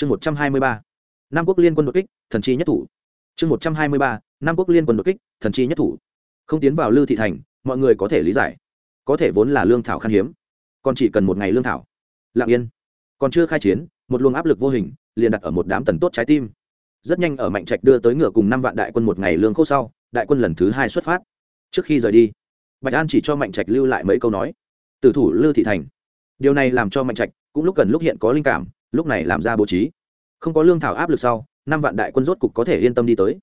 chương một trăm hai mươi ba, nam quốc liên quân đột kích, thần chi nhất thủ. Chương một trăm hai mươi ba, nam quốc liên quân đột kích, thần chi nhất thủ. Không tiến vào lư thị thành, mọi người có thể lý giải. Có thể vốn là lương thảo khan hiếm, còn chỉ cần một ngày lương thảo. Lạng yên. Còn chưa khai chiến, một luồng áp lực vô hình, liền đặt ở một đám tần tốt trái tim. Rất nhanh ở mạnh trạch đưa tới ngựa cùng năm vạn đại quân một ngày lương khô sau, đại quân lần thứ hai xuất phát. Trước khi rời đi, bạch an chỉ cho mạnh trạch lưu lại mấy câu nói. Từ thủ lư thị thành. Điều này làm cho mạnh trạch cũng lúc cần lúc hiện có linh cảm lúc này làm ra bố trí. Không có lương thảo áp lực sau, năm vạn đại quân rốt cục có thể yên tâm đi tới.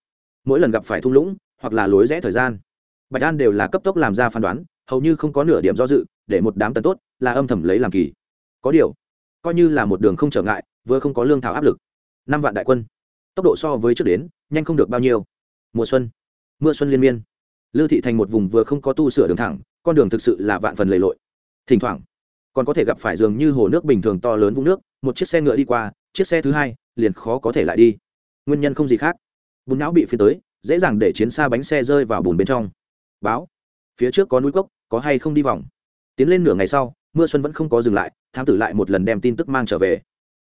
Mỗi lần gặp phải thung lũng, hoặc là lối rẽ thời gian, bạch an đều là cấp tốc làm ra phán đoán, hầu như không có nửa điểm do dự, để một đám tần tốt, là âm thầm lấy làm kỳ. Có điều, coi như là một đường không trở ngại, vừa không có lương thảo áp lực, năm vạn đại quân, tốc độ so với trước đến, nhanh không được bao nhiêu. Mùa xuân, mưa xuân liên miên. Lưu thị thành một vùng vừa không có tu sửa đường thẳng, con đường thực sự là vạn phần lầy lội. Thỉnh thoảng còn có thể gặp phải dường như hồ nước bình thường to lớn vũng nước, một chiếc xe ngựa đi qua, chiếc xe thứ hai liền khó có thể lại đi. Nguyên nhân không gì khác. Bùn não bị phiến tới, dễ dàng để chiến xa bánh xe rơi vào bùn bên trong. Báo. Phía trước có núi cốc, có hay không đi vòng. Tiến lên nửa ngày sau, mưa xuân vẫn không có dừng lại, thám tử lại một lần đem tin tức mang trở về.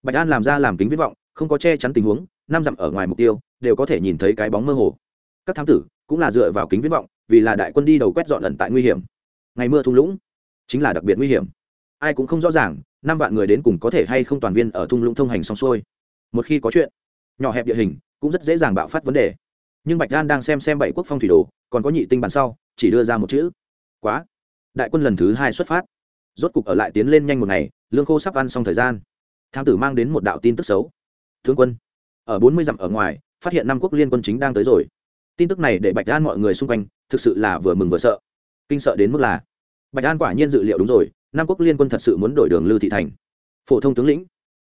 Bạch an làm ra làm kính viết vọng, không có che chắn tình huống, năm dặm ở ngoài mục tiêu, đều có thể nhìn thấy cái bóng mơ hồ. Các thám tử cũng là dựa vào kính viết vọng, vì là đại quân đi đầu quét dọn ẩn tại nguy hiểm. Ngày mưa thung lũng, chính là đặc biệt nguy hiểm ai cũng không rõ ràng, năm vạn người đến cùng có thể hay không toàn viên ở thung lũng thông hành xong xuôi. Một khi có chuyện, nhỏ hẹp địa hình cũng rất dễ dàng bạo phát vấn đề. Nhưng bạch đan đang xem xem bảy quốc phong thủy đồ, còn có nhị tinh bản sau, chỉ đưa ra một chữ. Quá. Đại quân lần thứ hai xuất phát. Rốt cục ở lại tiến lên nhanh một ngày, lương khô sắp ăn xong thời gian. Tham tử mang đến một đạo tin tức xấu. Thương quân. Ở bốn mươi dặm ở ngoài, phát hiện năm quốc liên quân chính đang tới rồi. Tin tức này để bạch đan mọi người xung quanh thực sự là vừa mừng vừa sợ. Kinh sợ đến mức là bạch đan quả nhiên dự liệu đúng rồi nam quốc liên quân thật sự muốn đổi đường lưu thị thành. Phổ thông tướng lĩnh,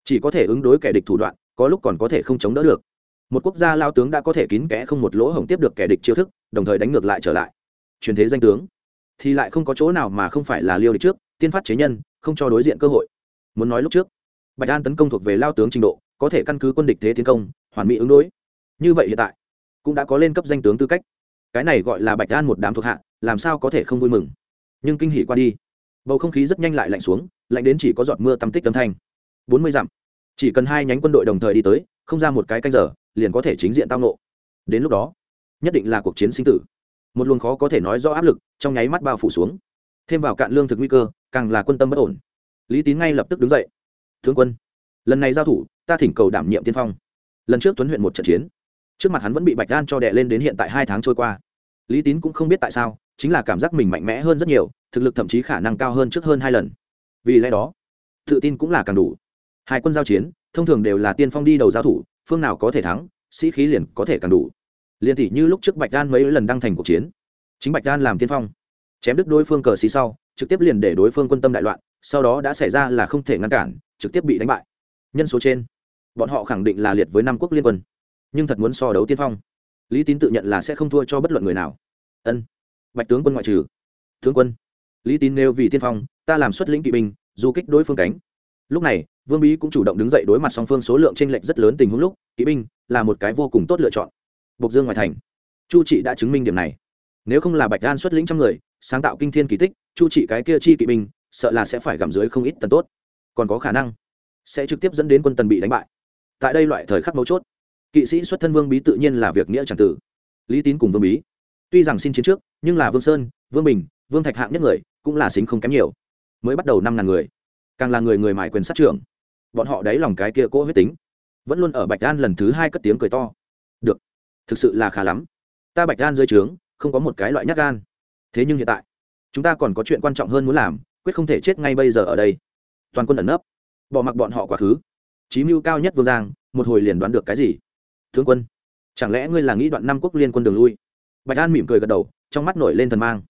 chỉ có thể ứng đối kẻ địch thủ đoạn, có lúc còn có thể không chống đỡ được. Một quốc gia lao tướng đã có thể kín kẽ không một lỗ hổng tiếp được kẻ địch chiêu thức, đồng thời đánh ngược lại trở lại. Truyền thế danh tướng, thì lại không có chỗ nào mà không phải là liêu địch trước, tiên phát chế nhân, không cho đối diện cơ hội. Muốn nói lúc trước, bạch an tấn công thuộc về lao tướng trình độ, có thể căn cứ quân địch thế tiến công, hoàn mỹ ứng đối. Như vậy hiện tại, cũng đã có lên cấp danh tướng tư cách. Cái này gọi là bạch an một đám thuộc hạ, làm sao có thể không vui mừng? Nhưng kinh hỉ qua đi bầu không khí rất nhanh lại lạnh xuống, lạnh đến chỉ có giọt mưa tăm tích âm thanh. Bốn mươi dặm. Chỉ cần hai nhánh quân đội đồng thời đi tới, không ra một cái canh giờ, liền có thể chính diện tao nộ. Đến lúc đó, nhất định là cuộc chiến sinh tử. Một luồng khó có thể nói rõ áp lực trong nháy mắt bao phủ xuống. Thêm vào cạn lương thực nguy cơ, càng là quân tâm bất ổn. Lý tín ngay lập tức đứng dậy. Thương quân, lần này giao thủ, ta thỉnh cầu đảm nhiệm tiên phong. Lần trước tuấn huyện một trận chiến, trước mặt hắn vẫn bị bạch đan cho đệ lên đến hiện tại hai tháng trôi qua. Lý tín cũng không biết tại sao chính là cảm giác mình mạnh mẽ hơn rất nhiều, thực lực thậm chí khả năng cao hơn trước hơn hai lần. Vì lẽ đó, tự tin cũng là càng đủ. Hai quân giao chiến, thông thường đều là tiên phong đi đầu giao thủ, phương nào có thể thắng, sĩ khí liền có thể càng đủ. Liền tỷ như lúc trước bạch đan mấy lần đăng thành cuộc chiến, chính bạch đan làm tiên phong, chém đứt đối phương cờ xí sau, trực tiếp liền để đối phương quân tâm đại loạn, sau đó đã xảy ra là không thể ngăn cản, trực tiếp bị đánh bại. Nhân số trên, bọn họ khẳng định là liệt với năm quốc liên quân, nhưng thật muốn so đấu tiên phong. Lý tín tự nhận là sẽ không thua cho bất luận người nào. Ân bạch tướng quân ngoại trừ. Tướng quân, lý tín nêu vì tiên phong, ta làm xuất lĩnh kỵ binh, du kích đối phương cánh. Lúc này, vương bí cũng chủ động đứng dậy đối mặt song phương số lượng t r ê n lệch rất lớn tình huống lúc, kỵ binh là một cái vô cùng tốt lựa chọn. Bộc dương ngoài thành, chu trị đã chứng minh điểm này. Nếu không là bạch đan xuất lĩnh trăm người, sáng tạo kinh thiên kỳ tích, chu trị cái kia chi kỵ binh, sợ là sẽ phải gặm dưới không ít tần tốt. Còn có khả năng sẽ trực tiếp dẫn đến quân tần bị đánh bại. Tại đây loại thời khắc mấu chốt, kỵ sĩ xuất thân vương bí tự nhiên là việc nghĩa c tử lý tín cùng vương bí tuy rằng xin chiến trước, nhưng là vương sơn, vương bình, vương thạch hạng nhất người, cũng là xính không kém nhiều. Mới bắt đầu năm ngàn người. Càng là người người mải quyền sát trưởng. Bọn họ đáy lòng cái kia cỗ huyết tính. Vẫn luôn ở bạch đan lần thứ hai cất tiếng cười to. Được. Thực sự là khá lắm. Ta bạch đan rơi trướng, không có một cái loại nhát gan. Thế nhưng hiện tại, chúng ta còn có chuyện quan trọng hơn muốn làm, quyết không thể chết ngay bây giờ ở đây. Toàn quân ẩn nấp. Bỏ mặc bọn họ quá khứ. Chí mưu cao nhất vương giang, một hồi liền đoán được cái gì? Thương quân, chẳng lẽ ngươi là nghĩ đoạn năm quốc liên quân đường lui? Bạch an mỉm cười gật đầu, trong mắt nổi lên thần mang.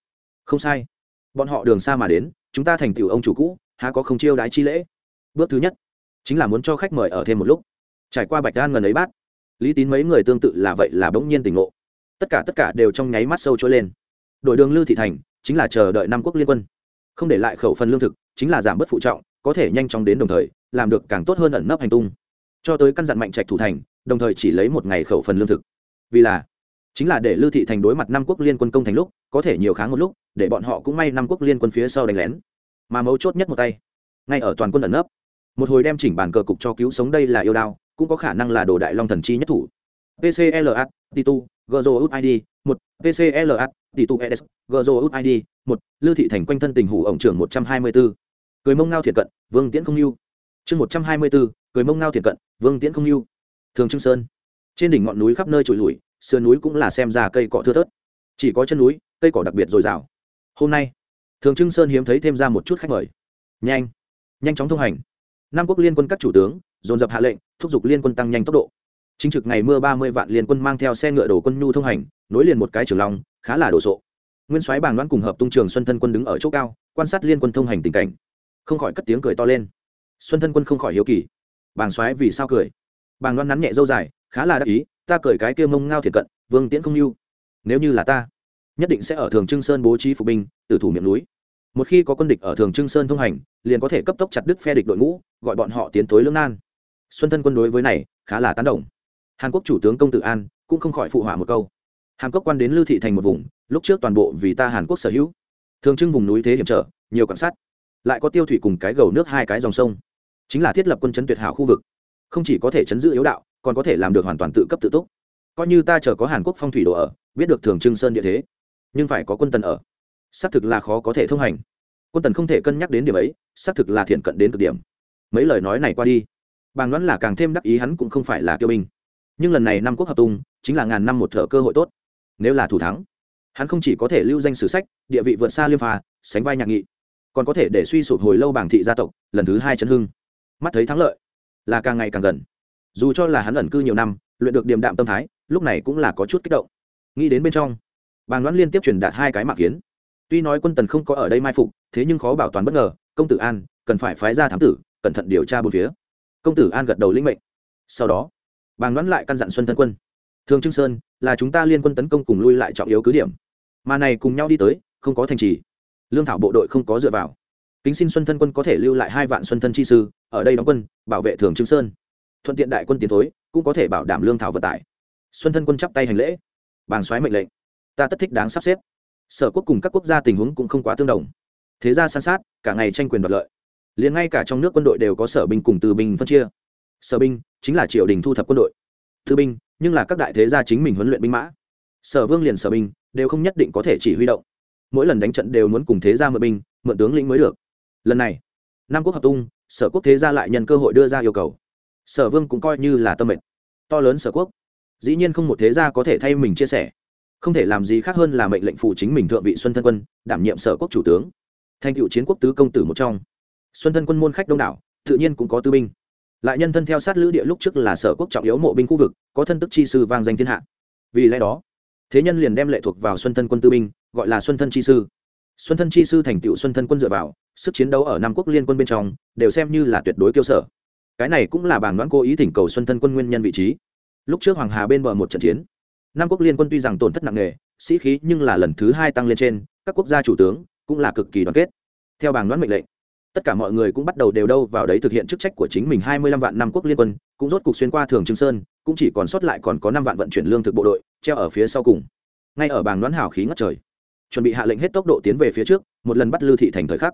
Không sai. Bọn họ đường xa mà đến, chúng ta thành tựu ông chủ cũ, há có không chiêu đái chi lễ? Bước thứ nhất, chính là muốn cho khách mời ở thêm một lúc. Trải qua bạch an ngần ấy bát, lý tín mấy người tương tự là vậy là bỗng nhiên tỉnh ngộ. Tất cả tất cả đều trong nháy mắt sâu trôi lên. Đội đường lư thị thành, chính là chờ đợi năm quốc liên quân. Không để lại khẩu phần lương thực, chính là giảm bớt phụ trọng, có thể nhanh chóng đến đồng thời, làm được càng tốt hơn ẩn nấp hành tung. Cho tới căn dặn mạnh trạch thủ thành, đồng thời chỉ lấy một ngày khẩu phần lương thực. Vì là chính là để lưu thị thành đối mặt năm quốc liên quân công thành lúc, có thể nhiều kháng một lúc, để bọn họ cũng may năm quốc liên quân phía sau đánh lén. Mà mấu chốt nhất một tay, ngay ở toàn quân ẩn nấp. Một hồi đem chỉnh bàn cờ cục cho cứu sống đây là yêu đao, cũng có khả năng là đồ đại long thần chi nhất thủ. Pcla titu gzo id một pcla titu edes gzo id một, lưu thị thành quanh thân tình hủ ổng trưởng một trăm hai mươi b ố cười mông ngao thiệt cận, vương tiễn không lưu chương một trăm hai mươi b ố cười mông ngao thiệt cận, vương tiễn không lưu thường Trương sơn. Trên đỉnh ngọn núi khắp nơi trồi lùi sườn núi cũng là xem ra cây cọ thưa thớt. Chỉ có chân núi, cây cỏ đặc biệt dồi dào. Hôm nay, thường trưng sơn hiếm thấy thêm ra một chút khách mời. Nhanh nhanh chóng thông hành. Nam quốc liên quân các chủ tướng, dồn dập hạ lệnh, thúc giục liên quân tăng nhanh tốc độ. Chính trực ngày mưa ba mươi vạn liên quân mang theo xe ngựa đổ quân nhu thông hành, nối liền một cái trường long, khá là đồ sộ. Nguyên soái bàng đoán cùng hợp tung trường xuân thân quân đứng ở chỗ cao, quan sát liên quân thông hành tình cảnh. Không khỏi cất tiếng cười to lên. Xuân thân quân không khỏi hiếu kỳ. Bàng soái vì sao cười? Bàng đoán nắn nhẹ dâu dài khá là đắc ý, ta cười cái kia mông ngao thiệt cận, vương tiễn không mưu nếu như là ta, nhất định sẽ ở thường trưng sơn bố trí phục binh, tử thủ miệng núi. Một khi có quân địch ở thường trưng sơn thông hành, liền có thể cấp tốc chặt đứt phe địch đội ngũ, gọi bọn họ tiến thối lưỡng nan. Xuân thân quân đối với này, khá là tán đồng. Hàn quốc chủ tướng công tử an, cũng không khỏi phụ họa một câu. Hàn quốc quan đến lưu thị thành một vùng, lúc trước toàn bộ vì ta hàn quốc sở hữu. Thường trưng vùng núi thế hiểm trở, nhiều cảnh sát. Lại có tiêu thủy cùng cái gầu nước hai cái dòng sông. Chính là thiết lập quân chấn tuyệt hảo khu vực. Không chỉ có thể chấn giữ yếu đạo còn có thể làm được hoàn toàn tự cấp tự túc. Coi như ta chờ có hàn quốc phong thủy đồ ở, biết được thường trưng sơn địa thế, nhưng phải có quân tần ở. Xác thực là khó có thể thông hành. Quân tần không thể cân nhắc đến điểm ấy, xác thực là thiện cận đến cực điểm. Mấy lời nói này qua đi, bàng đoán là càng thêm đắc ý hắn cũng không phải là kiêu binh. Nhưng lần này năm quốc hợp tung, chính là ngàn năm một thợ cơ hội tốt. Nếu là thủ thắng, hắn không chỉ có thể lưu danh sử sách, địa vị vượt xa liêm phà, sánh vai nhạc nghị, còn có thể để suy sụp hồi lâu bảng thị gia tộc, lần thứ hai chấn hưng. Mắt thấy thắng lợi, là càng ngày càng gần dù cho là hắn ẩn cư nhiều năm, luyện được điềm đạm tâm thái, lúc này cũng là có chút kích động. Nghĩ đến bên trong, bàng đoán liên tiếp truyền đạt hai cái mạc kiến tuy nói quân tần không có ở đây mai phục, thế nhưng khó bảo toàn bất ngờ, công tử an, cần phải phái ra thám tử, cẩn thận điều tra bốn phía. Công tử an gật đầu linh mệnh. Sau đó, bàng đoán lại căn dặn xuân thân quân, thường Trương sơn, là chúng ta liên quân tấn công cùng lui lại trọng yếu cứ điểm. Mà này cùng nhau đi tới, không có thành trì. Lương thảo bộ đội không có dựa vào. Kính xin xuân thân quân có thể lưu lại hai vạn xuân thân chi sư, ở đây đóng quân, bảo vệ thường Trương sơn thuận tiện đại quân tiến thối, cũng có thể bảo đảm lương thảo vận tải. Xuân thân quân chắp tay hành lễ. Bàng xoáy mệnh lệnh. Ta tất thích đáng sắp xếp. Sở quốc cùng các quốc gia tình huống cũng không quá tương đồng. Thế ra san sát, cả ngày tranh quyền đoạt lợi. Liền ngay cả trong nước quân đội đều có sở binh cùng từ binh phân chia. Sở binh chính là triều đình thu thập quân đội. Thư binh, nhưng là các đại thế gia chính mình huấn luyện binh mã. Sở vương liền sở binh, đều không nhất định có thể chỉ huy động. Mỗi lần đánh trận đều muốn cùng thế gia mượn binh, mượn tướng lĩnh mới được. Lần này nam quốc hợp tung, sở quốc thế gia lại nhân cơ hội đưa ra yêu cầu sở vương cũng coi như là tâm mệnh to lớn sở quốc, dĩ nhiên không một thế gia có thể thay mình chia sẻ. Không thể làm gì khác hơn là mệnh lệnh phụ chính mình thượng vị xuân thân quân, đảm nhiệm sở quốc chủ tướng. Thành cựu chiến quốc tứ công tử một trong. Xuân thân quân môn khách đông đảo, tự nhiên cũng có tư binh. Lại nhân thân theo sát lữ địa lúc trước là sở quốc trọng yếu mộ binh khu vực, có thân tức chi sư vang danh thiên hạ. Vì lẽ đó, thế nhân liền đem lệ thuộc vào xuân thân quân tư binh, gọi là xuân thân chi sư. Xuân thân chi sư thành tựu xuân thân quân dựa vào, sức chiến đấu ở nam quốc liên quân bên trong, đều xem như là tuyệt đối kiêu sở cái này cũng là bảng đoán cố ý thỉnh cầu xuân thân quân nguyên nhân vị trí. Lúc trước hoàng hà bên bờ một trận chiến nam quốc liên quân tuy rằng tổn thất nặng nề, sĩ khí nhưng là lần thứ hai tăng lên trên, các quốc gia chủ tướng cũng là cực kỳ đoàn kết. Theo bảng đoán mệnh lệnh, tất cả mọi người cũng bắt đầu đều đâu vào đấy thực hiện chức trách của chính mình hai mươi lăm vạn Nam quốc liên quân, cũng rốt cục xuyên qua thường trương sơn, cũng chỉ còn sót lại còn có năm vạn vận chuyển lương thực bộ đội, treo ở phía sau cùng. Ngay ở bảng đoán hào khí ngất trời, chuẩn bị hạ lệnh hết tốc độ tiến về phía trước, một lần bắt lưu thị thành thời khắc.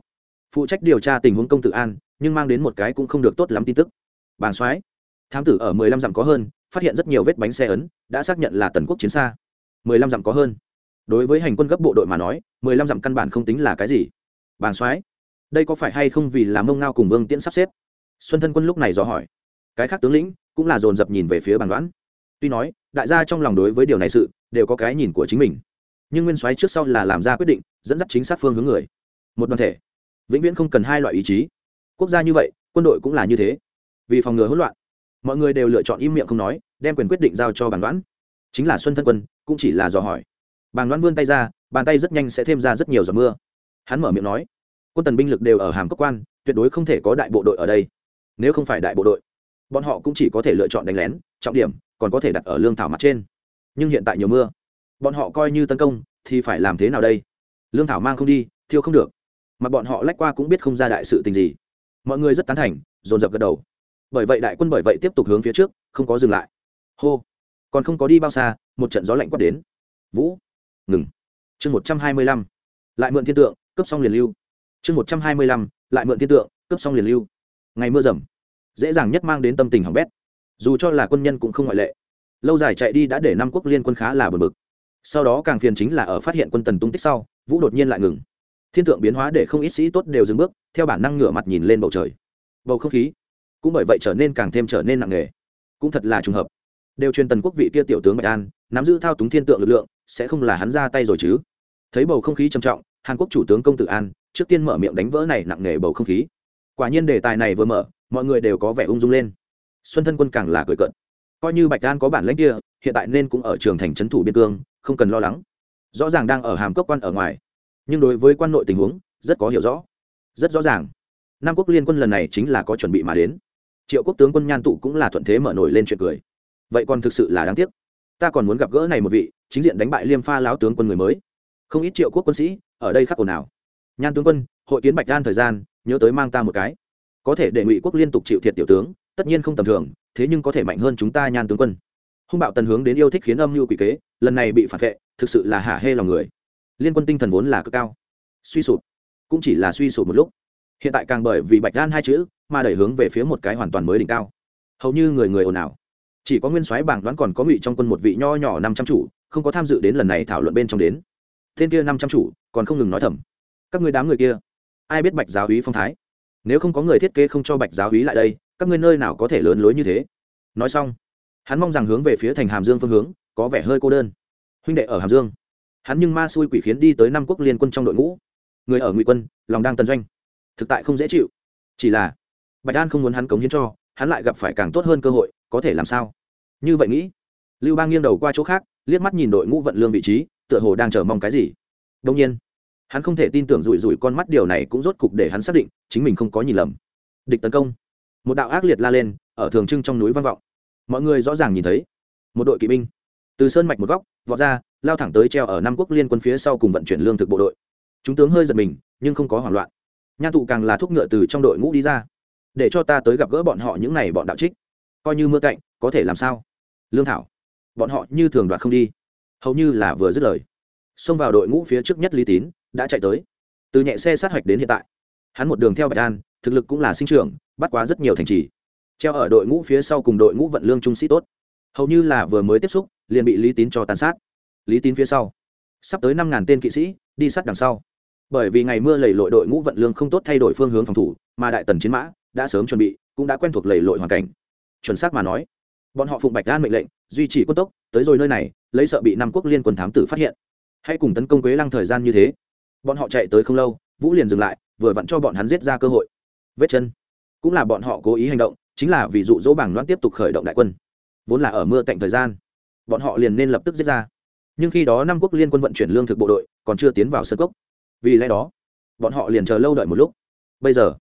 Phụ trách điều tra tình huống công tử an nhưng mang đến một cái cũng không được tốt lắm tin tức. Bàng soái, thám tử ở mười lăm dặm có hơn, phát hiện rất nhiều vết bánh xe ấn, đã xác nhận là tần quốc chiến xa. mười lăm dặm có hơn. Đối với hành quân gấp bộ đội mà nói, mười lăm dặm căn bản không tính là cái gì. Bàng soái, đây có phải hay không vì làm mông ngao cùng vương tiễn sắp xếp? Xuân thân quân lúc này dò hỏi. Cái khác tướng lĩnh cũng là dồn dập nhìn về phía bàn đoán tuy nói, đại gia trong lòng đối với điều này sự đều có cái nhìn của chính mình. Nhưng nguyên soái trước sau là làm ra quyết định, dẫn dắt chính xác phương hướng người. Một đoàn thể, vĩnh viễn không cần hai loại ý chí quốc gia như vậy, quân đội cũng là như thế. Vì phòng ngừa hỗn loạn, mọi người đều lựa chọn im miệng không nói, đem quyền quyết định giao cho bàn đoán chính là xuân thân quân, cũng chỉ là dò hỏi. Bàn đoán vươn tay ra, bàn tay rất nhanh sẽ thêm ra rất nhiều giọt mưa. Hắn mở miệng nói, quân tần binh lực đều ở hàm cấp quan, tuyệt đối không thể có đại bộ đội ở đây. Nếu không phải đại bộ đội, bọn họ cũng chỉ có thể lựa chọn đánh lén, trọng điểm còn có thể đặt ở lương thảo mặt trên. Nhưng hiện tại nhiều mưa, bọn họ coi như tấn công thì phải làm thế nào đây? Lương thảo mang không đi, thiêu không được. Mà bọn họ lách qua cũng biết không ra đại sự tình gì mọi người rất tán thành, dồn dập gật đầu. Bởi vậy đại quân bởi vậy tiếp tục hướng phía trước, không có dừng lại. Hô. Còn không có đi bao xa, một trận gió lạnh quát đến. Vũ. Ngừng. Chương một trăm hai mươi lăm. Lại mượn thiên tượng cấp xong liền lưu. Chương một trăm hai mươi lăm. Lại mượn thiên tượng cấp xong liền lưu. Ngày mưa rầm. Dễ dàng nhất mang đến tâm tình hỏng bét. Dù cho là quân nhân cũng không ngoại lệ. Lâu dài chạy đi đã để năm quốc liên quân khá là bờ bực. Sau đó càng phiền chính là ở phát hiện quân tần tung tích sau, vũ đột nhiên lại ngừng thiên tượng biến hóa để không ít sĩ tốt đều dừng bước, theo bản năng ngửa mặt nhìn lên bầu trời. Bầu không khí cũng bởi vậy trở nên càng thêm trở nên nặng nề. Cũng thật là trùng hợp. Đều truyền tần quốc vị kia tiểu tướng bạch an, nắm giữ thao túng thiên tượng lực lượng, sẽ không là hắn ra tay rồi chứ? Thấy bầu không khí trầm trọng, hàn quốc chủ tướng công tử an, trước tiên mở miệng đánh vỡ này nặng nề bầu không khí. Quả nhiên đề tài này vừa mở, mọi người đều có vẻ ung dung lên. Xuân thân quân càng là cười cận coi như bạch an có bản lãnh kia, hiện tại nên cũng ở trường thành trấn thủ biên cương, không cần lo lắng. Rõ ràng đang ở hàm cốc quan ở ngoài nhưng đối với quan nội tình huống, rất có hiểu rõ. Rất rõ ràng. Nam quốc liên quân lần này chính là có chuẩn bị mà đến. Triệu quốc tướng quân nhan tụ cũng là thuận thế mở nổi lên chuyện cười. Vậy còn thực sự là đáng tiếc. Ta còn muốn gặp gỡ này một vị, chính diện đánh bại liêm pha lão tướng quân người mới. Không ít triệu quốc quân sĩ, ở đây khắc ồn nào nhan tướng quân, hội kiến bạch đan thời gian, nhớ tới mang ta một cái. Có thể để ngụy quốc liên tục chịu thiệt tiểu tướng, tất nhiên không tầm thường, thế nhưng có thể mạnh hơn chúng ta nhan tướng quân. Hung bạo tần hướng đến yêu thích khiến âm mưu quỷ kế, lần này bị phản vệ, thực sự là hả hê lòng người liên quân tinh thần vốn là cực cao. Suy sụp, cũng chỉ là suy sụp một lúc. Hiện tại càng bởi vì bạch đan hai chữ mà đẩy hướng về phía một cái hoàn toàn mới đỉnh cao. Hầu như người người ồn ào. Chỉ có nguyên soái bảng đoán còn có ngụy trong quân một vị nho nhỏ năm trăm chủ, không có tham dự đến lần này thảo luận bên trong đến. Tên kia năm trăm chủ, còn không ngừng nói thầm. Các người đám người kia, ai biết bạch giáo úy phong thái? Nếu không có người thiết kế không cho bạch giáo úy lại đây, các ngươi nơi nào có thể lớn lối như thế? Nói xong, hắn mong rằng hướng về phía thành hàm dương phương hướng, có vẻ hơi cô đơn. Huynh đệ ở hàm dương hắn nhưng ma xui quỷ khiến đi tới năm quốc liên quân trong đội ngũ. Người ở ngụy quân, lòng đang tần doanh. Thực tại không dễ chịu. Chỉ là, bạch an không muốn hắn cống hiến cho, hắn lại gặp phải càng tốt hơn cơ hội, có thể làm sao? Như vậy nghĩ. Lưu bang nghiêng đầu qua chỗ khác, liếc mắt nhìn đội ngũ vận lương vị trí, tựa hồ đang chờ mong cái gì. Đông nhiên, hắn không thể tin tưởng rủi rủi con mắt điều này cũng rốt cục để hắn xác định, chính mình không có nhìn lầm. Địch tấn công. Một đạo ác liệt la lên, ở thường trưng trong núi vang vọng. Mọi người rõ ràng nhìn thấy. Một đội kỵ binh. Từ sơn mạch một góc, vọt ra lao thẳng tới treo ở năm quốc liên quân phía sau cùng vận chuyển lương thực bộ đội. Chúng tướng hơi giật mình, nhưng không có hoảng loạn. Nhan tụ càng là thúc ngựa từ trong đội ngũ đi ra. Để cho ta tới gặp gỡ bọn họ những n à y bọn đạo trích. Coi như mưa cạnh, có thể làm sao? Lương thảo, bọn họ như thường đoạt không đi. Hầu như là vừa dứt lời. Xông vào đội ngũ phía trước nhất lý tín, đã chạy tới. Từ nhẹ xe sát hạch đến hiện tại. Hắn một đường theo bạch an, thực lực cũng là sinh trưởng, bắt quá rất nhiều thành trì. Treo ở đội ngũ phía sau cùng đội ngũ vận lương trung sĩ tốt. Hầu như là vừa mới tiếp xúc, liền bị lý tín cho tàn sát lý tín phía sau. Sắp tới năm ngàn tên kỵ sĩ, đi sát đằng sau. Bởi vì ngày mưa lầy lội đội ngũ vận lương không tốt thay đổi phương hướng phòng thủ, mà đại tần chiến mã đã sớm chuẩn bị, cũng đã quen thuộc lầy lội hoàn cảnh. Chuẩn xác mà nói, bọn họ phụng bạch gan mệnh lệnh, duy trì quân tốc, tới rồi nơi này, lấy sợ bị năm quốc liên quân thám tử phát hiện. Hãy cùng tấn công quế lăng thời gian như thế. Bọn họ chạy tới không lâu, vũ liền dừng lại, vừa vặn cho bọn hắn giết ra cơ hội. Vết chân. Cũng là bọn họ cố ý hành động, chính là vì dụ dỗ bảng loan tiếp tục khởi động đại quân. Vốn là ở mưa cạnh thời gian, bọn họ liền nên lập tức giết ra nhưng khi đó năm quốc liên quân vận chuyển lương thực bộ đội còn chưa tiến vào sân cốc. Vì lẽ đó, bọn họ liền chờ lâu đợi một lúc. Bây giờ,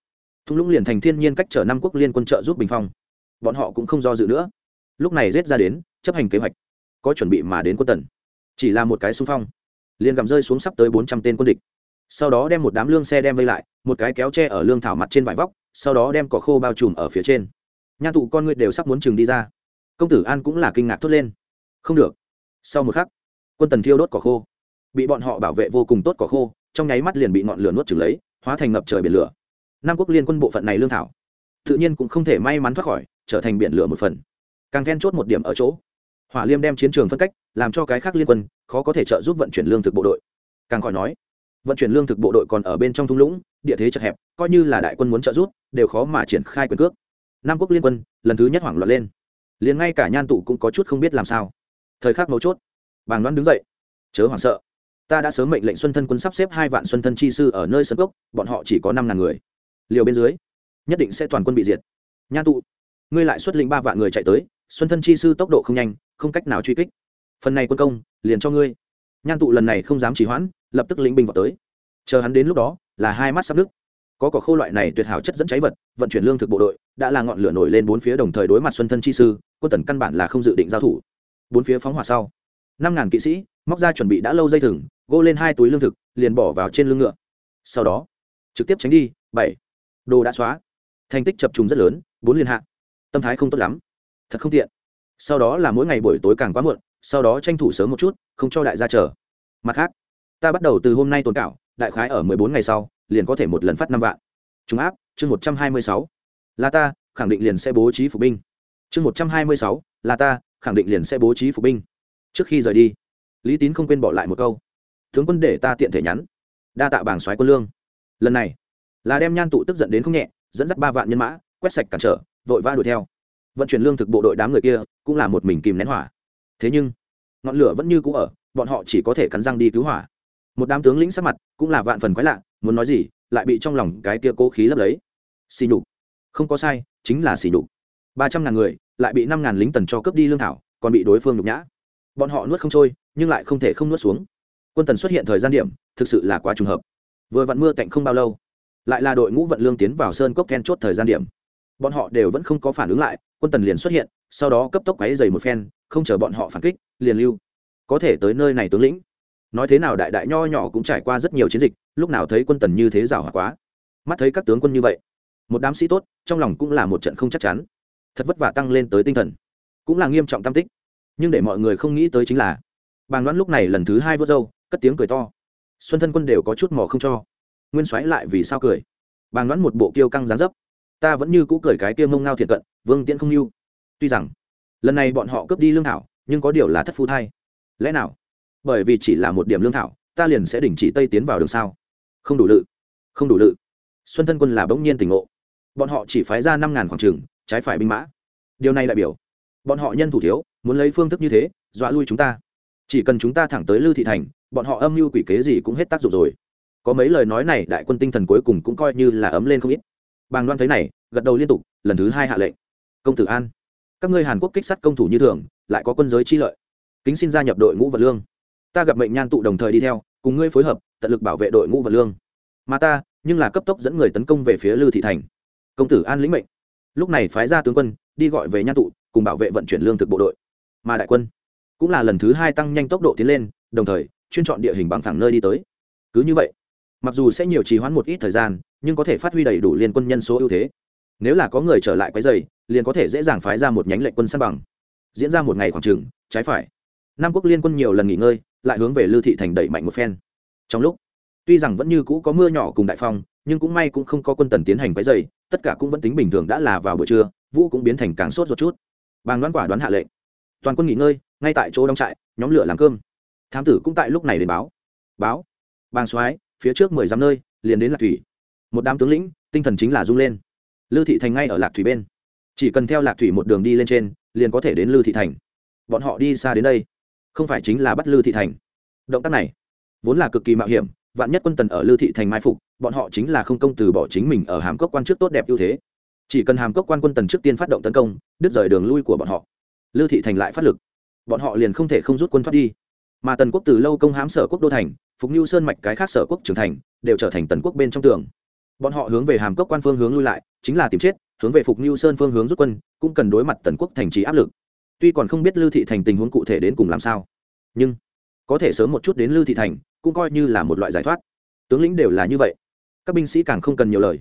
thung lũng liền thành thiên nhiên cách chở năm quốc liên quân trợ giúp bình phong. Bọn họ cũng không do dự nữa. Lúc này rết ra đến, chấp hành kế hoạch, có chuẩn bị mà đến quân tần. Chỉ là một cái xung phong, liền gặm rơi xuống sắp tới bốn trăm tên quân địch. Sau đó đem một đám lương xe đem vây lại, một cái kéo tre ở lương thảo mặt trên vải vóc, sau đó đem cỏ khô bao trùm ở phía trên. Nhan tụ con người đều sắp muốn chừng đi ra. Công tử an cũng là kinh ngạc thốt lên. Không được. Sau một khắc quân tần thiêu đốt cỏ khô. Bị bọn họ bảo vệ vô cùng tốt cỏ khô, trong nháy mắt liền bị ngọn lửa nuốt trừng lấy, hóa thành ngập trời biển lửa. Nam quốc liên quân bộ phận này lương thảo, tự nhiên cũng không thể may mắn thoát khỏi, trở thành biển lửa một phần. Càng then chốt một điểm ở chỗ, hỏa liêm đem chiến trường phân cách, làm cho cái khác liên quân, khó có thể trợ giúp vận chuyển lương thực bộ đội. Càng khỏi nói, vận chuyển lương thực bộ đội còn ở bên trong thung lũng, địa thế chật hẹp, coi như là đại quân muốn trợ giúp, đều khó mà triển khai quyền cước. Nam quốc liên quân, lần thứ nhất hoảng loạn lên. Liền ngay cả nhan tụ cũng có chút không biết làm sao. Thời khắc mấu chốt bàng đoán đứng dậy. Chớ hoảng sợ. Ta đã sớm mệnh lệnh xuân thân quân sắp xếp hai vạn xuân thân chi sư ở nơi sân cốc, bọn họ chỉ có năm ngàn người. Liều bên dưới, nhất định sẽ toàn quân bị diệt. Nhan tụ, ngươi lại xuất lĩnh ba vạn người chạy tới, xuân thân chi sư tốc độ không nhanh, không cách nào truy kích. Phần này quân công, liền cho ngươi. Nhan tụ lần này không dám trì hoãn, lập tức lĩnh binh vào tới. Chờ hắn đến lúc đó, là hai mắt sắp nước có cỏ khô loại này tuyệt hảo chất dẫn cháy vật, vận chuyển lương thực bộ đội, đã là ngọn lửa nổi lên bốn phía đồng thời đối mặt xuân thân chi sư, quân tần căn bản là không dự định giao thủ. Bốn phía phóng hỏa sau năm ngàn kỵ sĩ, móc ra chuẩn bị đã lâu dây thừng, gô lên hai túi lương thực, liền bỏ vào trên lưng ngựa. Sau đó, trực tiếp tránh đi, bảy. Đồ đã xóa. Thành tích chập trùng rất lớn, bốn liên hạ. Tâm thái không tốt lắm. Thật không tiện. Sau đó là mỗi ngày buổi tối càng quá muộn, sau đó tranh thủ sớm một chút, không cho đại gia chờ. Mặt khác, ta bắt đầu từ hôm nay tồn cảo, đại khái ở mười bốn ngày sau, liền có thể một lần phát năm vạn. Chúng áp, chương một trăm hai mươi sáu. Là ta, khẳng định liền sẽ bố trí phục binh. Chương một trăm hai mươi sáu, là ta, khẳng định liền sẽ bố trí phục binh trước khi rời đi, lý tín không quên bỏ lại một câu. Tướng quân để ta tiện thể nhắn. Đa tạ bảng soái quân lương. Lần này, là đem nhan tụ tức giận đến không nhẹ, dẫn dắt ba vạn nhân mã, quét sạch cản trở, vội vã đuổi theo. Vận chuyển lương thực bộ đội đám người kia, cũng là một mình kìm nén hỏa. Thế nhưng, ngọn lửa vẫn như cũ ở, bọn họ chỉ có thể cắn răng đi cứu hỏa. Một đám tướng lĩnh sắc mặt cũng là vạn phần quái lạ, muốn nói gì, lại bị trong lòng cái kia cố khí lấp lấy. Xì nhục. Không có sai, chính là xì nhục. Ba trăm ngàn người, lại bị năm ngàn lính tần cho cướp đi lương thảo, còn bị đối phương nhục nhã bọn họ nuốt không trôi, nhưng lại không thể không nuốt xuống. Quân tần xuất hiện thời gian điểm, thực sự là quá trùng hợp. Vừa vặn mưa cạnh không bao lâu, lại là đội ngũ vận lương tiến vào sơn cốc then chốt thời gian điểm. Bọn họ đều vẫn không có phản ứng lại, quân tần liền xuất hiện, sau đó cấp tốc quáy dày một phen, không chờ bọn họ phản kích, liền lưu. Có thể tới nơi này tướng lĩnh. Nói thế nào đại đại nho nhỏ cũng trải qua rất nhiều chiến dịch, lúc nào thấy quân tần như thế rào hòa quá. Mắt thấy các tướng quân như vậy, một đám sĩ tốt, trong lòng cũng là một trận không chắc chắn. Thật vất vả tăng lên tới tinh thần. Cũng là nghiêm trọng tam tích nhưng để mọi người không nghĩ tới chính là bàng đoán lúc này lần thứ hai vớt râu, cất tiếng cười to. Xuân thân quân đều có chút mò không cho. Nguyên soái lại vì sao cười? Bàng đoán một bộ kiêu căng dáng dấp. Ta vẫn như cũ cười cái kia mông ngao thiệt cận, vương tiễn không yêu tuy rằng, lần này bọn họ cướp đi lương thảo, nhưng có điều là thất phu thai. Lẽ nào? Bởi vì chỉ là một điểm lương thảo, ta liền sẽ đình chỉ tây tiến vào đường sao? Không đủ lự. Không đủ lự. Xuân thân quân là bỗng nhiên tỉnh ngộ. Bọn họ chỉ phái ra năm ngàn khoảng trường, trái phải binh mã. Điều này đại biểu bọn họ nhân thủ thiếu, muốn lấy phương thức như thế, dọa lui chúng ta. Chỉ cần chúng ta thẳng tới lư thị thành, bọn họ âm mưu quỷ kế gì cũng hết tác dụng rồi. Có mấy lời nói này, đại quân tinh thần cuối cùng cũng coi như là ấm lên không ít. Bàng loan thấy này, gật đầu liên tục, lần thứ hai hạ lệnh. Công tử an, các ngươi hàn quốc kích sát công thủ như thường, lại có quân giới chi lợi. Kính xin gia nhập đội ngũ vật lương. Ta gặp mệnh nhan tụ đồng thời đi theo, cùng ngươi phối hợp, tận lực bảo vệ đội ngũ vật lương. Mà ta, nhưng là cấp tốc dẫn người tấn công về phía lư thị thành. Công tử an lĩnh mệnh. Lúc này phái ra tướng quân, đi gọi về nhan tụ cùng bảo vệ vận chuyển lương thực bộ đội. Mà đại quân cũng là lần thứ hai tăng nhanh tốc độ tiến lên, đồng thời chuyên chọn địa hình bằng thẳng nơi đi tới. Cứ như vậy, mặc dù sẽ nhiều trì hoãn một ít thời gian, nhưng có thể phát huy đầy đủ liên quân nhân số ưu thế. Nếu là có người trở lại quấy dày liền có thể dễ dàng phái ra một nhánh lệnh quân săn bằng. Diễn ra một ngày khoảng trừng trái phải. Nam quốc liên quân nhiều lần nghỉ ngơi, lại hướng về lưu thị thành đẩy mạnh một phen. Trong lúc, tuy rằng vẫn như cũ có mưa nhỏ cùng đại phong, nhưng cũng may cũng không có quân tần tiến hành quấy dày tất cả cũng vẫn tính bình thường đã là vào buổi trưa, vũ cũng biến thành càng sốt ruột chút bàng đoán quả đoán hạ lệnh. Toàn quân nghỉ ngơi, ngay tại chỗ đóng trại, nhóm lửa làm cơm. Thám tử cũng tại lúc này đến báo. Báo. Bàng soái, phía trước mười dặm nơi, liền đến lạc thủy. Một đám tướng lĩnh, tinh thần chính là rung lên. Lư thị thành ngay ở lạc thủy bên. Chỉ cần theo lạc thủy một đường đi lên trên, liền có thể đến lư thị thành. Bọn họ đi xa đến đây, không phải chính là bắt lư thị thành. Động tác này, vốn là cực kỳ mạo hiểm, vạn nhất quân tần ở lư thị thành mai phục, bọn họ chính là không công từ bỏ chính mình ở hàm cốc quan trước tốt đẹp ưu thế chỉ cần hàm cốc quan quân tần trước tiên phát động tấn công, đứt rời đường lui của bọn họ. Lư thị thành lại phát lực. Bọn họ liền không thể không rút quân thoát đi. Mà tần quốc từ lâu công hám sở quốc đô thành, phục như sơn mạch cái khác sở quốc trưởng thành, đều trở thành tần quốc bên trong tường. Bọn họ hướng về hàm cốc quan phương hướng lui lại, chính là tìm chết, hướng về phục như sơn phương hướng rút quân, cũng cần đối mặt tần quốc thành trì áp lực. Tuy còn không biết lưu thị thành tình huống cụ thể đến cùng làm sao, nhưng có thể sớm một chút đến lưu thị thành, cũng coi như là một loại giải thoát. Tướng lĩnh đều là như vậy. Các binh sĩ càng không cần nhiều lời.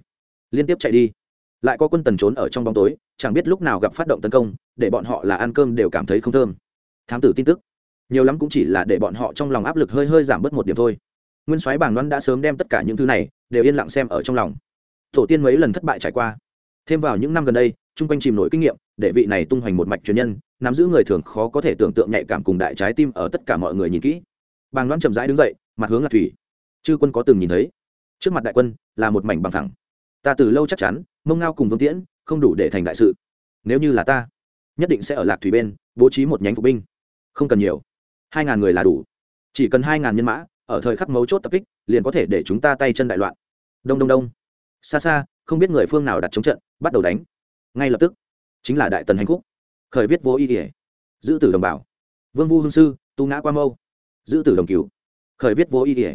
Liên tiếp chạy đi lại có quân tần trốn ở trong bóng tối, chẳng biết lúc nào gặp phát động tấn công, để bọn họ là ăn cơm đều cảm thấy không thơm. Thám tử tin tức. Nhiều lắm cũng chỉ là để bọn họ trong lòng áp lực hơi hơi giảm bớt một điểm thôi. Nguyên soái Bàng đoán đã sớm đem tất cả những thứ này đều yên lặng xem ở trong lòng. Tổ tiên mấy lần thất bại trải qua. Thêm vào những năm gần đây, chung quanh chìm nổi kinh nghiệm, để vị này tung hoành một mạch truyền nhân, nắm giữ người thường khó có thể tưởng tượng nhạy cảm cùng đại trái tim ở tất cả mọi người nhìn kỹ. Bàng đoán chậm rãi đứng dậy, mặt hướng là thủy. Chư quân có từng nhìn thấy? Trước mặt đại quân là một mảnh bằng thẳng ta từ lâu chắc chắn mông ngao cùng vương tiễn, không đủ để thành đại sự. Nếu như là ta, nhất định sẽ ở lạc thủy bên, bố trí một nhánh phục binh. Không cần nhiều. Hai ngàn người là đủ. Chỉ cần hai ngàn nhân mã, ở thời khắc mấu chốt tập kích, liền có thể để chúng ta tay chân đại loạn. Đông đông đông. Xa xa, không biết người phương nào đặt chống trận, bắt đầu đánh. Ngay lập tức, chính là đại tần hành khúc. Khởi viết vô ý ỉa giữ tử đồng bảo vương vu hương sư, tu ngã qua mâu. Giữ tử đồng cửu. Khởi viết vô ý ỉa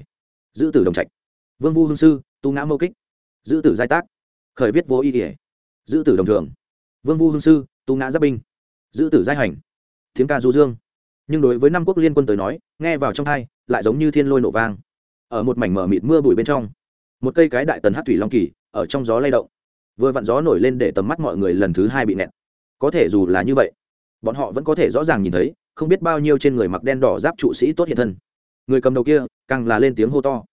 giữ tử đồng trạch. Vương vu hương sư, tu ngã mâu kích. Giữ tử giai tác khởi viết vô ý ỉa giữ tử đồng thường. Vương vu hương sư, tu ngã giáp binh. Giữ tử giai hành. Tiếng ca du dương. Nhưng đối với năm quốc liên quân tới nói, nghe vào trong hai, lại giống như thiên lôi nổ vang. Ở một mảnh mở mịt mưa bụi bên trong, một cây cái đại tần hát thủy long kỳ, ở trong gió lay động. Vừa vặn gió nổi lên để tầm mắt mọi người lần thứ hai bị nẹt có thể dù là như vậy, bọn họ vẫn có thể rõ ràng nhìn thấy, không biết bao nhiêu trên người mặc đen đỏ giáp trụ sĩ tốt hiện thân. Người cầm đầu kia, càng là lên tiếng hô to.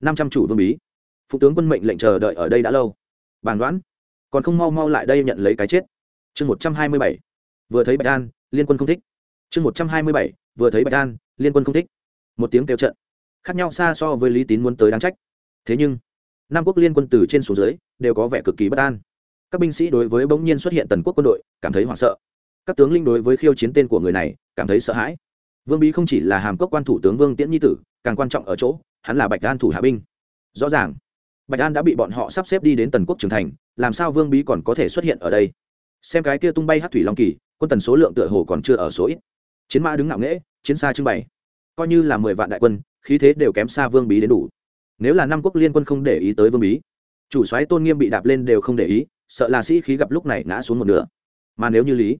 Năm trăm chủ vương bí. Phụ tướng quân mệnh lệnh chờ đợi ở đây đã lâu bàn đoán. Còn không mau mau lại đây nhận lấy cái chết. Chương một trăm hai mươi bảy. Vừa thấy bạch an, liên quân không thích. Chương một trăm hai mươi bảy. Vừa thấy bạch an, liên quân không thích. Một tiếng kêu trận. Khác nhau xa so với lý tín muốn tới đáng trách. Thế nhưng, nam quốc liên quân từ trên xuống dưới đều có vẻ cực kỳ bất an. Các binh sĩ đối với bỗng nhiên xuất hiện tần quốc quân đội, cảm thấy hoảng sợ. Các tướng linh đối với khiêu chiến tên của người này, cảm thấy sợ hãi. Vương bí không chỉ là hàm cốc quan thủ tướng vương tiễn nhi tử, càng quan trọng ở chỗ, hắn là bạch an thủ hạ binh. Rõ ràng bạch an đã bị bọn họ sắp xếp đi đến tần quốc trưởng thành, làm sao vương bí còn có thể xuất hiện ở đây? Xem cái kia tung bay hát thủy long kỳ, quân tần số lượng tựa hồ còn chưa ở số ít. Chiến mã đứng ngạo nghễ, chiến xa trưng bày. Coi như là mười vạn đại quân, khí thế đều kém xa vương bí đến đủ. Nếu là năm quốc liên quân không để ý tới vương bí, chủ soái tôn nghiêm bị đạp lên đều không để ý, sợ là sĩ khí gặp lúc này ngã xuống một nửa. Mà nếu như lý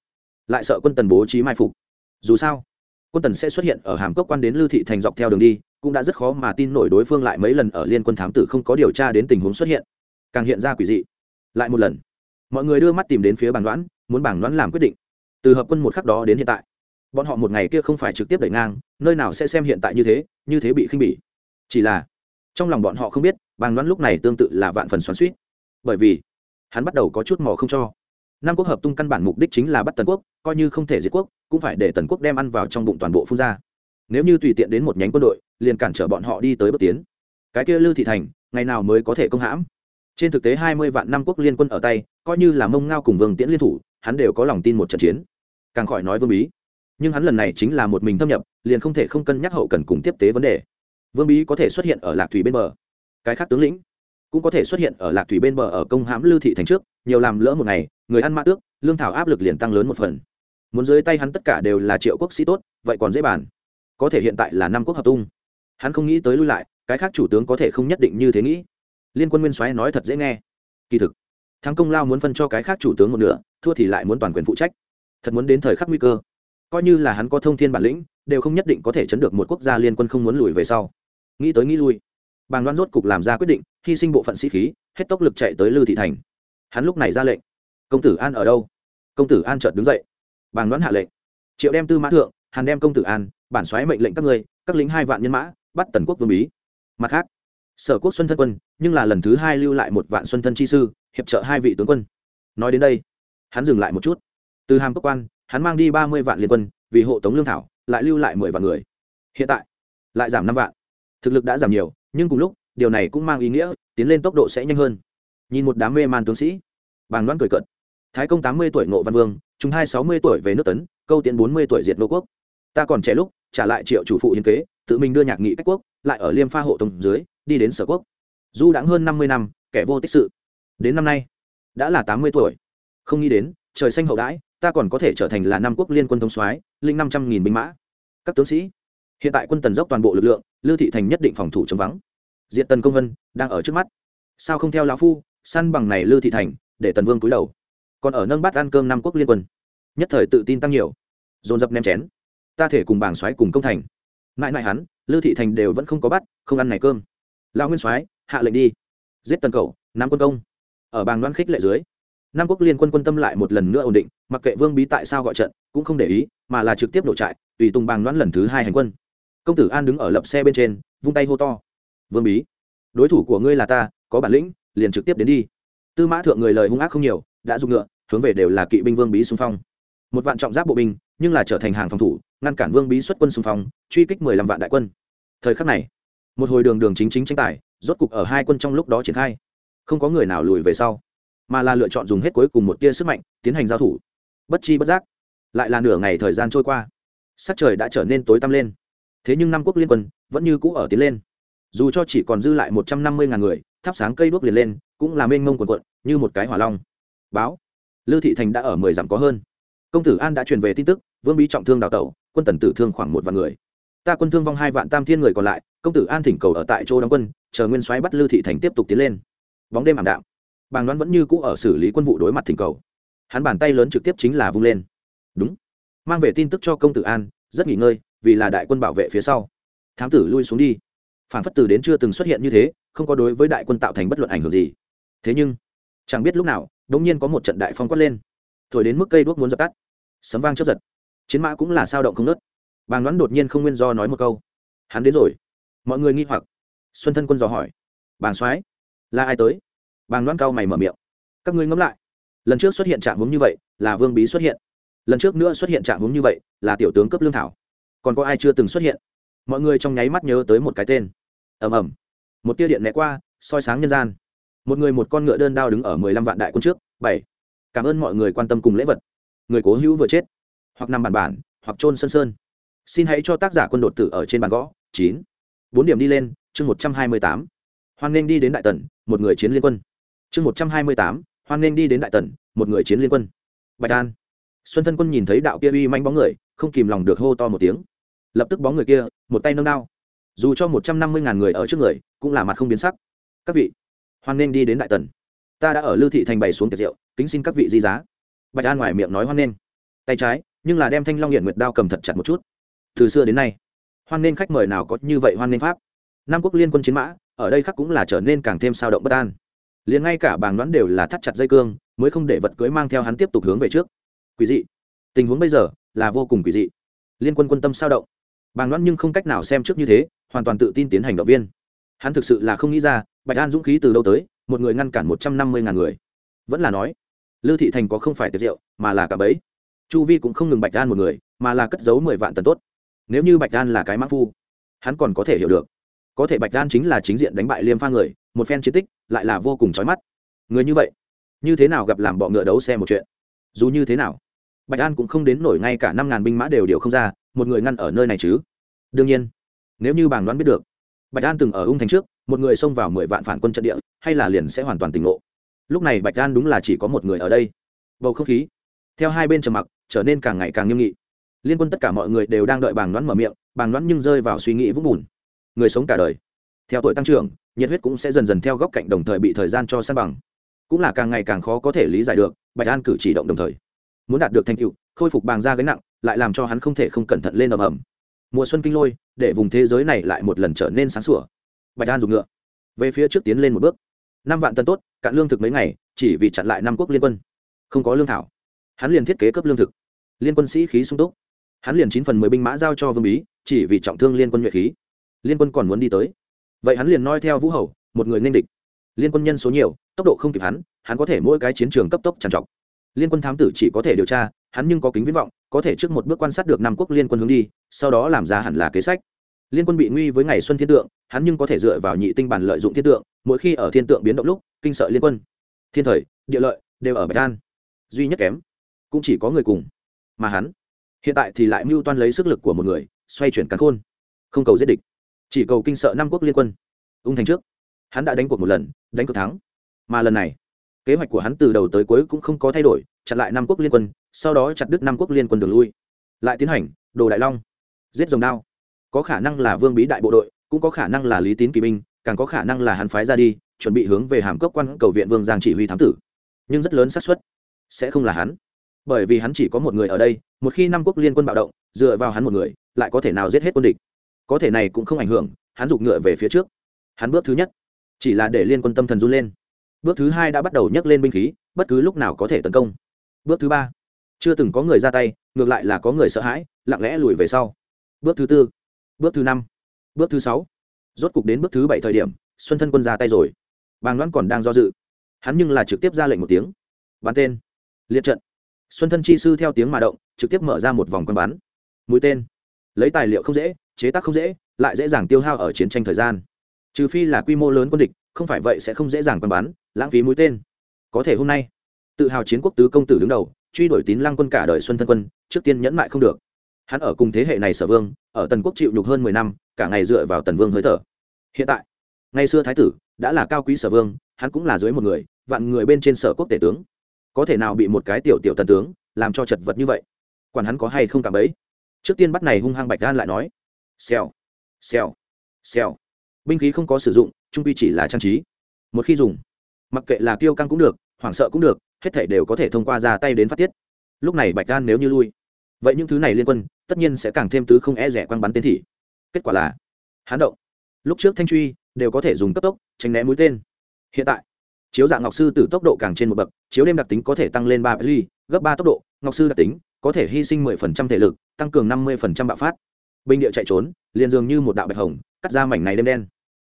lại sợ quân tần bố trí mai phục, dù sao, quân tần sẽ xuất hiện ở hàm cốc quan đến lưu thị thành dọc theo đường đi cũng đã rất khó mà tin nổi đối phương lại mấy lần ở liên quân thám tử không có điều tra đến tình huống xuất hiện. Càng hiện ra quỷ dị. Lại một lần. Mọi người đưa mắt tìm đến phía bàn đoán, muốn bảng đoán làm quyết định. Từ hợp quân một khắc đó đến hiện tại, bọn họ một ngày kia không phải trực tiếp đẩy ngang, nơi nào sẽ xem hiện tại như thế như thế bị khinh bỉ. Chỉ là, trong lòng bọn họ không biết bàn đoán lúc này tương tự là vạn phần xoắn suýt bởi vì, hắn bắt đầu có chút mò không cho. Nam quốc hợp tung căn bản mục đích chính là bắt tần quốc, coi như không thể diệt quốc, cũng phải để tần quốc đem ăn vào trong bụng toàn bộ phun ra nếu như tùy tiện đến một nhánh quân đội, liền cản trở bọn họ đi tới bước tiến. Cái kia lư thị thành, ngày nào mới có thể công hãm? Trên thực tế hai mươi vạn năm quốc liên quân ở tay, coi như là mông ngao cùng vương tiễn liên thủ, hắn đều có lòng tin một trận chiến. Càng khỏi nói vương bí. Nhưng hắn lần này chính là một mình thâm nhập, liền không thể không cân nhắc hậu cần cùng tiếp tế vấn đề. Vương bí có thể xuất hiện ở lạc thủy bên bờ. Cái khác tướng lĩnh cũng có thể xuất hiện ở lạc thủy bên bờ ở công hãm lưu thị thành trước, nhiều làm lỡ một ngày, người ăn mã tước, lương thảo áp lực liền tăng lớn một phần. Muốn dưới tay hắn tất cả đều là triệu quốc sĩ tốt, vậy còn dễ bàn có thể hiện tại là năm quốc hợp tung. Hắn không nghĩ tới lui lại, cái khác chủ tướng có thể không nhất định như thế nghĩ. Liên quân nguyên soái nói thật dễ nghe. Kỳ thực, thắng công lao muốn phân cho cái khác chủ tướng một nửa, thua thì lại muốn toàn quyền phụ trách. Thật muốn đến thời khắc nguy cơ. Coi như là hắn có thông thiên bản lĩnh, đều không nhất định có thể chấn được một quốc gia liên quân không muốn lùi về sau. Nghĩ tới nghĩ lui, bàng đoan rốt cục làm ra quyết định, hy sinh bộ phận sĩ khí, hết tốc lực chạy tới lư thị thành. Hắn lúc này ra lệnh, công tử an ở đâu? Công tử an chợt đứng dậy. Bàng đoan hạ lệnh, triệu đem tư mã thượng, hàn đem công tử an bản xoáy mệnh lệnh các ngươi, các lính hai vạn nhân mã, bắt tần quốc vương bí. Mặt khác, sở quốc xuân thân quân, nhưng là lần thứ hai lưu lại một vạn xuân thân chi sư, hiệp trợ hai vị tướng quân. Nói đến đây, hắn dừng lại một chút. Từ hàm cốc quan, hắn mang đi ba mươi vạn liên quân, vì hộ tống lương thảo, lại lưu lại mười vạn người. Hiện tại, lại giảm năm vạn. Thực lực đã giảm nhiều, nhưng cùng lúc, điều này cũng mang ý nghĩa, tiến lên tốc độ sẽ nhanh hơn. Nhìn một đám mê man tướng sĩ, bàng đoán cười cận thái công tám mươi tuổi ngộ văn vương chúng hai sáu mươi tuổi về nước tấn, câu tiện bốn mươi tuổi diệt nô quốc. Ta còn trẻ lúc trả lại triệu chủ phụ hiến kế, tự mình đưa nhạc nghị cách quốc, lại ở liêm pha hộ tông dưới, đi đến sở quốc. Du đãng hơn năm mươi năm, kẻ vô tích sự. Đến năm nay, đã là tám mươi tuổi. Không nghĩ đến, trời xanh hậu đãi, ta còn có thể trở thành là năm quốc liên quân thống soái, linh năm trăm nghìn binh mã. Các tướng sĩ, hiện tại quân tần dốc toàn bộ lực lượng, lưu thị thành nhất định phòng thủ chống vắng. Diện tần công vân, đang ở trước mắt. Sao không theo lão phu, săn bằng này lưu thị thành, để tần vương cúi đầu. Còn ở nâng bát ăn cơm năm quốc liên quân. Nhất thời tự tin tăng nhiều. Dồn dập ném chén ta thể cùng bảng xoáy cùng công thành. Mãi mãi hắn lưu thị thành đều vẫn không có bắt, không ăn này cơm. Lão nguyên soái, hạ lệnh đi. Giết tần cầu nam quân công. Ở bàng đoan khích lệ dưới, nam quốc liên quân quân tâm lại một lần nữa ổn định, mặc kệ vương bí tại sao gọi trận, cũng không để ý, mà là trực tiếp nổ trại, tùy tùng bàng đoan lần thứ hai hành quân. Công tử an đứng ở lập xe bên trên, vung tay hô to. Vương bí, đối thủ của ngươi là ta, có bản lĩnh, liền trực tiếp đến đi. Tư mã thượng người lời hung ác không nhiều, đã dùng ngựa, hướng về đều là kỵ binh vương bí xung phong. Một vạn trọng giáp bộ binh nhưng là trở thành hàng phòng thủ, ngăn cản vương bí xuất quân xung phong, truy kích mười lăm vạn đại quân. Thời khắc này, một hồi đường đường chính chính tranh tài, rốt cục ở hai quân trong lúc đó triển khai. Không có người nào lùi về sau, mà là lựa chọn dùng hết cuối cùng một tia sức mạnh, tiến hành giao thủ. Bất chi bất giác, lại là nửa ngày thời gian trôi qua. Sắc trời đã trở nên tối tăm lên. Thế nhưng năm quốc liên quân vẫn như cũ ở tiến lên. Dù cho chỉ còn dư lại một trăm năm mươi ngàn người, thắp sáng cây đuốc liền lên, cũng làm mênh mông quần quận như một cái hỏa long. Báo, lư thị thành đã ở mười dặm có hơn. Công tử an đã truyền về tin tức vương bí trọng thương đào tẩu, quân tần tử thương khoảng một vạn người. Ta quân thương vong hai vạn tam thiên người còn lại, công tử an thỉnh cầu ở tại chỗ đóng quân, chờ nguyên soái bắt lư thị thành tiếp tục tiến lên. Bóng đêm ảm đạm. Bàng đoán vẫn như cũ ở xử lý quân vụ đối mặt thỉnh cầu. Hắn bàn tay lớn trực tiếp chính là vung lên. Đúng. Mang về tin tức cho công tử an, rất nghỉ ngơi, vì là đại quân bảo vệ phía sau. Thám tử lui xuống đi. Phản phất từ đến chưa từng xuất hiện như thế, không có đối với đại quân tạo thành bất luận ảnh hưởng gì. Thế nhưng, chẳng biết lúc nào đ ỗ n g nhiên có một trận đại phong quất lên. Thổi đến mức cây đuốc muốn dập tắt. Sấm vang chấp giật chiến mã cũng là sao động không nớt. Bàng đoán đột nhiên không nguyên do nói một câu. Hắn đến rồi. Mọi người nghi hoặc. Xuân thân quân dò hỏi. Bàng soái, là ai tới? Bàng đoán cao mày mở miệng. Các ngươi ngẫm lại. Lần trước xuất hiện trạng hướng như vậy, là vương bí xuất hiện. Lần trước nữa xuất hiện trạng hướng như vậy, là tiểu tướng cấp lương thảo. Còn có ai chưa từng xuất hiện? Mọi người trong nháy mắt nhớ tới một cái tên. Ầm ầm. Một tia điện né qua, soi sáng nhân gian. Một người một con ngựa đơn đao đứng ở mười lăm vạn đại quân trước. Bảy. Cảm ơn mọi người quan tâm cùng lễ vật. Người cố hữu vừa chết hoặc nằm bản bản, hoặc trôn sơn sơn. Xin hãy cho tác giả quân đột tử ở trên bàn gõ, chín. Bốn điểm đi lên, chương một trăm hai mươi tám. Hoan nghênh đi đến đại tần, một người chiến liên quân. Chương một trăm hai mươi tám, hoan nghênh đi đến đại tần, một người chiến liên quân. Bạch an. Xuân thân quân nhìn thấy đạo kia uy manh bóng người, không kìm lòng được hô to một tiếng. Lập tức bóng người kia, một tay nâng đao. Dù cho một trăm năm mươi ngàn người ở trước người, cũng là mặt không biến sắc. Các vị, hoan nghênh đi đến đại tần. Ta đã ở lưu thị thành bày xuống tiệc rượu, kính xin các vị di giá. Bạch an ngoài miệng nói hoan nghênh. Tay trái nhưng là đem thanh long hiện nguyệt đao cầm thật chặt một chút. Từ xưa đến nay, hoan nên khách mời nào có như vậy hoan nên pháp? Nam quốc liên quân chiến mã, ở đây khắc cũng là trở nên càng thêm sao động bất an. Liền ngay cả bàng đoán đều là thắt chặt dây cương, mới không để vật cưới mang theo hắn tiếp tục hướng về trước. Quý dị. Tình huống bây giờ là vô cùng quý dị. Liên quân quân tâm sao động. Bàng đoán nhưng không cách nào xem trước như thế, hoàn toàn tự tin tiến hành động viên. Hắn thực sự là không nghĩ ra, bạch an dũng khí từ đâu tới, một người ngăn cản một trăm năm mươi ngàn người. Vẫn là nói, lư thị thành có không phải tiệc rượu mà là cả bấy chu vi cũng không ngừng bạch đan một người, mà là cất giấu mười vạn tần tốt. Nếu như bạch đan là cái mã phu, hắn còn có thể hiểu được. Có thể bạch đan chính là chính diện đánh bại liêm pha người, một phen chiến tích, lại là vô cùng trói mắt. Người như vậy, như thế nào gặp làm bọ ngựa đấu xe một chuyện? Dù như thế nào, bạch an cũng không đến nổi ngay cả năm ngàn binh mã đều điều không ra, một người ngăn ở nơi này chứ? Đương nhiên, nếu như bàng đoán biết được, bạch an từng ở ung thành trước, một người xông vào mười vạn phản quân trận địa, hay là liền sẽ hoàn toàn tỉnh ngộ. Lúc này bạch an đúng là chỉ có một người ở đây. Bầu không khí, theo hai bên trầm mặc trở nên càng ngày càng nghiêm nghị. Liên quân tất cả mọi người đều đang đợi bàng đoán mở miệng, bàng đoán nhưng rơi vào suy nghĩ vũng bùn. Người sống cả đời. Theo tuổi tăng trưởng, nhiệt huyết cũng sẽ dần dần theo góc cạnh đồng thời bị thời gian cho san bằng. Cũng là càng ngày càng khó có thể lý giải được, bạch an cử chỉ động đồng thời. Muốn đạt được thành tựu, khôi phục bàng ra gánh nặng, lại làm cho hắn không thể không cẩn thận lên ầm ầm. Mùa xuân kinh lôi, để vùng thế giới này lại một lần trở nên sáng sủa. Bạch an dùng ngựa. Về phía trước tiến lên một bước. Năm vạn tân tốt, cạn lương thực mấy ngày, chỉ vì chặn lại năm quốc liên quân. Không có lương thảo. Hắn liền thiết kế cấp lương thực liên quân sĩ khí sung túc. Hắn liền chín phần mười binh mã giao cho vương bí, chỉ vì trọng thương liên quân nhuệ khí. Liên quân còn muốn đi tới. Vậy hắn liền noi theo vũ hầu, một người nên địch. Liên quân nhân số nhiều, tốc độ không kịp hắn hắn có thể mỗi cái chiến trường cấp tốc trằn trọc. Liên quân thám tử chỉ có thể điều tra, hắn nhưng có kính viễn vọng, có thể trước một bước quan sát được năm quốc liên quân hướng đi, sau đó làm ra hẳn là kế sách. Liên quân bị nguy với ngày xuân thiên tượng, hắn nhưng có thể dựa vào nhị tinh bản lợi dụng thiên tượng, mỗi khi ở thiên tượng biến động lúc, kinh sợ liên quân. Thiên thời, địa lợi, đều ở bạch an. Duy nhất kém, cũng chỉ có người cùng mà hắn hiện tại thì lại mưu toan lấy sức lực của một người, xoay chuyển cắn khôn, không cầu giết địch, chỉ cầu kinh sợ năm quốc liên quân. Ung thành trước, hắn đã đánh cuộc một lần, đánh cuộc thắng, mà lần này, kế hoạch của hắn từ đầu tới cuối cũng không có thay đổi, chặn lại năm quốc liên quân, sau đó chặt đứt năm quốc liên quân đường lui, lại tiến hành đồ đại long, giết rồng đao. Có khả năng là vương bí đại bộ đội, cũng có khả năng là lý tín kỳ binh, càng có khả năng là hắn phái ra đi, chuẩn bị hướng về hàm cốc quan cầu viện vương giang chỉ huy thám tử. Nhưng rất lớn xác suất sẽ không là hắn bởi vì hắn chỉ có một người ở đây, một khi năm quốc liên quân bạo động, dựa vào hắn một người, lại có thể nào giết hết quân địch? Có thể này cũng không ảnh hưởng, hắn giục ngựa về phía trước. Hắn bước thứ nhất, chỉ là để liên quân tâm thần run lên. Bước thứ hai đã bắt đầu nhấc lên binh khí, bất cứ lúc nào có thể tấn công. Bước thứ ba, chưa từng có người ra tay, ngược lại là có người sợ hãi, lặng lẽ lùi về sau. Bước thứ tư, bước thứ năm, bước thứ sáu. Rốt cục đến bước thứ bảy thời điểm, xuân thân quân ra tay rồi. Bàng loan còn đang do dự. Hắn nhưng là trực tiếp ra lệnh một tiếng. Bắn tên. Liệt trận xuân thân chi sư theo tiếng mà động, trực tiếp mở ra một vòng quân bắn. Mũi tên. Lấy tài liệu không dễ, chế tác không dễ, lại dễ dàng tiêu hao ở chiến tranh thời gian. Trừ phi là quy mô lớn quân địch, không phải vậy sẽ không dễ dàng quân bắn, lãng phí mũi tên. Có thể hôm nay, tự hào chiến quốc tứ công tử đứng đầu, truy đuổi tín lăng quân cả đời xuân thân quân, trước tiên nhẫn mại không được. Hắn ở cùng thế hệ này sở vương, ở tần quốc chịu nhục hơn mười năm, cả ngày dựa vào tần vương hơi thở. Hiện tại, ngày xưa thái tử đã là cao quý sở vương, hắn cũng là dưới một người, vạn người bên trên sở quốc tể tướng có thể nào bị một cái tiểu tiểu tần tướng làm cho chật vật như vậy? Quản hắn có hay không cảm ấy trước tiên bắt này hung hăng bạch gan lại nói. Xèo xèo xèo. Binh khí không có sử dụng, trung quy chỉ là trang trí. Một khi dùng, mặc kệ là kiêu căng cũng được, hoảng sợ cũng được, hết thể đều có thể thông qua ra tay đến phát tiết. Lúc này bạch gan nếu như lui, vậy những thứ này liên quân, tất nhiên sẽ càng thêm tứ không e rẻ quăng bắn tên thị. Kết quả là hán động. Lúc trước thanh truy đều có thể dùng cấp tốc, tránh né mũi tên. Hiện tại chiếu dạng ngọc sư từ tốc độ càng trên một bậc, chiếu đêm đặc tính có thể tăng lên ba ly, gấp ba tốc độ, ngọc sư đặc tính có thể hy sinh mười phần trăm thể lực, tăng cường năm mươi phần trăm bạo phát. Binh địa chạy trốn, liền dường như một đạo bạch hồng, cắt ra mảnh này đêm đen.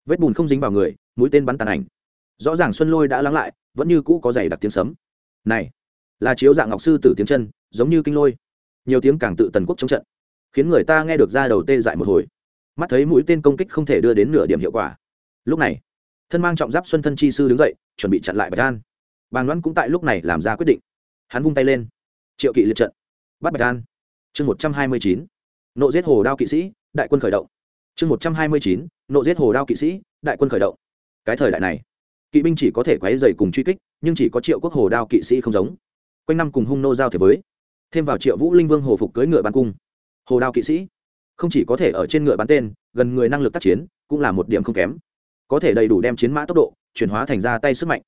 Vết bùn không dính vào người, mũi tên bắn tàn ảnh. Rõ ràng xuân lôi đã lắng lại, vẫn như cũ có giày đặc tiếng sấm. Này, là chiếu dạng ngọc sư tử tiếng chân, giống như kinh lôi. Nhiều tiếng càng tự tần quốc trong trận, khiến người ta nghe được ra đầu tê dại một hồi. Mắt thấy mũi tên công kích không thể đưa đến nửa điểm hiệu quả. Lúc này, thân mang trọng giáp xuân thân chi sư đứng dậy chuẩn bị chặn lại bạch an. Bàng đoán cũng tại lúc này làm ra quyết định. Hắn vung tay lên. Triệu kỵ liệt trận. Bắt bạch an. Chương một trăm hai mươi chín. Nộ giết hồ đao kỵ sĩ, đại quân khởi động. Chương một trăm hai mươi chín. Nộ giết hồ đao kỵ sĩ, đại quân khởi động. Cái thời đại này, kỵ binh chỉ có thể quáy dày cùng truy kích, nhưng chỉ có triệu quốc hồ đao kỵ sĩ không giống. Quanh năm cùng hung nô giao thế với. Thêm vào triệu vũ linh vương hồ phục cưỡi ngựa bắn cung. Hồ đao kỵ sĩ không chỉ có thể ở trên ngựa bắn tên, gần người năng lực tác chiến cũng là một điểm không kém. Có thể đầy đủ đem chiến mã tốc độ chuyển hóa thành ra tay sức mạnh.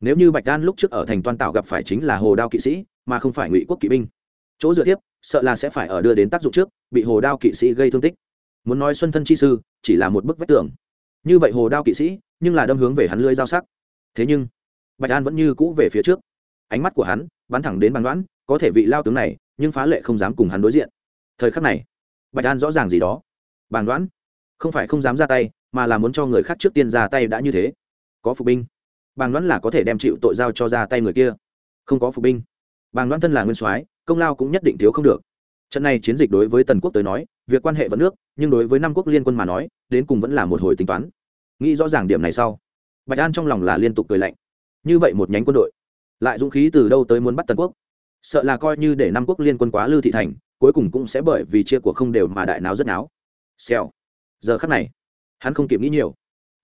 Nếu như bạch đan lúc trước ở thành toan tạo gặp phải chính là hồ đao kỵ sĩ, mà không phải ngụy quốc kỵ binh. Chỗ dựa tiếp, sợ là sẽ phải ở đưa đến tác dụng trước, bị hồ đao kỵ sĩ gây thương tích. Muốn nói xuân thân chi sư, chỉ là một bức vách tường. Như vậy hồ đao kỵ sĩ, nhưng là đâm hướng về hắn lưới giao sắc. Thế nhưng, bạch an vẫn như cũ về phía trước. Ánh mắt của hắn, bắn thẳng đến bàn đoán, có thể vị lao tướng này, nhưng phá lệ không dám cùng hắn đối diện. Thời khắc này, bạch an rõ ràng gì đó. Bàn đoán? Không phải không dám ra tay, mà là muốn cho người khác trước tiên ra tay đã như thế có phục binh. Bàng đoán là có thể đem chịu tội giao cho ra tay người kia. Không có phục binh. Bàng đoán thân là nguyên soái, công lao cũng nhất định thiếu không được. Trận này chiến dịch đối với tần quốc tới nói, việc quan hệ vẫn nước, nhưng đối với năm quốc liên quân mà nói, đến cùng vẫn là một hồi tính toán. Nghĩ rõ ràng điểm này sau, bạch an trong lòng là liên tục cười lạnh. Như vậy một nhánh quân đội, lại dũng khí từ đâu tới muốn bắt tần quốc? Sợ là coi như để năm quốc liên quân quá lư thị thành, cuối cùng cũng sẽ bởi vì chia của không đều mà đại náo rất náo. Xèo. Giờ khắc này, hắn không kịp nghĩ nhiều.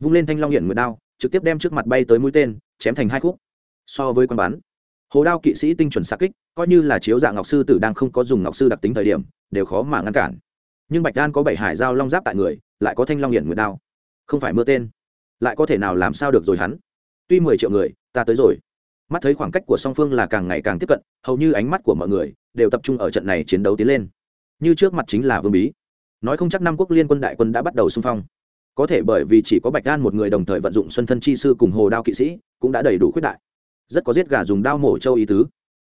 Vung lên thanh long hiển mượt đao trực tiếp đem trước mặt bay tới mũi tên, chém thành hai khúc. So với quân bắn hồ đao kỵ sĩ tinh chuẩn xa kích, coi như là chiếu dạng ngọc sư tử đang không có dùng ngọc sư đặc tính thời điểm, đều khó mà ngăn cản. Nhưng bạch đan có bảy hải dao long giáp tại người, lại có thanh long hiển nguyệt đao. Không phải mưa tên, lại có thể nào làm sao được rồi hắn? Tuy mười triệu người, ta tới rồi. Mắt thấy khoảng cách của song phương là càng ngày càng tiếp cận, hầu như ánh mắt của mọi người đều tập trung ở trận này chiến đấu tiến lên. Như trước mặt chính là vương bí. Nói không chắc năm quốc liên quân đại quân đã bắt đầu xung phong có thể bởi vì chỉ có bạch đan một người đồng thời vận dụng xuân thân chi sư cùng hồ đao kỵ sĩ, cũng đã đầy đủ khuyết đại. Rất có giết gà dùng đao mổ châu ý tứ.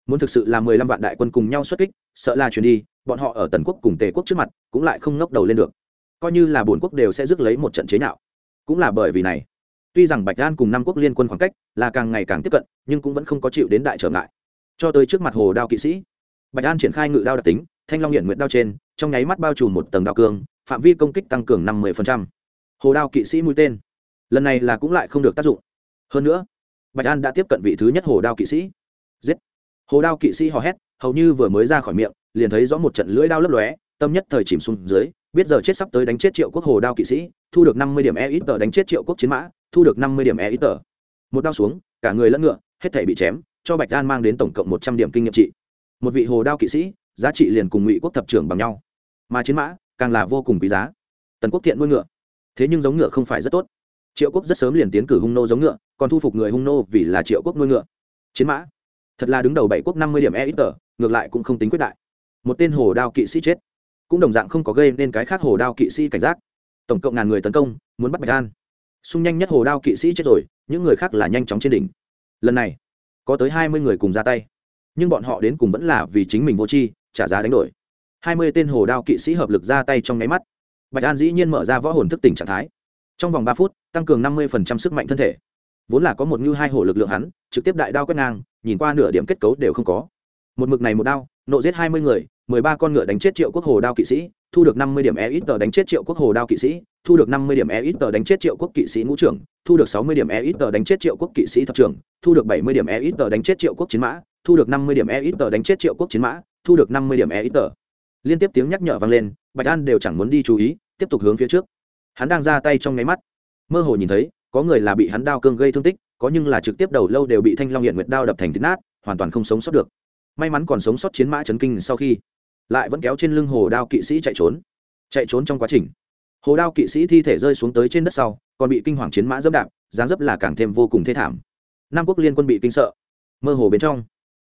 Muốn thực sự là mười lăm vạn đại quân cùng nhau xuất kích, sợ là chuyển đi, bọn họ ở tần quốc cùng tề quốc trước mặt, cũng lại không ngóc đầu lên được. Coi như là bốn quốc đều sẽ rước lấy một trận chế nhạo. Cũng là bởi vì này. Tuy rằng bạch đan cùng năm quốc liên quân khoảng cách là càng ngày càng tiếp cận, nhưng cũng vẫn không có chịu đến đại trở ngại. Cho tới trước mặt hồ đao kỵ sĩ, bạch đan triển khai ngự đao đặc tính, thanh long hiển nguyện đao trên, trong nháy mắt bao trùm một tầng đao cương, phạm vi công kích tăng cường năm mươi hồ đao kỵ sĩ mũi tên. Lần này là cũng lại không được tác dụng. Hơn nữa, bạch an đã tiếp cận vị thứ nhất hồ đao kỵ sĩ. Giết! Hồ đao kỵ sĩ hò hét, hầu như vừa mới ra khỏi miệng, liền thấy rõ một trận lưỡi đao lấp lóe, tâm nhất thời chìm xuống dưới, biết giờ chết sắp tới đánh chết triệu quốc hồ đao kỵ sĩ, thu được năm mươi điểm e ít tờ đánh chết triệu quốc chiến mã, thu được năm mươi điểm e ít tờ một đao xuống, cả người lẫn ngựa, hết thể bị chém, cho bạch an mang đến tổng cộng một trăm điểm kinh nghiệm trị. Một vị hồ đao kỵ sĩ, giá trị liền cùng ngụy quốc thập trưởng bằng nhau. Mà chiến mã, càng là vô cùng quý giá. Tần quốc thiện nuôi ngựa thế nhưng giống ngựa không phải rất tốt. Triệu quốc rất sớm liền tiến cử hung nô giống ngựa, còn thu phục người hung nô vì là triệu quốc nuôi ngựa. Chiến mã. Thật là đứng đầu bảy quốc năm mươi điểm e ít tờ ngược lại cũng không tính quyết đại. Một tên hồ đao kỵ sĩ chết. Cũng đồng dạng không có gây nên cái khác hồ đao kỵ sĩ cảnh giác. Tổng cộng ngàn người tấn công, muốn bắt bạch an. Xung nhanh nhất hồ đao kỵ sĩ chết rồi, những người khác là nhanh chóng trên đỉnh. Lần này, có tới hai mươi người cùng ra tay. Nhưng bọn họ đến cùng vẫn là vì chính mình vô tri, trả giá đánh đổi. Hai mươi tên hồ đao kỵ sĩ hợp lực ra tay trong nháy mắt bạch an dĩ nhiên mở ra võ hồn thức tỉnh trạng thái. Trong vòng ba phút, tăng cường năm mươi sức mạnh thân thể. Vốn là có một ngư hai hổ lực lượng hắn, trực tiếp đại đao quét ngang, nhìn qua nửa điểm kết cấu đều không có. Một mực này một đao, nộ giết hai mươi người, mười ba con ngựa đánh chết triệu quốc hồ đao kỵ sĩ, thu được năm mươi điểm e ít tờ đánh chết triệu quốc hồ đao kỵ sĩ, thu được năm mươi điểm e ít tờ đánh chết triệu quốc kỵ sĩ ngũ trưởng, thu được sáu mươi điểm e ít tờ đánh chết triệu quốc kỵ sĩ thập trưởng, thu được bảy mươi điểm e ít tờ đánh chết triệu quốc chiến mã, thu được năm mươi điểm e ít tờ đánh chết triệu quốc chiến mã, thu được năm mươi điểm e ít tờ. Liên tiếp tiếng nhắc nhở vang lên bạch an đều chẳng muốn đi chú ý, tiếp tục hướng phía trước. Hắn đang ra tay trong nháy mắt. Mơ hồ nhìn thấy, có người là bị hắn đao cương gây thương tích, có nhưng là trực tiếp đầu lâu đều bị thanh long hiện nguyệt đao đập thành thịt nát, hoàn toàn không sống sót được. May mắn còn sống sót chiến mã chấn kinh sau khi, lại vẫn kéo trên lưng hồ đao kỵ sĩ chạy trốn. Chạy trốn trong quá trình, hồ đao kỵ sĩ thi thể rơi xuống tới trên đất sau, còn bị kinh hoàng chiến mã dẫm đạp, dáng dấp là càng thêm vô cùng thê thảm. Nam quốc liên quân bị kinh sợ. Mơ hồ bên trong,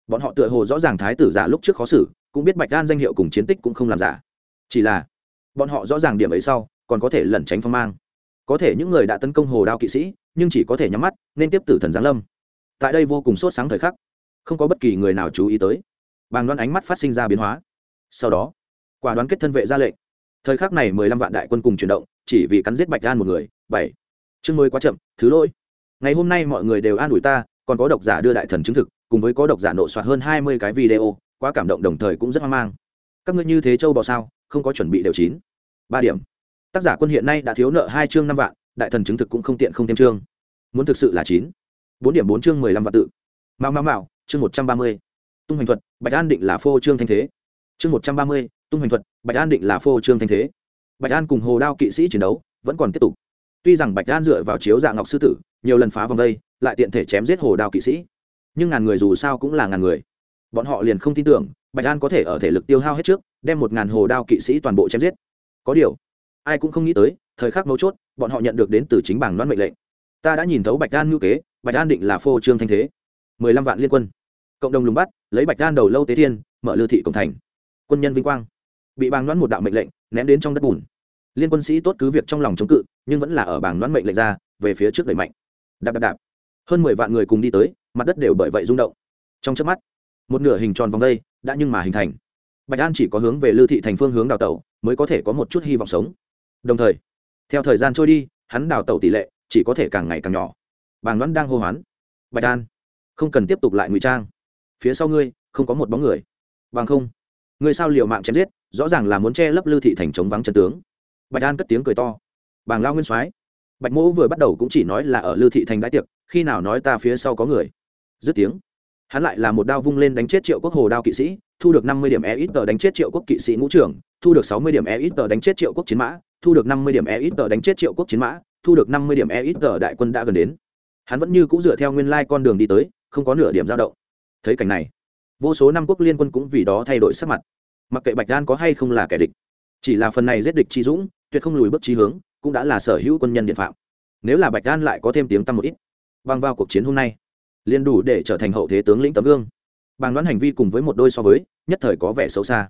bọn họ tựa hồ rõ ràng thái tử giả lúc trước khó xử, cũng biết bạch đan danh hiệu cùng chiến tích cũng không làm giả chỉ là, bọn họ rõ ràng điểm ấy sau, còn có thể lẩn tránh phong mang. Có thể những người đã tấn công hồ đao kỵ sĩ, nhưng chỉ có thể nhắm mắt, nên tiếp tử thần giáng lâm. Tại đây vô cùng sốt sáng thời khắc, không có bất kỳ người nào chú ý tới. Bàng đoán ánh mắt phát sinh ra biến hóa. Sau đó, quả đoán kết thân vệ ra lệnh. Thời khắc này mười lăm vạn đại quân cùng chuyển động, chỉ vì cắn giết bạch đan một người, bảy. Chương mới quá chậm, thứ lỗi. Ngày hôm nay mọi người đều an ủi ta, còn có độc giả đưa đại thần chứng thực, cùng với có độc giả nộ soạt hơn hai mươi cái video, quá cảm động đồng thời cũng rất hoang mang. Các ngươi như thế châu bò sao? Không có chuẩn bị đều chín. Ba điểm. Tác giả quân hiện nay đã thiếu nợ hai chương năm vạn, đại thần chứng thực cũng không tiện không thêm chương. Muốn thực sự là chín. Bốn điểm bốn chương mười lăm vạn tự. Mao mao mao chương một trăm ba mươi. Tung hành thuật, bạch an định là phô trương thanh thế. Chương một trăm ba mươi, tung hành thuật, bạch an định là phô trương thanh thế. Bạch an cùng hồ đao kỵ sĩ chiến đấu, vẫn còn tiếp tục. Tuy rằng bạch an dựa vào chiếu dạng ngọc sư tử, nhiều lần phá vòng vây, lại tiện thể chém giết hồ đao kỵ sĩ. Nhưng ngàn người dù sao cũng là ngàn người. Bọn họ liền không tin tưởng, bạch an có thể ở thể lực tiêu hao hết trước đem một ngàn hồ đao kỵ sĩ toàn bộ chém giết. Có điều, ai cũng không nghĩ tới, thời khắc mấu chốt, bọn họ nhận được đến từ chính bảng đoán mệnh lệnh. Ta đã nhìn thấu bạch đan ngữ kế, bạch đan định là phô trương thanh thế. Mười lăm vạn liên quân. Cộng đồng lùng bắt, lấy bạch đan đầu lâu tế thiên, mở lưu thị cổng thành. Quân nhân vinh quang. Bị bàng đoán một đạo mệnh lệnh, ném đến trong đất bùn. Liên quân sĩ tốt cứ việc trong lòng chống cự, nhưng vẫn là ở bảng đoán mệnh lệnh ra, về phía trước đẩy mạnh. Đạp đạp đạp. Hơn mười vạn người cùng đi tới, mặt đất đều bởi vậy rung động. Trong chớp mắt, một nửa hình tròn vòng đây đã nhưng mà hình thành bạch an chỉ có hướng về lưu thị thành phương hướng đào tẩu, mới có thể có một chút hy vọng sống. Đồng thời, theo thời gian trôi đi, hắn đào tẩu tỷ lệ chỉ có thể càng ngày càng nhỏ. Bàng đoán đang hô hoán. Bạch an, không cần tiếp tục lại ngụy trang. Phía sau ngươi, không có một bóng người. Bằng không, ngươi sao liều mạng chém giết, rõ ràng là muốn che lấp lưu thị thành chống vắng chân tướng. Bạch an cất tiếng cười to. Bàng lao nguyên soái, bạch mỗ vừa bắt đầu cũng chỉ nói là ở lưu thị thành đại tiệc, khi nào nói ta phía sau có người. Dứt tiếng, hắn lại là một đao vung lên đánh chết triệu quốc hồ đao kỵ sĩ thu được năm mươi điểm e ít tờ đánh chết triệu quốc kỵ sĩ ngũ trưởng, thu được sáu mươi điểm e ít tờ đánh chết triệu quốc chiến mã, thu được năm mươi điểm e ít tờ đánh chết triệu quốc chiến mã, thu được năm mươi điểm e ít tờ đại quân đã gần đến. Hắn vẫn như c ũ dựa theo nguyên lai con đường đi tới, không có nửa điểm dao động. Thấy cảnh này, vô số năm quốc liên quân cũng vì đó thay đổi sắc mặt. Mặc kệ bạch đan có hay không là kẻ địch, chỉ là phần này giết địch chi dũng, tuyệt không lùi bước chi hướng, cũng đã là sở hữu quân nhân điện phạm. Nếu là bạch đan lại có thêm tiếng tăm một ít băng vào cuộc chiến hôm nay, liền đủ để trở thành hậu thế tướng lĩnh tấm gương. Bàng đoán hành vi cùng với một đôi so với nhất thời có vẻ xấu xa.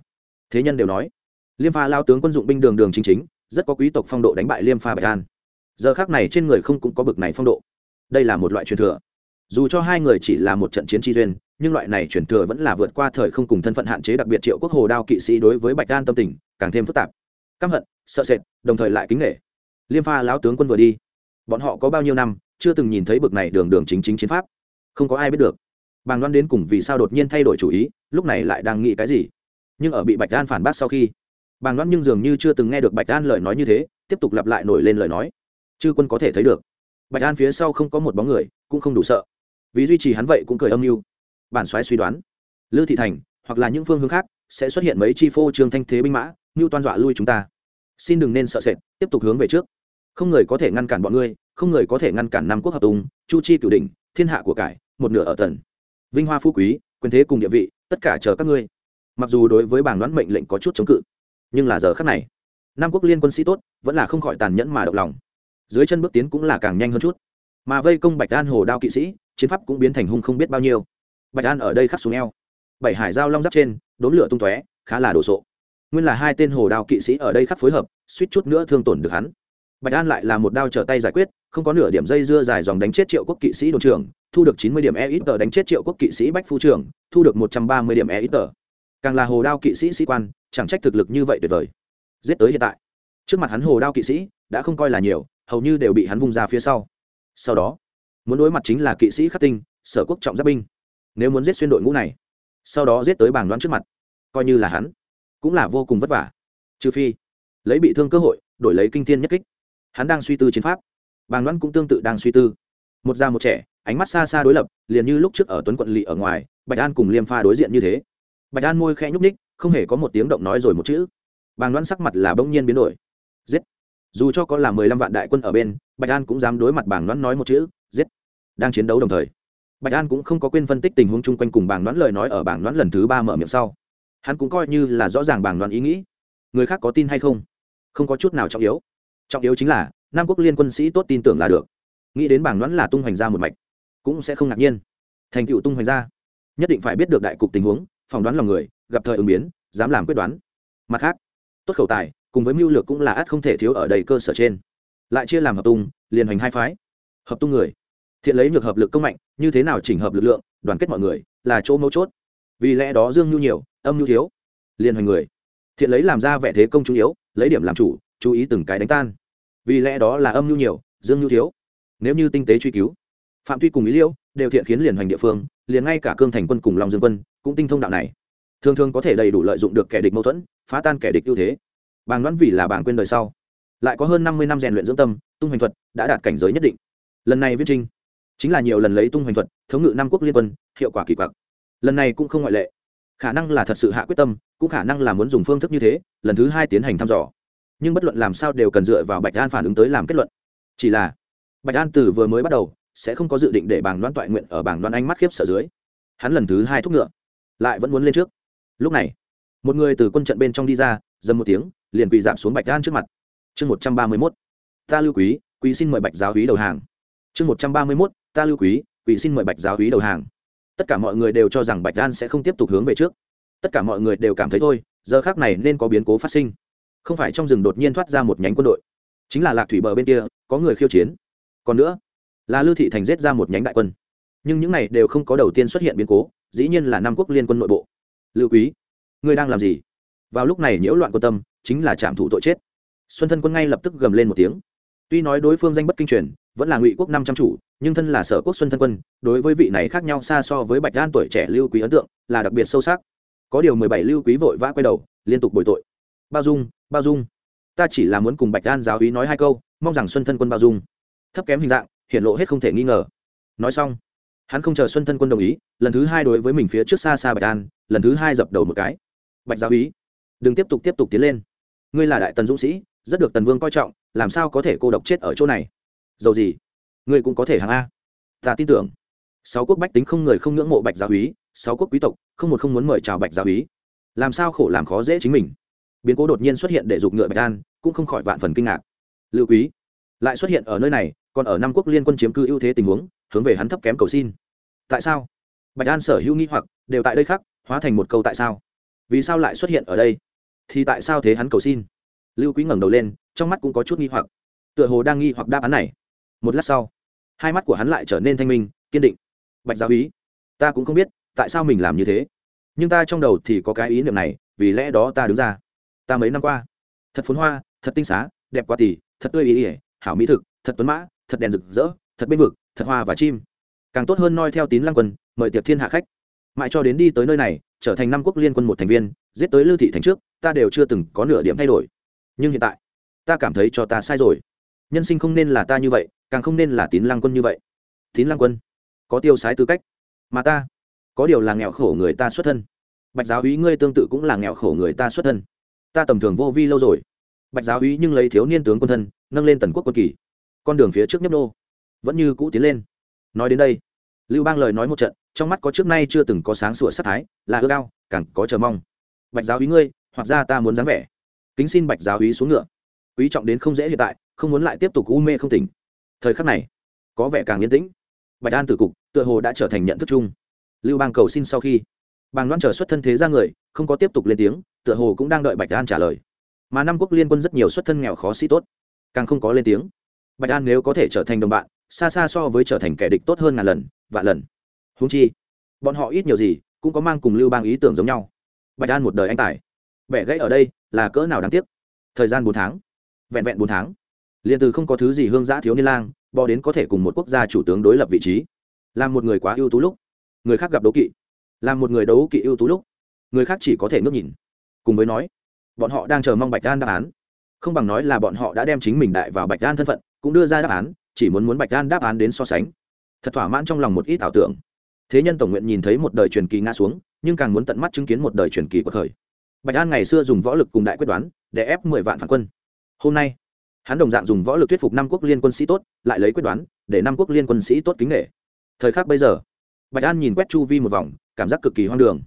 Thế nhân đều nói, liêm pha lao tướng quân dụng binh đường đường chính chính, rất có quý tộc phong độ đánh bại liêm pha bạch an. Giờ khác này trên người không cũng có bực này phong độ. Đây là một loại truyền thừa. Dù cho hai người chỉ là một trận chiến tri duyên, nhưng loại này truyền thừa vẫn là vượt qua thời không cùng thân phận hạn chế đặc biệt triệu quốc hồ đao kỵ sĩ đối với bạch an tâm tình càng thêm phức tạp. Căm hận, sợ sệt, đồng thời lại kính nghệ liêm pha lão tướng quân vừa đi, bọn họ có bao nhiêu năm, chưa từng nhìn thấy bực này đường đường chính chính chiến pháp. Không có ai biết được bàng Loan đến cùng vì sao đột nhiên thay đổi chủ ý, lúc này lại đang nghĩ cái gì? Nhưng ở bị bạch an phản bác sau khi, bàng Loan nhưng dường như chưa từng nghe được bạch an lời nói như thế, tiếp tục lặp lại nổi lên lời nói. Chư quân có thể thấy được. Bạch an phía sau không có một bóng người, cũng không đủ sợ. Vì duy trì hắn vậy cũng cười âm mưu. Bản soái suy đoán, lư thị thành, hoặc là những phương hướng khác, sẽ xuất hiện mấy chi phô trương thanh thế binh mã, như toan dọa lui chúng ta. Xin đừng nên sợ sệt, tiếp tục hướng về trước. Không người có thể ngăn cản bọn ngươi, không người có thể ngăn cản năm quốc hợp tùng, chu chi cửu đỉnh, thiên hạ của cải, một nửa ở tần vinh hoa phú quý, quyền thế cùng địa vị, tất cả chờ các ngươi. Mặc dù đối với bảng đoán mệnh lệnh có chút chống cự, nhưng là giờ khắc này nam quốc liên quân sĩ tốt vẫn là không khỏi tàn nhẫn mà động lòng. Dưới chân bước tiến cũng là càng nhanh hơn chút. Mà vây công bạch an hồ đao kỵ sĩ, chiến pháp cũng biến thành hung không biết bao nhiêu. Bạch an ở đây khắc xuống eo. Bảy hải giao long giáp trên đốn lửa tung tóe, khá là đồ sộ. Nguyên là hai tên hồ đao kỵ sĩ ở đây khắc phối hợp, suýt chút nữa thương tổn được hắn. Bạch an lại là một đao trở tay giải quyết, không có nửa điểm dây dưa dài dòng đánh chết triệu quốc kỵ sĩ đồn trưởng thu được chín mươi điểm e ít tờ đánh chết triệu quốc kỵ sĩ bách phu trưởng thu được một trăm ba mươi điểm e ít tờ. Càng là hồ đao kỵ sĩ sĩ quan, chẳng trách thực lực như vậy tuyệt vời. Giết tới hiện tại. Trước mặt hắn hồ đao kỵ sĩ đã không coi là nhiều, hầu như đều bị hắn vung ra phía sau. Sau đó, muốn đối mặt chính là kỵ sĩ khắc tinh, sở quốc trọng giáp binh. Nếu muốn giết xuyên đội ngũ này, sau đó giết tới bảng đoán trước mặt, coi như là hắn, cũng là vô cùng vất vả. Trừ phi, lấy bị thương cơ hội, đổi lấy kinh thiên nhất kích. Hắn đang suy tư chiến pháp. Bàng đoán cũng tương tự đang suy tư một già một trẻ, ánh mắt xa xa đối lập, liền như lúc trước ở tuấn quận lỵ ở ngoài, bạch an cùng liêm pha đối diện như thế. Bạch an môi khẽ nhúc ních không hề có một tiếng động nói rồi một chữ. Bàng đoán sắc mặt là bỗng nhiên biến đổi. Giết! Dù cho có là mười lăm vạn đại quân ở bên, bạch an cũng dám đối mặt bàng đoán nói một chữ, giết! Đang chiến đấu đồng thời, bạch an cũng không có quên phân tích tình huống chung quanh cùng bàng đoán lời nói ở bảng đoán lần thứ ba mở miệng sau. Hắn cũng coi như là rõ ràng bảng đoán ý nghĩ. Người khác có tin hay không? Không có chút nào trọng yếu. Trọng yếu chính là, nam quốc liên quân sĩ tốt tin tưởng là được nghĩ đến bảng đoán là tung hoành ra một mạch, cũng sẽ không ngạc nhiên. Thành tựu tung hoành ra, nhất định phải biết được đại cục tình huống, phỏng đoán lòng người, gặp thời ứng biến, dám làm quyết đoán. Mặt khác, tốt khẩu tài, cùng với mưu lược cũng là ắt không thể thiếu ở đầy cơ sở trên. Lại chia làm hợp tung, liền hành hai phái. Hợp tung người, thiện lấy nhược hợp lực công mạnh, như thế nào chỉnh hợp lực lượng, đoàn kết mọi người, là chỗ mấu chốt. Vì lẽ đó dương nhu nhiều, âm nhu thiếu. Liền hành người, thiện lấy làm ra vẻ thế công chủ yếu, lấy điểm làm chủ, chú ý từng cái đánh tan. Vì lẽ đó là âm nhu nhiều, dương nhu thiếu nếu như tinh tế truy cứu, phạm tuy cùng ý liễu đều thiện khiến liền hoành địa phương, liền ngay cả cương thành quân cùng long dương quân cũng tinh thông đạo này. Thường thường có thể đầy đủ lợi dụng được kẻ địch mâu thuẫn, phá tan kẻ địch ưu thế. Bàng đoán vì là bảng quên đời sau, lại có hơn năm mươi năm rèn luyện dưỡng tâm, tung hoành thuật đã đạt cảnh giới nhất định. Lần này viết trinh chính là nhiều lần lấy tung hoành thuật thống ngự nam quốc liên quân, hiệu quả kỳ quặc. Lần này cũng không ngoại lệ. Khả năng là thật sự hạ quyết tâm, cũng khả năng là muốn dùng phương thức như thế, lần thứ hai tiến hành thăm dò. Nhưng bất luận làm sao đều cần dựa vào bạch an phản ứng tới làm kết luận. Chỉ là bạch an từ vừa mới bắt đầu, sẽ không có dự định để bảng Đoan toại nguyện ở bảng Đoan Anh mắt khiếp sở dưới. Hắn lần thứ hai thúc ngựa, lại vẫn muốn lên trước. Lúc này, một người từ quân trận bên trong đi ra, dầm một tiếng, liền quỳ giảm xuống bạch an trước mặt. Chương một trăm ba mươi mốt, ta lưu quý quý xin mời bạch giáo hí đầu hàng. Chương một trăm ba mươi mốt, ta lưu quý quý xin mời bạch giáo hí đầu hàng. Tất cả mọi người đều cho rằng bạch an sẽ không tiếp tục hướng về trước. Tất cả mọi người đều cảm thấy thôi, giờ khác này nên có biến cố phát sinh. Không phải trong rừng đột nhiên thoát ra một nhánh quân đội, chính là lạc thủy bờ bên kia, có người khiêu chiến còn nữa, là lưu thị thành giết ra một nhánh đại quân. Nhưng những này đều không có đầu tiên xuất hiện biến cố, dĩ nhiên là Nam quốc liên quân nội bộ. Lưu quý, ngươi đang làm gì? Vào lúc này nhiễu loạn quân tâm, chính là trạm thủ tội chết. Xuân thân quân ngay lập tức gầm lên một tiếng. Tuy nói đối phương danh bất kinh truyền, vẫn là ngụy quốc năm trăm chủ, nhưng thân là sở quốc xuân thân quân, đối với vị này khác nhau xa so với bạch đan tuổi trẻ lưu quý ấn tượng, là đặc biệt sâu sắc. Có điều mười bảy lưu quý vội vã quay đầu, liên tục bồi tội. Bao dung bao dung. Ta chỉ là muốn cùng bạch đan giáo ý nói hai câu, mong rằng xuân thân quân bao dung thấp kém hình dạng hiện lộ hết không thể nghi ngờ. Nói xong hắn không chờ xuân thân quân đồng ý lần thứ hai đối với mình phía trước xa xa bạch An, lần thứ hai dập đầu một cái. Bạch giáo ý đừng tiếp tục tiếp tục tiến lên. Ngươi là đại tần dũng sĩ rất được tần vương coi trọng làm sao có thể cô độc chết ở chỗ này? Dầu gì? Ngươi cũng có thể hàng a. Ta tin tưởng. Sáu quốc bách tính không người không ngưỡng mộ bạch giáo úy sáu quốc quý tộc không một không muốn mời chào bạch giáo úy làm sao khổ làm khó dễ chính mình? Biến cố đột nhiên xuất hiện để giục ngựa bạch an cũng không khỏi vạn phần kinh ngạc. Lưu quý lại xuất hiện ở nơi này, còn ở năm quốc liên quân chiếm cư ưu thế tình huống, hướng về hắn thấp kém cầu xin. Tại sao? Bạch an sở hữu nghi hoặc, đều tại đây khác hóa thành một câu tại sao? Vì sao lại xuất hiện ở đây? Thì tại sao thế hắn cầu xin? Lưu quý ngẩng đầu lên, trong mắt cũng có chút nghi hoặc. Tựa hồ đang nghi hoặc đáp án này. Một lát sau, hai mắt của hắn lại trở nên thanh minh, kiên định. Bạch giáo ý ta cũng không biết, tại sao mình làm như thế? Nhưng ta trong đầu thì có cái ý niệm này, vì lẽ đó ta đứng ra. Ta mấy năm qua, thật phốn hoa, thật tinh xá, đẹp quá tỷ thật tươi ý ỉa hảo mỹ thực, thật tuấn mã, thật đèn rực rỡ, thật bên vực, thật hoa và chim. Càng tốt hơn noi theo tín lăng quân, mời tiệc thiên hạ khách. Mãi cho đến đi tới nơi này, trở thành năm quốc liên quân một thành viên, giết tới lưu thị thành trước, ta đều chưa từng có nửa điểm thay đổi. Nhưng hiện tại, ta cảm thấy cho ta sai rồi. Nhân sinh không nên là ta như vậy, càng không nên là tín lăng quân như vậy. Tín lăng quân, có tiêu sái tư cách, mà ta, có điều là nghèo khổ người ta xuất thân. Bạch giáo úy ngươi tương tự cũng là nghèo khổ người ta xuất thân. Ta tầm thường vô vi lâu rồi bạch giáo úy nhưng lấy thiếu niên tướng quân thân, nâng lên tần quốc quân kỳ. Con đường phía trước nhấp nô. Vẫn như cũ tiến lên. Nói đến đây, lưu bang lời nói một trận, trong mắt có trước nay chưa từng có sáng sủa sắc thái, là ưa cao càng có chờ mong. Bạch giáo úy ngươi, hoặc ra ta muốn dáng vẻ. Kính xin bạch giáo úy xuống ngựa. Quý trọng đến không dễ hiện tại, không muốn lại tiếp tục u mê không tỉnh. Thời khắc này, có vẻ càng yên tĩnh. Bạch an tử cục, tựa hồ đã trở thành nhận thức chung. Lưu bang cầu xin sau khi, bàng loan trở xuất thân thế ra người, không có tiếp tục lên tiếng, tựa hồ cũng đang đợi bạch an trả lời mà năm quốc liên quân rất nhiều xuất thân nghèo khó sĩ tốt, càng không có lên tiếng. Bạch an nếu có thể trở thành đồng bạn, xa xa so với trở thành kẻ địch tốt hơn ngàn lần, vạn lần. Húng chi, bọn họ ít nhiều gì, cũng có mang cùng lưu bang ý tưởng giống nhau. Bạch an một đời anh tài. Bẻ gãy ở đây là cỡ nào đáng tiếc? Thời gian bốn tháng. Vẹn vẹn bốn tháng. Liền từ không có thứ gì hương giã thiếu niên lang, bò đến có thể cùng một quốc gia chủ tướng đối lập vị trí. Làm một người quá ưu tú lúc, người khác gặp đấu kỵ. Làm một người đấu kỵ ưu tú lúc, người khác chỉ có thể ngước nhìn. Cùng với nói bọn họ đang chờ mong bạch an đáp án. Không bằng nói là bọn họ đã đem chính mình đại vào bạch an thân phận, cũng đưa ra đáp án, chỉ muốn muốn bạch an đáp án đến so sánh. Thật thỏa mãn trong lòng một ít ảo tưởng. Thế nhân tổng nguyện nhìn thấy một đời truyền kỳ ngã xuống, nhưng càng muốn tận mắt chứng kiến một đời truyền kỳ của thời. Bạch an ngày xưa dùng võ lực cùng đại quyết đoán, để ép mười vạn phản quân. Hôm nay, hắn đồng dạng dùng võ lực thuyết phục năm quốc liên quân sĩ tốt, lại lấy quyết đoán, để năm quốc liên quân sĩ tốt kính nghệ thời khắc bây giờ, bạch an nhìn quét chu vi một vòng, cảm giác cực kỳ hoang đường.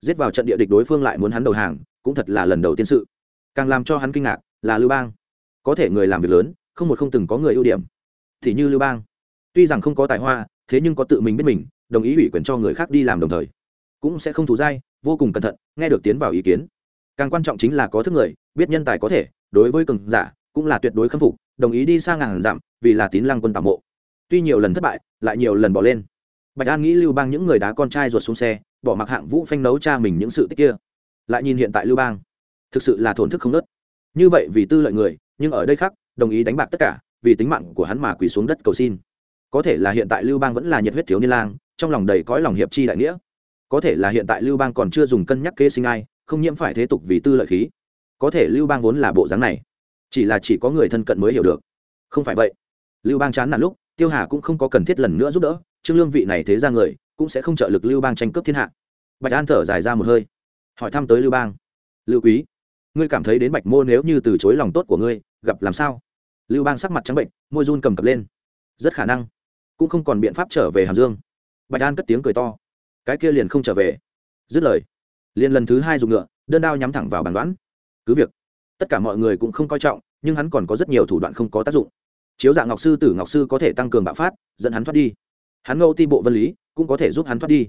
Giết vào trận địa địch đối phương lại muốn hắn đầu hàng cũng thật là lần đầu tiên sự. Càng làm cho hắn kinh ngạc là lưu bang. Có thể người làm việc lớn, không một không từng có người ưu điểm. Thì như lưu bang, tuy rằng không có tài hoa, thế nhưng có tự mình biết mình, đồng ý ủy quyền cho người khác đi làm đồng thời, cũng sẽ không thù dai, vô cùng cẩn thận, nghe được tiến vào ý kiến. Càng quan trọng chính là có thức người, biết nhân tài có thể, đối với cường giả cũng là tuyệt đối khâm phục, đồng ý đi sang ngàn dặm vì là tín lăng quân tạm mộ. Tuy nhiều lần thất bại, lại nhiều lần bỏ lên. Bạch an nghĩ lưu bang những người đá con trai ruột xuống xe, bỏ mặc hạng vũ phanh nấu cha mình những sự tích kia lại nhìn hiện tại lưu bang. Thực sự là thổn thức không nớt. Như vậy vì tư lợi người, nhưng ở đây khác, đồng ý đánh bạc tất cả, vì tính mạng của hắn mà quỳ xuống đất cầu xin. Có thể là hiện tại lưu bang vẫn là nhiệt huyết thiếu niên lang, trong lòng đầy cõi lòng hiệp chi đại nghĩa. Có thể là hiện tại lưu bang còn chưa dùng cân nhắc kê sinh ai, không nhiễm phải thế tục vì tư lợi khí. Có thể lưu bang vốn là bộ dáng này, chỉ là chỉ có người thân cận mới hiểu được. Không phải vậy. Lưu bang chán nản lúc, tiêu hà cũng không có cần thiết lần nữa giúp đỡ, trương lương vị này thế ra người, cũng sẽ không trợ lực lưu bang tranh cướp thiên hạ. Bạch an thở dài ra một hơi hỏi thăm tới lưu bang. Lưu quý, ngươi cảm thấy đến bạch mô nếu như từ chối lòng tốt của ngươi, gặp làm sao? Lưu bang sắc mặt trắng bệnh, môi run cầm cập lên. Rất khả năng, cũng không còn biện pháp trở về hàm dương. Bạch an cất tiếng cười to. Cái kia liền không trở về. Dứt lời, liền lần thứ hai dùng ngựa, đơn đao nhắm thẳng vào bàn đoán. Cứ việc, tất cả mọi người cũng không coi trọng, nhưng hắn còn có rất nhiều thủ đoạn không có tác dụng. Chiếu dạng ngọc sư tử ngọc sư có thể tăng cường bạo phát, dẫn hắn thoát đi. Hắn ngâu ti bộ vân lý cũng có thể giúp hắn thoát đi.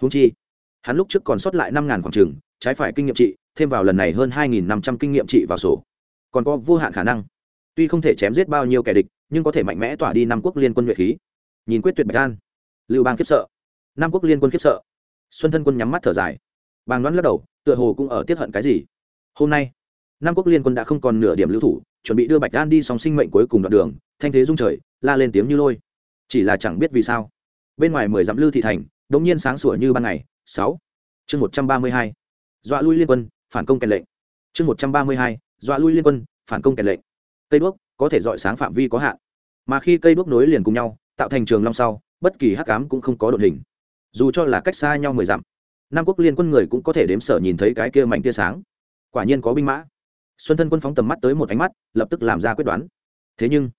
Húng chi hắn lúc trước còn sót lại năm ngàn khoảng trường, trái phải kinh nghiệm trị, thêm vào lần này hơn hai nghìn năm trăm kinh nghiệm trị vào sổ. Còn có vô hạn khả năng. Tuy không thể chém giết bao nhiêu kẻ địch, nhưng có thể mạnh mẽ tỏa đi năm quốc liên quân nhuệ khí. Nhìn quyết tuyệt bạch an. Lưu bang khiếp sợ. Nam quốc liên quân khiếp sợ. Xuân thân quân nhắm mắt thở dài. Bàng đoán lắc đầu, tựa hồ cũng ở tiếc hận cái gì. Hôm nay nam quốc liên quân đã không còn nửa điểm lưu thủ, chuẩn bị đưa bạch an đi song sinh mệnh cuối cùng đoạn đường, thanh thế dung trời, la lên tiếng như lôi. Chỉ là chẳng biết vì sao. Bên ngoài mười dặm lưu thị thành đống nhiên sáng sủa như ban ngày sáu. Chương một trăm ba mươi hai. Dọa lui liên quân, phản công kèn lệnh. Chương một trăm ba mươi hai. Dọa lui liên quân, phản công kèn lệnh. Cây đuốc có thể dọi sáng phạm vi có hạn. Mà khi cây đuốc nối liền cùng nhau, tạo thành trường long sau, bất kỳ hắc ám cũng không có đột hình. Dù cho là cách xa nhau mười dặm, nam quốc liên quân người cũng có thể đếm sở nhìn thấy cái kia mảnh tia sáng. Quả nhiên có binh mã. Xuân thân quân phóng tầm mắt tới một ánh mắt, lập tức làm ra quyết đoán. Thế nhưng,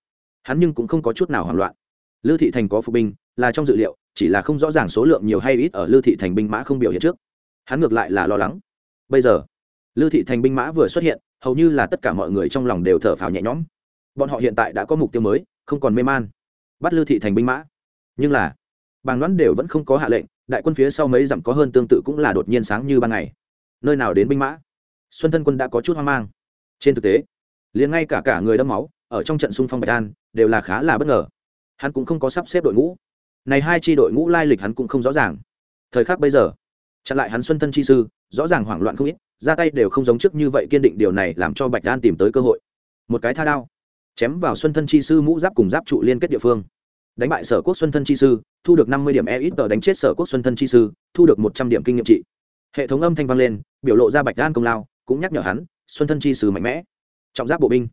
hắn nhưng cũng không có chút nào hoảng loạn. Lư thị thành có phục binh là trong dự liệu, chỉ là không rõ ràng số lượng nhiều hay ít ở Lưu thị thành binh mã không biểu hiện trước. Hắn ngược lại là lo lắng. Bây giờ, Lưu thị thành binh mã vừa xuất hiện, hầu như là tất cả mọi người trong lòng đều thở phào nhẹ nhõm. Bọn họ hiện tại đã có mục tiêu mới, không còn mê man. Bắt Lưu thị thành binh mã. Nhưng là, bàng đoán đều vẫn không có hạ lệnh, đại quân phía sau mấy dặm có hơn tương tự cũng là đột nhiên sáng như ban ngày. Nơi nào đến binh mã? Xuân thân quân đã có chút hoang mang. Trên thực tế, liền ngay cả cả người đâm máu, ở trong trận xung phong bạch an, đều là khá là bất ngờ. Hắn cũng không có sắp xếp đội ngũ này hai chi đội ngũ lai lịch hắn cũng không rõ ràng. Thời khắc bây giờ, chặn lại hắn xuân thân chi sư, rõ ràng hoảng loạn không ít, ra tay đều không giống trước như vậy kiên định điều này làm cho bạch an tìm tới cơ hội. Một cái tha đao, chém vào xuân thân chi sư mũ giáp cùng giáp trụ liên kết địa phương. Đánh bại sở quốc xuân thân chi sư, thu được năm mươi điểm e ít tờ đánh chết sở quốc xuân thân chi sư, thu được một trăm điểm kinh nghiệm trị. Hệ thống âm thanh vang lên, biểu lộ ra bạch an công lao, cũng nhắc nhở hắn, xuân thân chi sư mạnh mẽ. Trọng giáp bộ binh,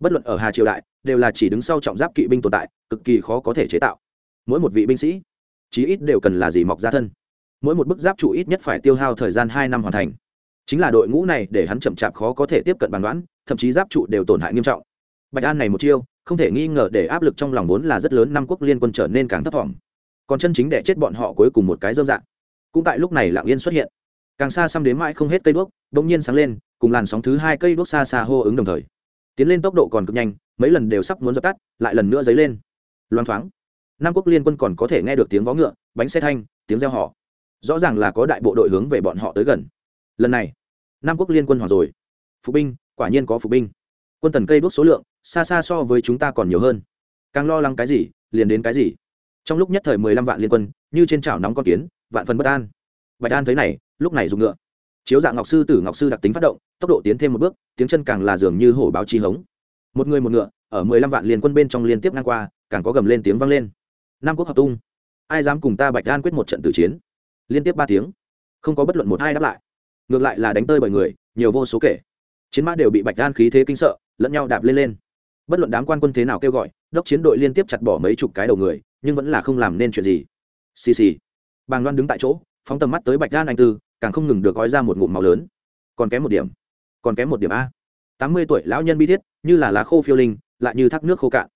bất luận ở hà triều đại, đều là chỉ đứng sau trọng giáp kỵ binh tồn tại, cực kỳ khó có thể chế tạo mỗi một vị binh sĩ, chí ít đều cần là gì mọc ra thân. Mỗi một bức giáp trụ ít nhất phải tiêu hao thời gian hai năm hoàn thành. Chính là đội ngũ này để hắn chậm chạp khó có thể tiếp cận bàn đoán, thậm chí giáp trụ đều tổn hại nghiêm trọng. Bạch an này một chiêu, không thể nghi ngờ để áp lực trong lòng vốn là rất lớn năm quốc liên quân trở nên càng thấp thỏm. Còn chân chính để chết bọn họ cuối cùng một cái dâm dạng cũng tại lúc này lạng yên xuất hiện. Càng xa xăm đến mãi không hết cây đuốc, bỗng nhiên sáng lên, cùng làn sóng thứ hai cây đuốc xa xa hô ứng đồng thời. Tiến lên tốc độ còn cực nhanh, mấy lần đều sắp muốn dập tắt, lại lần nữa dấy lên. Loang thoáng nam quốc liên quân còn có thể nghe được tiếng vó ngựa, bánh xe thanh, tiếng reo họ rõ ràng là có đại bộ đội hướng về bọn họ tới gần. Lần này, nam quốc liên quân hòa rồi. Phục binh, quả nhiên có phục binh. Quân tần cây đuốc số lượng, xa xa so với chúng ta còn nhiều hơn. Càng lo lắng cái gì, liền đến cái gì. Trong lúc nhất thời mười lăm vạn liên quân, như trên chảo nóng con kiến, vạn phần bất an. Bạch an thấy này, lúc này dùng ngựa. Chiếu dạng ngọc sư tử ngọc sư đặc tính phát động, tốc độ tiến thêm một bước, tiếng chân càng là dường như hổ báo chi hống. Một người một ngựa, ở mười lăm vạn liên quân bên trong liên tiếp ngang qua, càng có gầm lên tiếng vang lên nam quốc hợp tung. Ai dám cùng ta bạch an quyết một trận tử chiến? Liên tiếp ba tiếng. Không có bất luận một hai đáp lại. Ngược lại là đánh tơi bởi người, nhiều vô số kể. Chiến mã đều bị bạch an khí thế kinh sợ, lẫn nhau đạp lên lên. Bất luận đám quan quân thế nào kêu gọi, đốc chiến đội liên tiếp chặt bỏ mấy chục cái đầu người, nhưng vẫn là không làm nên chuyện gì. Xì xì. Bàng loan đứng tại chỗ, phóng tầm mắt tới bạch an anh tư, càng không ngừng được gói ra một ngụm màu lớn. Còn kém một điểm. Còn kém một điểm a. Tám mươi tuổi lão nhân bi thiết, như là lá khô phiêu linh, lại như thác nước khô cạn.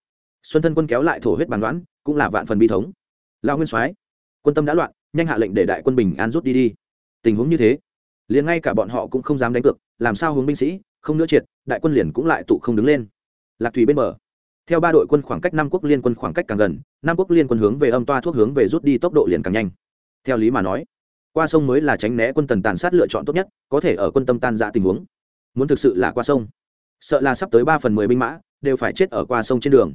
Xuân thân quân kéo lại thổ huyết bàn đoán cũng là vạn phần bi thống. Lão nguyên soái, quân tâm đã loạn, nhanh hạ lệnh để đại quân bình an rút đi đi. Tình huống như thế, liền ngay cả bọn họ cũng không dám đánh cược, làm sao hướng binh sĩ, không nữa triệt, đại quân liền cũng lại tụ không đứng lên. Lạc thủy bên bờ, theo ba đội quân khoảng cách năm quốc liên quân khoảng cách càng gần, năm quốc liên quân hướng về âm toa thuốc hướng về rút đi tốc độ liền càng nhanh. Theo lý mà nói, qua sông mới là tránh né quân tần tàn sát lựa chọn tốt nhất, có thể ở quân tâm tan ra tình huống. Muốn thực sự là qua sông, sợ là sắp tới ba phần mười binh mã, đều phải chết ở qua sông trên đường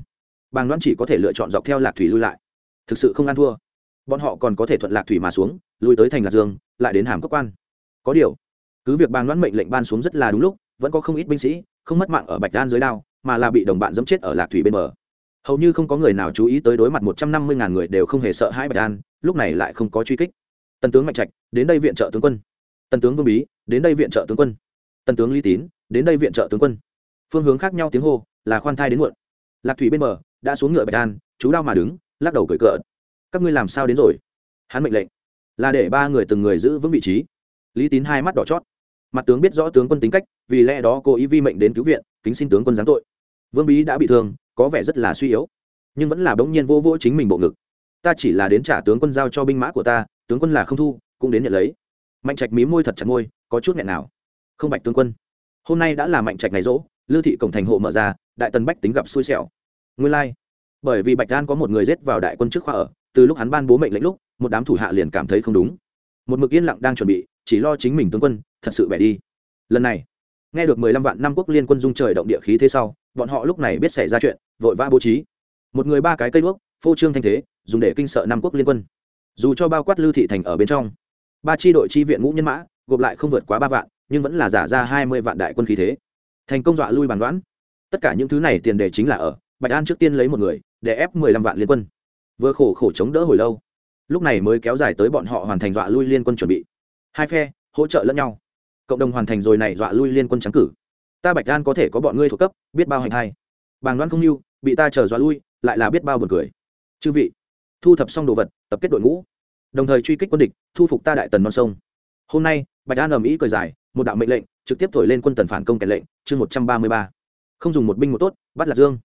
bàng đoán chỉ có thể lựa chọn dọc theo lạc thủy lui lại. Thực sự không ăn thua. Bọn họ còn có thể thuận lạc thủy mà xuống, lui tới thành lạc dương, lại đến hàm cấp quan. Có điều, cứ việc bàng đoán mệnh lệnh ban xuống rất là đúng lúc, vẫn có không ít binh sĩ, không mất mạng ở bạch đan dưới đao, mà là bị đồng bạn dẫm chết ở lạc thủy bên bờ. Hầu như không có người nào chú ý tới đối mặt một trăm năm mươi ngàn người đều không hề sợ hãi bạch đan, lúc này lại không có truy kích. Tần tướng mạnh trạch, đến đây viện trợ tướng quân. Tần tướng vương bí, đến đây viện trợ tướng quân. Tần tướng lý tín, đến đây viện trợ tướng quân. Phương hướng khác nhau tiếng hô, là khoan thai đến muộn lạc thủy bên bờ, đã xuống ngựa bạch an, chú đao mà đứng, lắc đầu cười cợt. Các ngươi làm sao đến rồi? Hắn mệnh lệnh. Là để ba người từng người giữ vững vị trí. Lý tín hai mắt đỏ chót. Mặt tướng biết rõ tướng quân tính cách, vì lẽ đó cô ý vi mệnh đến cứu viện, kính xin tướng quân giáng tội. Vương bí đã bị thương, có vẻ rất là suy yếu, nhưng vẫn là bỗng nhiên vô vô chính mình bộ ngực. Ta chỉ là đến trả tướng quân giao cho binh mã của ta, tướng quân là không thu, cũng đến nhận lấy. Mạnh trạch mí môi thật chặt môi, có chút nghẹn nào. Không bạch tướng quân. Hôm nay đã là mạnh trạch ngày rỗ lưu thị cổng thành hộ mở ra, đại tần bách tính gặp xui xẻo nguyên lai、like. bởi vì bạch đan có một người giết vào đại quân trước khoa ở, từ lúc hắn ban bố mệnh lệnh lúc, một đám thủ hạ liền cảm thấy không đúng. Một mực yên lặng đang chuẩn bị, chỉ lo chính mình tướng quân, thật sự bẻ đi. Lần này, nghe được mười lăm vạn năm quốc liên quân dung trời động địa khí thế sau, bọn họ lúc này biết xảy ra chuyện, vội vã bố trí. Một người ba cái cây đuốc, phô trương thanh thế, dùng để kinh sợ năm quốc liên quân. Dù cho bao quát lưu thị thành ở bên trong, ba tri đội chi viện ngũ nhân mã, gộp lại không vượt quá ba vạn, nhưng vẫn là giả ra hai mươi vạn đại quân khí thế. Thành công dọa lui bàn đoán. Tất cả những thứ này tiền đề chính là ở bạch an trước tiên lấy một người, để ép mười lăm vạn liên quân. Vừa khổ khổ chống đỡ hồi lâu. Lúc này mới kéo dài tới bọn họ hoàn thành dọa lui liên quân chuẩn bị. Hai phe, hỗ trợ lẫn nhau. Cộng đồng hoàn thành rồi này dọa lui liên quân trắng cử. Ta bạch an có thể có bọn ngươi thuộc cấp, biết bao hành hai. Bàng đoan không mưu bị ta chờ dọa lui, lại là biết bao buồn cười. Chư vị, thu thập xong đồ vật, tập kết đội ngũ. Đồng thời truy kích quân địch, thu phục ta đại tần non sông. Hôm nay, bạch an ầm ĩ cười dài, một đạo mệnh lệnh, trực tiếp thổi lên quân tần phản công kẻ lệnh, chương một trăm ba mươi ba. Không dùng một binh một tốt, bắt lạc dương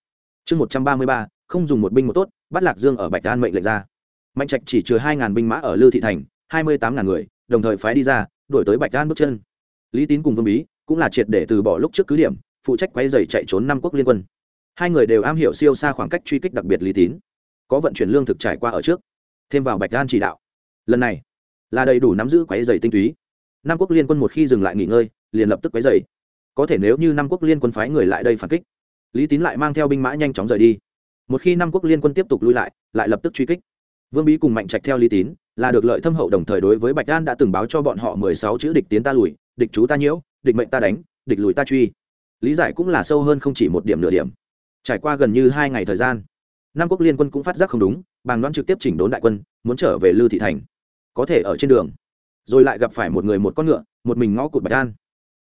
chương một trăm ba mươi ba, không dùng một binh một tốt, bắt lạc dương ở bạch an mệnh lệnh ra. Mạnh trạch chỉ chừa hai ngàn binh mã ở lư thị thành, hai mươi tám ngàn người, đồng thời phái đi ra, đuổi tới bạch an bước chân. Lý tín cùng vương bí cũng là triệt để từ bỏ lúc trước cứ điểm, phụ trách quay dày chạy trốn năm quốc liên quân. Hai người đều am hiểu siêu xa khoảng cách truy kích đặc biệt lý tín. Có vận chuyển lương thực trải qua ở trước, thêm vào bạch an chỉ đạo. Lần này là đầy đủ nắm giữ quái dày tinh túy. Nam quốc liên quân một khi dừng lại nghỉ ngơi, liền lập tức quái dày có thể nếu như nam quốc liên quân phái người lại đây phản kích lý tín lại mang theo binh mã nhanh chóng rời đi. Một khi nam quốc liên quân tiếp tục lui lại lại lập tức truy kích. Vương bí cùng mạnh trạch theo lý tín, là được lợi thâm hậu đồng thời đối với bạch an đã từng báo cho bọn họ mười sáu chữ địch tiến ta lùi, địch chú ta nhiễu, địch mệnh ta đánh, địch lùi ta truy. Lý giải cũng là sâu hơn không chỉ một điểm nửa điểm. Trải qua gần như hai ngày thời gian nam quốc liên quân cũng phát giác không đúng, bàng đoán trực tiếp chỉnh đốn đại quân, muốn trở về lư thị thành. Có thể ở trên đường, rồi lại gặp phải một người một con ngựa, một mình ngõ cụt bạch an.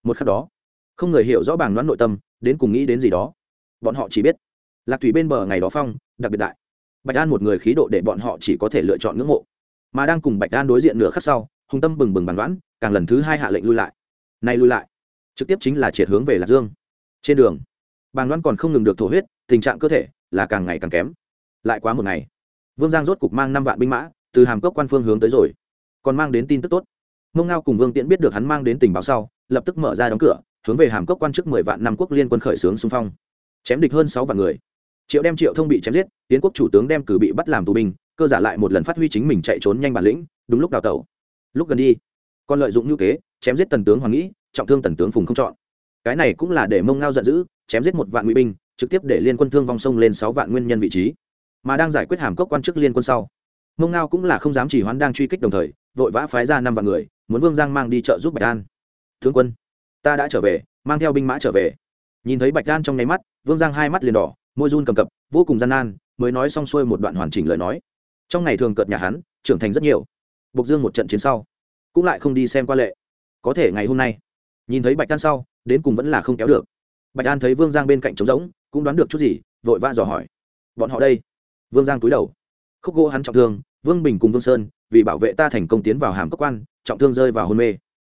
Một khắc đó, không người hiểu rõ bàng đoán nội tâm, đến cùng nghĩ đến gì đó bọn họ chỉ biết. Lạc thủy bên bờ ngày đó phong, đặc biệt đại. Bạch an một người khí độ để bọn họ chỉ có thể lựa chọn ngưỡng mộ. Mà đang cùng bạch an đối diện nửa khắc sau, hùng tâm bừng bừng bàn đoán càng lần thứ hai hạ lệnh lui lại. Nay lui lại, trực tiếp chính là triệt hướng về lạc dương. Trên đường, bàn đoán còn không ngừng được thổ huyết, tình trạng cơ thể là càng ngày càng kém. Lại quá một ngày, vương giang rốt cục mang năm vạn binh mã từ hàm cốc quan phương hướng tới rồi. Còn mang đến tin tức tốt. Mông ngao cùng vương tiễn biết được hắn mang đến tình báo sau, lập tức mở ra đóng cửa, hướng về hàm cốc quan chức mười vạn năm quốc liên quân khởi xướng xung phong chém địch hơn sáu vạn người. Triệu đem triệu thông bị chém giết tiến quốc chủ tướng đem cử bị bắt làm tù binh, cơ giả lại một lần phát huy chính mình chạy trốn nhanh bản lĩnh, đúng lúc đào tẩu. Lúc gần đi, còn lợi dụng ngữ kế, chém giết tần tướng hoàng nghĩ, trọng thương tần tướng phùng không chọn. Cái này cũng là để mông ngao giận dữ, chém giết một vạn ngụy binh, trực tiếp để liên quân thương vong sông lên sáu vạn nguyên nhân vị trí. Mà đang giải quyết hàm cốc quan chức liên quân sau, mông ngao cũng là không dám chỉ hoán đang truy kích đồng thời, vội vã phái ra năm vạn người, muốn vương giang mang đi trợ giúp bạch an. Tướng quân, ta đã trở về, mang theo binh mã trở về nhìn thấy bạch an trong nháy mắt, vương giang hai mắt liền đỏ, môi run cầm cập, vô cùng gian nan, mới nói xong xuôi một đoạn hoàn chỉnh lời nói. Trong ngày thường cợt nhà hắn, trưởng thành rất nhiều. Bộc dương một trận chiến sau, cũng lại không đi xem qua lệ. Có thể ngày hôm nay, nhìn thấy bạch an sau, đến cùng vẫn là không kéo được. Bạch an thấy vương giang bên cạnh trống rỗng, cũng đoán được chút gì, vội vã dò hỏi. Bọn họ đây? Vương giang túi đầu. Khúc gỗ hắn trọng thương, vương bình cùng vương sơn, vì bảo vệ ta thành công tiến vào hàm cơ quan, trọng thương rơi vào hôn mê.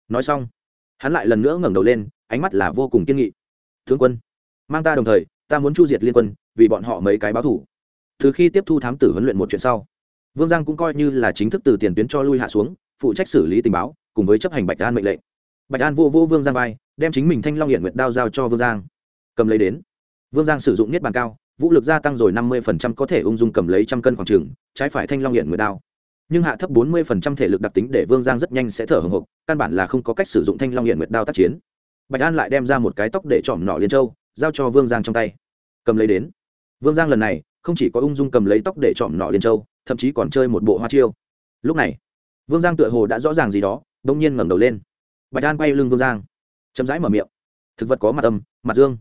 Nói xong, hắn lại lần nữa ngẩng đầu lên, ánh mắt là vô cùng kiên nghị thương quân. Mang ta đồng thời, ta muốn chu diệt liên quân, vì bọn họ mấy cái báo thủ. Từ khi tiếp thu thám tử huấn luyện một chuyện sau, vương giang cũng coi như là chính thức từ tiền tuyến cho lui hạ xuống, phụ trách xử lý tình báo, cùng với chấp hành bạch an mệnh lệnh. Bạch an vô vô vương giang vai, đem chính mình thanh long hiện nguyệt đao giao cho vương giang. Cầm lấy đến. Vương giang sử dụng niết bàn cao, vũ lực gia tăng rồi năm mươi có thể ung dung cầm lấy trăm cân khoảng trừng trái phải thanh long hiện nguyệt đao. Nhưng hạ thấp bốn mươi thể lực đặc tính để vương giang rất nhanh sẽ thở hồng hộc, căn bản là không có cách sử dụng thanh long hiện nguyệt đao tác chiến bạch an lại đem ra một cái tóc để chỏm nọ liên châu, giao cho vương giang trong tay. Cầm lấy đến. Vương giang lần này, không chỉ có ung dung cầm lấy tóc để chỏm nọ liên châu, thậm chí còn chơi một bộ hoa chiêu. Lúc này, vương giang tựa hồ đã rõ ràng gì đó đông nhiên ngẩng đầu lên. Bạch an quay lưng vương giang. Chậm rãi mở miệng. Thực vật có mặt âm, mặt dương.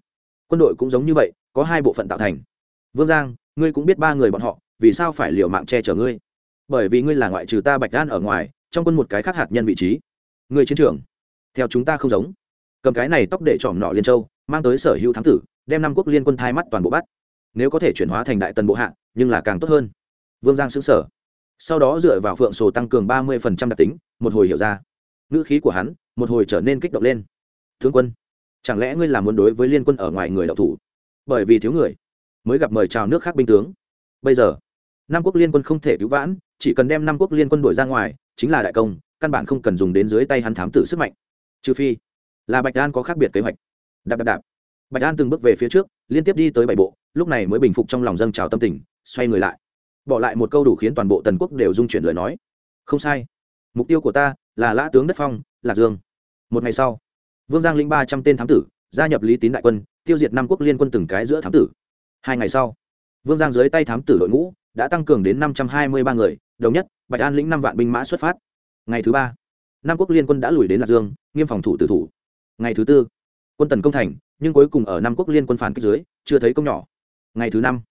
Quân đội cũng giống như vậy, có hai bộ phận tạo thành. Vương giang, ngươi cũng biết ba người bọn họ, vì sao phải liều mạng che chở ngươi? Bởi vì ngươi là ngoại trừ ta bạch an ở ngoài, trong quân một cái khác hạt nhân vị trí. Người chiến trường, theo chúng ta không giống cầm cái này tóc để trỏm nọ liên châu, mang tới sở hữu thám tử, đem năm quốc liên quân thai mắt toàn bộ bắt. Nếu có thể chuyển hóa thành đại tần bộ hạ, nhưng là càng tốt hơn. Vương giang xứng sở sau đó dựa vào phượng sổ tăng cường ba mươi phần trăm đặc tính, một hồi hiểu ra. Ngữ khí của hắn, một hồi trở nên kích động lên. Tướng quân, chẳng lẽ ngươi làm muốn đối với liên quân ở ngoài người đạo thủ? Bởi vì thiếu người. Mới gặp mời chào nước khác binh tướng. Bây giờ nam quốc liên quân không thể cứu vãn, chỉ cần đem năm quốc liên quân đuổi ra ngoài, chính là đại công, căn bản không cần dùng đến dưới tay hắn thám tử sức mạnh. Trừ phi là bạch an có khác biệt kế hoạch. Đạp đạp đạp. Bạch an từng bước về phía trước, liên tiếp đi tới bảy bộ, lúc này mới bình phục trong lòng dâng trào tâm tình, xoay người lại. Bỏ lại một câu đủ khiến toàn bộ tần quốc đều dung chuyển lời nói. Không sai. Mục tiêu của ta là lã tướng đất phong, lạc dương. Một ngày sau, vương giang lĩnh ba trăm tên thám tử, gia nhập lý tín đại quân, tiêu diệt năm quốc liên quân từng cái giữa thám tử. Hai ngày sau, vương giang dưới tay thám tử đội ngũ đã tăng cường đến năm trăm hai mươi ba người, đồng nhất, bạch an lĩnh năm vạn binh mã xuất phát. Ngày thứ ba nam quốc liên quân đã lùi đến lạc dương, nghiêm phòng thủ tử thủ ngày thứ tư, quân tần công thành, nhưng cuối cùng ở nam quốc liên quân phản kích dưới, chưa thấy công nhỏ. Ngày thứ năm,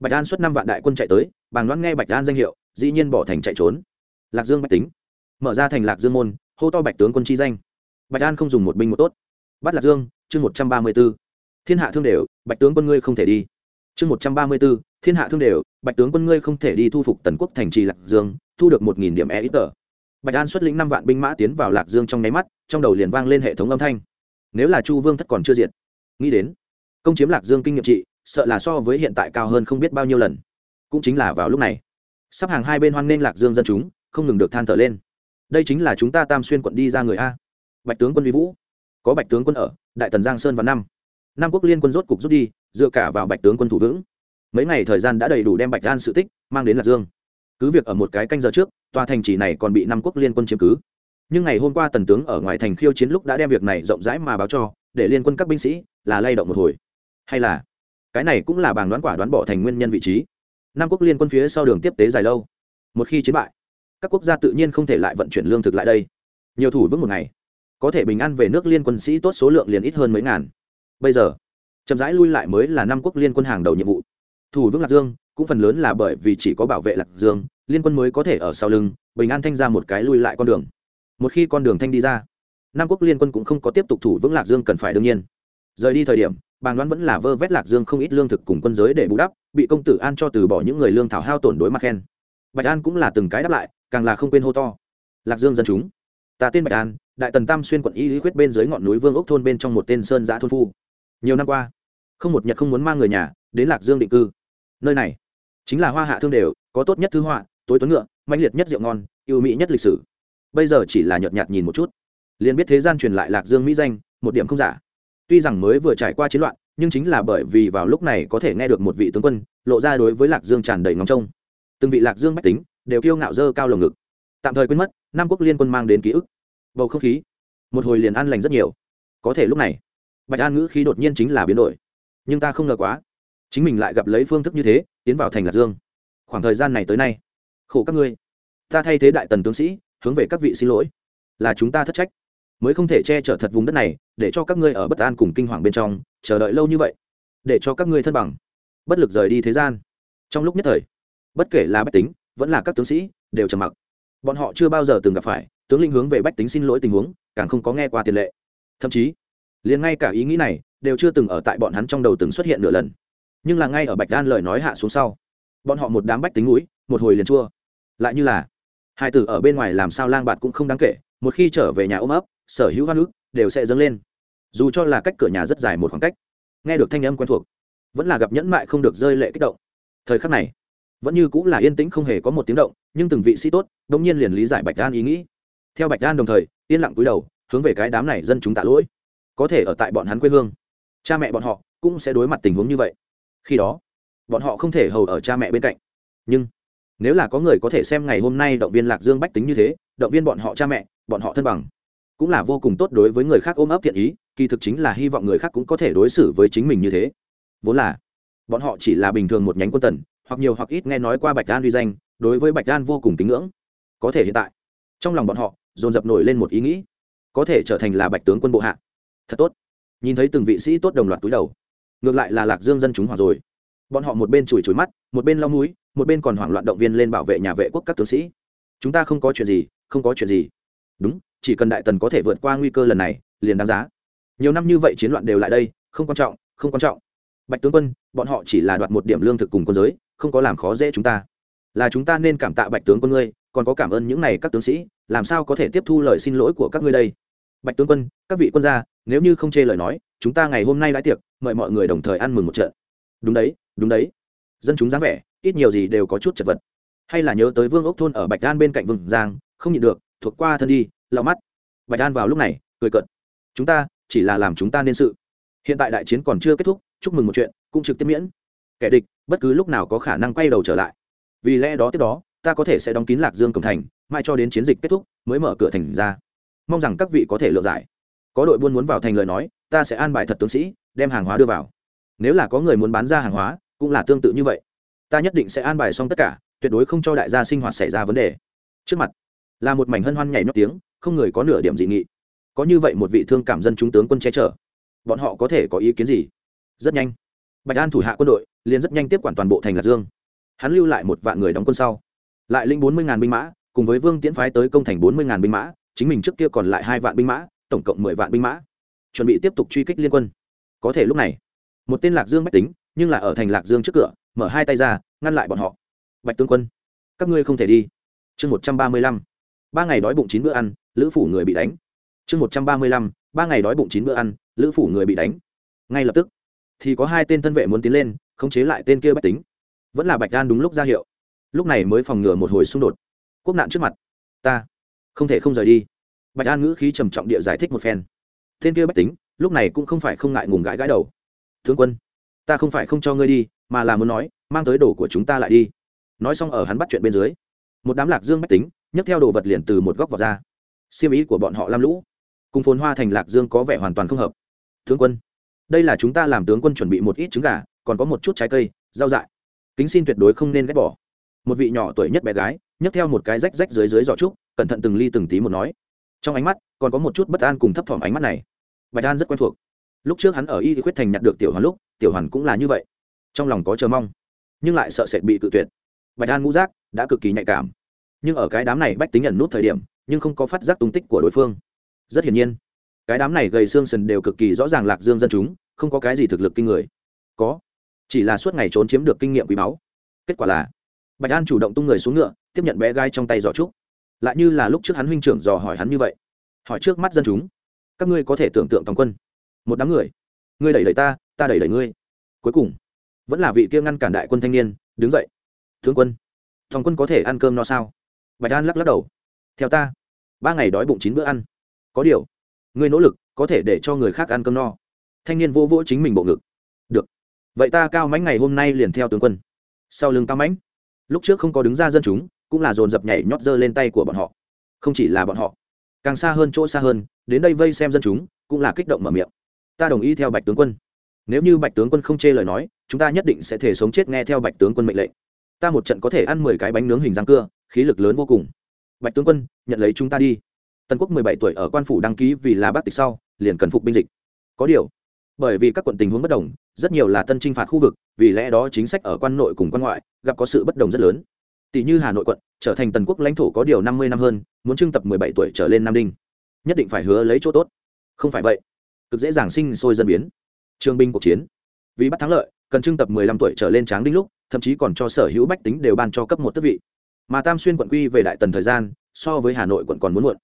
bạch an xuất năm vạn đại quân chạy tới, bàng Loan nghe bạch an danh hiệu, dĩ nhiên bỏ thành chạy trốn. Lạc dương bạch tính, mở ra thành lạc dương môn, hô to bạch tướng quân chi danh. Bạch an không dùng một binh một tốt. Bắt lạc dương, chương một trăm ba mươi b ố thiên hạ thương đều, bạch tướng quân ngươi không thể đi. Chương một trăm ba mươi b ố thiên hạ thương đều, bạch tướng quân ngươi không thể đi thu phục tần quốc thành trì lạc dương, thu được một nghìn điểm e ít tờ. Bạch an xuất lĩnh năm vạn binh mã tiến vào lạc dương trong nháy mắt trong đầu liền vang lên hệ thống âm thanh. Nếu là chu vương thất còn chưa diệt, nghĩ đến, công chiếm lạc dương kinh nghiệm trị, sợ là so với hiện tại cao hơn không biết bao nhiêu lần. Cũng chính là vào lúc này, sắp hàng hai bên hoan nghênh lạc dương dân chúng, không ngừng được than thở lên. Đây chính là chúng ta tam xuyên quận đi ra người a. Bạch tướng quân vi vũ, có bạch tướng quân ở, đại tần giang sơn và năm. Nam quốc liên quân rốt cục rút đi, dựa cả vào bạch tướng quân thủ vững. Mấy ngày thời gian đã đầy đủ đem bạch an sự tích mang đến lạc dương. Cứ việc ở một cái canh giờ trước, tòa thành trì này còn bị nam quốc liên quân chiếm cứ nhưng ngày hôm qua tần tướng ở ngoài thành khiêu chiến lúc đã đem việc này rộng rãi mà báo cho, để liên quân các binh sĩ là lay động một hồi. Hay là, cái này cũng là bàng đoán quả đoán bỏ thành nguyên nhân vị trí. Nam quốc liên quân phía sau đường tiếp tế dài lâu. Một khi chiến bại, các quốc gia tự nhiên không thể lại vận chuyển lương thực lại đây. Nhiều thủ vững một ngày, có thể bình an về nước liên quân sĩ tốt số lượng liền ít hơn mấy ngàn. Bây giờ, chậm rãi lui lại mới là năm quốc liên quân hàng đầu nhiệm vụ. Thủ vững lạc dương, cũng phần lớn là bởi vì chỉ có bảo vệ lạc dương, liên quân mới có thể ở sau lưng, bình an thanh ra một cái lui lại con đường một khi con đường thanh đi ra, nam quốc liên quân cũng không có tiếp tục thủ vững lạc dương cần phải đương nhiên. Rời đi thời điểm, bàng đoán vẫn là vơ vét lạc dương không ít lương thực cùng quân giới để bù đắp, bị công tử an cho từ bỏ những người lương thảo hao tổn đối mặt khen. Bạch an cũng là từng cái đáp lại, càng là không quên hô to. Lạc dương dân chúng, ta tên bạch an, đại tần tam xuyên quận y lý quyết bên dưới ngọn núi vương ốc thôn bên trong một tên sơn giã thôn phu. Nhiều năm qua, không một nhật không muốn mang người nhà đến lạc dương định cư. Nơi này chính là hoa hạ thương đều, có tốt nhất thư họa, tối tuấn ngựa mạnh liệt nhất rượu ngon, yêu mỹ nhất lịch sử bây giờ chỉ là nhợt nhạt nhìn một chút. Liền biết thế gian truyền lại lạc dương mỹ danh, một điểm không giả. Tuy rằng mới vừa trải qua chiến loạn, nhưng chính là bởi vì vào lúc này có thể nghe được một vị tướng quân, lộ ra đối với lạc dương tràn đầy ngóng trông. Từng vị lạc dương bách tính đều kiêu ngạo dơ cao lồng ngực. Tạm thời quên mất, nam quốc liên quân mang đến ký ức. Bầu không khí, một hồi liền an lành rất nhiều. Có thể lúc này, bạch an ngữ khí đột nhiên chính là biến đổi. Nhưng ta không ngờ quá, chính mình lại gặp lấy phương thức như thế, tiến vào thành lạc dương. Khoảng thời gian này tới nay, khổ các ngươi. Ta thay thế đại tần tướng sĩ hướng về các vị xin lỗi. Là chúng ta thất trách. Mới không thể che chở thật vùng đất này, để cho các ngươi ở bất an cùng kinh hoàng bên trong, chờ đợi lâu như vậy. Để cho các ngươi thân bằng. Bất lực rời đi thế gian. Trong lúc nhất thời, bất kể là bách tính, vẫn là các tướng sĩ, đều trầm mặc. Bọn họ chưa bao giờ từng gặp phải, tướng lĩnh hướng về bách tính xin lỗi tình huống, càng không có nghe qua tiền lệ. Thậm chí, liền ngay cả ý nghĩ này, đều chưa từng ở tại bọn hắn trong đầu từng xuất hiện nửa lần. Nhưng là ngay ở bạch đan lời nói hạ xuống sau, bọn họ một đám bách tính núi, một hồi liền chua. Lại như là hai tử ở bên ngoài làm sao lang bạt cũng không đáng kể, một khi trở về nhà ôm ấp, sở hữu hoa nước đều sẽ dâng lên. Dù cho là cách cửa nhà rất dài một khoảng cách, nghe được thanh âm quen thuộc, vẫn là gặp nhẫn mại không được rơi lệ kích động. Thời khắc này, vẫn như cũng là yên tĩnh không hề có một tiếng động, nhưng từng vị sĩ tốt đ ỗ n g nhiên liền lý giải bạch đan ý nghĩ. Theo bạch đan đồng thời, yên lặng cúi đầu, hướng về cái đám này dân chúng tạ lỗi. Có thể ở tại bọn hắn quê hương, cha mẹ bọn họ cũng sẽ đối mặt tình huống như vậy. Khi đó, bọn họ không thể hầu ở cha mẹ bên cạnh. Nhưng nếu là có người có thể xem ngày hôm nay động viên lạc dương bách tính như thế, động viên bọn họ cha mẹ, bọn họ thân bằng, cũng là vô cùng tốt đối với người khác ôm ấp thiện ý, kỳ thực chính là hy vọng người khác cũng có thể đối xử với chính mình như thế. Vốn là, bọn họ chỉ là bình thường một nhánh quân tần, hoặc nhiều hoặc ít nghe nói qua bạch đan uy danh, đối với bạch đan vô cùng kính ngưỡng. Có thể hiện tại, trong lòng bọn họ, dồn dập nổi lên một ý nghĩ, có thể trở thành là bạch tướng quân bộ hạ. Thật tốt. Nhìn thấy từng vị sĩ tốt đồng loạt túi đầu. Ngược lại là lạc dương dân chúng hoặc rồi. Bọn họ một bên chùi chùi mắt, một bên lau mũi một bên còn hoảng loạn động viên lên bảo vệ nhà vệ quốc các tướng sĩ. Chúng ta không có chuyện gì, không có chuyện gì. Đúng, chỉ cần đại tần có thể vượt qua nguy cơ lần này, liền đáng giá. Nhiều năm như vậy chiến loạn đều lại đây, không quan trọng, không quan trọng. Bạch tướng quân, bọn họ chỉ là đoạt một điểm lương thực cùng quân giới, không có làm khó dễ chúng ta. Là chúng ta nên cảm tạ bạch tướng quân ngươi, còn có cảm ơn những này các tướng sĩ, làm sao có thể tiếp thu lời xin lỗi của các ngươi đây? Bạch tướng quân, các vị quân gia, nếu như không chê lời nói, chúng ta ngày hôm nay đã tiệc, mời mọi người đồng thời ăn mừng một trận. Đúng đấy đúng đấy. Dân chúng dáng vẻ ít nhiều gì đều có chút chật vật. Hay là nhớ tới vương ốc thôn ở bạch đan bên cạnh vừng giang, không nhịn được, thuộc qua thân đi, lau mắt. Bạch đan vào lúc này, cười cợt. Chúng ta, chỉ là làm chúng ta nên sự. Hiện tại đại chiến còn chưa kết thúc, chúc mừng một chuyện, cũng trực tiếp miễn. Kẻ địch, bất cứ lúc nào có khả năng quay đầu trở lại. Vì lẽ đó tiếp đó, ta có thể sẽ đóng kín lạc dương cổng thành, mãi cho đến chiến dịch kết thúc, mới mở cửa thành ra. Mong rằng các vị có thể lựa giải. Có đội buôn muốn vào thành lời nói, ta sẽ an bài thật tướng sĩ, đem hàng hóa đưa vào. Nếu là có người muốn bán ra hàng hóa, cũng là tương tự như vậy ta nhất định sẽ an bài xong tất cả, tuyệt đối không cho đại gia sinh hoạt xảy ra vấn đề. Trước mặt, là một mảnh hân hoan nhảy nhót tiếng, không người có nửa điểm dị nghị. Có như vậy một vị thương cảm dân chúng tướng quân che chở, bọn họ có thể có ý kiến gì? Rất nhanh, bạch an thủ hạ quân đội liền rất nhanh tiếp quản toàn bộ thành lạc dương. Hắn lưu lại một vạn người đóng quân sau, lại linh bốn mươi binh mã, cùng với vương tiễn phái tới công thành bốn mươi binh mã, chính mình trước kia còn lại hai vạn binh mã, tổng cộng mười vạn binh mã, chuẩn bị tiếp tục truy kích liên quân. Có thể lúc này, một tên lạc dương bách tính nhưng là ở thành lạc dương trước cửa, mở hai tay ra, ngăn lại bọn họ. Bạch tướng quân, các ngươi không thể đi. Chương một trăm ba mươi lăm, ba ngày đói bụng chín bữa ăn, lữ phủ người bị đánh. Chương một trăm ba mươi lăm, ba ngày đói bụng chín bữa ăn, lữ phủ người bị đánh. Ngay lập tức, thì có hai tên thân vệ muốn tiến lên, khống chế lại tên kia bách tính. Vẫn là bạch đan đúng lúc ra hiệu. Lúc này mới phòng ngừa một hồi xung đột. Quốc nạn trước mặt, ta không thể không rời đi. Bạch an ngữ khí trầm trọng địa giải thích một phen. Tên kia bách tính, lúc này cũng không phải không ngại ngùng gãi gãi đầu. Tướng quân ta không phải không cho ngươi đi, mà là muốn nói, mang tới đồ của chúng ta lại đi. Nói xong ở hắn bắt chuyện bên dưới, một đám lạc dương bách tính, nhấc theo đồ vật liền từ một góc vào ra. Siêm ý của bọn họ lam lũ, cùng phồn hoa thành lạc dương có vẻ hoàn toàn không hợp. Tướng quân, đây là chúng ta làm tướng quân chuẩn bị một ít trứng gà, còn có một chút trái cây, rau dại. Kính xin tuyệt đối không nên ghét bỏ. Một vị nhỏ tuổi nhất bé gái, nhấc theo một cái rách rách dưới dưới giỏ trúc, cẩn thận từng ly từng tí một nói. Trong ánh mắt, còn có một chút bất an cùng thấp thỏm ánh mắt này. Bạch an rất quen thuộc. Lúc trước hắn ở y khuyết thành nhặt được tiểu hoàn lúc tiểu hoàn cũng là như vậy. Trong lòng có chờ mong, nhưng lại sợ sệt bị tự tuyệt. Bạch an ngũ giác đã cực kỳ nhạy cảm, nhưng ở cái đám này bách tính nhận nút thời điểm, nhưng không có phát giác tung tích của đối phương. Rất hiển nhiên, cái đám này gầy xương sần đều cực kỳ rõ ràng lạc dương dân chúng, không có cái gì thực lực kinh người. Có, chỉ là suốt ngày trốn chiếm được kinh nghiệm quý báu. Kết quả là, bạch an chủ động tung người xuống ngựa, tiếp nhận bé gai trong tay giỏ trúc. Lại như là lúc trước hắn huynh trưởng dò hỏi hắn như vậy. Hỏi trước mắt dân chúng, các ngươi có thể tưởng tượng toàn quân. Một đám người, ngươi đẩy đẩy ta ta đẩy đẩy ngươi. Cuối cùng, vẫn là vị kia ngăn cản đại quân thanh niên, đứng dậy. Thương quân, thòng quân có thể ăn cơm no sao? Bạch an lắc lắc đầu. Theo ta, ba ngày đói bụng chín bữa ăn. Có điều, ngươi nỗ lực, có thể để cho người khác ăn cơm no. Thanh niên vô vỗ chính mình bộ ngực. Được. Vậy ta cao mãnh ngày hôm nay liền theo tướng quân. Sau lưng cao mãnh lúc trước không có đứng ra dân chúng, cũng là dồn dập nhảy nhót dơ lên tay của bọn họ. Không chỉ là bọn họ, càng xa hơn chỗ xa hơn, đến đây vây xem dân chúng, cũng là kích động mở miệng. Ta đồng ý theo bạch tướng quân nếu như bạch tướng quân không chê lời nói, chúng ta nhất định sẽ thể sống chết nghe theo bạch tướng quân mệnh lệnh. Ta một trận có thể ăn mười cái bánh nướng hình răng cưa, khí lực lớn vô cùng. Bạch tướng quân, nhận lấy chúng ta đi. Tần quốc mười bảy tuổi ở quan phủ đăng ký vì là bác tịch sau, liền cần phục binh dịch. Có điều, bởi vì các quận tình huống bất đồng, rất nhiều là tân t r i n h phạt khu vực, vì lẽ đó chính sách ở quan nội cùng quan ngoại gặp có sự bất đồng rất lớn. Tỷ như hà nội quận, trở thành tần quốc lãnh thổ có điều năm mươi năm hơn, muốn trưng tập mười bảy tuổi trở lên nam đinh, nhất định phải hứa lấy chỗ tốt. Không phải vậy, cực dễ dàng sinh sôi dân biến trương binh cuộc chiến. Vì bắt thắng lợi, cần trưng tập mười lăm tuổi trở lên tráng đinh lúc, thậm chí còn cho sở hữu bách tính đều ban cho cấp một tước vị. Mà tam xuyên quận quy về đại tần thời gian, so với hà nội quận còn muốn muộn,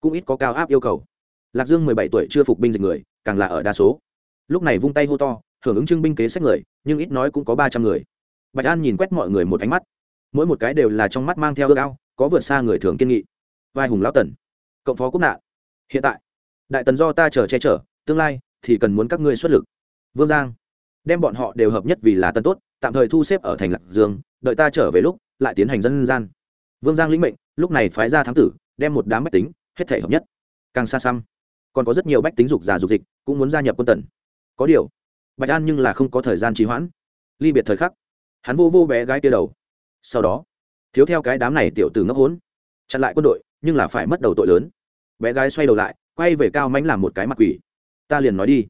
cũng ít có cao áp yêu cầu. Lạc dương mười bảy tuổi chưa phục binh dịch người, càng là ở đa số. Lúc này vung tay hô to, hưởng ứng trưng binh kế sách người, nhưng ít nói cũng có ba trăm người. Bạch an nhìn quét mọi người một ánh mắt. Mỗi một cái đều là trong mắt mang theo ước ao, có vượt xa người thường kiên nghị. Vai hùng lão tần, cộng phó quốc nạn. Hiện tại, đại tần do ta chờ che chở, tương lai thì cần muốn các ngươi xuất lực vương giang, đem bọn họ đều hợp nhất vì là tân tốt, tạm thời thu xếp ở thành lạc dương, đợi ta trở về lúc, lại tiến hành dân gian. Vương giang lĩnh mệnh, lúc này phái ra thám tử, đem một đám bách tính, hết thể hợp nhất. Càng xa xăm, còn có rất nhiều bách tính dục già dục dịch, cũng muốn gia nhập quân tần. Có điều, bạch an nhưng là không có thời gian trì hoãn. Ly biệt thời khắc, hắn vô vô bé gái kia đầu. Sau đó, thiếu theo cái đám này tiểu tử ngốc hốn, chặn lại quân đội, nhưng là phải mất đầu tội lớn. Bé gái xoay đầu lại, quay về cao mánh làm một cái mặt quỷ. Ta liền nói đi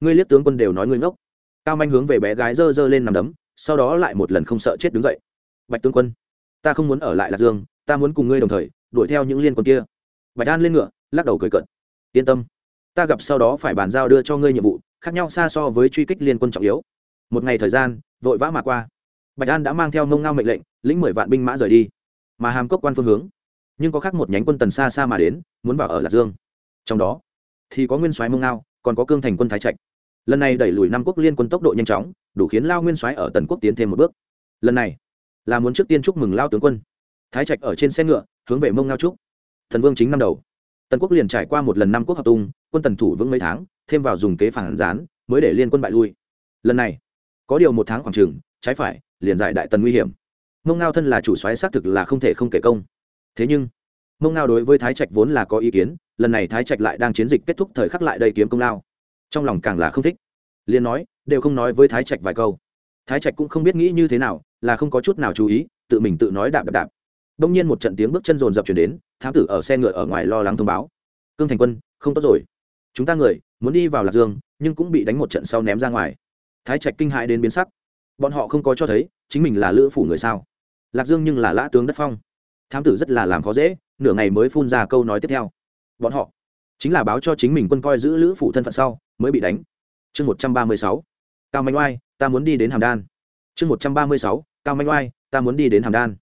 ngươi liếc tướng quân đều nói ngươi ngốc. Cao manh hướng về bé gái giơ giơ lên nằm đấm, sau đó lại một lần không sợ chết đứng dậy. Bạch tướng quân, ta không muốn ở lại lạc dương, ta muốn cùng ngươi đồng thời, đuổi theo những liên quân kia. Bạch an lên ngựa, lắc đầu cười cận yên tâm, ta gặp sau đó phải bàn giao đưa cho ngươi nhiệm vụ, khác nhau xa so với truy kích liên quân trọng yếu. Một ngày thời gian, vội vã mà qua. Bạch an đã mang theo mông ngao mệnh lệnh, lĩnh mười vạn binh mã rời đi. Mà hàm cốc quan phương hướng, nhưng có khác một nhánh quân tần xa xa mà đến, muốn vào ở lạc dương. Trong đó thì có nguyên soái mông ngao còn có cương thành quân thái trạch. Lần này đẩy lùi năm quốc liên quân tốc độ nhanh chóng, đủ khiến lao nguyên soái ở tần quốc tiến thêm một bước. Lần này, là muốn trước tiên chúc mừng lao tướng quân. Thái trạch ở trên xe ngựa, hướng về mông ngao trúc thần vương chính năm đầu. Tần quốc liền trải qua một lần năm quốc hợp tung, quân tần thủ vững mấy tháng, thêm vào dùng kế phản gián, mới để liên quân bại lui. Lần này, có điều một tháng khoảng trừng trái phải, liền giải đại tần nguy hiểm. Mông ngao thân là chủ soái xác thực là không thể không kể công. Thế nhưng mông ngao đối với thái trạch vốn là có ý kiến, lần này thái trạch lại đang chiến dịch kết thúc thời khắc lại đầy kiếm công lao. Trong lòng càng là không thích. Liền nói, đều không nói với thái trạch vài câu. Thái trạch cũng không biết nghĩ như thế nào, là không có chút nào chú ý, tự mình tự nói đạp đạp đạp. Đông nhiên một trận tiếng bước chân rồn rập chuyển đến, thám tử ở xe ngựa ở ngoài lo lắng thông báo. Cương thành quân, không tốt rồi. Chúng ta người, muốn đi vào lạc dương, nhưng cũng bị đánh một trận sau ném ra ngoài. Thái trạch kinh hãi đến biến sắc. Bọn họ không có cho thấy, chính mình là lữ phủ người sao? Lạc dương nhưng là lã tướng đất phong thám tử rất là làm khó dễ, nửa ngày mới phun ra câu nói tiếp theo. Bọn họ chính là báo cho chính mình quân coi giữ lữ phụ thân phận sau, mới bị đánh. Chương một trăm ba mươi sáu, cao mạnh oai, ta muốn đi đến hàm đan. Chương một trăm ba mươi sáu, cao mạnh oai, ta muốn đi đến hàm đan.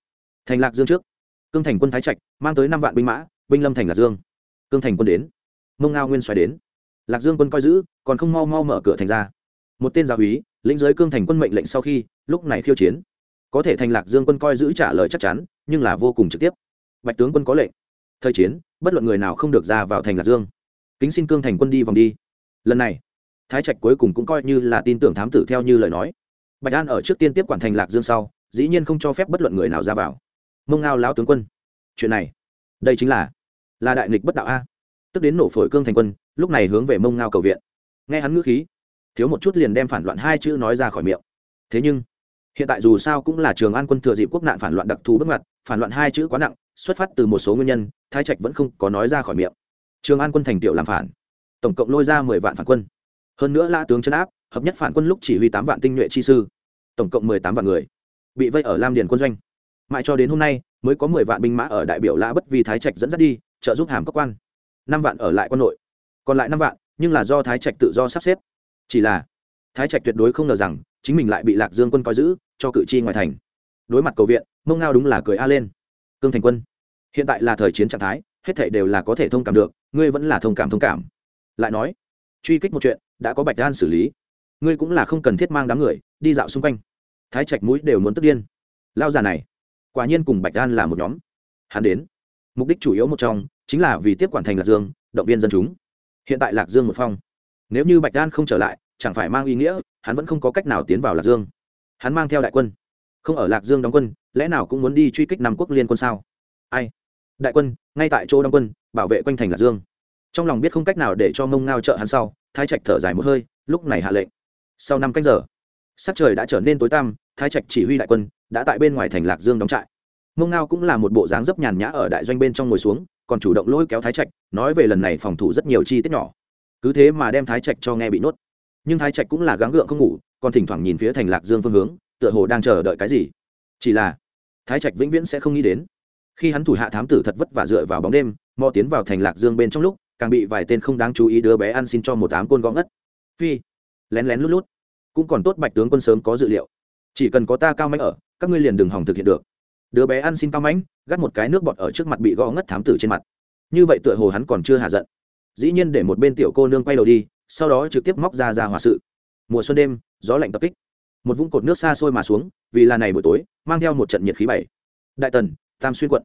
Thành lạc dương trước. Cương thành quân thái trạch, mang tới năm vạn binh mã, binh lâm thành lạc dương. Cương thành quân đến. Mông ngao nguyên xoài đến. Lạc dương quân coi giữ, còn không mau mau mở cửa thành ra. Một tên giáo úy, lĩnh giới cương thành quân mệnh lệnh sau khi, lúc này khiêu chiến có thể thành lạc dương quân coi giữ trả lời chắc chắn, nhưng là vô cùng trực tiếp. Bạch tướng quân có lệnh. Thời chiến, bất luận người nào không được ra vào thành lạc dương. Kính xin cương thành quân đi vòng đi. Lần này, thái trạch cuối cùng cũng coi như là tin tưởng thám tử theo như lời nói. Bạch an ở trước tiên tiếp quản thành lạc dương sau, dĩ nhiên không cho phép bất luận người nào ra vào. Mông ngao lão tướng quân, chuyện này, đây chính là là đại nghịch bất đạo a. Tức đến nổ phổi cương thành quân, lúc này hướng về mông ngao cầu viện. Nghe hắn ngữ khí, thiếu một chút liền đem phản loạn hai chữ nói ra khỏi miệng. Thế nhưng hiện tại dù sao cũng là trường an quân thừa dịp quốc nạn phản loạn đặc thù bước ngoặt, phản loạn hai chữ quá nặng, xuất phát từ một số nguyên nhân, thái trạch vẫn không có nói ra khỏi miệng. Trường an quân thành tiểu làm phản. Tổng cộng lôi ra mười vạn phản quân. Hơn nữa la tướng chấn áp, hợp nhất phản quân lúc chỉ huy tám vạn tinh nhuệ chi sư. Tổng cộng mười tám vạn người. Bị vây ở lam điền quân doanh. Mãi cho đến hôm nay, mới có mười vạn binh mã ở đại biểu lã bất vì thái trạch dẫn dắt đi, trợ giúp hàm cấp quan. Năm vạn ở lại quân nội. Còn lại năm vạn, nhưng là do thái trạch tự do sắp xếp. Chỉ là, thái trạch tuyệt đối không ngờ rằng, chính mình lại bị lạc dương quân coi giữ cho cự chi ngoài thành. Đối mặt cầu viện, mông ngao đúng là cười a lên. Cương thành quân, hiện tại là thời chiến trạng thái, hết thảy đều là có thể thông cảm được, ngươi vẫn là thông cảm thông cảm. Lại nói, truy kích một chuyện, đã có bạch đan xử lý. Ngươi cũng là không cần thiết mang đám người, đi dạo xung quanh. Thái trạch mũi đều muốn tức điên. Lao già này, quả nhiên cùng bạch đan là một nhóm. Hắn đến, mục đích chủ yếu một trong, chính là vì tiếp quản thành lạc dương, động viên dân chúng. Hiện tại lạc dương một phong. Nếu như bạch đan không trở lại, chẳng phải mang ý nghĩa, hắn vẫn không có cách nào tiến vào lạc dương hắn mang theo đại quân. Không ở lạc dương đóng quân, lẽ nào cũng muốn đi truy kích năm quốc liên quân sao? Ai? Đại quân, ngay tại chỗ đóng quân, bảo vệ quanh thành lạc dương. Trong lòng biết không cách nào để cho mông ngao trợ hắn sau, thái trạch thở dài một hơi, lúc này hạ lệnh. Sau năm cách giờ, sắc trời đã trở nên tối tăm, thái trạch chỉ huy đại quân đã tại bên ngoài thành lạc dương đóng trại. Mông ngao cũng là một bộ dáng dấp nhàn nhã ở đại doanh bên trong ngồi xuống, còn chủ động lôi kéo thái trạch, nói về lần này phòng thủ rất nhiều chi tiết nhỏ. Cứ thế mà đem thái trạch cho nghe bị nuốt nhưng thái trạch cũng là gắng gượng không ngủ, còn thỉnh thoảng nhìn phía thành lạc dương phương hướng, tựa hồ đang chờ đợi cái gì. Chỉ là, thái trạch vĩnh viễn sẽ không nghĩ đến. Khi hắn thủ hạ thám tử thật vất vả dựa vào bóng đêm mò tiến vào thành lạc dương bên trong lúc, càng bị vài tên không đáng chú ý đứa bé ăn xin cho một tám côn gõ ngất. Phi, lén lén lút lút. Cũng còn tốt bạch tướng quân sớm có dự liệu. Chỉ cần có ta cao mãnh ở, các ngươi liền đừng hỏng thực hiện được. Đứa bé ăn xin cao mãnh, gắt một cái nước bọt ở trước mặt bị gõ ngất thám tử trên mặt. Như vậy tựa hồ hắn còn chưa hạ giận. Dĩ nhiên để một bên tiểu cô nương quay đầu đi sau đó trực tiếp móc ra ra hòa sự. Mùa xuân đêm, gió lạnh tập kích. Một vũng cột nước xa xôi mà xuống, vì là này buổi tối, mang theo một trận nhiệt khí bảy. Đại tần, tam xuyên quận.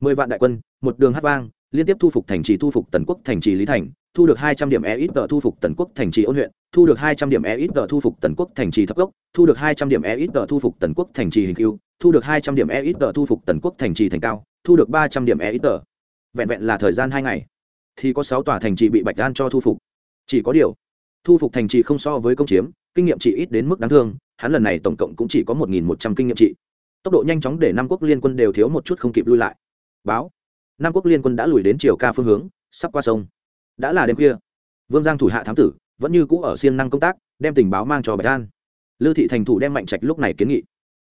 Mười vạn đại quân, một đường hát vang, liên tiếp thu phục thành trì, thu phục tần quốc, thành trì lý thành, thu được hai trăm điểm e ít tờ, thu phục tần quốc, thành trì ôn huyện, thu được hai trăm điểm e ít tờ, thu phục tần quốc, thành trì thấp gốc thu được hai trăm điểm e ít tờ, thu phục tần quốc, thành trì hình cưu thu được hai trăm điểm e ít tờ, thu phục tần quốc, thành trì thành cao, thu được ba trăm điểm e ít tờ. Vẹn vẹn là thời gian hai ngày, thì có sáu tòa thành trì bị bạch đan cho thu phục chỉ có điều, thu phục thành trì không so với công chiếm, kinh nghiệm trị ít đến mức đáng thương, hắn lần này tổng cộng cũng chỉ có một nghìn một trăm kinh nghiệm trị. Tốc độ nhanh chóng để năm quốc liên quân đều thiếu một chút không kịp lui lại. Báo năm quốc liên quân đã lùi đến chiều ca phương hướng, sắp qua sông. Đã là đêm khuya. Vương giang thủ hạ thám tử, vẫn như cũ ở siêng năng công tác, đem tình báo mang cho bạch an. Lư thị thành thủ đem mạnh trạch lúc này kiến nghị.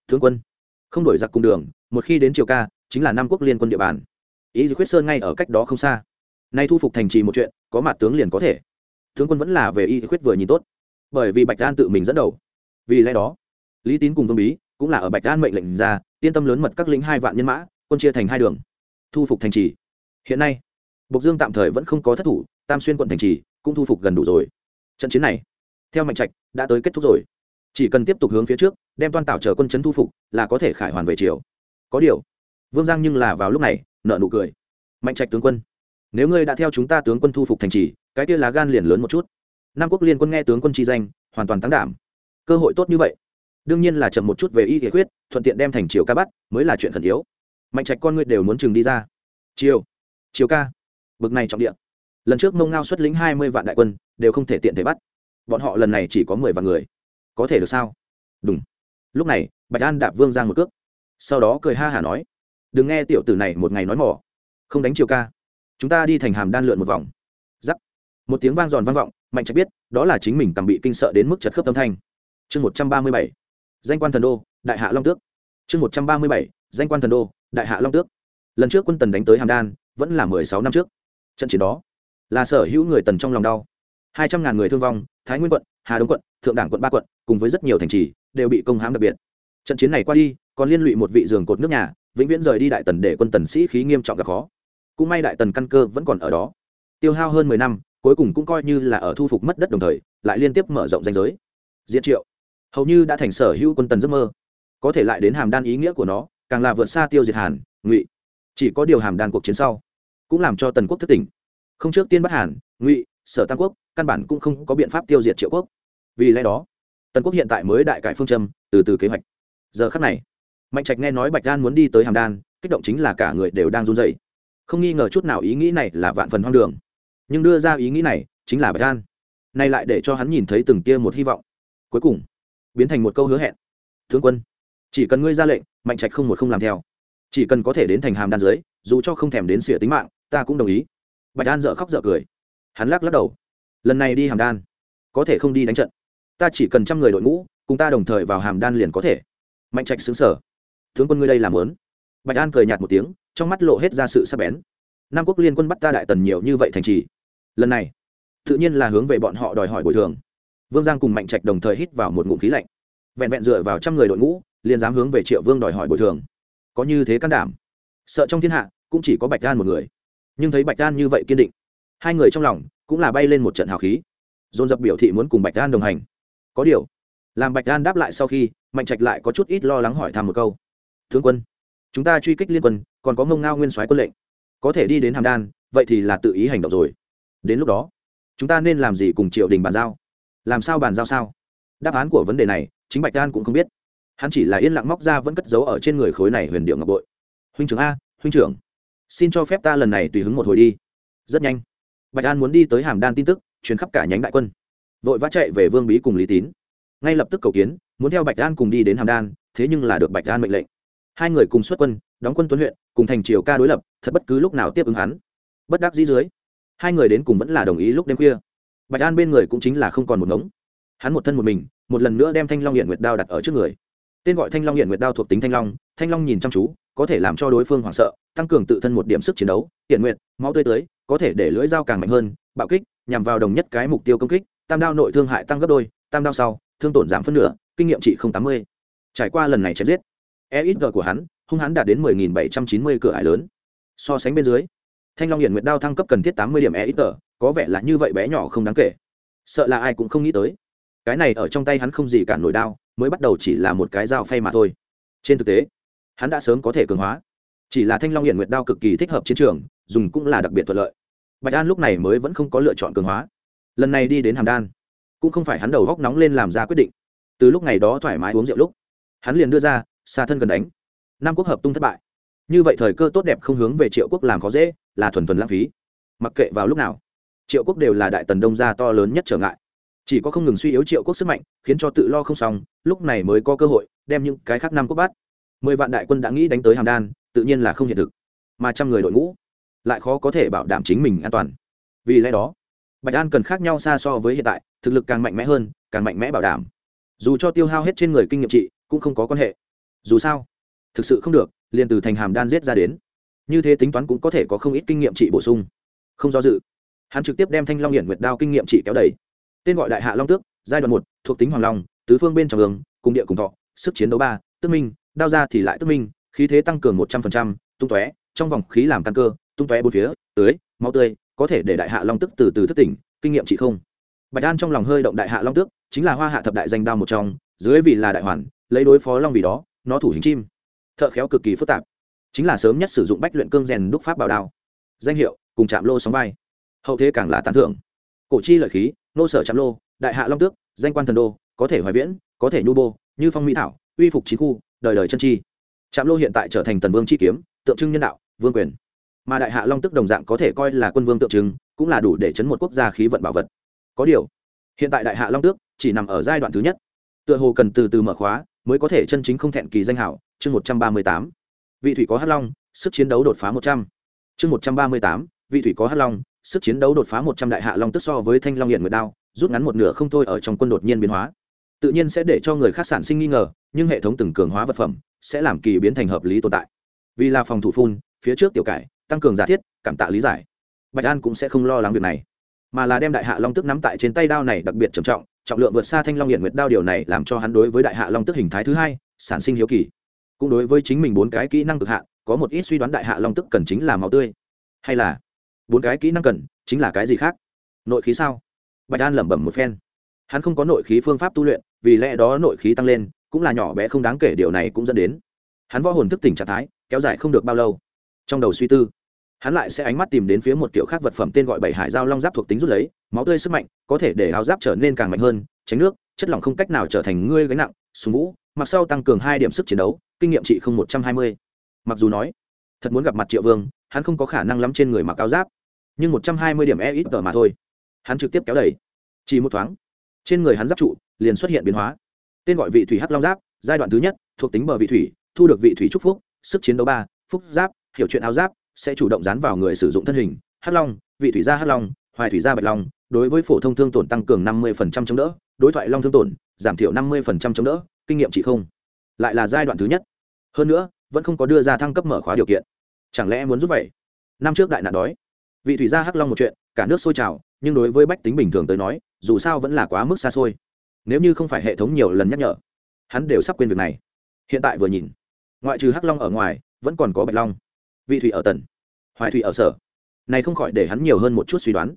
Tướng quân, không đổi giặc cùng đường, một khi đến chiều ca, chính là năm quốc liên quân địa bàn. Ý khuyết sơn ngay ở cách đó không xa. Nay thu phục thành trì một chuyện, có mặt tướng liền có thể tướng quân vẫn là về y khuyết vừa nhìn tốt. Bởi vì bạch đan tự mình dẫn đầu. Vì lẽ đó, lý tín cùng vương bí cũng là ở bạch đan mệnh lệnh ra, yên tâm lớn mật các lính hai vạn nhân mã, quân chia thành hai đường, thu phục thành trì. Hiện nay, bộc dương tạm thời vẫn không có thất thủ, tam xuyên quận thành trì cũng thu phục gần đủ rồi. Trận chiến này, theo mạnh trạch, đã tới kết thúc rồi. Chỉ cần tiếp tục hướng phía trước, đem toan tạo chờ quân chấn thu phục, là có thể khải hoàn về chiều có điều, vương giang nhưng là vào lúc này nợ nụ cười. Mạnh trạch tướng quân nếu ngươi đã theo chúng ta tướng quân thu phục thành trì, cái kia lá gan liền lớn một chút. Nam quốc liên quân nghe tướng quân chi danh, hoàn toàn thắng đảm. Cơ hội tốt như vậy. Đương nhiên là chậm một chút về y kế quyết thuận tiện đem thành triều ca bắt, mới là chuyện khẩn yếu. Mạnh trạch con ngươi đều muốn chừng đi ra. Triều triều ca. Bực này trọng địa. Lần trước mông ngao xuất lĩnh hai mươi vạn đại quân, đều không thể tiện thể bắt. Bọn họ lần này chỉ có mười vạn người. Có thể được sao? Đúng. Lúc này, bạch an đạp vương giang một cước. Sau đó cười ha hả nói. Đừng nghe tiểu tử này một ngày nói mỏ. Không đánh triều ca chúng ta đi thành hàm đan lượn một vòng. Giắc một tiếng vang giòn vang vọng, mạnh trạch biết, đó là chính mình tầm bị kinh sợ đến mức chật khớp tâm thanh. Chương một trăm ba mươi bảy. Danh quan thần đô, đại hạ long tước. Chương một trăm ba mươi bảy. Danh quan thần đô, đại hạ long tước. Lần trước quân tần đánh tới hàm đan, vẫn là mười sáu năm trước. Trận chiến đó, là sở hữu người tần trong lòng đau. hai trăm ngàn người thương vong, thái nguyên quận, hà đông quận, thượng đảng quận, ba quận, cùng với rất nhiều thành trì, đều bị công hãm đặc biệt. Trận chiến này qua đi, còn liên lụy một vị giường cột nước nhà, vĩnh viễn rời đi đại tần để quân tần sĩ khí nghiêm trọng gặp khó cũng may đại tần căn cơ vẫn còn ở đó. Tiêu hao hơn mười năm, cuối cùng cũng coi như là ở thu phục mất đất đồng thời, lại liên tiếp mở rộng danh giới. Diễn triệu. Hầu như đã thành sở hữu quân tần giấc mơ. Có thể lại đến hàm đan ý nghĩa của nó, càng là vượt xa tiêu diệt hàn, ngụy. Chỉ có điều hàm đan cuộc chiến sau, cũng làm cho tần quốc thất tỉnh. Không trước tiên bắt hàn, ngụy, sở tam quốc, căn bản cũng không có biện pháp tiêu diệt triệu quốc. Vì lẽ đó, tần quốc hiện tại mới đại cải phương châm, từ từ kế hoạch. Giờ khắc này, mạnh trạch nghe nói bạch đan muốn đi tới hàm đan, kích động chính là cả người đều đang run dậy không nghi ngờ chút nào ý nghĩ này là vạn phần hoang đường. Nhưng đưa ra ý nghĩ này chính là bạch An. Nay lại để cho hắn nhìn thấy từng tia một hy vọng. Cuối cùng, biến thành một câu hứa hẹn. Tướng quân, chỉ cần ngươi ra lệnh, mạnh trạch không một không làm theo. Chỉ cần có thể đến thành hàm đan dưới, dù cho không thèm đến sửa tính mạng, ta cũng đồng ý. Bạch An dợ khóc dợ cười. Hắn lắc lắc đầu. Lần này đi hàm đan, có thể không đi đánh trận. Ta chỉ cần trăm người đội ngũ, cùng ta đồng thời vào hàm đan liền có thể. Mạnh trạch xứng sở tướng quân ngươi đây làm lớn. Bạch an cười nhạt một tiếng trong mắt lộ hết ra sự sắc bén. Nam quốc liên quân bắt ta đại tần nhiều như vậy thành trì. Lần này, tự nhiên là hướng về bọn họ đòi hỏi bồi thường. Vương giang cùng mạnh trạch đồng thời hít vào một ngụm khí lạnh. Vẹn vẹn dựa vào trăm người đội ngũ, liền dám hướng về triệu vương đòi hỏi bồi thường. Có như thế can đảm. Sợ trong thiên hạ, cũng chỉ có bạch đan một người. Nhưng thấy bạch đan như vậy kiên định, hai người trong lòng cũng là bay lên một trận hào khí. Dồn dập biểu thị muốn cùng bạch đan đồng hành. Có điều, làm bạch đan đáp lại sau khi, mạnh trạch lại có chút ít lo lắng hỏi thăm một câu. Tướng quân chúng ta truy kích liên quân, còn có mông ngao nguyên soái quân lệnh. Có thể đi đến hàm đan, vậy thì là tự ý hành động rồi. Đến lúc đó, chúng ta nên làm gì cùng triệu đình bàn giao? Làm sao bàn giao sao? Đáp án của vấn đề này, chính bạch đan cũng không biết. Hắn chỉ là yên lặng móc ra vẫn cất giấu ở trên người khối này huyền điệu ngọc bội. Huynh trưởng a, huynh trưởng, xin cho phép ta lần này tùy hứng một hồi đi. Rất nhanh. Bạch an muốn đi tới hàm đan tin tức chuyến khắp cả nhánh đại quân. Vội vã chạy về vương bí cùng lý tín. Ngay lập tức cầu kiến, muốn theo bạch an cùng đi đến hàm đan, thế nhưng là được bạch an mệnh lệnh hai người cùng xuất quân, đóng quân tuấn huyện, cùng thành triều ca đối lập, thật bất cứ lúc nào tiếp ứng hắn. Bất đắc dĩ dưới, hai người đến cùng vẫn là đồng ý lúc đêm khuya. Bạch an bên người cũng chính là không còn một ngống. Hắn một thân một mình, một lần nữa đem thanh long hiện nguyệt đao đặt ở trước người. Tên gọi thanh long hiện nguyệt đao thuộc tính thanh long thanh long nhìn chăm chú, có thể làm cho đối phương hoảng sợ, tăng cường tự thân một điểm sức chiến đấu hiện nguyệt, máu tươi tới có thể để lưỡi dao càng mạnh hơn, bạo kích, nhằm vào đồng nhất cái mục tiêu công kích, tam đao nội thương hại tăng gấp đôi, tam đao sau, thương tổn giảm phân nửa, kinh nghiệm trị không tám mươi. Trải qua lần này chém giết EXG của hắn hung hắn đạt đến mười nghìn bảy trăm chín mươi cửa ải lớn. So sánh bên dưới thanh long hiển nguyệt đao thăng cấp cần thiết tám mươi điểm EXG, có vẻ là như vậy bé nhỏ không đáng kể. Sợ là ai cũng không nghĩ tới. Cái này ở trong tay hắn không gì cản nổi đao mới bắt đầu chỉ là một cái dao phay mà thôi. Trên thực tế hắn đã sớm có thể cường hóa. Chỉ là thanh long hiển nguyệt đao cực kỳ thích hợp chiến trường dùng cũng là đặc biệt thuận lợi. Bạch an lúc này mới vẫn không có lựa chọn cường hóa. Lần này đi đến hàm đan cũng không phải hắn đầu góc nóng lên làm ra quyết định. Từ lúc ngày đó thoải mái uống rượu lúc hắn liền đưa ra xa thân gần đánh. Nam quốc hợp tung thất bại. Như vậy thời cơ tốt đẹp không hướng về triệu quốc làm khó dễ, là thuần thuần lãng phí. Mặc kệ vào lúc nào, triệu quốc đều là đại tần đông gia to lớn nhất trở ngại. Chỉ có không ngừng suy yếu triệu quốc sức mạnh, khiến cho tự lo không xong, lúc này mới có cơ hội đem những cái khác Nam quốc bắt. Mười vạn đại quân đã nghĩ đánh tới hàm đan, tự nhiên là không hiện thực. Mà trăm người đội ngũ lại khó có thể bảo đảm chính mình an toàn. Vì lẽ đó, bạch an cần khác nhau xa so với hiện tại, thực lực càng mạnh mẽ hơn, càng mạnh mẽ bảo đảm. Dù cho tiêu hao hết trên người kinh nghiệm trị, cũng không có quan hệ dù sao, thực sự không được, liền từ thành hàm đan giết ra đến. Như thế tính toán cũng có thể có không ít kinh nghiệm trị bổ sung. Không do dự, hắn trực tiếp đem thanh long hiển nguyệt đao kinh nghiệm trị kéo đầy. Tên gọi đại hạ long tước, giai đoạn một, thuộc tính hoàng long, tứ phương bên trong hướng cùng địa cùng thọ, sức chiến đấu ba tức minh, đao ra thì lại tức minh, khí thế tăng cường một trăm phần trăm, tung tóe, trong vòng khí làm căn cơ, tung tóe bốn phía, tưới, máu tươi, có thể để đại hạ long tức từ từ thức tỉnh, kinh nghiệm trị không. Bạch an trong lòng hơi động đại hạ long tước, chính là hoa hạ thập đại danh đao một trong, dưới vì là đại hoàn, lấy đối phó long vì đó nó thủ hình chim. Thợ khéo cực kỳ phức tạp. Chính là sớm nhất sử dụng bách luyện cương rèn đúc pháp bảo đao. Danh hiệu, cùng chạm lô sóng vai. Hậu thế càng là tán thưởng. Cổ chi lợi khí, nô sở chạm lô, đại hạ long tước, danh quan thần đô, có thể hoài viễn, có thể nhu bô, như phong mỹ thảo, uy phục chí khu, đời đời chân chi. Trạm lô hiện tại trở thành tần vương chi kiếm, tượng trưng nhân đạo, vương quyền. Mà đại hạ long tức đồng dạng có thể coi là quân vương tượng trưng, cũng là đủ để chấn một quốc gia khí vận bảo vật. Có điều, hiện tại đại hạ long tước chỉ nằm ở giai đoạn thứ nhất. Tựa hồ cần từ từ mở khóa mới có thể chân chính không thẹn kỳ danh hảo. Chương một trăm ba mươi tám. Vị thủy có hắc long, sức chiến đấu đột phá một trăm. Chương một trăm ba mươi tám. Vị thủy có hắc long, sức chiến đấu đột phá một trăm đại hạ long tức so với thanh long hiện nguyệt đao, rút ngắn một nửa không thôi ở trong quân đột nhiên biến hóa. Tự nhiên sẽ để cho người khác sản sinh nghi ngờ, nhưng hệ thống từng cường hóa vật phẩm sẽ làm kỳ biến thành hợp lý tồn tại. Vì là phòng thủ phun, phía trước tiểu cải, tăng cường giả thiết, cảm tạ lý giải. Bạch an cũng sẽ không lo lắng việc này, mà là đem đại hạ long tức nắm tại trên tay đao này đặc biệt trầm trọng trọng lượng vượt xa thanh long hiện nguyệt đao điều này làm cho hắn đối với đại hạ long tức hình thái thứ hai, sản sinh hiếu kỳ. Cũng đối với chính mình bốn cái kỹ năng cực hạn, có một ít suy đoán đại hạ long tức cần chính là máu tươi. Hay là bốn cái kỹ năng cần chính là cái gì khác? Nội khí sao? Bạch an lẩm bẩm một phen. Hắn không có nội khí phương pháp tu luyện, vì lẽ đó nội khí tăng lên, cũng là nhỏ bé không đáng kể, điều này cũng dẫn đến hắn võ hồn thức tỉnh trạng thái kéo dài không được bao lâu. Trong đầu suy tư hắn lại sẽ ánh mắt tìm đến phía một kiểu khác vật phẩm tên gọi bảy hải giao long giáp thuộc tính rút lấy, máu tươi sức mạnh, có thể để áo giáp trở nên càng mạnh hơn, tránh nước, chất lỏng không cách nào trở thành ngươi gánh nặng, súng vũ, mặc sau tăng cường hai điểm sức chiến đấu, kinh nghiệm trị không một trăm hai mươi. Mặc dù nói, thật muốn gặp mặt triệu vương, hắn không có khả năng lắm trên người mặc áo giáp, nhưng một trăm hai mươi điểm e ít tờ mà thôi. Hắn trực tiếp kéo đẩy. Chỉ một thoáng, trên người hắn giáp trụ liền xuất hiện biến hóa. Tên gọi vị thủy hắc long giáp, giai đoạn thứ nhất, thuộc tính bờ vị thủy, thu được vị thủy trúc phúc, sức chiến đấu ba, phúc giáp, hiểu chuyện áo giáp sẽ chủ động dán vào người sử dụng thân hình, hắc long, vị thủy gia hắc long, hoài thủy gia bạch long, đối với phổ thông thương tổn tăng cường năm mươi chống đỡ, đối thoại long thương tổn, giảm thiểu năm mươi chống đỡ, kinh nghiệm chỉ không. Lại là giai đoạn thứ nhất. Hơn nữa, vẫn không có đưa ra thăng cấp mở khóa điều kiện. Chẳng lẽ muốn giúp vậy? Năm trước đại nạn đói. Vị thủy gia hắc long một chuyện, cả nước sôi trào, nhưng đối với bách tính bình thường tới nói, dù sao vẫn là quá mức xa xôi. Nếu như không phải hệ thống nhiều lần nhắc nhở, hắn đều sắp quên việc này. Hiện tại vừa nhìn, ngoại trừ hắc long ở ngoài, vẫn còn có bạch long. Vị thủy ở tần hoài thủy ở sở. Này không khỏi để hắn nhiều hơn một chút suy đoán.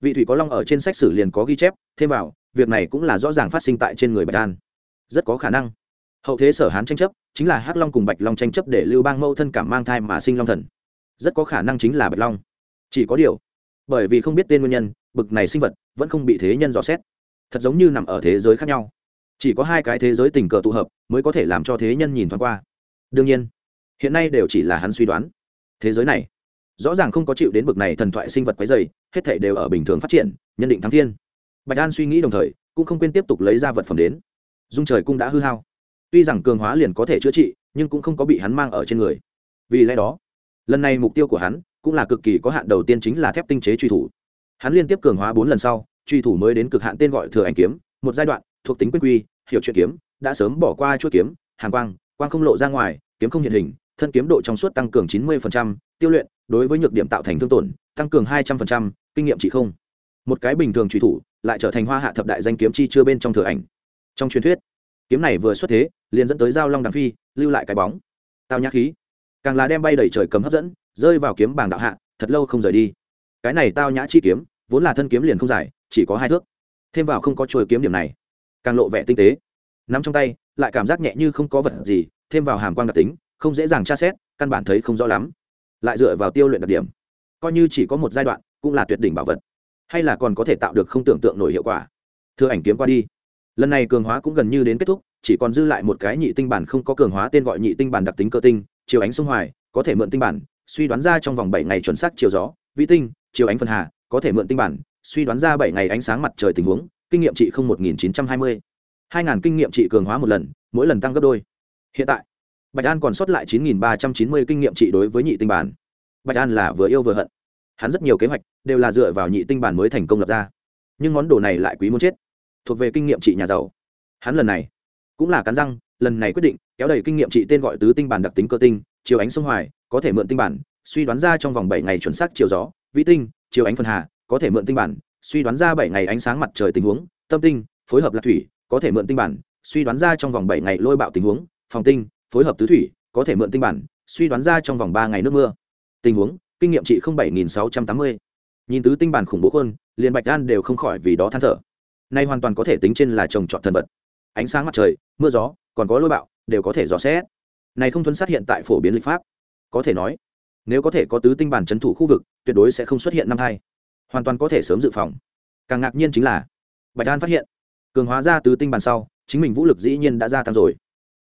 Vị thủy có long ở trên sách sử liền có ghi chép, thêm vào, việc này cũng là rõ ràng phát sinh tại trên người bạch an. Rất có khả năng. Hậu thế sở hán tranh chấp, chính là hắc long cùng bạch long tranh chấp để lưu bang mâu thân cảm mang thai mà sinh long thần. Rất có khả năng chính là bạch long. Chỉ có điều, bởi vì không biết tên nguyên nhân, bực này sinh vật vẫn không bị thế nhân dò xét. Thật giống như nằm ở thế giới khác nhau. Chỉ có hai cái thế giới tình cờ tụ hợp mới có thể làm cho thế nhân nhìn thoáng qua. Đương nhiên, hiện nay đều chỉ là hắn suy đoán. Thế giới này rõ ràng không có chịu đến bực này thần thoại sinh vật quấy dày hết thể đều ở bình thường phát triển, nhân định thắng thiên. Bạch an suy nghĩ đồng thời, cũng không quên tiếp tục lấy ra vật phẩm đến. Dung trời cung đã hư hao. Tuy rằng cường hóa liền có thể chữa trị, nhưng cũng không có bị hắn mang ở trên người. Vì lẽ đó, lần này mục tiêu của hắn cũng là cực kỳ có hạn đầu tiên chính là thép tinh chế truy thủ. Hắn liên tiếp cường hóa bốn lần sau, truy thủ mới đến cực hạn tên gọi thừa ảnh kiếm, một giai đoạn, thuộc tính quyết quy, hiểu chuyện kiếm, đã sớm bỏ qua chuỗi kiếm hàng quang quang không lộ ra ngoài, kiếm không hiện hình thân kiếm độ trong suốt tăng cường 90%, tiêu luyện đối với nhược điểm tạo thành thương tổn tăng cường 200%, kinh nghiệm chỉ không. Một cái bình thường truy thủ lại trở thành hoa hạ thập đại danh kiếm chi chưa bên trong thừa ảnh. Trong truyền thuyết kiếm này vừa xuất thế liền dẫn tới giao long đằng phi lưu lại cái bóng. Tao nhã khí. Càng là đem bay đầy trời cầm hấp dẫn rơi vào kiếm bảng đạo hạ thật lâu không rời đi. Cái này tao nhã chi kiếm vốn là thân kiếm liền không dài chỉ có hai thước. Thêm vào không có chuôi kiếm điểm này càng lộ vẻ tinh tế. Nắm trong tay lại cảm giác nhẹ như không có vật gì thêm vào hàm quang đặc tính không dễ dàng tra xét, căn bản thấy không rõ lắm. Lại dựa vào tiêu luyện đặc điểm, coi như chỉ có một giai đoạn, cũng là tuyệt đỉnh bảo vật. Hay là còn có thể tạo được không tưởng tượng nổi hiệu quả. Thưa ảnh kiếm qua đi. Lần này cường hóa cũng gần như đến kết thúc, chỉ còn dư lại một cái nhị tinh bản không có cường hóa tên gọi nhị tinh bản đặc tính cơ tinh, chiều ánh sông hoài, có thể mượn tinh bản, suy đoán ra trong vòng bảy ngày chuẩn xác chiều gió, vĩ tinh, chiều ánh phân hà, có thể mượn tinh bản, suy đoán ra bảy ngày ánh sáng mặt trời tình huống, kinh nghiệm trị không một nghìn chín trăm hai mươi. Hai ngàn kinh nghiệm trị cường hóa một lần, mỗi lần tăng gấp đôi. Hiện tại bạch an còn sót lại chín nghìn ba trăm chín mươi kinh nghiệm trị đối với nhị tinh bản. Bạch an là vừa yêu vừa hận. Hắn rất nhiều kế hoạch đều là dựa vào nhị tinh bản mới thành công lập ra. Nhưng món đồ này lại quý muốn chết. Thuộc về kinh nghiệm trị nhà giàu. Hắn lần này cũng là cắn răng, lần này quyết định kéo đầy kinh nghiệm trị tên gọi tứ tinh bản đặc tính cơ tinh chiều ánh sông hoài, có thể mượn tinh bản, suy đoán ra trong vòng bảy ngày chuẩn xác chiều gió, vĩ tinh chiều ánh phân hà, có thể mượn tinh bản, suy đoán ra bảy ngày ánh sáng mặt trời tình huống, tâm tinh, phối hợp lạc thủy, có thể mượn tinh bản, suy đoán ra trong vòng bảy ngày lôi bạo tình huống, phòng tinh phối hợp tứ thủy, có thể mượn tinh bản, suy đoán ra trong vòng ba ngày nước mưa. Tình huống, kinh nghiệm trị bảy nghìn sáu trăm tám mươi. Nhìn tứ tinh bản khủng bố hơn, liền bạch đan đều không khỏi vì đó than thở. Nay hoàn toàn có thể tính trên là trồng trọt thần vật. Ánh sáng mặt trời, mưa gió, còn có lôi bạo, đều có thể dò xét. Này không thuấn sát hiện tại phổ biến lịch pháp. Có thể nói, nếu có thể có tứ tinh bản trấn thủ khu vực, tuyệt đối sẽ không xuất hiện năm hai. Hoàn toàn có thể sớm dự phòng. Càng ngạc nhiên chính là, bạch an phát hiện, cường hóa ra tứ tinh bản sau, chính mình vũ lực dĩ nhiên đã gia tăng rồi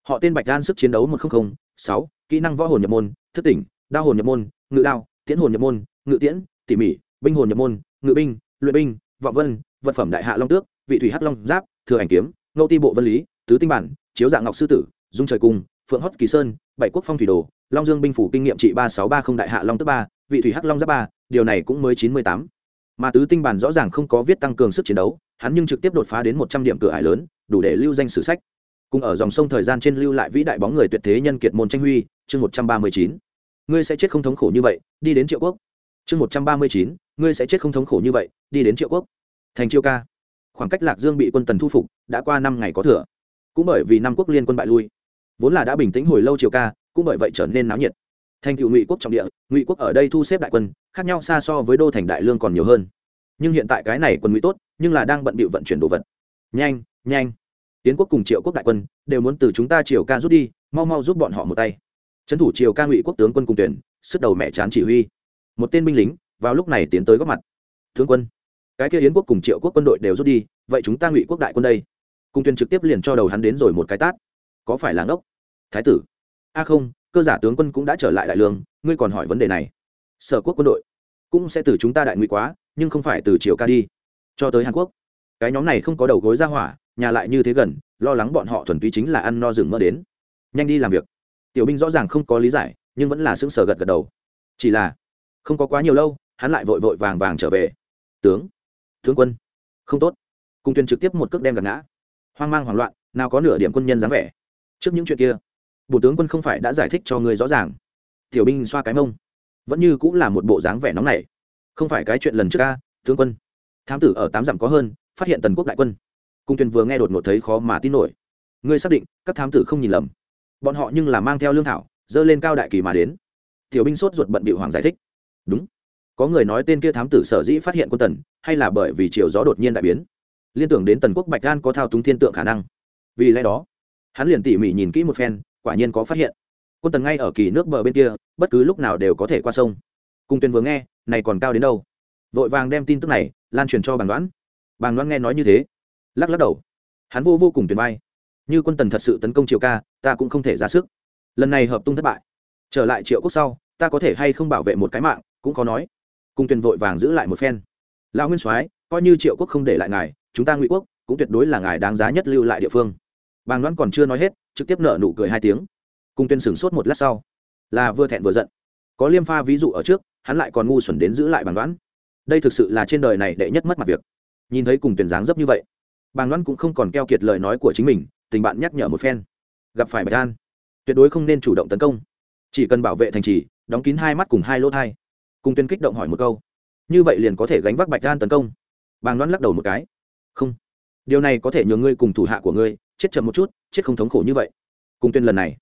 họ tên bạch an sức chiến đấu một nghìn sáu, kỹ năng võ hồn nhập môn, thức tỉnh, đao hồn nhập môn, ngự đao, tiễn hồn nhập môn, ngự tiễn, tỉ mỉ, binh hồn nhập môn, ngự binh, luyện binh, vọng vân, vật phẩm đại hạ long tước, vị thủy hắc long giáp, thừa ảnh kiếm ngẫu ti bộ vân lý, tứ tinh bản, chiếu dạng ngọc sư tử, dung trời cung, phượng hót kỳ sơn, bảy quốc phong thủy đồ, long dương binh phủ kinh nghiệm trị ba sáu ba không đại hạ long tước ba, vị thủy hắc long giáp ba, điều này cũng mới chín mươi tám. Mà tứ tinh bản rõ ràng không có viết tăng cường sức chiến đấu, hắn nhưng trực tiếp đột phá đến một trăm điểm cửa ải lớn, đủ để lưu danh sử sách cùng ở dòng sông thời gian trên lưu lại vĩ đại bóng người tuyệt thế nhân kiệt môn tranh huy, chương một trăm ba mươi chín. Ngươi sẽ chết không thống khổ như vậy, đi đến triệu quốc. Chương một trăm ba mươi chín, ngươi sẽ chết không thống khổ như vậy, đi đến triệu quốc. Thành chiêu ca. Khoảng cách lạc dương bị quân tần thu phục, đã qua năm ngày có thừa. Cũng bởi vì năm quốc liên quân bại lui. Vốn là đã bình tĩnh hồi lâu triều ca, cũng bởi vậy trở nên náo nhiệt. Thành cựu ngụy quốc trọng địa, ngụy quốc ở đây thu xếp đại quân, khác nhau xa so với đô thành đại lương còn nhiều hơn. Nhưng hiện tại cái này quân ngụy tốt, nhưng là đang bận bịu vận chuyển đồ vật. Nhanh nhanh tiến quốc cùng triệu quốc đại quân đều muốn từ chúng ta triều ca rút đi, mau mau giúp bọn họ một tay. Trấn thủ triều ca ngụy quốc tướng quân cùng tuyển, sức đầu mẹ chán chỉ huy. Một tên binh lính vào lúc này tiến tới góp mặt. Tướng quân, cái kia yến quốc cùng triệu quốc quân đội đều rút đi, vậy chúng ta ngụy quốc đại quân đây? Cung tuyên trực tiếp liền cho đầu hắn đến rồi một cái tát. Có phải là ngốc? Thái tử. A không, cơ giả tướng quân cũng đã trở lại đại lương, ngươi còn hỏi vấn đề này. Sở quốc quân đội cũng sẽ từ chúng ta đại ngụy quá, nhưng không phải từ triều ca đi. Cho tới hàn quốc, cái nhóm này không có đầu gối ra hỏa nhà lại như thế gần, lo lắng bọn họ thuần túy chính là ăn no rừng mơ đến. Nhanh đi làm việc. Tiểu binh rõ ràng không có lý giải, nhưng vẫn là sững sờ gật gật đầu. Chỉ là, không có quá nhiều lâu, hắn lại vội vội vàng vàng trở về. Tướng tướng quân, không tốt. Cung tuyên trực tiếp một cước đem gạt ngã. Hoang mang hoảng loạn, nào có nửa điểm quân nhân dám vẻ. Trước những chuyện kia bộ tướng quân không phải đã giải thích cho người rõ ràng. Tiểu binh xoa cái mông. Vẫn như cũng là một bộ dáng vẻ nóng này không phải cái chuyện lần trước ca, tướng quân. Thám tử ở tám dặm có hơn, phát hiện tần quốc đại quân cung tuyên vừa nghe đột ngột thấy khó mà tin nổi. Ngươi xác định, các thám tử không nhìn lầm. Bọn họ nhưng là mang theo lương thảo, dơ lên cao đại kỳ mà đến. Tiểu binh sốt ruột bận bị hoàng giải thích. Đúng. Có người nói tên kia thám tử sở dĩ phát hiện quân tần, hay là bởi vì chiều gió đột nhiên đại biến? Liên tưởng đến tần quốc bạch gan có thao túng thiên tượng khả năng. Vì lẽ đó, hắn liền tỉ mỉ nhìn kỹ một phen, quả nhiên có phát hiện. Quân tần ngay ở kỳ nước bờ bên kia, bất cứ lúc nào đều có thể qua sông. Cung tuyên vừa nghe, này còn cao đến đâu? Vội vàng đem tin tức này lan truyền cho bàng đoán bàng đoán nghe nói như thế lắc lắc đầu. Hắn vô vô cùng tuyệt vai như quân tần thật sự tấn công triều ca, ta cũng không thể ra sức. Lần này hợp tung thất bại. Trở lại triệu quốc sau, ta có thể hay không bảo vệ một cái mạng, cũng khó nói. Cung tuyền vội vàng giữ lại một phen. Lão nguyên soái, coi như triệu quốc không để lại ngài, chúng ta ngụy quốc cũng tuyệt đối là ngài đáng giá nhất lưu lại địa phương. Bàng đoán còn chưa nói hết, trực tiếp nợ nụ cười hai tiếng. Cung tuyên sửng sốt một lát sau, là vừa thẹn vừa giận. Có liêm pha ví dụ ở trước, hắn lại còn ngu xuẩn đến giữ lại bàng đoán đây thực sự là trên đời này đệ nhất mất mặt việc. Nhìn thấy cùng tuyển dáng dấp như vậy bàng Loan cũng không còn keo kiệt lời nói của chính mình, tình bạn nhắc nhở một phen. Gặp phải bạch an, tuyệt đối không nên chủ động tấn công. Chỉ cần bảo vệ thành trì, đóng kín hai mắt cùng hai lỗ thai. Cung tuyên kích động hỏi một câu. Như vậy liền có thể gánh vác bạch an tấn công. Bàng Loan lắc đầu một cái. Không. Điều này có thể nhường ngươi cùng thủ hạ của ngươi chết chậm một chút, chết không thống khổ như vậy. Cung tuyên lần này,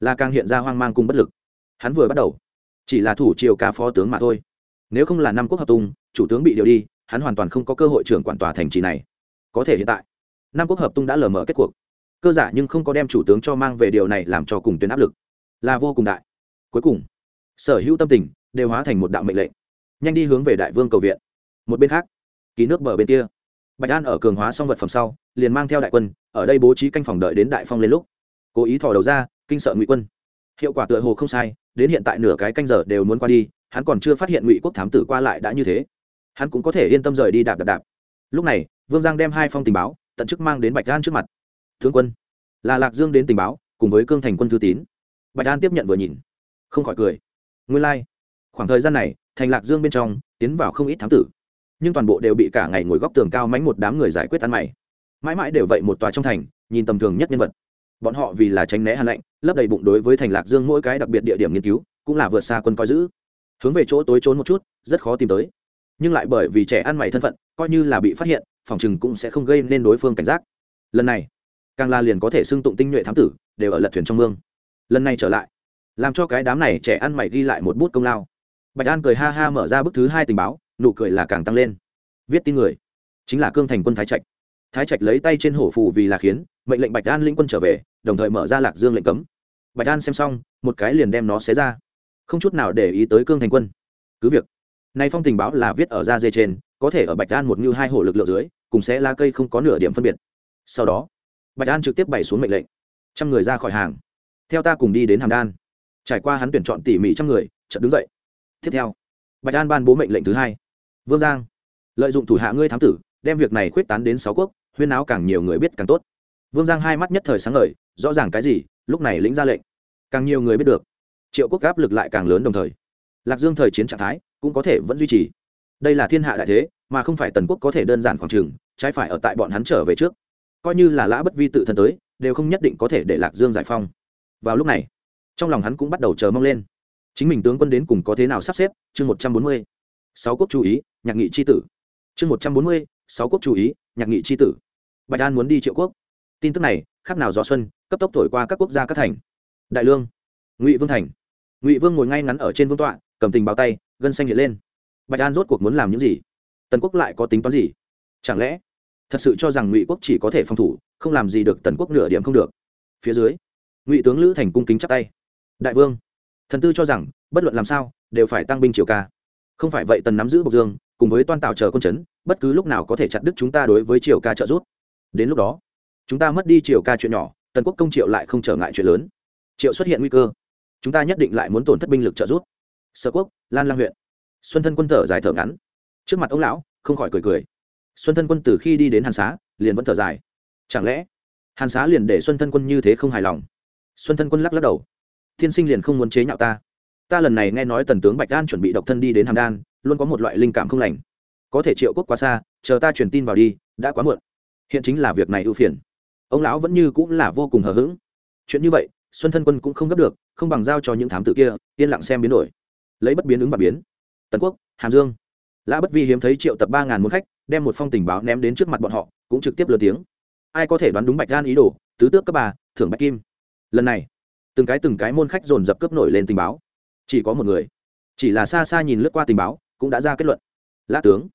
là càng hiện ra hoang mang cùng bất lực. Hắn vừa bắt đầu, chỉ là thủ triều ca phó tướng mà thôi. Nếu không là năm quốc hợp tung, chủ tướng bị điều đi, hắn hoàn toàn không có cơ hội trưởng quản tòa thành trì này có thể hiện tại. Nam quốc hợp tung đã lờ mờ kết cuộc. Cơ giả nhưng không có đem chủ tướng cho mang về điều này làm cho cùng tuyến áp lực. Là vô cùng đại. Cuối cùng, sở hữu tâm tình đều hóa thành một đạo mệnh lệnh. Nhanh đi hướng về đại vương cầu viện. Một bên khác, ký nước bờ bên kia. Bạch an ở cường hóa xong vật phẩm sau, liền mang theo đại quân, ở đây bố trí canh phòng đợi đến đại phong lên lúc. Cố ý thò đầu ra, kinh sợ ngụy quân. Hiệu quả tựa hồ không sai, đến hiện tại nửa cái canh giờ đều muốn qua đi, hắn còn chưa phát hiện ngụy quốc thám tử qua lại đã như thế. Hắn cũng có thể yên tâm rời đi đạp đạp đạp. Lúc này vương giang đem hai phong tình báo, tận chức mang đến bạch an trước mặt. Thương quân. Là lạc dương đến tình báo, cùng với cương thành quân thư tín. Bạch an tiếp nhận vừa nhìn, không khỏi cười. Nguyên lai、like. khoảng thời gian này, thành lạc dương bên trong, tiến vào không ít thám tử. Nhưng toàn bộ đều bị cả ngày ngồi góc tường cao mánh một đám người giải quyết ăn mày. Mãi mãi đều vậy một tòa trong thành, nhìn tầm thường nhất nhân vật. Bọn họ vì là tránh né hàn lạnh lấp đầy bụng đối với thành lạc dương mỗi cái đặc biệt địa điểm nghiên cứu, cũng là vượt xa quân coi giữ. Hướng về chỗ tối trốn một chút, rất khó tìm tới. Nhưng lại bởi vì trẻ ăn mày thân phận, coi như là bị phát hiện phòng chừng cũng sẽ không gây nên đối phương cảnh giác. Lần này, càng La liền có thể xưng tụng tinh nhuệ thám tử, đều ở lật thuyền trong mương. Lần này trở lại, làm cho cái đám này trẻ ăn mày ghi lại một bút công lao. Bạch an cười ha ha mở ra bức thứ hai tình báo, nụ cười là càng tăng lên. Viết tin người, chính là cương thành quân thái trạch. Thái trạch lấy tay trên hổ phù vì là khiến, mệnh lệnh bạch an linh quân trở về, đồng thời mở ra lạc dương lệnh cấm. Bạch an xem xong, một cái liền đem nó xé ra. Không chút nào để ý tới cương thành quân. Cứ việc, nay phong tình báo là viết ở da dê trên có thể ở bạch an một như hai hổ lực lượng dưới, cùng sẽ la cây không có nửa điểm phân biệt. Sau đó, bạch an trực tiếp bày xuống mệnh lệnh, trăm người ra khỏi hàng. Theo ta cùng đi đến hàm đan. Trải qua hắn tuyển chọn tỉ mỉ trăm người, chợt đứng dậy. Tiếp theo, bạch an ban bố mệnh lệnh thứ hai. Vương giang, lợi dụng thủ hạ ngươi thám tử, đem việc này khuyết tán đến sáu quốc, huyên áo càng nhiều người biết càng tốt. Vương giang hai mắt nhất thời sáng lời rõ ràng cái gì, lúc này lĩnh ra lệnh. Càng nhiều người biết được, triệu quốc áp lực lại càng lớn đồng thời. Lạc dương thời chiến trạng thái cũng có thể vẫn duy trì đây là thiên hạ đại thế, mà không phải tần quốc có thể đơn giản khoảng trừng trái phải ở tại bọn hắn trở về trước. Coi như là lã bất vi tự thân tới, đều không nhất định có thể để lạc dương giải phong. Vào lúc này, trong lòng hắn cũng bắt đầu chờ mong lên. Chính mình tướng quân đến cùng có thế nào sắp xếp? Chương một trăm bốn mươi, sáu quốc chú ý, nhạc nghị c h i tử. Chương một trăm bốn mươi, sáu quốc chú ý, nhạc nghị c h i tử. Bạch an muốn đi triệu quốc. Tin tức này, khác nào gió xuân, cấp tốc thổi qua các quốc gia các thành. Đại lương, ngụy vương thành. Ngụy vương ngồi ngay ngắn ở trên vương tọa, cầm tình báo tay, gân xanh hiện lên bạch an rốt cuộc muốn làm những gì? Tần quốc lại có tính toán gì? Chẳng lẽ thật sự cho rằng ngụy quốc chỉ có thể phòng thủ, không làm gì được tần quốc nửa điểm không được? Phía dưới, ngụy tướng lữ thành cung kính chắp tay. Đại vương, thần tư cho rằng bất luận làm sao đều phải tăng binh triều ca. Không phải vậy tần nắm giữ bộc dương, cùng với toan tạo chờ quân chấn, bất cứ lúc nào có thể chặt đứt chúng ta đối với triều ca trợ giúp. Đến lúc đó, chúng ta mất đi triều ca chuyện nhỏ, tần quốc công triệu lại không trở ngại chuyện lớn. Triệu xuất hiện nguy cơ, chúng ta nhất định lại muốn tổn thất binh lực trợ giúp. Sở quốc, lan lang huyện xuân thân quân thở dài thở ngắn. Trước mặt ông lão, không khỏi cười cười. Xuân thân quân từ khi đi đến hàn xá, liền vẫn thở dài. Chẳng lẽ, hàn xá liền để xuân thân quân như thế không hài lòng? Xuân thân quân lắc lắc đầu. Thiên sinh liền không muốn chế nhạo ta. Ta lần này nghe nói tần tướng bạch đan chuẩn bị độc thân đi đến hàm đan, luôn có một loại linh cảm không lành. Có thể triệu quốc quá xa, chờ ta truyền tin vào đi, đã quá muộn. Hiện chính là việc này ưu phiền. Ông lão vẫn như cũng là vô cùng hờ hững. Chuyện như vậy, xuân thân quân cũng không gấp được, không bằng giao cho những thám tử kia, yên lặng xem biến đổi. Lấy bất biến ứng và biến tần quốc, hàm dương. Lã bất vi hiếm thấy triệu tập ba ngàn môn khách, đem một phong tình báo ném đến trước mặt bọn họ, cũng trực tiếp lừa tiếng. Ai có thể đoán đúng bạch gan ý đồ? Tứ tước cấp bà thưởng bạch kim. Lần này, từng cái từng cái môn khách dồn dập cấp nổi lên tình báo. Chỉ có một người, chỉ là xa xa nhìn lướt qua tình báo, cũng đã ra kết luận. Lã tướng.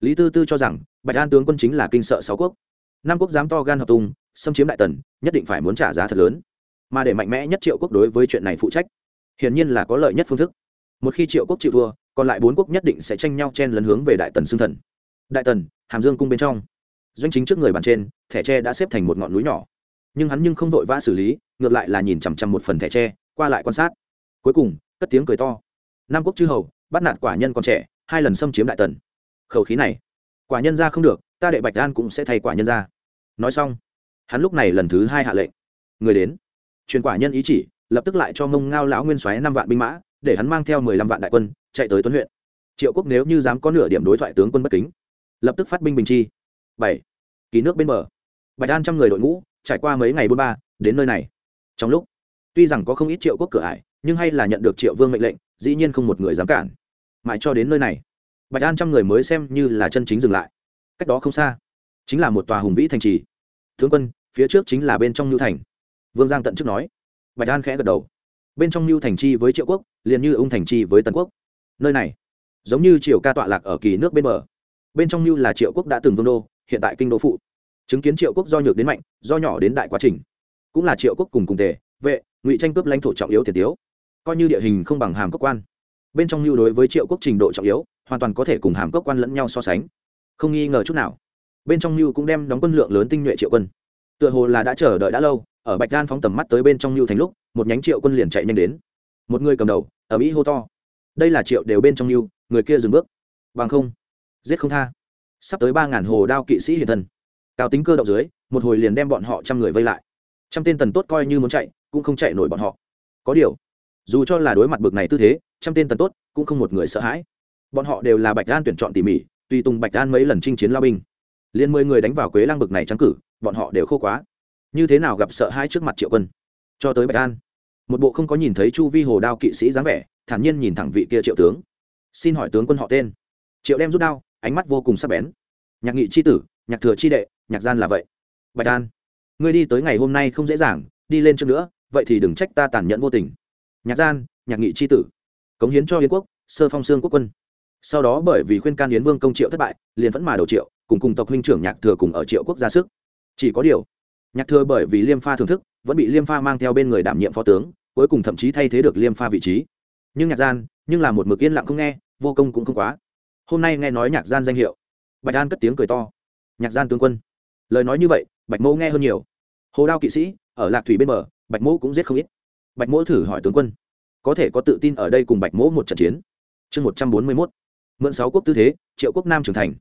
Lý tư tư cho rằng, bạch an tướng quân chính là kinh sợ sáu quốc. Năm quốc dám to gan hợp tung, xâm chiếm đại tần, nhất định phải muốn trả giá thật lớn. Mà để mạnh mẽ nhất triệu quốc đối với chuyện này phụ trách, hiển nhiên là có lợi nhất phương thức. Một khi triệu quốc chịu thua còn lại bốn quốc nhất định sẽ tranh nhau chen lấn hướng về đại tần xương thần. Đại tần, hàm dương cung bên trong. Doanh chính trước người bàn trên, thẻ tre đã xếp thành một ngọn núi nhỏ. Nhưng hắn nhưng không vội vã xử lý, ngược lại là nhìn chằm chằm một phần thẻ tre, qua lại quan sát. Cuối cùng, cất tiếng cười to. Nam quốc chư hầu, bắt nạt quả nhân còn trẻ, hai lần xâm chiếm đại tần. Khẩu khí này, quả nhân ra không được, ta đệ bạch an cũng sẽ thay quả nhân ra. Nói xong, hắn lúc này lần thứ hai hạ lệnh. Người đến. Truyền quả nhân ý chỉ, lập tức lại cho mông ngao lão nguyên soái năm vạn binh mã, để hắn mang theo mười lăm vạn đại quân chạy tới tuấn huyện. Triệu quốc nếu như dám có nửa điểm đối thoại tướng quân bất kính, lập tức phát binh bình chi. Bảy ký nước bên bờ. Bạch an trăm người đội ngũ, trải qua mấy ngày bốn ba, đến nơi này. Trong lúc, tuy rằng có không ít triệu quốc cửa ải, nhưng hay là nhận được triệu vương mệnh lệnh, dĩ nhiên không một người dám cản. Mãi cho đến nơi này, bạch an trăm người mới xem như là chân chính dừng lại. Cách đó không xa, chính là một tòa hùng vĩ thành trì. Tướng quân, phía trước chính là bên trong nhu thành. Vương giang tận trước nói. Bạch an khẽ gật đầu. Bên trong nhu thành chi với triệu quốc, liền như ung thành chi với tân quốc nơi này. Giống như triều ca tọa lạc ở kỳ nước bên bờ. Bên trong như là triệu quốc đã từng vương đô, hiện tại kinh đô phụ. Chứng kiến triệu quốc do nhược đến mạnh, do nhỏ đến đại quá trình. Cũng là triệu quốc cùng cùng tề, vệ, ngụy tranh cướp lãnh thổ trọng yếu tiền tiếu. Coi như địa hình không bằng hàm cốc quan. Bên trong lưu đối với triệu quốc trình độ trọng yếu, hoàn toàn có thể cùng hàm cốc quan lẫn nhau so sánh. Không nghi ngờ chút nào. Bên trong lưu cũng đem đóng quân lượng lớn tinh nhuệ triệu quân. Tựa hồ là đã chờ đợi đã lâu, ở bạch đan phóng tầm mắt tới bên trong lưu thành lúc, một nhánh triệu quân liền chạy nhanh đến. Một người cầm đầu ở mỹ hô to đây là triệu đều bên trong nhu người kia dừng bước. Bằng không, giết không tha. Sắp tới ba ngàn hồ đao kỵ sĩ hiện thân. Cao tính cơ động dưới, một hồi liền đem bọn họ trăm người vây lại. Trăm tên tần tốt coi như muốn chạy, cũng không chạy nổi bọn họ. Có điều, dù cho là đối mặt bực này tư thế, trăm tên tần tốt cũng không một người sợ hãi. Bọn họ đều là bạch đan tuyển chọn tỉ mỉ, tùy tùng bạch đan mấy lần chinh chiến lao binh. Liền mười người đánh vào quế lang bực này trắng cử, bọn họ đều khô quá. Như thế nào gặp sợ hãi trước mặt triệu quân? Cho tới bạch đan một bộ không có nhìn thấy chu vi hồ đao kỵ sĩ dáng vẻ thản nhiên nhìn thẳng vị kia triệu tướng. Xin hỏi tướng quân họ tên? Triệu đem rút đao, ánh mắt vô cùng sắc bén. Nhạc nghị c h i tử, nhạc thừa c h i đệ, nhạc gian là vậy. Bạch an ngươi đi tới ngày hôm nay không dễ dàng, đi lên trước nữa, vậy thì đừng trách ta tàn nhẫn vô tình. Nhạc gian, nhạc nghị c h i tử. Cống hiến cho yến quốc, sơ phong sương quốc quân. Sau đó bởi vì khuyên can yến vương công triệu thất bại, liền vẫn mà đầu triệu, cùng cùng tộc huynh trưởng nhạc thừa cùng ở triệu quốc ra sức. Chỉ có điều, nhạc thừa bởi vì liêm pha thưởng thức, vẫn bị liêm pha mang theo bên người đảm nhiệm phó tướng, cuối cùng thậm chí thay thế được liêm pha vị trí nhưng nhạc gian, nhưng là một mực yên lặng không nghe, vô công cũng không quá. Hôm nay nghe nói nhạc gian danh hiệu. Bạch an cất tiếng cười to. Nhạc gian tướng quân. Lời nói như vậy, bạch mẫu nghe hơn nhiều. Hồ đao kỵ sĩ, ở lạc thủy bên bờ, bạch mẫu cũng giết không ít. Bạch mẫu thử hỏi tướng quân, có thể có tự tin ở đây cùng bạch mẫu một trận chiến? Chương một trăm bốn mươi mốt, mượn sáu quốc tư thế, triệu quốc nam trưởng thành.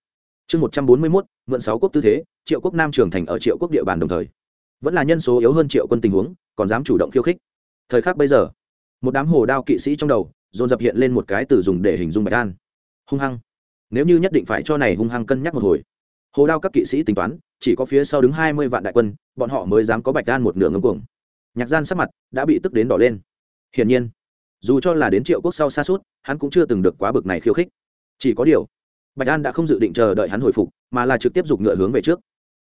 Chương một trăm bốn mươi mốt, mượn sáu quốc tư thế, triệu quốc nam trưởng thành ở triệu quốc địa bàn đồng thời. Vẫn là nhân số yếu hơn triệu quân tình huống, còn dám chủ động khiêu khích. Thời khắc bây giờ một đám hồ đao kỵ sĩ trong đầu, dồn dập hiện lên một cái từ dùng để hình dung bạch an hung hăng. Nếu như nhất định phải cho này hung hăng cân nhắc một hồi. Hồ đao các kỵ sĩ tính toán, chỉ có phía sau đứng hai mươi vạn đại quân, bọn họ mới dám có bạch an một nửa ngưng cuồng. Nhạc gian sắc mặt đã bị tức đến đỏ lên. Hiển nhiên, dù cho là đến triệu quốc sau xa suốt, hắn cũng chưa từng được quá bực này khiêu khích. Chỉ có điều, bạch an đã không dự định chờ đợi hắn hồi phục, mà là trực tiếp giục ngựa hướng về trước.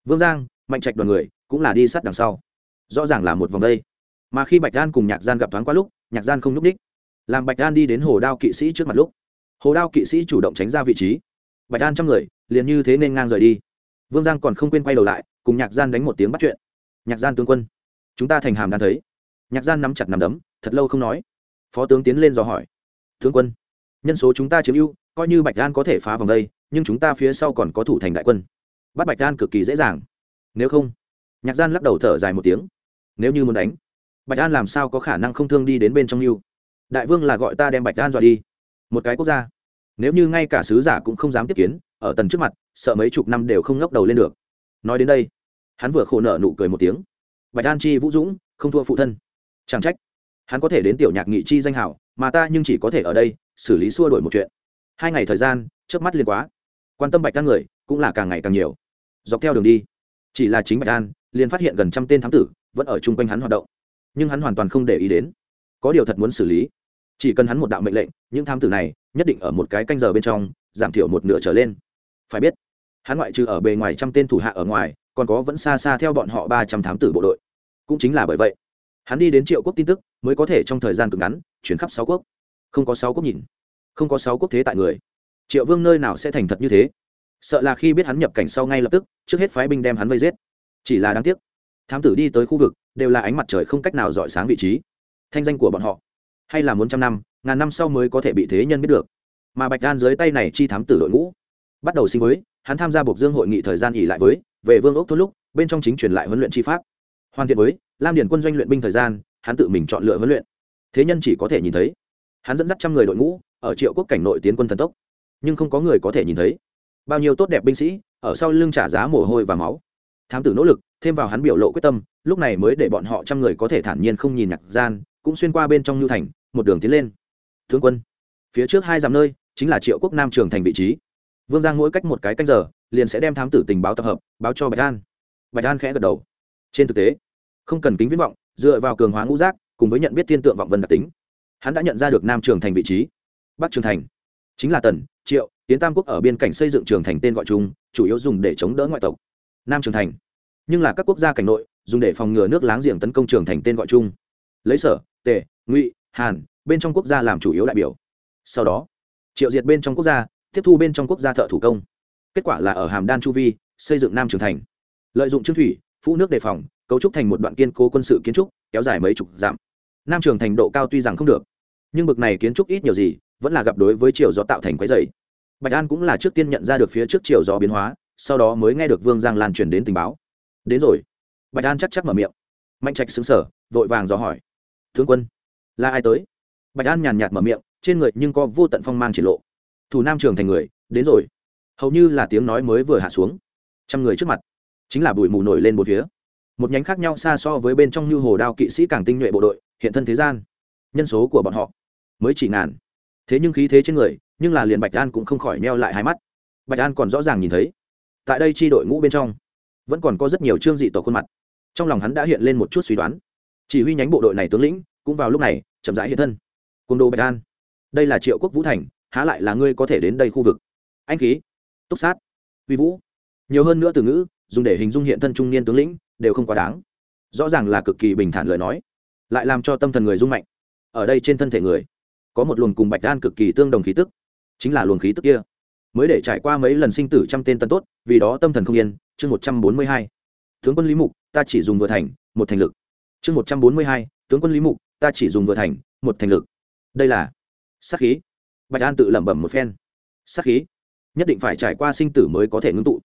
Vương giang, mạnh trạch đoàn người cũng là đi sát đằng sau. Rõ ràng là một vòng đây. Mà khi bạch an cùng nhạc gian gặp thoáng qua lúc nhạc gian không n ú c ních. Làm bạch đan đi đến hồ đao kỵ sĩ trước mặt lúc, hồ đao kỵ sĩ chủ động tránh ra vị trí. Bạch đan trăm người, liền như thế nên ngang rời đi. Vương giang còn không quên quay đầu lại, cùng nhạc gian đánh một tiếng bắt chuyện. Nhạc gian tướng quân, chúng ta thành hàm đan thấy. Nhạc gian nắm chặt nằm đấm, thật lâu không nói. Phó tướng tiến lên dò hỏi. Tướng quân, nhân số chúng ta chiếm ưu, coi như bạch đan có thể phá vòng đây, nhưng chúng ta phía sau còn có thủ thành đại quân. Bắt bạch đan cực kỳ dễ dàng. Nếu không, nhạc gian lắc đầu thở dài một tiếng. Nếu như muốn đánh bạch an làm sao có khả năng không thương đi đến bên trong mưu đại vương là gọi ta đem bạch an dọa đi. Một cái quốc gia. Nếu như ngay cả sứ giả cũng không dám tiếp kiến, ở tần trước mặt, sợ mấy chục năm đều không ngóc đầu lên được. Nói đến đây, hắn vừa khổ nợ nụ cười một tiếng. Bạch an chi vũ dũng, không thua phụ thân. Chẳng trách, hắn có thể đến tiểu nhạc nghị chi danh hảo, mà ta nhưng chỉ có thể ở đây, xử lý xua đổi một chuyện. Hai ngày thời gian trước mắt liền quá. Quan tâm bạch an người, cũng là càng ngày càng nhiều. Dọc theo đường đi, chỉ là chính bạch an, liền phát hiện gần trăm tên thám tử, vẫn ở chung quanh hắn hoạt động nhưng hắn hoàn toàn không để ý đến. Có điều thật muốn xử lý. Chỉ cần hắn một đạo mệnh lệnh, những thám tử này nhất định ở một cái canh giờ bên trong, giảm thiểu một nửa trở lên. Phải biết, hắn ngoại trừ ở bề ngoài trăm tên thủ hạ ở ngoài, còn có vẫn xa xa theo bọn họ ba trăm thám tử bộ đội. Cũng chính là bởi vậy, hắn đi đến triệu quốc tin tức mới có thể trong thời gian cực ngắn, chuyển khắp sáu quốc. Không có sáu quốc nhìn, không có sáu quốc thế tại người. Triệu vương nơi nào sẽ thành thật như thế? Sợ là khi biết hắn nhập cảnh sau ngay lập tức, trước hết phái binh đem hắn vây giết. Chỉ là đáng tiếc thám tử đi tới khu vực, đều là ánh mặt trời không cách nào dọi sáng vị trí. Thanh danh của bọn họ, hay là muốn trăm năm, ngàn năm sau mới có thể bị thế nhân biết được. Mà bạch đan dưới tay này chi thám tử đội ngũ, bắt đầu sinh với, hắn tham gia buộc dương hội nghị thời gian nghỉ lại với, về vương ốc thôn lúc, bên trong chính truyền lại huấn luyện chi pháp. Hoàn thiện với, lam điển quân doanh luyện binh thời gian, hắn tự mình chọn lựa huấn luyện. Thế nhân chỉ có thể nhìn thấy. Hắn dẫn dắt trăm người đội ngũ, ở triệu quốc cảnh nội tiến quân thần tốc. Nhưng không có người có thể nhìn thấy. Bao nhiêu tốt đẹp binh sĩ, ở sau lưng trả giá mồ hôi và máu. Thám tử nỗ lực thêm vào hắn biểu lộ quyết tâm, lúc này mới để bọn họ trăm người có thể thản nhiên không nhìn nhạc gian, cũng xuyên qua bên trong nhu thành, một đường tiến lên. Thương quân, phía trước hai dặm nơi, chính là triệu quốc nam trường thành vị trí. Vương giang mỗi cách một cái canh giờ, liền sẽ đem thám tử tình báo tập hợp, báo cho bạch an. Bạch an khẽ gật đầu. Trên thực tế, không cần kính viễn vọng, dựa vào cường hóa ngũ giác, cùng với nhận biết thiên tượng vọng vân đặc tính, hắn đã nhận ra được nam trường thành vị trí. Bắc trường thành, chính là tần, triệu tiến tam quốc ở biên cảnh xây dựng trường thành tên gọi chung, chủ yếu dùng để chống đỡ ngoại tộc. Nam trường thành nhưng là các quốc gia cảnh nội, dùng để phòng ngừa nước láng giềng tấn công trường thành tên gọi chung. Lấy sở, tề, ngụy, hàn, bên trong quốc gia làm chủ yếu đại biểu. Sau đó, triệu diệt bên trong quốc gia, tiếp thu bên trong quốc gia thợ thủ công. Kết quả là ở hàm đan chu vi, xây dựng nam trường thành. Lợi dụng trương thủy phụ nước đề phòng, cấu trúc thành một đoạn kiên cố quân sự kiến trúc, kéo dài mấy chục dặm. Nam trường thành độ cao tuy rằng không được, nhưng bực này kiến trúc ít nhiều gì, vẫn là gặp đối với chiều gió tạo thành quái dày. Bạch an cũng là trước tiên nhận ra được phía trước chiều gió biến hóa, sau đó mới nghe được vương giang lan truyền đến tình báo đến rồi. Bạch an chắc chắc mở miệng. Mạnh trạch xứng sở vội vàng dò hỏi. Tướng quân, là ai tới? Bạch an nhàn nhạt mở miệng, trên người nhưng có vô tận phong mang triển lộ. Thủ nam trường thành người, đến rồi. Hầu như là tiếng nói mới vừa hạ xuống. Trăm người trước mặt. Chính là bụi mù nổi lên một phía. Một nhánh khác nhau xa so với bên trong như hồ đao kỵ sĩ càng tinh nhuệ bộ đội, hiện thân thế gian. Nhân số của bọn họ mới chỉ ngàn. Thế nhưng khí thế trên người, nhưng là liền bạch an cũng không khỏi neo lại hai mắt. Bạch an còn rõ ràng nhìn thấy. Tại đây chi đội ngũ bên trong vẫn còn có rất nhiều chương dị tổ khuôn mặt. Trong lòng hắn đã hiện lên một chút suy đoán. Chỉ huy nhánh bộ đội này tướng lĩnh, cũng vào lúc này, chậm rãi hiện thân. Côn đồ bạch an. Đây là triệu quốc vũ thành, há lại là ngươi có thể đến đây khu vực. Anh khí. Túc sát. Uy vũ. Nhiều hơn nữa từ ngữ, dùng để hình dung hiện thân trung niên tướng lĩnh, đều không quá đáng. Rõ ràng là cực kỳ bình thản lời nói. Lại làm cho tâm thần người rung mạnh. Ở đây trên thân thể người, có một luồng cùng bạch an cực kỳ tương đồng khí tức. Chính là luồng khí tức kia. Mới để trải qua mấy lần sinh tử trăm tên tân tốt, vì đó tâm thần không yên chương một trăm bốn mươi hai. Tướng quân lý mục, ta chỉ dùng vừa thành, một thành lực. Chương một trăm bốn mươi hai, tướng quân lý mục, ta chỉ dùng vừa thành, một thành lực. Đây là sát khí. Bạch an tự lẩm bẩm một phen. Sát khí? Nhất định phải trải qua sinh tử mới có thể ngưng tụ.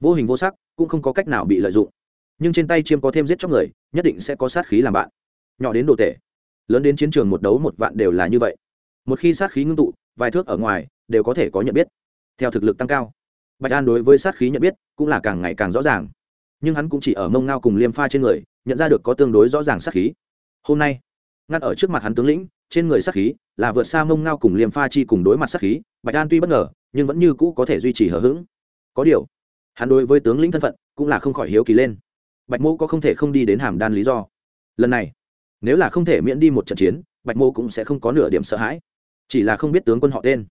Vô hình vô sắc, cũng không có cách nào bị lợi dụng. Nhưng trên tay chiêm có thêm giết chóc người, nhất định sẽ có sát khí làm bạn. Nhỏ đến đồ tể lớn đến chiến trường một đấu một vạn đều là như vậy. Một khi sát khí ngưng tụ, vài thước ở ngoài, đều có thể có nhận biết. Theo thực lực tăng cao bạch an đối với sát khí nhận biết cũng là càng ngày càng rõ ràng. Nhưng hắn cũng chỉ ở mông ngao cùng liêm pha trên người, nhận ra được có tương đối rõ ràng sát khí. Hôm nay ngăn ở trước mặt hắn tướng lĩnh, trên người sát khí là vượt xa mông ngao cùng liêm pha chi cùng đối mặt sát khí, bạch an tuy bất ngờ, nhưng vẫn như cũ có thể duy trì hờ hững. Có điều, hắn đối với tướng lĩnh thân phận cũng là không khỏi hiếu kỳ lên. Bạch mô có không thể không đi đến hàm đan lý do. Lần này, nếu là không thể miễn đi một trận chiến, bạch mô cũng sẽ không có nửa điểm sợ hãi. Chỉ là không biết tướng quân họ tên.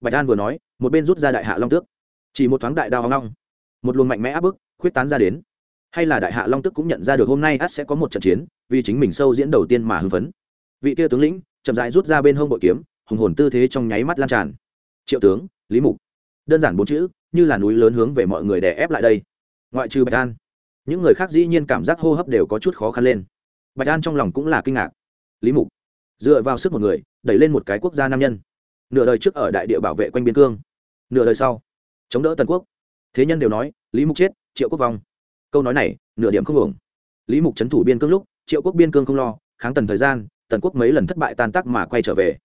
Bạch an vừa nói, một bên rút ra đại hạ long tước chỉ một thoáng đại đao ngong một luồng mạnh mẽ áp bức, khuyết tán ra đến. Hay là đại hạ long tức cũng nhận ra được hôm nay ắt sẽ có một trận chiến, vì chính mình sâu diễn đầu tiên mà hưng phấn. Vị kia tướng lĩnh, chậm rãi rút ra bên hông bội kiếm, hùng hồn tư thế trong nháy mắt lan tràn. Triệu tướng, lý mục. Đơn giản bốn chữ, như là núi lớn hướng về mọi người đè ép lại đây. Ngoại trừ bạch an, những người khác dĩ nhiên cảm giác hô hấp đều có chút khó khăn lên. Bạch an trong lòng cũng là kinh ngạc. Lý mục. Dựa vào sức một người, đẩy lên một cái quốc gia nam nhân. Nửa đời trước ở đại địa bảo vệ quanh biên cương. Nửa đời sau chống đỡ tần quốc. Thế nhân đều nói, lý mục chết, triệu quốc vong. Câu nói này, nửa điểm không ổng lý mục trấn thủ biên cương lúc, triệu quốc biên cương không lo, kháng tần thời gian, tần quốc mấy lần thất bại tan tác mà quay trở về.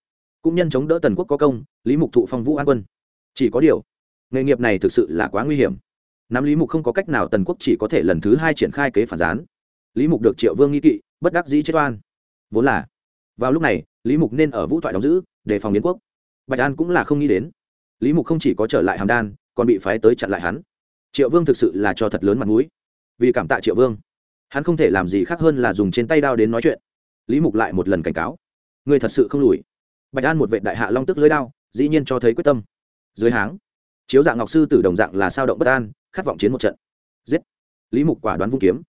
Cũng nhân chống đỡ tần quốc có công, lý mục thụ phong vũ an quân. Chỉ có điều, nghề nghiệp này thực sự là quá nguy hiểm. Nắm lý mục không có cách nào tần quốc chỉ có thể lần thứ hai triển khai kế phản gián. Lý mục được triệu vương nghi kỵ, bất đắc dĩ chết oan. Vốn là, vào lúc này, lý mục nên ở vũ thoại đóng giữ để phòng biến quốc. Bạch an cũng là không nghĩ đến. Lý mục không chỉ có trở lại hàm đan còn bị phái tới chặn lại hắn. Triệu vương thực sự là cho thật lớn mặt mũi. Vì cảm tạ triệu vương, hắn không thể làm gì khác hơn là dùng trên tay đao đến nói chuyện. Lý mục lại một lần cảnh cáo. Người thật sự không lùi. Bạch an một vệ đại hạ long tức lưới đao, dĩ nhiên cho thấy quyết tâm. Dưới háng, chiếu dạng ngọc sư tử đồng dạng là sao động bất an, khát vọng chiến một trận. Giết! Lý mục quả đoán vung kiếm.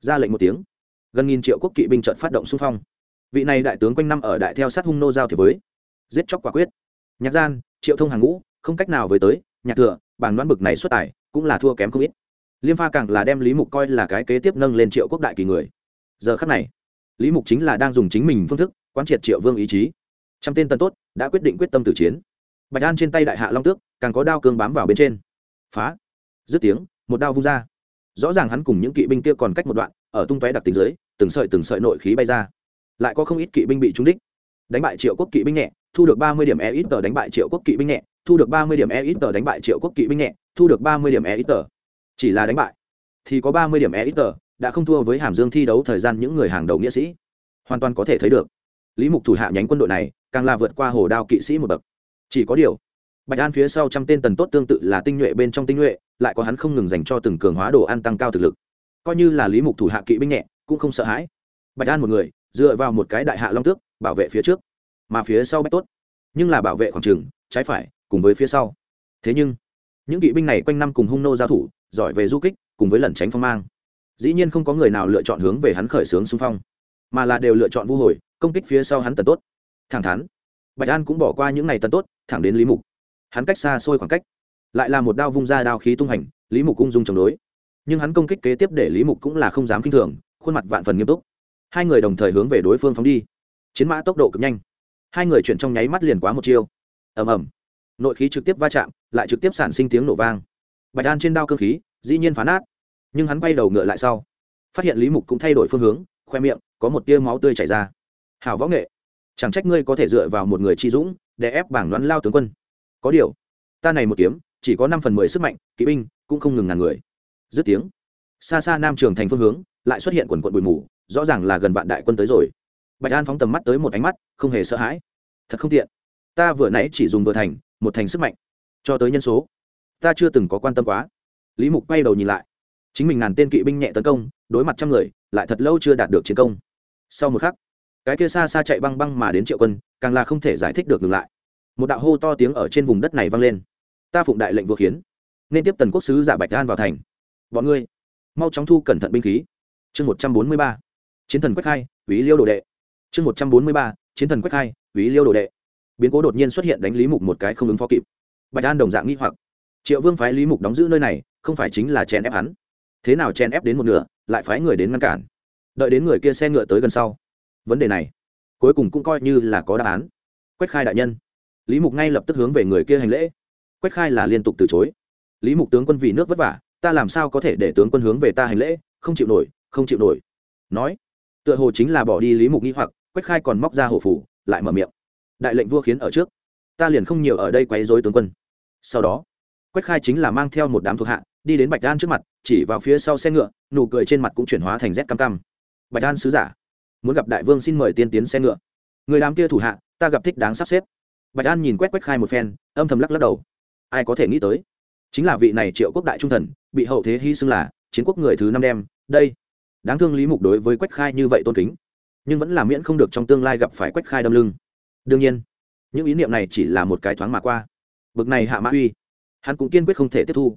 Ra lệnh một tiếng. Gần nghìn triệu quốc kỵ binh trận phát động xung phong. Vị này đại tướng quanh năm ở đại theo sát hung nô giao thì với. Giết chóc quả quyết. Nhạc gian, triệu thông hàng ngũ, không cách nào với tới, nhạc thừa bàng đoán bực này xuất tài, cũng là thua kém không ít. Liêm pha càng là đem lý mục coi là cái kế tiếp nâng lên triệu quốc đại kỳ người. Giờ khắc này, lý mục chính là đang dùng chính mình phương thức quán triệt triệu vương ý chí. Trăm tên tân tốt đã quyết định quyết tâm tử chiến. Bạch an trên tay đại hạ long tước, càng có đao cương bám vào bên trên. Phá. Dứt tiếng, một đao vung ra. Rõ ràng hắn cùng những kỵ binh kia còn cách một đoạn, ở tung tóe đặc tính dưới, từng sợi từng sợi nội khí bay ra. Lại có không ít kỵ binh bị trúng đích. Đánh bại triệu quốc kỵ binh nhẹ, thu được ba mươi điểm e ít tờ đánh bại triệu quốc kỵ binh nhẹ thu được ba mươi điểm e ít tờ đánh bại triệu quốc kỵ binh nhẹ, thu được ba mươi điểm e ít tờ. Chỉ là đánh bại, thì có ba mươi điểm e ít tờ đã không thua với hàm dương thi đấu thời gian những người hàng đầu nghĩa sĩ. Hoàn toàn có thể thấy được, lý mục thủ hạ nhánh quân đội này càng là vượt qua hồ đao kỵ sĩ một bậc. Chỉ có điều, bạch an phía sau trăm tên tần tốt tương tự là tinh nhuệ bên trong tinh nhuệ, lại có hắn không ngừng dành cho từng cường hóa đồ ăn tăng cao thực lực. Coi như là lý mục thủ hạ kỵ binh nhẹ, cũng không sợ hãi. Bạch an một người, dựa vào một cái đại hạ long tước, bảo vệ phía trước, mà phía sau bách tốt. Nhưng là bảo vệ khoảng trường trái phải cùng với phía sau. Thế nhưng, những kỵ binh này quanh năm cùng hung nô giao thủ, giỏi về du kích, cùng với lẩn tránh phong mang. Dĩ nhiên không có người nào lựa chọn hướng về hắn khởi xướng xung phong, mà là đều lựa chọn vu hồi, công kích phía sau hắn tần tốt. Thẳng thắn, bạch an cũng bỏ qua những ngày tần tốt, thẳng đến lý mục. Hắn cách xa xôi khoảng cách, lại là một đao vung ra đao khí tung hành, lý mục cung dung chống đối. Nhưng hắn công kích kế tiếp để lý mục cũng là không dám k i n h thường, khuôn mặt vạn phần nghiêm túc. Hai người đồng thời hướng về đối phương phóng đi. Chiến mã tốc độ cực nhanh. Hai người chuyển trong nháy mắt liền quá một chiêu. Ầm ầm nội khí trực tiếp va chạm, lại trực tiếp sản sinh tiếng nổ vang. Bạch an trên đao cơ khí, dĩ nhiên phá nát. Nhưng hắn quay đầu ngựa lại sau, phát hiện lý mục cũng thay đổi phương hướng, khoe miệng có một tia máu tươi chảy ra. Hảo võ nghệ. Chẳng trách ngươi có thể dựa vào một người chi dũng, để ép bảng đoán lao tướng quân. Có điều, ta này một kiếm, chỉ có năm phần mười sức mạnh, kỵ binh cũng không ngừng ngàn người. Dứt tiếng, xa xa nam trường thành phương hướng, lại xuất hiện quần quận bụi mù, rõ ràng là gần vạn đại quân tới rồi. Bạch an phóng tầm mắt tới một ánh mắt, không hề sợ hãi. Thật không tiện. Ta vừa nãy chỉ dùng vừa thành một thành sức mạnh, cho tới nhân số. Ta chưa từng có quan tâm quá. Lý mục quay đầu nhìn lại. Chính mình ngàn tên kỵ binh nhẹ tấn công, đối mặt trăm người, lại thật lâu chưa đạt được chiến công. Sau một khắc, cái kia xa xa chạy băng băng mà đến triệu quân, càng là không thể giải thích được ngừng lại. Một đạo hô to tiếng ở trên vùng đất này vang lên. Ta phụng đại lệnh vừa khiến, nên tiếp tần quốc sứ giả bạch an vào thành. Bọn ngươi, mau chóng thu cẩn thận binh khí. Chương một trăm bốn mươi ba, chiến thần quách hai quý liêu đồ đệ. Chương một trăm bốn mươi ba, chiến thần quách hai quý liêu đồ đệ biến cố đột nhiên xuất hiện đánh lý mục một cái không ứng phó kịp. Bạch an đồng dạng nghi hoặc. Triệu vương phái lý mục đóng giữ nơi này, không phải chính là chèn ép hắn. Thế nào chèn ép đến một nửa, lại phái người đến ngăn cản? Đợi đến người kia xe ngựa tới gần sau. Vấn đề này, cuối cùng cũng coi như là có đáp án. Quách khai đại nhân. Lý mục ngay lập tức hướng về người kia hành lễ. Quách khai là liên tục từ chối. Lý mục tướng quân vì nước vất vả, ta làm sao có thể để tướng quân hướng về ta hành lễ, không chịu nổi, không chịu nổi. Nói, tựa hồ chính là bỏ đi lý mục nghi hoặc, quách khai còn móc ra hổ phủ, lại mở miệng đại lệnh vua khiến ở trước. Ta liền không nhiều ở đây quấy dối tướng quân. Sau đó, quách khai chính là mang theo một đám thuộc hạ, đi đến bạch đan trước mặt, chỉ vào phía sau xe ngựa, nụ cười trên mặt cũng chuyển hóa thành rét cam cam bạch đan sứ giả, muốn gặp đại vương xin mời tiên tiến xe ngựa. Người đám kia thủ hạ, ta gặp thích đáng sắp xếp. Bạch an nhìn quét quách khai một phen, âm thầm lắc lắc đầu. Ai có thể nghĩ tới, chính là vị này triệu quốc đại trung thần, bị hậu thế hy xưng là chiến quốc người thứ năm đem, đây. Đáng thương lý mục đối với quách khai như vậy tôn kính, nhưng vẫn là miễn không được trong tương lai gặp phải quách khai đâm lưng đương nhiên, những ý niệm này chỉ là một cái thoáng mà qua. Bực này hạ mã uy, hắn cũng kiên quyết không thể tiếp thu.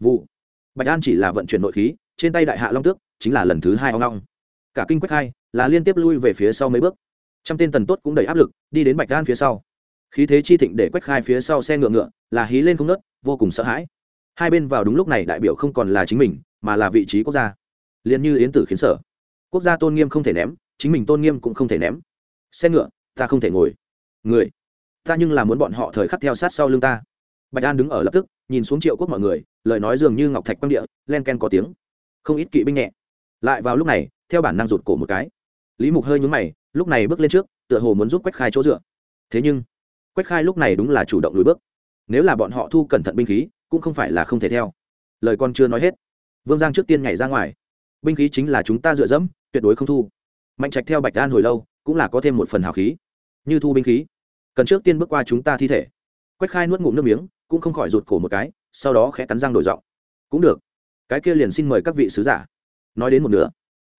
Vụ, bạch an chỉ là vận chuyển nội khí, trên tay đại hạ long tước chính là lần thứ hai ông long cả kinh quách hai là liên tiếp lui về phía sau mấy bước. Trăm tên tần tốt cũng đầy áp lực, đi đến bạch an phía sau. Khí thế chi thịnh để quách khai phía sau xe ngựa ngựa, là hí lên không nớt, vô cùng sợ hãi. Hai bên vào đúng lúc này đại biểu không còn là chính mình, mà là vị trí quốc gia. Liền như yến tử khiến sở quốc gia tôn nghiêm không thể ném, chính mình tôn nghiêm cũng không thể ném. Xe ngựa, ta không thể ngồi người, ta nhưng là muốn bọn họ thời khắc theo sát sau lưng ta. Bạch an đứng ở lập tức, nhìn xuống triệu quốc mọi người, lời nói dường như ngọc thạch quang địa, len ken có tiếng. Không ít kỵ binh nhẹ. Lại vào lúc này, theo bản năng rụt cổ một cái. Lý mục hơi nhún mày, lúc này bước lên trước, tựa hồ muốn giúp quách khai chỗ dựa. Thế nhưng, quách khai lúc này đúng là chủ động lùi bước. Nếu là bọn họ thu cẩn thận binh khí, cũng không phải là không thể theo. Lời con chưa nói hết, vương giang trước tiên nhảy ra ngoài. Binh khí chính là chúng ta dựa dẫm, tuyệt đối không thu. Mạnh trạch theo bạch an hồi lâu, cũng là có thêm một phần hào khí. Như thu binh khí cần trước tiên bước qua chúng ta thi thể. Quách khai nuốt ngụm nước miếng, cũng không khỏi rụt cổ một cái, sau đó khẽ cắn răng đổi giọng. Cũng được. Cái kia liền xin mời các vị sứ giả. Nói đến một nửa,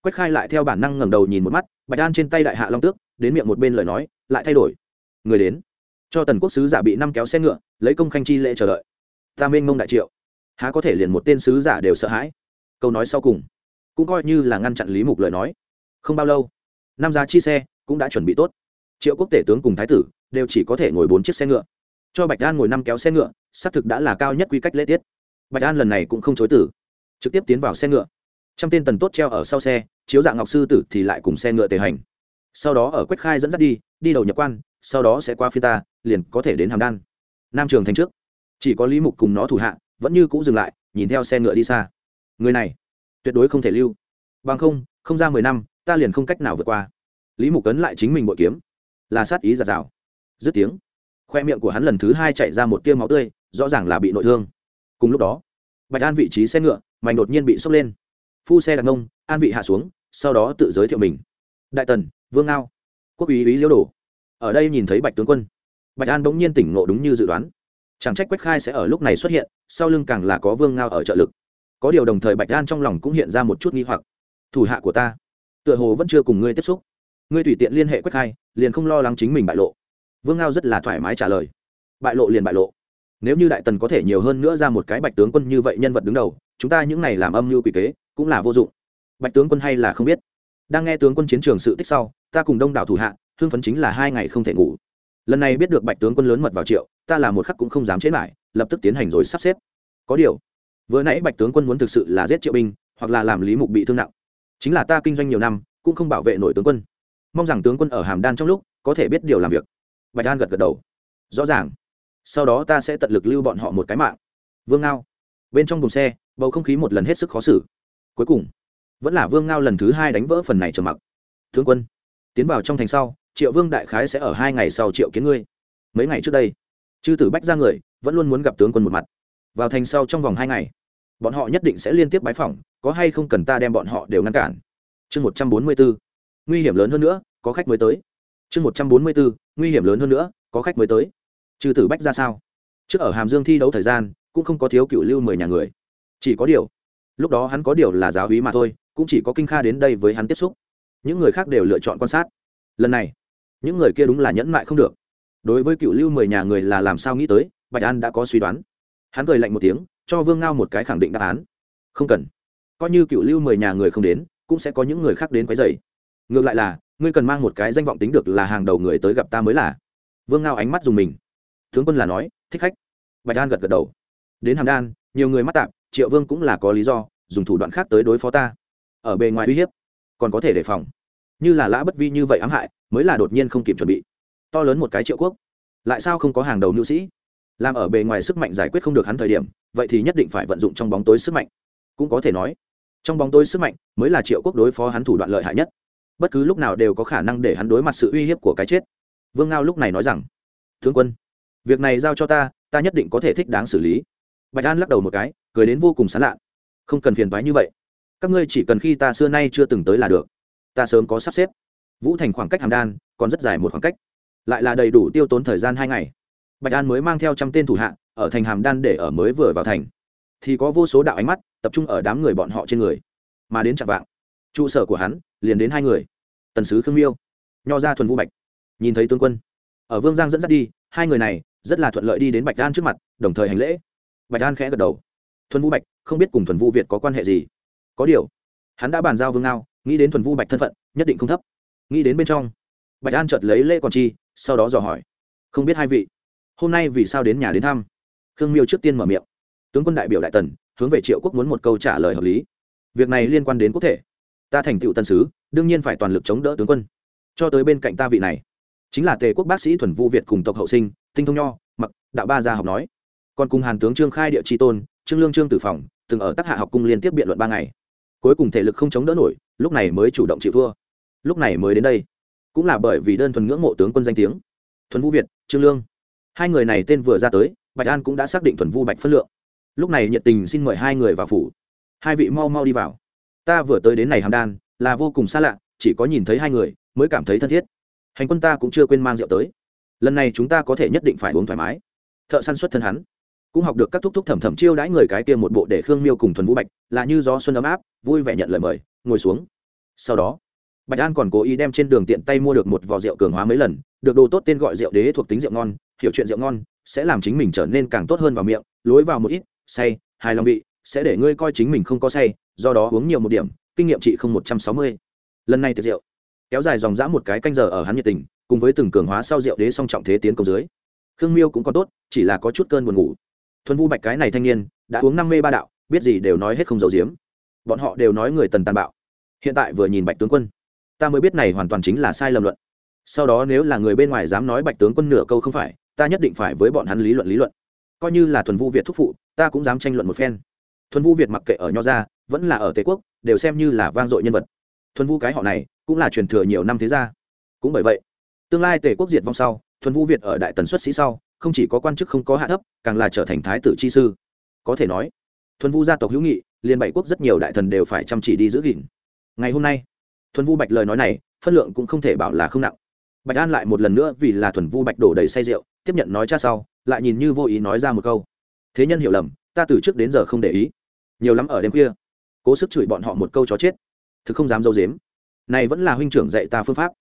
quách khai lại theo bản năng ngẩng đầu nhìn một mắt, bạch đan trên tay đại hạ long tước, đến miệng một bên lời nói, lại thay đổi. Người đến. Cho tần quốc sứ giả bị năm kéo xe ngựa, lấy công khanh chi lễ chờ đợi. Ta mênh mông đại triệu. Há có thể liền một tên sứ giả đều sợ hãi? Câu nói sau cùng, cũng coi như là ngăn chặn lý mục lời nói. Không bao lâu, năm giá chi xe cũng đã chuẩn bị tốt. Triệu quốc tể tướng cùng thái tử đều chỉ có thể ngồi bốn chiếc xe ngựa. Cho bạch an ngồi năm kéo xe ngựa, xác thực đã là cao nhất quy cách lễ tiết. Bạch an lần này cũng không chối tử trực tiếp tiến vào xe ngựa. Trăm tên tần tốt treo ở sau xe, chiếu dạng ngọc sư tử thì lại cùng xe ngựa tề hành. Sau đó ở quách khai dẫn dắt đi đi đầu nhập quan, sau đó sẽ qua phi ta, liền có thể đến hàm đan. Nam trường thành trước. Chỉ có lý mục cùng nó thủ hạ, vẫn như cũ dừng lại, nhìn theo xe ngựa đi xa. Người này, tuyệt đối không thể lưu. Bằng không không ra mười năm, ta liền không cách nào vượt qua. Lý mục cấn lại chính mình bội kiếm. Là sát ý giạt rào dứt tiếng khoe miệng của hắn lần thứ hai chạy ra một tiêu máu tươi rõ ràng là bị nội thương. Cùng lúc đó bạch an vị trí xe ngựa mạnh đột nhiên bị sốc lên. Phu xe đặt nông, an vị hạ xuống sau đó tự giới thiệu mình. Đại tần vương ngao quốc úy úy liễu đồ. Ở đây nhìn thấy bạch tướng quân. Bạch an bỗng nhiên tỉnh ngộ đúng như dự đoán. Chẳng trách quách khai sẽ ở lúc này xuất hiện sau lưng càng là có vương ngao ở trợ lực. Có điều đồng thời bạch an trong lòng cũng hiện ra một chút nghi hoặc. Thủ hạ của ta tựa hồ vẫn chưa cùng ngươi tiếp xúc. Ngươi tùy tiện liên hệ quách khai liền không lo lắng chính mình bại lộ vương ngao rất là thoải mái trả lời bại lộ liền bại lộ nếu như đại tần có thể nhiều hơn nữa ra một cái bạch tướng quân như vậy nhân vật đứng đầu chúng ta những này làm âm mưu quỷ kế cũng là vô dụng bạch tướng quân hay là không biết đang nghe tướng quân chiến trường sự tích sau ta cùng đông đảo thủ hạ hưng phấn chính là hai ngày không thể ngủ lần này biết được bạch tướng quân lớn mật vào triệu ta là một khắc cũng không dám chế lại lập tức tiến hành rồi sắp xếp có điều vừa nãy bạch tướng quân muốn thực sự là giết triệu binh hoặc là làm lý mục bị thương nặng chính là ta kinh doanh nhiều năm cũng không bảo vệ nổi tướng quân mong rằng tướng quân ở hàm đan trong lúc có thể biết điều làm việc bạch an gật gật đầu. Rõ ràng. Sau đó ta sẽ tận lực lưu bọn họ một cái mạng. Vương ngao. Bên trong thùng xe, bầu không khí một lần hết sức khó xử. Cuối cùng, vẫn là vương ngao lần thứ hai đánh vỡ phần này trầm mặc. Thương quân, tiến vào trong thành sau, triệu vương đại khái sẽ ở hai ngày sau triệu kiến ngươi. Mấy ngày trước đây, chư tử bách ra người, vẫn luôn muốn gặp tướng quân một mặt. Vào thành sau trong vòng hai ngày, bọn họ nhất định sẽ liên tiếp bái phỏng, có hay không cần ta đem bọn họ đều ngăn cản. Chương một trăm bốn mươi bốn. Nguy hiểm lớn hơn nữa, có khách mới tới chương một trăm bốn mươi bốn, nguy hiểm lớn hơn nữa, có khách mới tới. Trừ tử bách ra sao? Trước ở hàm dương thi đấu thời gian, cũng không có thiếu cựu lưu mười nhà người. Chỉ có điều, lúc đó hắn có điều là giáo hí mà thôi, cũng chỉ có kinh kha đến đây với hắn tiếp xúc. Những người khác đều lựa chọn quan sát. Lần này, những người kia đúng là nhẫn mại không được. Đối với cựu lưu mười nhà người là làm sao nghĩ tới, bạch an đã có suy đoán. Hắn cười lạnh một tiếng, cho vương ngao một cái khẳng định đáp án. Không cần. Coi như cựu lưu mười nhà người không đến, cũng sẽ có những người khác đến quấy dày ngược lại là ngươi cần mang một cái danh vọng tính được là hàng đầu người tới gặp ta mới là. Vương ngao ánh mắt dùng mình. Tướng quân là nói, thích khách. Bạch đan gật gật đầu. Đến hàm đan, nhiều người mắt tạm triệu vương cũng là có lý do, dùng thủ đoạn khác tới đối phó ta. Ở bề ngoài uy hiếp, còn có thể đề phòng. Như là lã bất vi như vậy ám hại, mới là đột nhiên không kịp chuẩn bị. To lớn một cái triệu quốc, lại sao không có hàng đầu nữ sĩ? Làm ở bề ngoài sức mạnh giải quyết không được hắn thời điểm, vậy thì nhất định phải vận dụng trong bóng tối sức mạnh. Cũng có thể nói, trong bóng tối sức mạnh mới là triệu quốc đối phó hắn thủ đoạn lợi hại nhất bất cứ lúc nào đều có khả năng để hắn đối mặt sự uy hiếp của cái chết. Vương ngao lúc này nói rằng thương quân, việc này giao cho ta ta nhất định có thể thích đáng xử lý. Bạch an lắc đầu một cái, cười đến vô cùng sán lạ không cần phiền thoái như vậy. Các ngươi chỉ cần khi ta xưa nay chưa từng tới là được. Ta sớm có sắp xếp. Vũ thành khoảng cách hàm đan còn rất dài một khoảng cách, lại là đầy đủ tiêu tốn thời gian hai ngày. Bạch an mới mang theo trăm tên thủ hạ, ở thành hàm đan để ở mới vừa vào thành. Thì có vô số đạo ánh mắt tập trung ở đám người bọn họ trên người, mà đến chạm vạng, trụ sở của hắn liền đến hai người. Tần sứ khương miêu, nho ra thuần vũ bạch, nhìn thấy tướng quân. Ở vương giang dẫn dắt đi, hai người này rất là thuận lợi đi đến bạch đan trước mặt, đồng thời hành lễ. Bạch đan khẽ gật đầu. Thuần vũ bạch, không biết cùng thuần vũ việt có quan hệ gì. Có điều, hắn đã bàn giao vương ngao, nghĩ đến thuần vũ bạch thân phận, nhất định không thấp. Nghĩ đến bên trong, bạch an chợt lấy lễ còn chi, sau đó dò hỏi. Không biết hai vị, hôm nay vì sao đến nhà đến thăm? Khương miêu trước tiên mở miệng. Tướng quân đại biểu đại tần, hướng về triệu quốc muốn một câu trả lời hợp lý. Việc này liên quan đến quốc thể ta thành tựu tân sứ, đương nhiên phải toàn lực chống đỡ tướng quân. Cho tới bên cạnh ta vị này, chính là tề quốc bác sĩ thuần vu việt cùng tộc hậu sinh, tinh thông nho, mặc, đạo ba gia học nói. Còn cùng hàn tướng trương khai địa tri tôn, trương lương trương tử phòng, từng ở tác hạ học cung liên tiếp biện luận ba ngày. Cuối cùng thể lực không chống đỡ nổi, lúc này mới chủ động chịu thua. Lúc này mới đến đây, cũng là bởi vì đơn thuần ngưỡng mộ tướng quân danh tiếng. Thuần vũ việt, trương lương. Hai người này tên vừa ra tới, bạch an cũng đã xác định thuần vu bạch phân lượng. Lúc này nhiệt tình xin mời hai người vào phủ. Hai vị mau mau đi vào ta vừa tới đến này hàm đan, là vô cùng xa lạ, chỉ có nhìn thấy hai người, mới cảm thấy thân thiết. Hành quân ta cũng chưa quên mang rượu tới. Lần này chúng ta có thể nhất định phải uống thoải mái. Thợ săn xuất thân hắn, cũng học được các thúc thúc thẩm thẩm chiêu đãi người cái kia một bộ để khương miêu cùng thuần vũ bạch, là như gió xuân ấm áp, vui vẻ nhận lời mời, ngồi xuống. Sau đó, bạch an còn cố ý đem trên đường tiện tay mua được một vò rượu cường hóa mấy lần, được đồ tốt tên gọi rượu đế thuộc tính rượu ngon, hiểu chuyện rượu ngon, sẽ làm chính mình trở nên càng tốt hơn vào miệng, lối vào một ít, say, hài lòng vị sẽ để ngươi coi chính mình không có say, do đó uống nhiều một điểm, kinh nghiệm trị không một trăm sáu mươi. Lần này tiệc rượu, kéo dài dòng dã một cái canh giờ ở hắn nhiệt tình, cùng với từng cường hóa sau rượu đế song trọng thế tiến công dưới. Khương miêu cũng còn tốt, chỉ là có chút cơn buồn ngủ. Thuần vu bạch cái này thanh niên, đã uống năm mê ba đạo, biết gì đều nói hết không giấu diếm bọn họ đều nói người tần tàn bạo. Hiện tại vừa nhìn bạch tướng quân, ta mới biết này hoàn toàn chính là sai lầm luận. Sau đó nếu là người bên ngoài dám nói bạch tướng quân nửa câu không phải, ta nhất định phải với bọn hắn lý luận lý luận. Coi như là thuần vu việt thúc phụ, ta cũng dám tranh luận một phen thuần vu việt mặc kệ ở nho gia, vẫn là ở tề quốc, đều xem như là vang dội nhân vật. Thuần vu cái họ này, cũng là truyền thừa nhiều năm thế gia. Cũng bởi vậy, tương lai tề quốc diệt vong sau, thuần vu việt ở đại tần xuất sĩ sau, không chỉ có quan chức không có hạ thấp, càng là trở thành thái tử chi sư. Có thể nói, thuần vu gia tộc hữu nghị, liên bảy quốc rất nhiều đại thần đều phải chăm chỉ đi giữ gìn. Ngày hôm nay, thuần vu bạch lời nói này, phân lượng cũng không thể bảo là không nặng. Bạch an lại một lần nữa vì là thuần vu bạch đổ đầy say rượu, tiếp nhận nói cha sau, lại nhìn như vô ý nói ra một câu. Thế nhân hiểu lầm ta từ trước đến giờ không để ý. Nhiều lắm ở đêm khuya, cố sức chửi bọn họ một câu chó chết. Thực không dám dâu dếm. Này vẫn là huynh trưởng dạy ta phương pháp.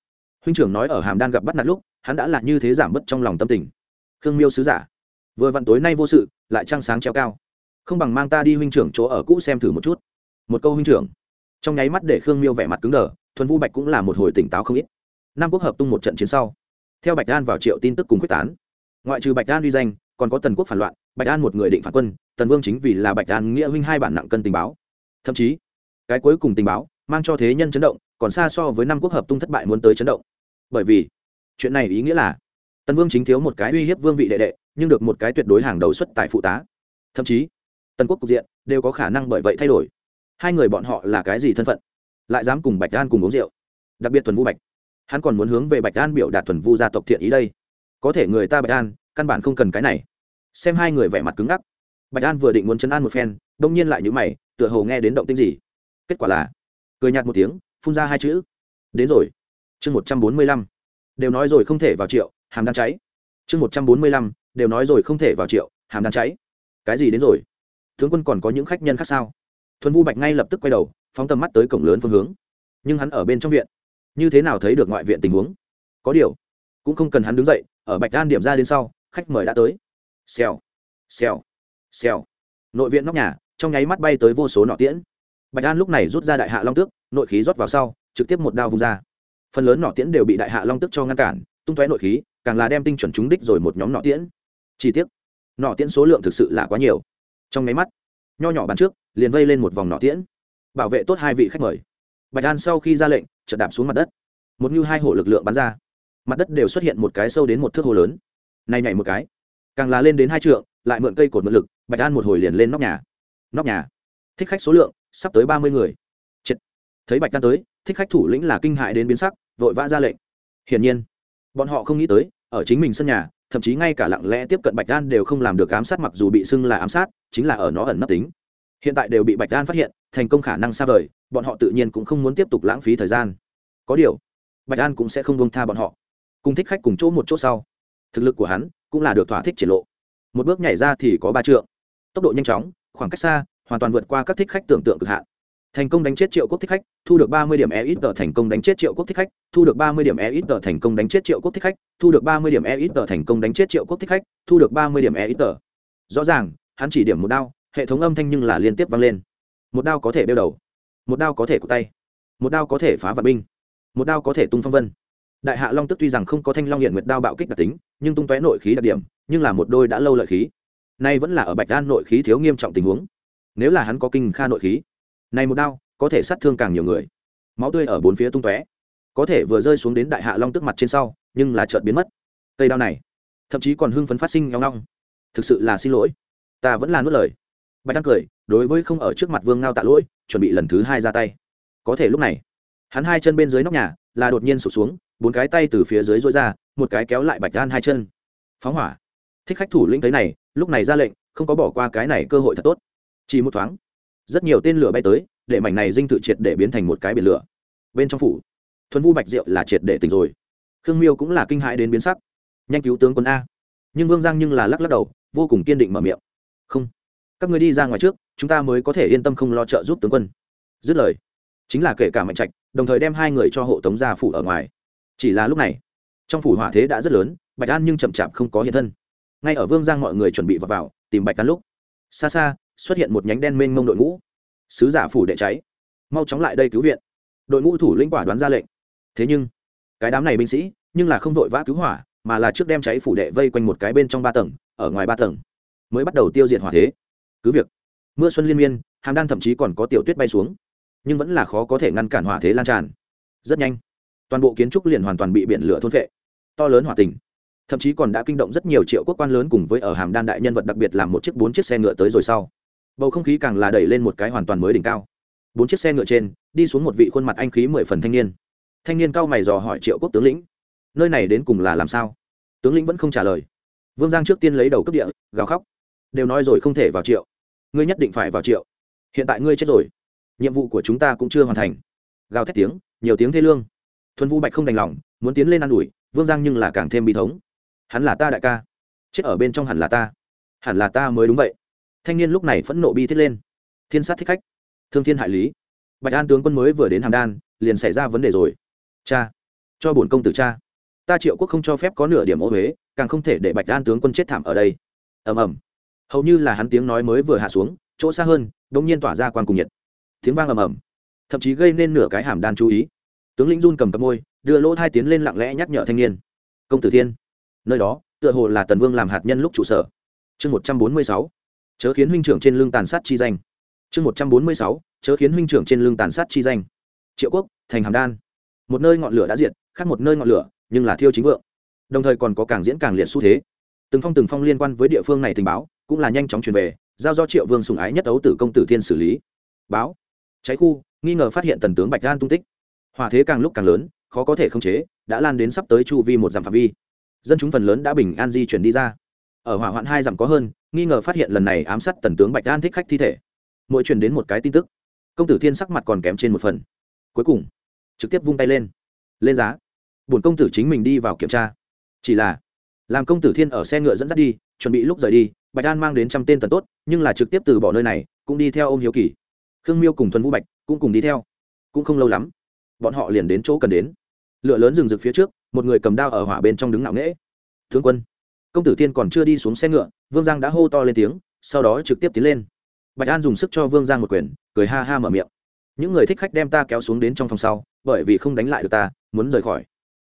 Huynh trưởng nói ở hàm đan gặp bắt nạt lúc, hắn đã là như thế giảm bớt trong lòng tâm tình. Khương miêu sứ giả. Vừa vặn tối nay vô sự, lại trăng sáng treo cao. Không bằng mang ta đi huynh trưởng chỗ ở cũ xem thử một chút. Một câu huynh trưởng. Trong nháy mắt để khương miêu vẻ mặt cứng đờ, thuần vu bạch cũng là một hồi tỉnh táo không ít. Nam quốc hợp tung một trận chiến sau, theo bạch đan vào triệu tin tức cùng quyết tán. Ngoại trừ bạch đan uy danh, còn có tần quốc phản loạn bạch an một người định phản quân, tần vương chính vì là bạch an nghĩa huynh hai bản nặng cân tình báo. Thậm chí, cái cuối cùng tình báo mang cho thế nhân chấn động, còn xa so với năm quốc hợp tung thất bại muốn tới chấn động. Bởi vì, chuyện này ý nghĩa là, tần vương chính thiếu một cái uy hiếp vương vị đệ đệ, nhưng được một cái tuyệt đối hàng đầu xuất tại phụ tá. Thậm chí, tần quốc cục diện đều có khả năng bởi vậy thay đổi. Hai người bọn họ là cái gì thân phận? Lại dám cùng bạch an cùng uống rượu. Đặc biệt thuần vu bạch. Hắn còn muốn hướng về bạch an biểu đạt thuần vu gia tộc thiện ý đây. Có thể người ta bạch an, căn bản không cần cái này xem hai người vẻ mặt cứng ngắc. Bạch an vừa định muốn chấn an một phen, đông nhiên lại nhữ mày, tựa hồ nghe đến động tinh gì. Kết quả là, cười nhạt một tiếng, phun ra hai chữ. Đến rồi. Chương một trăm bốn mươi lăm. Đều nói rồi không thể vào triệu, hàm đan cháy. Chương một trăm bốn mươi lăm. Đều nói rồi không thể vào triệu, hàm đan cháy. Cái gì đến rồi? Tướng quân còn có những khách nhân khác sao? Thuần vu bạch ngay lập tức quay đầu, phóng tầm mắt tới cổng lớn phương hướng. Nhưng hắn ở bên trong viện. Như thế nào thấy được ngoại viện tình huống? Có điều, cũng không cần hắn đứng dậy, ở bạch an điểm ra đến sau, khách mời đã tới xèo. Xèo. Xèo. Nội viện nóc nhà, trong nháy mắt bay tới vô số nọ tiễn. Bạch an lúc này rút ra đại hạ long tước, nội khí rót vào sau, trực tiếp một đao vung ra. Phần lớn nọ tiễn đều bị đại hạ long tước cho ngăn cản, tung tóe nội khí, càng là đem tinh chuẩn trúng đích rồi một nhóm nọ tiễn. Chi tiết nọ tiễn số lượng thực sự là quá nhiều. Trong nháy mắt, nho nhỏ bàn trước, liền vây lên một vòng nọ tiễn. Bảo vệ tốt hai vị khách mời. Bạch an sau khi ra lệnh, chợt đạp xuống mặt đất. Một như hai hổ lực lượng bắn ra. Mặt đất đều xuất hiện một cái sâu đến một thước hồ lớn. Này nhảy một cái càng là lên đến hai trượng, lại mượn cây cột mượn lực, bạch an một hồi liền lên nóc nhà. Nóc nhà? Thích khách số lượng, sắp tới ba mươi người. Chết. thấy bạch an tới, thích khách thủ lĩnh là kinh hại đến biến sắc, vội vã ra lệnh. Hiển nhiên, bọn họ không nghĩ tới, ở chính mình sân nhà, thậm chí ngay cả lặng lẽ tiếp cận bạch an đều không làm được ám sát mặc dù bị xưng là ám sát, chính là ở nó ẩn nấp tính. Hiện tại đều bị bạch an phát hiện, thành công khả năng xa vời, bọn họ tự nhiên cũng không muốn tiếp tục lãng phí thời gian. Có điều, bạch an cũng sẽ không bông tha bọn họ. Cùng thích khách cùng chỗ một chỗ sau thực lực của hắn cũng là được thỏa thích triển lộ. Một bước nhảy ra thì có ba trượng. Tốc độ nhanh chóng, khoảng cách xa, hoàn toàn vượt qua các thích khách tưởng tượng cực hạn. Thành công đánh chết triệu quốc thích khách, thu được ba mươi điểm e ít tờ thành công đánh chết triệu quốc thích khách, thu được ba mươi điểm e ít tờ thành công đánh chết triệu quốc thích khách, thu được ba mươi điểm e ít tờ thành công đánh chết triệu quốc thích khách, thu được ba mươi điểm e ít tờ rõ ràng, hắn chỉ điểm một đao, hệ thống âm thanh nhưng là liên tiếp vang lên. Một đao có thể đeo đầu, một đao có thể cụt tay, một đao có thể phá vạn binh, một đao có thể tung phong vân. Đại hạ long tức tuy rằng không có thanh long hiện nguyệt đao bạo kích đặc tính nhưng tung tóe nội khí đặc điểm, nhưng là một đôi đã lâu lợi khí. Nay vẫn là ở bạch đan nội khí thiếu nghiêm trọng tình huống. Nếu là hắn có kinh kha nội khí, này một đao có thể sát thương càng nhiều người. Máu tươi ở bốn phía tung tóe. Có thể vừa rơi xuống đến đại hạ long tức mặt trên sau, nhưng là chợt biến mất. Cây đao này, thậm chí còn hưng phấn phát sinh nhong long thực sự là xin lỗi. Ta vẫn là nuốt lời. Bạch đan cười, đối với không ở trước mặt vương ngao tạ lỗi, chuẩn bị lần thứ hai ra tay. Có thể lúc này, hắn hai chân bên dưới nóc nhà là đột nhiên sụp xuống bốn cái tay từ phía dưới rối ra, một cái kéo lại bạch đan hai chân. Phóng hỏa. Thích khách thủ lĩnh thấy này, lúc này ra lệnh, không có bỏ qua cái này cơ hội thật tốt. Chỉ một thoáng, rất nhiều tên lửa bay tới, để mảnh này dinh tự triệt để biến thành một cái biển lửa. Bên trong phủ, thuần vu bạch diệu là triệt để tỉnh rồi. Khương miêu cũng là kinh hãi đến biến sắc. Nhanh cứu tướng quân a. Nhưng vương giang nhưng là lắc lắc đầu, vô cùng kiên định mở miệng. Không, các người đi ra ngoài trước, chúng ta mới có thể yên tâm không lo trợ giúp tướng quân. Dứt lời, chính là kể cả mạnh trạch, đồng thời đem hai người cho hộ tống ra phủ ở ngoài chỉ là lúc này trong phủ hỏa thế đã rất lớn bạch an nhưng chậm chạp không có hiện thân. Ngay ở vương giang mọi người chuẩn bị vào, vào tìm bạch an lúc xa xa xuất hiện một nhánh đen mênh mông đội ngũ. Sứ giả phủ đệ cháy. Mau chóng lại đây cứu viện. Đội ngũ thủ lĩnh quả đoán ra lệnh. Thế nhưng cái đám này binh sĩ nhưng là không vội vã cứu hỏa mà là trước đem cháy phủ đệ vây quanh một cái bên trong ba tầng ở ngoài ba tầng mới bắt đầu tiêu diệt hỏa thế. Cứ việc mưa xuân liên miên hàm đan thậm chí còn có tiểu tuyết bay xuống nhưng vẫn là khó có thể ngăn cản hỏa thế lan tràn. Rất nhanh toàn bộ kiến trúc liền hoàn toàn bị biển lửa thôn vệ to lớn hỏa tình. Thậm chí còn đã kinh động rất nhiều triệu quốc quan lớn cùng với ở hàm đan đại nhân vật đặc biệt làm một chiếc bốn chiếc xe ngựa tới rồi sau. Bầu không khí càng là đẩy lên một cái hoàn toàn mới đỉnh cao. Bốn chiếc xe ngựa trên, đi xuống một vị khuôn mặt anh khí mười phần thanh niên. Thanh niên cao mày dò hỏi triệu quốc tướng lĩnh, nơi này đến cùng là làm sao? Tướng lĩnh vẫn không trả lời. Vương giang trước tiên lấy đầu cấp địa, gào khóc, đều nói rồi không thể vào triệu. Ngươi nhất định phải vào triệu. Hiện tại ngươi chết rồi. Nhiệm vụ của chúng ta cũng chưa hoàn thành. Gào thét tiếng, nhiều tiếng thê lương thuần vũ bạch không đành lòng, muốn tiến lên ă n ủi, vương giang nhưng là càng thêm bi thống. Hắn là ta đại ca. Chết ở bên trong hẳn là ta. Hẳn là ta mới đúng vậy. Thanh niên lúc này phẫn nộ bi thiết lên. Thiên sát thích khách. Thương thiên hại lý. Bạch an tướng quân mới vừa đến hàm đan, liền xảy ra vấn đề rồi. Cha, cho bổn công tử cha. Ta triệu quốc không cho phép có nửa điểm ô huế càng không thể để bạch an tướng quân chết thảm ở đây. Ầm ầm. Hầu như là hắn tiếng nói mới vừa hạ xuống, chỗ xa hơn đ ỗ n g nhiên tỏa ra quan cùng nhiệt. Tiếng vang ầm ầm. Thậm chí gây nên nửa cái hàm đan chú ý tướng lĩnh run cầm cặp môi, đưa lỗ thai tiến lên lặng lẽ nhắc nhở thanh niên. Công tử thiên, nơi đó, tựa hồ là tần vương làm hạt nhân lúc trụ sở. Chương một trăm bốn mươi sáu, chớ khiến huynh trưởng trên lưng tàn sát chi danh. Chương một trăm bốn mươi sáu, chớ khiến huynh trưởng trên lưng tàn sát chi danh. Triệu quốc, thành hàm đan. Một nơi ngọn lửa đã diệt, khác một nơi ngọn lửa, nhưng là thiêu chính vượng. Đồng thời còn có càng diễn càng liệt xu thế. Từng phong từng phong liên quan với địa phương này tình báo, cũng là nhanh chóng truyền về, giao do triệu vương sùng ái nhất ấu tử công tử thiên xử lý. Báo. Cháy khu, nghi ngờ phát hiện tần tướng bạch gan tung tích. Hòa thế càng lúc càng lớn, khó có thể khống chế, đã lan đến sắp tới chu vi một dặm phạm vi. Dân chúng phần lớn đã bình an di chuyển đi ra. Ở hỏa hoạn hai dặm có hơn, nghi ngờ phát hiện lần này ám sát tần tướng bạch An thích khách thi thể. Mỗi truyền đến một cái tin tức. Công tử thiên sắc mặt còn kém trên một phần. Cuối cùng, trực tiếp vung tay lên. Lên giá. Bổn công tử chính mình đi vào kiểm tra. Chỉ là, làm công tử thiên ở xe ngựa dẫn dắt đi, chuẩn bị lúc rời đi, bạch an mang đến trăm tên tần tốt, nhưng là trực tiếp từ bỏ nơi này, cũng đi theo ô m hiếu kỳ. Khương miêu cùng thuần vũ bạch cũng cùng đi theo. Cũng không lâu lắm bọn họ liền đến chỗ cần đến. Lửa lớn rừng rực phía trước, một người cầm đao ở hỏa bên trong đứng ngạo nghễ. Tướng quân. Công tử thiên còn chưa đi xuống xe ngựa, vương giang đã hô to lên tiếng, sau đó trực tiếp tiến lên. Bạch an dùng sức cho vương giang một quyền, cười ha ha mở miệng. Những người thích khách đem ta kéo xuống đến trong phòng sau, bởi vì không đánh lại được ta, muốn rời khỏi.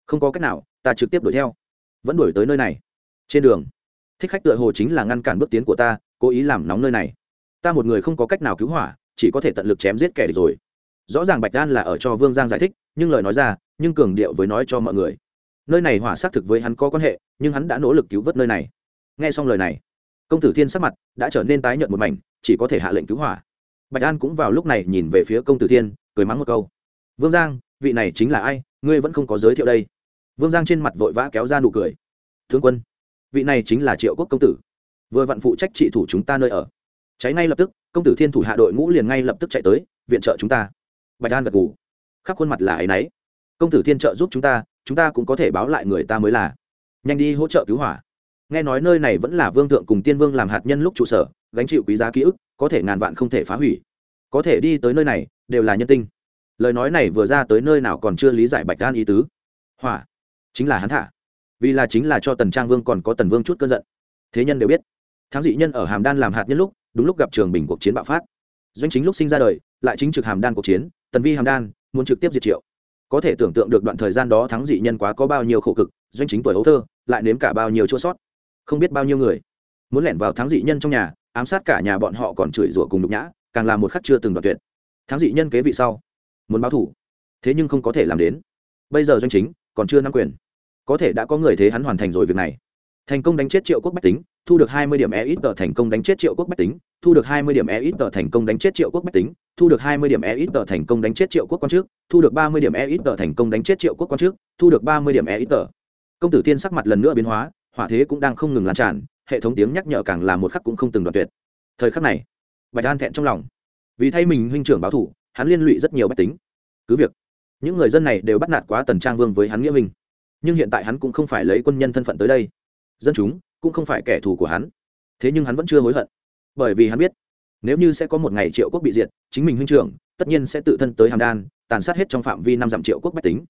Không có cách nào, ta trực tiếp đuổi theo. Vẫn đuổi tới nơi này. Trên đường. Thích khách tựa hồ chính là ngăn cản bước tiến của ta, cố ý làm nóng nơi này. Ta một người không có cách nào cứu hỏa, chỉ có thể tận lực chém giết kẻ địch rồi rõ ràng bạch đan là ở cho vương giang giải thích, nhưng lời nói ra, nhưng cường điệu với nói cho mọi người. Nơi này hỏa xác thực với hắn có quan hệ, nhưng hắn đã nỗ lực cứu vớt nơi này. Nghe xong lời này, công tử thiên sắc mặt đã trở nên tái nhợt một mảnh, chỉ có thể hạ lệnh cứu hỏa. Bạch an cũng vào lúc này nhìn về phía công tử thiên, cười mắng một câu. Vương giang, vị này chính là ai? Ngươi vẫn không có giới thiệu đây. Vương giang trên mặt vội vã kéo ra nụ cười. Thương quân, vị này chính là triệu quốc công tử. Vừa vặn phụ trách trị thủ chúng ta nơi ở. Cháy ngay lập tức, công tử thiên thủ hạ đội ngũ liền ngay lập tức chạy tới, viện trợ chúng ta bạch an gật gù. Khắp khuôn mặt là áy náy. Công tử thiên trợ giúp chúng ta chúng ta cũng có thể báo lại người ta mới là. Nhanh đi hỗ trợ cứu hỏa. Nghe nói nơi này vẫn là vương thượng cùng tiên vương làm hạt nhân lúc trụ sở, gánh chịu quý giá ký ức, có thể ngàn vạn không thể phá hủy. Có thể đi tới nơi này, đều là nhân tinh. Lời nói này vừa ra tới nơi nào còn chưa lý giải bạch đan ý tứ. Hỏa. Chính là hắn thả. Vì là chính là cho tần trang vương còn có tần vương chút cơn giận. Thế nhân đều biết. Thắng dị nhân ở hàm đan làm hạt nhân lúc, đúng lúc gặp trường bình cuộc chiến bạo phát. Doanh chính lúc sinh ra đời, lại chính trực hàm đan cuộc chiến tần vi hàm đan, muốn trực tiếp diệt triệu. Có thể tưởng tượng được đoạn thời gian đó thắng dị nhân quá có bao nhiêu khổ cực, doanh chính tuổi ấu thơ, lại nếm cả bao nhiêu chỗ sót. Không biết bao nhiêu người muốn lẻn vào thắng dị nhân trong nhà, ám sát cả nhà bọn họ còn chửi rủa cùng nhục nhã, càng là một khắc chưa từng đoạt tuyệt. Thắng dị nhân kế vị sau, muốn báo thủ, thế nhưng không có thể làm đến. Bây giờ doanh chính còn chưa nắm quyền, có thể đã có người thế hắn hoàn thành rồi việc này. Thành công đánh chết triệu quốc bách tính, thu được hai mươi điểm e ít tờ thành công đánh chết triệu quốc bách tính thu được hai mươi điểm e ít tờ thành công đánh chết triệu quốc bách tính, thu được hai mươi điểm e ít tờ thành công đánh chết triệu quốc quan trước, thu được ba mươi điểm e ít tờ thành công đánh chết triệu quốc quan trước, thu được ba mươi điểm e ít tờ. Công tử tiên sắc mặt lần nữa biến hóa, hỏa thế cũng đang không ngừng lan tràn, hệ thống tiếng nhắc nhở càng là một khắc cũng không từng đoạn tuyệt. Thời khắc này, bạch an thẹn trong lòng. Vì thay mình huynh trưởng báo thủ, hắn liên lụy rất nhiều bách tính. Cứ việc, những người dân này đều bắt nạt quá tần trang vương với hắn nghĩa minh, nhưng hiện tại hắn cũng không phải lấy quân nhân thân phận tới đây. Dân chúng cũng không phải kẻ thù của hắn. Thế nhưng hắn vẫn chưa hối hận bởi vì hắn biết, nếu như sẽ có một ngày triệu quốc bị diệt, chính mình huynh trưởng tất nhiên sẽ tự thân tới hàm đan, tàn sát hết trong phạm vi năm dặm triệu quốc bách tính,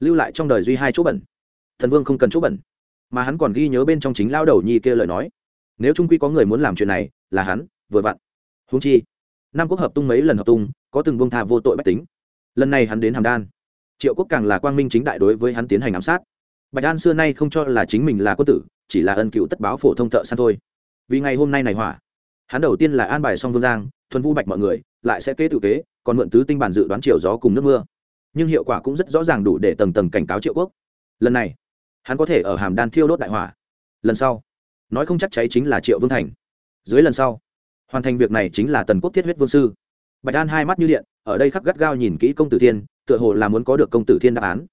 lưu lại trong đời duy hai chỗ bẩn. Thần vương không cần chỗ bẩn. Mà hắn còn ghi nhớ bên trong chính lao đầu nhi kia lời nói. Nếu trung quy có người muốn làm chuyện này, là hắn, vừa vặn. Húng chi, nam quốc hợp tung mấy lần hợp tung, có từng bông tha vô tội bách tính. Lần này hắn đến hàm đan. Triệu quốc càng là quang minh chính đại đối với hắn tiến hành ám sát. Bạch an xưa nay không cho là chính mình là quân tử, chỉ là ân cựu tất báo phổ thông thợ săn thôi. Vì ngày hôm nay này hỏa hắn đầu tiên là an bài xong vương giang, thuần vu bạch mọi người, lại sẽ kế tự kế, còn mượn tứ tinh bản dự đoán chiều gió cùng nước mưa. Nhưng hiệu quả cũng rất rõ ràng đủ để tầng tầng cảnh cáo triệu quốc. Lần này, hắn có thể ở hàm đan thiêu đốt đại hỏa. Lần sau, nói không chắc cháy chính là triệu vương thành. Dưới lần sau, hoàn thành việc này chính là tần quốc thiết huyết vương sư. Bạch Đan hai mắt như điện, ở đây khắc gắt gao nhìn kỹ công tử thiên, tựa hồ là muốn có được công tử thiên đáp án.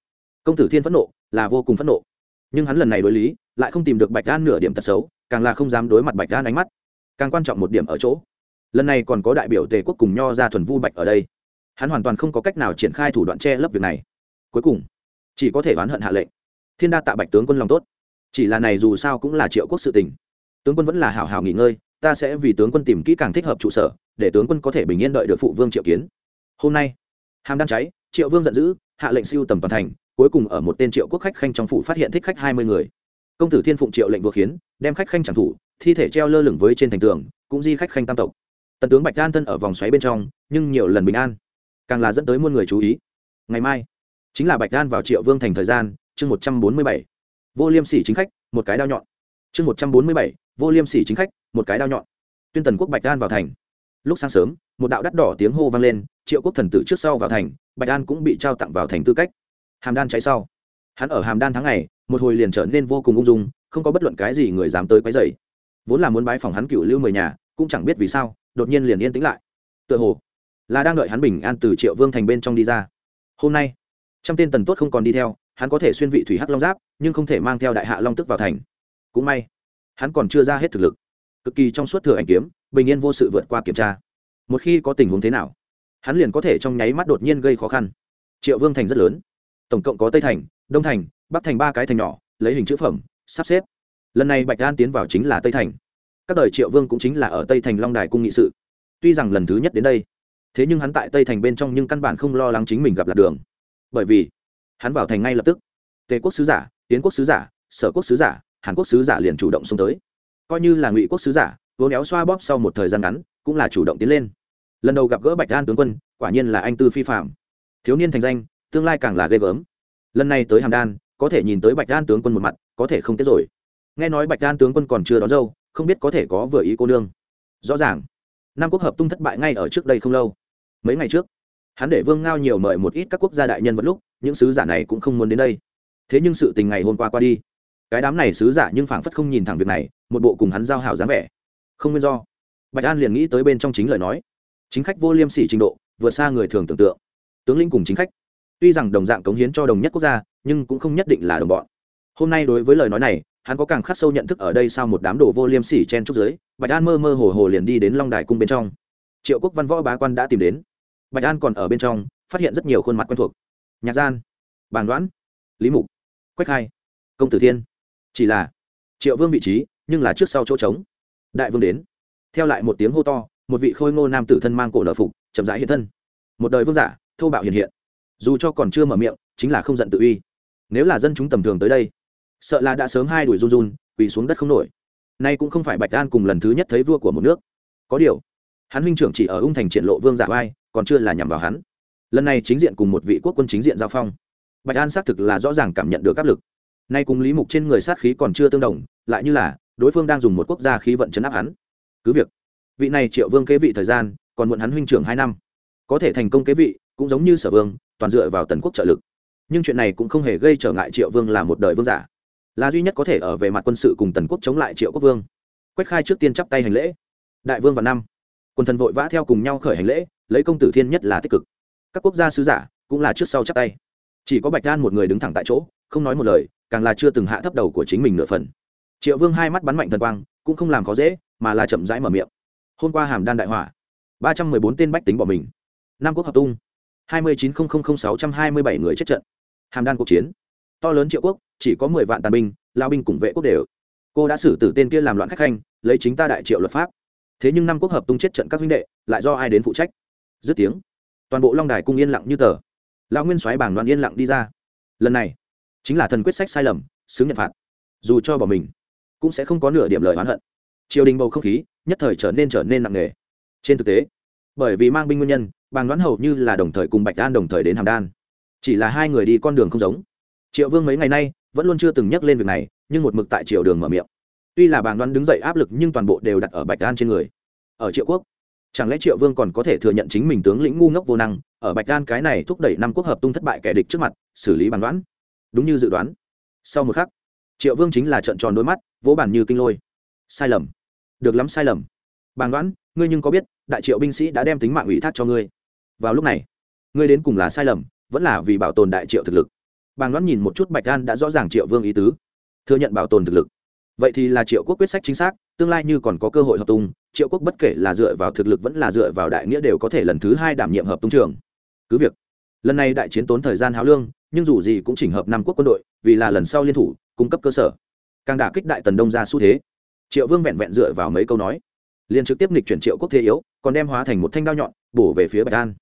Công tử thiên phẫn nộ, là vô cùng phẫn nộ. Nhưng hắn lần này đối lý, lại không tìm được bạch Đan nửa điểm tật xấu, càng là không dám đối mặt bạch Đan ánh mắt càng quan trọng một điểm ở chỗ. Lần này còn có đại biểu tề quốc cùng nho ra thuần vu bạch ở đây. Hắn hoàn toàn không có cách nào triển khai thủ đoạn che lấp việc này. Cuối cùng, chỉ có thể oán hận hạ lệnh. Thiên đa tạ bạch tướng quân lòng tốt. Chỉ là này dù sao cũng là triệu quốc sự tình. Tướng quân vẫn là hào hào nghỉ ngơi, ta sẽ vì tướng quân tìm kỹ càng thích hợp trụ sở, để tướng quân có thể bình yên đợi được phụ vương triệu kiến. Hôm nay, hàm đang cháy, triệu vương giận dữ, hạ lệnh siêu tầm toàn thành, cuối cùng ở một tên triệu quốc khách khanh trong phủ phát hiện thích khách hai mươi người. Công tử thiên phụng triệu lệnh vừa khiến, đem khách khanh trảm thủ thi thể treo lơ lửng với trên thành tường, cũng di khách khanh tam tộc. Tần tướng bạch an thân ở vòng xoáy bên trong, nhưng nhiều lần bình an, càng là dẫn tới muôn người chú ý. Ngày mai, chính là bạch an vào triệu vương thành thời gian, chương một trăm bốn mươi bảy. Vô liêm sỉ chính khách, một cái đao nhọn. Chương một trăm bốn mươi bảy, vô liêm sỉ chính khách, một cái đao nhọn. Tuyên tần quốc bạch an vào thành. Lúc sáng sớm, một đạo đắt đỏ tiếng hô vang lên, triệu quốc thần tử trước sau vào thành, bạch an cũng bị trao tặng vào thành tư cách. Hàm đan cháy sau. Hắn ở hàm đan tháng ngày, một hồi liền trở nên vô cùng ung dung, không có bất luận cái gì người dám tới quấy dày vốn là muốn bái phòng hắn cựu lưu mười nhà, cũng chẳng biết vì sao, đột nhiên liền yên tĩnh lại. Tựa hồ, là đang đợi hắn bình an từ triệu vương thành bên trong đi ra. Hôm nay, trăm tên tần tốt không còn đi theo, hắn có thể xuyên vị thủy hắc long giáp, nhưng không thể mang theo đại hạ long tức vào thành. Cũng may, hắn còn chưa ra hết thực lực. Cực kỳ trong suốt thừa ảnh kiếm, bình yên vô sự vượt qua kiểm tra. Một khi có tình huống thế nào, hắn liền có thể trong nháy mắt đột nhiên gây khó khăn. Triệu vương thành rất lớn. Tổng cộng có tây thành, đông thành, bắc thành ba cái thành nhỏ, lấy hình chữ phẩm, sắp xếp lần này bạch an tiến vào chính là tây thành. Các đời triệu vương cũng chính là ở tây thành long đài cung nghị sự. Tuy rằng lần thứ nhất đến đây, thế nhưng hắn tại tây thành bên trong nhưng căn bản không lo lắng chính mình gặp lạc đường. Bởi vì, hắn vào thành ngay lập tức. Tề quốc sứ giả tiến quốc sứ giả, sở quốc sứ giả, hàn quốc sứ giả liền chủ động xông tới. Coi như là ngụy quốc sứ giả, vốn éo xoa bóp sau một thời gian ngắn, cũng là chủ động tiến lên. Lần đầu gặp gỡ bạch an tướng quân, quả nhiên là anh tư phi phạm thiếu niên thành danh, tương lai càng là ghê gớm. Lần này tới hàm đan, có thể nhìn tới bạch an tướng quân một mặt, có thể không tiếc rồi nghe nói bạch an tướng quân còn chưa đón dâu, không biết có thể có vừa ý cô nương. Rõ ràng, nam quốc hợp tung thất bại ngay ở trước đây không lâu. Mấy ngày trước, hắn để vương ngao nhiều mời một ít các quốc gia đại nhân vật lúc, những sứ giả này cũng không muốn đến đây. Thế nhưng sự tình ngày hôm qua qua đi, cái đám này sứ giả nhưng phảng phất không nhìn thẳng việc này, một bộ cùng hắn giao hảo dáng vẻ. Không nguyên do. Bạch an liền nghĩ tới bên trong chính lời nói. Chính khách vô liêm sỉ trình độ, vượt xa người thường tưởng tượng. Tướng lĩnh cùng chính khách, tuy rằng đồng dạng cống hiến cho đồng nhất quốc gia, nhưng cũng không nhất định là đồng bọn. Hôm nay đối với lời nói này hắn có càng khắc sâu nhận thức ở đây sau một đám đồ vô liêm sỉ chen trúc giới bạch an mơ mơ hồ hồ liền đi đến long đài cung bên trong. Triệu quốc văn võ bá quan đã tìm đến. Bạch an còn ở bên trong phát hiện rất nhiều khuôn mặt quen thuộc. Nhạc gian Bàn đoán lý mục quách Hai, công tử thiên. Chỉ là triệu vương vị trí nhưng là trước sau chỗ trống. Đại vương đến. Theo lại một tiếng hô to một vị khôi ngô nam tử thân mang cổ lở phục chậm rãi hiện thân. Một đời vương giả thô bạo hiện hiện. Dù cho còn chưa mở miệng chính là không giận tự uy. Nếu là dân chúng tầm thường tới đây sợ là đã sớm hai đuổi run run, quỳ xuống đất không nổi. Nay cũng không phải bạch an cùng lần thứ nhất thấy vua của một nước. Có điều, hắn huynh trưởng chỉ ở ung thành triển lộ vương giả vai còn chưa là nhằm vào hắn. Lần này chính diện cùng một vị quốc quân chính diện giao phong. Bạch an xác thực là rõ ràng cảm nhận được áp lực. Nay cùng lý mục trên người sát khí còn chưa tương đồng, lại như là đối phương đang dùng một quốc gia khí vận chấn áp hắn. Cứ việc, vị này triệu vương kế vị thời gian còn muộn hắn huynh trưởng hai năm. Có thể thành công kế vị cũng giống như sở vương, toàn dựa vào tần quốc trợ lực. Nhưng chuyện này cũng không hề gây trở ngại triệu vương là một đời vương giả là duy nhất có thể ở về mặt quân sự cùng tần quốc chống lại triệu quốc vương. Quách khai trước tiên chắp tay hành lễ. Đại vương và năm. Quân thần vội vã theo cùng nhau khởi hành lễ, lấy công tử thiên nhất là tích cực. Các quốc gia sứ giả cũng là trước sau chắp tay. Chỉ có bạch đan một người đứng thẳng tại chỗ, không nói một lời, càng là chưa từng hạ thấp đầu của chính mình nửa phần. Triệu vương hai mắt bắn mạnh thần quang, cũng không làm khó dễ, mà là chậm rãi mở miệng. Hôm qua hàm đan đại hỏa, ba trăm mười bốn tên bách tính bỏ mình. Nam quốc hợp tung, hai mươi chín sáu trăm hai mươi bảy người chết trận. Hàm đan cuộc chiến, to lớn triệu quốc chỉ có mười vạn tàn binh, lao binh cùng vệ quốc đều. Cô đã xử tử tên kia làm loạn khách khanh, lấy chính ta đại triệu luật pháp. Thế nhưng năm quốc hợp tung chết trận các huynh đệ, lại do ai đến phụ trách? Dứt tiếng, toàn bộ long đài cung yên lặng như tờ. Lão nguyên soái bảng đoàn yên lặng đi ra. Lần này, chính là thần quyết sách sai lầm, xứng nhận phạt. Dù cho bỏ mình, cũng sẽ không có nửa điểm lời oán hận. Triều đình bầu không khí, nhất thời trở nên trở nên nặng nề. Trên thực tế, bởi vì mang binh nguyên nhân, bàng đoán hầu như là đồng thời cùng bạch an đồng thời đến hàm đan. Chỉ là hai người đi con đường không giống. Triệu vương mấy ngày nay vẫn luôn chưa từng nhắc lên việc này, nhưng một mực tại triều đường mở miệng. Tuy là bàng đoán đứng dậy áp lực nhưng toàn bộ đều đặt ở bạch đan trên người. Ở triệu quốc, chẳng lẽ triệu vương còn có thể thừa nhận chính mình tướng lĩnh ngu ngốc vô năng? Ở bạch đan cái này thúc đẩy năm quốc hợp tung thất bại kẻ địch trước mặt, xử lý bàn đoán. Đúng như dự đoán. Sau một khắc, triệu vương chính là trận tròn đôi mắt, vỗ bản như kinh lôi. Sai lầm. Được lắm sai lầm. Bàn đoán, ngươi nhưng có biết, đại triệu binh sĩ đã đem tính mạng ủy thác cho ngươi. Vào lúc này, ngươi đến cùng là sai lầm, vẫn là vì bảo tồn đại triệu thực lực bàng đoán nhìn một chút bạch An đã rõ ràng triệu vương ý tứ, thừa nhận bảo tồn thực lực. Vậy thì là triệu quốc quyết sách chính xác, tương lai như còn có cơ hội hợp tung, triệu quốc bất kể là dựa vào thực lực vẫn là dựa vào đại nghĩa đều có thể lần thứ hai đảm nhiệm hợp tung trường. Cứ việc, lần này đại chiến tốn thời gian háo lương, nhưng dù gì cũng chỉnh hợp năm quốc quân đội, vì là lần sau liên thủ, cung cấp cơ sở. Càng đả kích đại tần đông ra xu thế. Triệu vương vẹn vẹn dựa vào mấy câu nói. Liền trực tiếp nghịch chuyển triệu quốc thế yếu, còn đem hóa thành một thanh đao nhọn, bổ về phía bạch an.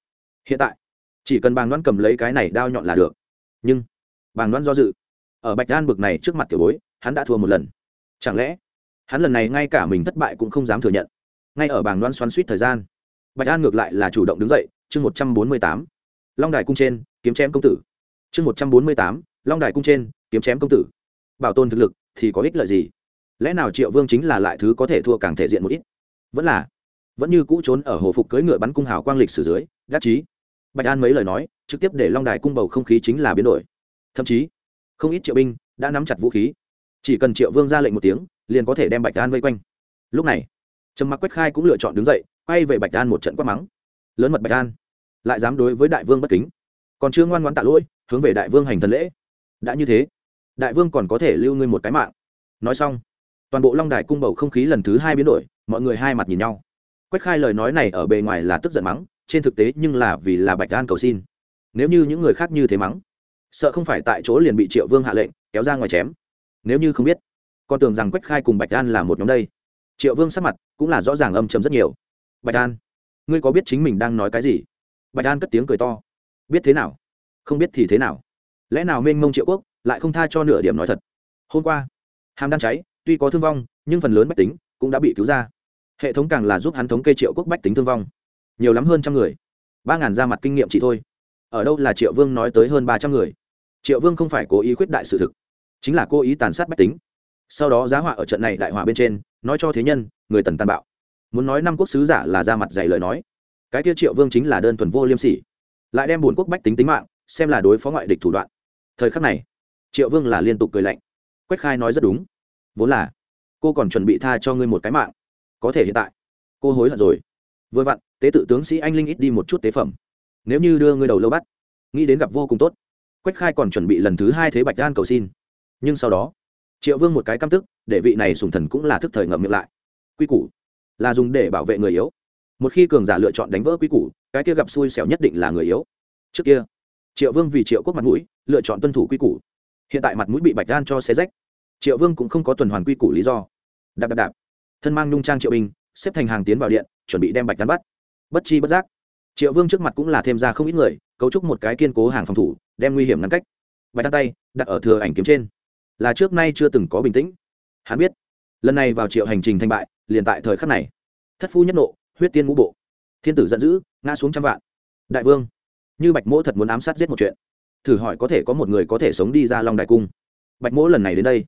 Hiện tại, chỉ cần bàng đoán cầm lấy cái này đao nhọn là được. Nhưng bàng đoan do dự. Ở bạch đan bực này trước mặt tiểu bối, hắn đã thua một lần. Chẳng lẽ, hắn lần này ngay cả mình thất bại cũng không dám thừa nhận? Ngay ở Bàng đoan xoắn suýt thời gian, bạch an ngược lại là chủ động đứng dậy, chương một trăm bốn mươi tám, long đài cung trên, kiếm chém công tử. Chương một trăm bốn mươi tám, long đài cung trên, kiếm chém công tử. Bảo tồn thực lực thì có ích lợi gì? Lẽ nào triệu vương chính là lại thứ có thể thua càng thể diện một ít? Vẫn là, vẫn như cũ trốn ở hồ phục cưỡi ngựa bắn cung hào quang lịch sử dưới gác trí bạch an mấy lời nói, trực tiếp để long đài cung bầu không khí chính là biến đổi thậm chí không ít triệu binh đã nắm chặt vũ khí. Chỉ cần triệu vương ra lệnh một tiếng, liền có thể đem bạch an vây quanh. Lúc này, trầm mặc quách khai cũng lựa chọn đứng dậy, quay về bạch an một trận quát mắng. Lớn mật bạch an lại dám đối với đại vương bất kính. Còn chưa ngoan ngoãn tạ lỗi, hướng về đại vương hành thần lễ. Đã như thế, đại vương còn có thể lưu ngươi một cái mạng. Nói xong, toàn bộ long đài cung bầu không khí lần thứ hai biến đổi, mọi người hai mặt nhìn nhau. Quách khai lời nói này ở bề ngoài là tức giận mắng, trên thực tế nhưng là vì là bạch an cầu xin. Nếu như những người khác như thế mắng sợ không phải tại chỗ liền bị triệu vương hạ lệnh, kéo ra ngoài chém. Nếu như không biết con tưởng rằng quách khai cùng bạch an là một nhóm đây. Triệu vương sắc mặt cũng là rõ ràng âm chấm rất nhiều. Bạch an, ngươi có biết chính mình đang nói cái gì? Bạch an cất tiếng cười to. Biết thế nào? Không biết thì thế nào? Lẽ nào mênh mông triệu quốc lại không tha cho nửa điểm nói thật? Hôm qua, hàm đan cháy, tuy có thương vong, nhưng phần lớn bách tính cũng đã bị cứu ra. Hệ thống càng là giúp hắn thống kê triệu quốc bách tính thương vong. Nhiều lắm hơn trăm người. Ba ngàn ra mặt kinh nghiệm chỉ thôi. Ở đâu là triệu vương nói tới hơn ba trăm người? Triệu vương không phải cố ý khuyết đại sự thực, chính là cố ý tàn sát bách tính. Sau đó giá họa ở trận này đại họa bên trên, nói cho thế nhân, người tần tàn bạo. Muốn nói năm quốc sứ giả là ra mặt dày lời nói, cái kia triệu vương chính là đơn thuần vô liêm sỉ. Lại đem bùn quốc bách tính tính mạng, xem là đối phó ngoại địch thủ đoạn. Thời khắc này, triệu vương là liên tục cười lạnh. Quách khai nói rất đúng. Vốn là, cô còn chuẩn bị tha cho ngươi một cái mạng. Có thể hiện tại, cô hối hận rồi. Vừa vặn, tế tự tướng sĩ anh linh ít đi một chút tế phẩm. Nếu như đưa ngươi đầu lâu bắt, nghĩ đến gặp vô cùng tốt quách khai còn chuẩn bị lần thứ hai thế bạch đan cầu xin. Nhưng sau đó, triệu vương một cái căm tức, để vị này sùng thần cũng là thức thời ngậm miệng lại. Quy củ là dùng để bảo vệ người yếu. Một khi cường giả lựa chọn đánh vỡ quy củ, cái kia gặp xui xẻo nhất định là người yếu. Trước kia, triệu vương vì triệu quốc mặt mũi, lựa chọn tuân thủ quy củ. Hiện tại mặt mũi bị bạch đan cho xé rách. Triệu vương cũng không có tuần hoàn quy củ lý do. Đạp đạp đạp. Thân mang nhung trang triệu binh xếp thành hàng tiến vào điện, chuẩn bị đem bạch đan bắt. Bất chi bất giác triệu vương trước mặt cũng là thêm ra không ít người, cấu trúc một cái kiên cố hàng phòng thủ, đem nguy hiểm ngăn cách. Bạch tan tay, đặt ở thừa ảnh kiếm trên. Là trước nay chưa từng có bình tĩnh. Hắn biết, lần này vào triệu hành trình thành bại, liền tại thời khắc này. Thất phu nhất nộ, huyết tiên ngũ bộ. Thiên tử giận dữ, ngã xuống trăm vạn. Đại vương, như bạch mỗ thật muốn ám sát giết một chuyện. Thử hỏi có thể có một người có thể sống đi ra long đại cung. Bạch mỗ lần này đến đây,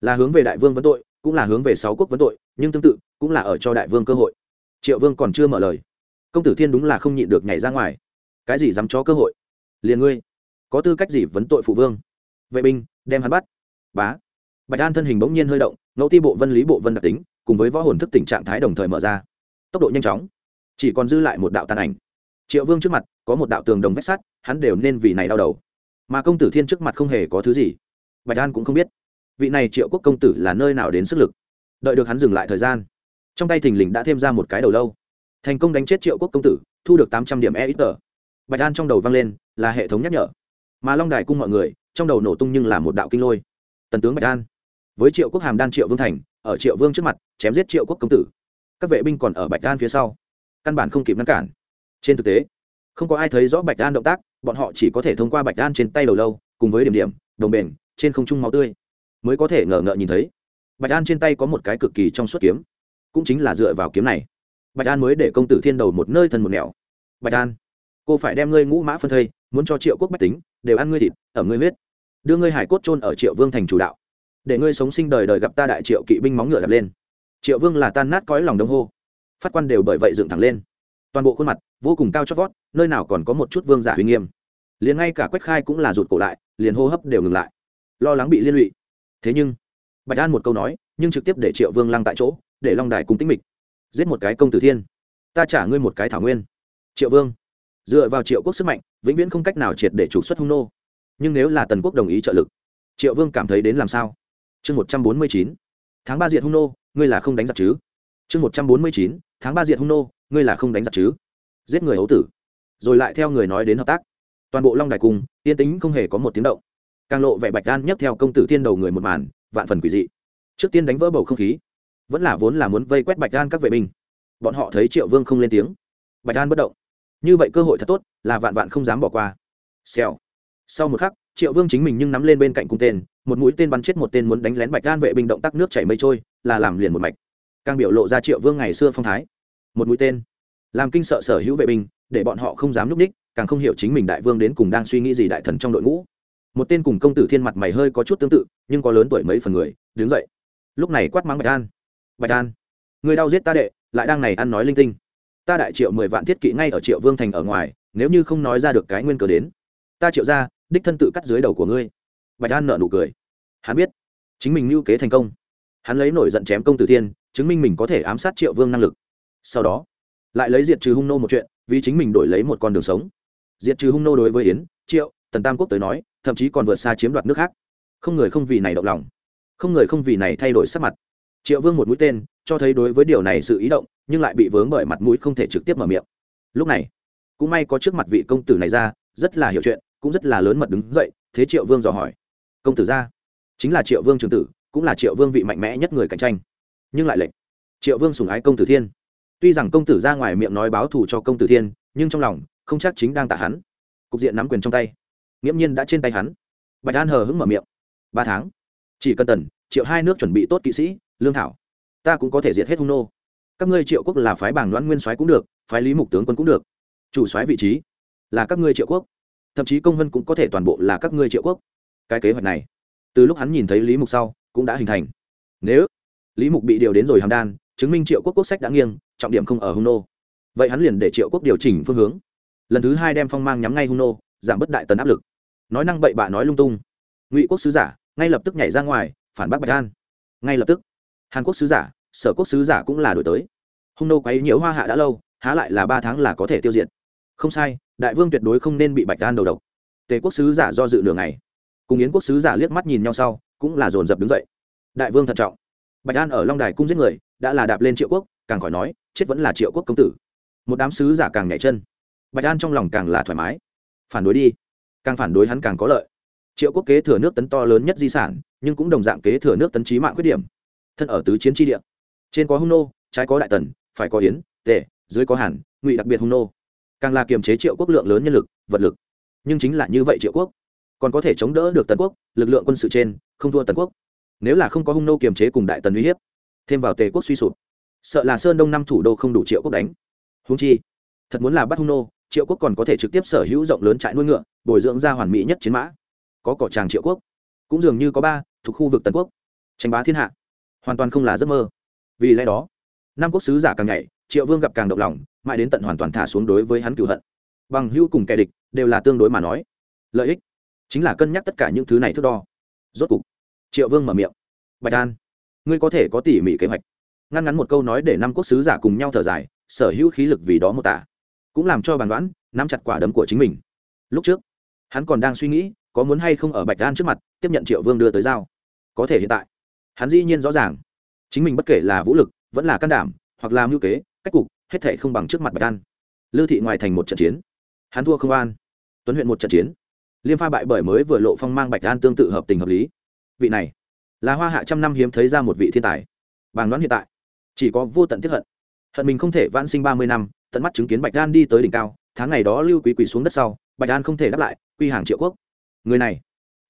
là hướng về đại vương vấn tội, cũng là hướng về sáu quốc vấn tội, nhưng tương tự, cũng là ở cho đại vương cơ hội. Triệu vương còn chưa mở lời công tử thiên đúng là không nhịn được nhảy ra ngoài. Cái gì dám cho cơ hội? Liền ngươi. Có tư cách gì vấn tội phụ vương? Vệ binh, đem hắn bắt. Bá. Bạch an thân hình bỗng nhiên hơi động, ngẫu ti bộ vân lý bộ vân đặc tính, cùng với võ hồn thức tình trạng thái đồng thời mở ra. Tốc độ nhanh chóng. Chỉ còn dư lại một đạo tàn ảnh. Triệu vương trước mặt, có một đạo tường đồng vách sắt, hắn đều nên vì này đau đầu. Mà công tử thiên trước mặt không hề có thứ gì. Bạch an cũng không biết, vị này triệu quốc công tử là nơi nào đến sức lực. Đợi được hắn dừng lại thời gian, trong tay thình lình đã thêm ra một cái đầu lâu thành công đánh chết triệu quốc công tử, thu được tám trăm điểm e ít tờ. Bạch an trong đầu vang lên, là hệ thống nhắc nhở. Mà long đài cung mọi người, trong đầu nổ tung nhưng là một đạo kinh lôi. Tần tướng bạch an, với triệu quốc hàm đan triệu vương thành, ở triệu vương trước mặt, chém giết triệu quốc công tử. Các vệ binh còn ở bạch an phía sau, căn bản không kịp ngăn cản. Trên thực tế, không có ai thấy rõ bạch an động tác, bọn họ chỉ có thể thông qua bạch an trên tay đầu lâu, cùng với điểm điểm, đồng bền, trên không trung máu tươi. Mới có thể ngờ ngợ nhìn thấy, bạch an trên tay có một cái cực kỳ trong suốt kiếm, cũng chính là dựa vào kiếm này bạch an mới để công tử thiên đầu một nơi thân một nẻo. Bạch an, cô phải đem ngươi ngũ mã phân thây, muốn cho triệu quốc bách tính, đều ăn ngươi thịt ở ngươi huyết. Đưa ngươi hải cốt trôn ở triệu vương thành chủ đạo. Để ngươi sống sinh đời đời gặp ta đại triệu kỵ binh móng ngựa đập lên. Triệu vương là tan nát cõi lòng đông hô. Phát quan đều bởi vậy dựng thẳng lên. Toàn bộ khuôn mặt, vô cùng cao chót vót, nơi nào còn có một chút vương giả uy nghiêm. Liền ngay cả quách khai cũng là rụt cổ lại, liền hô hấp đều ngừng lại. Lo lắng bị liên lụy. Thế nhưng, bạch an một câu nói, nhưng trực tiếp để triệu vương lăng tại chỗ, để long đài cùng tĩnh mịch giết một cái công tử thiên. Ta trả ngươi một cái thảo nguyên. Triệu vương. Dựa vào triệu quốc sức mạnh, vĩnh viễn không cách nào triệt để trục xuất hung nô. Nhưng nếu là tần quốc đồng ý trợ lực, triệu vương cảm thấy đến làm sao? Chương một trăm bốn mươi chín. Tháng ba diệt hung nô, ngươi là không đánh giặc chứ? Chương một trăm bốn mươi chín. Tháng ba diệt hung nô, ngươi là không đánh giặc chứ? Giết người hấu tử. Rồi lại theo người nói đến hợp tác. Toàn bộ long đài cung yên tính không hề có một tiếng động. Càng lộ vẻ bạch đan nhấc theo công tử thiên đầu người một màn, vạn phần quỷ dị. Trước tiên đánh vỡ bầu không khí vẫn là vốn là muốn vây quét bạch đan các vệ binh. Bọn họ thấy triệu vương không lên tiếng. Bạch đan bất động. Như vậy cơ hội thật tốt, là vạn vạn không dám bỏ qua. Xèo. Sau một khắc, triệu vương chính mình nhưng nắm lên bên cạnh cung tên, một mũi tên bắn chết một tên muốn đánh lén bạch đan vệ binh động tác nước chảy mây trôi, là làm liền một mạch. Càng biểu lộ ra triệu vương ngày xưa phong thái. Một mũi tên. Làm kinh sợ sở hữu vệ binh, để bọn họ không dám núp ních càng không hiểu chính mình đại vương đến cùng đang suy nghĩ gì đại thần trong đội ngũ. Một tên cùng công tử thiên mặt mày hơi có chút tương tự, nhưng có lớn tuổi mấy phần người, đứng dậy. Lúc này quát mắng bạch đan bạch an, người đau giết ta đệ, lại đang này ăn nói linh tinh. Ta đại triệu mười vạn thiết kỵ ngay ở triệu vương thành ở ngoài, nếu như không nói ra được cái nguyên cờ đến, ta triệu ra, đích thân tự cắt dưới đầu của ngươi. Bạch an nợ nụ cười. Hắn biết, chính mình mưu kế thành công. Hắn lấy nổi giận chém công tử thiên, chứng minh mình có thể ám sát triệu vương năng lực. Sau đó, lại lấy diệt trừ hung nô một chuyện, vì chính mình đổi lấy một con đường sống. Diệt trừ hung nô đối với yến, triệu, tần tam quốc tới nói, thậm chí còn vượt xa chiếm đoạt nước khác. Không người không vì này động lòng. Không người không vì này thay đổi sắc mặt triệu vương một mũi tên, cho thấy đối với điều này sự ý động, nhưng lại bị vướng bởi mặt mũi không thể trực tiếp mở miệng. Lúc này, cũng may có trước mặt vị công tử này ra, rất là hiểu chuyện, cũng rất là lớn mật đứng dậy, thế triệu vương dò hỏi. Công tử ra, chính là triệu vương trường tử, cũng là triệu vương vị mạnh mẽ nhất người cạnh tranh. Nhưng lại lệnh, triệu vương sùng ái công tử thiên. Tuy rằng công tử ra ngoài miệng nói báo thù cho công tử thiên, nhưng trong lòng, không chắc chính đang tạ hắn. Cục diện nắm quyền trong tay, nghiễm nhiên đã trên tay hắn. Bạch an hờ hững mở miệng. Ba tháng, chỉ cần tần, triệu hai nước chuẩn bị tốt kỵ sĩ lương thảo. Ta cũng có thể diệt hết hung nô. Các ngươi triệu quốc là phái bảng đoán nguyên soái cũng được, phái lý mục tướng quân cũng được. Chủ soái vị trí là các ngươi triệu quốc. Thậm chí công vân cũng có thể toàn bộ là các ngươi triệu quốc. Cái kế hoạch này, từ lúc hắn nhìn thấy lý mục sau, cũng đã hình thành. Nếu lý mục bị điều đến rồi hàm đan, chứng minh triệu quốc quốc sách đã nghiêng, trọng điểm không ở hung nô. Vậy hắn liền để triệu quốc điều chỉnh phương hướng. Lần thứ hai đem phong mang nhắm ngay hung nô, giảm bớt đại tần áp lực. Nói năng bậy bạ nói lung tung. Ngụy quốc sứ giả, ngay lập tức nhảy ra ngoài, phản bác bạch an. Ngay lập tức hàn quốc sứ giả, sở quốc sứ giả cũng là đổi tới. Hung nô quấy nhiễu hoa hạ đã lâu, há lại là ba tháng là có thể tiêu diệt. Không sai, đại vương tuyệt đối không nên bị bạch an đầu độc. Tề quốc sứ giả do dự nửa ngày. Cùng yến quốc sứ giả liếc mắt nhìn nhau sau, cũng là dồn dập đứng dậy. Đại vương thận trọng. Bạch an ở long đài cung giết người, đã là đạp lên triệu quốc, càng khỏi nói, chết vẫn là triệu quốc công tử. Một đám sứ giả càng nhảy chân. Bạch an trong lòng càng là thoải mái. Phản đối đi. Càng phản đối hắn càng có lợi. Triệu quốc kế thừa nước tấn to lớn nhất di sản, nhưng cũng đồng dạng kế thừa nước tấn trí mạng khuyết điểm thân ở tứ chiến tri địa. Trên có hung nô, trái có đại tần, phải có yến, tề, dưới có hàn, ngụy đặc biệt hung nô. Càng là kiềm chế triệu quốc lượng lớn nhân lực, vật lực. Nhưng chính là như vậy triệu quốc. Còn có thể chống đỡ được tần quốc, lực lượng quân sự trên, không thua tần quốc. Nếu là không có hung nô kiềm chế cùng đại tần uy hiếp, thêm vào tề quốc suy sụp, sợ là sơn đông năm thủ đô không đủ triệu quốc đánh. Hung chi, thật muốn là bắt hung nô, triệu quốc còn có thể trực tiếp sở hữu rộng lớn trại nuôi ngựa, bồi dưỡng ra hoàn mỹ nhất chiến mã. Có cỏ tràng triệu quốc, cũng dường như có ba thuộc khu vực tần quốc. Tranh bá thiên hạ hoàn toàn không là giấc mơ. Vì lẽ đó, năm quốc sứ giả càng nhảy, triệu vương gặp càng động lòng, mãi đến tận hoàn toàn thả xuống đối với hắn cựu hận. Bằng hữu cùng kẻ địch đều là tương đối mà nói. Lợi ích chính là cân nhắc tất cả những thứ này thước đo. Rốt cục, triệu vương mở miệng. Bạch an, ngươi có thể có tỉ mỉ kế hoạch. Ngăn ngắn một câu nói để năm quốc sứ giả cùng nhau thở dài, sở hữu khí lực vì đó mô tả, cũng làm cho bàn đoán nắm chặt quả đấm của chính mình. Lúc trước, hắn còn đang suy nghĩ có muốn hay không ở bạch an trước mặt tiếp nhận triệu vương đưa tới dao có thể hiện tại hắn dĩ nhiên rõ ràng. Chính mình bất kể là vũ lực, vẫn là can đảm, hoặc là mưu kế, cách cục, hết thể không bằng trước mặt bạch an. Lưu thị ngoài thành một trận chiến. Hắn thua không an. Tuấn huyện một trận chiến. Liêm pha bại bởi mới vừa lộ phong mang bạch an tương tự hợp tình hợp lý. Vị này, là hoa hạ trăm năm hiếm thấy ra một vị thiên tài. Bàng đoán hiện tại, chỉ có vô tận tiếp hận. Hận mình không thể vãn sinh ba mươi năm, tận mắt chứng kiến bạch an đi tới đỉnh cao, tháng ngày đó lưu quý quỳ xuống đất sau, bạch an không thể đáp lại, quy hàng triệu quốc. Người này,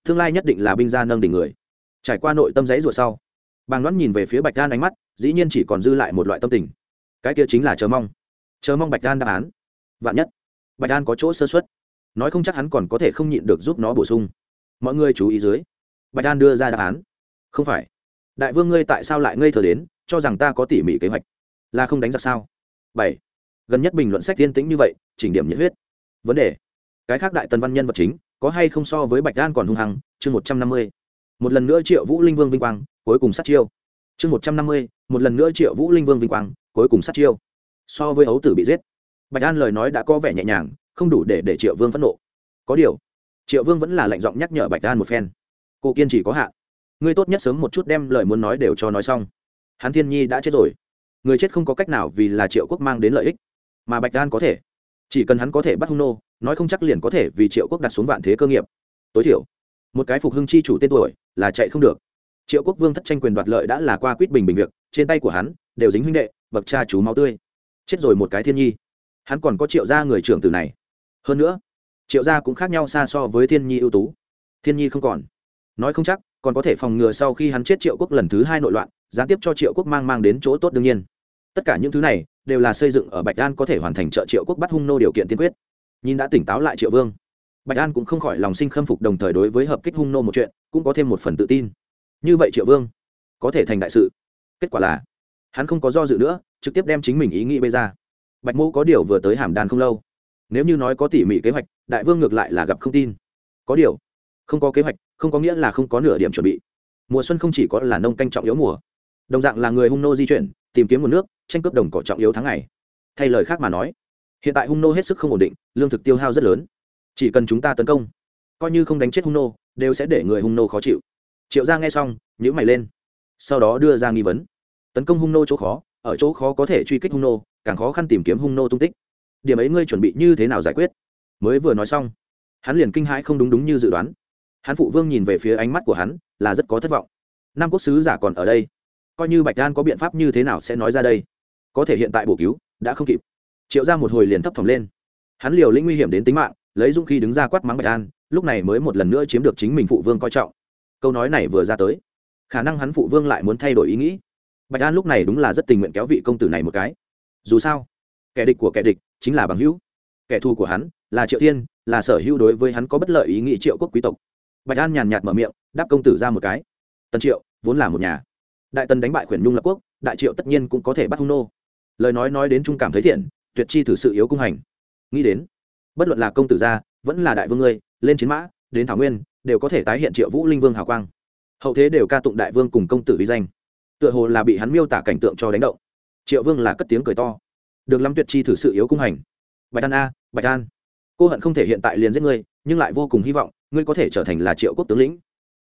tương lai nhất định là binh gia nâng đỉnh người trải qua nội tâm giấy rùa sau, bàng đoán nhìn về phía bạch đan ánh mắt, dĩ nhiên chỉ còn dư lại một loại tâm tình. Cái kia chính là chờ mong. Chờ mong bạch đan đáp án. Vạn nhất, bạch đan có chỗ sơ xuất nói không chắc hắn còn có thể không nhịn được giúp nó bổ sung. Mọi người chú ý dưới, bạch đan đưa ra đáp án. Không phải. Đại vương ngươi tại sao lại ngây thờ đến, cho rằng ta có tỉ mỉ kế hoạch? Là không đánh giặc sao? Bảy. Gần nhất bình luận sách tiên tĩnh như vậy, chỉnh điểm nhiệt huyết. Vấn đề. Cái khác đại tần văn nhân vật chính, có hay không so với bạch đan còn hung hăng? Chương một trăm năm mươi một lần nữa triệu vũ linh vương vinh quang, cuối cùng sát chiêu. Chương một trăm năm mươi, một lần nữa triệu vũ linh vương vinh quang, cuối cùng sát chiêu. So với ấu tử bị giết, bạch an lời nói đã có vẻ nhẹ nhàng, không đủ để để triệu vương phẫn nộ. Có điều, triệu vương vẫn là lệnh giọng nhắc nhở bạch an một phen. Cô kiên trì có hạn. Ngươi tốt nhất sớm một chút đem lời muốn nói đều cho nói xong. Hắn thiên nhi đã chết rồi. Người chết không có cách nào vì là triệu quốc mang đến lợi ích, mà bạch an có thể. Chỉ cần hắn có thể bắt hung nô, nói không chắc liền có thể vì triệu quốc đặt xuống vạn thế cơ nghiệp. Tối thiểu một cái phục hưng chi chủ tên tuổi là chạy không được. Triệu quốc vương thất tranh quyền đoạt lợi đã là qua quyết bình bình việc, trên tay của hắn đều dính huynh đệ, bậc cha chú máu tươi. Chết rồi một cái thiên nhi. Hắn còn có triệu gia người trưởng từ này. Hơn nữa, triệu gia cũng khác nhau xa so với thiên nhi ưu tú. Thiên nhi không còn. Nói không chắc, còn có thể phòng ngừa sau khi hắn chết triệu quốc lần thứ hai nội loạn, gián tiếp cho triệu quốc mang mang đến chỗ tốt đương nhiên. Tất cả những thứ này đều là xây dựng ở bạch an có thể hoàn thành trợ triệu quốc bắt hung nô điều kiện tiên quyết. Nhìn đã tỉnh táo lại triệu vương bạch an cũng không khỏi lòng sinh khâm phục đồng thời đối với hợp kích hung nô một chuyện, cũng có thêm một phần tự tin. Như vậy triệu vương, có thể thành đại sự. Kết quả là, hắn không có do dự nữa, trực tiếp đem chính mình ý nghĩ bây ra. Bạch mô có điều vừa tới hàm đàn không lâu. Nếu như nói có tỉ mỉ kế hoạch, đại vương ngược lại là gặp không tin. Có điều, không có kế hoạch, không có nghĩa là không có nửa điểm chuẩn bị. Mùa xuân không chỉ có là nông canh trọng yếu mùa, đồng dạng là người hung nô di chuyển, tìm kiếm nguồn nước, tranh cướp đồng cỏ trọng yếu tháng ngày. Thay lời khác mà nói, hiện tại hung nô hết sức không ổn định, lương thực tiêu hao rất lớn chỉ cần chúng ta tấn công, coi như không đánh chết hung nô, đều sẽ để người hung nô khó chịu. Triệu ra nghe xong nhữ mày lên, sau đó đưa ra nghi vấn. Tấn công hung nô chỗ khó, ở chỗ khó có thể truy kích hung nô, càng khó khăn tìm kiếm hung nô tung tích. Điểm ấy ngươi chuẩn bị như thế nào giải quyết? Mới vừa nói xong, hắn liền kinh hãi không đúng đúng như dự đoán. Hắn phụ vương nhìn về phía ánh mắt của hắn, là rất có thất vọng. Nam quốc sứ giả còn ở đây, coi như bạch đan có biện pháp như thế nào sẽ nói ra đây? Có thể hiện tại bổ cứu, đã không kịp. Triệu ra một hồi liền thấp thỏm lên. Hắn liều lĩnh nguy hiểm đến tính mạng lấy dũng khí đứng ra quát mắng bạch An, lúc này mới một lần nữa chiếm được chính mình phụ vương coi trọng. Câu nói này vừa ra tới khả năng hắn phụ vương lại muốn thay đổi ý nghĩ. Bạch an lúc này đúng là rất tình nguyện kéo vị công tử này một cái. Dù sao kẻ địch của kẻ địch chính là bằng hữu. Kẻ thù của hắn là triệu thiên là sở hữu đối với hắn có bất lợi ý nghĩ triệu quốc quý tộc. Bạch an nhàn nhạt mở miệng đáp công tử ra một cái. Tần triệu vốn là một nhà. Đại tần đánh bại khuyển nhung lập quốc đại triệu tất nhiên cũng có thể bắt hung nô. Lời nói nói đến trung cảm thấy thiện tuyệt chi thử sự yếu cung hành. Nghĩ đến bất luận là công tử gia, vẫn là đại vương ngươi, lên chiến mã, đến thảo nguyên, đều có thể tái hiện triệu vũ linh vương hào quang. Hậu thế đều ca tụng đại vương cùng công tử vi danh. Tựa hồ là bị hắn miêu tả cảnh tượng cho đánh động. Triệu vương là cất tiếng cười to. Được lắm tuyệt chi thử sự yếu cung hành. Bạch an a, bạch an. Cô hận không thể hiện tại liền giết ngươi, nhưng lại vô cùng hy vọng, ngươi có thể trở thành là triệu quốc tướng lĩnh.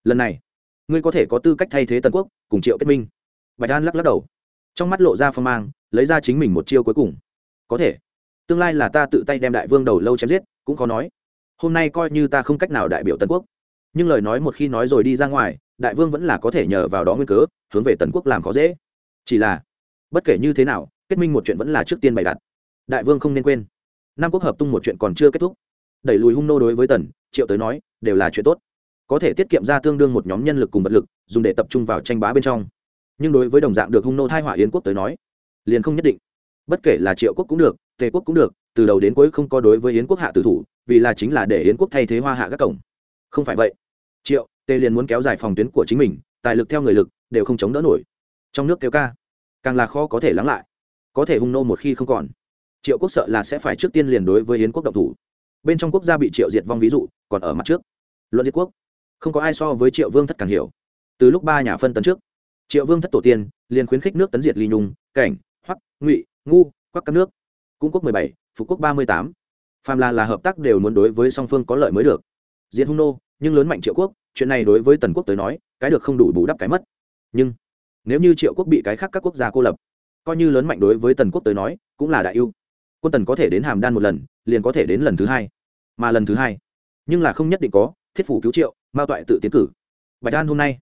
Lần này, ngươi có thể có tư cách thay thế tần quốc, cùng triệu kết minh. Bạch an lắc lắc đầu. Trong mắt lộ ra phong mang, lấy ra chính mình một chiêu cuối cùng. Có thể tương lai là ta tự tay đem đại vương đầu lâu chém giết, cũng khó nói. Hôm nay coi như ta không cách nào đại biểu tần quốc. Nhưng lời nói một khi nói rồi đi ra ngoài, đại vương vẫn là có thể nhờ vào đó nguyên cớ, hướng về tần quốc làm khó dễ. Chỉ là, bất kể như thế nào, kết minh một chuyện vẫn là trước tiên bày đặt. Đại vương không nên quên. Nam quốc hợp tung một chuyện còn chưa kết thúc. Đẩy lùi hung nô đối với tần, triệu tới nói, đều là chuyện tốt. Có thể tiết kiệm ra tương đương một nhóm nhân lực cùng vật lực, dùng để tập trung vào tranh bá bên trong. Nhưng đối với đồng dạng được hung nô thai họa yến quốc tới nói, liền không nhất định. Bất kể là triệu quốc cũng được tề quốc cũng được, từ đầu đến cuối không có đối với yến quốc hạ tử thủ, vì là chính là để yến quốc thay thế hoa hạ các cổng. Không phải vậy. Triệu, tề liền muốn kéo dài phòng tuyến của chính mình, tài lực theo người lực, đều không chống đỡ nổi. Trong nước kêu ca, càng là khó có thể lắng lại. Có thể hung nô một khi không còn. Triệu quốc sợ là sẽ phải trước tiên liền đối với yến quốc động thủ. Bên trong quốc gia bị triệu diệt vong ví dụ, còn ở mặt trước. Luận diệt quốc, không có ai so với triệu vương thất càng hiểu. Từ lúc ba nhà phân tấn trước, triệu vương thất tổ tiên, liền khuyến khích nước tấn diệt ly nhung, cảnh, hoắc, ngụy, ngu, quắc các nước cung quốc mười bảy, phục quốc ba mươi tám. Phàm là là hợp tác đều muốn đối với song phương có lợi mới được. Diệt hung nô, nhưng lớn mạnh triệu quốc, chuyện này đối với tần quốc tới nói, cái được không đủ bù đắp cái mất. Nhưng, nếu như triệu quốc bị cái khác các quốc gia cô lập, coi như lớn mạnh đối với tần quốc tới nói, cũng là đại ưu. Quân tần có thể đến hàm đan một lần, liền có thể đến lần thứ hai. Mà lần thứ hai, nhưng là không nhất định có, thiết phủ cứu triệu, mao toại tự tiến cử. Bạch an hôm nay,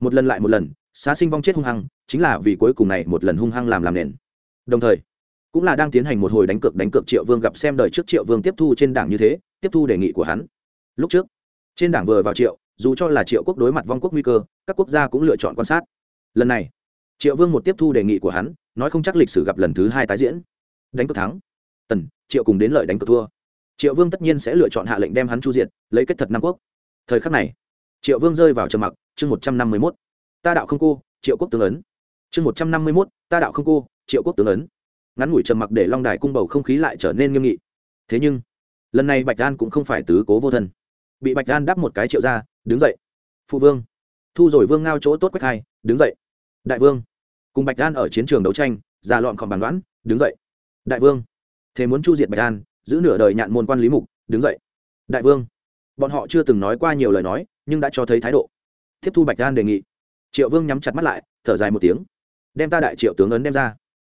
một lần lại một lần, xá sinh vong chết hung hăng, chính là vì cuối cùng này một lần hung hăng làm làm nền. Đồng thời cũng là đang tiến hành một hồi đánh cược đánh cược triệu vương gặp xem đời trước triệu vương tiếp thu trên đảng như thế, tiếp thu đề nghị của hắn. Lúc trước, trên đảng vừa vào triệu, dù cho là triệu quốc đối mặt vong quốc nguy cơ, các quốc gia cũng lựa chọn quan sát. Lần này, triệu vương một tiếp thu đề nghị của hắn, nói không chắc lịch sử gặp lần thứ hai tái diễn. Đánh cược thắng. Tần, triệu cùng đến lợi đánh cược thua. Triệu vương tất nhiên sẽ lựa chọn hạ lệnh đem hắn chu diệt, lấy kết thật nam quốc. Thời khắc này, triệu vương rơi vào trầm mặc, chương một trăm năm mươi mốt. Ta đạo không cô, triệu quốc tướng ấn. Chương một trăm năm mươi mốt, ta đạo không cô, triệu quốc tướng ấn ngắn ngủi trầm mặc để long đài cung bầu không khí lại trở nên nghiêm nghị. Thế nhưng, lần này bạch đan cũng không phải tứ cố vô thân. Bị bạch đan đáp một cái triệu ra, đứng dậy, phụ vương. Thu rồi vương ngao chỗ tốt quách hai, đứng dậy, đại vương. Cùng bạch đan ở chiến trường đấu tranh, già lọn còn bàn đoán, đứng dậy, đại vương. Thế muốn chu diệt bạch đan giữ nửa đời nhạn môn quan lý mục, đứng dậy, đại vương. Bọn họ chưa từng nói qua nhiều lời nói, nhưng đã cho thấy thái độ. Tiếp thu bạch đan đề nghị. Triệu vương nhắm chặt mắt lại, thở dài một tiếng. Đem ta đại triệu tướng ấn đem ra.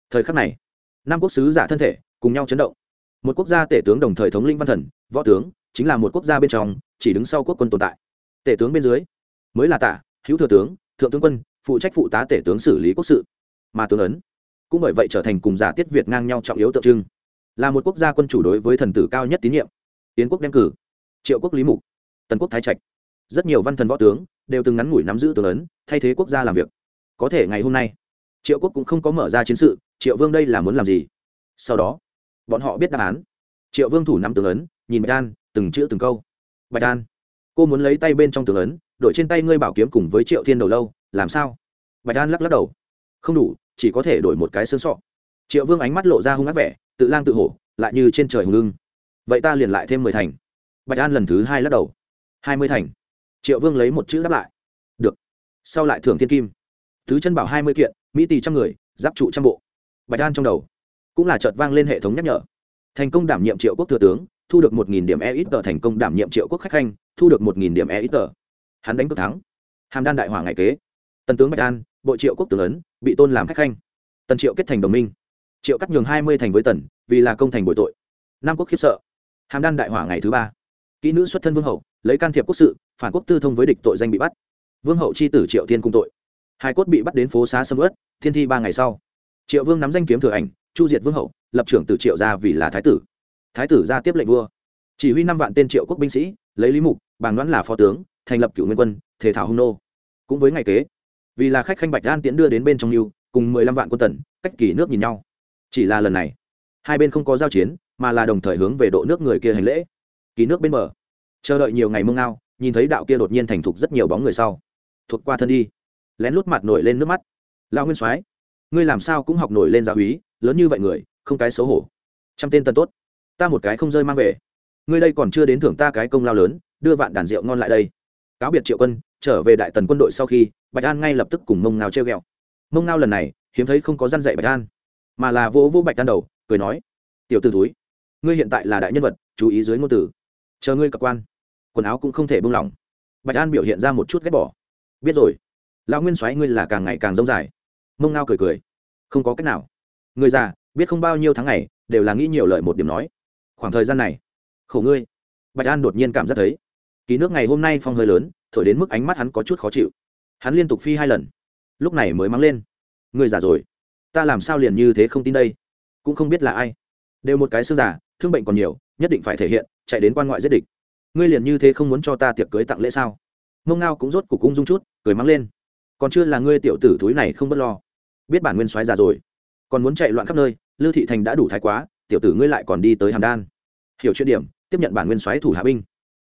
Thời khắc này năm quốc sứ giả thân thể, cùng nhau chấn động. Một quốc gia tể tướng đồng thời thống linh văn thần, võ tướng, chính là một quốc gia bên trong, chỉ đứng sau quốc quân tồn tại. Tể tướng bên dưới, mới là tả, hữu thừa tướng, thượng tướng quân, phụ trách phụ tá tể tướng xử lý quốc sự. Mà tướng ấn, cũng bởi vậy trở thành cùng giả tiết việt ngang nhau trọng yếu tượng trưng. Là một quốc gia quân chủ đối với thần tử cao nhất tín nhiệm. Tiến quốc đem cử, triệu quốc lý mục, tần quốc thái trạch. Rất nhiều văn thần võ tướng đều từng ngắn ngủi nắm giữ tướng ấn, thay thế quốc gia làm việc. Có thể ngày hôm nay, triệu quốc cũng không có mở ra chiến sự triệu vương đây là muốn làm gì? Sau đó, bọn họ biết đáp án. Triệu vương thủ nắm tướng ấn, nhìn bạch an, từng chữ từng câu. Bạch an, cô muốn lấy tay bên trong tướng ấn đội trên tay ngươi bảo kiếm cùng với triệu thiên đầu lâu, làm sao? Bạch an lắc lắc đầu. Không đủ, chỉ có thể đổi một cái xương sọ. Triệu vương ánh mắt lộ ra hung ác vẻ, tự lang tự hổ, lại như trên trời hùng lưng vậy ta liền lại thêm mười thành. Bạch an lần thứ hai lắc đầu. Hai mươi thành. Triệu vương lấy một chữ đáp lại. Được. Sau lại thưởng thiên kim. Thứ chân bảo hai mươi kiện, mỹ tỷ trăm người, giáp trụ trăm bộ bạch an trong đầu cũng là chợt vang lên hệ thống nhắc nhở. Thành công đảm nhiệm triệu quốc thừa tướng, thu được một nghìn điểm e ít tờ. Thành công đảm nhiệm triệu quốc khách khanh, thu được một nghìn điểm e ít tờ. Hắn đánh cược thắng. Hàm đan đại hỏa ngày kế. Tần tướng bạch an, bộ triệu quốc tướng ấn, bị tôn làm khách khanh. Tần triệu kết thành đồng minh. Triệu cắt nhường hai mươi thành với tần, vì là công thành bội tội. Nam quốc khiếp sợ. Hàm đan đại hỏa ngày thứ ba. Kỹ nữ xuất thân vương hậu, lấy can thiệp quốc sự, phản quốc tư thông với địch tội danh bị bắt. Vương hậu c h i tử triệu thiên cung tội. Hai cốt bị bắt đến phố xá sâm ớt thiên thi ba ngày sau triệu vương nắm danh kiếm thừa ảnh, chu diệt vương hậu, lập trưởng từ triệu ra vì là thái tử. Thái tử ra tiếp lệnh vua. Chỉ huy năm vạn tên triệu quốc binh sĩ, lấy lý mục, bàng đoán là phó tướng, thành lập cựu nguyên quân, thể thảo hung nô. Cũng với ngày kế, vì là khách khanh bạch an tiễn đưa đến bên trong lưu, cùng mười lăm vạn quân tần, cách kỳ nước nhìn nhau. Chỉ là lần này, hai bên không có giao chiến, mà là đồng thời hướng về độ nước người kia hành lễ. Kỳ nước bên bờ. Chờ đợi nhiều ngày mông ngao, nhìn thấy đạo kia đột nhiên thành thục rất nhiều bóng người sau. Thuộc qua thân đi. Lén lút mặt nổi lên nước mắt. Lao nguyên soái ngươi làm sao cũng học nổi lên giáo úy lớn như vậy người, không cái xấu hổ. Trăm tên tân tốt, ta một cái không rơi mang về. Ngươi đây còn chưa đến thưởng ta cái công lao lớn, đưa vạn đàn rượu ngon lại đây. Cáo biệt triệu quân, trở về đại tần quân đội sau khi, bạch an ngay lập tức cùng mông ngao treo ghẹo. Mông ngao lần này, hiếm thấy không có răn dạy bạch an, mà là vỗ vỗ bạch an đầu, cười nói, tiểu t ử túi ngươi hiện tại là đại nhân vật, chú ý dưới ngôn từ. Chờ ngươi cập quan, quần áo cũng không thể buông lỏng. Bạch an biểu hiện ra một chút ghét bỏ. Biết rồi, lão nguyên soái ngươi là càng ngày càng rông dài mông ngao cười cười. Không có cách nào. Người già, biết không bao nhiêu tháng ngày, đều là nghĩ nhiều lời một điểm nói. Khoảng thời gian này, khổ ngươi. Bạch an đột nhiên cảm giác thấy, ký nước ngày hôm nay phong hơi lớn, thổi đến mức ánh mắt hắn có chút khó chịu. Hắn liên tục phi hai lần, lúc này mới mắng lên. Người già rồi, ta làm sao liền như thế không tin đây? Cũng không biết là ai. Đều một cái xương giả thương bệnh còn nhiều, nhất định phải thể hiện, chạy đến quan ngoại giết địch. Ngươi liền như thế không muốn cho ta tiệc cưới tặng lễ sao? Mông ngao cũng rốt cục cung dung chút, cười mắng lên còn chưa là ngươi tiểu tử túi này không bất lo. Biết bản nguyên soái già rồi. Còn muốn chạy loạn khắp nơi, lư thị thành đã đủ thái quá, tiểu tử ngươi lại còn đi tới hàm đan. Hiểu chuyện điểm, tiếp nhận bản nguyên soái thủ hạ binh.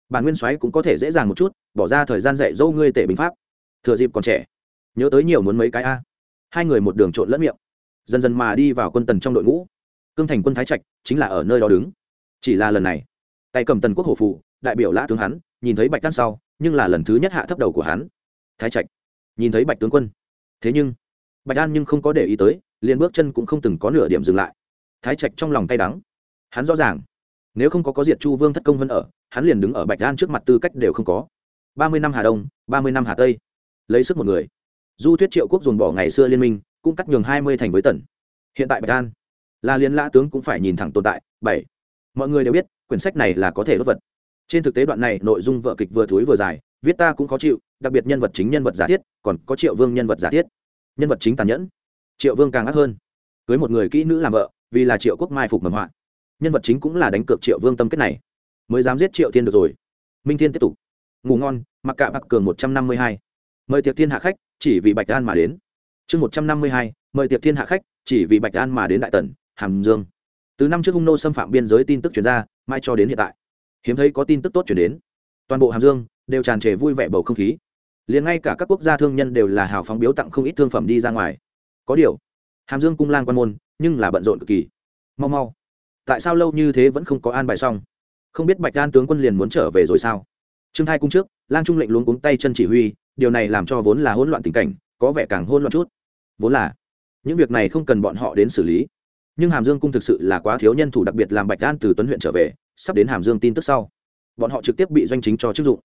Bản nguyên soái cũng có thể dễ dàng một chút, bỏ ra thời gian dạy dỗ ngươi tể bình pháp. Thừa dịp còn trẻ, nhớ tới nhiều muốn mấy cái a. Hai người một đường trộn lẫn miệng, dần dần mà đi vào quân tần trong đội ngũ. Cương thành quân thái trạch chính là ở nơi đó đứng. Chỉ là lần này, tay cầm tần quốc hổ phụ đại biểu lã tướng hắn, nhìn thấy bạch đan sau, nhưng là lần thứ nhất hạ thấp đầu của hắn. Thái trạch nhìn thấy bạch tướng quân. Thế nhưng, bạch an nhưng không có để ý tới, liền bước chân cũng không từng có nửa điểm dừng lại. Thái trạch trong lòng tay đắng. Hắn rõ ràng, nếu không có có diệt chu vương thất công vân ở, hắn liền đứng ở bạch an trước mặt tư cách đều không có. Ba mươi năm hà đông, ba mươi năm hà tây. Lấy sức một người. Du thuyết triệu quốc dồn bỏ ngày xưa liên minh, cũng cắt nhường hai mươi thành với tần. Hiện tại bạch an là liên lã tướng cũng phải nhìn thẳng tồn tại. Bảy. Mọi người đều biết, quyển sách này là có thể đốt vật. Trên thực tế đoạn này nội dung vợ kịch vừa thúi vừa dài viết ta cũng khó chịu, đặc biệt nhân vật chính nhân vật giả thiết, còn có triệu vương nhân vật giả thiết. Nhân vật chính tàn nhẫn, triệu vương càng ác hơn. Cưới một người kỹ nữ làm vợ, vì là triệu quốc mai phục mầm họa. Nhân vật chính cũng là đánh cược triệu vương tâm kết này. Mới dám giết triệu thiên được rồi. Minh thiên tiếp tục. Ngủ ngon, mặc cạ mặc cường một trăm năm mươi hai. Mời tiệc thiên hạ khách, chỉ vì bạch an mà đến. Chương một trăm năm mươi hai, mời tiệc thiên hạ khách, chỉ vì bạch an mà đến đại tần, hàm dương. Từ năm trước hung nô xâm phạm biên giới tin tức chuyển ra mai cho đến hiện tại. Hiếm thấy có tin tức tốt chuyển đến. Toàn bộ hàm dương đều tràn trề vui vẻ bầu không khí. Liền ngay cả các quốc gia thương nhân đều là hào phóng biếu tặng không ít thương phẩm đi ra ngoài. Có điều, hàm dương cung lang quan môn, nhưng là bận rộn cực kỳ. Mau mau. Tại sao lâu như thế vẫn không có an bài xong? Không biết bạch an tướng quân liền muốn trở về rồi sao? Trương thai cung trước, lang trung lệnh luống cuống tay chân chỉ huy, điều này làm cho vốn là hỗn loạn tình cảnh, có vẻ càng hỗn loạn chút. Vốn là, những việc này không cần bọn họ đến xử lý. Nhưng hàm dương cung thực sự là quá thiếu nhân thủ đặc biệt làm bạch an từ tuấn huyện trở về, sắp đến hàm dương tin tức sau. Bọn họ trực tiếp bị doanh chính cho chức dụng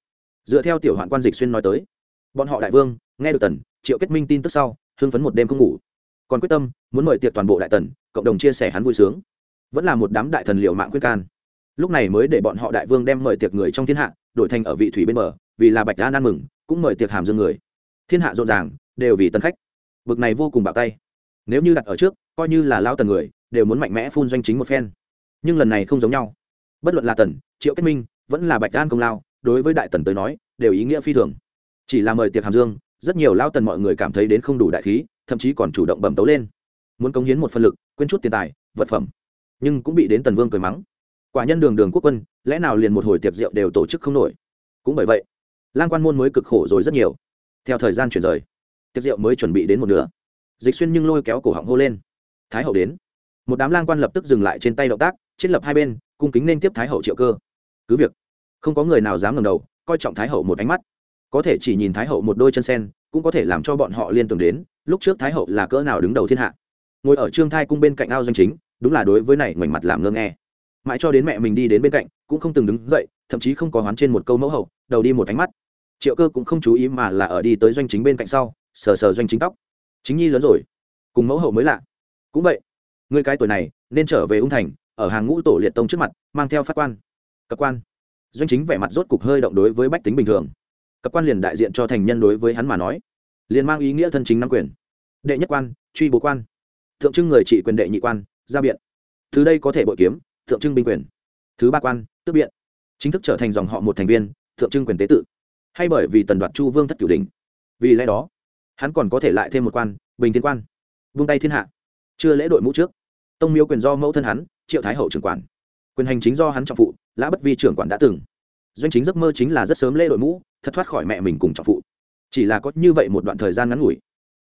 dựa theo tiểu hoạn quan dịch xuyên nói tới. Bọn họ đại vương, nghe được tần, triệu kết minh tin tức sau, hưng phấn một đêm không ngủ. Còn quyết tâm, muốn mời tiệc toàn bộ đại tần, cộng đồng chia sẻ hắn vui sướng. Vẫn là một đám đại thần liệu mạng khuyên can. Lúc này mới để bọn họ đại vương đem mời tiệc người trong thiên hạ, đổi thành ở vị thủy bên bờ, vì là bạch an ăn mừng, cũng mời tiệc hàm dương người. Thiên hạ rộn ràng, đều vì tân khách. Bực này vô cùng bạo tay. Nếu như đặt ở trước, coi như là lao tần người, đều muốn mạnh mẽ phun doanh chính một phen. Nhưng lần này không giống nhau. Bất luận là tần, triệu kết minh, vẫn là bạch an công lao đối với đại tần tới nói, đều ý nghĩa phi thường. Chỉ là mời tiệc hàm dương, rất nhiều lao tần mọi người cảm thấy đến không đủ đại khí, thậm chí còn chủ động bẩm tấu lên. Muốn cống hiến một phân lực, quên chút tiền tài, vật phẩm. Nhưng cũng bị đến tần vương cười mắng. Quả nhân đường đường quốc quân, lẽ nào liền một hồi tiệc rượu đều tổ chức không nổi? Cũng bởi vậy, lang quan môn mới cực khổ rồi rất nhiều. Theo thời gian chuyển rời, tiệc rượu mới chuẩn bị đến một nửa. Dịch xuyên nhưng lôi kéo cổ họng hô lên. Thái hậu đến. Một đám lang quan lập tức dừng lại trên tay động tác chết lập hai bên, cung kính nên tiếp thái hậu triệu cơ. Cứ việc không có người nào dám ngầm đầu, coi trọng thái hậu một ánh mắt. Có thể chỉ nhìn thái hậu một đôi chân sen, cũng có thể làm cho bọn họ liên tưởng đến, lúc trước thái hậu là cỡ nào đứng đầu thiên hạ. Ngồi ở trương thai cung bên cạnh ao doanh chính, đúng là đối với này ngoảnh mặt làm ngơ nghe. Mãi cho đến mẹ mình đi đến bên cạnh, cũng không từng đứng dậy, thậm chí không có hoán trên một câu mẫu hậu, đầu đi một ánh mắt. Triệu cơ cũng không chú ý mà là ở đi tới doanh chính bên cạnh sau, sờ sờ doanh chính tóc. Chính nhi lớn rồi, cùng mẫu hậu mới lạ. Cũng vậy, người cái tuổi này, nên trở về ung thành, ở hàng ngũ tổ liệt tông trước mặt, mang theo phát quan. Cập quan doanh chính vẻ mặt rốt cục hơi động đối với bách tính bình thường. Cấp quan liền đại diện cho thành nhân đối với hắn mà nói. Liền mang ý nghĩa thân chính năm quyền. Đệ nhất quan, truy bố quan. Thượng trưng người trị quyền đệ nhị quan ra biện. Từ đây có thể bội kiếm, thượng trưng binh quyền. Thứ ba quan, tước biện. Chính thức trở thành dòng họ một thành viên, thượng trưng quyền tế tự. Hay bởi vì tần đoạt chu vương thất cửu đình vì lẽ đó, hắn còn có thể lại thêm một quan, bình thiên quan. Vung tay thiên hạ. Chưa lễ đội mũ trước. Tông miếu quyền do mẫu thân hắn, triệu thái hậu trưởng quản quyền hành chính do hắn trọng phụ, lã bất vi trưởng quản đã từng. Doanh chính giấc mơ chính là rất sớm lễ đội mũ, thật thoát khỏi mẹ mình cùng trọng phụ. Chỉ là có như vậy một đoạn thời gian ngắn ngủi,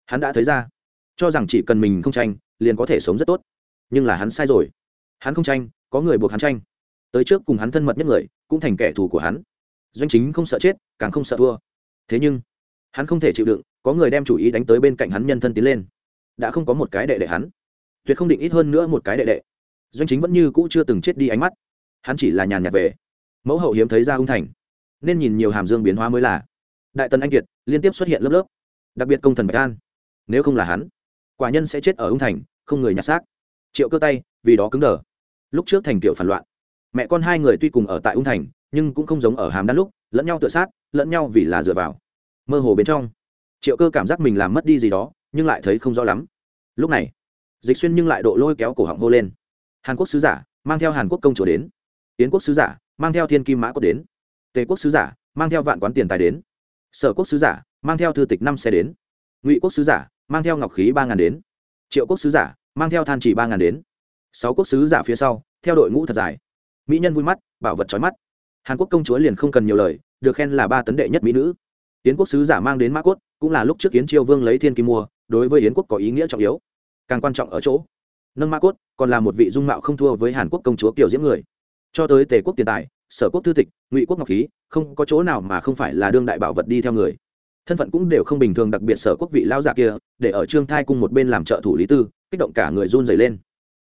hắn đã thấy ra, cho rằng chỉ cần mình không tranh, liền có thể sống rất tốt. Nhưng là hắn sai rồi. Hắn không tranh, có người buộc hắn tranh. Tới trước cùng hắn thân mật nhất người, cũng thành kẻ thù của hắn. Doanh chính không sợ chết, càng không sợ thua. Thế nhưng, hắn không thể chịu đựng, có người đem chủ ý đánh tới bên cạnh hắn nhân thân tiến lên. Đã không có một cái đệ đệ hắn. Tuyệt không định ít hơn nữa một cái đệ đệ doanh chính vẫn như cũ chưa từng chết đi ánh mắt. Hắn chỉ là nhàn nhạt về. Mẫu hậu hiếm thấy ra hung thành. Nên nhìn nhiều hàm dương biến hóa mới là. Đại tần anh kiệt liên tiếp xuất hiện lớp lớp. Đặc biệt công thần bạch an. Nếu không là hắn, quả nhân sẽ chết ở ung thành, không người nhặt xác. Triệu cơ tay, vì đó cứng đờ. Lúc trước thành tiểu phản loạn. Mẹ con hai người tuy cùng ở tại ung thành, nhưng cũng không giống ở hàm đan lúc, lẫn nhau tự sát, lẫn nhau vì là dựa vào. Mơ hồ bên trong, triệu cơ cảm giác mình làm mất đi gì đó, nhưng lại thấy không rõ lắm. Lúc này, dịch xuyên nhưng lại độ lôi kéo cổ họng hô lên hàn quốc sứ giả, mang theo hàn quốc công chúa đến. Tiến quốc sứ giả, mang theo thiên kim mã cốt đến. Tề quốc sứ giả, mang theo vạn quán tiền tài đến. Sở quốc sứ giả, mang theo thư tịch năm xe đến. Ngụy quốc sứ giả, mang theo ngọc khí ba ngàn đến. Triệu quốc sứ giả, mang theo than chỉ ba ngàn đến. Sáu quốc sứ giả phía sau, theo đội ngũ thật dài. Mỹ nhân vui mắt, bảo vật trói mắt. Hàn quốc công chúa liền không cần nhiều lời, được khen là ba tấn đệ nhất mỹ nữ. Yến quốc sứ giả mang đến mã cốt cũng là lúc trước yến triều vương lấy thiên kim mua, đối với yến quốc có ý nghĩa trọng yếu. Càng quan trọng ở chỗ nâng ma cốt, còn là một vị dung mạo không thua với hàn quốc công chúa kiểu diễm người. Cho tới tề quốc tiền tài, sở quốc thư tịch, ngụy quốc ngọc khí, không có chỗ nào mà không phải là đương đại bảo vật đi theo người. Thân phận cũng đều không bình thường đặc biệt sở quốc vị lao giả kia, để ở trương thai cung một bên làm trợ thủ lý tư, kích động cả người run dày lên.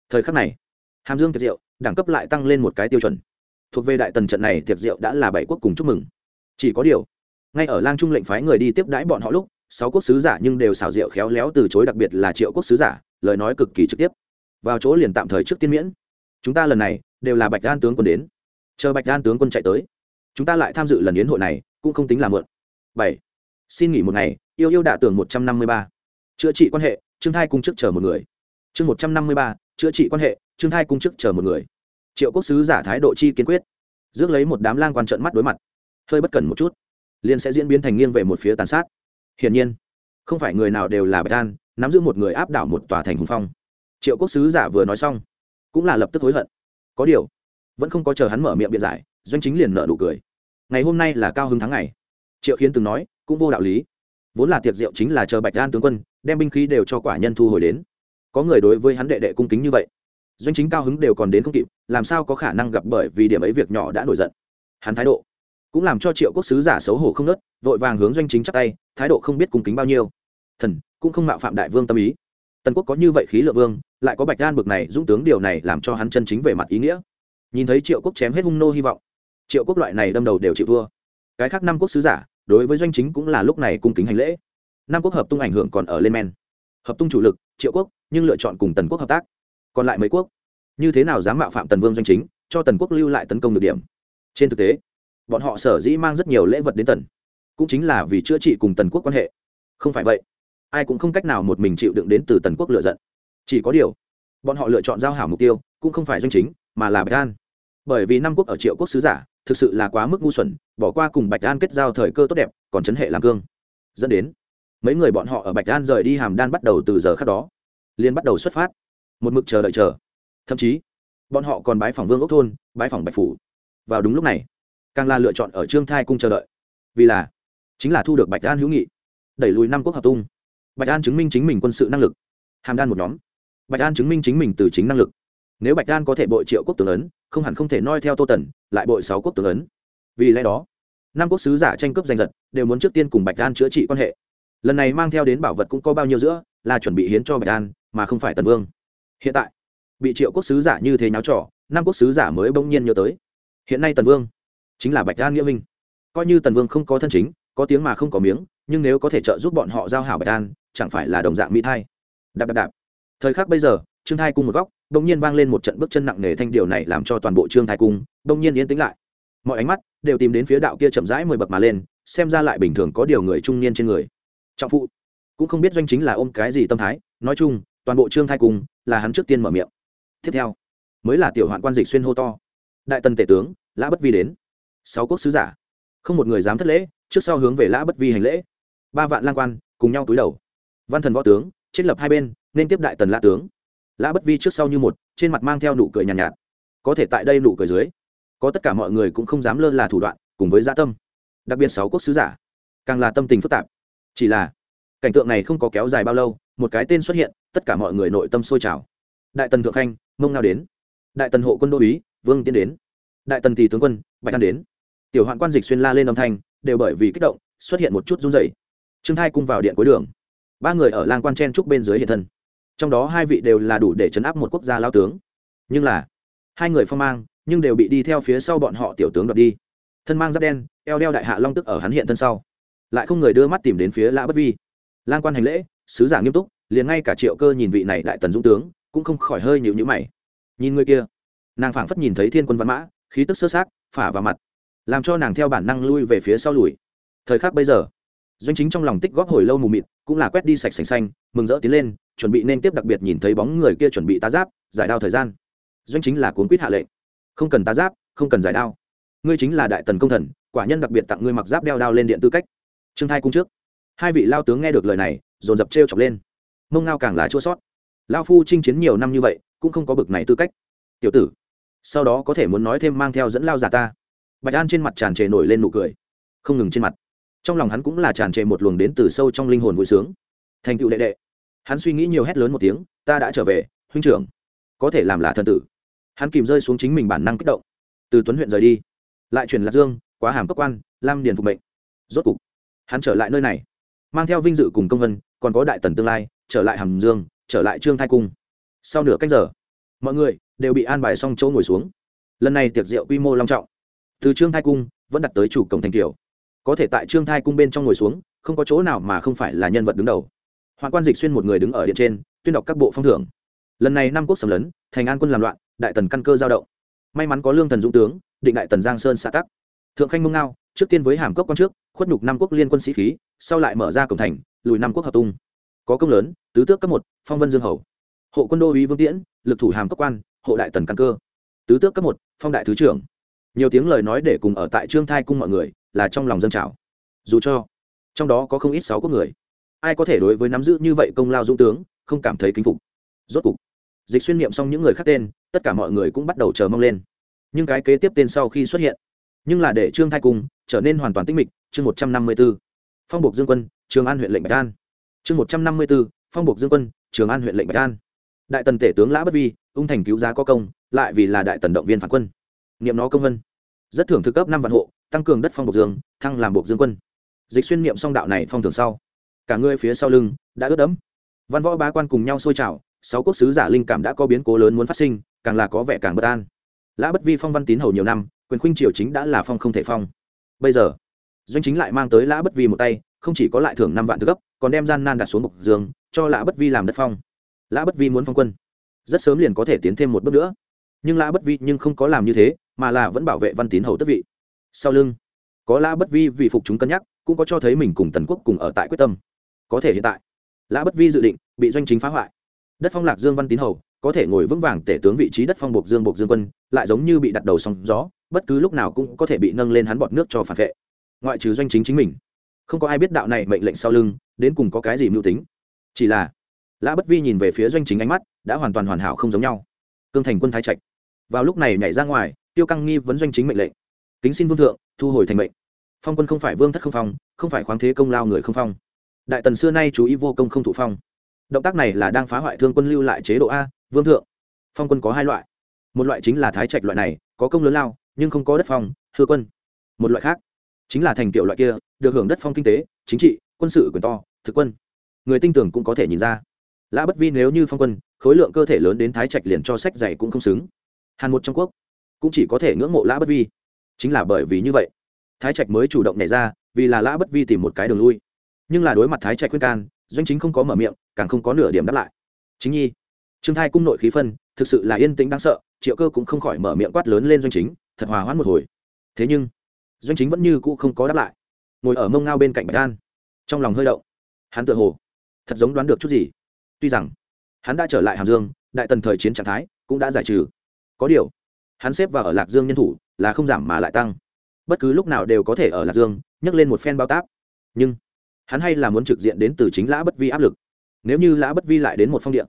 Thời khắc này, hàm dương tiệc rượu đẳng cấp lại tăng lên một cái tiêu chuẩn. Thuộc về đại tần trận này tiệc rượu đã là bảy quốc cùng chúc mừng. Chỉ có điều, ngay ở lang trung lệnh phái người đi tiếp đãi bọn họ lúc, sáu quốc sứ giả nhưng đều xảo diệu khéo léo từ chối, đặc biệt là triệu quốc sứ giả, lời nói cực kỳ trực tiếp vào chỗ liền tạm thời trước tiên miễn. Chúng ta lần này đều là bạch đan tướng quân đến. Chờ bạch đan tướng quân chạy tới, chúng ta lại tham dự lần yến hội này, cũng không tính là mượn bảy. Xin nghỉ một ngày, yêu yêu đạ tưởng một trăm năm mươi ba. Chữa trị quan hệ, trương thai cung chức chờ một người. Chương một trăm năm mươi ba, chữa trị quan hệ, trương thai cung chức chờ một người. Triệu quốc sứ giả thái độ chi kiên quyết. Rước lấy một đám lang quan trận mắt đối mặt. Hơi bất cần một chút, liền sẽ diễn biến thành nghiêng về một phía tàn sát. Hiển nhiên, không phải người nào đều là bạch đan, nắm giữ một người áp đảo một tòa thành hùng phong triệu quốc sứ giả vừa nói xong, cũng là lập tức hối hận. Có điều, vẫn không có chờ hắn mở miệng biện giải, doanh chính liền nợ nụ cười. Ngày hôm nay là cao hứng tháng ngày. Triệu khiến từng nói, cũng vô đạo lý. Vốn là tiệc rượu chính là chờ bạch an tướng quân, đem binh khí đều cho quả nhân thu hồi đến. Có người đối với hắn đệ đệ cung kính như vậy, doanh chính cao hứng đều còn đến không kịp, làm sao có khả năng gặp bởi vì điểm ấy việc nhỏ đã nổi giận. Hắn thái độ, cũng làm cho triệu quốc sứ giả xấu hổ không nớt vội vàng hướng doanh chính chắc tay, thái độ không biết cung kính bao nhiêu. Thần, cũng không mạo phạm đại vương tâm ý. Tần quốc có như vậy khí lượng vương lại có bạch đan bực này dũng tướng điều này làm cho hắn chân chính về mặt ý nghĩa. Nhìn thấy triệu quốc chém hết hung nô hy vọng, triệu quốc loại này đâm đầu đều chịu thua. Cái khác năm quốc sứ giả, đối với doanh chính cũng là lúc này cung kính hành lễ. Năm quốc hợp tung ảnh hưởng còn ở lên men. Hợp tung chủ lực, triệu quốc, nhưng lựa chọn cùng tần quốc hợp tác. Còn lại mấy quốc, như thế nào dám mạo phạm tần vương doanh chính, cho tần quốc lưu lại tấn công được điểm? Trên thực tế, bọn họ sở dĩ mang rất nhiều lễ vật đến tần, cũng chính là vì chữa trị cùng tần quốc quan hệ. Không phải vậy, ai cũng không cách nào một mình chịu đựng đến từ tần quốc lựa giận chỉ có điều bọn họ lựa chọn giao hảo mục tiêu cũng không phải doanh chính, mà là bạch an. Bởi vì năm quốc ở triệu quốc sứ giả thực sự là quá mức ngu xuẩn, bỏ qua cùng bạch an kết giao thời cơ tốt đẹp, còn chấn hệ làm cương. Dẫn đến, mấy người bọn họ ở bạch an rời đi hàm đan bắt đầu từ giờ khác đó liên bắt đầu xuất phát. Một mực chờ đợi chờ. Thậm chí, bọn họ còn bái phòng vương ốc thôn, bái phòng bạch phủ. Vào đúng lúc này, càng là lựa chọn ở trương thai cung chờ đợi. Vì là, chính là thu được bạch an hữu nghị, đẩy lùi năm quốc hợp tung. Bạch an chứng minh chính mình quân sự năng lực. Hàm đan một nhóm bạch an chứng minh chính mình từ chính năng lực. Nếu bạch an có thể bội triệu quốc tướng ấn, không hẳn không thể noi theo tô tần, lại bội sáu quốc tướng ấn. Vì lẽ đó, năm quốc sứ giả tranh cướp giành giật, đều muốn trước tiên cùng bạch an chữa trị quan hệ. Lần này mang theo đến bảo vật cũng có bao nhiêu giữa, là chuẩn bị hiến cho bạch an, mà không phải tần vương. Hiện tại, bị triệu quốc sứ giả như thế nháo trỏ năm quốc sứ giả mới bỗng nhiên nhớ tới. Hiện nay tần vương chính là bạch an nghĩa minh. Coi như tần vương không có thân chính, có tiếng mà không có miếng, nhưng nếu có thể trợ giúp bọn họ giao hảo bạch an, chẳng phải là đồng dạng mỹ thai. Đạp đạp đạp thời khắc bây giờ, trương thai cung một góc đông nhiên vang lên một trận bước chân nặng nề thanh điều này làm cho toàn bộ trương thai cung đông nhiên yên tĩnh lại. Mọi ánh mắt đều tìm đến phía đạo kia chậm rãi mười bậc mà lên, xem ra lại bình thường có điều người trung niên trên người. Trọng phụ, cũng không biết doanh chính là ôm cái gì tâm thái, nói chung, toàn bộ trương thai cung là hắn trước tiên mở miệng. Tiếp theo, mới là tiểu hoạn quan dịch xuyên hô to. Đại tần tể tướng, lã bất vi đến. Sáu quốc sứ giả, không một người dám thất lễ, trước sau hướng về lã bất vi hành lễ. Ba vạn lang quan, cùng nhau túi đầu. Văn thần võ tướng, chết lập hai bên nên tiếp đại tần lã tướng. Lã bất vi trước sau như một trên mặt mang theo nụ cười nhàn nhạt, nhạt. Có thể tại đây nụ cười dưới có tất cả mọi người cũng không dám lơ là thủ đoạn cùng với gia tâm. Đặc biệt sáu quốc sứ giả càng là tâm tình phức tạp. Chỉ là cảnh tượng này không có kéo dài bao lâu một cái tên xuất hiện tất cả mọi người nội tâm sôi trào. Đại tần thượng khanh mông ngao đến. Đại tần hộ quân đô úy vương tiến đến. Đại tần tỷ tướng quân bạch an đến. Tiểu hoạn quan dịch xuyên la lên âm thanh đều bởi vì kích động xuất hiện một chút run rẩy. Trương thai cung vào điện cuối đường. Ba người ở lang quan chen trúc bên dưới hiện thân trong đó hai vị đều là đủ để chấn áp một quốc gia lao tướng. Nhưng là, hai người phong mang, nhưng đều bị đi theo phía sau bọn họ tiểu tướng đoạt đi. Thân mang giáp đen, eo đeo đại hạ long tức ở hắn hiện thân sau. Lại không người đưa mắt tìm đến phía lã bất vi. Lang quan hành lễ, sứ giả nghiêm túc, liền ngay cả triệu cơ nhìn vị này đại tần dũng tướng, cũng không khỏi hơi nhịu nhữ mày. Nhìn người kia, nàng phảng phất nhìn thấy thiên quân văn mã, khí tức sơ sát phả vào mặt, làm cho nàng theo bản năng lui về phía sau lùi. Thời khắc bây giờ, doanh chính trong lòng tích góp hồi lâu mù mịt cũng là quét đi sạch sành xanh, mừng rỡ tiến lên, chuẩn bị nên tiếp đặc biệt nhìn thấy bóng người kia chuẩn bị tá giáp, giải đao thời gian. Doanh chính là cuốn quýt hạ lệnh. Không cần tá giáp, không cần giải đao. Ngươi chính là đại tần công thần, quả nhân đặc biệt tặng ngươi mặc giáp đeo đao lên điện tư cách. Trương thai cung trước. Hai vị lao tướng nghe được lời này, dồn dập t chọc lên. Mông ngao càng là chua sót. Lao phu chinh chiến nhiều năm như vậy, cũng không có bực này tư cách. Tiểu tử, sau đó có thể muốn nói thêm mang theo dẫn lao giả ta. Bạch an trên mặt tràn trề nổi lên nụ cười. Không ngừng trên mặt trong lòng hắn cũng là tràn trề một luồng đến từ sâu trong linh hồn vui sướng. Thành tựu đệ đệ. Hắn suy nghĩ nhiều hét lớn một tiếng, ta đã trở về, huynh trưởng. Có thể làm là thần tử. Hắn kìm rơi xuống chính mình bản năng kích động. Từ tuấn huyện rời đi. Lại chuyển lạc dương, quá hàm cấp quan, lam điền phục mệnh. Rốt cục, hắn trở lại nơi này. Mang theo vinh dự cùng công vân, còn có đại tần tương lai, trở lại hàm dương, trở lại trương thai cung. Sau nửa cách giờ, mọi người đều bị an bài xong chỗ ngồi xuống. Lần này tiệc rượu quy mô long trọng. Từ trương thai cung vẫn đặt tới chủ cổng thành kiều có thể tại trương thai cung bên trong ngồi xuống, không có chỗ nào mà không phải là nhân vật đứng đầu. Hoàng quan dịch xuyên một người đứng ở điện trên, tuyên đọc các bộ phong thưởng. Lần này năm quốc sầm lấn, thành an quân làm loạn, đại tần căn cơ giao động. May mắn có lương thần dũng tướng, định đại tần giang sơn xã tắc. Thượng khanh mông ngao, trước tiên với hàm cốc quan trước, khuất nhục năm quốc liên quân sĩ khí, sau lại mở ra cổng thành, lùi năm quốc hợp tung. Có công lớn, tứ tước cấp một, phong vân dương hầu. Hộ quân đô uy vương tiễn, lực thủ hàm cốc quan, hộ đại tần căn cơ. Tứ tước cấp một, phong đại thứ trưởng. Nhiều tiếng lời nói để cùng ở tại trương thai cung mọi người là trong lòng dân trào. Dù cho, trong đó có không ít sáu quốc người, ai có thể đối với nắm giữ như vậy công lao dũng tướng, không cảm thấy kính phục. Rốt cục, dịch xuyên niệm xong những người khác tên, tất cả mọi người cũng bắt đầu chờ mong lên. Nhưng cái kế tiếp tên sau khi xuất hiện, nhưng là để trương thai cung trở nên hoàn toàn tinh mịch, chương một trăm năm mươi b ố phong buộc dương quân, trường an huyện lệnh bạch an. Chương một trăm năm mươi b ố phong buộc dương quân, trường an huyện lệnh bạch an. Đại tần tể tướng lã bất vi, ung thành cứu giá có công, lại vì là đại tần động viên phản quân. Niệm nó công vân. Rất thưởng thực cấp năm vạn hộ tăng cường đất phong bộc dương, thăng làm bộc dương quân. Dịch xuyên niệm song đạo này phong thường sau, cả người phía sau lưng đã ướt đẫm. Văn võ bá quan cùng nhau sôi trào, sáu quốc sứ giả linh cảm đã có biến cố lớn muốn phát sinh, càng là có vẻ càng bất an. Lã bất vi phong văn tín hầu nhiều năm, quyền khuynh triều chính đã là phong không thể phong. Bây giờ, doanh chính lại mang tới lã bất vi một tay, không chỉ có lại thưởng năm vạn thứ cấp còn đem gian nan đặt xuống bộc dương, cho lã bất vi làm đất phong. Lã bất vi muốn phong quân, rất sớm liền có thể tiến thêm một bước nữa. Nhưng lã bất vi nhưng không có làm như thế, mà là vẫn bảo vệ văn tín hầu tất vị sau lưng. Có lã bất vi vì phục chúng cân nhắc, cũng có cho thấy mình cùng tần quốc cùng ở tại quyết tâm. Có thể hiện tại, lã bất vi dự định bị doanh chính phá hoại. Đất phong lạc dương văn tín hầu, có thể ngồi vững vàng tể tướng vị trí đất phong buộc dương buộc dương quân, lại giống như bị đặt đầu sóng gió, bất cứ lúc nào cũng có thể bị nâng lên hắn bọt nước cho phản vệ. Ngoại trừ doanh chính chính mình, không có ai biết đạo này mệnh lệnh sau lưng, đến cùng có cái gì mưu tính. Chỉ là, lã bất vi nhìn về phía doanh chính ánh mắt, đã hoàn toàn hoàn hảo không giống nhau. Cương thành quân thái trạch. Vào lúc này nhảy ra ngoài, tiêu căng nghi vấn doanh chính mệnh lệnh kính xin vương thượng, thu hồi thành mệnh. Phong quân không phải vương thất không phong, không phải khoáng thế công lao người không phong. Đại tần xưa nay chú ý vô công không thụ phong. Động tác này là đang phá hoại thương quân lưu lại chế độ a, vương thượng. Phong quân có hai loại. Một loại chính là thái trạch loại này, có công lớn lao, nhưng không có đất phong, hư quân. Một loại khác, chính là thành tiệu loại kia, được hưởng đất phong kinh tế, chính trị, quân sự quyền to, thực quân. Người tinh tưởng cũng có thể nhìn ra. Lã bất vi nếu như phong quân, khối lượng cơ thể lớn đến thái trạch liền cho sách dày cũng không xứng. Hàn một trong quốc cũng chỉ có thể ngưỡng mộ lã bất vi chính là bởi vì như vậy, thái trạch mới chủ động nhảy ra, vì là lã bất vi tìm một cái đường lui. Nhưng là đối mặt thái trạch khuyên can, doanh chính không có mở miệng, càng không có nửa điểm đáp lại. Chính nhi, trương thai cung nội khí phân, thực sự là yên tĩnh đáng sợ, triệu cơ cũng không khỏi mở miệng quát lớn lên doanh chính, thật hòa hoãn một hồi. Thế nhưng, doanh chính vẫn như cũ không có đáp lại. Ngồi ở mông ngao bên cạnh bạch đan, trong lòng hơi động. Hắn tự hồ, thật giống đoán được chút gì. Tuy rằng, hắn đã trở lại hàm dương, đại tần thời chiến trạng thái cũng đã giải trừ. Có điều hắn xếp vào ở lạc dương nhân thủ, là không giảm mà lại tăng. Bất cứ lúc nào đều có thể ở lạc dương, nhấc lên một phen bao táp. Nhưng, hắn hay là muốn trực diện đến từ chính lã bất vi áp lực. Nếu như lã bất vi lại đến một phong điện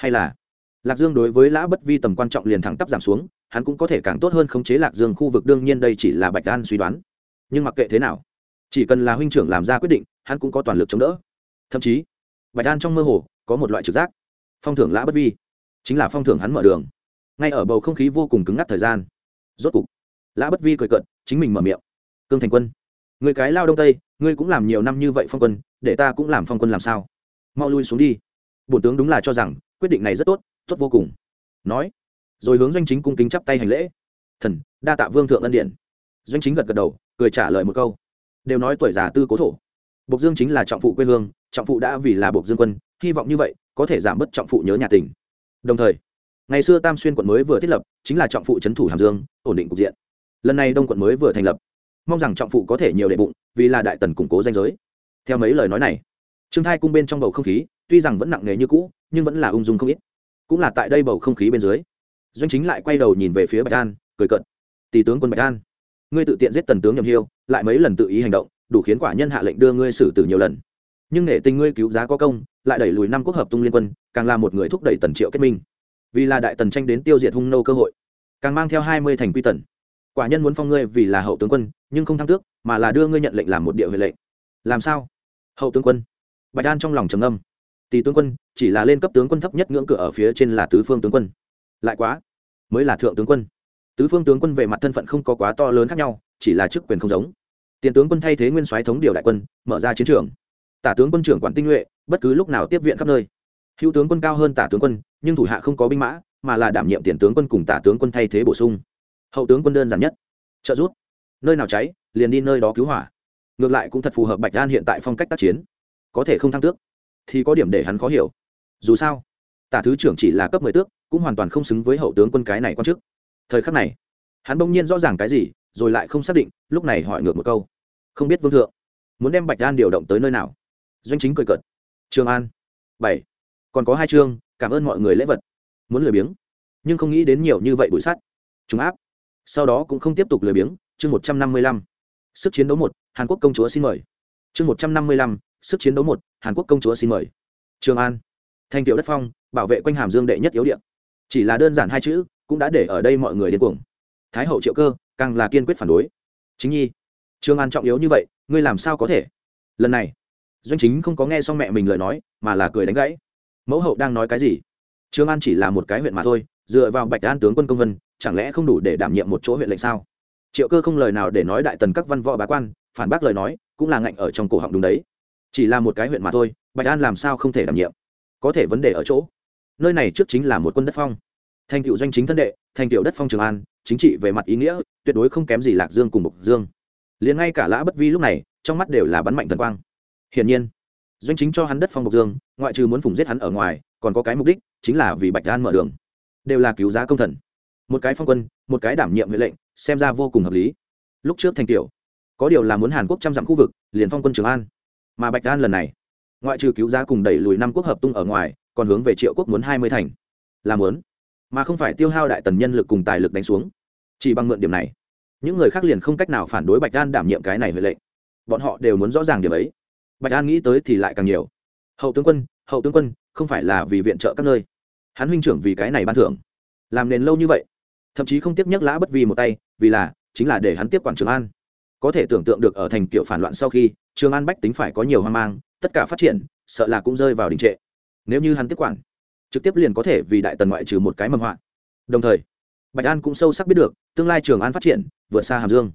hay là lạc dương đối với lã bất vi tầm quan trọng liền thẳng tắp giảm xuống, hắn cũng có thể càng tốt hơn khống chế lạc dương khu vực, đương nhiên đây chỉ là bạch an suy đoán. Nhưng mặc kệ thế nào, chỉ cần là huynh trưởng làm ra quyết định, hắn cũng có toàn lực chống đỡ. Thậm chí, bạch an trong mơ hồ có một loại trực giác. Phong thưởng lã bất vi chính là phong thưởng hắn mở đường ngay ở bầu không khí vô cùng cứng ngắc thời gian. Rốt cục lã bất vi cười cận chính mình mở miệng. Cương thành quân người cái lao đông tây ngươi cũng làm nhiều năm như vậy phong quân để ta cũng làm phong quân làm sao? Mau lui xuống đi. Bổn tướng đúng là cho rằng quyết định này rất tốt tốt vô cùng. Nói rồi hướng doanh chính cung kính chắp tay hành lễ. Thần đa tạ vương thượng ân điện doanh chính gật gật đầu cười trả lời một câu. Đều nói tuổi già tư cố thổ. Bộc dương chính là trọng phụ quê hương trọng phụ đã vì là bộc dương quân hy vọng như vậy có thể giảm bớt trọng phụ nhớ nhà tình, đồng thời ngày xưa tam xuyên quận mới vừa thiết lập, chính là trọng phụ trấn thủ hàm dương, ổn định cục diện. Lần này đông quận mới vừa thành lập, mong rằng trọng phụ có thể nhiều đệ bụng, vì là đại tần củng cố danh giới. Theo mấy lời nói này, trương thai cung bên trong bầu không khí, tuy rằng vẫn nặng nề như cũ, nhưng vẫn là ung dung không ít. Cũng là tại đây bầu không khí bên dưới, doanh chính lại quay đầu nhìn về phía bạch an, cười cận tỷ tướng quân bạch an, ngươi tự tiện giết tần tướng nhậm hiêu, lại mấy lần tự ý hành động, đủ khiến quả nhân hạ lệnh đưa ngươi xử tử nhiều lần. Nhưng nể tình ngươi cứu giá có công, lại đẩy lùi năm quốc hợp tung liên quân, càng là một người thúc đẩy tần triệu kết minh vì là đại tần tranh đến tiêu diệt hung nô cơ hội, càng mang theo hai mươi thành quy tần. Quả nhân muốn phong ngươi vì là hậu tướng quân, nhưng không thăng tước, mà là đưa ngươi nhận lệnh làm một địa huệ lệnh. Làm sao? Hậu tướng quân. Bạch an trong lòng trầm âm tỷ tướng quân, chỉ là lên cấp tướng quân thấp nhất ngưỡng cửa ở phía trên là tứ phương tướng quân. Lại quá, mới là thượng tướng quân. Tứ phương tướng quân về mặt thân phận không có quá to lớn khác nhau, chỉ là chức quyền không giống. Tiền tướng quân thay thế nguyên soái thống điều đại quân, mở ra chiến trường. Tả tướng quân trưởng quản tinh nhuệ, bất cứ lúc nào tiếp viện khắp nơi hữu tướng quân cao hơn tả tướng quân, nhưng thủ hạ không có binh mã, mà là đảm nhiệm tiền tướng quân cùng tả tướng quân thay thế bổ sung. Hậu tướng quân đơn giản nhất. Trợ giúp. Nơi nào cháy, liền đi nơi đó cứu hỏa. Ngược lại cũng thật phù hợp bạch an hiện tại phong cách tác chiến. Có thể không thăng tước, thì có điểm để hắn khó hiểu. Dù sao, tả thứ trưởng chỉ là cấp mười tước, cũng hoàn toàn không xứng với hậu tướng quân cái này quan chức. Thời khắc này, hắn bỗng nhiên rõ ràng cái gì, rồi lại không xác định, lúc này hỏi ngược một câu. Không biết vương thượng, muốn đem bạch an điều động tới nơi nào? Doanh chính cười cợt. Trường an. Bảy còn có hai chương, cảm ơn mọi người lễ vật. Muốn lười biếng, nhưng không nghĩ đến nhiều như vậy bụi sắt. Chúng áp. Sau đó cũng không tiếp tục lười biếng, chương một trăm năm mươi lăm. Sức chiến đấu một, hàn quốc công chúa xin mời. Chương một trăm năm mươi lăm, sức chiến đấu một, hàn quốc công chúa xin mời. Trường an. Thành tiểu đất phong, bảo vệ quanh hàm dương đệ nhất yếu điện chỉ là đơn giản hai chữ, cũng đã để ở đây mọi người điên cuồng. Thái hậu triệu cơ, càng là kiên quyết phản đối. Chính nhi. Trường an trọng yếu như vậy, ngươi làm sao có thể? Lần này, doanh chính không có nghe xong mẹ mình lời nói, mà là cười đánh gãy mẫu hậu đang nói cái gì? Trường an chỉ là một cái huyện mà thôi, dựa vào bạch an tướng quân công vân, chẳng lẽ không đủ để đảm nhiệm một chỗ huyện lệnh sao? Triệu cơ không lời nào để nói đại tần các văn võ bá quan, phản bác lời nói, cũng là ngạnh ở trong cổ họng đúng đấy. Chỉ là một cái huyện mà thôi, bạch an làm sao không thể đảm nhiệm? Có thể vấn đề ở chỗ, nơi này trước chính là một quân đất phong. Thành tựu doanh chính thân đệ, thành tựu đất phong trường an, chính trị về mặt ý nghĩa, tuyệt đối không kém gì lạc dương cùng mục dương. Liền ngay cả lã bất vi lúc này, trong mắt đều là bắn mạnh thần quang. Hiển nhiên doanh chính cho hắn đất phong bộc dương, ngoại trừ muốn phủng giết hắn ở ngoài, còn có cái mục đích chính là vì bạch an mở đường. Đều là cứu giá công thần. Một cái phong quân, một cái đảm nhiệm huệ lệnh, xem ra vô cùng hợp lý. Lúc trước thành tiểu, có điều là muốn hàn quốc trăm dặm khu vực, liền phong quân trường an. Mà bạch an lần này, ngoại trừ cứu giá cùng đẩy lùi năm quốc hợp tung ở ngoài, còn hướng về triệu quốc muốn hai mươi thành. Là muốn, mà không phải tiêu hao đại tần nhân lực cùng tài lực đánh xuống. Chỉ bằng mượn điểm này, những người khác liền không cách nào phản đối bạch an đảm nhiệm cái này huệ lệnh. Bọn họ đều muốn rõ ràng điểm ấy bạch an nghĩ tới thì lại càng nhiều. Hậu tướng quân, hậu tướng quân, không phải là vì viện trợ các nơi. Hắn huynh trưởng vì cái này ban thưởng. Làm nền lâu như vậy, thậm chí không tiếp nhắc lã bất vì một tay, vì là, chính là để hắn tiếp quản trường an. Có thể tưởng tượng được ở thành kiểu phản loạn sau khi, trường an bách tính phải có nhiều hoang mang, tất cả phát triển, sợ là cũng rơi vào đình trệ. Nếu như hắn tiếp quản, trực tiếp liền có thể vì đại tần ngoại trừ một cái mầm họa. Đồng thời, bạch an cũng sâu sắc biết được, tương lai trường an phát triển, vượt xa hàm dương.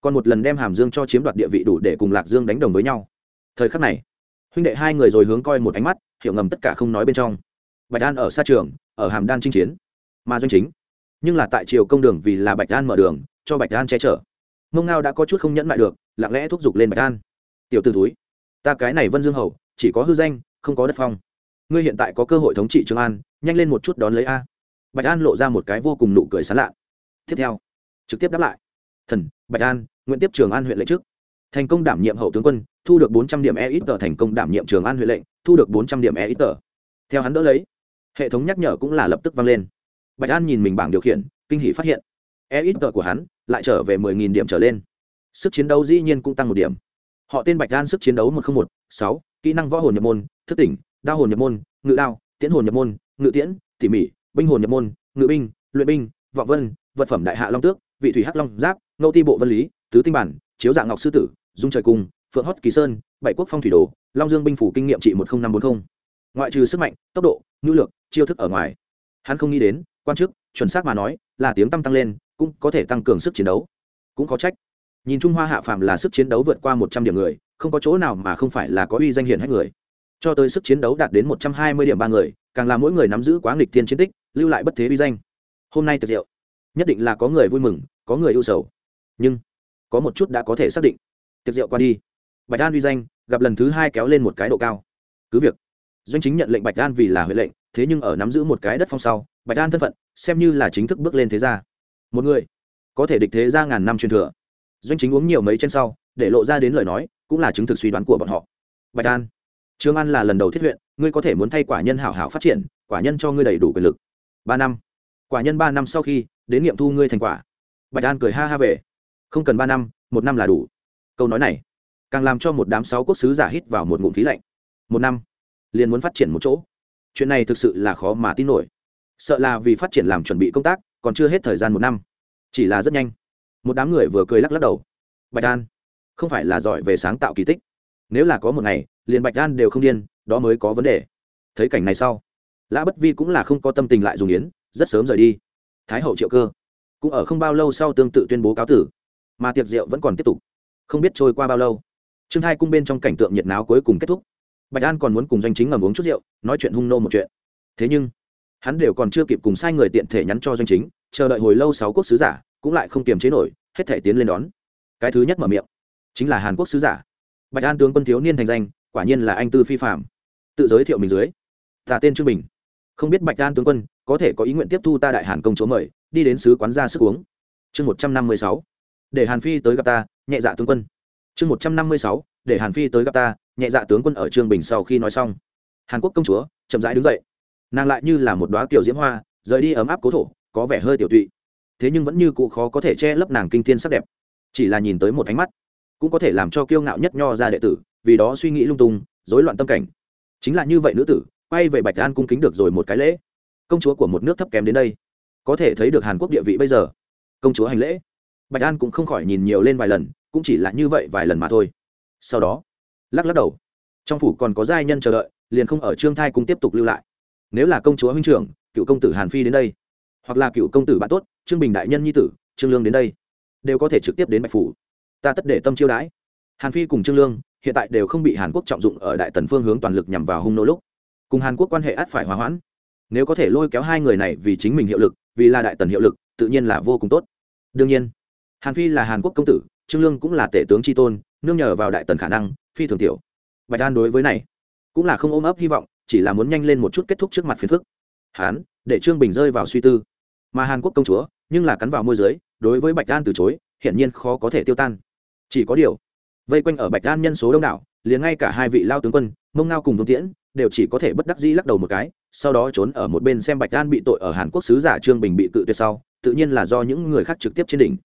Còn một lần đem hàm dương cho chiếm đoạt địa vị đủ để cùng lạc dương đánh đồng với nhau thời khắc này, huynh đệ hai người rồi hướng coi một ánh mắt, hiểu ngầm tất cả không nói bên trong. Bạch an ở xa trường, ở hàm đan chinh chiến, mà doanh chính. Nhưng là tại triều công đường vì là bạch an mở đường, cho bạch an che chở. Mông ngao đã có chút không nhẫn lại được, lặng lẽ thúc giục lên bạch an. Tiểu t ử túi ta cái này vân dương hầu, chỉ có hư danh, không có đất phong. Ngươi hiện tại có cơ hội thống trị trường an, nhanh lên một chút đón lấy a. Bạch an lộ ra một cái vô cùng nụ cười sán lạ. Tiếp theo, trực tiếp đáp lại. Thần, bạch an, nguyện tiếp trường an huyện lệnh trước thành công đảm nhiệm hậu tướng quân, thu được bốn trăm điểm e ít tờ thành công đảm nhiệm trường an huệ lệnh, thu được bốn trăm điểm e ít tờ theo hắn đỡ lấy, hệ thống nhắc nhở cũng là lập tức vang lên. Bạch an nhìn mình bảng điều khiển, kinh hỷ phát hiện e ít tờ của hắn lại trở về mười nghìn điểm trở lên. Sức chiến đấu dĩ nhiên cũng tăng một điểm. Họ tên bạch an sức chiến đấu một trăm một, sáu, kỹ năng võ hồn nhập môn, thức tỉnh, đao hồn nhập môn, ngự đao, tiễn hồn nhập môn, ngự tiễn, tỉ mỉ, binh hồn nhập môn, ngự binh, luyện binh, vọng vân, vật phẩm đại hạ long tước, vị thủy hắc long giáp ngẫu ti bộ vân lý, tứ tinh bản, chiếu dạng ngọc sư tử dung trời cung phượng hót kỳ sơn bảy quốc phong thủy đồ long dương binh phủ kinh nghiệm trị một nghìn năm bốn mươi ngoại trừ sức mạnh tốc độ ngữ lược chiêu thức ở ngoài hắn không nghĩ đến quan chức chuẩn xác mà nói là tiếng tăng tăng lên cũng có thể tăng cường sức chiến đấu. Cũng có trách. Nhìn trung hoa hạ phàm là sức chiến đấu vượt qua một trăm điểm người không có chỗ nào mà không phải là có uy danh hiển hay người. Cho tới sức chiến đấu đạt đến một trăm hai mươi điểm ba người càng là mỗi người nắm giữ quá nghịch thiên chiến tích lưu lại bất thế uy danh. Hôm nay tiệc diệu, nhất định là có người vui mừng có người ưu sầu. Nhưng có một chút đã có thể xác định tiệc rượu qua đi. Bạch an uy danh, gặp lần thứ hai kéo lên một cái độ cao. Cứ việc, doanh chính nhận lệnh bạch an vì là huệ lệnh, thế nhưng ở nắm giữ một cái đất phong sau, bạch an thân phận, xem như là chính thức bước lên thế gia. Một người, có thể địch thế gia ngàn năm truyền thừa. Doanh chính uống nhiều mấy trên sau, để lộ ra đến lời nói, cũng là chứng thực suy đoán của bọn họ. Bạch an, trương an là lần đầu thiết huyện, ngươi có thể muốn thay quả nhân hảo hảo phát triển, quả nhân cho ngươi đầy đủ quyền lực. Ba năm, quả nhân ba năm sau khi, đến nghiệm thu ngươi thành quả. Bạch an cười ha ha về. Không cần ba năm, một năm là đủ câu nói này càng làm cho một đám sáu quốc sứ giả hít vào một ngụm khí lạnh. Một năm, liền muốn phát triển một chỗ. Chuyện này thực sự là khó mà tin nổi. Sợ là vì phát triển làm chuẩn bị công tác, còn chưa hết thời gian một năm. Chỉ là rất nhanh. Một đám người vừa cười lắc lắc đầu. Bạch an, không phải là giỏi về sáng tạo kỳ tích. Nếu là có một ngày, liền bạch an đều không điên, đó mới có vấn đề. Thấy cảnh này sau, lã bất vi cũng là không có tâm tình lại dùng yến, rất sớm rời đi. Thái hậu triệu cơ, cũng ở không bao lâu sau tương tự tuyên bố cáo tử. Mà tiệc rượu vẫn còn tiếp tục không biết trôi qua bao lâu. Trương thai cung bên trong cảnh tượng nhiệt náo cuối cùng kết thúc. Bạch an còn muốn cùng doanh chính ngầm uống chút rượu, nói chuyện hung nô một chuyện. Thế nhưng, hắn đều còn chưa kịp cùng sai người tiện thể nhắn cho doanh chính, chờ đợi hồi lâu sáu quốc sứ giả, cũng lại không kiềm chế nổi, hết thể tiến lên đón. Cái thứ nhất mở miệng, chính là hàn quốc sứ giả. Bạch an tướng quân thiếu niên thành danh, quả nhiên là anh tư phi phạm tự giới thiệu mình dưới. Ta tên trương bình. Không biết bạch an tướng quân, có thể có ý nguyện tiếp thu ta đại hàn công chúa mời, đi đến sứ quán ra sức uống. Chương một trăm năm mươi sáu để hàn phi tới gặp ta, nhẹ dạ tướng quân. Chương một trăm năm mươi sáu, để hàn phi tới gặp ta, nhẹ dạ tướng quân ở trương bình sau khi nói xong. Hàn quốc công chúa chậm rãi đứng dậy. Nàng lại như là một đoá kiểu diễm hoa, rời đi ấm áp cố thổ, có vẻ hơi tiểu tụy. Thế nhưng vẫn như cụ khó có thể che lấp nàng kinh thiên sắc đẹp. Chỉ là nhìn tới một ánh mắt, cũng có thể làm cho kiêu ngạo nhất nho ra đệ tử, vì đó suy nghĩ lung tung, rối loạn tâm cảnh. Chính là như vậy nữ tử, quay về bạch an cung kính được rồi một cái lễ. Công chúa của một nước thấp kém đến đây, có thể thấy được hàn quốc địa vị bây giờ. Công chúa hành lễ bạch an cũng không khỏi nhìn nhiều lên vài lần, cũng chỉ là như vậy vài lần mà thôi. Sau đó, lắc lắc đầu. Trong phủ còn có giai nhân chờ đợi, liền không ở trương thai cung tiếp tục lưu lại. Nếu là công chúa huynh trưởng, cựu công tử hàn phi đến đây, hoặc là cựu công tử bạn tốt, trương bình đại nhân nhi tử, trương lương đến đây, đều có thể trực tiếp đến bạch phủ. Ta tất để tâm chiêu đãi. Hàn phi cùng trương lương, hiện tại đều không bị hàn quốc trọng dụng ở đại tần phương hướng toàn lực nhằm vào hung nô lúc. Cùng hàn quốc quan hệ át phải hòa hoãn. Nếu có thể lôi kéo hai người này vì chính mình hiệu lực, vì là đại tần hiệu lực, tự nhiên là vô cùng tốt. Đương nhiên hàn phi là hàn quốc công tử, trương lương cũng là tể tướng tri tôn, nương nhờ vào đại tần khả năng, phi thường tiểu. Bạch đan đối với này cũng là không ôm ấp hy vọng, chỉ là muốn nhanh lên một chút kết thúc trước mặt phiền phức. Hán, để trương bình rơi vào suy tư. Mà hàn quốc công chúa, nhưng là cắn vào môi giới đối với bạch đan từ chối, hiển nhiên khó có thể tiêu tan. Chỉ có điều, vây quanh ở bạch đan nhân số đông đảo, liền ngay cả hai vị lao tướng quân, mông ngao cùng vương tiễn, đều chỉ có thể bất đắc dĩ lắc đầu một cái, sau đó trốn ở một bên xem bạch đan bị tội ở hàn quốc sứ giả trương bình bị cự tuyệt sau, tự nhiên là do những người khác trực tiếp trên đỉnh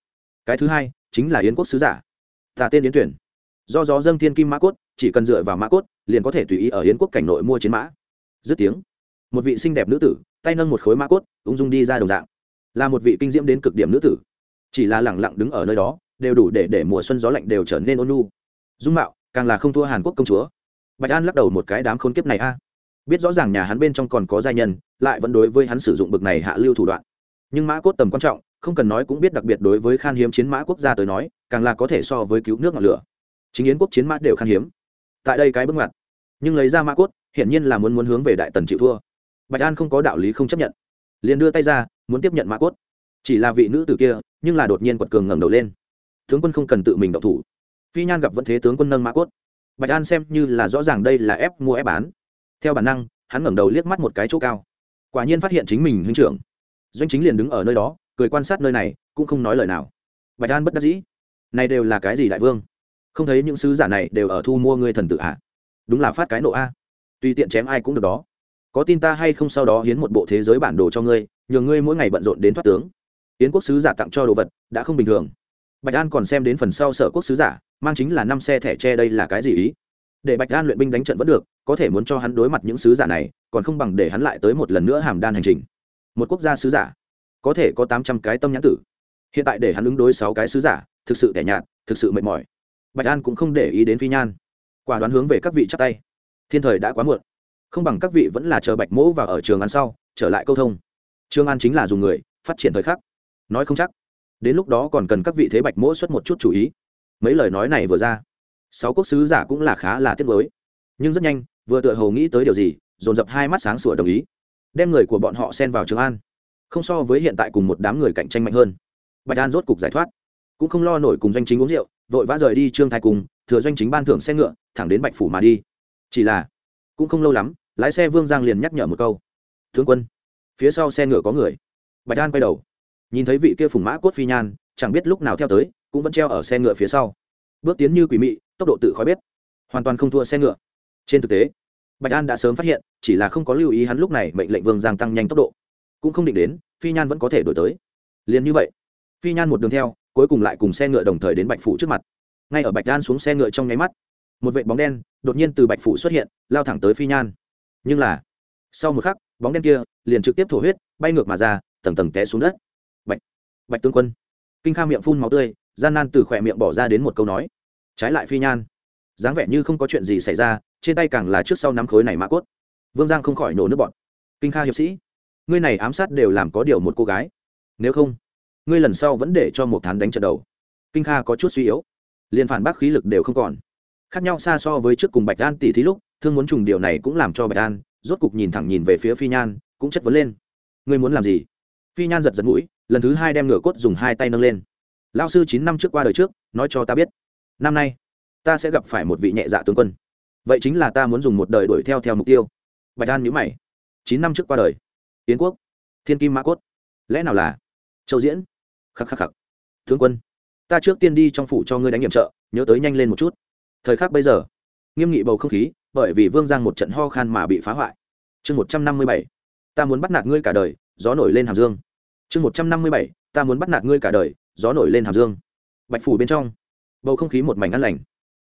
cái thứ hai, chính là yến quốc sứ giả. Tà tên yến tuyển. Do gió dâng thiên kim mã cốt, chỉ cần dựa vào mã cốt, liền có thể tùy ý ở yến quốc cảnh nội mua chiến mã. Dứt tiếng, một vị xinh đẹp nữ tử, tay nâng một khối mã cốt, ung dung đi ra đồng dạng. Là một vị kinh diễm đến cực điểm nữ tử. Chỉ là lẳng lặng đứng ở nơi đó, đều đủ để để mùa xuân gió lạnh đều trở nên ôn nu dung mạo, càng là không thua hàn quốc công chúa. Bạch an lắc đầu một cái đám khốn kiếp này a. Biết rõ ràng nhà hắn bên trong còn có gia nhân, lại vẫn đối với hắn sử dụng bực này hạ lưu thủ đoạn. Nhưng mã cốt tầm quan trọng không cần nói cũng biết đặc biệt đối với khan hiếm chiến mã quốc gia tới nói, càng là có thể so với cứu nước ngọn lửa. Chính yến quốc chiến mã đều khan hiếm. Tại đây cái bước ngoặt. Nhưng lấy ra mã cốt, hiển nhiên là muốn muốn hướng về đại tần chịu thua. Bạch an không có đạo lý không chấp nhận. Liền đưa tay ra, muốn tiếp nhận mã cốt. Chỉ là vị nữ tử kia, nhưng là đột nhiên quật cường ngẩng đầu lên. Tướng quân không cần tự mình động thủ. Phi nhan gặp vẫn thế tướng quân nâng mã cốt. Bạch an xem như là rõ ràng đây là ép mua ép bán. Theo bản năng, hắn ngẩng đầu liếc mắt một cái chỗ cao. Quả nhiên phát hiện chính mình huynh trưởng. Doanh chính liền đứng ở nơi đó cười quan sát nơi này, cũng không nói lời nào. Bạch an bất đắc dĩ. Này đều là cái gì đại vương? Không thấy những sứ giả này đều ở thu mua ngươi thần tự ạ à? đúng là phát cái nộ a. Tùy tiện chém ai cũng được đó. Có tin ta hay không sau đó hiến một bộ thế giới bản đồ cho ngươi nhờ ngươi mỗi ngày bận rộn đến thoát tướng. Yến quốc sứ giả tặng cho đồ vật, đã không bình thường. Bạch an còn xem đến phần sau sở quốc sứ giả, mang chính là năm xe thẻ tre đây là cái gì ý? Để bạch an luyện binh đánh trận vẫn được, có thể muốn cho hắn đối mặt những sứ giả này, còn không bằng để hắn lại tới một lần nữa hàm đan hành trình. Một quốc gia sứ giả có thể có tám trăm cái tâm nhãn tử. Hiện tại để hắn ứng đối sáu cái sứ giả, thực sự tẻ nhạt, thực sự mệt mỏi. Bạch an cũng không để ý đến phi nhan. Quả đoán hướng về các vị chắc tay. Thiên thời đã quá muộn. Không bằng các vị vẫn là chờ bạch mỗ và ở trường ăn sau, trở lại câu thông. Trường an chính là dùng người, phát triển thời khắc. Nói không chắc. Đến lúc đó còn cần các vị thế bạch mỗ xuất một chút chú ý. Mấy lời nói này vừa ra, sáu quốc sứ giả cũng là khá là tiếc mới nhưng rất nhanh, vừa tựa hồ nghĩ tới điều gì, dồn dập hai mắt sáng sủa đồng ý. Đem người của bọn họ xen vào trường an không so với hiện tại cùng một đám người cạnh tranh mạnh hơn. Bạch an rốt cục giải thoát. Cũng không lo nổi cùng doanh chính uống rượu, vội vã rời đi trương thái cùng thừa doanh chính ban thưởng xe ngựa, thẳng đến bạch phủ mà đi. Chỉ là, cũng không lâu lắm, lái xe vương giang liền nhắc nhở một câu. Tướng quân, phía sau xe ngựa có người. Bạch an quay đầu, nhìn thấy vị kia phùng mã cốt phi nhan, chẳng biết lúc nào theo tới, cũng vẫn treo ở xe ngựa phía sau. Bước tiến như quỷ mị, tốc độ tự khói bếp. Hoàn toàn không thua xe ngựa. Trên thực tế, bạch an đã sớm phát hiện, chỉ là không có lưu ý hắn lúc này mệnh lệnh vương giang tăng nhanh tốc độ cũng không định đến, phi nhan vẫn có thể đổi tới. Liền như vậy, phi nhan một đường theo, cuối cùng lại cùng xe ngựa đồng thời đến bạch phủ trước mặt. Ngay ở bạch đan xuống xe ngựa trong nháy mắt, một vệ bóng đen đột nhiên từ bạch phủ xuất hiện, lao thẳng tới phi nhan. Nhưng là, sau một khắc, bóng đen kia liền trực tiếp thổ huyết, bay ngược mà ra, tầng tầng té xuống đất. Bạch bạch tướng quân. Kinh kha miệng phun máu tươi, gian nan từ khỏe miệng bỏ ra đến một câu nói. Trái lại phi nhan, dáng vẻ như không có chuyện gì xảy ra, trên tay càng là trước sau nắm khối này mã cốt. Vương giang không khỏi nổ nước bọn kinh kha hiệp sĩ ngươi này ám sát đều làm có điều một cô gái. Nếu không, ngươi lần sau vẫn để cho một thán đánh trận đầu. Kinh kha có chút suy yếu. Liền phản bác khí lực đều không còn. Khác nhau xa so với trước cùng bạch an tỷ thí lúc, thương muốn trùng điều này cũng làm cho bạch an, rốt cục nhìn thẳng nhìn về phía phi nhan, cũng chất vấn lên. Ngươi muốn làm gì? Phi nhan giật giật mũi, lần thứ hai đem ngựa cốt dùng hai tay nâng lên. Lao sư chín năm trước qua đời trước, nói cho ta biết, năm nay, ta sẽ gặp phải một vị nhẹ dạ tướng quân. Vậy chính là ta muốn dùng một đời đuổi theo theo mục tiêu. Bạch an nhữ mày. Chín năm trước qua đời. Yến quốc. Thiên kim mã cốt. Lẽ nào là? Châu diễn. Khắc khắc khắc. Tướng quân. Ta trước tiên đi trong phủ cho ngươi đánh nhiệm trợ, nhớ tới nhanh lên một chút. Thời khắc bây giờ, nghiêm nghị bầu không khí, bởi vì vương giang một trận ho khan mà bị phá hoại. Chương một trăm năm mươi bảy, ta muốn bắt nạt ngươi cả đời, gió nổi lên hàm dương. Chương một trăm năm mươi bảy, ta muốn bắt nạt ngươi cả đời, gió nổi lên hàm dương. Bạch phủ bên trong, bầu không khí một mảnh ăn lành.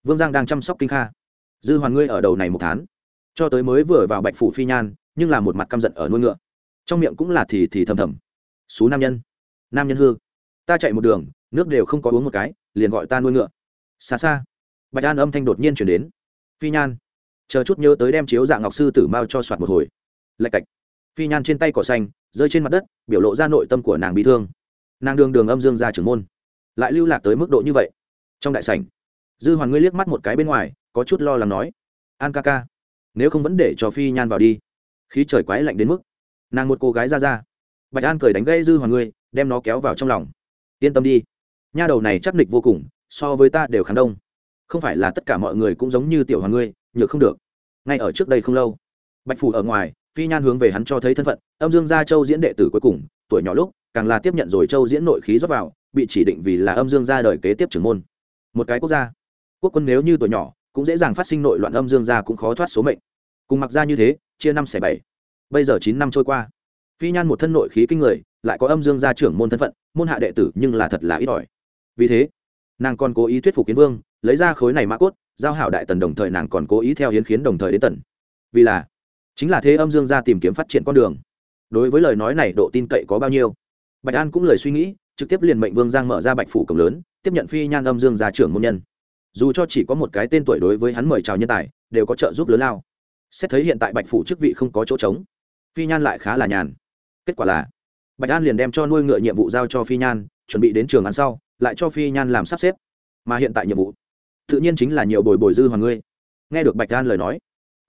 Vương giang đang chăm sóc kinh kha. Dư hoàn ngươi ở đầu này một tháng, cho tới mới vừa vào bạch phủ phi nhan, nhưng là một mặt căm giận ở nuôi ngựa trong miệng cũng là thì thì thầm thầm. Xú nam nhân. Nam nhân hư. Ta chạy một đường, nước đều không có uống một cái, liền gọi ta nuôi ngựa. Xa xa. Bạch an âm thanh đột nhiên chuyển đến. Phi nhan. Chờ chút nhớ tới đem chiếu dạng ngọc sư tử mao cho soạt một hồi. Lạch cạch. Phi nhan trên tay cỏ xanh, rơi trên mặt đất, biểu lộ ra nội tâm của nàng bị thương. Nàng đường đường âm dương ra trưởng môn. Lại lưu lạc tới mức độ như vậy. Trong đại sảnh, dư hoàn ngươi liếc mắt một cái bên ngoài, có chút lo lắng nói. An ca ca, nếu không vẫn để cho phi nhan vào đi. Khí trời quái lạnh đến mức nàng một cô gái ra ra. Bạch an cười đánh gây dư hoàng ngươi, đem nó kéo vào trong lòng. Yên tâm đi. Nha đầu này chắc nịch vô cùng, so với ta đều khán đông. Không phải là tất cả mọi người cũng giống như tiểu hoàng ngươi, nhược không được. Ngay ở trước đây không lâu, bạch phủ ở ngoài, phi nhan hướng về hắn cho thấy thân phận, âm dương gia châu diễn đệ tử cuối cùng, tuổi nhỏ lúc, càng là tiếp nhận rồi châu diễn nội khí rót vào, bị chỉ định vì là âm dương gia đời kế tiếp trưởng môn. Một cái quốc gia, quốc quân nếu như tuổi nhỏ, cũng dễ dàng phát sinh nội loạn âm dương gia cũng khó thoát số mệnh. Cùng mặc ra như thế, chia năm xẻ bảy bây giờ chín năm trôi qua. Phi nhan một thân nội khí kinh người, lại có âm dương gia trưởng môn thân phận, môn hạ đệ tử nhưng là thật là ít ỏi. Vì thế, nàng còn cố ý thuyết phục kiến vương, lấy ra khối này mã cốt, giao hảo đại tần đồng thời nàng còn cố ý theo hiến khiến đồng thời đến tần vì là, chính là thế âm dương gia tìm kiếm phát triển con đường. Đối với lời nói này độ tin cậy có bao nhiêu? Bạch an cũng lời suy nghĩ, trực tiếp liền mệnh vương giang mở ra bạch phủ cổng lớn, tiếp nhận phi nhan âm dương gia trưởng môn nhân. Dù cho chỉ có một cái tên tuổi đối với hắn mời chào nhân tài, đều có trợ giúp lớn lao. Xét thấy hiện tại bạch phủ chức vị không có chỗ trống phi nhan lại khá là nhàn. Kết quả là, bạch an liền đem cho nuôi ngựa nhiệm vụ giao cho phi nhan, chuẩn bị đến trường ăn sau, lại cho phi nhan làm sắp xếp. Mà hiện tại nhiệm vụ, tự nhiên chính là nhiều bồi bồi dư hoàng ngươi. Nghe được bạch an lời nói,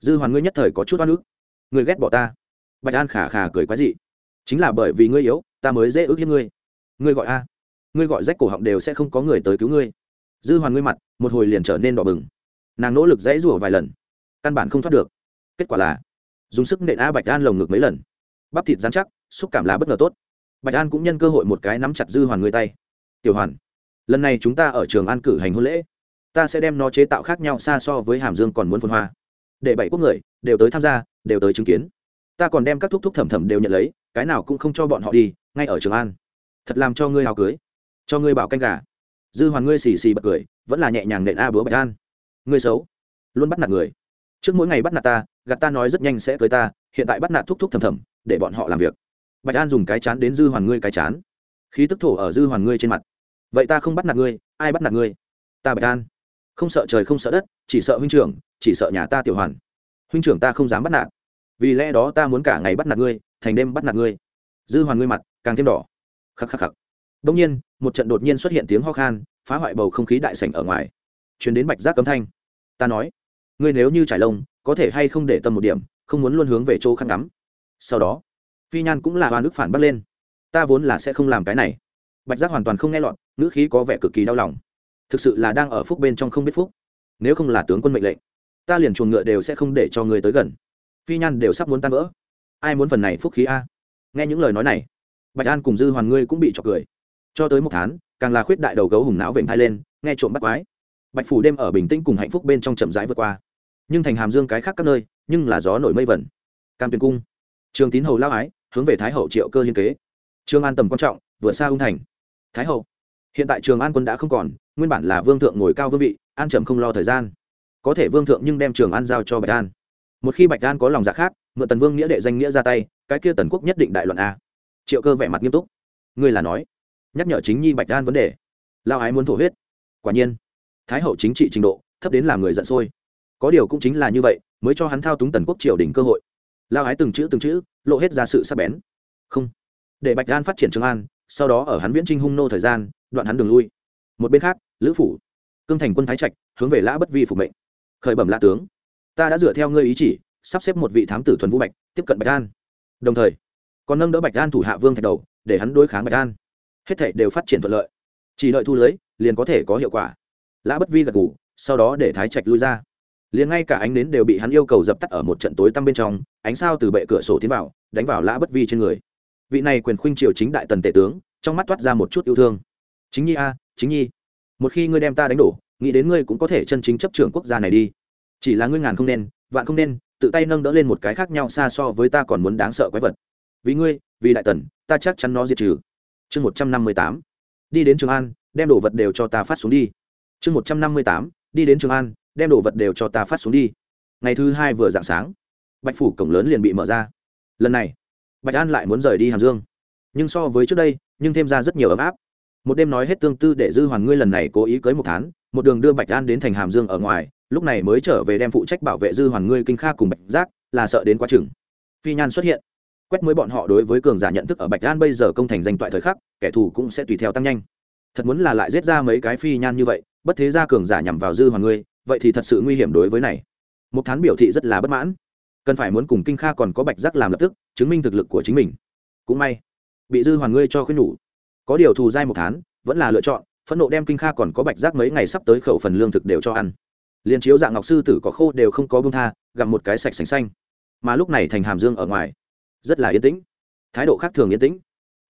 dư hoàng ngươi nhất thời có chút oan ức. Ngươi ghét bỏ ta. Bạch an khả khả cười quái dị. Chính là bởi vì ngươi yếu, ta mới dễ ước hiếp ngươi. Ngươi gọi a. Ngươi gọi rách cổ họng đều sẽ không có người tới cứu ngươi. Dư hoàn ngươi mặt, một hồi liền trở nên đỏ bừng. Nàng nỗ lực dãy rủa vài lần, căn bản không thoát được. Kết quả là dùng sức nện a bạch an lồng ngực mấy lần. Bắp thịt dán chắc, xúc cảm là bất ngờ tốt. Bạch an cũng nhân cơ hội một cái nắm chặt dư hoàn người tay. Tiểu hoàn, lần này chúng ta ở trường an cử hành hôn lễ. Ta sẽ đem nó chế tạo khác nhau xa so với hàm dương còn muốn phân hoa. Để bảy quốc người, đều tới tham gia, đều tới chứng kiến. Ta còn đem các thúc thúc thẩm thẩm đều nhận lấy, cái nào cũng không cho bọn họ đi, ngay ở trường an. Thật làm cho ngươi hào cưới, cho ngươi bảo canh gà. Dư hoàn ngươi xì xì bật cười, vẫn là nhẹ nhàng nện a búa bạch an. Ngươi xấu. Luôn bắt nạt người trước mỗi ngày bắt nạt ta, gạt ta nói rất nhanh sẽ cưới ta, hiện tại bắt nạt thúc thúc thầm thầm, để bọn họ làm việc. Bạch an dùng cái chán đến dư hoàn ngươi cái chán. Khí tức thổ ở dư hoàn ngươi trên mặt. Vậy ta không bắt nạt ngươi, ai bắt nạt ngươi? Ta bạch an. Không sợ trời không sợ đất, chỉ sợ huynh trưởng, chỉ sợ nhà ta tiểu hoàn. Huynh trưởng ta không dám bắt nạt. Vì lẽ đó ta muốn cả ngày bắt nạt ngươi, thành đêm bắt nạt ngươi. Dư hoàn ngươi mặt, càng thêm đỏ. Khắc khắc khắc. Đông nhiên, một trận đột nhiên xuất hiện tiếng ho khan, phá hoại bầu không khí đại sảnh ở ngoài. Chuyến đến bạch giác cấm thanh. Ta nói ngươi nếu như trải lông, có thể hay không để tâm một điểm, không muốn luôn hướng về chỗ khăn ngắm. Sau đó, phi nhan cũng là hoa nước phản bắt lên. Ta vốn là sẽ không làm cái này. Bạch giác hoàn toàn không nghe lọt, ngữ khí có vẻ cực kỳ đau lòng. Thực sự là đang ở phúc bên trong không biết phúc. Nếu không là tướng quân mệnh lệnh, ta liền chuồng ngựa đều sẽ không để cho người tới gần. Phi nhan đều sắp muốn tan vỡ. Ai muốn phần này phúc khí a? Nghe những lời nói này, bạch an cùng dư hoàn ngươi cũng bị trọc cười. Cho tới một tháng, càng là khuyết đại đầu gấu hùng não vểnh thai lên, nghe trộm bắt quái bạch phủ đêm ở bình tĩnh cùng hạnh phúc bên trong chậm rãi vượt qua. Nhưng thành hàm dương cái khác các nơi, nhưng là gió nổi mây vẩn. Cam tuyền cung, trường tín hầu lao ái, hướng về thái hậu triệu cơ hiên kế. Trường an tầm quan trọng vượt xa ung thành. Thái hậu, hiện tại trường an quân đã không còn, nguyên bản là vương thượng ngồi cao vương vị, an trầm không lo thời gian. Có thể vương thượng nhưng đem trường an giao cho bạch an. Một khi bạch an có lòng dạ khác, mượn tần vương nghĩa đệ danh nghĩa ra tay, cái kia tần quốc nhất định đại luận a. Triệu cơ vẻ mặt nghiêm túc. Ngươi là nói, nhắc nhở chính nhi bạch an vấn đề. Lao ái muốn thổ huyết. Quả nhiên thái hậu chính trị trình độ, thấp đến làm người giận sôi. Có điều cũng chính là như vậy, mới cho hắn thao túng tần quốc triều đình cơ hội. Lao ái từng chữ từng chữ, lộ hết ra sự sắc bén. Không. Để bạch an phát triển trường an, sau đó ở hắn viễn trinh hung nô thời gian, đoạn hắn đường lui. Một bên khác, lữ phủ, cương thành quân thái trạch, hướng về lã bất vi phục mệnh. Khởi bẩm lã tướng, ta đã dựa theo ngươi ý chỉ, sắp xếp một vị thám tử thuần vũ bạch, tiếp cận bạch an đồng thời, còn nâng đỡ bạch an thủ hạ vương thạch đầu, để hắn đối kháng bạch an hết thảy đều phát triển thuận lợi. Chỉ đợi thu lưới, liền có thể có hiệu quả lã bất vi gật ngủ sau đó để thái trạch lui ra. Liền ngay cả ánh nến đều bị hắn yêu cầu dập tắt ở một trận tối tăm bên trong, ánh sao từ bệ cửa sổ tiến vào, đánh vào lã bất vi trên người. Vị này quyền khuynh triều chính đại tần tể tướng, trong mắt toát ra một chút yêu thương. Chính nhi a, chính nhi, một khi ngươi đem ta đánh đổ, nghĩ đến ngươi cũng có thể chân chính chấp trưởng quốc gia này đi. Chỉ là ngươi ngàn không nên, vạn không nên, tự tay nâng đỡ lên một cái khác nhau xa so với ta còn muốn đáng sợ quái vật. Vì ngươi, vì đại tần, ta chắc chắn nó diệt trừ. Chương một trăm năm mươi tám. Đi đến trường an, đem đồ vật đều cho ta phát xuống đi chương một trăm năm mươi tám, đi đến trường an, đem đồ vật đều cho ta phát xuống đi. Ngày thứ hai vừa dạng sáng, bạch phủ cổng lớn liền bị mở ra. Lần này, bạch an lại muốn rời đi hàm dương. Nhưng so với trước đây, nhưng thêm ra rất nhiều ấm áp. Một đêm nói hết tương tư để dư hoàn ngươi lần này cố ý cưới một tháng một đường đưa bạch an đến thành hàm dương ở ngoài, lúc này mới trở về đem phụ trách bảo vệ dư hoàn ngươi kinh kha cùng bạch giác, là sợ đến quá chừng. Phi nhan xuất hiện. Quét mới bọn họ đối với cường giả nhận thức ở bạch an bây giờ công thành danh toại thời khắc, kẻ thù cũng sẽ tùy theo tăng nhanh. Thật muốn là lại giết ra mấy cái phi nhan như vậy bất thế gia cường giả nhằm vào dư hoàng ngươi, vậy thì thật sự nguy hiểm đối với này. Một thán biểu thị rất là bất mãn. Cần phải muốn cùng kinh kha còn có bạch giác làm lập tức, chứng minh thực lực của chính mình. Cũng may, bị dư hoàn ngươi cho khuyên nhủ. Có điều thù dai một tháng vẫn là lựa chọn, phẫn nộ đem kinh kha còn có bạch giác mấy ngày sắp tới khẩu phần lương thực đều cho ăn. Liền chiếu dạng ngọc sư tử có khô đều không có bông tha, gặm một cái sạch sành xanh. Mà lúc này thành hàm dương ở ngoài, rất là yên tĩnh. Thái độ khác thường yên tĩnh.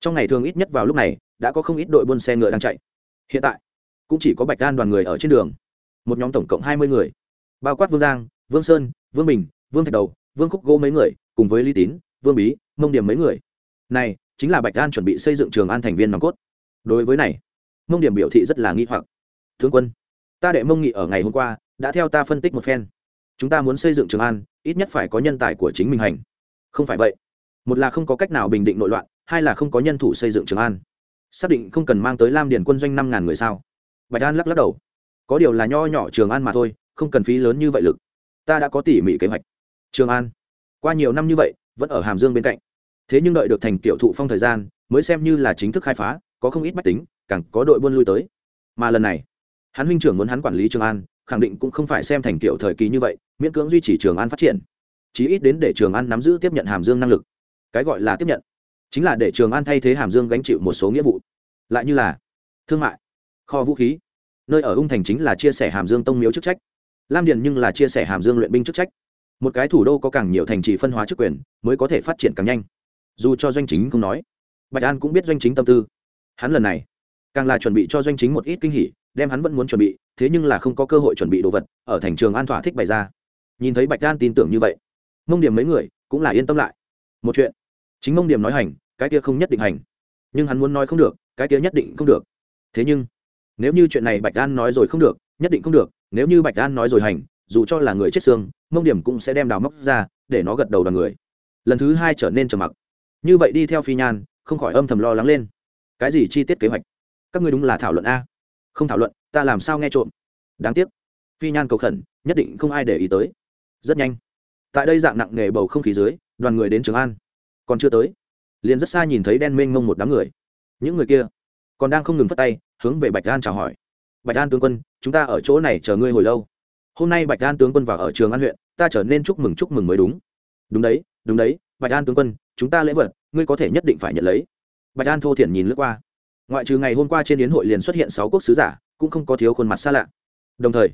Trong ngày thường ít nhất vào lúc này, đã có không ít đội buôn xe ngựa đang chạy. Hiện tại cũng chỉ có bạch đan đoàn người ở trên đường. Một nhóm tổng cộng hai mươi người. Bao quát vương giang, vương sơn, vương bình, vương thạch đầu, vương khúc gỗ mấy người, cùng với lý tín, vương bí, mông điểm mấy người. Này, chính là bạch đan chuẩn bị xây dựng trường an thành viên nòng cốt. Đối với này, mông điểm biểu thị rất là nghi hoặc. Thương quân, ta đệ mông nghị ở ngày hôm qua, đã theo ta phân tích một phen. Chúng ta muốn xây dựng trường an, ít nhất phải có nhân tài của chính mình hành. Không phải vậy. Một là không có cách nào bình định nội loạn, hai là không có nhân thủ xây dựng trường an. Xác định không cần mang tới lam điền quân doanh năm ngàn người sao? Bạch an lắc lắc đầu. Có điều là nho nhỏ trường an mà thôi, không cần phí lớn như vậy lực. Ta đã có tỉ mỉ kế hoạch. Trường an, qua nhiều năm như vậy, vẫn ở hàm dương bên cạnh. Thế nhưng đợi được thành tiểu thụ phong thời gian, mới xem như là chính thức khai phá, có không ít bách tính, càng có đội buôn lui tới. Mà lần này, hắn huynh trưởng muốn hắn quản lý trường an, khẳng định cũng không phải xem thành tiểu thời kỳ như vậy, miễn cưỡng duy trì trường an phát triển. Chí ít đến để trường an nắm giữ tiếp nhận hàm dương năng lực. Cái gọi là tiếp nhận, chính là để trường an thay thế hàm dương gánh chịu một số nghĩa vụ. Lại như là thương mại kho vũ khí. Nơi ở ung thành chính là chia sẻ hàm dương tông miếu chức trách. Lam điền nhưng là chia sẻ hàm dương luyện binh chức trách. Một cái thủ đô có càng nhiều thành trì phân hóa chức quyền, mới có thể phát triển càng nhanh. Dù cho doanh chính không nói, bạch an cũng biết doanh chính tâm tư. Hắn lần này, càng là chuẩn bị cho doanh chính một ít kinh hỉ, đem hắn vẫn muốn chuẩn bị, thế nhưng là không có cơ hội chuẩn bị đồ vật, ở thành trường an thỏa thích bày ra. Nhìn thấy bạch an tin tưởng như vậy, mông điểm mấy người cũng là yên tâm lại. Một chuyện, chính mông điểm nói hành, cái kia không nhất định hành. Nhưng hắn muốn nói không được, cái kia nhất định không được. Thế nhưng nếu như chuyện này bạch an nói rồi không được, nhất định không được, nếu như bạch an nói rồi hành, dù cho là người chết xương, mông điểm cũng sẽ đem đào móc ra, để nó gật đầu đoàn người. Lần thứ hai trở nên trầm mặc. Như vậy đi theo phi nhan, không khỏi âm thầm lo lắng lên. Cái gì chi tiết kế hoạch? Các ngươi đúng là thảo luận a. Không thảo luận, ta làm sao nghe trộm? Đáng tiếc. Phi nhan cầu khẩn, nhất định không ai để ý tới. Rất nhanh. Tại đây dạng nặng nề bầu không khí dưới, đoàn người đến trường an. Còn chưa tới. Liền rất xa nhìn thấy đen mênh mông một đám người. Những người kia còn đang không ngừng phất tay hướng về bạch an chào hỏi. Bạch an tướng quân, chúng ta ở chỗ này chờ ngươi hồi lâu. Hôm nay bạch an tướng quân vào ở trường an huyện, ta trở nên chúc mừng chúc mừng mới đúng. Đúng đấy đúng đấy, bạch an tướng quân, chúng ta lễ vật, ngươi có thể nhất định phải nhận lấy. Bạch an thô thiển nhìn lướt qua. Ngoại trừ ngày hôm qua trên yến hội liền xuất hiện sáu quốc sứ giả, cũng không có thiếu khuôn mặt xa lạ. Đồng thời,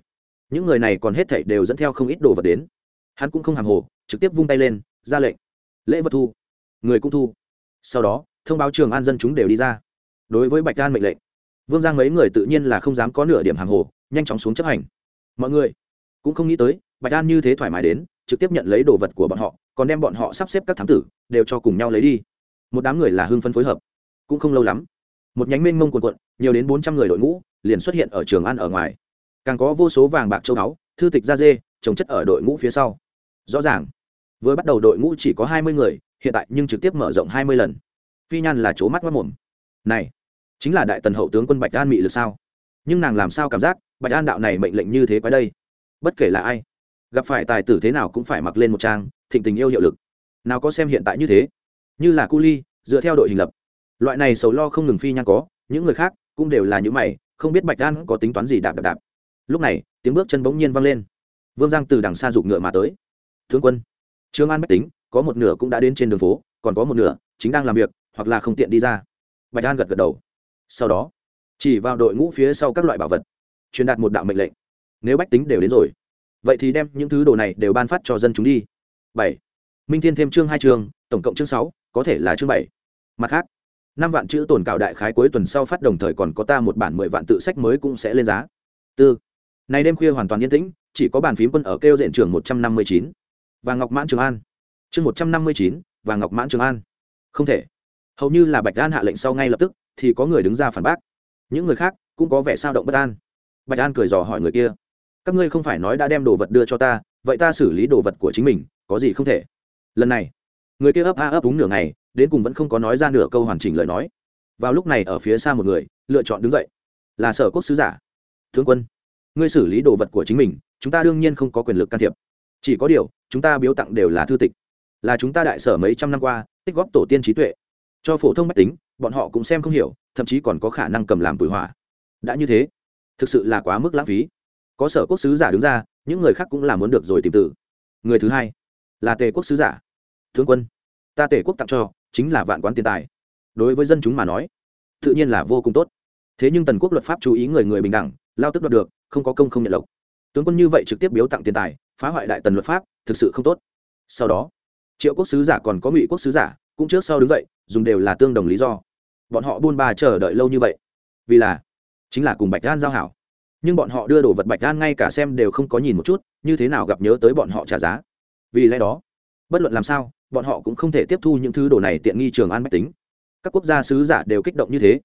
những người này còn hết thảy đều dẫn theo không ít đồ vật đến. Hắn cũng không hàng hồ, trực tiếp vung tay lên, ra lệnh. Lễ vật thu. Người cũng thu. Sau đó, thông báo trường an dân chúng đều đi ra. Đối với bạch an mệnh lệnh vương giang mấy người tự nhiên là không dám có nửa điểm hàng hồ, nhanh chóng xuống chấp hành. Mọi người cũng không nghĩ tới, bạch an như thế thoải mái đến, trực tiếp nhận lấy đồ vật của bọn họ, còn đem bọn họ sắp xếp các thám tử đều cho cùng nhau lấy đi. Một đám người là hưng phân phối hợp, cũng không lâu lắm, một nhánh mênh mông quần quận nhiều đến bốn trăm người đội ngũ liền xuất hiện ở trường ăn ở ngoài. Càng có vô số vàng bạc châu báu, thư tịch da dê, trồng chất ở đội ngũ phía sau. Rõ ràng, vừa bắt đầu đội ngũ chỉ có hai mươi người, hiện tại nhưng trực tiếp mở rộng hai mươi lần. Phi nhan là c mắt mất mồm. Này chính là đại tần hậu tướng quân bạch an mị lực sao? Nhưng nàng làm sao cảm giác bạch an đạo này mệnh lệnh như thế quái đây? Bất kể là ai, gặp phải tài tử thế nào cũng phải mặc lên một trang, thịnh tình yêu hiệu lực. Nào có xem hiện tại như thế? Như là cu ly, dựa theo đội hình lập. Loại này sầu lo không ngừng phi nhan có, những người khác cũng đều là những mày, không biết bạch an có tính toán gì đạp đạp đạp. Lúc này, tiếng bước chân bỗng nhiên vang lên. Vương giang từ đằng xa giục ngựa mà tới. Thương quân, trương an bách tính, có một nửa cũng đã đến trên đường phố, còn có một nửa chính đang làm việc hoặc là không tiện đi ra. Bạch an gật gật đầu sau đó, chỉ vào đội ngũ phía sau các loại bảo vật, truyền đạt một đạo mệnh lệnh. Nếu bách tính đều đến rồi, vậy thì đem những thứ đồ này đều ban phát cho dân chúng đi. Bảy, minh thiên thêm chương hai chương tổng cộng chương sáu, có thể là chương bảy. Mặt khác, năm vạn chữ tồn cạo đại khái cuối tuần sau phát đồng thời còn có ta một bản mười vạn tự sách mới cũng sẽ lên giá. Tư này đêm khuya hoàn toàn yên tĩnh, chỉ có bàn phím quân ở kêu diện trường một trăm năm mươi chín. Và ngọc mãn trường an. Chương một trăm năm mươi chín, và ngọc mãn trường an. Không thể. Hầu như là bạch an hạ lệnh sau ngay lập tức thì có người đứng ra phản bác. Những người khác cũng có vẻ sao động bất an. Bạch an cười dò hỏi người kia, các ngươi không phải nói đã đem đồ vật đưa cho ta, vậy ta xử lý đồ vật của chính mình, có gì không thể? Lần này, người kia ấp a ấp úng nửa ngày, đến cùng vẫn không có nói ra nửa câu hoàn chỉnh lời nói. Vào lúc này ở phía xa một người, lựa chọn đứng dậy, là sở quốc sứ giả. Thương quân, ngươi xử lý đồ vật của chính mình, chúng ta đương nhiên không có quyền lực can thiệp. Chỉ có điều, chúng ta biếu tặng đều là thư tịch. Là chúng ta đại sở mấy trăm năm qua, tích góp tổ tiên trí tuệ. Cho phổ thông mách tính bọn họ cũng xem không hiểu, thậm chí còn có khả năng cầm làm bùi hỏa. Đã như thế, thực sự là quá mức lãng phí. Có sở quốc sứ giả đứng ra, những người khác cũng là muốn được rồi tìm tử. Người thứ hai là tề quốc sứ giả. Thương quân, ta tề quốc tặng cho, chính là vạn quán tiền tài. Đối với dân chúng mà nói, tự nhiên là vô cùng tốt. Thế nhưng tần quốc luật pháp chú ý người người bình đẳng, lao tức đoạt được, không có công không nhận lộc. Tướng quân như vậy trực tiếp biếu tặng tiền tài, phá hoại đại tần luật pháp, thực sự không tốt. Sau đó, triệu quốc sứ giả còn có ngụy quốc sứ giả, cũng trước sau đứng dậy, dùng đều là tương đồng lý do bọn họ buôn ba chờ đợi lâu như vậy. Vì là, chính là cùng bạch gan giao hảo. Nhưng bọn họ đưa đồ vật bạch gan ngay cả xem đều không có nhìn một chút, như thế nào gặp nhớ tới bọn họ trả giá. Vì lẽ đó, bất luận làm sao, bọn họ cũng không thể tiếp thu những thứ đồ này tiện nghi trường an bách tính. Các quốc gia sứ giả đều kích động như thế.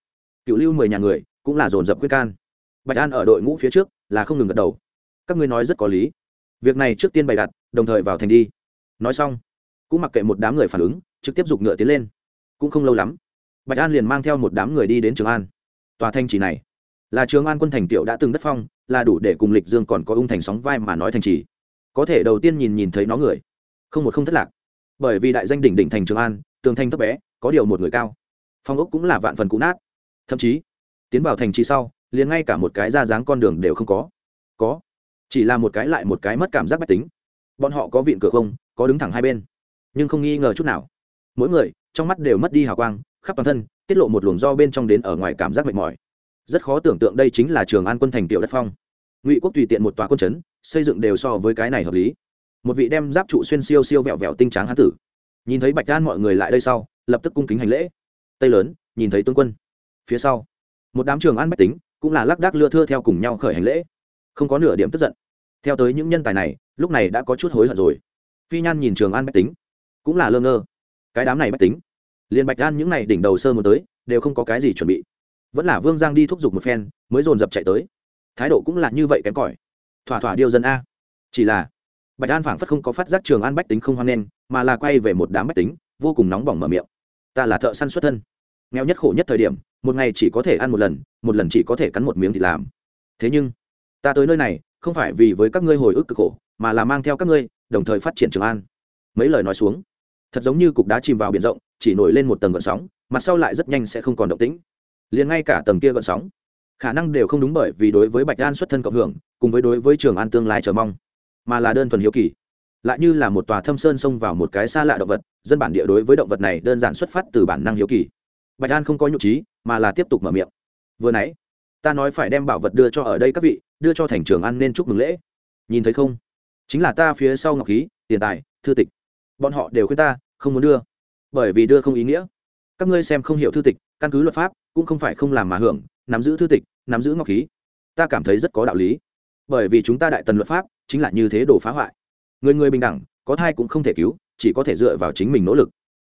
Cựu lưu mười nhà người cũng là dồn dập quyết can. Bạch an ở đội ngũ phía trước là không ngừng gật đầu. Các ngươi nói rất có lý. Việc này trước tiên bày đặt, đồng thời vào thành đi. Nói xong, cũng mặc kệ một đám người phản ứng, trực tiếp giục ngựa tiến lên. Cũng không lâu lắm bạch an liền mang theo một đám người đi đến trường an. Tòa thanh trì này là trường an quân thành tiểu đã từng đất phong, là đủ để cùng lịch dương còn có ung thành sóng vai mà nói thành trì. Có thể đầu tiên nhìn nhìn thấy nó người, không một không thất lạc. Bởi vì đại danh đỉnh đỉnh thành trường an, tường thanh thấp bé, có điều một người cao. Phong ốc cũng là vạn phần cũ nát. Thậm chí, tiến vào thành trì sau, liền ngay cả một cái ra dáng con đường đều không có. Có, chỉ là một cái lại một cái mất cảm giác bách tính. Bọn họ có vịn cửa không, có đứng thẳng hai bên, nhưng không nghi ngờ chút nào. Mỗi người, trong mắt đều mất đi hào quang khắp toàn thân, tiết lộ một luồng do bên trong đến ở ngoài cảm giác mệt mỏi. Rất khó tưởng tượng đây chính là trường an quân thành tiểu đất phong. Ngụy quốc tùy tiện một tòa quân chấn, xây dựng đều so với cái này hợp lý. Một vị đem giáp trụ xuyên siêu siêu vẹo vẹo tinh tráng hán tử. Nhìn thấy bạch đan mọi người lại đây sau, lập tức cung kính hành lễ. Tây lớn, nhìn thấy tướng quân. Phía sau, một đám trường an bách tính cũng là lác đác lưa thưa theo cùng nhau khởi hành lễ. Không có nửa điểm tức giận. Theo tới những nhân tài này, lúc này đã có chút hối hận rồi. Phi nhan nhìn trường an bách tính, cũng là lơ ngơ. Cái đám này bách tính liền bạch đan những này đỉnh đầu sơ một tới, đều không có cái gì chuẩn bị. Vẫn là vương giang đi thúc giục một phen, mới dồn dập chạy tới. Thái độ cũng là như vậy kém cỏi. Thỏa thỏa điêu dân a. Chỉ là, bạch an phảng phất không có phát giác trường an bách tính không hoan nghênh, mà là quay về một đám bách tính, vô cùng nóng bỏng mở miệng. Ta là thợ săn xuất thân. Nghèo nhất khổ nhất thời điểm, một ngày chỉ có thể ăn một lần một lần chỉ có thể cắn một miếng thì làm. Thế nhưng, ta tới nơi này, không phải vì với các ngươi hồi ức cực khổ, mà là mang theo các ngươi, đồng thời phát triển trường an. Mấy lời nói xuống, thật giống như cục đá chìm vào biển rộng chỉ nổi lên một tầng gợn sóng, mặt sau lại rất nhanh sẽ không còn động tĩnh. Liền ngay cả tầng kia gợn sóng, khả năng đều không đúng bởi vì đối với bạch an xuất thân cộng hưởng, cùng với đối với trường an tương lai chờ mong, mà là đơn thuần hiếu kỳ. Lại như là một tòa thâm sơn xông vào một cái xa lạ động vật, dân bản địa đối với động vật này đơn giản xuất phát từ bản năng hiếu kỳ. Bạch an không có nhụ trí, mà là tiếp tục mở miệng. Vừa nãy, ta nói phải đem bảo vật đưa cho ở đây các vị, đưa cho thành trường an nên chúc mừng lễ. Nhìn thấy không? Chính là ta phía sau ngọc khí, tiền tài, thư tịch. Bọn họ đều khuyên ta, không muốn đưa bởi vì đưa không ý nghĩa. Các ngươi xem không hiểu thư tịch, căn cứ luật pháp, cũng không phải không làm mà hưởng, nắm giữ thư tịch, nắm giữ ngọc khí. Ta cảm thấy rất có đạo lý. Bởi vì chúng ta đại tần luật pháp chính là như thế đồ phá hoại. Người người bình đẳng, có thai cũng không thể cứu, chỉ có thể dựa vào chính mình nỗ lực.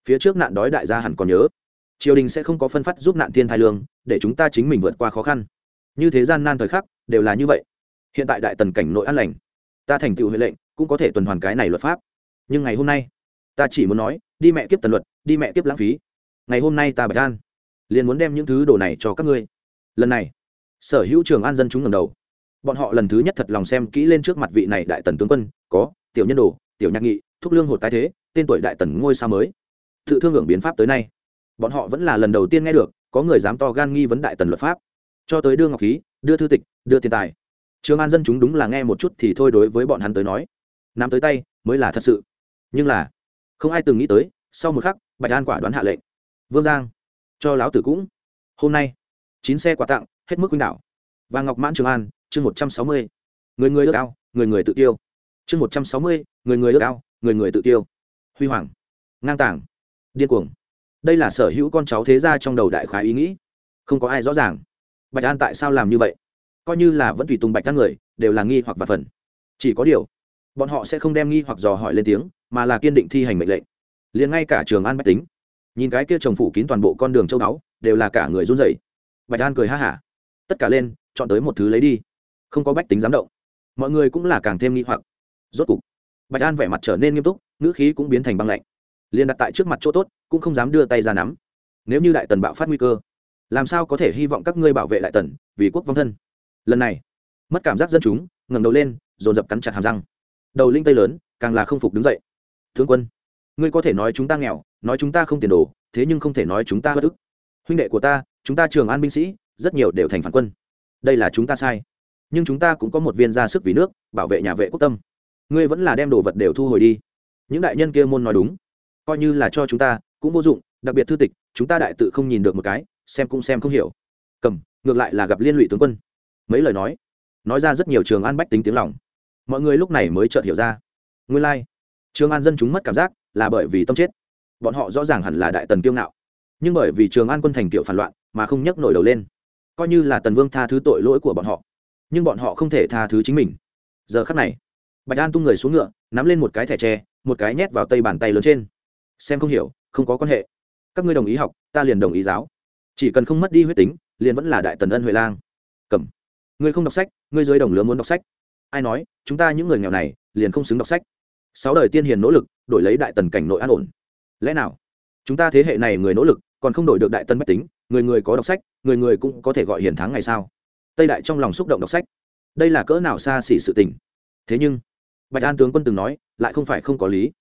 Phía trước nạn đói đại gia hẳn còn nhớ. Triều đình sẽ không có phân phát giúp nạn thiên thai lương, để chúng ta chính mình vượt qua khó khăn. Như thế gian nan thời khắc, đều là như vậy. Hiện tại đại tần cảnh nội an lành. Ta thành tựu huệ lệnh, cũng có thể tuần hoàn cái này luật pháp. Nhưng ngày hôm nay ta chỉ muốn nói, đi mẹ kiếp tần luật, đi mẹ kiếp lãng phí. Ngày hôm nay ta bạch an, liền muốn đem những thứ đồ này cho các ngươi. Lần này, sở hữu trường an dân chúng ngầm đầu. Bọn họ lần thứ nhất thật lòng xem kỹ lên trước mặt vị này đại tần tướng quân, có, tiểu nhân đồ, tiểu nhạc nghị, thúc lương hột tái thế, tên tuổi đại tần ngôi sao mới. Tự thương hưởng biến pháp tới nay, bọn họ vẫn là lần đầu tiên nghe được, có người dám to gan nghi vấn đại tần luật pháp. Cho tới đưa ngọc khí, đưa thư tịch, đưa tiền tài. Trường an dân chúng đúng là nghe một chút thì thôi đối với bọn hắn tới nói. Nắm tới tay, mới là thật sự. Nhưng là không ai từng nghĩ tới, sau một khắc, bạch an quả đoán hạ lệnh. Vương giang, cho lão tử cũng. Hôm nay, chín xe quà tặng, hết mức quynh đảo. Và ngọc mãn trường an, chương một trăm sáu mươi. Người người ước ao, người người tự tiêu. Chương một trăm sáu mươi, người người ước ao, người người tự tiêu. Huy hoàng, ngang tảng điên cuồng. Đây là sở hữu con cháu thế gia trong đầu đại khái ý nghĩ. Không có ai rõ ràng. Bạch an tại sao làm như vậy? Coi như là vẫn tùy tùng bạch các người, đều là nghi hoặc và phần. Chỉ có điều bọn họ sẽ không đem nghi hoặc dò hỏi lên tiếng mà là kiên định thi hành mệnh lệnh. Liền ngay cả trường an bách tính nhìn cái kia trồng phủ kín toàn bộ con đường châu đáo, đều là cả người run rẩy. Bạch an cười ha hả. Tất cả lên chọn tới một thứ lấy đi. Không có bách tính dám động. Mọi người cũng là càng thêm nghi hoặc. Rốt cục bạch an vẻ mặt trở nên nghiêm túc ngữ khí cũng biến thành băng lạnh. Liền đặt tại trước mặt chỗ tốt cũng không dám đưa tay ra nắm. Nếu như đại tần bạo phát nguy cơ làm sao có thể hy vọng các ngươi bảo vệ đại tần vì quốc vong thân? Lần này mất cảm giác dân chúng ngẩng đầu lên dồn dập cắn chặt hàm răng đầu linh tây lớn, càng là không phục đứng dậy. Thương quân, ngươi có thể nói chúng ta nghèo, nói chúng ta không tiền đồ, thế nhưng không thể nói chúng ta bất ức. Huynh đệ của ta, chúng ta trường an binh sĩ, rất nhiều đều thành phản quân. Đây là chúng ta sai. Nhưng chúng ta cũng có một viên ra sức vì nước, bảo vệ nhà vệ quốc tâm. Ngươi vẫn là đem đồ vật đều thu hồi đi. Những đại nhân kia môn nói đúng. Coi như là cho chúng ta, cũng vô dụng, đặc biệt thư tịch, chúng ta đại tự không nhìn được một cái, xem cũng xem không hiểu. Cầm, ngược lại là gặp liên lụy tướng quân. Mấy lời nói nói ra rất nhiều trường an bách tính tiếng lòng mọi người lúc này mới chợt hiểu ra. Nguyên lai、like. trường an dân chúng mất cảm giác là bởi vì tâm chết. Bọn họ rõ ràng hẳn là đại tần kiêu ngạo, nhưng bởi vì trường an quân thành kiểu phản loạn mà không nhấc nổi đầu lên. Coi như là tần vương tha thứ tội lỗi của bọn họ, nhưng bọn họ không thể tha thứ chính mình. Giờ khắc này, bạch an tung người xuống ngựa, nắm lên một cái thẻ tre, một cái nhét vào tay bàn tay lớn trên. Xem không hiểu, không có quan hệ. Các ngươi đồng ý học, ta liền đồng ý giáo. Chỉ cần không mất đi huyết tính, liền vẫn là đại tần ân huệ lang. Cầm. Ngươi không đọc sách, ngươi dưới đồng lứa muốn đọc sách ai nói, chúng ta những người nghèo này liền không xứng đọc sách. Sáu đời tiên hiền nỗ lực, đổi lấy đại tần cảnh nội an ổn. Lẽ nào? Chúng ta thế hệ này người nỗ lực, còn không đổi được đại tân bách tính, người người có đọc sách, người người cũng có thể gọi hiền thắng ngày sao tây đại trong lòng xúc động đọc sách. Đây là cỡ nào xa xỉ sự tình. Thế nhưng, bạch an tướng quân từng nói, lại không phải không có lý.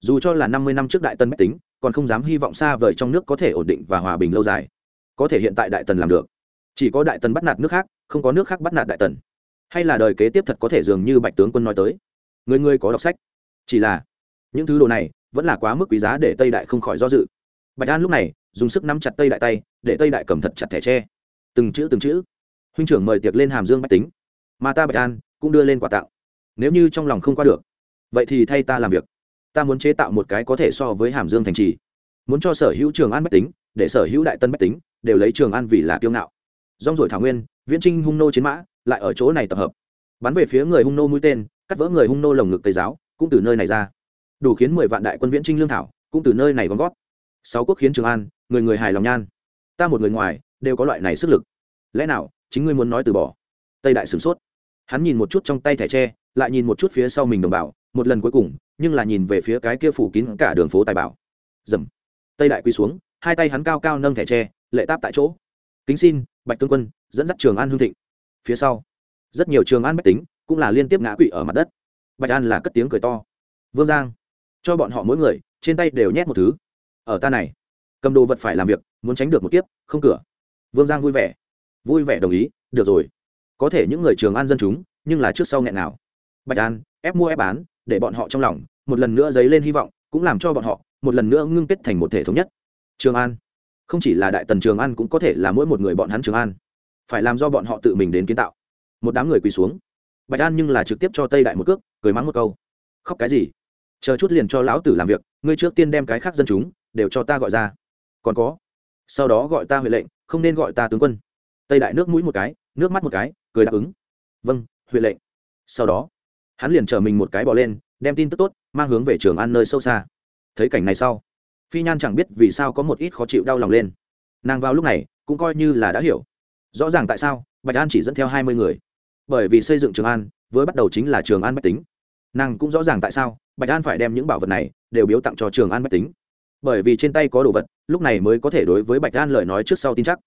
Dù cho là năm mươi năm trước đại tân bách tính, còn không dám hy vọng xa vời trong nước có thể ổn định và hòa bình lâu dài. Có thể hiện tại đại tần làm được. Chỉ có đại tần bắt nạt nước khác, không có nước khác bắt nạt đại tần hay là đời kế tiếp thật có thể dường như bạch tướng quân nói tới? Người người có đọc sách. Chỉ là, những thứ đồ này vẫn là quá mức quý giá để tây đại không khỏi do dự. Bạch an lúc này dùng sức nắm chặt tây đại tay, để tây đại cầm thật chặt thẻ tre. Từng chữ từng chữ. Huynh trưởng mời tiệc lên hàm dương bạch tính. Mà ta bạch an cũng đưa lên quà tặng. Nếu như trong lòng không qua được, vậy thì thay ta làm việc. Ta muốn chế tạo một cái có thể so với hàm dương thành trì. Muốn cho sở hữu trường an bách tính, để sở hữu đại tân bách tính, đều lấy trường an vì là kiêu ngạo. Rong rổi thảo nguyên, viễn trinh hung nô chiến mã lại ở chỗ này tập hợp. Bắn về phía người hung nô mũi tên, cắt vỡ người hung nô lồng ngực tây giáo, cũng từ nơi này ra. Đủ khiến mười vạn đại quân viễn trinh lương thảo, cũng từ nơi này gom gót sáu quốc khiến trường an, người người hài lòng nhan. Ta một người ngoài, đều có loại này sức lực. Lẽ nào, chính ngươi muốn nói từ bỏ? Tây đại sửng sốt. Hắn nhìn một chút trong tay thẻ tre, lại nhìn một chút phía sau mình đồng bào, một lần cuối cùng, nhưng là nhìn về phía cái kia phủ kín cả đường phố tài bảo. Dầm. Tây đại quy xuống, hai tay hắn cao cao nâng thẻ tre, lệ táp tại chỗ. Kính xin, bạch tướng quân, dẫn dắt trường an hương thịnh phía sau. Rất nhiều trường an bách tính cũng là liên tiếp ngã quỵ ở mặt đất. Bạch an là cất tiếng cười to. Vương giang, cho bọn họ mỗi người, trên tay đều nhét một thứ. Ở ta này, cầm đồ vật phải làm việc, muốn tránh được một kiếp, không cửa. Vương giang vui vẻ. Vui vẻ đồng ý, được rồi. Có thể những người trường an dân chúng, nhưng là trước sau nghẹn nào. Bạch an, ép mua ép bán, để bọn họ trong lòng, một lần nữa dấy lên hy vọng, cũng làm cho bọn họ, một lần nữa ngưng kết thành một thể thống nhất. Trường an, không chỉ là đại tần trường an cũng có thể là mỗi một người bọn hắn trường an phải làm do bọn họ tự mình đến kiến tạo. Một đám người quỳ xuống. Bạch an nhưng là trực tiếp cho tây đại một cước, cười mắng một câu. Khóc cái gì? Chờ chút liền cho lão tử làm việc, ngươi trước tiên đem cái khác dân chúng đều cho ta gọi ra. Còn có, sau đó gọi ta huệ lệnh, không nên gọi ta tướng quân. Tây đại nước mũi một cái, nước mắt một cái, cười đáp ứng. Vâng huệ lệnh. Sau đó, hắn liền chở mình một cái bỏ lên, đem tin tức tốt mang hướng về trường an nơi sâu xa. Thấy cảnh này sau, phi nhan chẳng biết vì sao có một ít khó chịu đau lòng lên. Nàng vào lúc này cũng coi như là đã hiểu rõ ràng tại sao, bạch an chỉ dẫn theo hai mươi người. Bởi vì xây dựng trường an, với bắt đầu chính là trường an bách tính. Nàng cũng rõ ràng tại sao, bạch an phải đem những bảo vật này đều biếu tặng cho trường an bách tính. Bởi vì trên tay có đồ vật, lúc này mới có thể đối với bạch an lời nói trước sau tin chắc.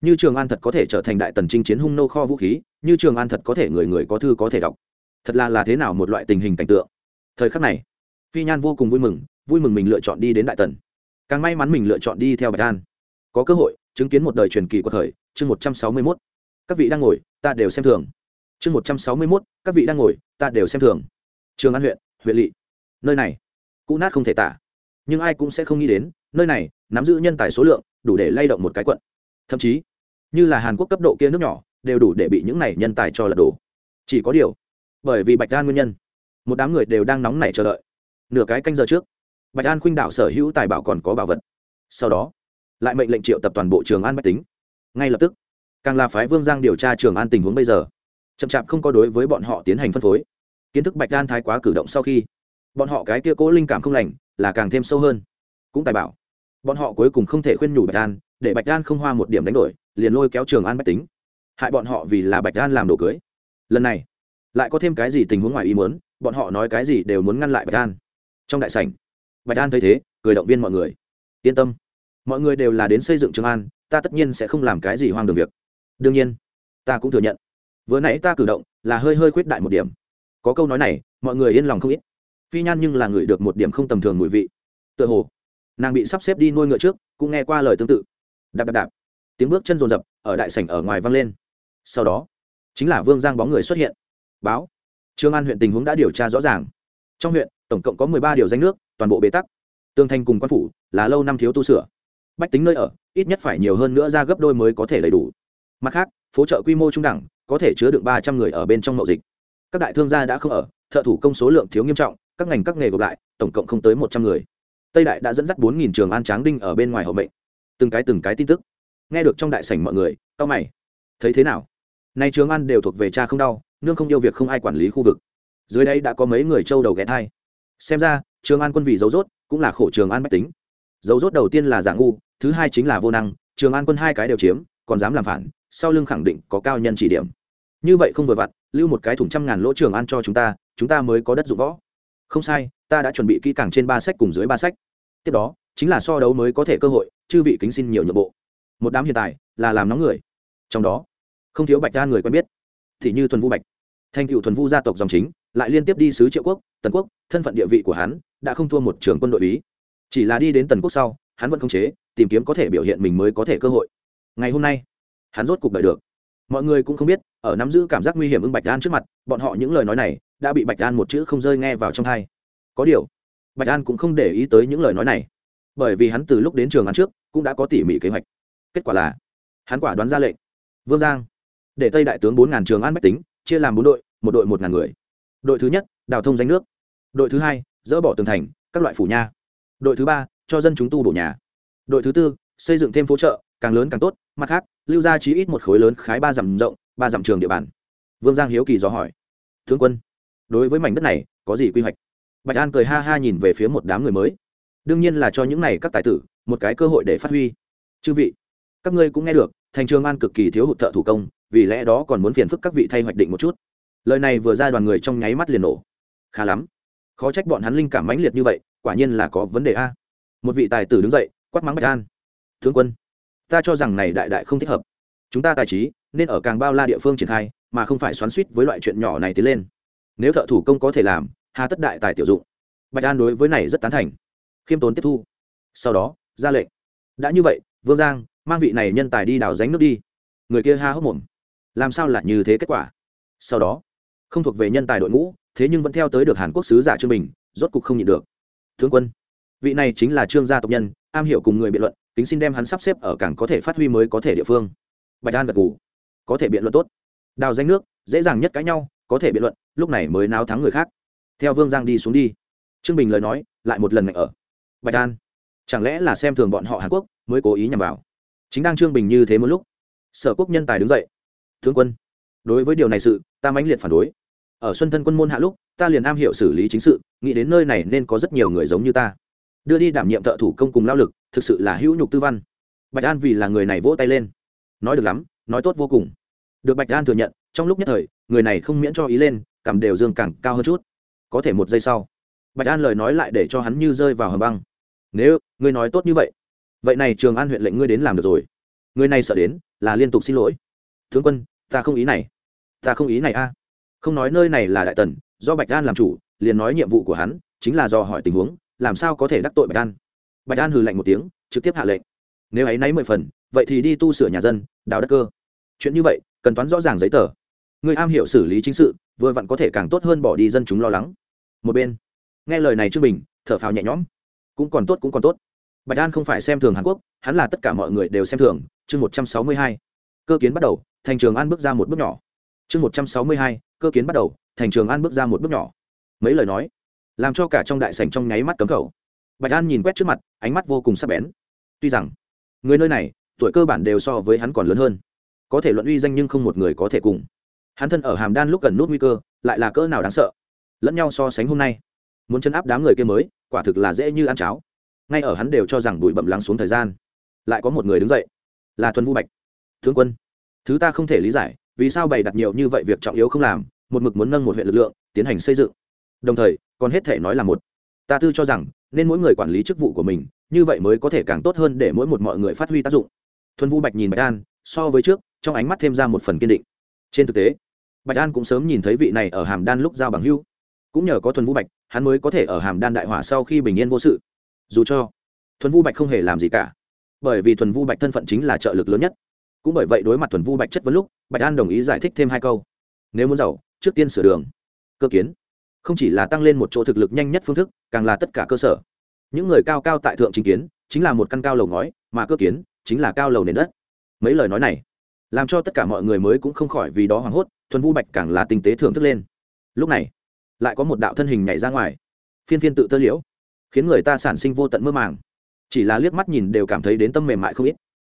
Như trường an thật có thể trở thành đại tần chinh chiến hung nô kho vũ khí, như trường an thật có thể người người có thư có thể đọc. Thật là là thế nào một loại tình hình cảnh tượng. Thời khắc này, phi nhan vô cùng vui mừng vui mừng mình lựa chọn đi đến đại tần. Càng may mắn mình lựa chọn đi theo bạch an. Có cơ hội, chứng kiến một đời truyền kỳ của thời chương một trăm sáu mươi mốt, các vị đang ngồi, ta đều xem thường. Chương một trăm sáu mươi mốt, các vị đang ngồi, ta đều xem thường. Trường an huyện huyện lỵ. Nơi này, cũ nát không thể tả. Nhưng ai cũng sẽ không nghĩ đến, nơi này, nắm giữ nhân tài số lượng, đủ để lay động một cái quận. Thậm chí, như là hàn quốc cấp độ kia nước nhỏ, đều đủ để bị những này nhân tài cho lật đổ. Chỉ có điều, bởi vì bạch an nguyên nhân, một đám người đều đang nóng nảy chờ đợi. Nửa cái canh giờ trước, bạch an khuynh đạo sở hữu tài bảo còn có bảo vật. Sau đó, lại mệnh lệnh triệu tập toàn bộ trường an bách tính ngay lập tức, càng là phái vương giang điều tra trường an tình huống bây giờ. Chậm chạp không có đối với bọn họ tiến hành phân phối. Kiến thức bạch an thái quá cử động sau khi, bọn họ cái kia cố linh cảm không lành, là càng thêm sâu hơn. Cũng tài bảo, bọn họ cuối cùng không thể khuyên nhủ bạch an để bạch an không hoa một điểm đánh đổi, liền lôi kéo trường an bách tính. Hại bọn họ vì là bạch an làm đồ cưới. Lần này, lại có thêm cái gì tình huống ngoài ý muốn, bọn họ nói cái gì đều muốn ngăn lại bạch an trong đại sảnh, bạch an thấy thế, cười động viên mọi người. Yên tâm, mọi người đều là đến xây dựng trường an ta tất nhiên sẽ không làm cái gì hoang đường việc. Đương nhiên, ta cũng thừa nhận. Vừa nãy ta cử động là hơi hơi khuyết đại một điểm. Có câu nói này, mọi người yên lòng không ít. Phi nhan nhưng là người được một điểm không tầm thường mùi vị. Tựa hồ, nàng bị sắp xếp đi nuôi ngựa trước, cũng nghe qua lời tương tự. Đạp đạp đạp. Tiếng bước chân rồn rập ở đại sảnh ở ngoài vang lên. Sau đó, chính là vương giang bóng người xuất hiện. Báo. Trương an huyện tình huống đã điều tra rõ ràng. Trong huyện, tổng cộng có mười ba điều danh nước, toàn bộ bế tắc. Tương thanh cùng quan phủ là lâu năm thiếu tu sửa. Bách tính nơi ở ít nhất phải nhiều hơn nữa ra gấp đôi mới có thể đầy đủ. Mặt khác, phố chợ quy mô trung đẳng, có thể chứa được ba trăm người ở bên trong mậu dịch. Các đại thương gia đã không ở, thợ thủ công số lượng thiếu nghiêm trọng, các ngành các nghề gộp lại, tổng cộng không tới một trăm người. Tây đại đã dẫn dắt bốn nghìn trường an tráng đinh ở bên ngoài hậu mệnh. Từng cái từng cái tin tức. Nghe được trong đại sảnh mọi người tao mày. Thấy thế nào? Nay trường an đều thuộc về cha không đau, nương không yêu việc không ai quản lý khu vực. Dưới đây đã có mấy người châu đầu ghé thai. Xem ra, trường an quân vị dấu rốt, cũng là khổ trường an bách tính. Dấu rốt đầu tiên là giả ngu thứ hai chính là vô năng, trường an quân hai cái đều chiếm, còn dám làm phản, sau lưng khẳng định có cao nhân chỉ điểm. Như vậy không vừa vặn, lưu một cái thủng trăm ngàn lỗ trường an cho chúng ta chúng ta mới có đất dụng võ. Không sai, ta đã chuẩn bị kỹ càng trên ba sách cùng dưới ba sách. Tiếp đó, chính là so đấu mới có thể cơ hội, chư vị kính xin nhiều nhượng bộ. Một đám hiện tại, là làm nóng người. Trong đó, không thiếu bạch đa người quen biết. Thì như thuần vu bạch. Thành cựu thuần vu gia tộc dòng chính, lại liên tiếp đi sứ triệu quốc, tần quốc, thân phận địa vị của hắn, đã không thua một trường quân đội ý. Chỉ là đi đến tần quốc sau, hắn vẫn không chế tìm kiếm có thể biểu hiện mình mới có thể cơ hội. Ngày hôm nay, hắn rốt cục đợi được. Mọi người cũng không biết, ở nắm giữ cảm giác nguy hiểm ưng bạch an trước mặt, bọn họ những lời nói này đã bị bạch an một chữ không rơi nghe vào trong thai có điều, bạch an cũng không để ý tới những lời nói này, bởi vì hắn từ lúc đến trường ăn trước cũng đã có tỉ mỉ kế hoạch. Kết quả là, hắn quả đoán ra lệnh. Vương giang, để tây đại tướng bốn ngàn trường an bách tính, chia làm bốn đội, một đội một ngàn người. Đội thứ nhất, đào thông danh nước. Đội thứ hai, dỡ bỏ tường thành, các loại phủ nha. Đội thứ ba, cho dân chúng tu bổ nhà đội thứ tư, xây dựng thêm phố chợ, càng lớn càng tốt, mặt khác, lưu ra chí ít một khối lớn khái ba dặm rộng, ba dặm trường địa bàn. Vương giang hiếu kỳ dò hỏi. Thương quân, đối với mảnh đất này, có gì quy hoạch? Bạch an cười ha ha nhìn về phía một đám người mới. Đương nhiên là cho những này các tài tử, một cái cơ hội để phát huy. Chư vị, các ngươi cũng nghe được, thành trường an cực kỳ thiếu hụt thợ thủ công, vì lẽ đó còn muốn phiền phức các vị thay hoạch định một chút. Lời này vừa ra đoàn người trong nháy mắt liền nổ. Khá lắm. Khó trách bọn hắn linh cảm mãnh liệt như vậy, quả nhiên là có vấn đề a. Một vị tài tử đứng dậy quát mắng bạch an. Tướng quân, ta cho rằng này đại đại không thích hợp. Chúng ta tài trí, nên ở càng bao la địa phương triển khai, mà không phải xoắn suýt với loại chuyện nhỏ này tiến lên. Nếu thợ thủ công có thể làm, hà tất đại tài tiểu dụng. Bạch an đối với này rất tán thành. Khiêm tốn tiếp thu. Sau đó, ra lệnh. Đã như vậy, vương giang, mang vị này nhân tài đi đào ránh nước đi. Người kia ha hốc mồm. Làm sao lại như thế kết quả? Sau đó, không thuộc về nhân tài đội ngũ, thế nhưng vẫn theo tới được hàn quốc sứ giả trương bình, rốt cục không nhịn được. Tướng quân vị này chính là trương gia tộc nhân, am hiểu cùng người biện luận tính xin đem hắn sắp xếp ở cảng có thể phát huy mới có thể địa phương. Bạch đan gật ngủ có thể biện luận tốt. Đào danh nước, dễ dàng nhất cãi nhau, có thể biện luận, lúc này mới náo thắng người khác. Theo vương giang đi xuống đi. Trương bình lời nói, lại một lần ngạch ở. Bạch đan chẳng lẽ là xem thường bọn họ hàn quốc, mới cố ý nhằm vào? Chính đang trương bình như thế một lúc, sở quốc nhân tài đứng dậy. Thương quân, đối với điều này sự, ta mãnh liệt phản đối. Ở xuân thân quân môn hạ lúc, ta liền am hiểu xử lý chính sự, nghĩ đến nơi này nên có rất nhiều người giống như ta đưa đi đảm nhiệm thợ thủ công cùng lao lực, thực sự là hữu nhục tư văn. Bạch an vì là người này vỗ tay lên. Nói được lắm, nói tốt vô cùng. Được bạch an thừa nhận, trong lúc nhất thời, người này không miễn cho ý lên, cảm đều dương càng cao hơn chút. Có thể một giây sau, bạch an lời nói lại để cho hắn như rơi vào hầm băng. Nếu, ngươi nói tốt như vậy vậy này trường an huyện lệnh ngươi đến làm được rồi. Người này sợ đến, là liên tục xin lỗi. Tướng quân, ta không ý này. Ta không ý này a. Không nói nơi này là đại tần, do bạch an làm chủ, liền nói nhiệm vụ của hắn, chính là do hỏi tình huống làm sao có thể đắc tội bạch an bạch an hừ lạnh một tiếng, trực tiếp hạ lệnh. Nếu ấy náy mười phần, vậy thì đi tu sửa nhà dân, đào đất cơ. Chuyện như vậy, cần toán rõ ràng giấy tờ. Người am hiểu xử lý chính sự, vừa vặn có thể càng tốt hơn bỏ đi dân chúng lo lắng. Một bên, nghe lời này trương bình, thở phào nhẹ nhõm. Cũng còn tốt, cũng còn tốt. Bạch an không phải xem thường hàn quốc, hắn là tất cả mọi người đều xem thường. Chương một trăm sáu mươi hai, cơ kiến bắt đầu, thành trường an bước ra một bước nhỏ. Chương một trăm sáu mươi hai, cơ kiến bắt đầu, thành trường an bước ra một bước nhỏ. Mấy lời nói làm cho cả trong đại sảnh trong nháy mắt cấm khẩu. Bạch an nhìn quét trước mặt, ánh mắt vô cùng sắc bén. Tuy rằng, người nơi này, tuổi cơ bản đều so với hắn còn lớn hơn. Có thể luận uy danh nhưng không một người có thể cùng. Hắn thân ở hàm đan lúc gần nút nguy cơ, lại là cỡ nào đáng sợ. Lẫn nhau so sánh hôm nay, muốn chân áp đám người kia mới, quả thực là dễ như ăn cháo. Ngay ở hắn đều cho rằng bụi bậm lắng xuống thời gian, lại có một người đứng dậy, là thuần vu bạch. Thương quân, thứ ta không thể lý giải, vì sao bày đặt nhiều như vậy việc trọng yếu không làm, một mực muốn nâng một huyện lực lượng, tiến hành xây dựng. Đồng thời còn hết thể nói là một. Ta tư cho rằng, nên mỗi người quản lý chức vụ của mình, như vậy mới có thể càng tốt hơn để mỗi một mọi người phát huy tác dụng. Thuần vũ bạch nhìn bạch an, so với trước, trong ánh mắt thêm ra một phần kiên định. Trên thực tế, bạch an cũng sớm nhìn thấy vị này ở hàm đan lúc giao bằng hưu cũng nhờ có thuần vũ bạch, hắn mới có thể ở hàm đan đại hỏa sau khi bình yên vô sự. Dù cho thuần vũ bạch không hề làm gì cả, bởi vì thuần vũ bạch thân phận chính là trợ lực lớn nhất. Cũng bởi vậy đối mặt thuần vũ bạch chất vấn lúc, bạch an đồng ý giải thích thêm hai câu. Nếu muốn giàu, trước tiên sửa đường. Cơ kiến không chỉ là tăng lên một chỗ thực lực nhanh nhất phương thức, càng là tất cả cơ sở. Những người cao cao tại thượng chính kiến, chính là một căn cao lầu ngói, mà cơ kiến, chính là cao lầu nền đất. Mấy lời nói này, làm cho tất cả mọi người mới cũng không khỏi vì đó hoảng hốt, thuần vu bạch càng là tinh tế thưởng thức lên. Lúc này, lại có một đạo thân hình nhảy ra ngoài, phiên phiên tự tơ liễu, khiến người ta sản sinh vô tận mơ màng. Chỉ là liếc mắt nhìn đều cảm thấy đến tâm mềm mại không ít.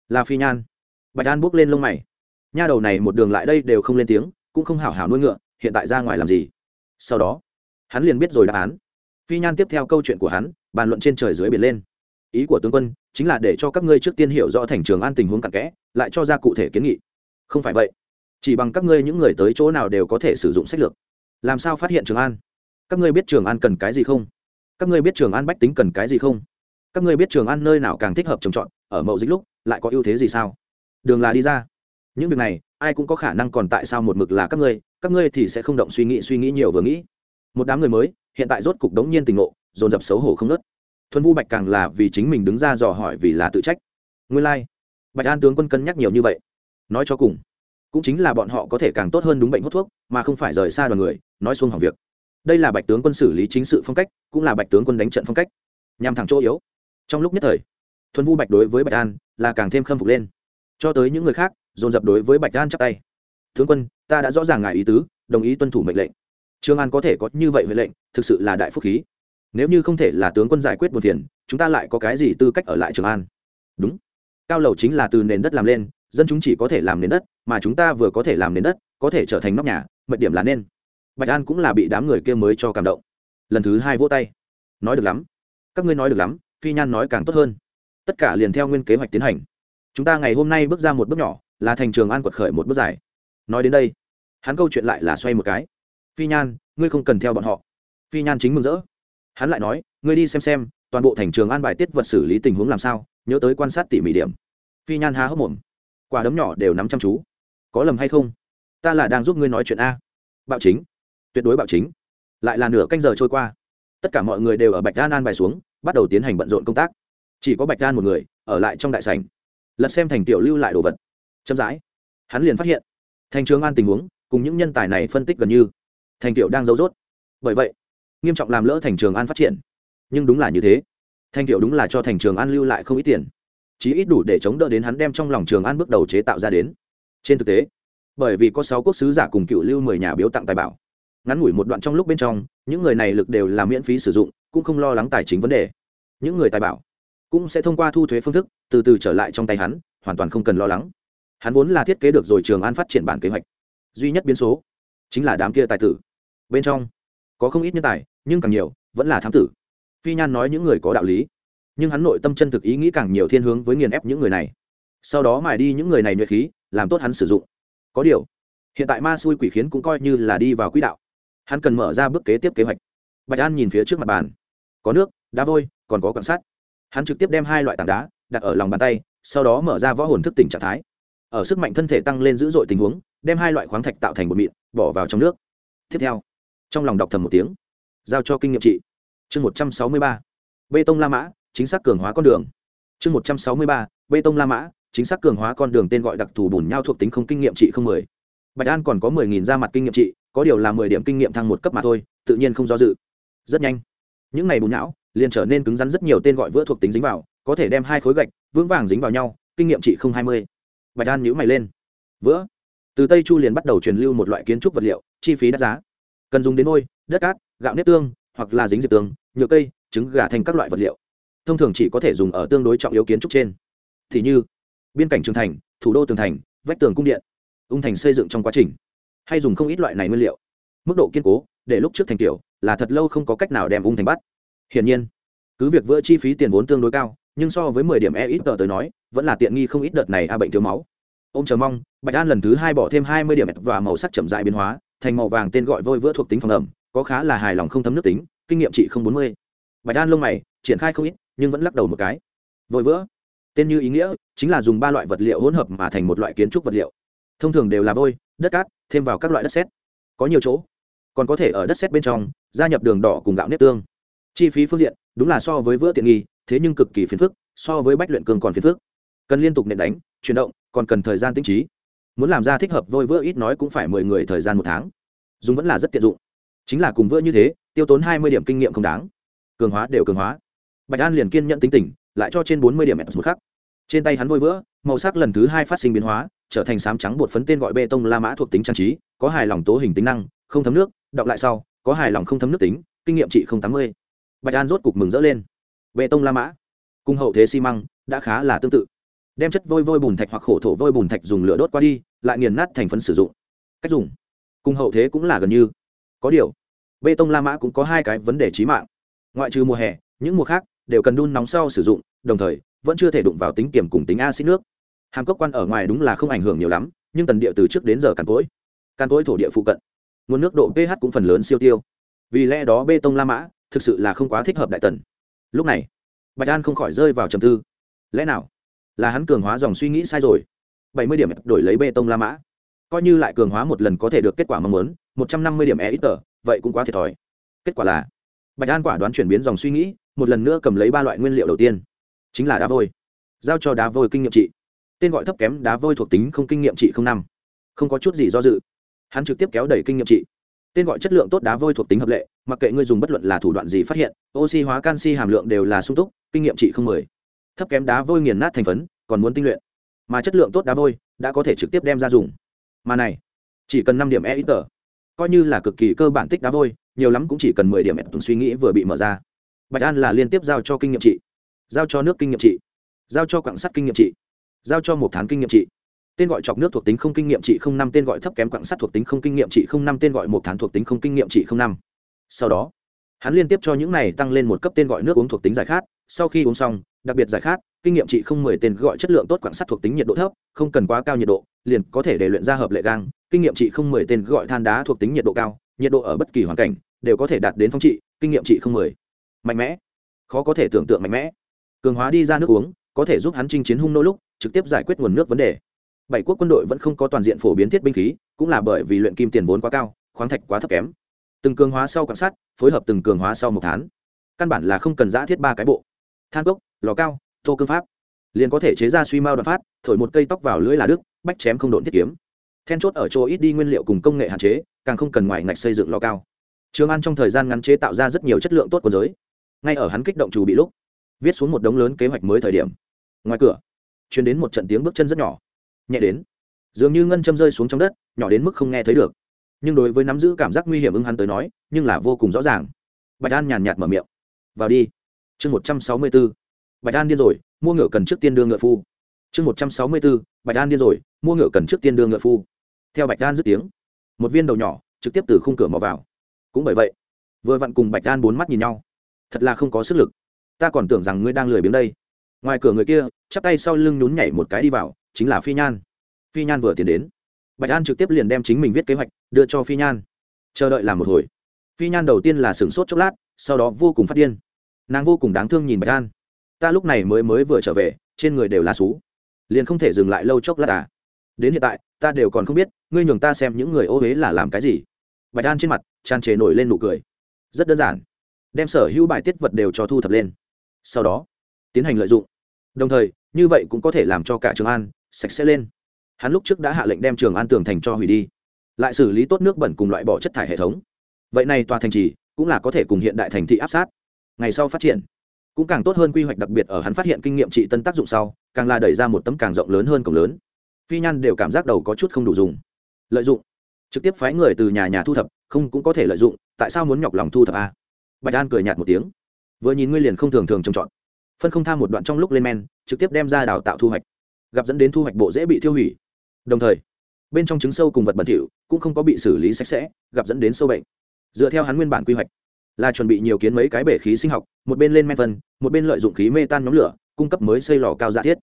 Là phi nhan. Bạch an bước lên lông mày. Nha đầu này một đường lại đây đều không lên tiếng, cũng không hảo hảo nuôi ngựa, hiện tại ra ngoài làm gì? Sau đó hắn liền biết rồi đáp án. Phi nhan tiếp theo câu chuyện của hắn, bàn luận trên trời dưới biển lên. Ý của tướng quân chính là để cho các ngươi trước tiên hiểu rõ thành trường an tình huống cặn kẽ, lại cho ra cụ thể kiến nghị. Không phải vậy, chỉ bằng các ngươi những người tới chỗ nào đều có thể sử dụng sách lược. Làm sao phát hiện trường an? Các ngươi biết trường an cần cái gì không? Các ngươi biết trường an bách tính cần cái gì không? Các ngươi biết trường an nơi nào càng thích hợp trồng trọt, ở mậu dịch lúc, lại có ưu thế gì sao? Đường là đi ra. Những việc này, ai cũng có khả năng còn tại sao một mực là các ngươi các ngươi thì sẽ không động suy nghĩ suy nghĩ nhiều vừa nghĩ một đám người mới, hiện tại rốt cục đống nhiên tình ngộ, dồn dập xấu hổ không nớt thuần vu bạch càng là vì chính mình đứng ra dò hỏi vì là tự trách. Nguyên lai、like. bạch an tướng quân cân nhắc nhiều như vậy. Nói cho cùng, cũng chính là bọn họ có thể càng tốt hơn đúng bệnh hút thuốc, mà không phải rời xa đoàn người, nói xuống hỏng việc. Đây là bạch tướng quân xử lý chính sự phong cách, cũng là bạch tướng quân đánh trận phong cách. Nhằm thẳng chỗ yếu. Trong lúc nhất thời, thuần vu bạch đối với bạch an là càng thêm khâm phục lên. Cho tới những người khác, dồn dập đối với bạch an chắp tay. Tướng quân, ta đã rõ ràng ngài ý tứ, đồng ý tuân thủ mệnh lệnh trương an có thể có như vậy huệ lệnh, thực sự là đại phúc khí. Nếu như không thể là tướng quân giải quyết buồn phiền, chúng ta lại có cái gì tư cách ở lại trường an? Đúng. Cao lầu chính là từ nền đất làm lên, dân chúng chỉ có thể làm nền đất, mà chúng ta vừa có thể làm nền đất, có thể trở thành nóc nhà mật điểm là nên. Bạch an cũng là bị đám người kia mới cho cảm động. Lần thứ hai vỗ tay. Nói được lắm. Các ngươi nói được lắm, phi nhan nói càng tốt hơn. Tất cả liền theo nguyên kế hoạch tiến hành. Chúng ta ngày hôm nay bước ra một bước nhỏ, là thành trường an quật khởi một bước dài. Nói đến đây, hắn câu chuyện lại là xoay một cái phi nhan, ngươi không cần theo bọn họ. Phi nhan chính mừng rỡ. Hắn lại nói, ngươi đi xem xem, toàn bộ thành trường an bài tiết vật xử lý tình huống làm sao, nhớ tới quan sát tỉ mỉ điểm. Phi nhan há hốc mồm. Quả đấm nhỏ đều nắm chăm chú. Có lầm hay không? Ta là đang giúp ngươi nói chuyện a. Bạo chính. Tuyệt đối bạo chính. Lại là nửa canh giờ trôi qua. Tất cả mọi người đều ở bạch đan an bài xuống, bắt đầu tiến hành bận rộn công tác. Chỉ có bạch đan một người, ở lại trong đại sảnh. Lật xem thành tiểu lưu lại đồ vật. Chậm rãi. Hắn liền phát hiện, thành trường an tình huống, cùng những nhân tài này phân tích gần như thành tiểu đang giấu rốt. Bởi vậy, nghiêm trọng làm lỡ thành trường an phát triển. Nhưng đúng là như thế. Thành tiểu đúng là cho thành trường an lưu lại không ít tiền. Chí ít đủ để chống đỡ đến hắn đem trong lòng trường an bước đầu chế tạo ra đến. Trên thực tế, bởi vì có sáu quốc sứ giả cùng cựu lưu mười nhà biếu tặng tài bảo, ngắn ngủi một đoạn trong lúc bên trong, những người này lực đều là miễn phí sử dụng, cũng không lo lắng tài chính vấn đề. Những người tài bảo cũng sẽ thông qua thu thuế phương thức, từ từ trở lại trong tay hắn, hoàn toàn không cần lo lắng. Hắn vốn là thiết kế được rồi trường an phát triển bản kế hoạch. Duy nhất biến số chính là đám kia tài tử bên trong. Có không ít nhân tài, nhưng càng nhiều, vẫn là thám tử. Phi nhan nói những người có đạo lý. Nhưng hắn nội tâm chân thực ý nghĩ càng nhiều thiên hướng với nghiền ép những người này. Sau đó mài đi những người này nhuệ khí, làm tốt hắn sử dụng. Có điều, hiện tại ma xui quỷ khiến cũng coi như là đi vào quỹ đạo. Hắn cần mở ra bước kế tiếp kế hoạch. Bạch an nhìn phía trước mặt bàn. Có nước, đá vôi, còn có quan sát hắn trực tiếp đem hai loại tảng đá đặt ở lòng bàn tay, sau đó mở ra võ hồn thức tỉnh trạng thái. Ở sức mạnh thân thể tăng lên dữ dội tình huống, đem hai loại khoáng thạch tạo thành bột mịn, bỏ vào trong nước. Tiếp theo trong lòng đọc thầm một tiếng. Giao cho kinh nghiệm trị. Chương một trăm sáu mươi ba. Bê tông la mã, chính xác cường hóa con đường. Chương một trăm sáu mươi ba. Bê tông la mã, chính xác cường hóa con đường tên gọi đặc thù bùn nhau thuộc tính không kinh nghiệm trị không mười. Bạch an còn có mười nghìn ra mặt kinh nghiệm trị, có điều là mười điểm kinh nghiệm thăng một cấp mà thôi, tự nhiên không do dự. Rất nhanh. Những ngày bùn não, liền trở nên cứng rắn rất nhiều tên gọi vữa thuộc tính dính vào, có thể đem hai khối gạch vững vàng dính vào nhau, kinh nghiệm trị không hai mươi. Bạch an nhữ mày lên. Vữa. Từ tây chu liền bắt đầu truyền lưu một loại kiến trúc vật liệu, chi phí đắt giá cần dùng đến nôi, đất cát gạo nếp tương hoặc là dính diệp tương nhựa cây trứng gà thành các loại vật liệu. Thông thường chỉ có thể dùng ở tương đối trọng yếu kiến trúc trên. Thì như biên cảnh trường thành thủ đô tường thành vách tường cung điện ung thành xây dựng trong quá trình. Hay dùng không ít loại này nguyên liệu. Mức độ kiên cố để lúc trước thành kiểu là thật lâu không có cách nào đem ung thành bắt. Hiển nhiên cứ việc vỡ chi phí tiền vốn tương đối cao nhưng so với mười điểm e ít tờ tới nói vẫn là tiện nghi không ít đợt này a bệnh thiếu máu. Ô m chờ mong bạch an lần thứ hai bỏ thêm hai mươi điểm và màu sắc chậm dại biến hóa thành màu vàng tên gọi vôi vữa thuộc tính phòng ẩm, có khá là hài lòng không thấm nước tính, kinh nghiệm trị không bốn mươi. Bạch đan lông mày, triển khai không ít, nhưng vẫn lắc đầu một cái. Vôi vữa, tên như ý nghĩa, chính là dùng ba loại vật liệu hỗn hợp mà thành một loại kiến trúc vật liệu. Thông thường đều là vôi, đất cát, thêm vào các loại đất sét. Có nhiều chỗ, còn có thể ở đất sét bên trong, gia nhập đường đỏ cùng gạo nếp tương. Chi phí phương diện, đúng là so với vữa tiện nghi, thế nhưng cực kỳ phiền phức, so với bách luyện cường còn phiền phức. Cần liên tục nện đánh, chuyển động, còn cần thời gian tinh trí muốn làm ra thích hợp vôi vữa ít nói cũng phải mười người thời gian một tháng. Dùng vẫn là rất tiện dụng. Chính là cùng vữa như thế, tiêu tốn hai mươi điểm kinh nghiệm không đáng. Cường hóa đều cường hóa. Bạch an liền kiên nhận tính tình, lại cho trên bốn mươi điểm một khắc. Trên tay hắn vôi vữa, màu sắc lần thứ hai phát sinh biến hóa, trở thành sám trắng bột phấn tên gọi bê tông la mã thuộc tính trang trí, có hài lòng tố hình tính năng, không thấm nước đọng lại sau, có hài lòng không thấm nước tính, kinh nghiệm trị không tám mươi. Bạch an rốt cục mừng rỡ lên. Bê tông la mã. Cung hậu thế xi măng, đã khá là tương tự đem chất vôi vôi bùn thạch hoặc khổ thổ vôi bùn thạch dùng lửa đốt qua đi, lại nghiền nát thành phấn sử dụng. Cách dùng. Cùng hậu thế cũng là gần như. Có điều, bê tông la mã cũng có hai cái vấn đề trí mạng. Ngoại trừ mùa hè, những mùa khác đều cần đun nóng sau sử dụng, đồng thời vẫn chưa thể đụng vào tính kiểm cùng tính acid nước. Hàm cốc quan ở ngoài đúng là không ảnh hưởng nhiều lắm, nhưng tần địa từ trước đến giờ càn cối càn cối thổ địa phụ cận. Nguồn nước độ ph cũng phần lớn siêu tiêu. Vì lẽ đó bê tông la mã thực sự là không quá thích hợp đại tần. Lúc này, bạch an không khỏi rơi vào trầm tư. Lẽ nào? Là hắn cường hóa dòng suy nghĩ sai rồi. Bảy mươi điểm đổi lấy bê tông la mã. Coi như lại cường hóa một lần có thể được kết quả mong muốn, một trăm năm mươi điểm e ít tờ vậy cũng quá thiệt thòi. Kết quả là, bạch an quả đoán chuyển biến dòng suy nghĩ, một lần nữa cầm lấy ba loại nguyên liệu đầu tiên, chính là đá vôi. Giao cho đá vôi kinh nghiệm trị. Tên gọi thấp kém đá vôi thuộc tính không kinh nghiệm trị không năm. Không có chút gì do dự. Hắn trực tiếp kéo đẩy kinh nghiệm trị. Tên gọi chất lượng tốt đá vôi thuộc tính hợp lệ, mặc kệ ngươi dùng bất luận là thủ đoạn gì phát hiện, oxy hóa canxi hàm lượng đều là sung túc, kinh nghiệm trị không mười thấp kém đá vôi nghiền nát thành phấn, còn muốn tinh luyện. Mà chất lượng tốt đá vôi đã có thể trực tiếp đem ra dùng. Mà này, chỉ cần năm điểm e ít tờ. Coi như là cực kỳ cơ bản tích đá vôi, nhiều lắm cũng chỉ cần mười điểm e tuần suy nghĩ vừa bị mở ra. Bạch an là liên tiếp giao cho kinh nghiệm trị. Giao cho nước kinh nghiệm trị. Giao cho quạng sắt kinh nghiệm trị. Giao cho một tháng kinh nghiệm trị. Tên gọi chọc nước thuộc tính không kinh nghiệm trị không năm, tên gọi thấp kém quạng sắt thuộc tính không kinh nghiệm trị không năm, tên gọi một tháng thuộc tính không kinh nghiệm trị không năm. Sau đó, hắn liên tiếp cho những này tăng lên một cấp tên gọi nước uống thuộc tính giải khát. Sau khi uống xong đặc biệt giải khát, kinh nghiệm trị không mười tên gọi chất lượng tốt quạng sắt thuộc tính nhiệt độ thấp, không cần quá cao nhiệt độ, liền có thể để luyện ra hợp lệ gang. Kinh nghiệm trị không mười tên gọi than đá thuộc tính nhiệt độ cao, nhiệt độ ở bất kỳ hoàn cảnh đều có thể đạt đến phong trị, kinh nghiệm trị không mười. Mạnh mẽ. Khó có thể tưởng tượng mạnh mẽ. Cường hóa đi ra nước uống, có thể giúp hắn chinh chiến hung nô lúc, trực tiếp giải quyết nguồn nước vấn đề. Bảy quốc quân đội vẫn không có toàn diện phổ biến thiết binh khí, cũng là bởi vì luyện kim tiền vốn quá cao, khoáng thạch quá thấp kém. Từng cường hóa sau quan sát phối hợp từng cường hóa sau một tháng. Căn bản là không cần giã thiết ba cái bộ. Than cốc lò cao, tô cương pháp. Liền có thể chế ra suy mao đoạn phát, thổi một cây tóc vào lưỡi là đức, bách chém không độn thiết kiếm. Then chốt ở chỗ ít đi nguyên liệu cùng công nghệ hạn chế, càng không cần ngoài ngạch xây dựng lò cao. Trường an trong thời gian ngắn chế tạo ra rất nhiều chất lượng tốt của giới. Ngay ở hắn kích động chủ bị lúc, viết xuống một đống lớn kế hoạch mới thời điểm. Ngoài cửa chuyển đến một trận tiếng bước chân rất nhỏ. Nhẹ đến, dường như ngân châm rơi xuống trong đất, nhỏ đến mức không nghe thấy được. Nhưng đối với nắm giữ cảm giác nguy hiểm ưng hắn tới nói, nhưng là vô cùng rõ ràng. Bạch an nhàn nhạt mở miệng. Vào đi. Chương một trăm sáu mươi bốn bạch an điên rồi, mua ngựa cần trước tiên đưa ngựa phu. Chương một trăm sáu mươi b ố bạch an điên rồi, mua ngựa cần trước tiên đưa ngựa phu. Theo bạch an dứt tiếng, một viên đầu nhỏ trực tiếp từ khung cửa mò vào. Cũng bởi vậy, vừa vặn cùng bạch an bốn mắt nhìn nhau. Thật là không có sức lực. Ta còn tưởng rằng ngươi đang lười biếng đây. Ngoài cửa người kia, chắp tay sau lưng nhún nhảy một cái đi vào, chính là phi nhan. Phi nhan vừa tiến đến, bạch an trực tiếp liền đem chính mình viết kế hoạch đưa cho phi nhan. Chờ đợi làm một hồi. Phi nhan đầu tiên là sửng sốt chốc lát, sau đó vô cùng phát điên. Nàng vô cùng đáng thương nhìn bạch an ta lúc này mới mới vừa trở về, trên người đều là xú. Liền không thể dừng lại lâu chốc lát à. Đến hiện tại, ta đều còn không biết, ngươi nhường ta xem những người ô huế là làm cái gì. Bạch an trên mặt, tràn trề nổi lên nụ cười. Rất đơn giản. Đem sở hữu bài tiết vật đều cho thu thập lên. Sau đó, tiến hành lợi dụng. Đồng thời, như vậy cũng có thể làm cho cả trường an sạch sẽ lên. Hắn lúc trước đã hạ lệnh đem trường an tường thành cho hủy đi. Lại xử lý tốt nước bẩn cùng loại bỏ chất thải hệ thống. Vậy này tòa thành trì cũng là có thể cùng hiện đại thành thị áp sát. Ngày sau phát triển cũng càng tốt hơn quy hoạch đặc biệt ở hắn phát hiện kinh nghiệm trị tân tác dụng sau, càng là đẩy ra một tấm càng rộng lớn hơn cổng lớn. Phi nhan đều cảm giác đầu có chút không đủ dùng. Lợi dụng. Trực tiếp phái người từ nhà nhà thu thập, không cũng có thể lợi dụng, tại sao muốn nhọc lòng thu thập a? Bạch an cười nhạt một tiếng. Vừa nhìn ngươi liền không thường thường trồng trọt phân không tham một đoạn trong lúc lên men, trực tiếp đem ra đào tạo thu hoạch. Gặp dẫn đến thu hoạch bộ dễ bị tiêu hủy. Đồng thời, bên trong trứng sâu cùng vật bẩn thỉu cũng không có bị xử lý sạch sẽ, gặp dẫn đến sâu bệnh. Dựa theo hắn nguyên bản quy hoạch là chuẩn bị nhiều kiến mấy cái bể khí sinh học, một bên lên men phân, một bên lợi dụng khí mê tan nhóm lửa, cung cấp mới xây lò cao giả thiết.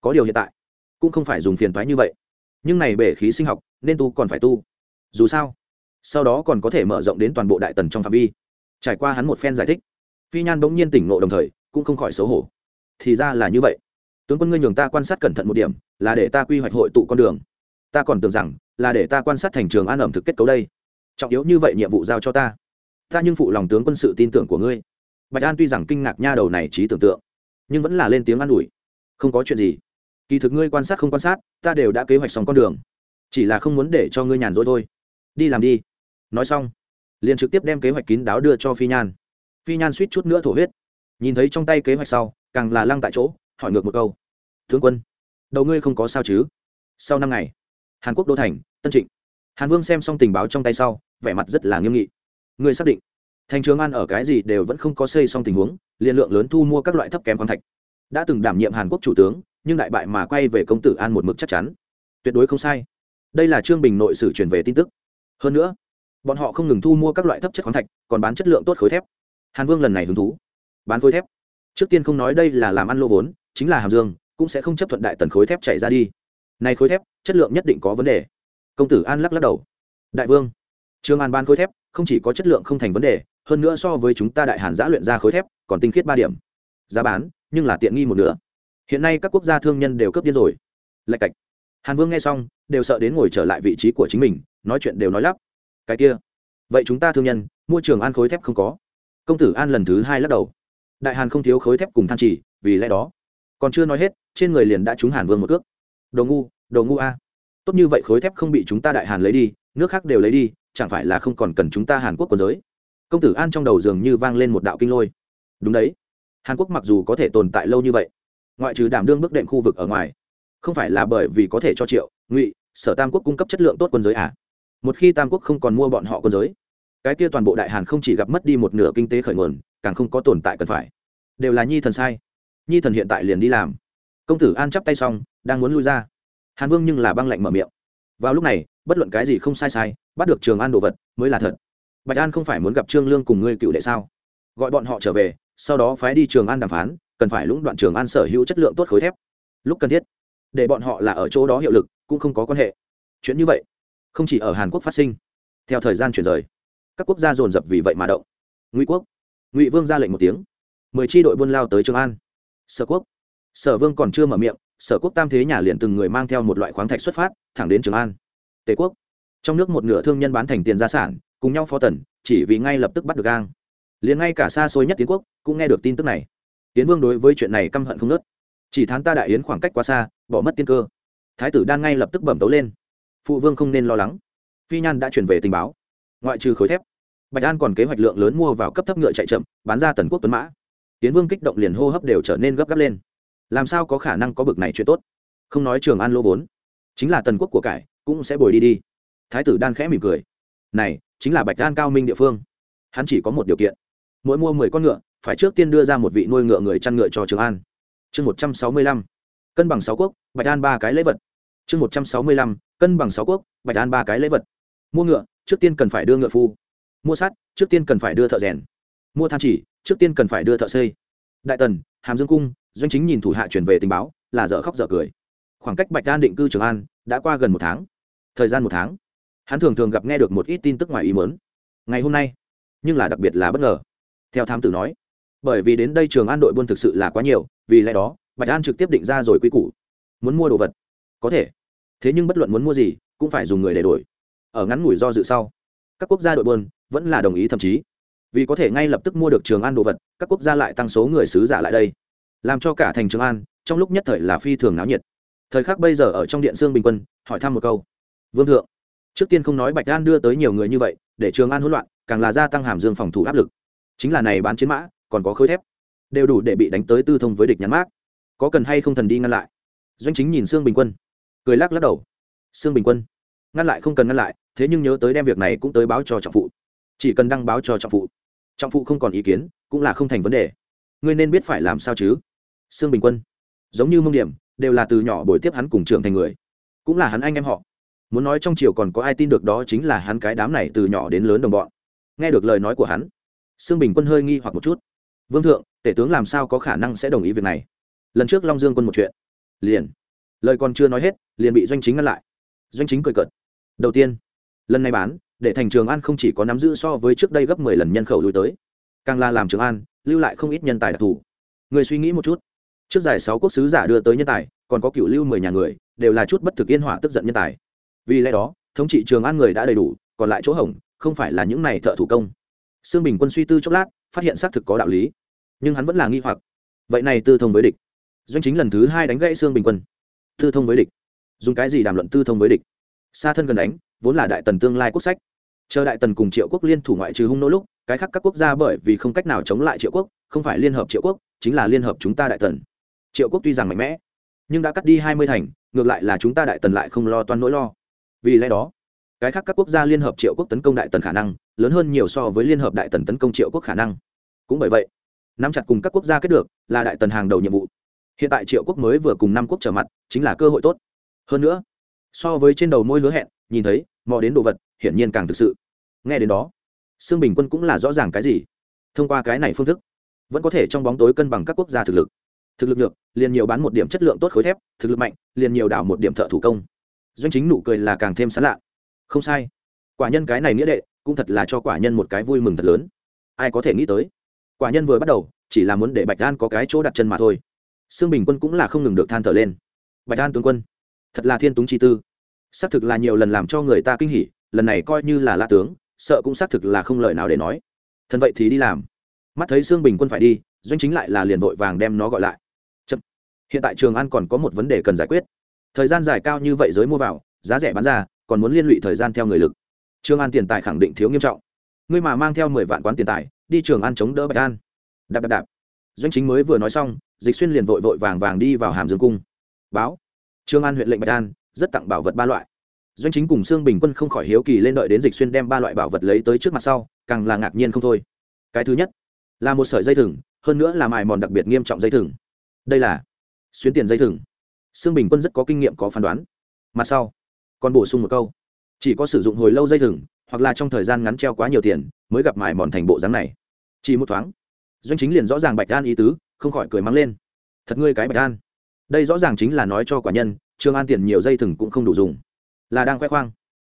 Có điều hiện tại, cũng không phải dùng phiền thoái như vậy. Nhưng này bể khí sinh học, nên tu còn phải tu. Dù sao, sau đó còn có thể mở rộng đến toàn bộ đại tần trong phạm vi. Trải qua hắn một phen giải thích, phi nhan bỗng nhiên tỉnh ngộ đồng thời, cũng không khỏi xấu hổ. Thì ra là như vậy. Tướng quân ngươi nhường ta quan sát cẩn thận một điểm, là để ta quy hoạch hội tụ con đường. Ta còn tưởng rằng, là để ta quan sát thành trường an ẩm thực kết cấu đây. Trọng yếu như vậy nhiệm vụ giao cho ta ta nhưng phụ lòng tướng quân sự tin tưởng của ngươi. Bạch an tuy rằng kinh ngạc nha đầu này trí tưởng tượng, nhưng vẫn là lên tiếng an ủi. Không có chuyện gì. Kỳ thực ngươi quan sát không quan sát, ta đều đã kế hoạch xong con đường. Chỉ là không muốn để cho ngươi nhàn rỗi thôi. Đi làm đi. Nói xong, liền trực tiếp đem kế hoạch kín đáo đưa cho phi nhan. Phi nhan suýt chút nữa thổ huyết. Nhìn thấy trong tay kế hoạch sau, càng là lăng tại chỗ, hỏi ngược một câu. Thương quân, đầu ngươi không có sao chứ? Sau năm ngày, hàn quốc đô thành, tân trịnh. Hàn vương xem xong tình báo trong tay sau, vẻ mặt rất là nghiêm nghị ngươi xác định. Thành trường an ở cái gì đều vẫn không có xây xong tình huống liên lượng lớn thu mua các loại thấp kém khoáng thạch. Đã từng đảm nhiệm hàn quốc chủ tướng, nhưng đại bại mà quay về công tử an một mực chắc chắn. Tuyệt đối không sai. Đây là trương bình nội sử truyền về tin tức. Hơn nữa, bọn họ không ngừng thu mua các loại thấp chất khoáng thạch, còn bán chất lượng tốt khối thép. Hàn vương lần này hứng thú. Bán khối thép. Trước tiên không nói đây là làm ăn lô vốn, chính là hàm dương, cũng sẽ không chấp thuận đại tần khối thép chạy ra đi. Này khối thép, chất lượng nhất định có vấn đề. Công tử an lắc lắc đầu. Đại vương, trương an ban khối thép không chỉ có chất lượng không thành vấn đề, hơn nữa so với chúng ta đại hàn giã luyện ra khối thép, còn tinh khiết ba điểm. Giá bán, nhưng là tiện nghi một nửa. Hiện nay các quốc gia thương nhân đều cấp điên rồi. Lạch cạch. Hàn vương nghe xong, đều sợ đến ngồi trở lại vị trí của chính mình, nói chuyện đều nói lắp. Cái kia. Vậy chúng ta thương nhân, mua trường an khối thép không có. Công tử an lần thứ hai lắc đầu. Đại hàn không thiếu khối thép cùng than chỉ, vì lẽ đó. Còn chưa nói hết, trên người liền đã trúng hàn vương một cước. Đồ ngu đồ ngu a. Tốt như vậy khối thép không bị chúng ta đại hàn lấy đi, nước khác đều lấy đi chẳng phải là không còn cần chúng ta hàn quốc quân giới. Công tử an trong đầu dường như vang lên một đạo kinh lôi. Đúng đấy. Hàn quốc mặc dù có thể tồn tại lâu như vậy, ngoại trừ đảm đương bước đệm khu vực ở ngoài, không phải là bởi vì có thể cho triệu, ngụy, sở tam quốc cung cấp chất lượng tốt quân giới à? Một khi tam quốc không còn mua bọn họ quân giới, cái kia toàn bộ đại hàn không chỉ gặp mất đi một nửa kinh tế khởi nguồn, càng không có tồn tại cần phải. Đều là nhi thần sai. Nhi thần hiện tại liền đi làm. Công tử an chắp tay xong, đang muốn lui ra. Hàn vương nhưng là băng lạnh mở miệng. Vào lúc này, bất luận cái gì không sai sai bắt được trường an đồ vật mới là thật. Bạch an không phải muốn gặp trương lương cùng ngươi cựu đệ sao? Gọi bọn họ trở về, sau đó phái đi trường an đàm phán, cần phải lũng đoạn trường an sở hữu chất lượng tốt khối thép. Lúc cần thiết, để bọn họ là ở chỗ đó hiệu lực, cũng không có quan hệ. Chuyện như vậy, không chỉ ở hàn quốc phát sinh, theo thời gian chuyển rời, các quốc gia dồn dập vì vậy mà động. Ngụy quốc, ngụy vương ra lệnh một tiếng, mười tri đội buôn lao tới trường an. Sở quốc, sở vương còn chưa mở miệng, sở quốc tam thế nhà liền từng người mang theo một loại khoáng thạch xuất phát, thẳng đến trường an. Tề quốc trong nước một nửa thương nhân bán thành tiền gia sản, cùng nhau phó tần, chỉ vì ngay lập tức bắt được gang. Liền ngay cả xa xôi nhất tiến quốc cũng nghe được tin tức này. Tiến vương đối với chuyện này căm hận không nớt chỉ thán ta đại yến khoảng cách quá xa, bỏ mất tiên cơ. Thái tử đan ngay lập tức bẩm tấu lên. Phụ vương không nên lo lắng. Phi nhan đã chuyển về tình báo. Ngoại trừ khối thép, bạch an còn kế hoạch lượng lớn mua vào cấp thấp ngựa chạy chậm, bán ra tần quốc tuấn mã. Tiến vương kích động liền hô hấp đều trở nên gấp gáp lên. Làm sao có khả năng có bực này chuyện tốt? Không nói trường an lỗ vốn, chính là tần quốc của cải cũng sẽ bồi đi đi thái tử đan khẽ mỉm cười. Này, chính là bạch đan cao minh địa phương. Hắn chỉ có một điều kiện. Mỗi mua mười con ngựa, phải trước tiên đưa ra một vị nuôi ngựa người chăn ngựa cho trường an. Chương một trăm sáu mươi lăm. Cân bằng sáu quốc, bạch đan ba cái lễ vật. Chương một trăm sáu mươi lăm. Cân bằng sáu quốc, bạch đan ba cái lễ vật. Mua ngựa, trước tiên cần phải đưa ngựa phu. Mua sắt, trước tiên cần phải đưa thợ rèn. Mua than chỉ, trước tiên cần phải đưa thợ xây. Đại tần, hàm dương cung, doanh chính nhìn thủ hạ chuyển về tình báo, là dở khóc dở cười. Khoảng cách bạch đan định cư trường an đã qua gần một tháng. Thời gian một tháng hắn thường thường gặp nghe được một ít tin tức ngoài ý mớn ngày hôm nay, nhưng là đặc biệt là bất ngờ. Theo thám tử nói, bởi vì đến đây trường an đội buôn thực sự là quá nhiều, vì lẽ đó, bạch an trực tiếp định ra rồi quy củ. Muốn mua đồ vật, có thể. Thế nhưng bất luận muốn mua gì, cũng phải dùng người để đổi. Ở ngắn ngủi do dự sau, các quốc gia đội buôn vẫn là đồng ý thậm chí. Vì có thể ngay lập tức mua được trường an đồ vật, các quốc gia lại tăng số người sứ giả lại đây. Làm cho cả thành trường an, trong lúc nhất thời là phi thường náo nhiệt. Thời khắc bây giờ ở trong điện sương bình quân, hỏi thăm một câu. Vương thượng trước tiên không nói bạch an đưa tới nhiều người như vậy, để trường an hỗn loạn, càng là gia tăng hàm dương phòng thủ áp lực. Chính là này bán chiến mã, còn có khối thép, đều đủ để bị đánh tới tư thông với địch nhắn mát có cần hay không thần đi ngăn lại? Doanh chính nhìn sương bình quân, cười lắc lắc đầu. Sương bình quân, ngăn lại không cần ngăn lại, thế nhưng nhớ tới đem việc này cũng tới báo cho trọng phụ. Chỉ cần đăng báo cho trọng phụ. Trọng phụ không còn ý kiến, cũng là không thành vấn đề. Ngươi nên biết phải làm sao chứ? Sương bình quân, giống như mông điểm, đều là từ nhỏ buổi tiếp hắn cùng trưởng thành người. Cũng là hắn anh em họ muốn nói trong triều còn có ai tin được đó chính là hắn cái đám này từ nhỏ đến lớn đồng bọn. Nghe được lời nói của hắn, sương bình quân hơi nghi hoặc một chút. Vương thượng, tể tướng làm sao có khả năng sẽ đồng ý việc này? Lần trước long dương quân một chuyện. Liền. Lời còn chưa nói hết, liền bị doanh chính ngăn lại. Doanh chính cười cợt. Đầu tiên, lần này bán, để thành trường an không chỉ có nắm giữ so với trước đây gấp mười lần nhân khẩu lui tới, càng là làm trường an lưu lại không ít nhân tài đặc thù. Người suy nghĩ một chút. Trước giải sáu quốc sứ giả đưa tới nhân tài, còn có cựu lưu mười nhà người, đều là chút bất thực yên hỏa tức giận nhân tài vì lẽ đó, thống trị trường an người đã đầy đủ, còn lại chỗ hỏng không phải là những này thợ thủ công. Sương bình quân suy tư chốc lát, phát hiện xác thực có đạo lý. Nhưng hắn vẫn là nghi hoặc. Vậy này tư thông với địch. Doanh chính lần thứ hai đánh gãy sương bình quân. Tư thông với địch. Dùng cái gì đàm luận tư thông với địch? Xa thân gần đánh, vốn là đại tần tương lai quốc sách. Chờ đại tần cùng triệu quốc liên thủ ngoại trừ hung nỗ lúc, cái khác các quốc gia bởi vì không cách nào chống lại triệu quốc, không phải liên hợp triệu quốc, chính là liên hợp chúng ta đại tần. Triệu quốc tuy rằng mạnh mẽ, nhưng đã cắt đi hai mươi thành, ngược lại là chúng ta đại tần lại không lo toan nỗi lo vì lẽ đó, cái khác các quốc gia liên hợp triệu quốc tấn công đại tần khả năng lớn hơn nhiều so với liên hợp đại tần tấn công triệu quốc khả năng. Cũng bởi vậy, nắm chặt cùng các quốc gia kết được là đại tần hàng đầu nhiệm vụ. Hiện tại triệu quốc mới vừa cùng năm quốc trở mặt, chính là cơ hội tốt. Hơn nữa, so với trên đầu môi hứa hẹn, nhìn thấy, mò đến đồ vật, hiển nhiên càng thực sự. Nghe đến đó xương bình quân cũng là rõ ràng cái gì. Thông qua cái này phương thức, vẫn có thể trong bóng tối cân bằng các quốc gia thực lực. Thực lực được liền nhiều bán một điểm chất lượng tốt khối thép, thực lực mạnh, liền nhiều đảo một điểm thợ thủ công doanh chính nụ cười là càng thêm sán lạ. Không sai. Quả nhân cái này nghĩa đệ, cũng thật là cho quả nhân một cái vui mừng thật lớn. Ai có thể nghĩ tới? Quả nhân vừa bắt đầu, chỉ là muốn để bạch đan có cái chỗ đặt chân mà thôi. Sương bình quân cũng là không ngừng được than thở lên. Bạch đan tướng quân, thật là thiên túng chi tư. Xác thực là nhiều lần làm cho người ta kinh hỉ, lần này coi như là la tướng, sợ cũng xác thực là không lời nào để nói. Thân vậy thì đi làm. Mắt thấy sương bình quân phải đi, doanh chính lại là liền vội vàng đem nó gọi lại. Chậm. hiện tại trường an còn có một vấn đề cần giải quyết thời gian dài cao như vậy giới mua vào, giá rẻ bán ra, còn muốn liên lụy thời gian theo người lực. Trường an tiền tài khẳng định thiếu nghiêm trọng. Ngươi mà mang theo mười vạn quán tiền tài, đi trường an chống đỡ bạch an. Đạp đạp đạp. Doanh chính mới vừa nói xong, dịch xuyên liền vội vội vàng vàng đi vào hàm dương cung. Báo. Trường an huyện lệnh bạch an, rất tặng bảo vật ba loại. Doanh chính cùng sương bình quân không khỏi hiếu kỳ lên đợi đến dịch xuyên đem ba loại bảo vật lấy tới trước mặt sau, càng là ngạc nhiên không thôi. Cái thứ nhất, là một sợi dây thừng, hơn nữa là mài mòn đặc biệt nghiêm trọng dây thừng. Đây là xuyến tiền dây thừng sương bình quân rất có kinh nghiệm có phán đoán. Mặt sau, còn bổ sung một câu. Chỉ có sử dụng hồi lâu dây thừng, hoặc là trong thời gian ngắn treo quá nhiều tiền, mới gặp mài mòn thành bộ dáng này. Chỉ một thoáng, doanh chính liền rõ ràng bạch An ý tứ, không khỏi cười mắng lên. Thật ngươi cái bạch an. Đây rõ ràng chính là nói cho quả nhân, trương an tiền nhiều dây thừng cũng không đủ dùng. Là đang khoe khoang.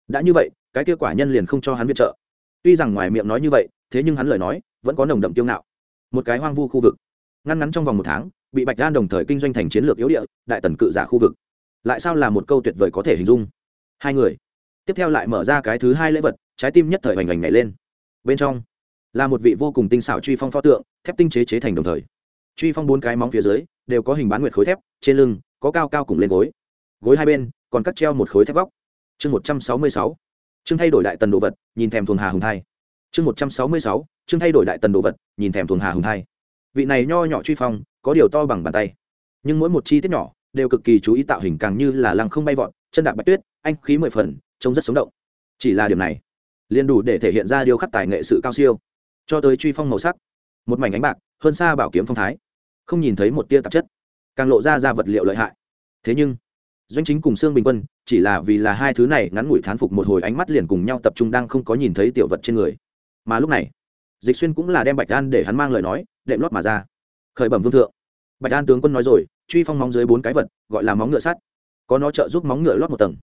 Đã như vậy, cái kia quả nhân liền không cho hắn viện trợ. Tuy rằng ngoài miệng nói như vậy, thế nhưng hắn lời nói, vẫn có nồng đậm tiêu ngạo. Một cái hoang vu khu vực. Ngăn ngắn trong vòng một tháng bị bạch đan đồng thời kinh doanh thành chiến lược yếu địa, đại tần cự giả khu vực. Lại sao là một câu tuyệt vời có thể hình dung? Hai người. Tiếp theo lại mở ra cái thứ hai lễ vật, trái tim nhất thời hoành hoành nhảy lên. Bên trong, là một vị vô cùng tinh xảo truy phong pho tượng, thép tinh chế chế thành đồng thời. Truy phong bốn cái móng phía dưới, đều có hình bán nguyệt khối thép, trên lưng, có cao cao cùng lên gối. Gối hai bên, còn cắt treo một khối thép góc. Chương một trăm sáu mươi sáu. Chương thay đổi đại tần đồ vật, nhìn thèm thuồng hà hùng thai. Chương một trăm sáu mươi sáu. Chương thay đổi đại tần đồ vật, nhìn thèm thuồng hà hùng thai vị này nho nhỏ truy phong, có điều to bằng bàn tay. Nhưng mỗi một chi tiết nhỏ đều cực kỳ chú ý tạo hình càng như là lăng không bay vọt, chân đạp bạch tuyết, anh khí mười phần, trông rất sống động. Chỉ là điểm này, liền đủ để thể hiện ra điều khắc tài nghệ sự cao siêu. Cho tới truy phong màu sắc, một mảnh ánh bạc, hơn xa bảo kiếm phong thái, không nhìn thấy một tia tạp chất, càng lộ ra ra vật liệu lợi hại. Thế nhưng, doanh chính cùng xương bình quân, chỉ là vì là hai thứ này ngắn ngủi thán phục một hồi ánh mắt liền cùng nhau tập trung đang không có nhìn thấy tiểu vật trên người. Mà lúc này dịch xuyên cũng là đem bạch an để hắn mang lời nói, đệm lót mà ra. Khởi bẩm vương thượng. Bạch an tướng quân nói rồi, truy phong móng dưới bốn cái vật, gọi là móng ngựa sắt. Có nó trợ giúp móng ngựa lót một tầng.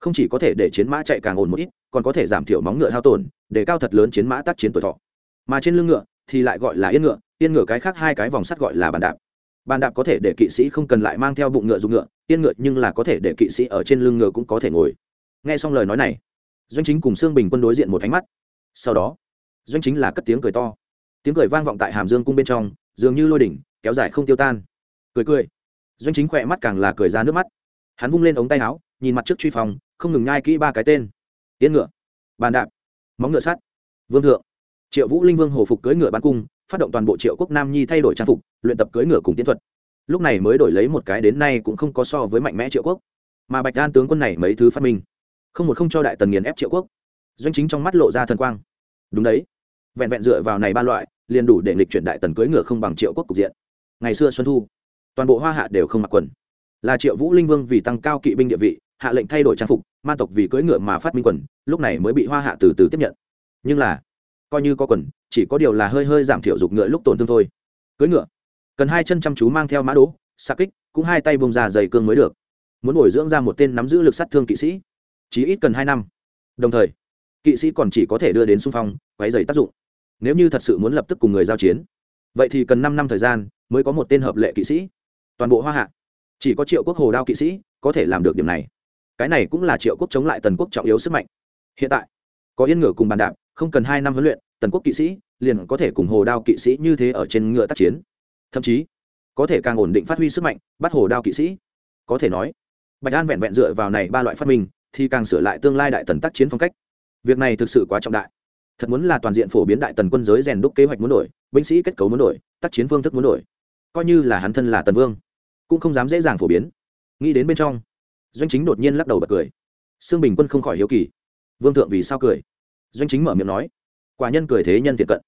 Không chỉ có thể để chiến mã chạy càng ổn một ít, còn có thể giảm thiểu móng ngựa hao tổn, để cao thật lớn chiến mã tác chiến tuổi thọ. Mà trên lưng ngựa thì lại gọi là yên ngựa yên ngựa cái khác hai cái vòng sắt gọi là bàn đạp. Bàn đạp có thể để kỵ sĩ không cần lại mang theo bụng ngựa dùng ngựa, yên ngựa nhưng là có thể để kỵ sĩ ở trên lưng ngựa cũng có thể ngồi. Nghe xong lời nói này, doanh chính cùng xương bình quân đối diện một ánh mắt. Sau đó doanh chính là cất tiếng cười to. Tiếng cười vang vọng tại hàm dương cung bên trong, dường như lôi đỉnh, kéo dài không tiêu tan. Cười cười. Doanh chính khỏe mắt càng là cười ra nước mắt. Hắn vung lên ống tay áo, nhìn mặt trước truy phòng, không ngừng nhai kỹ ba cái tên. Yên ngựa. Bàn đạp. Móng ngựa sắt. Vương thượng. Triệu vũ linh vương hồ phục cưỡi ngựa bắn cung, phát động toàn bộ triệu quốc nam nhi thay đổi trang phục, luyện tập cưỡi ngựa cùng tiến thuật. Lúc này mới đổi lấy một cái đến nay cũng không có so với mạnh mẽ triệu quốc. Mà bạch đan tướng quân này mấy thứ phát minh, không một không cho đại tần nghiền ép triệu quốc. Doanh chính trong mắt lộ ra thần quang đúng đấy. Vẹn vẹn dựa vào này ba loại, liền đủ để nghịch chuyển đại tần cưỡi ngựa không bằng triệu quốc cục diện. Ngày xưa xuân thu, toàn bộ hoa hạ đều không mặc quần. Là triệu vũ linh vương vì tăng cao kỵ binh địa vị, hạ lệnh thay đổi trang phục man tộc vì cưỡi ngựa mà phát minh quần, lúc này mới bị hoa hạ từ từ tiếp nhận. Nhưng là, coi như có quần, chỉ có điều là hơi hơi giảm thiểu dục ngựa lúc tổn thương thôi. Cưỡi ngựa, cần hai chân chăm chú mang theo mã đỗ xa kích, cũng hai tay bông ra dày cương mới được. Muốn bồi dưỡng ra một tên nắm giữ lực sát thương kỵ sĩ, chí ít cần hai năm. Đồng thời kỵ sĩ còn chỉ có thể đưa đến xung phong quáy dày tác dụng. Nếu như thật sự muốn lập tức cùng người giao chiến, vậy thì cần năm năm thời gian mới có một tên hợp lệ kỵ sĩ. Toàn bộ hoa hạ, chỉ có triệu quốc hồ đao kỵ sĩ có thể làm được điểm này. Cái này cũng là triệu quốc chống lại tần quốc trọng yếu sức mạnh. Hiện tại, có yên ngựa cùng bàn đạp, không cần hai năm huấn luyện, tần quốc kỵ sĩ liền có thể cùng hồ đao kỵ sĩ như thế ở trên ngựa tác chiến. Thậm chí, có thể càng ổn định phát huy sức mạnh, bắt hồ đao kỵ sĩ. Có thể nói, bạch an vẹn vẹn dựa vào này ba loại phát minh thì càng sửa lại tương lai đại tần tác chiến phong cách việc này thực sự quá trọng đại. Thật muốn là toàn diện phổ biến đại tần quân giới rèn đúc kế hoạch muốn đổi, binh sĩ kết cấu muốn đổi, tác chiến phương thức muốn đổi. Coi như là hắn thân là tần vương, cũng không dám dễ dàng phổ biến. Nghĩ đến bên trong, doanh chính đột nhiên lắc đầu bật cười. Xương bình quân không khỏi hiếu kỳ. Vương thượng vì sao cười? Doanh chính mở miệng nói. Quả nhân cười thế nhân thiện cận.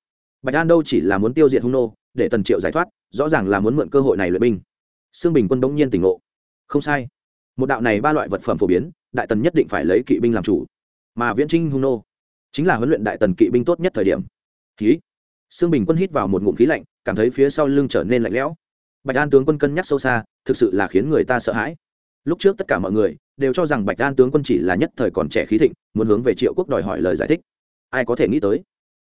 Bạch an đâu chỉ là muốn tiêu diệt hung nô, để tần triệu giải thoát, rõ ràng là muốn mượn cơ hội này luyện binh. Xương bình quân bỗng nhiên tỉnh ngộ. Không sai. Một đạo này ba loại vật phẩm phổ biến, đại tần nhất định phải lấy kỵ binh làm chủ mà viễn trinh hung nô chính là huấn luyện đại tần kỵ binh tốt nhất thời điểm. Khí. Xương bình quân hít vào một ngụm khí lạnh, cảm thấy phía sau lưng trở nên lạnh lẽo. Bạch an tướng quân cân nhắc sâu xa, thực sự là khiến người ta sợ hãi. Lúc trước tất cả mọi người đều cho rằng bạch an tướng quân chỉ là nhất thời còn trẻ khí thịnh, muốn hướng về triệu quốc đòi hỏi lời giải thích. Ai có thể nghĩ tới?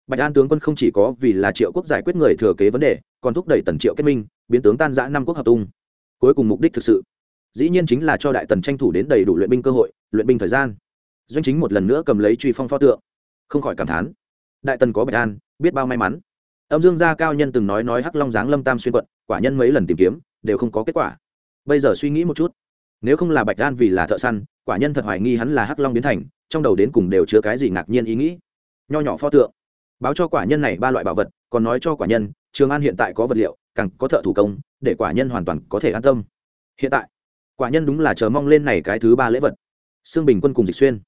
Bạch an tướng quân không chỉ có vì là triệu quốc giải quyết người thừa kế vấn đề, còn thúc đẩy tần triệu kết minh, biến tướng tan giã năm quốc hợp tung. Cuối cùng mục đích thực sự, dĩ nhiên chính là cho đại tần tranh thủ đến đầy đủ luyện binh cơ hội, luyện binh thời gian doanh chính một lần nữa cầm lấy truy phong pho tượng. Không khỏi cảm thán. Đại tần có bạch an, biết bao may mắn. Âm dương gia cao nhân từng nói nói hắc long giáng lâm tam xuyên quận, quả nhân mấy lần tìm kiếm, đều không có kết quả. Bây giờ suy nghĩ một chút, nếu không là bạch an vì là thợ săn, quả nhân thật hoài nghi hắn là hắc long biến thành, trong đầu đến cùng đều chứa cái gì ngạc nhiên ý nghĩ. Nho nhỏ pho tượng, báo cho quả nhân này ba loại bảo vật, còn nói cho quả nhân, trường an hiện tại có vật liệu, càng có thợ thủ công, để quả nhân hoàn toàn có thể an tâm. Hiện tại, quả nhân đúng là chờ mong lên này cái thứ ba lễ vật. Xương bình quân cùng dịch xuyên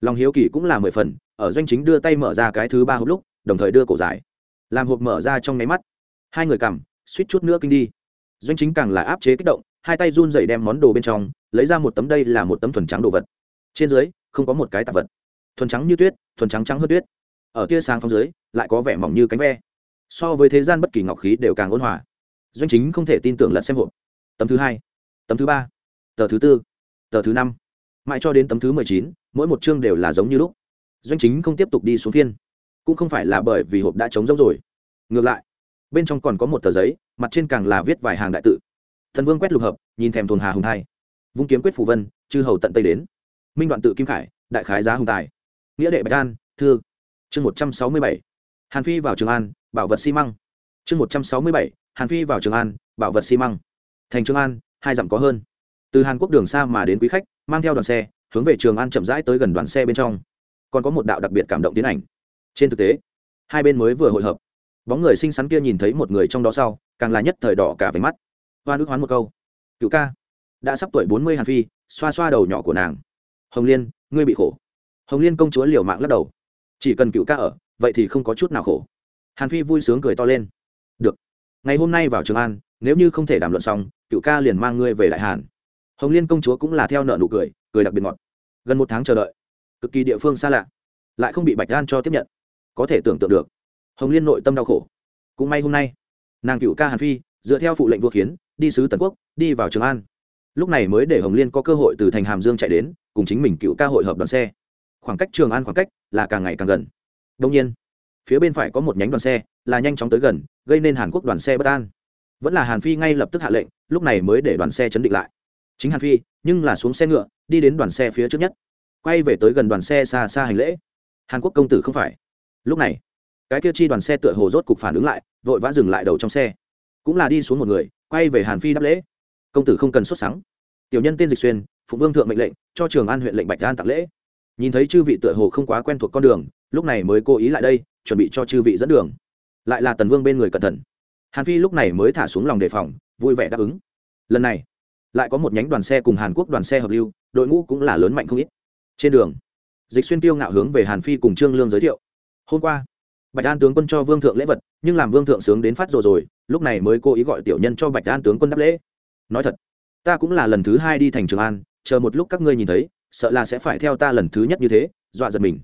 lòng hiếu kỳ cũng là mười phần, ở doanh chính đưa tay mở ra cái thứ ba hộp lúc, đồng thời đưa cổ dài. Làm hộp mở ra trong nháy mắt. Hai người cầm suýt chút nữa kinh đi. Doanh chính càng là áp chế kích động, hai tay run dậy đem món đồ bên trong, lấy ra một tấm đây là một tấm thuần trắng đồ vật. Trên dưới, không có một cái tạp vật. Thuần trắng như tuyết, thuần trắng trắng hơn tuyết. Ở tia sáng phong dưới, lại có vẻ mỏng như cánh ve. So với thế gian bất kỳ ngọc khí đều càng ôn hòa. Doanh chính không thể tin tưởng lật xem hộp. Tấm thứ hai, tấm thứ ba, tờ thứ tư, tờ thứ năm mãi cho đến tấm thứ mười chín, mỗi một chương đều là giống như lúc. Doanh chính không tiếp tục đi xuống phiên. Cũng không phải là bởi vì hộp đã trống rỗng rồi. Ngược lại, bên trong còn có một tờ giấy, mặt trên càng là viết vài hàng đại tự. Thần vương quét lục hợp, nhìn thèm thuần hà hùng thai. Vung kiếm quyết phù vân, chư hầu tận tây đến. Minh đoạn tự kim khải, đại khái giá hùng tài. Nghĩa đệ bạch an, thư. Chương một trăm sáu mươi bảy. Hàn phi vào trường an, bảo vật xi măng. Chương một trăm sáu mươi bảy. Hàn phi vào trường an, bảo vật xi măng. Thành trường an, hai dặm có hơn từ hàn quốc đường xa mà đến quý khách, mang theo đoàn xe, hướng về trường an chậm rãi tới gần đoàn xe bên trong. Còn có một đạo đặc biệt cảm động tiến ảnh. Trên thực tế, hai bên mới vừa hội hợp. Bóng người xinh xắn kia nhìn thấy một người trong đó sau, càng là nhất thời đỏ cả váy mắt. Hoa nước hoán một câu. Cựu ca, đã sắp tuổi bốn mươi hàn phi, xoa xoa đầu nhỏ của nàng. Hồng liên, ngươi bị khổ. Hồng liên công chúa liều mạng lắc đầu. Chỉ cần cựu ca ở, vậy thì không có chút nào khổ. Hàn phi vui sướng cười to lên. Được. Ngày hôm nay vào trường an, nếu như không thể đàm luận xong, cựu ca liền mang ngươi về đại hàn hồng liên công chúa cũng là theo nợ nụ cười cười đặc biệt ngọt. Gần một tháng chờ đợi, cực kỳ địa phương xa lạ, lại không bị bạch gan cho tiếp nhận. Có thể tưởng tượng được, hồng liên nội tâm đau khổ. Cũng may hôm nay, nàng cựu ca hàn phi, dựa theo phụ lệnh vua khiến đi sứ tần quốc, đi vào trường an. Lúc này mới để hồng liên có cơ hội từ thành hàm dương chạy đến, cùng chính mình cựu ca hội hợp đoàn xe. Khoảng cách trường an khoảng cách là càng ngày càng gần. Đông nhiên, phía bên phải có một nhánh đoàn xe, là nhanh chóng tới gần, gây nên hàn quốc đoàn xe bất an. Vẫn là hàn phi ngay lập tức hạ lệnh, lúc này mới để đoàn xe chấn định lại chính hàn phi, nhưng là xuống xe ngựa, đi đến đoàn xe phía trước nhất. Quay về tới gần đoàn xe xa xa hành lễ. Hàn quốc công tử không phải. Lúc này, cái kia chi đoàn xe tựa hồ rốt cục phản ứng lại, vội vã dừng lại đầu trong xe. Cũng là đi xuống một người, quay về hàn phi đáp lễ. Công tử không cần xuất sáng tiểu nhân tên dịch xuyên, phụ vương thượng mệnh lệnh, cho trường an huyện lệnh bạch an tặng lễ. Nhìn thấy chư vị tựa hồ không quá quen thuộc con đường, lúc này mới cố ý lại đây, chuẩn bị cho chư vị dẫn đường. Lại là tần vương bên người cẩn thận. Hàn phi lúc này mới thả xuống lòng đề phòng, vui vẻ đáp ứng. Lần này lại có một nhánh đoàn xe cùng hàn quốc đoàn xe hợp lưu, đội ngũ cũng là lớn mạnh không ít. Trên đường, dịch xuyên tiêu ngạo hướng về hàn phi cùng trương lương giới thiệu. Hôm qua, bạch an tướng quân cho vương thượng lễ vật, nhưng làm vương thượng sướng đến phát rồi rồi, lúc này mới cố ý gọi tiểu nhân cho bạch an tướng quân đáp lễ. Nói thật, ta cũng là lần thứ hai đi thành trường an, chờ một lúc các ngươi nhìn thấy, sợ là sẽ phải theo ta lần thứ nhất như thế, dọa giật mình.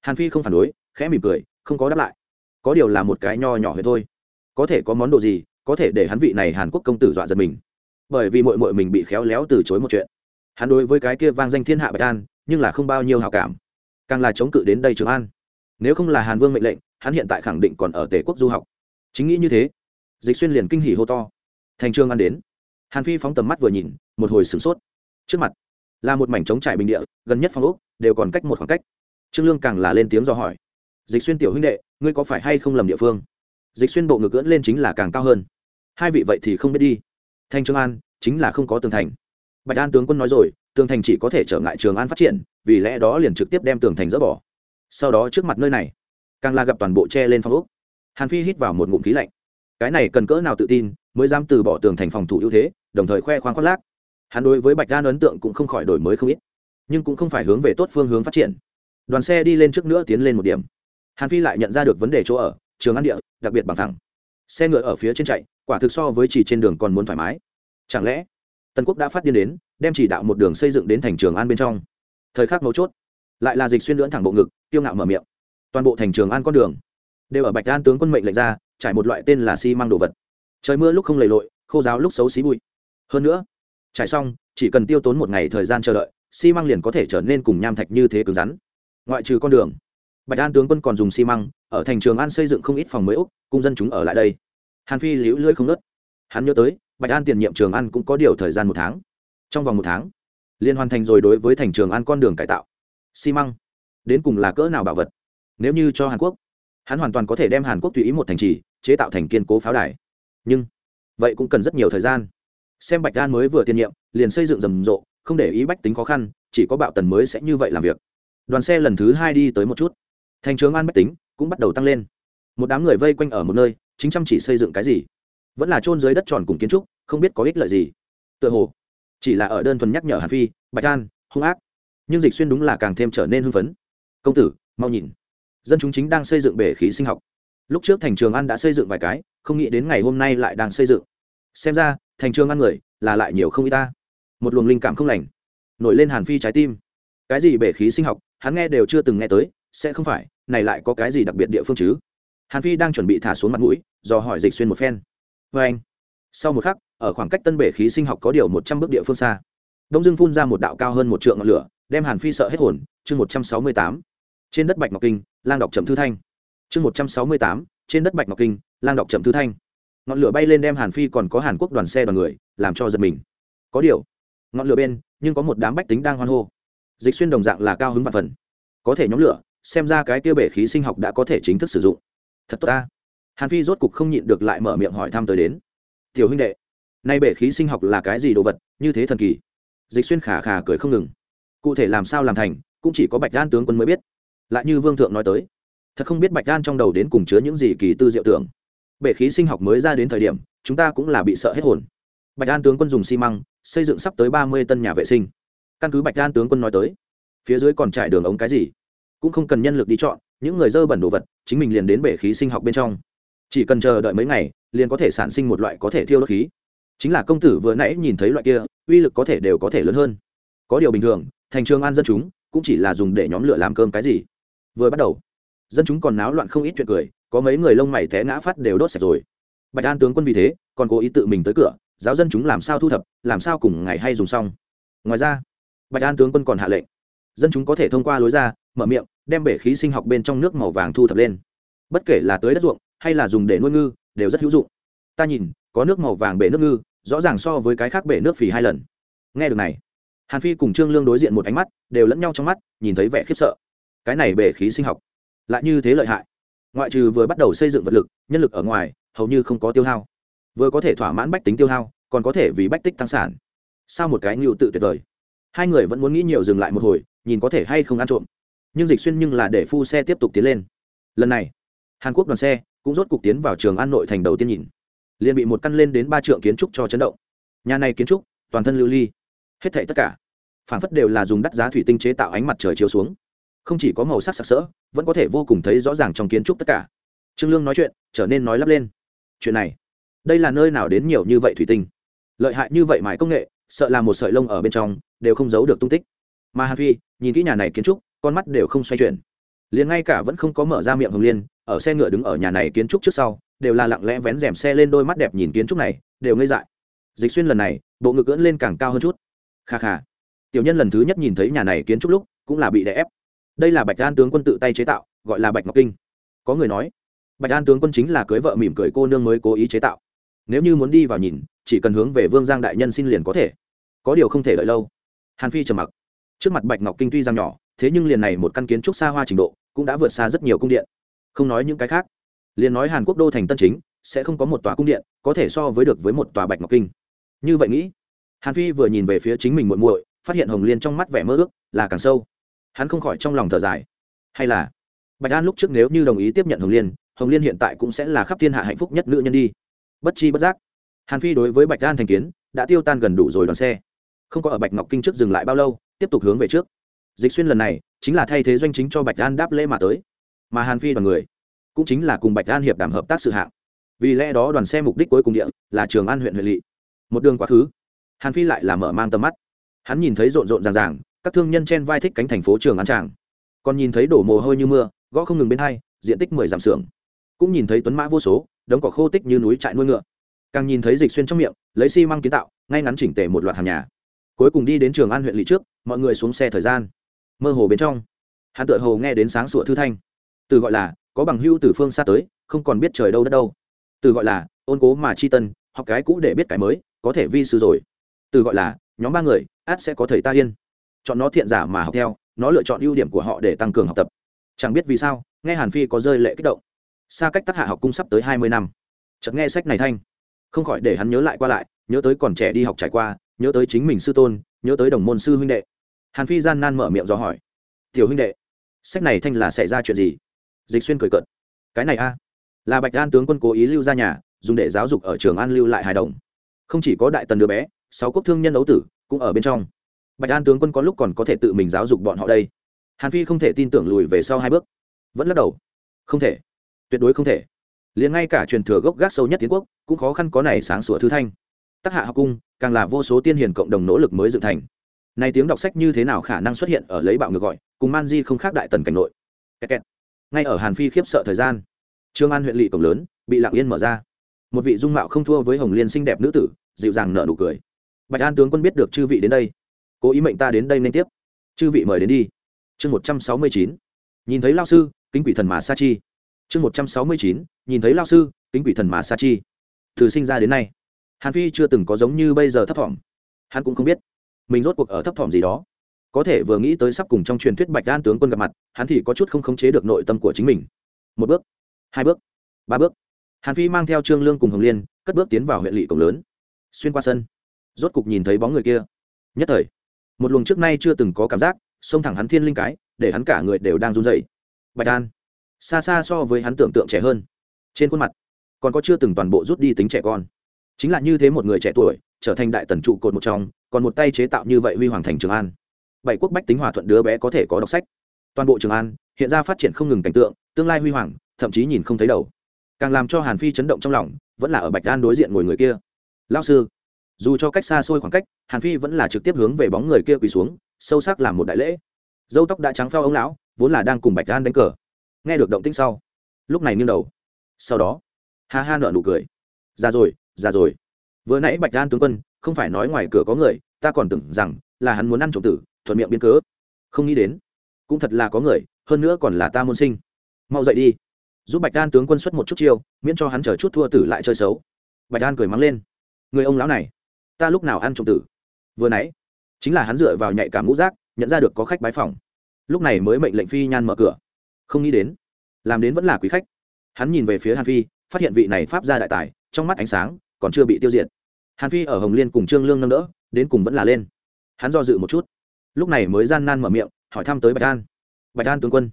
Hàn phi không phản đối, khẽ mỉm cười, không có đáp lại. Có điều là một cái nho nhỏ hơn thôi. Có thể có món đồ gì, có thể để hắn vị này hàn quốc công tử dọa giật mình bởi vì mội mội mình bị khéo léo từ chối một chuyện. Hắn đối với cái kia vang danh thiên hạ bạch an, nhưng là không bao nhiêu hào cảm. Càng là chống cự đến đây trường an. Nếu không là hàn vương mệnh lệnh, hắn hiện tại khẳng định còn ở tề quốc du học. Chính nghĩ như thế, dịch xuyên liền kinh hỉ hô to. Thành trường an đến. Hàn phi phóng tầm mắt vừa nhìn, một hồi sửng sốt. Trước mặt, là một mảnh trống trải bình địa, gần nhất phòng úc đều còn cách một khoảng cách. Trương lương càng là lên tiếng do hỏi. Dịch xuyên tiểu huynh đệ, ngươi có phải hay không lầm địa phương? Dịch xuyên bộ ngực cưỡn lên chính là càng cao hơn. Hai vị vậy thì không biết đi thanh trường an chính là không có tường thành. Bạch an tướng quân nói rồi, tường thành chỉ có thể trở ngại trường an phát triển, vì lẽ đó liền trực tiếp đem tường thành dỡ bỏ. Sau đó trước mặt nơi này, càng là gặp toàn bộ che lên phong úc hàn phi hít vào một ngụm khí lạnh. Cái này cần cỡ nào tự tin mới dám từ bỏ tường thành phòng thủ ưu thế, đồng thời khoe khoang khoác lác. Hắn đối với bạch đan ấn tượng cũng không khỏi đổi mới không ít, nhưng cũng không phải hướng về tốt phương hướng phát triển. Đoàn xe đi lên trước nữa tiến lên một điểm. Hàn phi lại nhận ra được vấn đề chỗ ở, trường ăn địa, đặc biệt bằng thẳng xe ngựa ở phía trên chạy, quả thực so với chỉ trên đường còn muốn thoải mái. Chẳng lẽ tần quốc đã phát điên đến, đem chỉ đạo một đường xây dựng đến thành trường an bên trong? Thời khắc mấu chốt, lại là dịch xuyên lưỡn thẳng bộ ngực tiêu ngạo mở miệng. Toàn bộ thành trường an con đường đều ở bạch an tướng quân mệnh lệnh ra, trải một loại tên là xi、si、măng đồ vật. Trời mưa lúc không lầy lội, khô giáo lúc xấu xí bụi. Hơn nữa, trải xong, chỉ cần tiêu tốn một ngày thời gian chờ đợi, xi、si、măng liền có thể trở nên cùng nham thạch như thế cứng rắn. Ngoại trừ con đường, bạch an tướng quân còn dùng xi、si、măng ở thành trường an xây dựng không ít phòng mới úc, cung dân chúng ở lại đây. Hàn phi liễu lưỡi không nớt hắn nhớ tới, bạch an tiền nhiệm trường an cũng có điều thời gian một tháng. Trong vòng một tháng, liên hoàn thành rồi đối với thành trường an con đường cải tạo. Xi măng, đến cùng là cỡ nào bảo vật? Nếu như cho hàn quốc, hắn hoàn toàn có thể đem hàn quốc tùy ý một thành trì, chế tạo thành kiên cố pháo đài. Nhưng, vậy cũng cần rất nhiều thời gian. Xem bạch an mới vừa tiền nhiệm, liền xây dựng rầm rộ, không để ý bách tính khó khăn, chỉ có bạo tần mới sẽ như vậy làm việc. Đoàn xe lần thứ hai đi tới một chút. Thành trường an bách tính cũng bắt đầu tăng lên. Một đám người vây quanh ở một nơi, chính chăm chỉ xây dựng cái gì? Vẫn là trôn dưới đất tròn cùng kiến trúc, không biết có ích lợi gì. Tựa hồ, chỉ là ở đơn thuần nhắc nhở hàn phi, bạch an, hung ác. Nhưng dịch xuyên đúng là càng thêm trở nên hưng phấn. Công tử, mau nhìn. Dân chúng chính đang xây dựng bể khí sinh học. Lúc trước thành trường an đã xây dựng vài cái, không nghĩ đến ngày hôm nay lại đang xây dựng. Xem ra, thành trường an người, là lại nhiều không y ta. Một luồng linh cảm không lành nổi lên hàn phi trái tim. Cái gì bể khí sinh học? Hắn nghe đều chưa từng nghe tới sẽ không phải, này lại có cái gì đặc biệt địa phương chứ? Hàn phi đang chuẩn bị thả xuống mặt mũi, do hỏi dịch xuyên một phen. Vê anh, sau một khắc, ở khoảng cách tân bể khí sinh học có điều một trăm bước địa phương xa. Đông dương phun ra một đạo cao hơn một trượng ngọn lửa, đem hàn phi sợ hết hồn. Chương một trăm sáu mươi tám, trên đất bạch ngọc kinh, lang đọc chậm thư thanh. Chương một trăm sáu mươi tám, trên đất bạch ngọc kinh, lang đọc chậm thư thanh. Ngọn lửa bay lên đem hàn phi còn có hàn quốc đoàn xe đoàn người, làm cho giật mình. Có điều, ngọn lửa bên, nhưng có một đám bách tính đang hoan hô. Dịch xuyên đồng dạng là cao hứng và phần. Có thể nhóm lửa xem ra cái kia bể khí sinh học đã có thể chính thức sử dụng. Thật tốt ta. Hàn phi rốt cục không nhịn được lại mở miệng hỏi thăm tới đến. Tiểu huynh đệ, nay bể khí sinh học là cái gì đồ vật, như thế thần kỳ. Dịch xuyên khả khả cười không ngừng. Cụ thể làm sao làm thành, cũng chỉ có bạch đan tướng quân mới biết. Lại như vương thượng nói tới, thật không biết bạch đan trong đầu đến cùng chứa những gì kỳ tư diệu tưởng. Bể khí sinh học mới ra đến thời điểm, chúng ta cũng là bị sợ hết hồn. Bạch đan tướng quân dùng xi măng, xây dựng sắp tới ba mươi tân nhà vệ sinh. Căn cứ bạch đan tướng quân nói tới, phía dưới còn trải đường ống cái gì? Cũng không cần nhân lực đi chọn, những người dơ bẩn đồ vật, chính mình liền đến bể khí sinh học bên trong. Chỉ cần chờ đợi mấy ngày, liền có thể sản sinh một loại có thể thiêu đốt khí. Chính là công tử vừa nãy nhìn thấy loại kia, uy lực có thể đều có thể lớn hơn. Có điều bình thường, thành trường an dân chúng, cũng chỉ là dùng để nhóm lửa làm cơm cái gì. Vừa bắt đầu, dân chúng còn náo loạn không ít chuyện cười, có mấy người lông mày té ngã phát đều đốt sạch rồi. Bạch an tướng quân vì thế, còn cố ý tự mình tới cửa, giáo dân chúng làm sao thu thập, làm sao cùng ngày hay dùng xong. Ngoài ra, bạch an tướng quân còn hạ lệnh. Dân chúng có thể thông qua lối ra mở miệng, đem bể khí sinh học bên trong nước màu vàng thu thập lên. Bất kể là tới đất ruộng, hay là dùng để nuôi ngư, đều rất hữu dụng. Ta nhìn, có nước màu vàng bể nước ngư, rõ ràng so với cái khác bể nước phì hai lần. Nghe được này, hàn phi cùng trương lương đối diện một ánh mắt, đều lẫn nhau trong mắt, nhìn thấy vẻ khiếp sợ. Cái này bể khí sinh học, lại như thế lợi hại. Ngoại trừ vừa bắt đầu xây dựng vật lực, nhân lực ở ngoài, hầu như không có tiêu hao. Vừa có thể thỏa mãn bách tính tiêu hao, còn có thể vì bách tích tăng sản. Sao một cái ngưu tự tuyệt vời? Hai người vẫn muốn nghĩ nhiều dừng lại một hồi, nhìn có thể hay không ăn trộm nhưng dịch xuyên nhưng là để phu xe tiếp tục tiến lên. Lần này, hàn quốc đoàn xe cũng rốt cục tiến vào trường an nội thành đầu tiên nhìn. Liền bị một căn lên đến ba trượng kiến trúc cho chấn động. Nhà này kiến trúc, toàn thân lưu ly, hết thảy tất cả, phản phất đều là dùng đắt giá thủy tinh chế tạo ánh mặt trời chiếu xuống. Không chỉ có màu sắc sặc sỡ, vẫn có thể vô cùng thấy rõ ràng trong kiến trúc tất cả. Trương lương nói chuyện, trở nên nói lắp lên. Chuyện này, đây là nơi nào đến nhiều như vậy thủy tinh? Lợi hại như vậy mãi công nghệ, sợ là một sợi lông ở bên trong, đều không giấu được tung tích. Mà hà phi, nhìn kỹ nhà này kiến trúc con mắt đều không xoay chuyển. Liền ngay cả vẫn không có mở ra miệng hồng liên, ở xe ngựa đứng ở nhà này kiến trúc trước sau, đều là lặng lẽ vén rèm xe lên đôi mắt đẹp nhìn kiến trúc này, đều ngây dại. Dịch xuyên lần này, bộ ngực ưỡn lên càng cao hơn chút. Kha kha. Tiểu nhân lần thứ nhất nhìn thấy nhà này kiến trúc lúc, cũng là bị đè ép. Đây là bạch an tướng quân tự tay chế tạo, gọi là bạch ngọc kinh. Có người nói, bạch an tướng quân chính là cưới vợ mỉm cười cô nương mới cố ý chế tạo. Nếu như muốn đi vào nhìn, chỉ cần hướng về vương giang đại nhân xin liền có thể. Có điều không thể đợi lâu. Hàn phi trầm mặc. Trước mặt bạch ngọc kinh tuy rằng nhỏ thế nhưng liền này một căn kiến trúc xa hoa trình độ cũng đã vượt xa rất nhiều cung điện. Không nói những cái khác, liền nói hàn quốc đô thành tân chính sẽ không có một tòa cung điện có thể so với được với một tòa bạch ngọc kinh. Như vậy nghĩ, hàn phi vừa nhìn về phía chính mình muội muội, phát hiện hồng liên trong mắt vẻ mơ ước là càng sâu. Hắn không khỏi trong lòng thở dài. Hay là, bạch an lúc trước nếu như đồng ý tiếp nhận hồng liên hồng liên hiện tại cũng sẽ là khắp thiên hạ hạnh phúc nhất nữ nhân đi. Bất chi bất giác, hàn phi đối với bạch an thành kiến đã tiêu tan gần đủ rồi đoàn xe. Không có ở bạch ngọc kinh trước dừng lại bao lâu, tiếp tục hướng về trước dịch xuyên lần này chính là thay thế doanh chính cho bạch an đáp lễ mà tới. Mà hàn phi đoàn người cũng chính là cùng bạch an hiệp đảm hợp tác sự hạng. Vì lẽ đó đoàn xe mục đích cuối cùng địa là trường an huyện huyện lỵ. Một đường quá khứ, hàn phi lại là mở mang tầm mắt. Hắn nhìn thấy rộn rộn ràng ràng, các thương nhân chen vai thích cánh thành phố trường an tràng. Còn nhìn thấy đổ mồ hôi như mưa, gõ không ngừng bên hai, diện tích mười dặm xưởng. Cũng nhìn thấy tuấn mã vô số, đống cỏ khô tích như núi trại nuôi ngựa. Càng nhìn thấy dịch xuyên trong miệng, lấy xi măng kiến tạo, ngay ngắn chỉnh tề một loạt hàng nhà. Cuối cùng đi đến trường an huyện lỵ trước, mọi người xuống xe thời gian mơ hồ bên trong. Hắn tựa hồ nghe đến sáng sủa thư thanh. Từ gọi là, có bằng hưu từ phương xa tới, không còn biết trời đâu đất đâu. Từ gọi là, ôn cố mà chi tân, học cái cũ để biết cái mới, có thể vi sư rồi. Từ gọi là, nhóm ba người, át sẽ có thầy ta yên. Chọn nó thiện giả mà học theo, nó lựa chọn ưu điểm của họ để tăng cường học tập. Chẳng biết vì sao, nghe hàn phi có rơi lệ kích động. Xa cách tác hạ học cung sắp tới hai mươi năm. Chợt nghe sách này thanh. Không khỏi để hắn nhớ lại qua lại, nhớ tới còn trẻ đi học trải qua, nhớ tới chính mình sư tôn, nhớ tới đồng môn sư huynh đệ hàn phi gian nan mở miệng do hỏi. Tiểu huynh đệ, sách này thanh là xảy ra chuyện gì? Dịch xuyên cười cợt. Cái này a, là bạch an tướng quân cố ý lưu ra nhà, dùng để giáo dục ở trường an lưu lại hài đồng. Không chỉ có đại tần đứa bé, sáu quốc thương nhân ấu tử cũng ở bên trong. Bạch an tướng quân có lúc còn có thể tự mình giáo dục bọn họ đây. Hàn phi không thể tin tưởng lùi về sau hai bước. Vẫn lắc đầu. Không thể. Tuyệt đối không thể. Liền ngay cả truyền thừa gốc gác sâu nhất tiến quốc cũng khó khăn có này sáng sủa thứ thanh. Tác hạ học cung càng là vô số tiên hiền cộng đồng nỗ lực mới dựng thành này tiếng đọc sách như thế nào khả năng xuất hiện ở lấy bạo ngược gọi, cùng man di không khác đại tần cảnh nội. Kẹt kẹt. ngay ở hàn phi khiếp sợ thời gian, trương an huyện lỵ cổng lớn, bị lặng yên mở ra. Một vị dung mạo không thua với hồng liên xinh đẹp nữ tử, dịu dàng nở nụ cười. Bạch an tướng quân biết được chư vị đến đây. Cố ý mệnh ta đến đây nên tiếp. Chư vị mời đến đi. Chương một trăm sáu mươi chín. Nhìn thấy lao sư, kính quỷ thần mà sa chi. Chương một trăm sáu mươi chín. Nhìn thấy lao sư, kính quỷ thần mà sa chi. Từ sinh ra đến nay, hàn phi chưa từng có giống như bây giờ thấp vọng hắn cũng không biết mình rốt cuộc ở thấp thỏm gì đó. Có thể vừa nghĩ tới sắp cùng trong truyền thuyết bạch đan tướng quân gặp mặt, hắn thì có chút không khống chế được nội tâm của chính mình. Một bước, hai bước, ba bước. Hàn phi mang theo trương lương cùng hồng liên, cất bước tiến vào huyện lỵ cổng lớn. Xuyên qua sân, rốt cục nhìn thấy bóng người kia. Nhất thời, một luồng trước nay chưa từng có cảm giác, xông thẳng hắn thiên linh cái, để hắn cả người đều đang run dậy bạch đan xa xa so với hắn tưởng tượng trẻ hơn. Trên khuôn mặt, còn có chưa từng toàn bộ rút đi tính trẻ con. Chính là như thế một người trẻ tuổi trở thành đại tần trụ cột một trong, còn một tay chế tạo như vậy huy hoàng thành trường an. Bảy quốc bách tính hòa thuận đứa bé có thể có đọc sách. Toàn bộ trường an hiện ra phát triển không ngừng cảnh tượng, tương lai huy hoàng, thậm chí nhìn không thấy đầu. Càng làm cho hàn phi chấn động trong lòng, vẫn là ở bạch an đối diện ngồi người kia. Lao sư, dù cho cách xa xôi khoảng cách, hàn phi vẫn là trực tiếp hướng về bóng người kia quỳ xuống, sâu sắc làm một đại lễ. Dâu tóc đã trắng phao ông lão, vốn là đang cùng bạch an đánh cờ. Nghe được động tĩnh sau, lúc này nghiêng đầu. Sau đó, ha ha nợ nụ cười. Ra rồi ra rồi vừa nãy bạch đan tướng quân, không phải nói ngoài cửa có người, ta còn tưởng rằng là hắn muốn ăn trộm tử, thuận miệng biến cớ. Không nghĩ đến, cũng thật là có người, hơn nữa còn là ta môn sinh. Mau dậy đi. Giúp bạch đan tướng quân xuất một chút chiêu, miễn cho hắn chờ chút thua tử lại chơi xấu. Bạch đan cười mắng lên. Người ông lão này, ta lúc nào ăn trộm tử? Vừa nãy, chính là hắn dựa vào nhạy cảm ngũ giác, nhận ra được có khách bái phòng. Lúc này mới mệnh lệnh phi nhan mở cửa. Không nghĩ đến, làm đến vẫn là quý khách. Hắn nhìn về phía hàn phi, phát hiện vị này pháp ra đại tài, trong mắt ánh sáng, còn chưa bị tiêu diệt hàn phi ở hồng liên cùng trương lương nâng đỡ, đến cùng vẫn là lên. Hắn do dự một chút. Lúc này mới gian nan mở miệng, hỏi thăm tới bạch an. Bạch an tướng quân,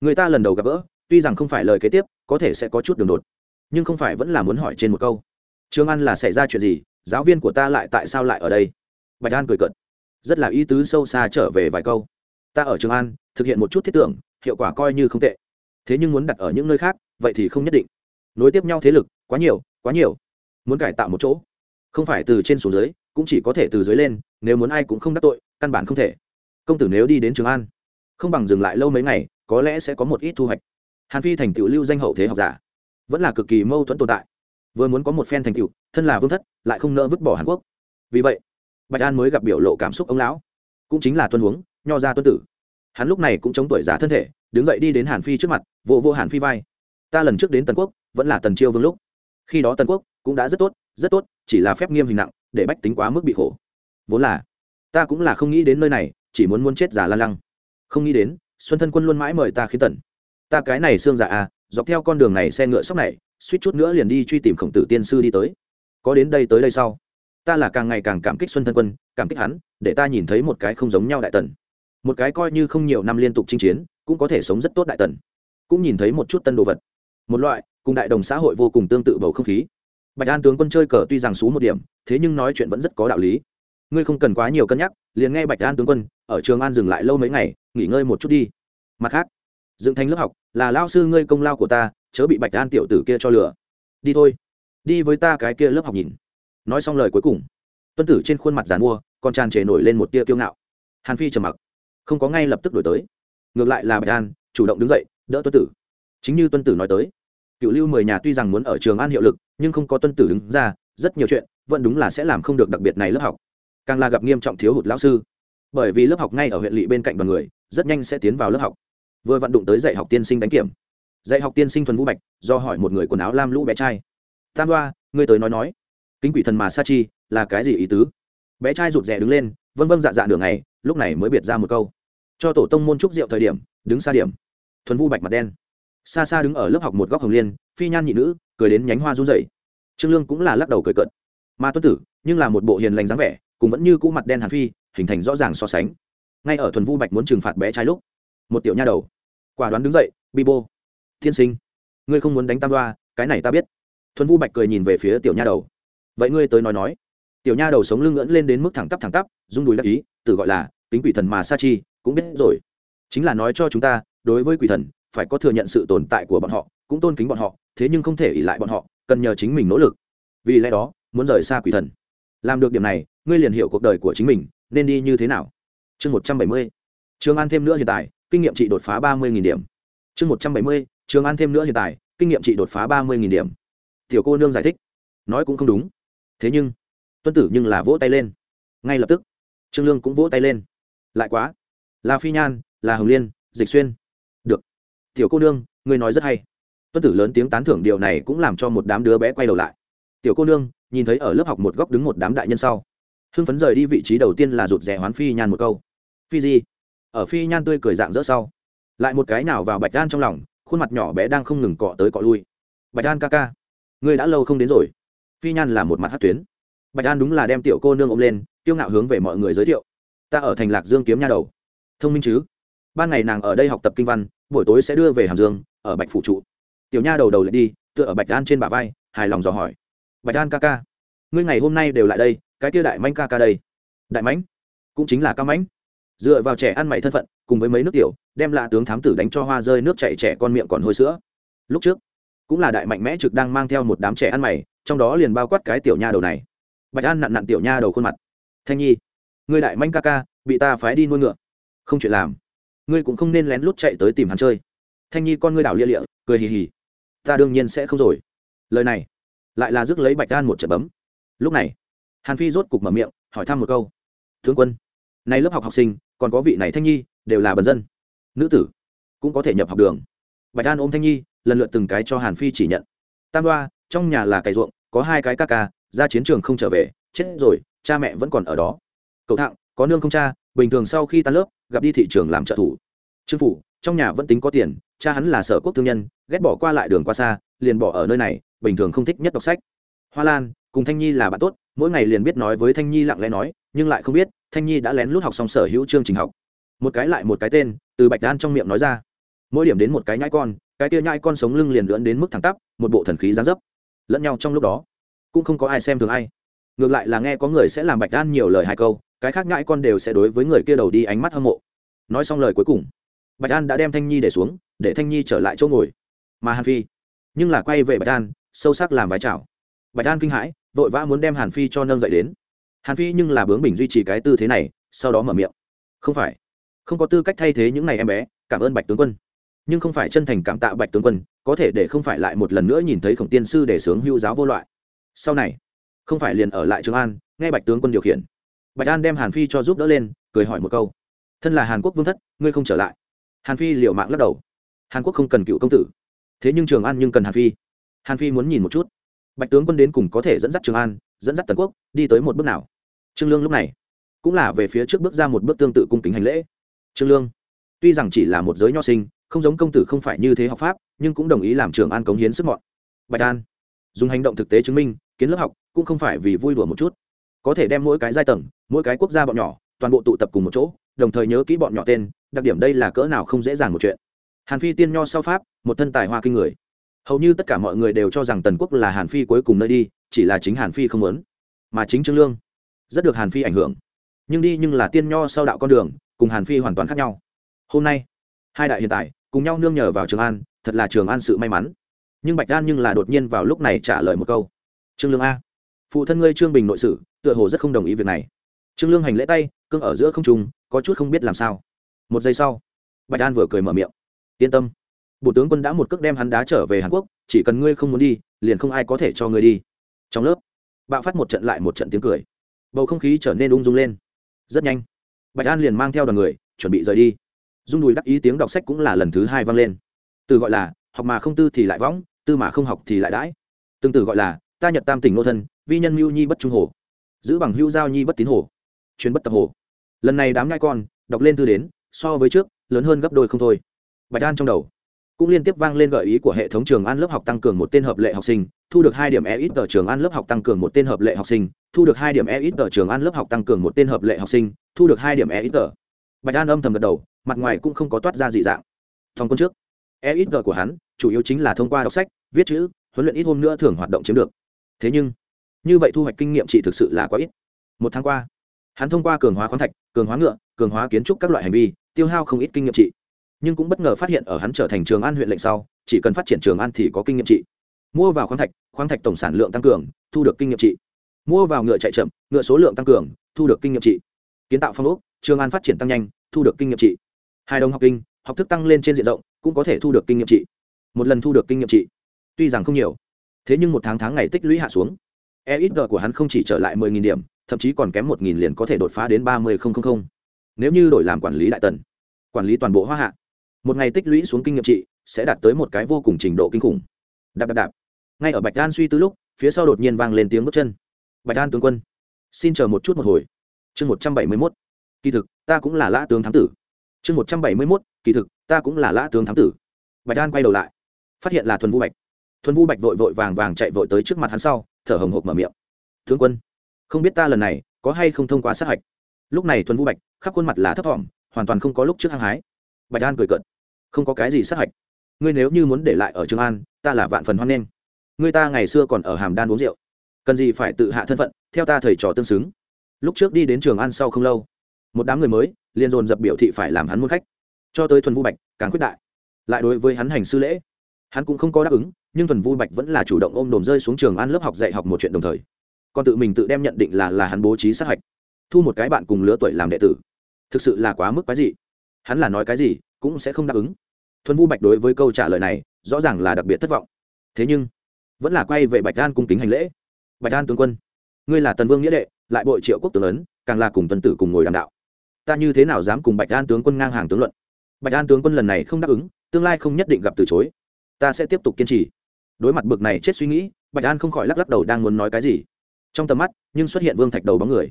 người ta lần đầu gặp gỡ, tuy rằng không phải lời kế tiếp, có thể sẽ có chút đường đột, nhưng không phải vẫn là muốn hỏi trên một câu. Trương an là xảy ra chuyện gì, giáo viên của ta lại tại sao lại ở đây? Bạch an cười cợt. Rất là ý tứ sâu xa trở về vài câu. Ta ở trường an, thực hiện một chút thiết tưởng, hiệu quả coi như không tệ. Thế nhưng muốn đặt ở những nơi khác, vậy thì không nhất định. Nối tiếp nhau thế lực, quá nhiều quá nhiều. Muốn cải tạo một chỗ không phải từ trên xuống dưới, cũng chỉ có thể từ dưới lên, nếu muốn ai cũng không đắc tội, căn bản không thể. Công tử nếu đi đến trường an, không bằng dừng lại lâu mấy ngày, có lẽ sẽ có một ít thu hoạch. Hàn phi thành tựu lưu danh hậu thế học giả, vẫn là cực kỳ mâu thuẫn tồn tại. Vừa muốn có một phen thành tựu, thân là vương thất, lại không nỡ vứt bỏ hàn quốc. Vì vậy, bạch an mới gặp biểu lộ cảm xúc ông lão. Cũng chính là tuân huống, nho ra tuân tử. Hắn lúc này cũng chống tuổi giả thân thể, đứng dậy đi đến hàn phi trước mặt vô vô hàn phi vai. Ta lần trước đến tần quốc, vẫn là tần chiêu vương lúc khi đó tần quốc cũng đã rất tốt rất tốt, chỉ là phép nghiêm hình nặng, để bách tính quá mức bị khổ. Vốn là, ta cũng là không nghĩ đến nơi này, chỉ muốn muốn chết giả lan lăng. Không nghĩ đến, xuân thân quân luôn mãi mời ta khiến tần. Ta cái này xương giả à dọc theo con đường này xe ngựa sóc này, suýt chút nữa liền đi truy tìm khổng tử tiên sư đi tới. Có đến đây tới đây sau, ta là càng ngày càng cảm kích xuân thân quân, cảm kích hắn, để ta nhìn thấy một cái không giống nhau đại tần. Một cái coi như không nhiều năm liên tục chinh chiến, cũng có thể sống rất tốt đại tần. Cũng nhìn thấy một chút tân đồ vật. Một loại cùng đại đồng xã hội vô cùng tương tự bầu không khí. Bạch an tướng quân chơi cờ tuy rằng xú một điểm, thế nhưng nói chuyện vẫn rất có đạo lý. Ngươi không cần quá nhiều cân nhắc, liền nghe bạch an tướng quân, ở trường an dừng lại lâu mấy ngày, nghỉ ngơi một chút đi. Mặt khác, dựng thành lớp học, là lao sư ngươi công lao của ta, chớ bị bạch an tiểu tử kia cho lừa. Đi thôi, đi với ta cái kia lớp học nhìn. Nói xong lời cuối cùng, tuân tử trên khuôn mặt giàn mua, còn tràn trề nổi lên một tia kiêu ngạo. Hàn phi trầm mặc, không có ngay lập tức đổi tới. Ngược lại là bạch an, chủ động đứng dậy, đỡ tuân tử. Chính như tuân tử nói tới cựu lưu mười nhà tuy rằng muốn ở trường an hiệu lực, nhưng không có tuân tử đứng ra, rất nhiều chuyện vẫn đúng là sẽ làm không được đặc biệt này lớp học. Càng là gặp nghiêm trọng thiếu hụt lão sư. Bởi vì lớp học ngay ở huyện lỵ bên cạnh đoàn người, rất nhanh sẽ tiến vào lớp học. Vừa vận động tới dạy học tiên sinh đánh kiểm. Dạy học tiên sinh thuần vũ bạch, do hỏi một người quần áo lam lũ bé trai. Tam đoa, ngươi tới nói nói. Kính quỷ thần mà sa chi, là cái gì ý tứ? Bé trai rụt rè đứng lên, vân vân dạ dạ đường này lúc này mới biệt ra một câu. Cho tổ tông môn trúc rượu thời điểm, đứng xa điểm. Thuần vu bạch mặt đen xa xa đứng ở lớp học một góc hồng liên, phi nhan nhị nữ, cười đến nhánh hoa run rẩy. Trương lương cũng là lắc đầu cười cợt. Mà tuân tử, nhưng là một bộ hiền lành dáng vẻ, cùng vẫn như cũ mặt đen hàn phi, hình thành rõ ràng so sánh. Ngay ở thuần vu bạch muốn trừng phạt bé trai lúc, một tiểu nha đầu, quả đoán đứng dậy, bi bô thiên sinh, ngươi không muốn đánh tam đoa, cái này ta biết. Thuần vu bạch cười nhìn về phía tiểu nha đầu. Vậy ngươi tới nói nói. Tiểu nha đầu sống lưng ngưỡng lên đến mức thẳng tắp thẳng tắp, rung đùi đắc ý, tự gọi là kính quỷ thần mà sa chi, cũng biết rồi. Chính là nói cho chúng ta, đối với quỷ thần phải có thừa nhận sự tồn tại của bọn họ, cũng tôn kính bọn họ, thế nhưng không thể ỉ lại bọn họ, cần nhờ chính mình nỗ lực. Vì lẽ đó, muốn rời xa quỷ thần. Làm được điểm này, ngươi liền hiểu cuộc đời của chính mình, nên đi như thế nào. Chương một trăm bảy mươi. Trường an thêm nữa hiện tại, kinh nghiệm trị đột phá ba mươi điểm. Chương một trăm bảy mươi. Trường an thêm nữa hiện tại, kinh nghiệm trị đột phá ba mươi điểm. Tiểu cô nương giải thích. Nói cũng không đúng. Thế nhưng, tuân tử nhưng là vỗ tay lên. Ngay lập tức, trương lương cũng vỗ tay lên. Lại quá. Là phi nhan, là hồng liên, dịch xuyên tiểu cô nương, ngươi nói rất hay. Tuân tử lớn tiếng tán thưởng điều này cũng làm cho một đám đứa bé quay đầu lại. Tiểu cô nương, nhìn thấy ở lớp học một góc đứng một đám đại nhân sau. Hưng phấn rời đi vị trí đầu tiên là rụt rè hoán phi nhan một câu. Phi gì? Ở phi nhan tươi cười dạng dỡ sau. Lại một cái nào vào bạch đan trong lòng, khuôn mặt nhỏ bé đang không ngừng cọ tới cọ lui. Bạch đan ca ca, ngươi đã lâu không đến rồi. Phi nhan là một mặt hát tuyến. Bạch đan đúng là đem tiểu cô nương ôm lên tiêu ngạo hướng về mọi người giới thiệu. Ta ở thành lạc dương kiếm nha đầu. Thông minh chứ? Ban ngày nàng ở đây học tập kinh văn buổi tối sẽ đưa về hàm dương, ở bạch phủ trụ. Tiểu nha đầu đầu lại đi, tựa ở bạch đan trên bả vai, hài lòng dò hỏi. Bạch đan ca ca, ngươi ngày hôm nay đều lại đây, cái kia đại manh ca ca đây. Đại mãnh? Cũng chính là ca mãnh. Dựa vào trẻ ăn mày thân phận, cùng với mấy nước tiểu, đem lạ tướng thám tử đánh cho hoa rơi nước chạy trẻ con miệng còn hôi sữa. Lúc trước, cũng là đại mạnh mẽ trực đang mang theo một đám trẻ ăn mày, trong đó liền bao quát cái tiểu nha đầu này. Bạch an nặn nặn tiểu nha đầu khuôn mặt. Thanh nhi, ngươi đại manh ca ca, bị ta phái đi nuôi ngựa. Không chuyện làm ngươi cũng không nên lén lút chạy tới tìm hắn chơi. Thanh nhi con ngươi đảo lia lịa, cười hì hì. Ta đương nhiên sẽ không rồi. Lời này lại là rước lấy bạch đan một trận bấm. Lúc này, hàn phi rốt cục mở miệng, hỏi thăm một câu. Thương quân, nay lớp học học sinh, còn có vị này thanh nhi, đều là bần dân. Nữ tử cũng có thể nhập học đường. Bạch đan ôm thanh nhi, lần lượt từng cái cho hàn phi chỉ nhận. Tam đoa, trong nhà là cày ruộng, có hai cái ca ca, ra chiến trường không trở về, chết rồi, cha mẹ vẫn còn ở đó. Cậu thạng có nương không cha, bình thường sau khi tan lớp gặp đi thị trường làm trợ thủ. Trương phủ, trong nhà vẫn tính có tiền, cha hắn là sở quốc thương nhân, ghét bỏ qua lại đường qua xa, liền bỏ ở nơi này, bình thường không thích nhất đọc sách. Hoa lan, cùng thanh nhi là bạn tốt, mỗi ngày liền biết nói với thanh nhi lặng lẽ nói, nhưng lại không biết, thanh nhi đã lén lút học xong sở hữu chương trình học. Một cái lại một cái tên, từ bạch đan trong miệng nói ra. Mỗi điểm đến một cái nhãi con, cái kia nhãi con sống lưng liền lưỡn đến mức thẳng tắp, một bộ thần khí gián dấp. Lẫn nhau trong lúc đó, cũng không có ai xem thường ai ngược lại là nghe có người sẽ làm bạch đan nhiều lời hai câu, cái khác ngãi con đều sẽ đối với người kia đầu đi ánh mắt hâm mộ. Nói xong lời cuối cùng, bạch đan đã đem thanh nhi để xuống, để thanh nhi trở lại chỗ ngồi. Mà hàn phi, nhưng là quay về bạch đan, sâu sắc làm vái chào. Bạch đan kinh hãi, vội vã muốn đem hàn phi cho nâng dậy đến. Hàn phi nhưng là bướng bình duy trì cái tư thế này, sau đó mở miệng. Không phải, không có tư cách thay thế những n à y em bé, cảm ơn bạch tướng quân. Nhưng không phải chân thành cảm tạ bạch tướng quân, có thể để không phải lại một lần nữa nhìn thấy khổng tiên sư để sướng hưu giáo vô loại. Sau này không phải liền ở lại trường an nghe bạch tướng quân điều khiển bạch an đem hàn phi cho giúp đỡ lên cười hỏi một câu thân là hàn quốc vương thất ngươi không trở lại hàn phi liệu mạng lắc đầu hàn quốc không cần cựu công tử thế nhưng trường an nhưng cần hàn phi hàn phi muốn nhìn một chút bạch tướng quân đến cùng có thể dẫn dắt trường an dẫn dắt tần quốc đi tới một bước nào trương lương lúc này cũng là về phía trước bước ra một bước tương tự cung kính hành lễ trương lương tuy rằng chỉ là một giới nho sinh không giống công tử không phải như thế học pháp nhưng cũng đồng ý làm trường an cống hiến sức mọn bạch an dùng hành động thực tế chứng minh kiến lớp học cũng không phải vì vui đùa một chút. Có thể đem mỗi cái giai tầng, mỗi cái quốc gia bọn nhỏ, toàn bộ tụ tập cùng một chỗ, đồng thời nhớ kỹ bọn nhỏ tên, đặc điểm đây là cỡ nào không dễ dàng một chuyện. Hàn phi tiên nho sau pháp, một thân tài hoa kinh người. Hầu như tất cả mọi người đều cho rằng tần quốc là hàn phi cuối cùng nơi đi, chỉ là chính hàn phi không muốn, mà chính trương lương. Rất được hàn phi ảnh hưởng. Nhưng đi nhưng là tiên nho sau đạo con đường, cùng hàn phi hoàn toàn khác nhau. Hôm nay, hai đại hiện tại, cùng nhau nương nhờ vào trường an, thật là trường an sự may mắn. Nhưng bạch an nhưng là đột nhiên vào lúc này trả lời một câu trương lương a. Phụ thân ngươi trương bình nội sự tựa hồ rất không đồng ý việc này. Trương lương hành lễ tay cưng ở giữa không trùng, có chút không biết làm sao. Một giây sau bạch an vừa cười mở miệng. Yên tâm. Bộ tướng quân đã một cước đem hắn đá trở về hàn quốc chỉ cần ngươi không muốn đi liền không ai có thể cho ngươi đi. Trong lớp bạo phát một trận lại một trận tiếng cười. Bầu không khí trở nên ung dung lên. Rất nhanh bạch an liền mang theo đoàn người chuẩn bị rời đi. Dung đùi đắc ý tiếng đọc sách cũng là lần thứ hai vang lên. Từ gọi là học mà không tư thì lại võng tư mà không học thì lại đãi. Tương tự gọi là ta nhật tam tỉnh nô thân, vi nhân mưu nhi bất trung hồ. Giữ bằng hữu giao nhi bất tín hồ. Chuyến bất tập hồ. Lần này đám ngai con, đọc lên thư đến, so với trước, lớn hơn gấp đôi không thôi. Bạch an trong đầu. Cũng liên tiếp vang lên gợi ý của hệ thống trường an lớp học tăng cường một tên hợp lệ học sinh, thu được hai điểm e ít ở trường an lớp học tăng cường một tên hợp lệ học sinh, thu được hai điểm e ít ở trường an lớp học tăng cường một tên hợp lệ học sinh, thu được hai điểm e ít ở bạch an âm thầm gật đầu, mặt ngoài cũng không có toát ra dị dạng. Thòng quân trước. E ít của hắn, chủ yếu chính là thông qua đọc sách, viết chữ, huấn luyện ít hôm nữa thường hoạt động chiếm được thế nhưng, như vậy thu hoạch kinh nghiệm trị thực sự là quá ít. Một tháng qua, hắn thông qua cường hóa khoáng thạch, cường hóa ngựa, cường hóa kiến trúc các loại hành vi, tiêu hao không ít kinh nghiệm trị. Nhưng cũng bất ngờ phát hiện ở hắn trở thành trường an huyện lệnh sau, chỉ cần phát triển trường an thì có kinh nghiệm trị. Mua vào khoáng thạch khoáng thạch tổng sản lượng tăng cường, thu được kinh nghiệm trị. Mua vào ngựa chạy chậm, ngựa số lượng tăng cường, thu được kinh nghiệm trị. Kiến tạo phong ốc, trường an phát triển tăng nhanh, thu được kinh nghiệm trị. Hai đồng học kinh, học thức tăng lên trên diện rộng, cũng có thể thu được kinh nghiệm trị. Một lần thu được kinh nghiệm trị. Tuy rằng không nhiều thế nhưng một tháng tháng ngày tích lũy hạ xuống e ít của hắn không chỉ trở lại mười nghìn điểm, thậm chí còn kém một nghìn liền có thể đột phá đến ba mươi không nếu như đổi làm quản lý đại tần, quản lý toàn bộ hoa hạ, một ngày tích lũy xuống kinh nghiệm trị sẽ đạt tới một cái vô cùng trình độ kinh khủng. Đạp đạp đạp. Ngay ở bạch đan suy tư lúc, phía sau đột nhiên vang lên tiếng bước chân. Bạch đan tướng quân, xin chờ một chút một hồi. Chương một trăm bảy mươi mốt. Kỳ thực, ta cũng là lã tướng thám tử. Chương một trăm bảy mươi mốt. Kỳ thực, ta cũng là lã tướng thám tử. Bạch đan quay đầu lại, phát hiện là thuần vu bạch thuần vu bạch vội vội vàng vàng chạy vội tới trước mặt hắn sau, thở hồng hộc mở miệng. Tướng quân, không biết ta lần này có hay không thông qua sát hạch? Lúc này thuần vu bạch, khắp khuôn mặt là thấp thỏm, hoàn toàn không có lúc trước hăng hái. Bạch an cười cợt. Không có cái gì sát hạch. Ngươi nếu như muốn để lại ở trường an, ta là vạn phần hoan nghênh. Ngươi ta ngày xưa còn ở hàm đan uống rượu. Cần gì phải tự hạ thân phận, theo ta thầy trò tương xứng. Lúc trước đi đến trường an sau không lâu, một đám người mới liên dồn dập biểu thị phải làm hắn muôn khách. Cho tới thuần vu bạch, càng quyết đại. Lại đối với hắn hành sư lễ hắn cũng không có đáp ứng, nhưng thuần vu bạch vẫn là chủ động ôm đồm rơi xuống trường an lớp học dạy học một chuyện đồng thời. Còn tự mình tự đem nhận định là là hắn bố trí sát hạch, thu một cái bạn cùng lứa tuổi làm đệ tử. Thực sự là quá mức quái dị. Hắn là nói cái gì, cũng sẽ không đáp ứng. Thuần vu bạch đối với câu trả lời này, rõ ràng là đặc biệt thất vọng. Thế nhưng, vẫn là quay về bạch an cung kính hành lễ. Bạch an tướng quân, ngươi là tần vương nghĩa đệ, lại bội triệu quốc tướng ấn càng là cùng tuần tử cùng ngồi đàm đạo. Ta như thế nào dám cùng bạch an tướng quân ngang hàng tướng luận? Bạch an tướng quân lần này không đáp ứng, tương lai không nhất định gặp từ chối ta sẽ tiếp tục kiên trì. Đối mặt bực này chết suy nghĩ, bạch an không khỏi lắc lắc đầu đang muốn nói cái gì. Trong tầm mắt, nhưng xuất hiện vương thạch đầu bóng người.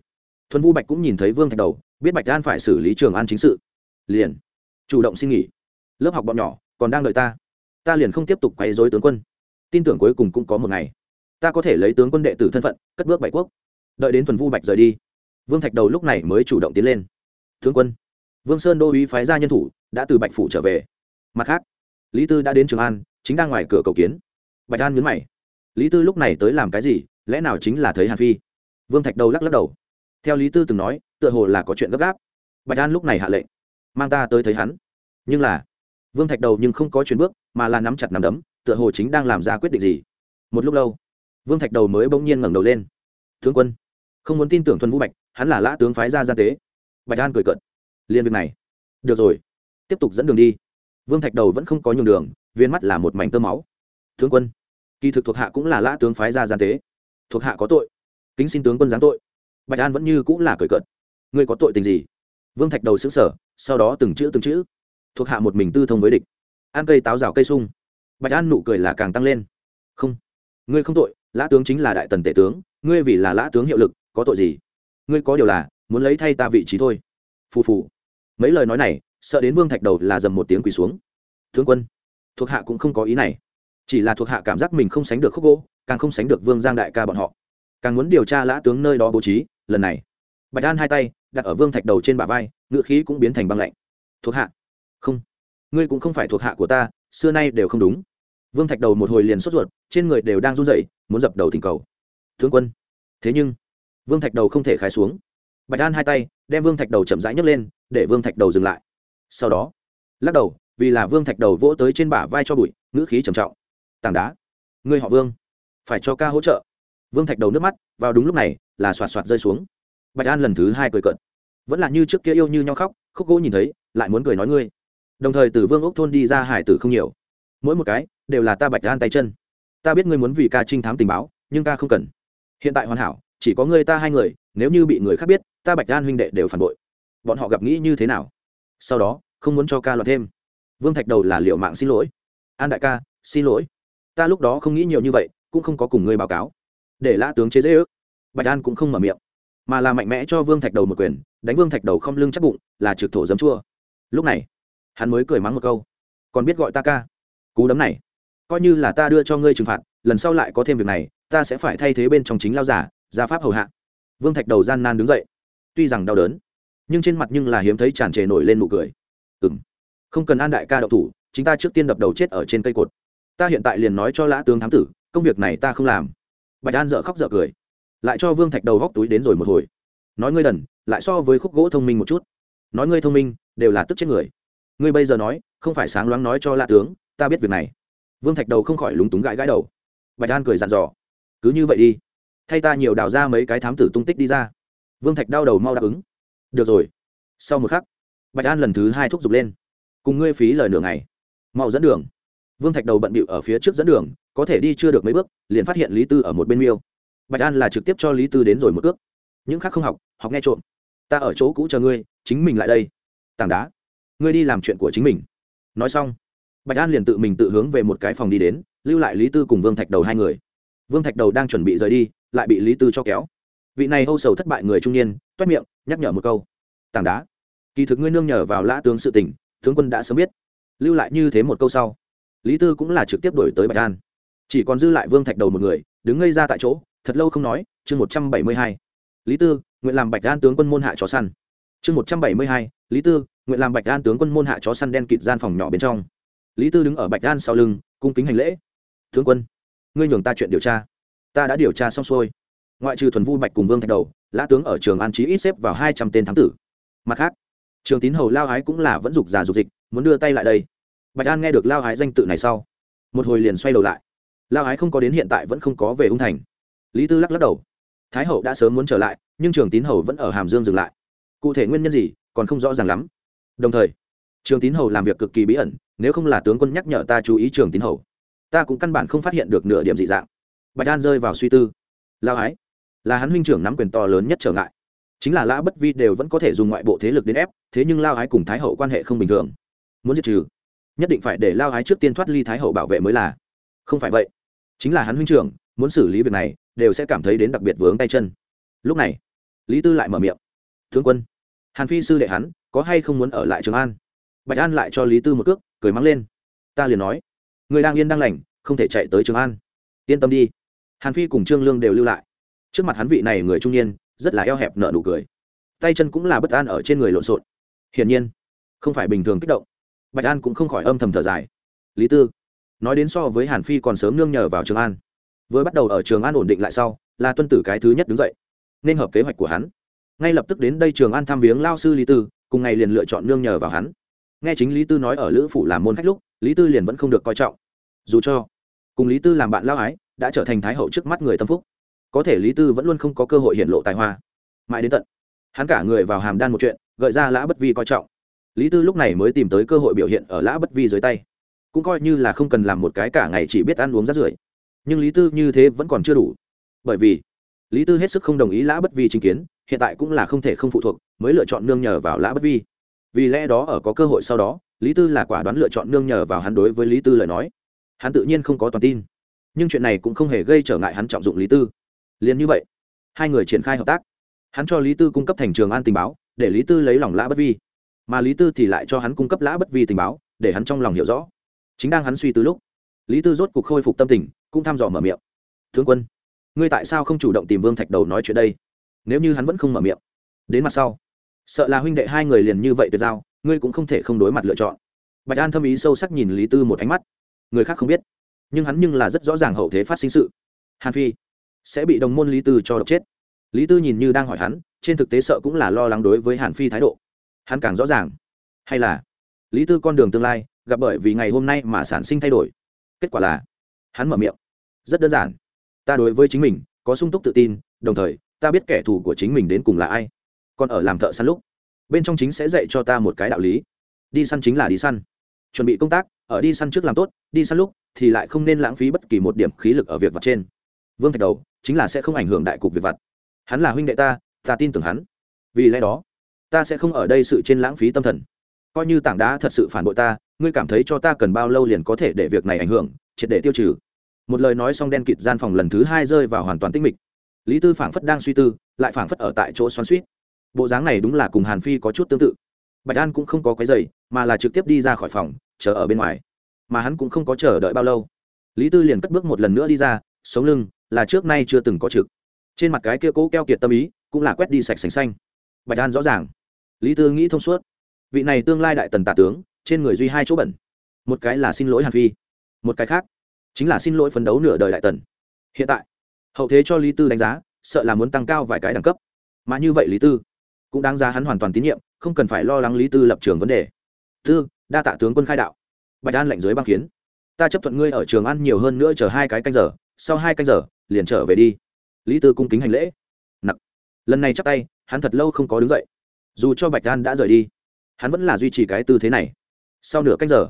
Thuần vu bạch cũng nhìn thấy vương thạch đầu, biết bạch an phải xử lý trường an chính sự. Liền, chủ động xin nghỉ. Lớp học bọn nhỏ, còn đang đợi ta. Ta liền không tiếp tục quấy dối tướng quân. Tin tưởng cuối cùng cũng có một ngày, ta có thể lấy tướng quân đệ tử thân phận, cất bước bảy quốc. Đợi đến thuần vu bạch rời đi, vương thạch đầu lúc này mới chủ động tiến lên. Tướng quân, vương sơn đô uý phái ra nhân thủ, đã từ bạch phủ trở về. Mặt khác, lý tư đã đến trường an chính đang ngoài cửa cầu kiến. Bạch an nhấn mày. Lý tư lúc này tới làm cái gì? Lẽ nào chính là thấy hàn phi? Vương thạch đầu lắc lắc đầu. Theo lý tư từng nói, tựa hồ là có chuyện gấp gáp. Bạch an lúc này hạ lệnh. Mang ta tới thấy hắn. Nhưng là, vương thạch đầu nhưng không có chuyện bước, mà là nắm chặt nắm đấm, tựa hồ chính đang làm ra quyết định gì. Một lúc lâu, vương thạch đầu mới bỗng nhiên ngẩng đầu lên. Tướng quân, không muốn tin tưởng thuần vũ bạch, hắn là lã tướng phái ra gian tế. Bạch an cười cợt. Liên việc này. Được rồi, tiếp tục dẫn đường đi. Vương thạch đầu vẫn không có nhường đường viên mắt là một mảnh tơ máu. Tướng quân, kỳ thực thuộc hạ cũng là lã tướng phái ra gian tế. Thuộc hạ có tội, kính xin tướng quân giáng tội. Bạch an vẫn như cũng là cười cợt. Ngươi có tội tình gì? Vương thạch đầu xứng sở sau đó từng chữ từng chữ. Thuộc hạ một mình tư thông với địch. Ăn cây táo rào cây sung. Bạch an nụ cười là càng tăng lên. Không, ngươi không tội, lã tướng chính là đại tần tể tướng, ngươi vì là lã tướng hiệu lực, có tội gì? Ngươi có điều là, muốn lấy thay ta vị trí thôi. Phù phù. Mấy lời nói này, sợ đến vương thạch đầu là dầm một tiếng quỳ xuống. Tướng quân thuộc hạ cũng không có ý này. Chỉ là thuộc hạ cảm giác mình không sánh được khúc gỗ, càng không sánh được vương giang đại ca bọn họ. Càng muốn điều tra lã tướng nơi đó bố trí, lần này, bạch an hai tay đặt ở vương thạch đầu trên bả vai, ngựa khí cũng biến thành băng lạnh. Thuộc hạ? Không. Ngươi cũng không phải thuộc hạ của ta, xưa nay đều không đúng. Vương thạch đầu một hồi liền sốt ruột, trên người đều đang run rẩy, muốn dập đầu thỉnh cầu. Thương quân. Thế nhưng, vương thạch đầu không thể khai xuống. Bạch an hai tay đem vương thạch đầu chậm rãi nhấc lên, để vương thạch đầu dừng lại. Sau đó, lắc đầu vì là vương thạch đầu vỗ tới trên bả vai cho bụi, ngữ khí trầm trọng. Tảng đá. Ngươi họ vương. Phải cho ca hỗ trợ. Vương thạch đầu nước mắt, vào đúng lúc này, là xoạt xoạt rơi xuống. Bạch an lần thứ hai cười cợt. Vẫn là như trước kia yêu như nhau khóc, khúc gỗ nhìn thấy, lại muốn cười nói ngươi. Đồng thời từ vương ốc thôn đi ra hải tử không nhiều. Mỗi một cái, đều là ta bạch an tay chân. Ta biết ngươi muốn vì ca trinh thám tình báo, nhưng ca không cần. Hiện tại hoàn hảo, chỉ có ngươi ta hai người, nếu như bị người khác biết, ta bạch an huynh đệ đều phản bội. Bọn họ gặp nghĩ như thế nào? Sau đó, không muốn cho ca loạt thêm vương thạch đầu là liệu mạng xin lỗi. An đại ca, xin lỗi. Ta lúc đó không nghĩ nhiều như vậy, cũng không có cùng ngươi báo cáo. Để lã tướng chế dễ ước. Bạch an cũng không mở miệng, mà là mạnh mẽ cho vương thạch đầu một quyền, đánh vương thạch đầu không lưng chắc bụng, là trực thổ dấm chua. Lúc này, hắn mới cười mắng một câu. Còn biết gọi ta ca? Cú đấm này, coi như là ta đưa cho ngươi trừng phạt, lần sau lại có thêm việc này, ta sẽ phải thay thế bên trong chính lao giả, gia pháp hầu hạ. Vương thạch đầu gian nan đứng dậy, tuy rằng đau đớn, nhưng trên mặt nhưng là hiếm thấy tràn trề nổi lên nụ cười. Ừ m không cần an đại ca đậu thủ, chính ta trước tiên đập đầu chết ở trên cây cột. Ta hiện tại liền nói cho lã tướng thám tử, công việc này ta không làm. Bạch an dợ khóc dợ cười. Lại cho vương thạch đầu góc túi đến rồi một hồi. Nói ngươi đần, lại so với khúc gỗ thông minh một chút. Nói ngươi thông minh, đều là tức chết người. Ngươi bây giờ nói, không phải sáng loáng nói cho lạ tướng, ta biết việc này. Vương thạch đầu không khỏi lúng túng gãi gãi đầu. Bạch an cười dặn dò. Cứ như vậy đi. Thay ta nhiều đào ra mấy cái thám tử tung tích đi ra. Vương thạch đau đầu mau đáp ứng. Được rồi. Sau một khắc, bạch an lần thứ hai thúc giục lên cùng ngươi phí lời nửa ngày. Mau dẫn đường. Vương thạch đầu bận bịu ở phía trước dẫn đường, có thể đi chưa được mấy bước, liền phát hiện lý tư ở một bên miêu. Bạch an là trực tiếp cho lý tư đến rồi một cước. Những khác không học học nghe trộm. Ta ở chỗ cũ chờ ngươi, chính mình lại đây. Tảng đá. Ngươi đi làm chuyện của chính mình. Nói xong, bạch an liền tự mình tự hướng về một cái phòng đi đến, lưu lại lý tư cùng vương thạch đầu hai người. Vương thạch đầu đang chuẩn bị rời đi, lại bị lý tư cho kéo. Vị này âu sầu thất bại người trung niên, toét miệng, nhắc nhở một câu. Tảng đá. Kỳ thực ngươi nương nhờ vào lã tướng sự tỉnh tướng quân đã sớm biết. Lưu lại như thế một câu sau, lý tư cũng là trực tiếp đổi tới bạch an. Chỉ còn dư lại vương thạch đầu một người, đứng ngây ra tại chỗ, thật lâu không nói, chương một trăm bảy mươi hai. Lý tư, nguyện làm bạch an tướng quân môn hạ chó săn. Chương một trăm bảy mươi hai, lý tư, nguyện làm bạch an tướng quân môn hạ chó săn đen kịt gian phòng nhỏ bên trong. Lý tư đứng ở bạch an sau lưng, cung kính hành lễ. Tướng quân, ngươi nhường ta chuyện điều tra. Ta đã điều tra xong xuôi. Ngoại trừ thuần vu bạch cùng vương thạch đầu, lã tướng ở trường an trí ít xếp vào hai trăm tên thám tử. Mặt khác trường tín hầu lao ái cũng là vẫn dục già dục dịch, muốn đưa tay lại đây. Bạch an nghe được lao ái danh tự này sau, một hồi liền xoay đầu lại. Lao ái không có đến hiện tại vẫn không có về ung thành. Lý tư lắc lắc đầu. Thái hậu đã sớm muốn trở lại, nhưng trường tín hầu vẫn ở hàm dương dừng lại. Cụ thể nguyên nhân gì, còn không rõ ràng lắm. Đồng thời, trường tín hầu làm việc cực kỳ bí ẩn, nếu không là tướng quân nhắc nhở ta chú ý trường tín hầu, ta cũng căn bản không phát hiện được nửa điểm dị dạng. Bạch an rơi vào suy tư. Lao ái là hắn huynh trưởng nắm quyền to lớn nhất trở ngại chính là lã bất vi đều vẫn có thể dùng ngoại bộ thế lực đến ép, thế nhưng lao ái cùng thái hậu quan hệ không bình thường. Muốn diệt trừ, nhất định phải để lao ái trước tiên thoát ly thái hậu bảo vệ mới là. Không phải vậy, chính là hắn huynh trưởng, muốn xử lý việc này, đều sẽ cảm thấy đến đặc biệt vướng tay chân. Lúc này, lý tư lại mở miệng. Thương quân, hàn phi sư đệ hắn, có hay không muốn ở lại trường an? Bạch an lại cho lý tư một cước, cười mắng lên. Ta liền nói, người đang yên đang lành, không thể chạy tới trường an. Yên tâm đi. Hàn phi cùng trương lương đều lưu lại. Trước mặt hắn vị này người trung niên rất là eo hẹp nợ nụ cười. Tay chân cũng là bất an ở trên người lộn xộn. Hiển nhiên, không phải bình thường kích động. Bạch an cũng không khỏi âm thầm thở dài. Lý tư, nói đến so với hàn phi còn sớm nương nhờ vào trường an. Vừa bắt đầu ở trường an ổn định lại sau, là tuân tử cái thứ nhất đứng dậy, nên hợp kế hoạch của hắn. Ngay lập tức đến đây trường an thăm viếng lao sư lý tư, cùng ngày liền lựa chọn nương nhờ vào hắn. Nghe chính lý tư nói ở lữ phủ làm môn khách lúc, lý tư liền vẫn không được coi trọng. Dù cho, cùng lý tư làm bạn lao ái, đã trở thành thái hậu trước mắt người tâm phúc có thể lý tư vẫn luôn không có cơ hội hiện lộ tài hoa. Mãi đến tận, hắn cả người vào hàm đan một chuyện, gợi ra lã bất vi coi trọng. Lý tư lúc này mới tìm tới cơ hội biểu hiện ở lã bất vi dưới tay. Cũng coi như là không cần làm một cái cả ngày chỉ biết ăn uống rát rưởi. Nhưng lý tư như thế vẫn còn chưa đủ. Bởi vì, lý tư hết sức không đồng ý lã bất vi chính kiến, hiện tại cũng là không thể không phụ thuộc, mới lựa chọn nương nhờ vào lã bất vi. Vì lẽ đó ở có cơ hội sau đó, lý tư là quả đoán lựa chọn nương nhờ vào hắn đối với lý tư lời nói. Hắn tự nhiên không có toàn tin. Nhưng chuyện này cũng không hề gây trở ngại hắn trọng dụng lý tư liền như vậy. Hai người triển khai hợp tác. Hắn cho lý tư cung cấp thành trường an tình báo, để lý tư lấy lòng lã bất vi. Mà lý tư thì lại cho hắn cung cấp lã bất vi tình báo, để hắn trong lòng hiểu rõ. Chính đang hắn suy tư lúc, lý tư rốt cuộc khôi phục tâm tình, cũng thăm dò mở miệng. Thương quân, ngươi tại sao không chủ động tìm vương thạch đầu nói chuyện đây? Nếu như hắn vẫn không mở miệng, đến mặt sau, sợ là huynh đệ hai người liền như vậy tuyệt giao, ngươi cũng không thể không đối mặt lựa chọn. Bạch an thâm ý sâu sắc nhìn lý tư một ánh mắt. Người khác không biết, nhưng hắn nhưng là rất rõ ràng hậu thế phát sinh sự. Hàn phi sẽ bị đồng môn lý tư cho độc chết. Lý tư nhìn như đang hỏi hắn, trên thực tế sợ cũng là lo lắng đối với hàn phi thái độ. Hắn càng rõ ràng. Hay là lý tư con đường tương lai, gặp bởi vì ngày hôm nay mà sản sinh thay đổi. Kết quả là, hắn mở miệng. Rất đơn giản. Ta đối với chính mình có sung túc tự tin, đồng thời, ta biết kẻ thù của chính mình đến cùng là ai. Còn ở làm thợ săn lúc, bên trong chính sẽ dạy cho ta một cái đạo lý. Đi săn chính là đi săn. Chuẩn bị công tác, ở đi săn trước làm tốt, đi săn lúc thì lại không nên lãng phí bất kỳ một điểm khí lực ở việc vật trên. Vương thạch đầu chính là sẽ không ảnh hưởng đại cục việc vật hắn là huynh đệ ta ta tin tưởng hắn. Vì lẽ đó, ta sẽ không ở đây sự trên lãng phí tâm thần. Coi như tảng đá thật sự phản bội ta, ngươi cảm thấy cho ta cần bao lâu liền có thể để việc này ảnh hưởng, triệt để tiêu trừ. Một lời nói xong đen kịt gian phòng lần thứ hai rơi vào hoàn toàn tinh mịch. Lý tư phảng phất đang suy tư, lại phảng phất ở tại chỗ xoắn suýt bộ dáng này đúng là cùng hàn phi có chút tương tự. Bạch an cũng không có cái giày mà là trực tiếp đi ra khỏi phòng, chờ ở bên ngoài. Mà hắn cũng không có chờ đợi bao lâu. Lý tư liền cất bước một lần nữa đi ra sống lưng, là trước nay chưa từng có trực. Trên mặt cái kia cố keo kiệt tâm ý, cũng là quét đi sạch sành xanh. Bạch an rõ ràng. Lý tư nghĩ thông suốt. Vị này tương lai đại tần tả tướng, trên người duy hai chỗ bẩn. Một cái là xin lỗi hàn phi, một cái khác chính là xin lỗi phấn đấu nửa đời đại tần. Hiện tại, hậu thế cho lý tư đánh giá, sợ là muốn tăng cao vài cái đẳng cấp. Mà như vậy lý tư cũng đáng giá hắn hoàn toàn tín nhiệm, không cần phải lo lắng lý tư lập trường vấn đề. Tư, đa tạ tướng quân khai đạo. Bạch an lệnh dưới băng kiến. Ta chấp thuận ngươi ở trường ăn nhiều hơn nữa chờ hai cái canh giờ sau hai canh giờ, liền trở về đi. Lý tư cung kính hành lễ. Nặc. Lần này chắc tay, hắn thật lâu không có đứng dậy. Dù cho bạch an đã rời đi, hắn vẫn là duy trì cái tư thế này. Sau nửa canh giờ,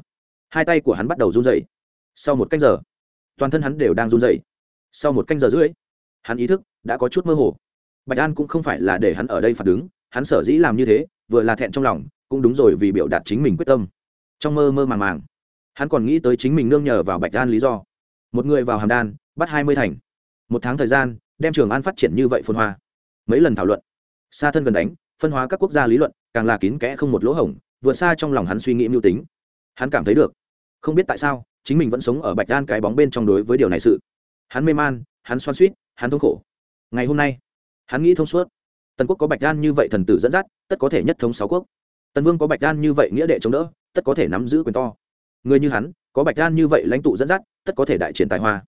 hai tay của hắn bắt đầu run dậy sau một canh giờ, toàn thân hắn đều đang run dậy sau một canh giờ rưỡi, hắn ý thức đã có chút mơ hồ. Bạch an cũng không phải là để hắn ở đây phản đứng hắn sở dĩ làm như thế, vừa là thẹn trong lòng, cũng đúng rồi vì biểu đạt chính mình quyết tâm. Trong mơ mơ màng màng, hắn còn nghĩ tới chính mình nương nhờ vào bạch an lý do. Một người vào hàm đan bắt hai mươi thành. Một tháng thời gian, đem trường an phát triển như vậy phồn hoa. Mấy lần thảo luận, xa thân gần đánh, phân hóa các quốc gia lý luận, càng là kín kẽ không một lỗ hổng, vượt xa trong lòng hắn suy nghĩ mưu tính. Hắn cảm thấy được, không biết tại sao, chính mình vẫn sống ở bạch đan cái bóng bên trong đối với điều này sự. Hắn mê man, hắn xoan suýt hắn thống khổ. Ngày hôm nay, hắn nghĩ thông suốt. Tần quốc có bạch đan như vậy thần tử dẫn dắt, tất có thể nhất thống sáu quốc. Tần vương có bạch đan như vậy nghĩa đệ chống đỡ, tất có thể nắm giữ quyền to. Người như hắn, có bạch đan như vậy lãnh tụ dẫn dắt, tất có thể đại triển tài hoa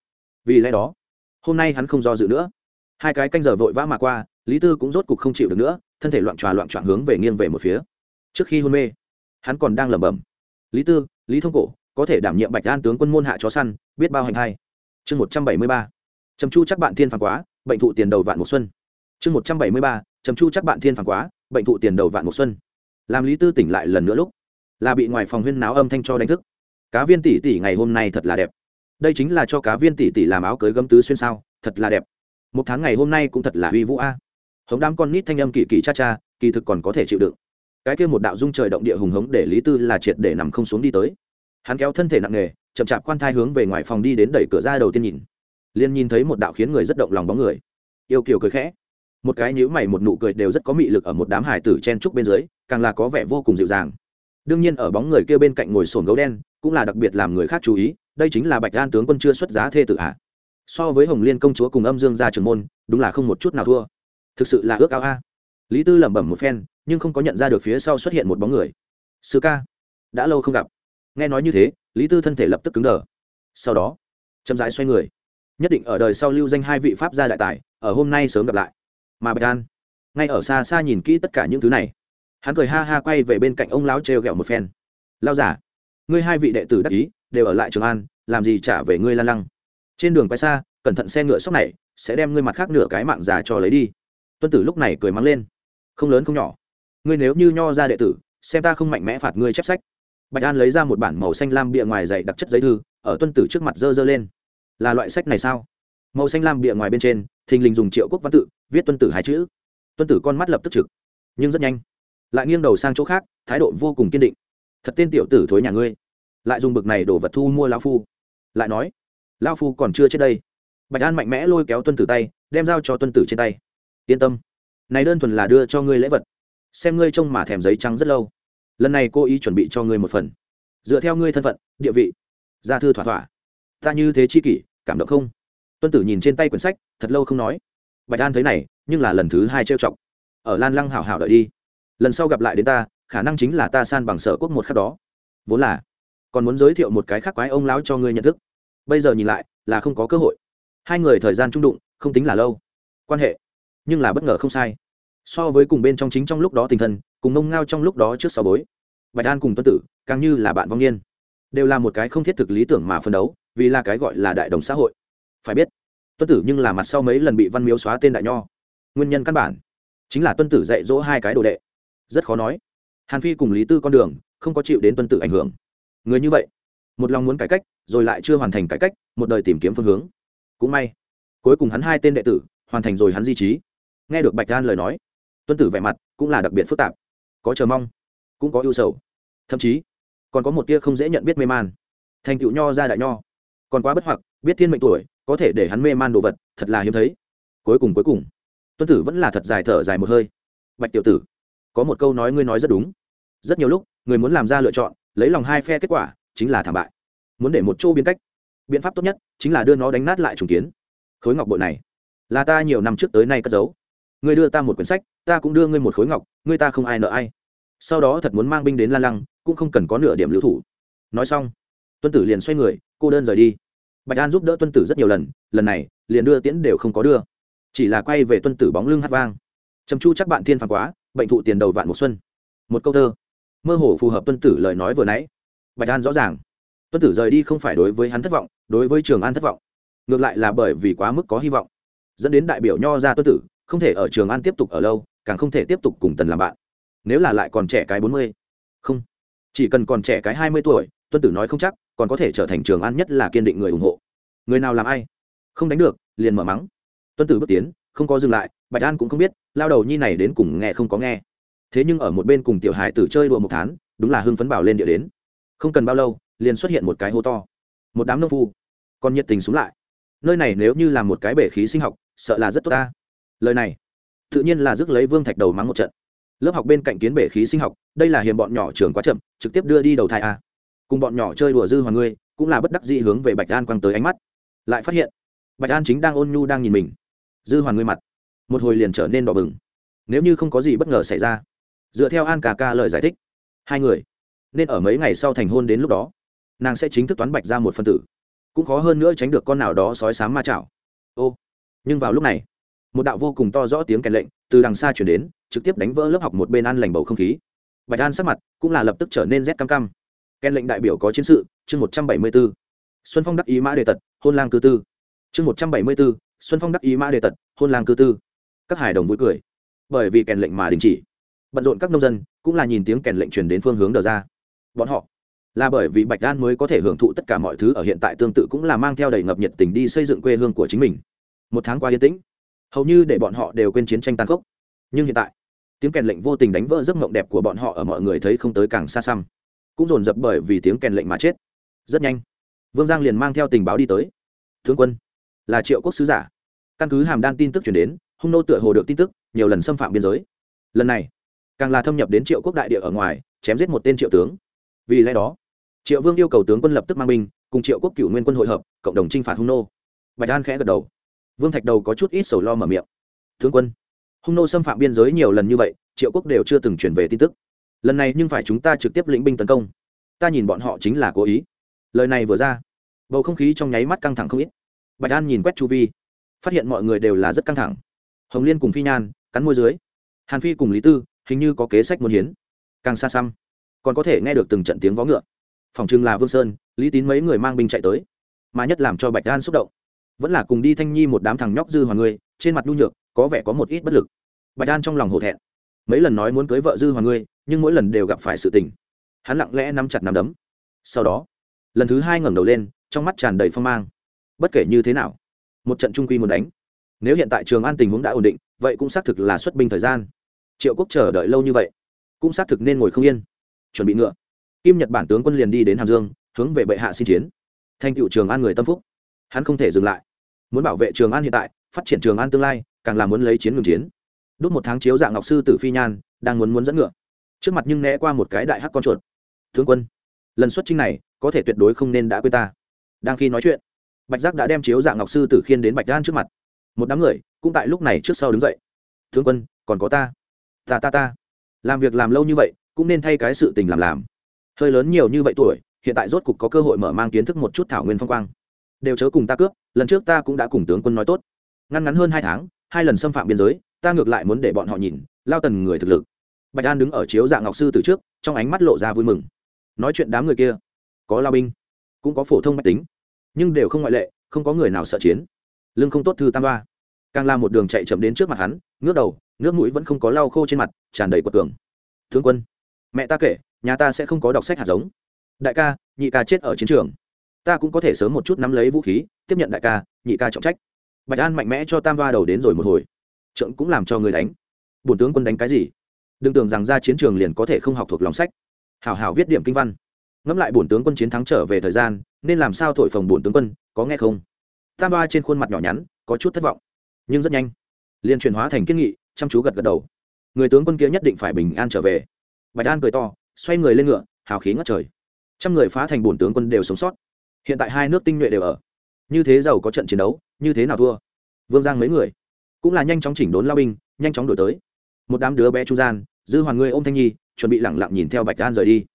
vì lẽ đó, hôm nay hắn không do dự nữa. Hai cái canh giờ vội vã mà qua, lý tư cũng rốt cục không chịu được nữa, thân thể loạn tròa loạn trọn hướng về nghiêng về một phía. Trước khi hôn mê, hắn còn đang lẩm bẩm, lý tư, lý thông cổ, có thể đảm nhiệm bạch an tướng quân môn hạ chó săn, biết bao hành hai. Chương một trăm bảy mươi ba. Trầm chu chắc bạn thiên phản quá, bệnh thụ tiền đầu vạn một xuân. Chương một trăm bảy mươi ba. Trầm chu chắc bạn thiên phản quá, bệnh thụ tiền đầu vạn một xuân. Làm lý tư tỉnh lại lần nữa lúc, là bị ngoài phòng huyên náo âm thanh cho đánh thức. Cá viên tỷ tỷ ngày hôm nay thật là đẹp đây chính là cho cá viên tỷ tỷ làm áo cưới gấm tứ xuyên sao, thật là đẹp. Một tháng ngày hôm nay cũng thật là uy vũ a. Hống đám con nít thanh âm kỳ kỳ cha cha, kỳ thực còn có thể chịu đựng. Cái kia một đạo dung trời động địa hùng hống để lý tư là triệt để nằm không xuống đi tới. Hắn kéo thân thể nặng nề, chậm chạp quan thai hướng về ngoài phòng đi đến đẩy cửa ra đầu tiên nhìn. Liền nhìn thấy một đạo khiến người rất động lòng bóng người. Yêu kiều cười khẽ. Một cái nhíu mày, một nụ cười đều rất có mị lực ở một đám hải tử chen trúc bên dưới, càng là có vẻ vô cùng dịu dàng. Đương nhiên ở bóng người kia bên cạnh ngồi sồn gấu đen, cũng là đặc biệt làm người khác chú ý đây chính là bạch an tướng quân chưa xuất giá thê tử à? so với hồng liên công chúa cùng âm dương gia trưởng môn, đúng là không một chút nào thua. Thực sự là ước ao a. Lý tư lẩm bẩm một phen, nhưng không có nhận ra được phía sau xuất hiện một bóng người. Sư ca, đã lâu không gặp. Nghe nói như thế, lý tư thân thể lập tức cứng đờ. Sau đó, chậm rãi xoay người. Nhất định ở đời sau lưu danh hai vị pháp gia đại tài, ở hôm nay sớm gặp lại. Mà bạch an, ngay ở xa xa nhìn kỹ tất cả những thứ này. Hắn cười ha ha quay về bên cạnh ông lão trêu ghẹo một phen. Lao giả ngươi hai vị đệ tử đắc ý đều ở lại trường an, làm gì trả về ngươi lan lăng. Trên đường quay xa, cẩn thận xe ngựa sóc này sẽ đem ngươi mặt khác nửa cái mạng già cho lấy đi. Tuân tử lúc này cười mắng lên. Không lớn không nhỏ. Ngươi nếu như nho ra đệ tử, xem ta không mạnh mẽ phạt ngươi chép sách. Bạch an lấy ra một bản màu xanh lam bịa ngoài dày đặc chất giấy thư, ở tuân tử trước mặt dơ dơ lên. Là loại sách này sao? Màu xanh lam bịa ngoài bên trên, thình lình dùng triệu quốc văn tự, viết tuân tử hai chữ. Tuân tử con mắt lập tức trực. Nhưng rất nhanh. Lại nghiêng đầu sang chỗ khác, thái độ vô cùng kiên định. Thật tên tiểu tử thối nhà ngươi lại dùng bực này đổ vật thu mua lão phu. Lại nói, lão phu còn chưa chết đây. Bạch an mạnh mẽ lôi kéo tuân tử tay, đem dao cho tuân tử trên tay. Yên tâm, này đơn thuần là đưa cho ngươi lễ vật. Xem ngươi trông mà thèm giấy trắng rất lâu. Lần này cô ý chuẩn bị cho ngươi một phần. Dựa theo ngươi thân phận, địa vị, gia thư thỏa thỏa. Ta như thế chi kỷ, cảm động không? Tuân tử nhìn trên tay quyển sách, thật lâu không nói. Bạch an thấy này, nhưng là lần thứ hai trêu chọc. Ở lan lăng hảo hảo đợi đi. Lần sau gặp lại đến ta, khả năng chính là ta san bằng sở quốc một khắc đó. Vốn là còn muốn giới thiệu một cái khác quái ông lão cho ngươi nhận thức. Bây giờ nhìn lại, là không có cơ hội. Hai người thời gian trung đụng, không tính là lâu. Quan hệ, nhưng là bất ngờ không sai. So với cùng bên trong chính trong lúc đó tình thân, cùng mông ngao trong lúc đó trước sau bối, bạch an cùng tuân tử, càng như là bạn vong niên. Đều là một cái không thiết thực lý tưởng mà phân đấu, vì là cái gọi là đại đồng xã hội. Phải biết tuân tử nhưng là mặt sau mấy lần bị văn miếu xóa tên đại nho. Nguyên nhân căn bản, chính là tuân tử dạy dỗ hai cái đồ đệ. Rất khó nói. Hàn phi cùng lý tư con đường, không có chịu đến tuân tử ảnh hưởng người như vậy, một lòng muốn cải cách, rồi lại chưa hoàn thành cải cách, một đời tìm kiếm phương hướng. Cũng may, cuối cùng hắn hai tên đệ tử hoàn thành rồi hắn di trí. Nghe được bạch đan lời nói, tuân tử vẻ mặt cũng là đặc biệt phức tạp, có chờ mong, cũng có ưu sầu. Thậm chí, còn có một tia không dễ nhận biết mê man. Thành tựu nho ra đại nho, còn quá bất hoặc, biết thiên mệnh tuổi, có thể để hắn mê man đồ vật, thật là hiếm thấy. Cuối cùng cuối cùng, tuân tử vẫn là thật dài thở dài một hơi. Bạch tiểu tử, có một câu nói ngươi nói rất đúng. Rất nhiều lúc, người muốn làm ra lựa chọn lấy lòng hai phe kết quả chính là thảm bại. Muốn để một chỗ biến cách, biện pháp tốt nhất chính là đưa nó đánh nát lại trùng kiến. Khối ngọc bội này là ta nhiều năm trước tới nay cất giấu. Ngươi đưa ta một quyển sách, ta cũng đưa ngươi một khối ngọc, ngươi ta không ai nợ ai. Sau đó thật muốn mang binh đến lan lăng, cũng không cần có nửa điểm lưu thủ. Nói xong, tuân tử liền xoay người, cô đơn rời đi. Bạch an giúp đỡ tuân tử rất nhiều lần lần này, liền đưa tiễn đều không có đưa. Chỉ là quay về tuân tử bóng lưng hát vang. Trầm chu chắc bạn thiên phản quá, bệnh thụ tiền đầu vạn một xuân. Một câu thơ mơ hồ phù hợp tuân tử lời nói vừa nãy. Bạch an rõ ràng. Tuân tử rời đi không phải đối với hắn thất vọng, đối với trường an thất vọng. Ngược lại là bởi vì quá mức có hy vọng, dẫn đến đại biểu nho ra tuân tử, không thể ở trường an tiếp tục ở lâu, càng không thể tiếp tục cùng tần làm bạn. Nếu là lại còn trẻ cái bốn mươi, không. Chỉ cần còn trẻ cái hai mươi tuổi, tuân tử nói không chắc, còn có thể trở thành trường an nhất là kiên định người ủng hộ. Người nào làm ai? Không đánh được, liền mở mắng. Tuân tử bước tiến, không có dừng lại, bạch an cũng không biết, lao đầu nhi này đến cùng nghe không có nghe thế nhưng ở một bên cùng tiểu hải tử chơi đùa một tháng, đúng là hưng phấn bảo lên địa đến. Không cần bao lâu, liền xuất hiện một cái hố to. Một đám nông phu. Còn nhiệt tình xuống lại. Nơi này nếu như là một cái bể khí sinh học, sợ là rất tốt ta. Lời này, tự nhiên là rước lấy vương thạch đầu mắng một trận. Lớp học bên cạnh kiến bể khí sinh học, đây là hiền bọn nhỏ trường quá chậm, trực tiếp đưa đi đầu thai a. Cùng bọn nhỏ chơi đùa dư hoàng ngươi, cũng là bất đắc dĩ hướng về bạch an quăng tới ánh mắt. Lại phát hiện, bạch an chính đang ôn nhu đang nhìn mình. Dư hoàn ngươi mặt, một hồi liền trở nên đỏ bừng. Nếu như không có gì bất ngờ xảy ra dựa theo an cà ca lời giải thích. Hai người, nên ở mấy ngày sau thành hôn đến lúc đó, nàng sẽ chính thức toán bạch ra một phân tử. Cũng khó hơn nữa tránh được con nào đó sói sám ma chảo. Ô, nhưng vào lúc này, một đạo vô cùng to rõ tiếng kèn lệnh từ đằng xa chuyển đến, trực tiếp đánh vỡ lớp học một bên ăn lành bầu không khí. Bạch an sắc mặt cũng là lập tức trở nên rét cam cam kèn lệnh đại biểu có chiến sự, chương một trăm bảy mươi b ố xuân phong đắc ý mã đề tật, hôn lang cư tư. Chương một trăm bảy mươi b ố xuân phong đắc ý mã đề tật, hôn lang cư tư. Các hải đồng vui cười. Bởi vì kèn lệnh mà đình chỉ bận rộn các nông dân cũng là nhìn tiếng kèn lệnh truyền đến phương hướng đờ ra. Bọn họ là bởi vì bạch đan mới có thể hưởng thụ tất cả mọi thứ ở hiện tại tương tự cũng là mang theo đầy ngập nhiệt tình đi xây dựng quê hương của chính mình. Một tháng qua yên tĩnh, hầu như để bọn họ đều quên chiến tranh tàn khốc. Nhưng hiện tại, tiếng kèn lệnh vô tình đánh vỡ giấc mộng đẹp của bọn họ ở mọi người thấy không tới càng xa xăm. Cũng dồn dập bởi vì tiếng kèn lệnh mà chết. Rất nhanh, vương giang liền mang theo tình báo đi tới. Tướng quân, là triệu quốc sứ giả. Căn cứ hàm đan tin tức chuyển đến, hung nô tựa hồ được tin tức, nhiều lần xâm phạm biên giới. Lần này càng là thâm nhập đến triệu quốc đại địa ở ngoài, chém giết một tên triệu tướng. Vì lẽ đó, triệu vương yêu cầu tướng quân lập tức mang binh, cùng triệu quốc cựu nguyên quân hội hợp, cộng đồng t r i n h phạt hung nô. Bạch an khẽ gật đầu. Vương thạch đầu có chút ít sầu lo mở miệng. Tướng quân, hung nô xâm phạm biên giới nhiều lần như vậy, triệu quốc đều chưa từng chuyển về tin tức. Lần này nhưng phải chúng ta trực tiếp lĩnh binh tấn công. Ta nhìn bọn họ chính là cố ý. Lời này vừa ra, bầu không khí trong nháy mắt căng thẳng không ít. Bạch an nhìn quét chu vi, phát hiện mọi người đều là rất căng thẳng. Hồng liên cùng phi nhan, cắn môi dưới. Hàn phi cùng lý tư hình như có kế sách muốn hiến. Càng xa xăm, còn có thể nghe được từng trận tiếng vó ngựa. Phòng trưng là vương sơn, lý tín mấy người mang binh chạy tới, mà nhất làm cho bạch đan xúc động. Vẫn là cùng đi thanh nhi một đám thằng nhóc dư hoàng ngươi trên mặt nhu nhược, có vẻ có một ít bất lực. Bạch đan trong lòng hổ thẹn. Mấy lần nói muốn cưới vợ dư hoàng ngươi nhưng mỗi lần đều gặp phải sự tình. Hắn lặng lẽ nắm chặt nắm đấm. Sau đó, lần thứ hai ngẩng đầu lên, trong mắt tràn đầy phong mang. Bất kể như thế nào, một trận trung quy muốn đánh. Nếu hiện tại trường an tình huống đã ổn định, vậy cũng xác thực là xuất binh thời gian triệu quốc chờ đợi lâu như vậy, cũng xác thực nên ngồi không yên. Chuẩn bị ngựa. Kim nhật bản tướng quân liền đi đến hàm dương, hướng về bệ hạ xin chiến. Thành cựu trường an người tâm phúc. Hắn không thể dừng lại. Muốn bảo vệ trường an hiện tại, phát triển trường an tương lai, càng là muốn lấy chiến ngừng chiến. Đốt một tháng chiếu dạng ngọc sư tử phi nhan, đang muốn muốn dẫn ngựa. Trước mặt nhưng né qua một cái đại hắc con chuột. Tướng quân, lần xuất chinh này, có thể tuyệt đối không nên đã quên ta. Đang khi nói chuyện, bạch giác đã đem chiếu dạng ngọc sư tử khiên đến bạch đan trước mặt. Một đám người, cũng tại lúc này trước sau đứng dậy. Tướng quân, còn có ta ta ta ta. Làm việc làm lâu như vậy, cũng nên thay cái sự tình làm làm. Hơi lớn nhiều như vậy tuổi, hiện tại rốt cục có cơ hội mở mang kiến thức một chút thảo nguyên phong quang. Đều chớ cùng ta cướp, lần trước ta cũng đã cùng tướng quân nói tốt. Ngăn ngắn hơn hai tháng, hai lần xâm phạm biên giới, ta ngược lại muốn để bọn họ nhìn, lao tần người thực lực. Bạch an đứng ở chiếu dạng ngọc sư từ trước, trong ánh mắt lộ ra vui mừng. Nói chuyện đám người kia, có lao binh, cũng có phổ thông mách tính, nhưng đều không ngoại lệ, không có người nào sợ chiến. Lương không tốt thư tam ba càng là một đường chạy chậm đến trước mặt hắn, ngước đầu, nước mũi vẫn không có lau khô trên mặt, tràn đầy quật cường. Thương quân, mẹ ta kể, nhà ta sẽ không có đọc sách hạt giống. Đại ca, nhị ca chết ở chiến trường. Ta cũng có thể sớm một chút nắm lấy vũ khí, tiếp nhận đại ca, nhị ca trọng trách. Bạch an mạnh mẽ cho tam ba đầu đến rồi một hồi. Trượng cũng làm cho người đánh. Bổn tướng quân đánh cái gì? Đừng tưởng rằng ra chiến trường liền có thể không học thuộc lòng sách. Hảo hảo viết điểm kinh văn. Ngẫm lại bổn tướng quân chiến thắng trở về thời gian, nên làm sao thổi phồng bổn tướng quân, có nghe không? Tam ba trên khuôn mặt nhỏ nhắn, có chút thất vọng nhưng rất nhanh. Liền chuyển hóa thành kiên nghị, chăm chú gật gật đầu. Người tướng quân kia nhất định phải bình an trở về. Bạch an cười to, xoay người lên ngựa, hào khí ngất trời. Trăm người phá thành bổn tướng quân đều sống sót. Hiện tại hai nước tinh nhuệ đều ở. Như thế giàu có trận chiến đấu, như thế nào thua? Vương giang mấy người cũng là nhanh chóng chỉnh đốn lao binh, nhanh chóng đổi tới. Một đám đứa bé chu gian, dư hoàn ngươi ô m thanh nhi, chuẩn bị lẳng lặng nhìn theo bạch an rời đi.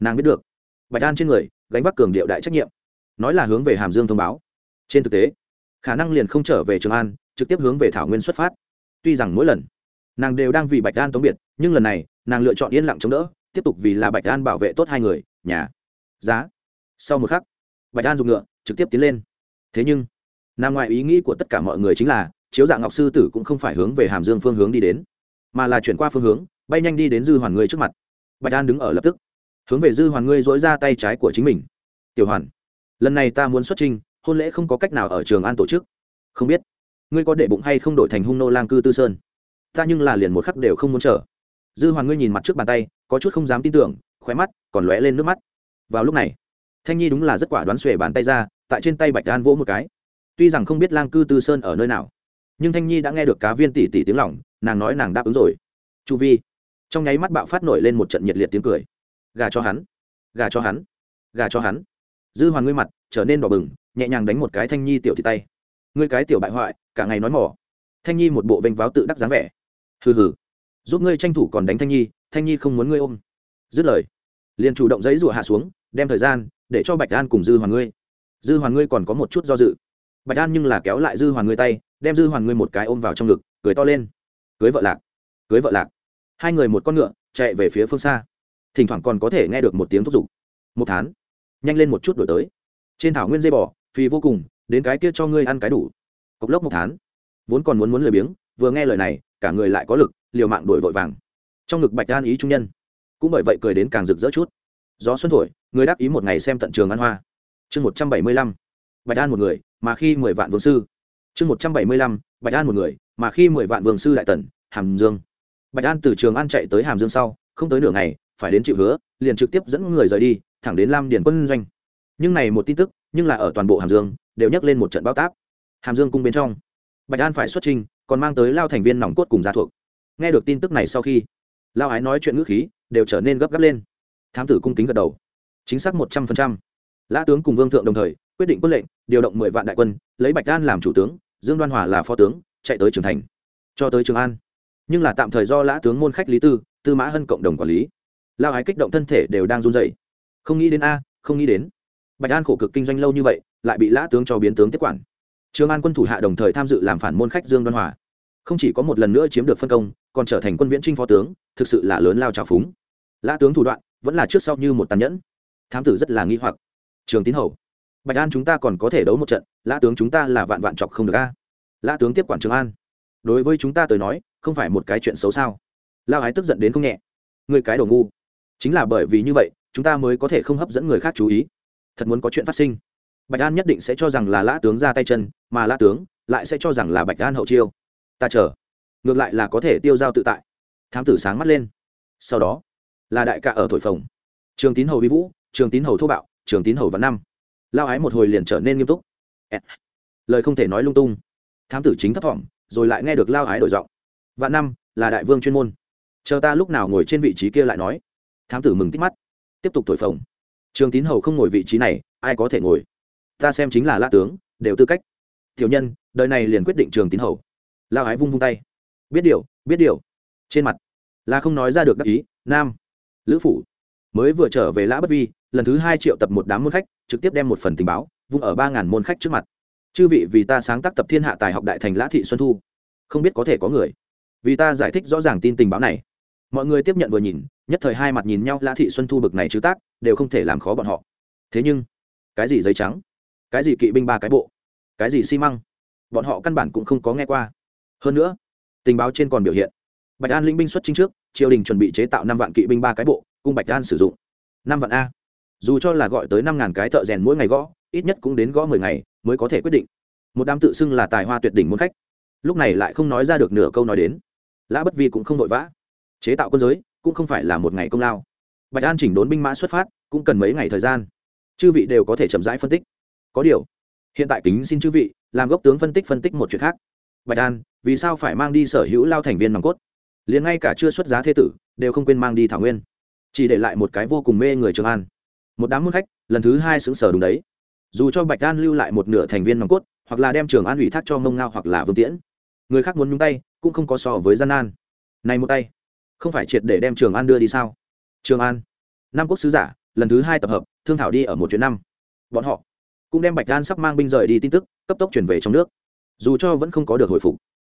Nàng biết được, bạch an trên người, gánh vác cường điệu đại trách nhiệm. Nói là hướng về hàm dương thông báo. Trên thực tế, khả năng liền không trở về trường an trực tiếp hướng về thảo nguyên xuất phát. Tuy rằng mỗi lần, nàng đều đang vì bạch an tống biệt, nhưng lần này, nàng lựa chọn yên lặng chống đỡ, tiếp tục vì là bạch an bảo vệ tốt hai người, nhà, giá. Sau một khắc, bạch an dùng ngựa, trực tiếp tiến lên. Thế nhưng nằm ngoài ý nghĩ của tất cả mọi người chính là, chiếu dạng ngọc sư tử cũng không phải hướng về hàm dương phương hướng đi đến, mà là chuyển qua phương hướng, bay nhanh đi đến dư hoàn người trước mặt. Bạch an đứng ở lập tức, hướng về dư hoàn ngươi dỗi ra tay trái của chính mình. Tiểu hoàn, lần này ta muốn xuất trình hôn lễ không có cách nào ở trường an tổ chức. Không biết ngươi có để bụng hay không đổi thành hung nô lang cư tư sơn? Ta nhưng là liền một khắc đều không muốn chờ. Dư hoàn ngươi nhìn mặt trước bàn tay, có chút không dám tin tưởng, khóe mắt còn lóe lên nước mắt. Vào lúc này, thanh nhi đúng là rất quả đoán xuề bàn tay ra, tại trên tay bạch đan vỗ một cái. Tuy rằng không biết lang cư tư sơn ở nơi nào, nhưng thanh nhi đã nghe được cá viên tỷ tỷ tiếng lỏng, nàng nói nàng đáp ứng rồi. Chu vi, trong nháy mắt bạo phát nổi lên một trận nhiệt liệt tiếng cười. Gà cho hắn, gà cho hắn, gà cho hắn. Dư hoàn ngươi mặt trở nên đỏ bừng, nhẹ nhàng đánh một cái thanh nhi tiểu thị tay ngươi cái tiểu bại hoại, cả ngày nói mỏ thanh nhi một bộ vênh váo tự đắc dáng vẻ. Hừ hừ. Giúp ngươi tranh thủ còn đánh thanh nhi thanh nhi không muốn ngươi ôm. Dứt lời, liền chủ động giấy rủa hạ xuống, đem thời gian để cho bạch an cùng dư hoàn ngươi. Dư hoàn ngươi còn có một chút do dự. Bạch an nhưng là kéo lại dư hoàn ngươi tay, đem dư hoàn ngươi một cái ôm vào trong ngực, cười to lên. Cưới vợ lạc, cưới vợ lạc. Hai người một con ngựa, chạy về phía phương xa. Thỉnh thoảng còn có thể nghe được một tiếng thúc giục. Một tháng nhanh lên một chút đổi tới. Trên thảo nguyên dây bò, phì vô cùng đến cái kia cho ngươi ăn cái đủ. Cộc lốc một tháng, vốn còn muốn muốn lười biếng, vừa nghe lời này, cả người lại có lực, liều mạng đuổi vội vàng. Trong ngực bạch an ý trung nhân, cũng bởi vậy cười đến càng rực rỡ chút. Gió xuân thổi, người đáp ý một ngày xem tận trường ăn hoa. Chương một trăm bảy mươi lăm, bạch an một người, mà khi mười vạn vương sư. Chương một trăm bảy mươi lăm, bạch an một người, mà khi mười vạn vương sư đại tần, hàm dương. Bạch an từ trường ăn chạy tới hàm dương sau, không tới nửa ngày, phải đến chịu hứa, liền trực tiếp dẫn người rời đi, thẳng đến lam điền quân doanh. Nhưng này một tin tức, nhưng là ở toàn bộ hàm dương đều nhắc lên một trận bao táp. Hàm dương cung bên trong, bạch an phải xuất trình, còn mang tới lao thành viên nòng cốt cùng gia thuộc. Nghe được tin tức này sau khi, lao ái nói chuyện ngữ khí đều trở nên gấp gáp lên. Thám tử cung kính gật đầu. Chính xác một trăm phần trăm. Lã tướng cùng vương thượng đồng thời, quyết định quân lệnh, điều động mười vạn đại quân, lấy bạch an làm chủ tướng, dương đoan hòa là phó tướng, chạy tới trường thành. Cho tới trường an. Nhưng là tạm thời do lã tướng môn khách lý tư tư mã hân cộng đồng quản lý. Lao ái kích động thân thể đều đang run dậy không nghĩ đến a, không nghĩ đến. Bạch an khổ cực kinh doanh lâu như vậy lại bị lã tướng cho biến tướng tiếp quản. Trường an quân thủ hạ đồng thời tham dự làm phản môn khách dương đoan hòa. Không chỉ có một lần nữa chiếm được phân công, còn trở thành quân viễn trinh phó tướng, thực sự là lớn lao trào phúng. Lã tướng thủ đoạn vẫn là trước sau như một tàn nhẫn. Thám tử rất là nghi hoặc. Trường tín hầu. Bạch an chúng ta còn có thể đấu một trận, lã tướng chúng ta là vạn vạn chọc không được a. Lã tướng tiếp quản trường an. Đối với chúng ta tới nói, không phải một cái chuyện xấu sao? Lao ái tức giận đến không nhẹ. Người cái đồ ngu. Chính là bởi vì như vậy, chúng ta mới có thể không hấp dẫn người khác chú ý. Thật muốn có chuyện phát sinh bạch an nhất định sẽ cho rằng là lã tướng ra tay chân, mà lã tướng lại sẽ cho rằng là bạch an hậu chiêu. Ta chờ. Ngược lại là có thể tiêu dao tự tại. Thám tử sáng mắt lên. Sau đó, là đại ca ở thổi phồng. Trường tín hầu vi vũ, trường tín hầu thô bạo, trường tín hầu văn năm. Lao ái một hồi liền trở nên nghiêm túc. Lời không thể nói lung tung. Thám tử chính thấp thỏm, rồi lại nghe được lao ái đổi giọng. Vạn năm là đại vương chuyên môn. Chờ ta lúc nào ngồi trên vị trí kia lại nói. Thám tử mừng tít mắt. Tiếp tục thổi phồng. Trường tín hầu không ngồi vị trí này, ai có thể ngồi? Ta xem chính là la tướng, đều tư cách. Tiểu nhân, đời này liền quyết định trường tín hầu. Lao ái vung vung tay. Biết điều biết điều. Trên mặt, là không nói ra được đắc ý, nam, lữ phủ. Mới vừa trở về lã bất vi, lần thứ hai triệu tập một đám môn khách, trực tiếp đem một phần tình báo, vung ở ba ngàn môn khách trước mặt. Chư vị vì ta sáng tác tập thiên hạ tài học đại thành lã thị xuân thu. Không biết có thể có người. Vì ta giải thích rõ ràng tin tình báo này. Mọi người tiếp nhận vừa nhìn, nhất thời hai mặt nhìn nhau lã thị xuân thu bực này chứ tác, đều không thể làm khó bọn họ. Thế nhưng, cái gì giấy trắng? Cái gì kỵ binh ba cái bộ, cái gì xi măng, bọn họ căn bản cũng không có nghe qua. Hơn nữa, tình báo trên còn biểu hiện, bạch an linh binh xuất chính trước, triều đình chuẩn bị chế tạo năm vạn kỵ binh ba cái bộ, cung bạch an sử dụng. Năm vạn a. Dù cho là gọi tới năm ngàn cái thợ rèn mỗi ngày gõ, ít nhất cũng đến gõ mười ngày mới có thể quyết định. Một đám tự xưng là tài hoa tuyệt đỉnh muốn khách. Lúc này lại không nói ra được nửa câu nói đến. Lã bất vi cũng không vội vã. Chế tạo quân giới cũng không phải là một ngày công lao. Bạch an chỉnh đốn binh mã xuất phát, cũng cần mấy ngày thời gian. Chư vị đều có thể chậm rãi phân tích có điều. Hiện tại kính xin chư vị, làm gốc tướng phân tích phân tích một chuyện khác. Bạch an, vì sao phải mang đi sở hữu lao thành viên nòng cốt? Liền ngay cả chưa xuất giá thế tử, đều không quên mang đi thảo nguyên. Chỉ để lại một cái vô cùng mê người trường an. Một đám môn khách, lần thứ hai xứng sở đúng đấy. Dù cho bạch an lưu lại một nửa thành viên nòng cốt, hoặc là đem trường an ủy thác cho mông ngao hoặc là vương tiễn. Người khác muốn nhúng tay, cũng không có so với gian nan. Này một tay, không phải triệt để đem trường an đưa đi sao? Trường an nam quốc sứ giả, lần thứ hai tập hợp, thương thảo đi ở một chuyến năm. Bọn họ cũng đem bạch an sắp mang binh rời đi tin tức, cấp tốc chuyển về trong nước. Dù cho vẫn không có được hồi phục,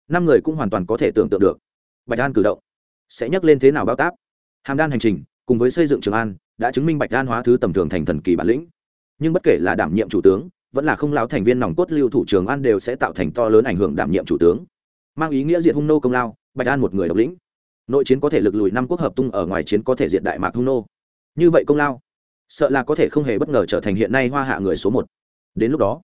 năm người cũng hoàn toàn có thể tưởng tượng được. Bạch an cử động sẽ nhắc lên thế nào bao táp? Hàm đan hành trình cùng với xây dựng trường an đã chứng minh bạch an hóa thứ tầm thường thành thần kỳ bản lĩnh. Nhưng bất kể là đảm nhiệm chủ tướng, vẫn là không lão thành viên nòng cốt lưu thủ trường an đều sẽ tạo thành to lớn ảnh hưởng đảm nhiệm chủ tướng. Mang ý nghĩa diện hung nô công lao, bạch an một người độc lĩnh. Nội chiến có thể lực lùi năm quốc hợp tung, ở ngoài chiến có thể diện đại mạc hung nô. Như vậy công lao, sợ là có thể không hề bất ngờ trở thành hiện nay hoa hạ người số một đến lúc đó,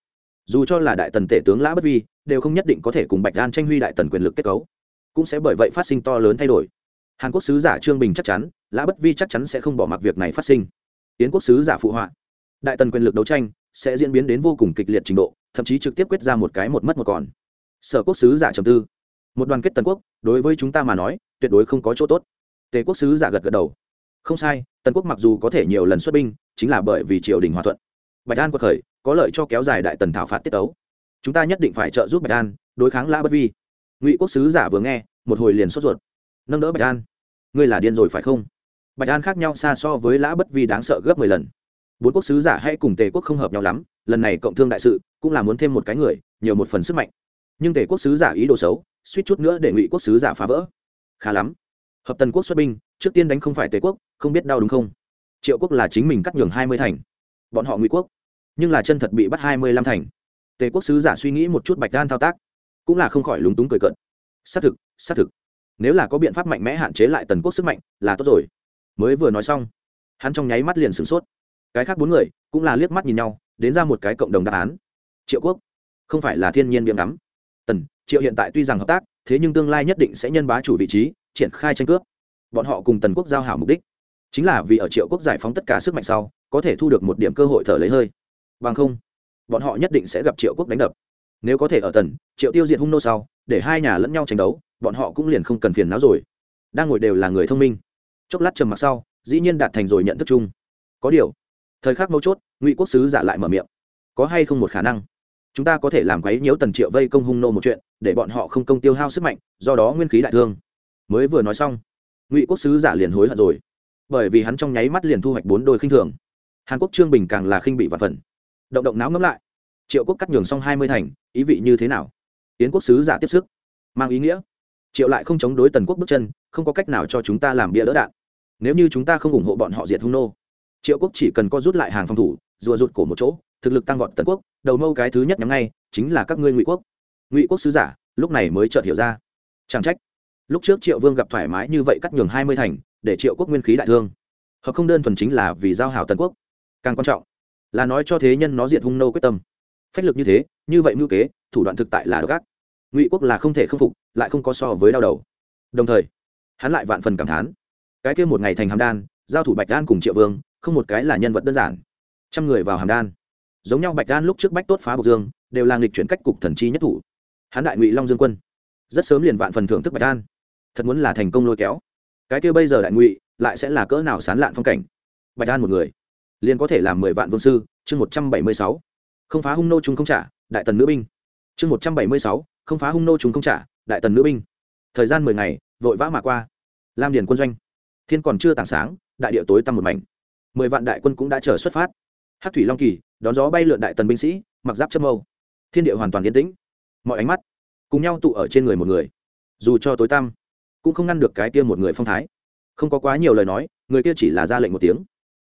dù cho là đại tần tể tướng lã bất vi đều không nhất định có thể cùng bạch an tranh huy đại tần quyền lực kết cấu, cũng sẽ bởi vậy phát sinh to lớn thay đổi. Hàn quốc sứ giả trương bình chắc chắn, lã bất vi chắc chắn sẽ không bỏ mặc việc này phát sinh. Tiến quốc sứ giả phụ họa, đại tần quyền lực đấu tranh sẽ diễn biến đến vô cùng kịch liệt trình độ, thậm chí trực tiếp quyết ra một cái một mất một còn. Sở quốc sứ giả trầm tư, một đoàn kết tần quốc, đối với chúng ta mà nói, tuyệt đối không có chỗ tốt. Tề quốc sứ giả gật gật đầu, không sai, tần quốc mặc dù có thể nhiều lần xuất binh, chính là bởi vì triều đình hòa thuận. Bạch an quật khởi có lợi cho kéo dài đại tần thảo phạt tiết ấu chúng ta nhất định phải trợ giúp bạch an đối kháng lã bất vi. Ngụy quốc sứ giả vừa nghe, một hồi liền sốt ruột. Nâng đỡ bạch an. Ngươi là điên rồi phải không? Bạch an khác nhau xa so với lã bất vi đáng sợ gấp mười lần. Bốn quốc sứ giả hay cùng tề quốc không hợp nhau lắm, lần này cộng thương đại sự, cũng là muốn thêm một cái người, nhiều một phần sức mạnh. Nhưng tề quốc sứ giả ý đồ xấu, suýt chút nữa để ngụy quốc sứ giả phá vỡ. Khá lắm. Hợp tần quốc xuất binh, trước tiên đánh không phải tề quốc, không biết đau đúng không? Triệu quốc là chính mình cắt nhường hai mươi thành. Bọn họ ngụy quốc nhưng là chân thật bị bắt hai mươi lăm thành. Tề quốc sứ giả suy nghĩ một chút bạch đan thao tác, cũng là không khỏi lúng túng cười cợt. Xác thực xác thực. Nếu là có biện pháp mạnh mẽ hạn chế lại tần quốc sức mạnh, là tốt rồi. Mới vừa nói xong, hắn trong nháy mắt liền sửng sốt. Cái khác bốn người cũng là liếc mắt nhìn nhau, đến ra một cái cộng đồng đáp án. Triệu quốc, không phải là thiên nhiên biếm ngắm. Tần, triệu hiện tại tuy rằng hợp tác, thế nhưng tương lai nhất định sẽ nhân bá chủ vị trí, triển khai tranh cướp. Bọn họ cùng tần quốc giao hảo mục đích, chính là vì ở triệu quốc giải phóng tất cả sức mạnh sau, có thể thu được một điểm cơ hội thở lấy hơi bằng không, bọn họ nhất định sẽ gặp triệu quốc đánh đập. Nếu có thể ở tần, triệu tiêu diệt hung nô sau, để hai nhà lẫn nhau tranh đấu, bọn họ cũng liền không cần phiền não rồi. Đang ngồi đều là người thông minh. Chốc lát trầm mặc sau, dĩ nhiên đạt thành rồi nhận thức chung. Có điều, thời khắc mấu chốt, ngụy quốc sứ giả lại mở miệng. Có hay không một khả năng? Chúng ta có thể làm quấy nhiễu tần triệu vây công hung nô một chuyện, để bọn họ không công tiêu hao sức mạnh, do đó nguyên khí đại thương. Mới vừa nói xong, ngụy quốc sứ giả liền hối hận rồi. Bởi vì hắn trong nháy mắt liền thu hoạch bốn đôi khinh thường. Hàn quốc trương bình càng là khinh bị và phần động động não ngẫm lại. Triệu quốc cắt nhường xong hai mươi thành, ý vị như thế nào? Tiến quốc sứ giả tiếp sức. Mang ý nghĩa. Triệu lại không chống đối tần quốc bước chân, không có cách nào cho chúng ta làm bia đỡ đạn. Nếu như chúng ta không ủng hộ bọn họ diệt hung nô, triệu quốc chỉ cần có rút lại hàng phòng thủ, rùa rụt cổ một chỗ, thực lực tăng vọt tần quốc, đầu mâu cái thứ nhất nhắm ngay, chính là các ngươi ngụy quốc. Ngụy quốc sứ giả, lúc này mới chợt hiểu ra. Chẳng trách. Lúc trước triệu vương gặp thoải mái như vậy cắt nhường hai mươi thành, để triệu quốc nguyên khí đại thương. Hợp không đơn thuần chính là vì giao hảo tần quốc. Càng quan trọng là nói cho thế nhân nó diệt hung nô quyết tâm. Phách lực như thế, như vậy mưu kế, thủ đoạn thực tại là đ ộ ngụy quốc là không thể khâm phục, lại không có so với đau đầu. Đồng thời, hắn lại vạn phần cảm thán. Cái kia một ngày thành hàm đan, giao thủ bạch đan cùng triệu vương, không một cái là nhân vật đơn giản. Trăm người vào hàm đan. Giống nhau bạch đan lúc trước bách tốt phá bộc dương, đều là nghịch chuyển cách cục thần chi nhất thủ. Hắn đại ngụy long dương quân, rất sớm liền vạn phần thưởng thức bạch đan. Thật muốn là thành công lôi kéo. Cái kia bây giờ đại ngụy, lại sẽ là cỡ nào sán lạn phong cảnh. Bạch đan một người liền có thể làm mười vạn vương sư, chương một trăm bảy mươi sáu. Không phá hung nô chúng không trả, đại tần nữ binh. Chương một trăm bảy mươi sáu, không phá hung nô chúng không trả, đại tần nữ binh. Thời gian mười ngày, vội vã mà qua. Lam điền quân doanh. Thiên còn chưa tảng sáng, đại địa tối tăm một mảnh. Mười vạn đại quân cũng đã chờ xuất phát. Hát thủy long kỳ, đón gió bay lượn đại tần binh sĩ, mặc giáp châm âu thiên địa hoàn toàn yên tĩnh. Mọi ánh mắt cùng nhau tụ ở trên người một người. Dù cho tối tăm, cũng không ngăn được cái kia một người phong thái. Không có quá nhiều lời nói, người kia chỉ là ra lệnh một tiếng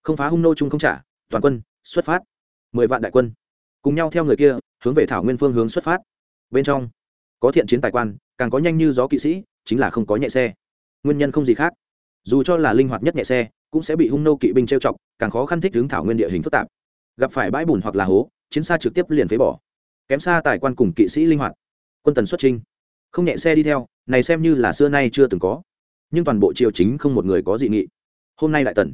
không phá hung nô chung không trả, toàn quân, xuất phát. Mười vạn đại quân, cùng nhau theo người kia, hướng về thảo nguyên phương hướng xuất phát. Bên trong, có thiện chiến tài quan, càng có nhanh như gió kỵ sĩ, chính là không có nhẹ xe. Nguyên nhân không gì khác. Dù cho là linh hoạt nhất nhẹ xe, cũng sẽ bị hung nô kỵ binh trêu chọc, càng khó khăn thích hướng thảo nguyên địa hình phức tạp. Gặp phải bãi bùn hoặc là hố, chiến xa trực tiếp liền phế bỏ. Kém xa tài quan cùng kỵ sĩ linh hoạt, quân tần xuất trinh không nhẹ xe đi theo, này xem như là xưa nay chưa từng có. Nhưng toàn bộ triều chính không một người có dị nghị. Hôm nay đại tần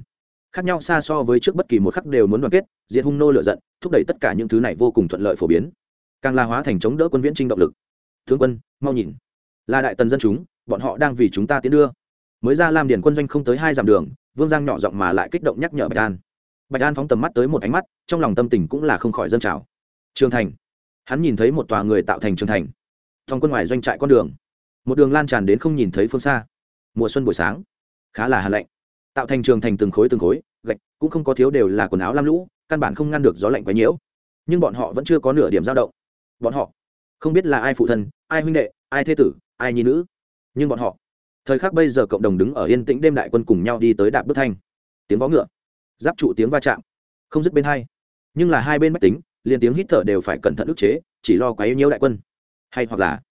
khác nhau xa so với trước bất kỳ một khắc đều muốn đoàn kết, diệt hung nô lựa giận, thúc đẩy tất cả những thứ này vô cùng thuận lợi phổ biến. Càng la hóa thành chống đỡ quân viễn trinh động lực. Thương quân, mau nhìn. Là đại tần dân chúng, bọn họ đang vì chúng ta tiến đưa. Mới ra làm điển quân doanh không tới hai dặm đường, vương giang nhỏ giọng mà lại kích động nhắc nhở bạch an. Bạch an phóng tầm mắt tới một ánh mắt, trong lòng tâm tình cũng là không khỏi dân trào. Trường thành. Hắn nhìn thấy một tòa người tạo thành trường thành. Thòng quân ngoài doanh trại con đường. Một đường lan tràn đến không nhìn thấy phương xa. Mùa xuân buổi sáng. Khá là hà lạnh. Tạo thành trường thành từng khối từng khối gạch, cũng không có thiếu đều là quần áo lam lũ, căn bản không ngăn được gió lạnh quấy nhiễu. Nhưng bọn họ vẫn chưa có nửa điểm dao động. Bọn họ không biết là ai phụ thân, ai huynh đệ, ai thế tử, ai nhi nữ. Nhưng bọn họ, thời khắc bây giờ cộng đồng đứng ở yên tĩnh đêm đại quân cùng nhau đi tới đạp bước thanh. Tiếng vó ngựa, giáp trụ tiếng va chạm, không dứt bên hai. Nhưng là hai bên mách tính, liền tiếng hít thở đều phải cẩn thận ức chế, chỉ lo quá yêu nhiêu đại quân. Hay hoặc là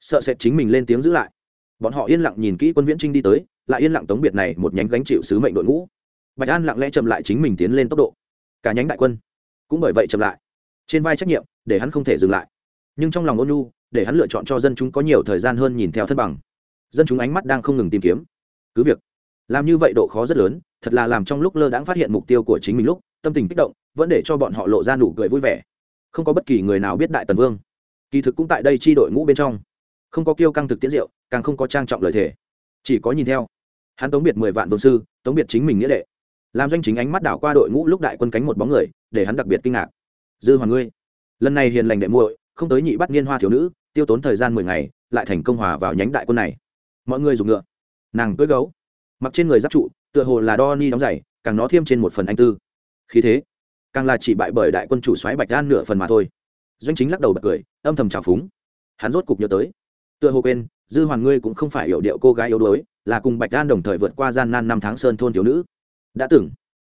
sợ sệt chính mình lên tiếng giữ lại. Bọn họ yên lặng nhìn kỹ quân viễn trinh đi tới, lại yên lặng tống biệt này một nhánh gánh chịu sứ mệnh đội ngũ bạch an lặng lẽ chậm lại chính mình tiến lên tốc độ. Cả nhánh đại quân cũng bởi vậy chậm lại. Trên vai trách nhiệm, để hắn không thể dừng lại. Nhưng trong lòng ôn nhu, để hắn lựa chọn cho dân chúng có nhiều thời gian hơn nhìn theo thân bằng. Dân chúng ánh mắt đang không ngừng tìm kiếm. Cứ việc làm như vậy độ khó rất lớn, thật là làm trong lúc lơ đãng phát hiện mục tiêu của chính mình lúc, tâm tình kích động, vẫn để cho bọn họ lộ ra nụ cười vui vẻ. Không có bất kỳ người nào biết đại tần vương. Kỳ thực cũng tại đây chi đội ngũ bên trong. Không có kiêu căng thực tiễn diệu, càng không có trang trọng lời thề. Chỉ có nhìn theo. Hắn tống biệt mười vạn vương sư, tống biệt chính mình nghĩa đệ làm doanh chính ánh mắt đảo qua đội ngũ lúc đại quân cánh một bóng người, để hắn đặc biệt kinh ngạc. Dư hoàng ngươi, lần này hiền lành đệ muội, không tới nhị bắt niên hoa thiếu nữ, tiêu tốn thời gian mười ngày, lại thành công hòa vào nhánh đại quân này. Mọi người dùng ngựa. Nàng cưỡi gấu. Mặc trên người giáp trụ, tựa hồ là đo ni đóng giày, càng nó thêm trên một phần anh tư. Khí thế, càng là chỉ bại bởi đại quân chủ xoáy bạch đan nửa phần mà thôi. Doanh chính lắc đầu bật cười, âm thầm trào phúng. Hắn rốt cục nhớ tới. Tựa hồ quên, dư hoàn ngươi cũng không phải hiểu điệu cô gái yếu đuối, là cùng bạch đan đồng thời vượt qua gian nan năm tháng sơn thôn thiếu nữ đã từng.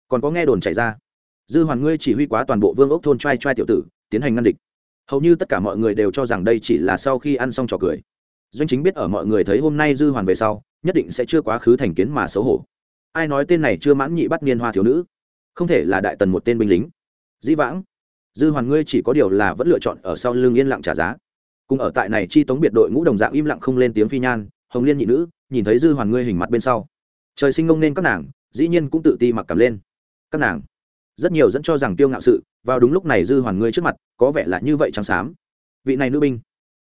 Còn có nghe đồn chảy ra. Dư hoàn ngươi chỉ huy quá toàn bộ vương ốc thôn trai trai tiểu tử, tiến hành ngăn địch. Hầu như tất cả mọi người đều cho rằng đây chỉ là sau khi ăn xong trò cười. Doanh chính biết ở mọi người thấy hôm nay dư hoàn về sau, nhất định sẽ chưa quá khứ thành kiến mà xấu hổ. Ai nói tên này chưa mãn nhị bắt niên hoa thiếu nữ? Không thể là đại tần một tên binh lính. Dĩ vãng, dư hoàn ngươi chỉ có điều là vẫn lựa chọn ở sau lưng yên lặng trả giá. Cùng ở tại này chi tống biệt đội ngũ đồng dạng im lặng không lên tiếng phi nhan, hồng liên nhị nữ, nhìn thấy dư hoàn ngươi hình mặt bên sau. Trời sinh ngông nên các nàng dĩ nhiên cũng tự ti mặc cảm lên. Các nàng, rất nhiều dẫn cho rằng tiêu ngạo sự, vào đúng lúc này dư hoàn ngươi trước mặt, có vẻ là như vậy trắng xám. Vị này nữ binh,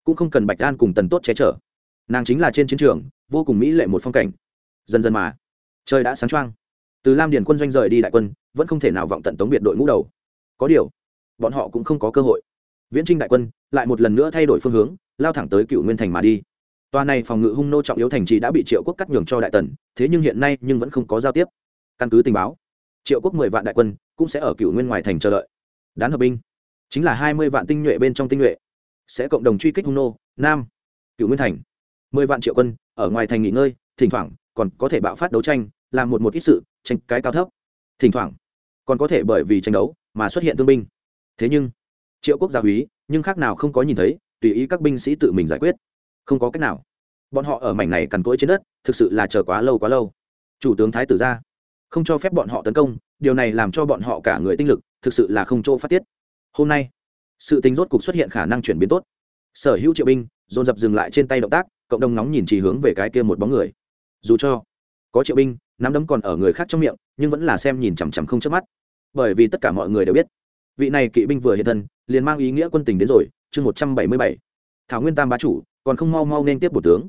cũng không cần bạch an cùng tần tốt che chở. Nàng chính là trên chiến trường, vô cùng mỹ lệ một phong cảnh. Dần dần mà, trời đã sáng trăng từ lam điền quân doanh rời đi đại quân, vẫn không thể nào vọng tận tống biệt đội ngũ đầu. Có điều, bọn họ cũng không có cơ hội. Viễn trinh đại quân lại một lần nữa thay đổi phương hướng, lao thẳng tới cựu nguyên thành mà đi tòa này phòng ngự hung nô trọng yếu thành trì đã bị triệu quốc cắt nhường cho đại tần, thế nhưng hiện nay nhưng vẫn không có giao tiếp. Căn cứ tình báo, triệu quốc mười vạn đại quân cũng sẽ ở cựu nguyên ngoài thành chờ đợi. Đán hợp binh, chính là hai mươi vạn tinh nhuệ bên trong tinh nhuệ, sẽ cộng đồng truy kích hung nô, nam cựu nguyên thành. Mười vạn triệu quân ở ngoài thành nghỉ ngơi, thỉnh thoảng còn có thể bạo phát đấu tranh, làm một một ít sự, tranh cái cao thấp. Thỉnh thoảng còn có thể bởi vì tranh đấu mà xuất hiện thương binh. Thế nhưng, triệu quốc gia húy nhưng khác nào không có nhìn thấy, tùy ý các binh sĩ tự mình giải quyết không có cách nào. Bọn họ ở mảnh này cằn cỗi trên đất, thực sự là chờ quá lâu quá lâu. Chủ tướng thái tử ra. Không cho phép bọn họ tấn công, điều này làm cho bọn họ cả người tinh lực, thực sự là không chỗ phát tiết. Hôm nay, sự tính rốt cục xuất hiện khả năng chuyển biến tốt. Sở hữu triệu binh, dồn dập dừng lại trên tay động tác, cộng đồng nóng nhìn chỉ hướng về cái kia một bóng người. Dù cho có triệu binh, nắm đấm còn ở người khác trong miệng, nhưng vẫn là xem nhìn chằm chằm không chớp mắt. Bởi vì tất cả mọi người đều biết, vị này kỵ binh vừa hiện thân, liền mang ý nghĩa quân tình đến rồi, chương một trăm bảy mươi bảy. Thảo nguyên tam bá chủ còn không mau mau nên tiếp bổ tướng.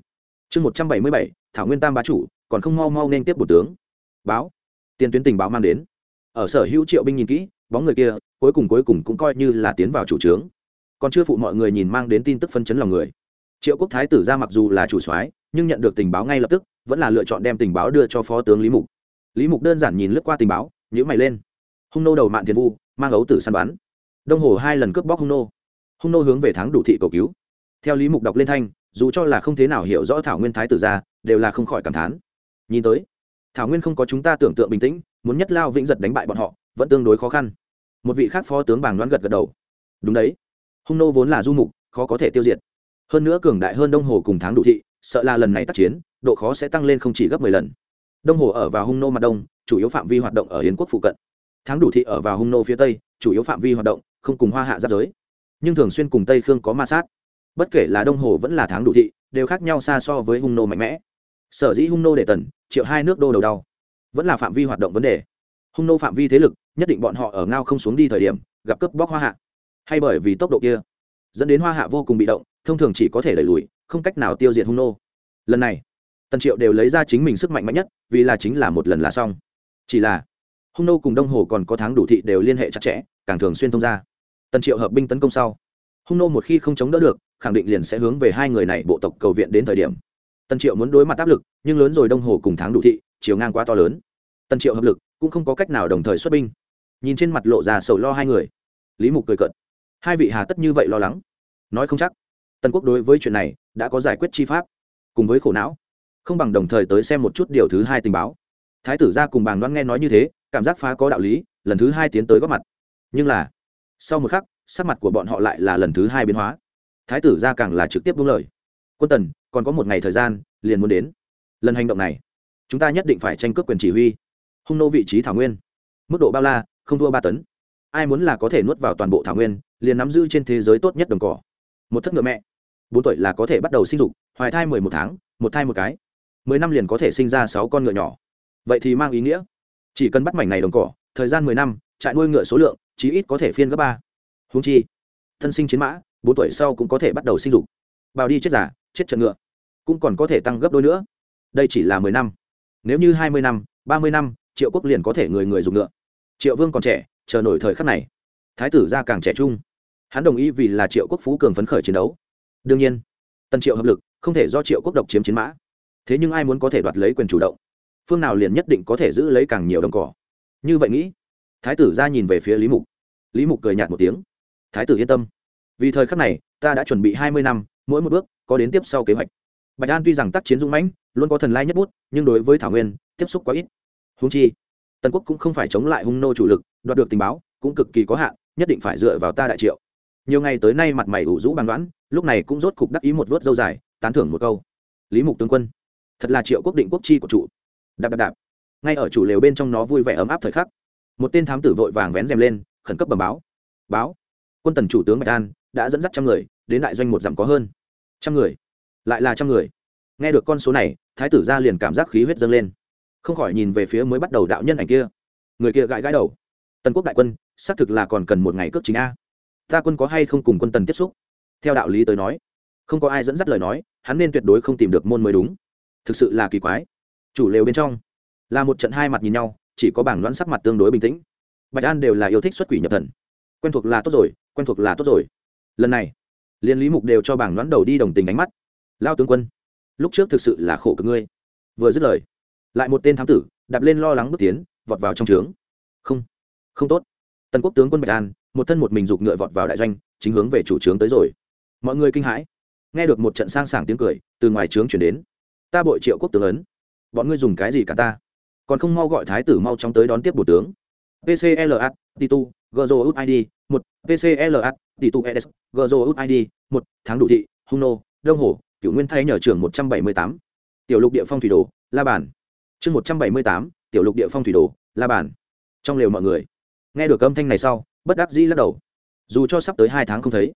Chương một trăm bảy mươi bảy, thảo nguyên tam bá chủ, còn không mau mau nên tiếp bổ tướng. Báo. Tiền tuyến tình báo mang đến. Ở sở hữu triệu binh nhìn kỹ, bóng người kia, cuối cùng cuối cùng cũng coi như là tiến vào chủ trướng. Còn chưa phụ mọi người nhìn mang đến tin tức phân chấn lòng người. Triệu quốc thái tử ra mặc dù là chủ soái, nhưng nhận được tình báo ngay lập tức, vẫn là lựa chọn đem tình báo đưa cho phó tướng lý mục. Lý mục đơn giản nhìn lướt qua tình báo nhữ mày lên. Hung nô đầu mạng thiên vu, mang ấu tử săn bắn. Đông hồ hai lần cướp bóc hung nô. Hung nô hướng về thắng đủ thị cầu cứu theo lý mục đọc lên thanh, dù cho là không thế nào hiểu rõ thảo nguyên thái tử ra, đều là không khỏi cảm thán. Nhìn tới, thảo nguyên không có chúng ta tưởng tượng bình tĩnh, muốn nhất lao vĩnh giật đánh bại bọn họ, vẫn tương đối khó khăn. Một vị khác phó tướng bàng đoán gật gật đầu. Đúng đấy, hung nô vốn là du mục, khó có thể tiêu diệt. Hơn nữa cường đại hơn đông hồ cùng Tháng đủ thị, sợ là lần này tác chiến, độ khó sẽ tăng lên không chỉ gấp mười lần. Đông hồ ở vào hung nô mặt đông, chủ yếu phạm vi hoạt động ở hiến quốc phụ cận. Tháng đủ thị ở vào hung nô phía tây, chủ yếu phạm vi hoạt động, không cùng hoa hạ giáp giới. Nhưng thường xuyên cùng tây khương có ma sát bất kể là đông hồ vẫn là tháng đủ thị, đều khác nhau xa so với hung nô mạnh mẽ. Sở dĩ hung nô để tần, triệu hai nước đô đầu đau. Vẫn là phạm vi hoạt động vấn đề. Hung nô phạm vi thế lực, nhất định bọn họ ở ngao không xuống đi thời điểm, gặp cướp bóc hoa hạ. Hay bởi vì tốc độ kia, dẫn đến hoa hạ vô cùng bị động, thông thường chỉ có thể đẩy lùi, không cách nào tiêu diệt hung nô. Lần này, tần triệu đều lấy ra chính mình sức mạnh mạnh nhất, vì là chính là một lần là xong. Chỉ là, hung nô cùng đông hồ còn có tháng đủ thị đều liên hệ chặt chẽ, càng thường xuyên thông ra. Tần triệu hợp binh tấn công sau, hung nô một khi không chống đỡ được khẳng định liền sẽ hướng về hai người này bộ tộc cầu viện đến thời điểm. Tần triệu muốn đối mặt áp lực, nhưng lớn rồi đông hồ cùng tháng đủ thị, chiều ngang quá to lớn. Tần triệu hợp lực, cũng không có cách nào đồng thời xuất binh. Nhìn trên mặt lộ ra sầu lo hai người. Lý mục cười cợt. Hai vị hà tất như vậy lo lắng? Nói không chắc. Tần quốc đối với chuyện này, đã có giải quyết chi pháp. Cùng với khổ não. Không bằng đồng thời tới xem một chút điều thứ hai tình báo. Thái tử ra cùng bàng đoan nghe nói như thế, cảm giác phá có đạo lý, lần thứ hai tiến tới góp mặt. Nhưng là, sau một khắc, sắc mặt của bọn họ lại là lần thứ hai biến hóa thái tử ra càng là trực tiếp buông lời. Quân tần, còn có một ngày thời gian, liền muốn đến. Lần hành động này, chúng ta nhất định phải tranh cướp quyền chỉ huy. Hung nô vị trí thảo nguyên. Mức độ bao la, không thua ba tấn. Ai muốn là có thể nuốt vào toàn bộ thảo nguyên, liền nắm giữ trên thế giới tốt nhất đồng cỏ. Một thất ngựa mẹ. Bốn tuổi là có thể bắt đầu sinh dục, hoài thai mười một tháng, một thai một cái. Mười năm liền có thể sinh ra sáu con ngựa nhỏ. Vậy thì mang ý nghĩa. Chỉ cần bắt mảnh này đồng cỏ, thời gian mười năm, trại nuôi ngựa số lượng, chí ít có thể phiên gấp ba. Húng chi, thân sinh chiến mã bốn tuổi sau cũng có thể bắt đầu sinh dục. Bào đi chết giả chết trận ngựa, cũng còn có thể tăng gấp đôi nữa. Đây chỉ là mười năm. Nếu như hai mươi năm, ba mươi năm, triệu quốc liền có thể người người dùng ngựa. Triệu vương còn trẻ, chờ nổi thời khắc này. Thái tử gia càng trẻ trung. Hắn đồng ý vì là triệu quốc phú cường phấn khởi chiến đấu. Đương nhiên, tân triệu hợp lực, không thể do triệu quốc độc chiếm chiến mã. Thế nhưng ai muốn có thể đoạt lấy quyền chủ động? Phương nào liền nhất định có thể giữ lấy càng nhiều đồng cỏ. Như vậy nghĩ, thái tử ra nhìn về phía lý mục. Lý mục cười nhạt một tiếng. Thái tử yên tâm vì thời khắc này, ta đã chuẩn bị hai mươi năm, mỗi một bước, có đến tiếp sau kế hoạch. Bạch an tuy rằng tác chiến dũng mãnh, luôn có thần lai nhất bút, nhưng đối với thảo nguyên, tiếp xúc quá ít. Húng chi, tần quốc cũng không phải chống lại hung nô chủ lực, đoạt được tình báo, cũng cực kỳ có hạn, nhất định phải dựa vào ta đại triệu. Nhiều ngày tới nay mặt mày ủ rũ bàn đoán lúc này cũng rốt cục đắc ý một vớt dâu dài, tán thưởng một câu. Lý mục tướng quân, thật là triệu quốc định quốc chi của trụ đạp đạp đạp. Ngay ở chủ lều bên trong nó vui vẻ ấm áp thời khắc, một tên thám tử vội vàng vén rèm lên, khẩn cấp bẩm báo. Báo. Quân tần chủ tướng bạch an đã dẫn dắt trăm người, đến đại doanh một dặm có hơn. Trăm người? Lại là trăm người? Nghe được con số này, thái tử ra liền cảm giác khí huyết dâng lên. Không khỏi nhìn về phía mới bắt đầu đạo nhân ảnh kia. Người kia gãi gãi đầu. Tần quốc đại quân, xác thực là còn cần một ngày cướp chính a. Ta quân có hay không cùng quân tần tiếp xúc? Theo đạo lý tới nói, không có ai dẫn dắt lời nói, hắn nên tuyệt đối không tìm được môn mới đúng. Thực sự là kỳ quái. Chủ lều bên trong, là một trận hai mặt nhìn nhau, chỉ có bảng đoán sắc mặt tương đối bình tĩnh. Bạch an đều là yêu thích xuất quỷ nhập thần. Quen thuộc là tốt rồi, quen thuộc là tốt rồi lần này, liên lý mục đều cho bảng đoán đầu đi đồng tình ánh mắt. Lao tướng quân, lúc trước thực sự là khổ cực ngươi. Vừa dứt lời, lại một tên thám tử đạp lên lo lắng bước tiến, vọt vào trong trướng. Không không tốt. Tần quốc tướng quân bạch an, một thân một mình giục ngựa vọt vào đại doanh, chính hướng về chủ trướng tới rồi. Mọi người kinh hãi. Nghe được một trận sang sảng tiếng cười, từ ngoài trướng chuyển đến. Ta bội triệu quốc tướng ấn. Bọn ngươi dùng cái gì cả ta? Còn không mau gọi thái tử mau chóng tới đón tiếp bộ tướng. Pcla titu gzo id một pcla tụ ES, gzo ut id một tháng đủ thị hung nô đông hồ cựu nguyên thay nhờ trường một trăm bảy mươi tám. Tiểu lục địa phong thủy đồ la bản chương một trăm bảy mươi tám tiểu lục địa phong thủy đồ la bản trong lều mọi người. Nghe được âm thanh này sau bất đắc dĩ lắc đầu. Dù cho sắp tới hai tháng không thấy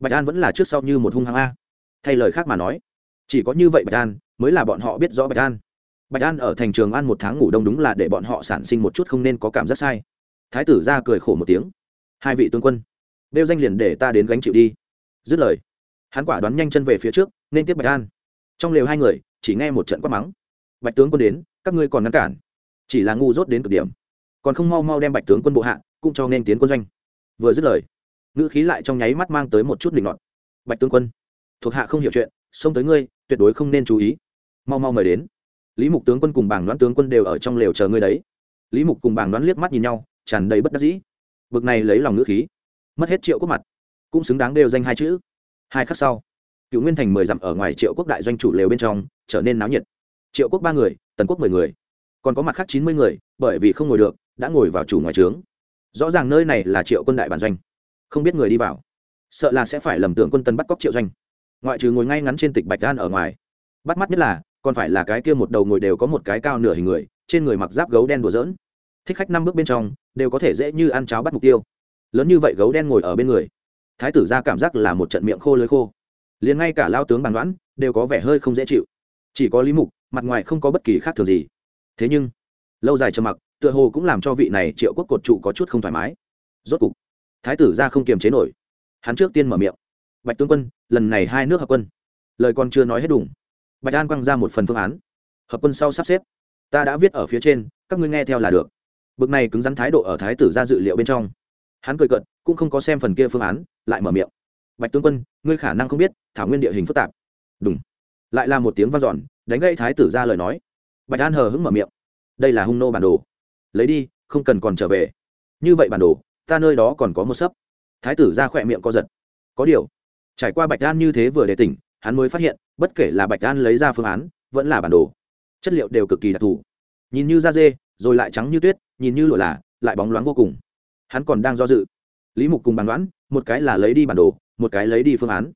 bạch an vẫn là trước sau như một hung hăng a. Thay lời khác mà nói chỉ có như vậy bạch an mới là bọn họ biết rõ bạch an. Bạch an ở thành trường an một tháng ngủ đông đúng là để bọn họ sản sinh một chút không nên có cảm giác sai. Thái tử ra cười khổ một tiếng hai vị tướng quân đeo danh liền để ta đến gánh chịu đi. Dứt lời, hắn quả đoán nhanh chân về phía trước, nên tiếp bạch an. Trong lều hai người, chỉ nghe một trận quát mắng. Bạch tướng quân đến, các ngươi còn ngăn cản. Chỉ là ngu dốt đến cực điểm. Còn không mau mau đem bạch tướng quân bộ hạ, cũng cho nên tiến quân doanh. Vừa dứt lời, ngữ khí lại trong nháy mắt mang tới một chút định luận bạch tướng quân, thuộc hạ không hiểu chuyện, xông tới ngươi, tuyệt đối không nên chú ý. Mau mau mời đến. Lý mục tướng quân cùng bảng đoán tướng quân đều ở trong lều chờ ngươi đấy. Lý mục cùng bảng đoán liếc mắt nhìn nhau, tràn đầy bất đắc dĩ bực này lấy lòng ngữ khí. Mất hết triệu quốc mặt. Cũng xứng đáng đều danh hai chữ. Hai khắc sau, cựu nguyên thành mười dặm ở ngoài triệu quốc đại doanh chủ lều bên trong, trở nên náo nhiệt. Triệu quốc ba người, tần quốc mười người. Còn có mặt khác chín mươi người, bởi vì không ngồi được, đã ngồi vào chủ ngoài trướng. Rõ ràng nơi này là triệu quân đại bản doanh. Không biết người đi vào. Sợ là sẽ phải lầm tưởng quân tân bắt cóc triệu doanh. Ngoại trừ ngồi ngay ngắn trên tịch bạch đan ở ngoài. Bắt mắt nhất là, còn phải là cái kia một đầu ngồi đều có một cái cao nửa hình người, trên người mặc giáp gấu đen đùa dỡn thích khách năm bước bên trong đều có thể dễ như ăn cháo bắt mục tiêu. Lớn như vậy gấu đen ngồi ở bên người, thái tử ra cảm giác là một trận miệng khô lưới khô. Liền ngay cả lao tướng bàn đoán đều có vẻ hơi không dễ chịu. Chỉ có lý mục, mặt ngoài không có bất kỳ khác thường gì. Thế nhưng, lâu dài trầm mặc, tựa hồ cũng làm cho vị này triệu quốc cột trụ có chút không thoải mái. Rốt cục, thái tử ra không kiềm chế nổi. Hắn trước tiên mở miệng. Bạch tướng quân, lần này hai nước hợp quân. Lời còn chưa nói hết đủ bạch an quăng ra một phần phương án. Hợp quân sau sắp xếp, ta đã viết ở phía trên, các ngươi nghe theo là được bực này cứng rắn thái độ ở thái tử ra dự liệu bên trong. Hắn cười cận cũng không có xem phần kia phương án, lại mở miệng. Bạch tướng quân, ngươi khả năng không biết, thảo nguyên địa hình phức tạp. Đúng lại là một tiếng v a n giòn đánh gây thái tử ra lời nói. Bạch an hờ hững mở miệng. Đây là hung nô bản đồ. Lấy đi, không cần còn trở về. Như vậy bản đồ, ta nơi đó còn có một sấp. Thái tử ra khỏe miệng co giật. Có điều, trải qua bạch an như thế vừa để tỉnh, hắn mới phát hiện, bất kể là bạch an lấy ra phương án, vẫn là bản đồ. Chất liệu đều cực kỳ đặc thù. Nhìn như da dê rồi lại trắng như tuyết, nhìn như lụa là, lại bóng loáng vô cùng. Hắn còn đang do dự. Lý mục cùng bàn đoán, một cái là lấy đi bản đồ, một cái lấy đi phương án.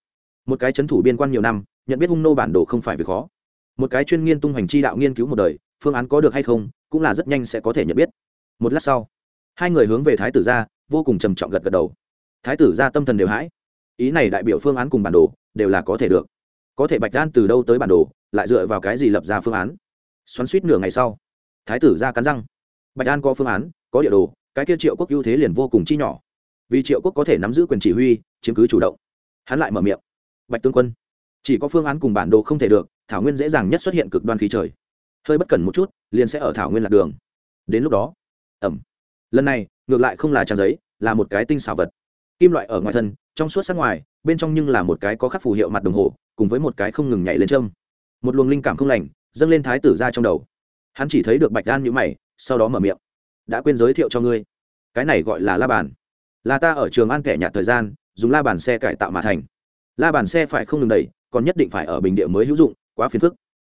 Một cái c h ấ n thủ biên quan nhiều năm, nhận biết hung nô bản đồ không phải việc khó. Một cái chuyên nghiên tung hoành chi đạo nghiên cứu một đời, phương án có được hay không, cũng là rất nhanh sẽ có thể nhận biết. Một lát sau, hai người hướng về thái tử ra vô cùng trầm trọng gật gật đầu. Thái tử ra tâm thần đều hãi. Ý này đại biểu phương án cùng bản đồ, đều là có thể được. Có thể bạch đan từ đâu tới bản đồ, lại dựa vào cái gì lập ra phương án? Xoắn suýt nửa ngày sau thái tử ra cắn răng. Bạch An có phương án, có địa đồ, cái kia triệu quốc ưu thế liền vô cùng chi nhỏ. Vì triệu quốc có thể nắm giữ quyền chỉ huy, chiếm cứ chủ động. Hắn lại mở miệng. Bạch tướng quân, chỉ có phương án cùng bản đồ không thể được, thảo nguyên dễ dàng nhất xuất hiện cực đoan khí trời. Hơi bất cẩn một chút, liền sẽ ở thảo nguyên lạc đường. Đến lúc đó ẩm lần này, ngược lại không là trang giấy, là một cái tinh xảo vật. Kim loại ở ngoài thân, trong suốt sắc ngoài, bên trong nhưng là một cái có khắc phù hiệu mặt đồng hồ, cùng với một cái không ngừng nhảy lên trâm một luồng linh cảm không lành, dâng lên thái tử ra trong đầu hắn chỉ thấy được bạch đan nhũ mày, sau đó mở miệng. Đã quên giới thiệu cho ngươi. Cái này gọi là la bàn. Là ta ở trường an kẻ nhạt thời gian, dùng la bàn xe cải tạo mà thành. La bàn xe phải không ngừng đẩy, còn nhất định phải ở bình địa mới hữu dụng, quá phiền phức.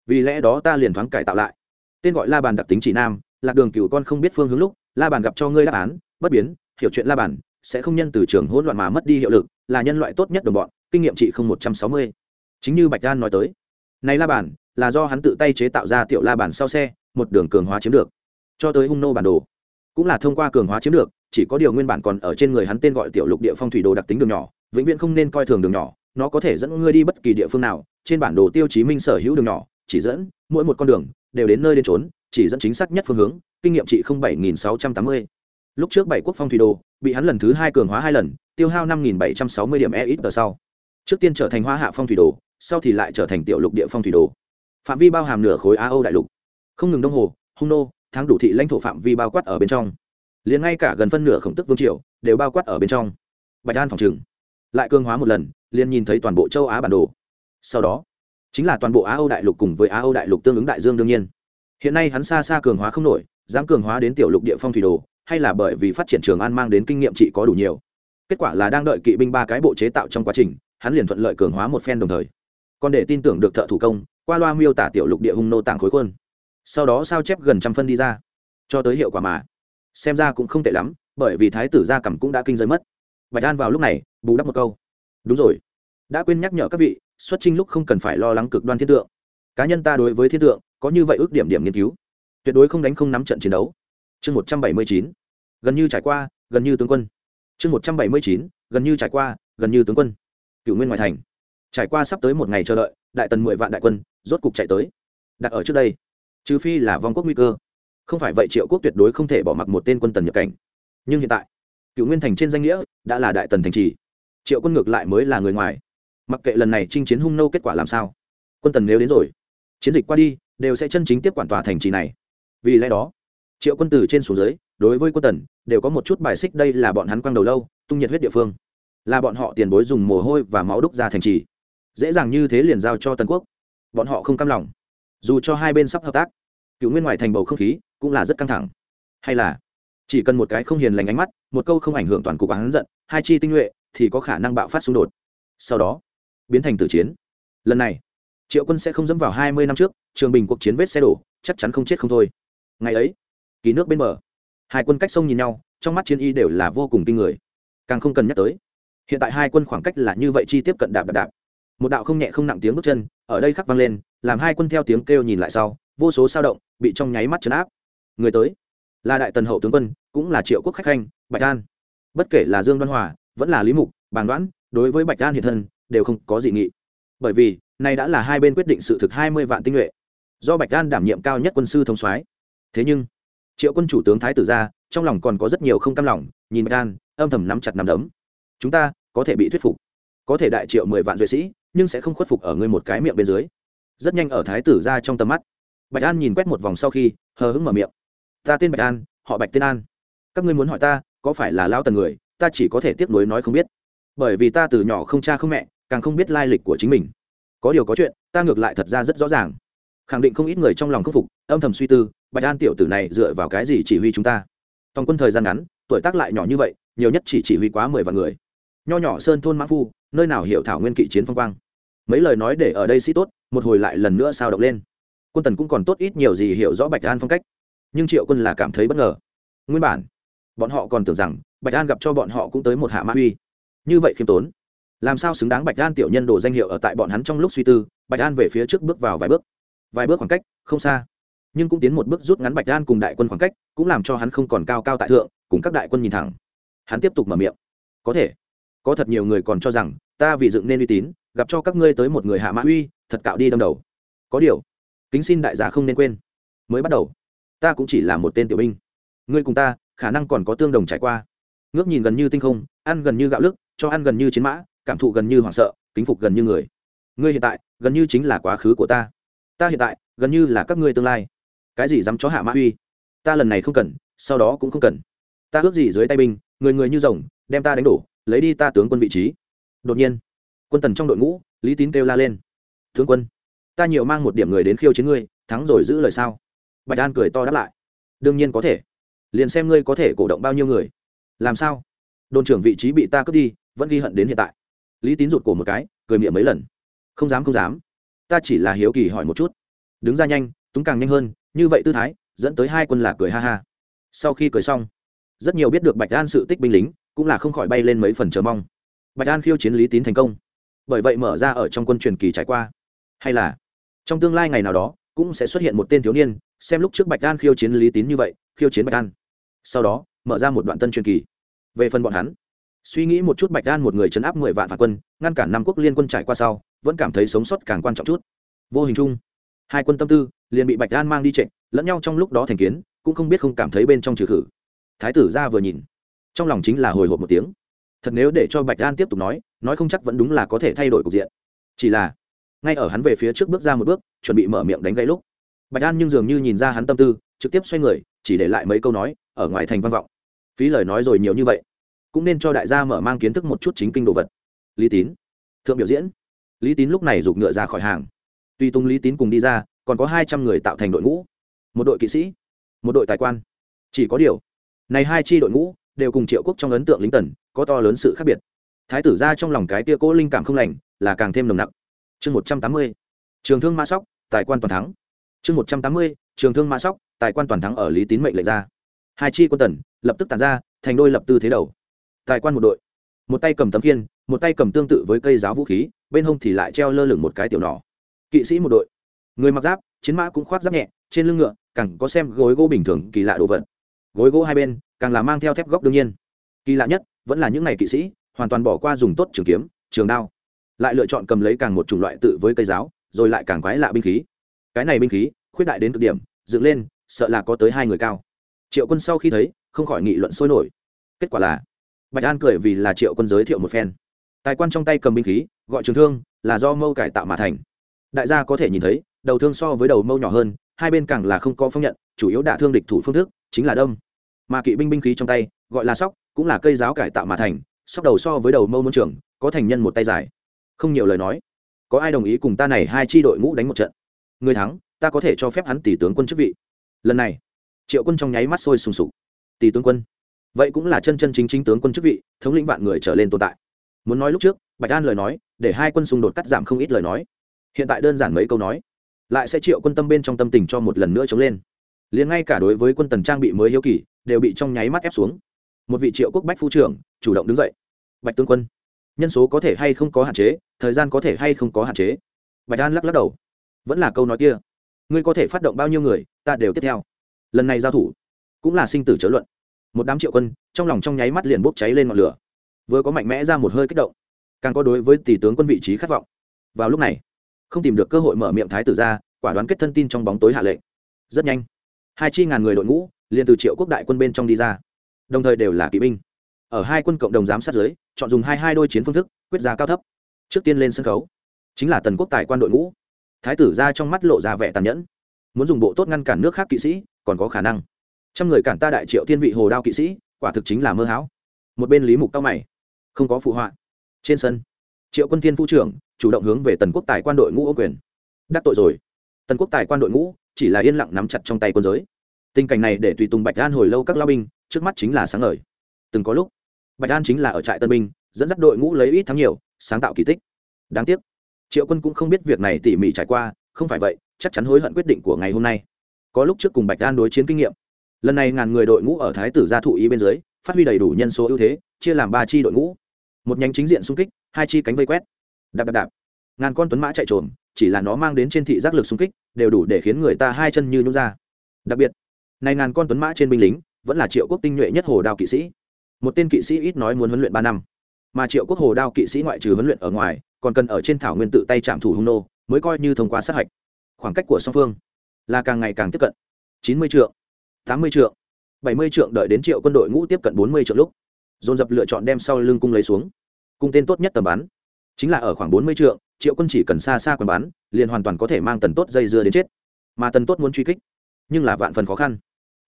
Vì lẽ đó ta liền thoáng cải tạo lại. Tên gọi la bàn đặc tính chỉ nam, lạc đường cựu con không biết phương hướng lúc, la bàn gặp cho ngươi đáp án, bất biến, hiểu chuyện la bàn, sẽ không nhân từ trường hỗn loạn mà mất đi hiệu lực, là nhân loại tốt nhất đồng bọn, kinh nghiệm trị không một trăm sáu mươi. Chính như bạch đan nói tới, này la bàn, là do hắn tự tay chế tạo ra tiểu la bàn sau xe một đường cường hóa chiếm được, cho tới hung nô bản đồ. Cũng là thông qua cường hóa chiếm được, chỉ có điều nguyên bản còn ở trên người hắn tên gọi tiểu lục địa phong thủy đồ đặc tính đường nhỏ, vĩnh viễn không nên coi thường đường nhỏ, nó có thể dẫn ngươi đi bất kỳ địa phương nào, trên bản đồ tiêu chí minh sở hữu đường nhỏ, chỉ dẫn, mỗi một con đường đều đến nơi đến trốn chỉ dẫn chính xác nhất phương hướng, kinh nghiệm trị không bảy nghìn sáu trăm tám mươi. Lúc trước bảy quốc phong thủy đồ bị hắn lần thứ hai cường hóa hai lần, tiêu hao năm nghìn bảy trăm sáu mươi điểm e ít ở sau. Trước tiên trở thành hoa hạ phong thủy đồ, sau thì lại trở thành tiểu lục địa phong thủy đồ. Phạm vi bao hàm nửa khối á âu đại lục không ngừng đông hồ, hung nô, tháng đủ thị lãnh thổ phạm vi bao quát ở bên trong. Liền ngay cả gần phân nửa khổng tức vương triều đều bao quát ở bên trong. Bạch an phòng trừng lại cương hóa một lần, liền nhìn thấy toàn bộ châu á bản đồ. Sau đó, chính là toàn bộ á âu đại lục cùng với á âu đại lục tương ứng đại dương đương nhiên. Hiện nay hắn xa xa cường hóa không nổi, dám cường hóa đến tiểu lục địa phong thủy đồ, hay là bởi vì phát triển trường an mang đến kinh nghiệm trị có đủ nhiều. Kết quả là đang đợi kỵ binh ba cái bộ chế tạo trong quá trình, hắn liền thuận lợi cường hóa một phen đồng thời. Còn để tin tưởng được thợ thủ công, qua loa miêu tả tiểu lục địa hung nô tàng khối quân sau đó sao chép gần trăm phân đi ra. Cho tới hiệu quả mà. Xem ra cũng không tệ lắm, bởi vì thái tử gia cầm cũng đã kinh rơi mất. Bạch an vào lúc này, bù đắp một câu. Đúng rồi. Đã quên nhắc nhở các vị, xuất trình lúc không cần phải lo lắng cực đoan thiên tượng. Cá nhân ta đối với thiên tượng, có như vậy ước điểm điểm nghiên cứu. Tuyệt đối không đánh không nắm trận chiến đấu. Chương một trăm bảy mươi chín. Gần như trải qua, gần như tướng quân. Chương một trăm bảy mươi chín. Gần như trải qua, gần như tướng quân. Cựu nguyên ngoại thành. Trải qua sắp tới một ngày chờ đợi, đại tần mười vạn đại quân, rốt cục chạy tới. Đặt ở trước đây trừ phi là vong quốc nguy cơ. Không phải vậy triệu quốc tuyệt đối không thể bỏ mặc một tên quân tần nhập cảnh. Nhưng hiện tại, cựu nguyên thành trên danh nghĩa đã là đại tần thành trì. Triệu quân ngược lại mới là người ngoài. Mặc kệ lần này chinh chiến hung nâu kết quả làm sao, quân tần nếu đến rồi, chiến dịch qua đi, đều sẽ chân chính tiếp quản tòa thành trì này. Vì lẽ đó, triệu quân từ trên xuống dưới, đối với quân tần, đều có một chút bài xích đây là bọn hắn quăng đầu lâu, tung nhiệt huyết địa phương. Là bọn họ tiền bối dùng mồ hôi và máu đúc ra thành trì. Dễ dàng như thế liền giao cho tần quốc. Bọn họ không cam lòng. Dù cho hai bên sắp hợp tác cựu nguyên ngoài thành bầu không khí cũng là rất căng thẳng. Hay là, chỉ cần một cái không hiền lành ánh mắt, một câu không ảnh hưởng toàn cục án giận, hai chi tinh nhuệ thì có khả năng bạo phát xung đột. Sau đó, biến thành tử chiến. Lần này, triệu quân sẽ không dẫm vào hai mươi năm trước, trường bình cuộc chiến vết xe đổ, chắc chắn không chết không thôi. Ngày ấy ký nước bên bờ, hai quân cách sông nhìn nhau, trong mắt chiến y đều là vô cùng kinh người. Càng không cần nhắc tới, hiện tại hai quân khoảng cách là như vậy chi tiếp cận đạp đạp đạp. Một đạo không nhẹ không nặng tiếng bước chân, ở đây khắc vang lên, làm hai quân theo tiếng kêu nhìn lại sau vô số sao động bị trong nháy mắt chấn áp. Người tới là đại tần hậu tướng quân, cũng là triệu quốc khách khanh, bạch an. Bất kể là dương đoan hòa, vẫn là lý mục, bàng đoán đối với bạch an hiện thân, đều không có dị nghị. Bởi vì, này đã là hai bên quyết định sự thực hai mươi vạn tinh nhuệ. Do bạch an đảm nhiệm cao nhất quân sư thông soái. Thế nhưng, triệu quân chủ tướng thái tử ra, trong lòng còn có rất nhiều không cam lòng, nhìn bạch an, âm thầm nắm chặt nắm đấm. Chúng ta có thể bị thuyết phục. Có thể đại triệu mười vạn duệ sĩ, nhưng sẽ không khuất phục ở ngươi một cái miệng bên dưới. Rất nhanh ở thái tử ra trong tầm mắt bạch an nhìn quét một vòng sau khi, hờ hững mở miệng. Ta tên bạch an, họ bạch tên an. Các ngươi muốn hỏi ta, có phải là lao tần người? Ta chỉ có thể tiếp nối nói không biết. Bởi vì ta từ nhỏ không cha không mẹ, càng không biết lai lịch của chính mình. Có điều có chuyện, ta ngược lại thật ra rất rõ ràng. Khẳng định không ít người trong lòng khâm phục, âm thầm suy tư, bạch an tiểu tử này dựa vào cái gì chỉ huy chúng ta? Tòng quân thời gian ngắn, tuổi tác lại nhỏ như vậy, nhiều nhất chỉ chỉ huy quá mười vạn người. Nho nhỏ sơn thôn mã phu, nơi nào hiểu thảo nguyên kỵ chiến phong quang. Mấy lời nói để ở đây sĩ tốt, một hồi lại lần nữa sao động lên quân tần cũng còn tốt ít nhiều gì hiểu rõ bạch an phong cách, nhưng triệu quân là cảm thấy bất ngờ. Nguyên bản, bọn họ còn tưởng rằng bạch an gặp cho bọn họ cũng tới một hạ mã uy. Như vậy khiêm tốn. Làm sao xứng đáng bạch an tiểu nhân đồ danh hiệu ở tại bọn hắn trong lúc suy tư, bạch an về phía trước bước vào vài bước. Vài bước khoảng cách, không xa. Nhưng cũng tiến một bước rút ngắn bạch an cùng đại quân khoảng cách, cũng làm cho hắn không còn cao cao tại thượng, cùng các đại quân nhìn thẳng. Hắn tiếp tục mở miệng. Có thể. Có thật nhiều người còn cho rằng, ta vì dựng nên uy tín, gặp cho các ngươi tới một người hạ mã uy, thật cạo đi đâm đầu. Có điều kính xin đại gia không nên quên. Mới bắt đầu, ta cũng chỉ là một tên tiểu binh. Ngươi cùng ta, khả năng còn có tương đồng trải qua. Ngước nhìn gần như tinh không, ăn gần như gạo lức, cho ăn gần như chiến mã, cảm thụ gần như hoảng sợ, kính phục gần như người. Ngươi hiện tại, gần như chính là quá khứ của ta. Ta hiện tại, gần như là các ngươi tương lai. Cái gì dám chó hạ mã uy? Ta lần này không cần, sau đó cũng không cần. Ta ước gì dưới tay binh, người người như rồng, đem ta đánh đổ, lấy đi ta tướng quân vị trí. Đột nhiên, quân tần trong đội ngũ, lý tín kêu la lên. Tướng quân ta nhiều mang một điểm người đến khiêu chiến ngươi, thắng rồi giữ lời sao? Bạch an cười to đáp lại. Đương nhiên có thể. Liền xem ngươi có thể cổ động bao nhiêu người. Làm sao? Đồn trưởng vị trí bị ta cướp đi, vẫn ghi hận đến hiện tại. Lý tín rụt cổ một cái, cười miệng mấy lần. Không dám không dám. Ta chỉ là hiếu kỳ hỏi một chút. Đứng ra nhanh, túng càng nhanh hơn, như vậy tư thái, dẫn tới hai quân là cười ha ha. Sau khi cười xong, rất nhiều biết được bạch an sự tích binh lính, cũng là không khỏi bay lên mấy phần chờ mong. Bạch an khiêu chiến lý tín thành công. Bởi vậy mở ra ở trong quân truyền kỳ trải qua. Hay là trong tương lai ngày nào đó, cũng sẽ xuất hiện một tên thiếu niên, xem lúc trước bạch đan khiêu chiến lý tín như vậy, khiêu chiến bạch đan sau đó, mở ra một đoạn tân truyền kỳ. Về phần bọn hắn, suy nghĩ một chút bạch đan một người chấn áp mười vạn phản quân, ngăn cản năm quốc liên quân trải qua sau, vẫn cảm thấy sống sót càng quan trọng chút. Vô hình chung, hai quân tâm tư liền bị bạch đan mang đi trịnh, lẫn nhau trong lúc đó thành kiến, cũng không biết không cảm thấy bên trong trừ khử. Thái tử ra vừa nhìn, trong lòng chính là hồi hộp một tiếng. Thật nếu để cho bạch đan tiếp tục nói nói không chắc vẫn đúng là có thể thay đổi cục diện. Chỉ là ngay ở hắn về phía trước bước ra một bước, chuẩn bị mở miệng đánh gãy lúc. Bạch an nhưng dường như nhìn ra hắn tâm tư, trực tiếp xoay người, chỉ để lại mấy câu nói, ở ngoài thành văn vọng. Phí lời nói rồi nhiều như vậy, cũng nên cho đại gia mở mang kiến thức một chút chính kinh đồ vật. Lý tín, thượng biểu diễn. Lý tín lúc này giục ngựa ra khỏi hàng. Tuy tung lý tín cùng đi ra, còn có hai trăm người tạo thành đội ngũ. Một đội kỵ sĩ, một đội tài quan. Chỉ có điều, này hai chi đội ngũ đều cùng triệu quốc trong ấn tượng lính tần, có to lớn sự khác biệt. Thái tử ra trong lòng cái tia cố linh cảm không lành, là càng thêm nồng nặc chương một trăm tám mươi, trường thương mã sóc, tài quan toàn thắng. Chương một trăm tám mươi, trường thương mã sóc, tài quan toàn thắng ở lý tín mệnh lệnh ra. Hai chi quân tần lập tức tàn ra, thành đôi lập tư thế đầu. Tài quan một đội, một tay cầm tấm kiên một tay cầm tương tự với cây giáo vũ khí, bên hông thì lại treo lơ lửng một cái tiểu nỏ. Kỵ sĩ một đội, người mặc giáp, chiến mã cũng khoác giáp nhẹ, trên lưng ngựa, càng có xem gối gỗ bình thường kỳ lạ đồ vật. Gối gỗ hai bên, càng là mang theo thép góc đương nhiên. Kỳ lạ nhất vẫn là những ngày kỵ sĩ, hoàn toàn bỏ qua dùng tốt trường kiếm, trường đao lại lựa chọn cầm lấy càng một chủng loại tự với cây giáo, rồi lại càng quái lạ binh khí. Cái này binh khí, khuyết đại đến cực điểm, dựng lên, sợ là có tới hai người cao. Triệu quân sau khi thấy, không khỏi nghị luận sôi nổi. Kết quả là, bạch an cười vì là triệu quân giới thiệu một phen. Tài quan trong tay cầm binh khí, gọi trường thương, là do mâu cải tạo mà thành. Đại gia có thể nhìn thấy, đầu thương so với đầu mâu nhỏ hơn, hai bên càng là không có phong nhận, chủ yếu đả thương địch thủ phương thức, chính là đông mà kỵ binh binh khí trong tay, gọi là sóc, cũng là cây giáo cải tạo mà thành, sóc đầu so với đầu mâu môn trường có thành nhân một tay dài không nhiều lời nói. Có ai đồng ý cùng ta này hai tri đội ngũ đánh một trận? Người thắng, ta có thể cho phép hắn tỷ tướng quân chức vị. Lần này, triệu quân trong nháy mắt sôi sùng sục. Tỷ tướng quân. Vậy cũng là chân chân chính chính tướng quân chức vị, thống lĩnh vạn người trở lên tồn tại. Muốn nói lúc trước, bạch an lời nói, để hai quân xung đột cắt giảm không ít lời nói. Hiện tại đơn giản mấy câu nói. Lại sẽ triệu quân tâm bên trong tâm tình cho một lần nữa chống lên. Liền ngay cả đối với quân tần trang bị mới hiếu kỳ, đều bị trong nháy mắt ép xuống. Một vị triệu quốc bách phu trưởng, chủ động đứng dậy. Bạch tướng quân nhân số có thể hay không có hạn chế, thời gian có thể hay không có hạn chế. Bạch an lắc lắc đầu. Vẫn là câu nói kia. Ngươi có thể phát động bao nhiêu người, ta đều tiếp theo. Lần này giao thủ, cũng là sinh tử chớ luận. Một đám triệu quân, trong lòng trong nháy mắt liền bốc cháy lên ngọn lửa. Vừa có mạnh mẽ ra một hơi kích động, càng có đối với tỷ tướng quân vị trí khát vọng. Vào lúc này, không tìm được cơ hội mở miệng thái tử ra, quả đoán kết thân tin trong bóng tối hạ lệnh. Rất nhanh, hai chi ngàn người đội ngũ, liền từ triệu quốc đại quân bên trong đi ra. Đồng thời đều là kỵ binh. Ở hai quân cộng đồng giám sát giới chọn dùng hai hai đôi chiến phương thức, quyết ra cao thấp. Trước tiên lên sân khấu, chính là tần quốc tài quan đội ngũ. Thái tử ra trong mắt lộ ra vẻ tàn nhẫn. Muốn dùng bộ tốt ngăn cản nước khác kỵ sĩ, còn có khả năng. Trăm người cản ta đại triệu thiên vị hồ đao kỵ sĩ, quả thực chính là mơ hão. Một bên lý mục tao mày, không có phụ họa. Trên sân, triệu quân thiên phu trưởng chủ động hướng về tần quốc tài quan đội ngũ ô quyền. Đắc tội rồi. Tần quốc tài quan đội ngũ chỉ là yên lặng nắm chặt trong tay quân giới. Tình cảnh này để tùy tùng bạch an hồi lâu các lao binh, trước mắt chính là sáng ngời. Từng có lúc bạch an chính là ở trại tân binh, dẫn dắt đội ngũ lấy ít thắng nhiều, sáng tạo kỳ tích. Đáng tiếc, triệu quân cũng không biết việc này tỉ mỉ trải qua, không phải vậy, chắc chắn hối hận quyết định của ngày hôm nay. Có lúc trước cùng bạch an đối chiến kinh nghiệm. Lần này ngàn người đội ngũ ở thái tử gia thụ ý bên dưới, phát huy đầy đủ nhân số ưu thế, chia làm ba chi đội ngũ. Một nhánh chính diện xung kích, hai chi cánh vây quét. Đạp đạp đạp. Ngàn con tuấn mã chạy trồm, chỉ là nó mang đến trên thị giác lực xung kích, đều đủ để khiến người ta hai chân như nhún ra. Đặc biệt, này ngàn con tuấn mã trên binh lính, vẫn là triệu quốc tinh nhuệ nhất hồ đào kỵ sĩ một tên kỵ sĩ ít nói muốn huấn luyện ba năm. Mà triệu quốc hồ đao kỵ sĩ ngoại trừ huấn luyện ở ngoài, còn cần ở trên thảo nguyên tự tay chạm thủ hung nô, mới coi như thông qua sát hạch. Khoảng cách của song phương là càng ngày càng tiếp cận. Chín mươi triệu tám mươi triệu bảy mươi triệu đợi đến triệu quân đội ngũ tiếp cận bốn mươi triệu lúc, dồn dập lựa chọn đem sau lưng cung lấy xuống. Cung tên tốt nhất tầm bắn chính là ở khoảng bốn mươi triệu triệu quân chỉ cần xa xa quần bắn, liền hoàn toàn có thể mang tần tốt dây dưa đến chết. Mà tần tốt muốn truy kích, nhưng là vạn phần khó khăn.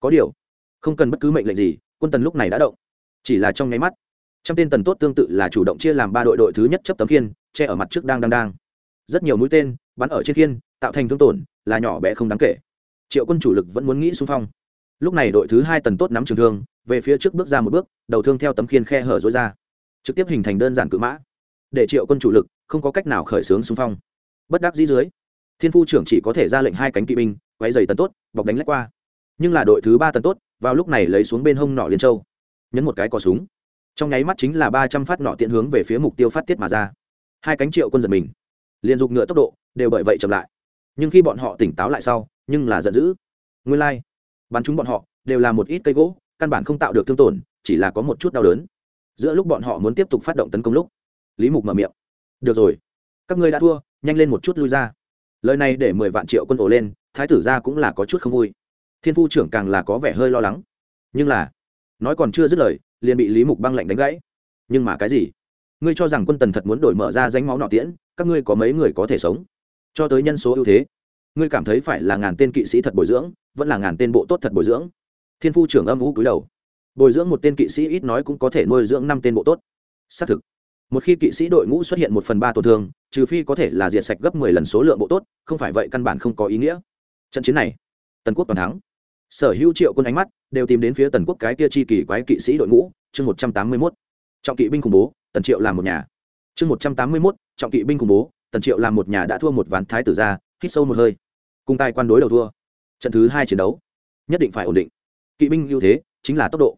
Có điều, không cần bất cứ mệnh lệnh gì, quân tần lúc này đã động chỉ là trong nháy mắt, trăm tên tần tốt tương tự là chủ động chia làm ba đội đội thứ nhất chấp tấm khiên, che ở mặt trước đang đang đang. Rất nhiều mũi tên bắn ở trên khiên, tạo thành thương tổn, là nhỏ bé không đáng kể. Triệu quân chủ lực vẫn muốn nghĩ xung phong. Lúc này đội thứ hai tần tốt nắm trường thương, về phía trước bước ra một bước, đầu thương theo tấm khiên khe hở dối ra. Trực tiếp hình thành đơn giản cự mã. Để triệu quân chủ lực không có cách nào khởi xướng xung phong. Bất đắc dĩ dưới, thiên phu trưởng chỉ có thể ra lệnh hai cánh kỵ binh quay dày tần tốt, bọc đánh lách qua. Nhưng là đội thứ ba tần tốt, vào lúc này lấy xuống bên hông nỏ liên châu nhấn một cái cò súng. Trong nháy mắt chính là ba trăm phát nọ tiện hướng về phía mục tiêu phát tiết mà ra. Hai cánh triệu quân giật mình. Liền dục ngựa tốc độ đều bởi vậy chậm lại. Nhưng khi bọn họ tỉnh táo lại sau, nhưng là giận dữ. Nguyên lai、like. bắn chúng bọn họ đều là một ít cây gỗ, căn bản không tạo được thương tổn, chỉ là có một chút đau đớn. Giữa lúc bọn họ muốn tiếp tục phát động tấn công lúc, lý mục mở miệng. Được rồi, các ngươi đã thua, nhanh lên một chút lui ra. Lời này để mười vạn triệu quân ổ lên, thái tử ra cũng là có chút không vui. Thiên phu trưởng càng là có vẻ hơi lo lắng. Nhưng là nói còn chưa dứt lời, liền bị lý mục băng lạnh đánh gãy. Nhưng mà cái gì? Ngươi cho rằng quân tần thật muốn đổi mở ra danh máu nọ tiễn, các ngươi có mấy người có thể sống? Cho tới nhân số ưu thế, ngươi cảm thấy phải là ngàn tên kỵ sĩ thật bồi dưỡng, vẫn là ngàn tên bộ tốt thật bồi dưỡng? Thiên phu trưởng âm ngũ cúi đầu. Bồi dưỡng một tên kỵ sĩ ít nói cũng có thể nuôi dưỡng năm tên bộ tốt. Xác thực, một khi kỵ sĩ đội ngũ xuất hiện một phần ba tổn thương, trừ phi có thể là diệt sạch gấp mười lần số lượng bộ tốt, không phải vậy căn bản không có ý nghĩa. Trận chiến này, tần quốc toàn thắng sở hữu triệu quân ánh mắt đều tìm đến phía tần quốc cái kia chi kỳ quái kỵ sĩ đội ngũ, chương một trăm tám mươi mốt. Trọng kỵ binh khủng bố, tần triệu làm một nhà. Chương một trăm tám mươi mốt, trọng kỵ binh khủng bố, tần triệu làm một nhà đã thua một ván thái tử ra, hít sâu một hơi. Cùng tài quan đối đầu thua. Trận thứ hai chiến đấu. Nhất định phải ổn định. Kỵ binh ưu thế chính là tốc độ.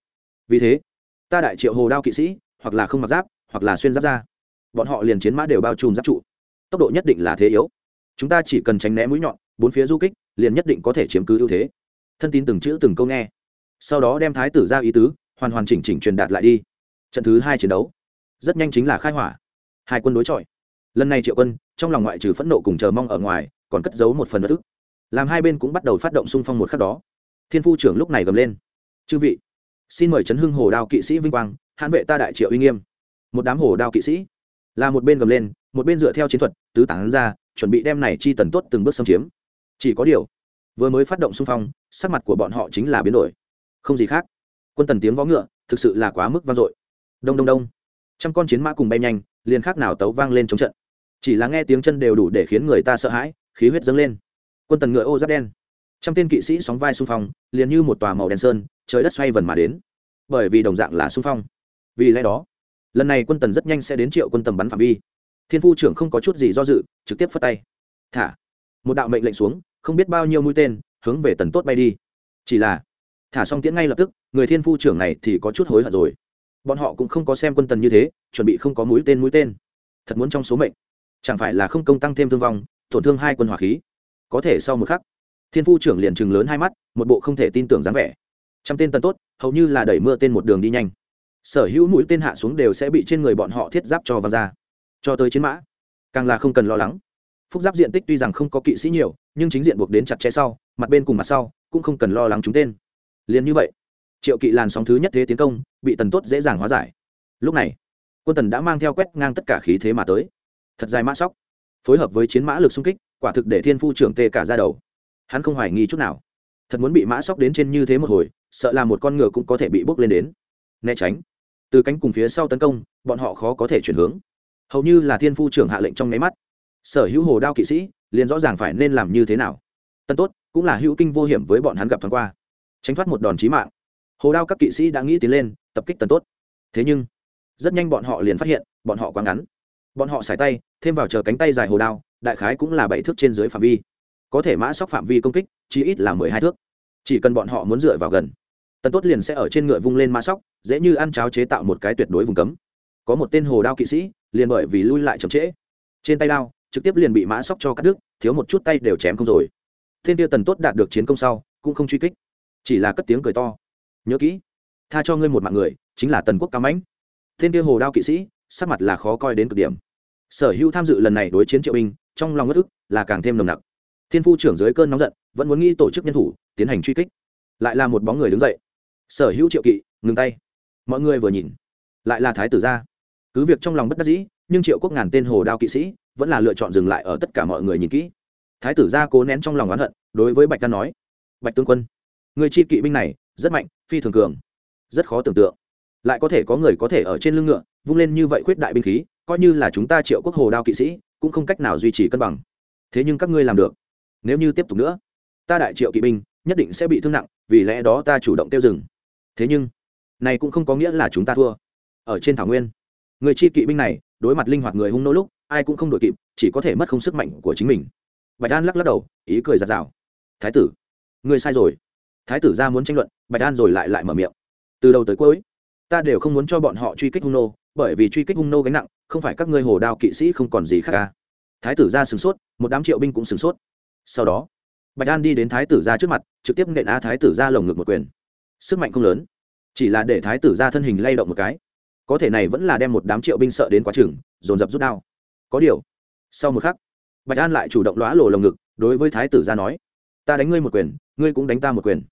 Vì thế, ta đại triệu hồ đao kỵ sĩ, hoặc là không mặc giáp, hoặc là xuyên giáp ra bọn họ liền chiến mã đều bao trùm giáp trụ. Tốc độ nhất định là thế yếu. Chúng ta chỉ cần tránh né mũi nhọn, bốn phía du kích, liền nhất định có thể chiếm cứ ưu thế thân tín từng chữ từng câu nghe. Sau đó đem thái tử ra ý tứ, hoàn hoàn chỉnh chỉnh truyền đạt lại đi. Trận thứ hai chiến đấu, rất nhanh chính là khai hỏa. Hai quân đối chọi. Lần này triệu quân, trong lòng ngoại trừ phẫn nộ cùng chờ mong ở ngoài, còn cất giấu một phần bất ức. Làm hai bên cũng bắt đầu phát động xung phong một khắc đó. Thiên phu trưởng lúc này gầm lên. Chư vị, xin mời chấn hưng hồ đao kỵ sĩ vinh quang, hãn vệ ta đại triệu uy nghiêm. Một đám hồ đao kỵ sĩ, là một bên gầm lên, một bên dựa theo chiến thuật, tứ tán ra, chuẩn bị đem này chi tần tốt từng bước xâm chiếm. Chỉ có điều vừa mới phát động xung phong, sắc mặt của bọn họ chính là biến đổi. Không gì khác. Quân tần tiếng vó ngựa, thực sự là quá mức vang dội. Đông đông đông. Trăm con chiến mã cùng bay nhanh, liền khác nào tấu vang lên chống trận. Chỉ là nghe tiếng chân đều đủ để khiến người ta sợ hãi, khí huyết dâng lên. Quân tần ngựa ô giáp đen. Trăm tên kỵ sĩ sóng vai xung phong, liền như một tòa màu đen sơn, trời đất xoay vần mà đến. Bởi vì đồng dạng là xung phong. Vì lẽ đó, lần này quân tần rất nhanh sẽ đến triệu quân tầm bắn phạm vi. Thiên phu trưởng không có chút gì do dự, trực tiếp phất tay. Thả. Một đạo mệnh lệnh xuống không biết bao nhiêu mũi tên, hướng về tần tốt bay đi. Chỉ là, thả xong tiễn ngay lập tức, người thiên phu trưởng này thì có chút hối hận rồi. Bọn họ cũng không có xem quân tần như thế, chuẩn bị không có mũi tên mũi tên. Thật muốn trong số mệnh. Chẳng phải là không công tăng thêm thương vong, tổn thương hai quân hỏa khí. Có thể sau một khắc, thiên phu trưởng liền chừng lớn hai mắt, một bộ không thể tin tưởng dáng vẻ. Trăm tên tần tốt, hầu như là đẩy mưa tên một đường đi nhanh. Sở hữu mũi tên hạ xuống đều sẽ bị trên người bọn họ thiết giáp cho văng ra. Cho tới chiến mã, càng là không cần lo lắng phúc giáp diện tích tuy rằng không có kỵ sĩ nhiều, nhưng chính diện buộc đến chặt chẽ sau, mặt bên cùng mặt sau, cũng không cần lo lắng chúng tên. Liền như vậy, triệu kỵ làn sóng thứ nhất thế tiến công, bị tần tốt dễ dàng hóa giải. Lúc này, quân tần đã mang theo quét ngang tất cả khí thế mà tới. Thật dài mã sóc. Phối hợp với chiến mã lực xung kích, quả thực để thiên phu trưởng tê cả ra đầu. Hắn không hoài nghi chút nào. Thật muốn bị mã sóc đến trên như thế một hồi, sợ là một con ngựa cũng có thể bị bốc lên đến. Né tránh. Từ cánh cùng phía sau tấn công, bọn họ khó có thể chuyển hướng. Hầu như là thiên phu trưởng hạ lệnh trong nháy mắt sở hữu hồ đao kỵ sĩ, liền rõ ràng phải nên làm như thế nào. Tân tốt cũng là hữu kinh vô hiểm với bọn hắn gặp thoáng qua. Tránh thoát một đòn chí mạng. Hồ đao các kỵ sĩ đã nghĩ tiến lên, tập kích tần tốt. Thế nhưng, rất nhanh bọn họ liền phát hiện, bọn họ quá ngắn. Bọn họ xài tay, thêm vào chờ cánh tay dài hồ đao, đại khái cũng là bảy thước trên dưới phạm vi. Có thể mã sóc phạm vi công kích chỉ ít là mười hai thước. Chỉ cần bọn họ muốn dựa vào gần tần tốt liền sẽ ở trên ngựa vung lên mã sóc, dễ như ăn cháo chế tạo một cái tuyệt đối vùng cấm. Có một tên hồ đao kỵ sĩ, liền bởi vì lui lại chậm trễ. Trên tay đao trực tiếp liền bị mã sóc cho cắt đứt, thiếu một chút tay đều chém không rồi. Thiên tiêu tần tốt đạt được chiến công sau, cũng không truy kích, chỉ là cất tiếng cười to. Nhớ kỹ, tha cho ngươi một mạng người, chính là tần quốc cao mãnh. Thiên tiêu hồ đao kỵ sĩ, sắc mặt là khó coi đến cực điểm. Sở hữu tham dự lần này đối chiến triệu binh trong lòng ngất ức, là càng thêm nồng nặc. Thiên phu trưởng dưới cơn nóng giận, vẫn muốn nghĩ tổ chức nhân thủ, tiến hành truy kích. Lại là một bóng người đứng dậy. Sở hữu triệu kỵ, ngừng tay. Mọi người vừa nhìn, lại là thái tử gia. Cứ việc trong lòng bất đắc dĩ, nhưng triệu quốc ngàn tên hồ đao kỵ sĩ vẫn là lựa chọn dừng lại ở tất cả mọi người nhìn kỹ. Thái tử gia cố nén trong lòng oán hận, đối với bạch đan nói, bạch tướng quân, người chi kỵ binh này rất mạnh, phi thường cường, rất khó tưởng tượng. Lại có thể có người có thể ở trên lưng ngựa, vung lên như vậy khuyết đại binh khí, coi như là chúng ta triệu quốc hồ đao kỵ sĩ, cũng không cách nào duy trì cân bằng. Thế nhưng các ngươi làm được. Nếu như tiếp tục nữa, ta đại triệu kỵ binh nhất định sẽ bị thương nặng, vì lẽ đó ta chủ động tiêu dừng. Thế nhưng, này cũng không có nghĩa là chúng ta thua. Ở trên thảo nguyên, người chi kỵ binh này đối mặt linh hoạt người hung nô lúc ai cũng không đội kịp, chỉ có thể mất không sức mạnh của chính mình. Bạch an lắc lắc đầu, ý cười giặt rào. Thái tử người sai rồi. Thái tử ra muốn tranh luận, bạch an rồi lại lại mở miệng. Từ đầu tới cuối, ta đều không muốn cho bọn họ truy kích hung nô, bởi vì truy kích hung nô gánh nặng, không phải các ngươi hồ đao kỵ sĩ không còn gì khác cả. Thái tử ra sửng sốt, một đám triệu binh cũng sửng sốt. Sau đó, bạch an đi đến thái tử ra trước mặt, trực tiếp nện á thái tử ra lồng ngực một quyền. Sức mạnh không lớn, chỉ là để thái tử ra thân hình lay động một cái. Có thể này vẫn là đem một đám triệu binh sợ đến quá chừng, dồn dập rút đao có điều. Sau một khắc, bạch an lại chủ động lóa lổ lồng ngực, đối với thái tử gia nói, ta đánh ngươi một quyền, ngươi cũng đánh ta một quyền.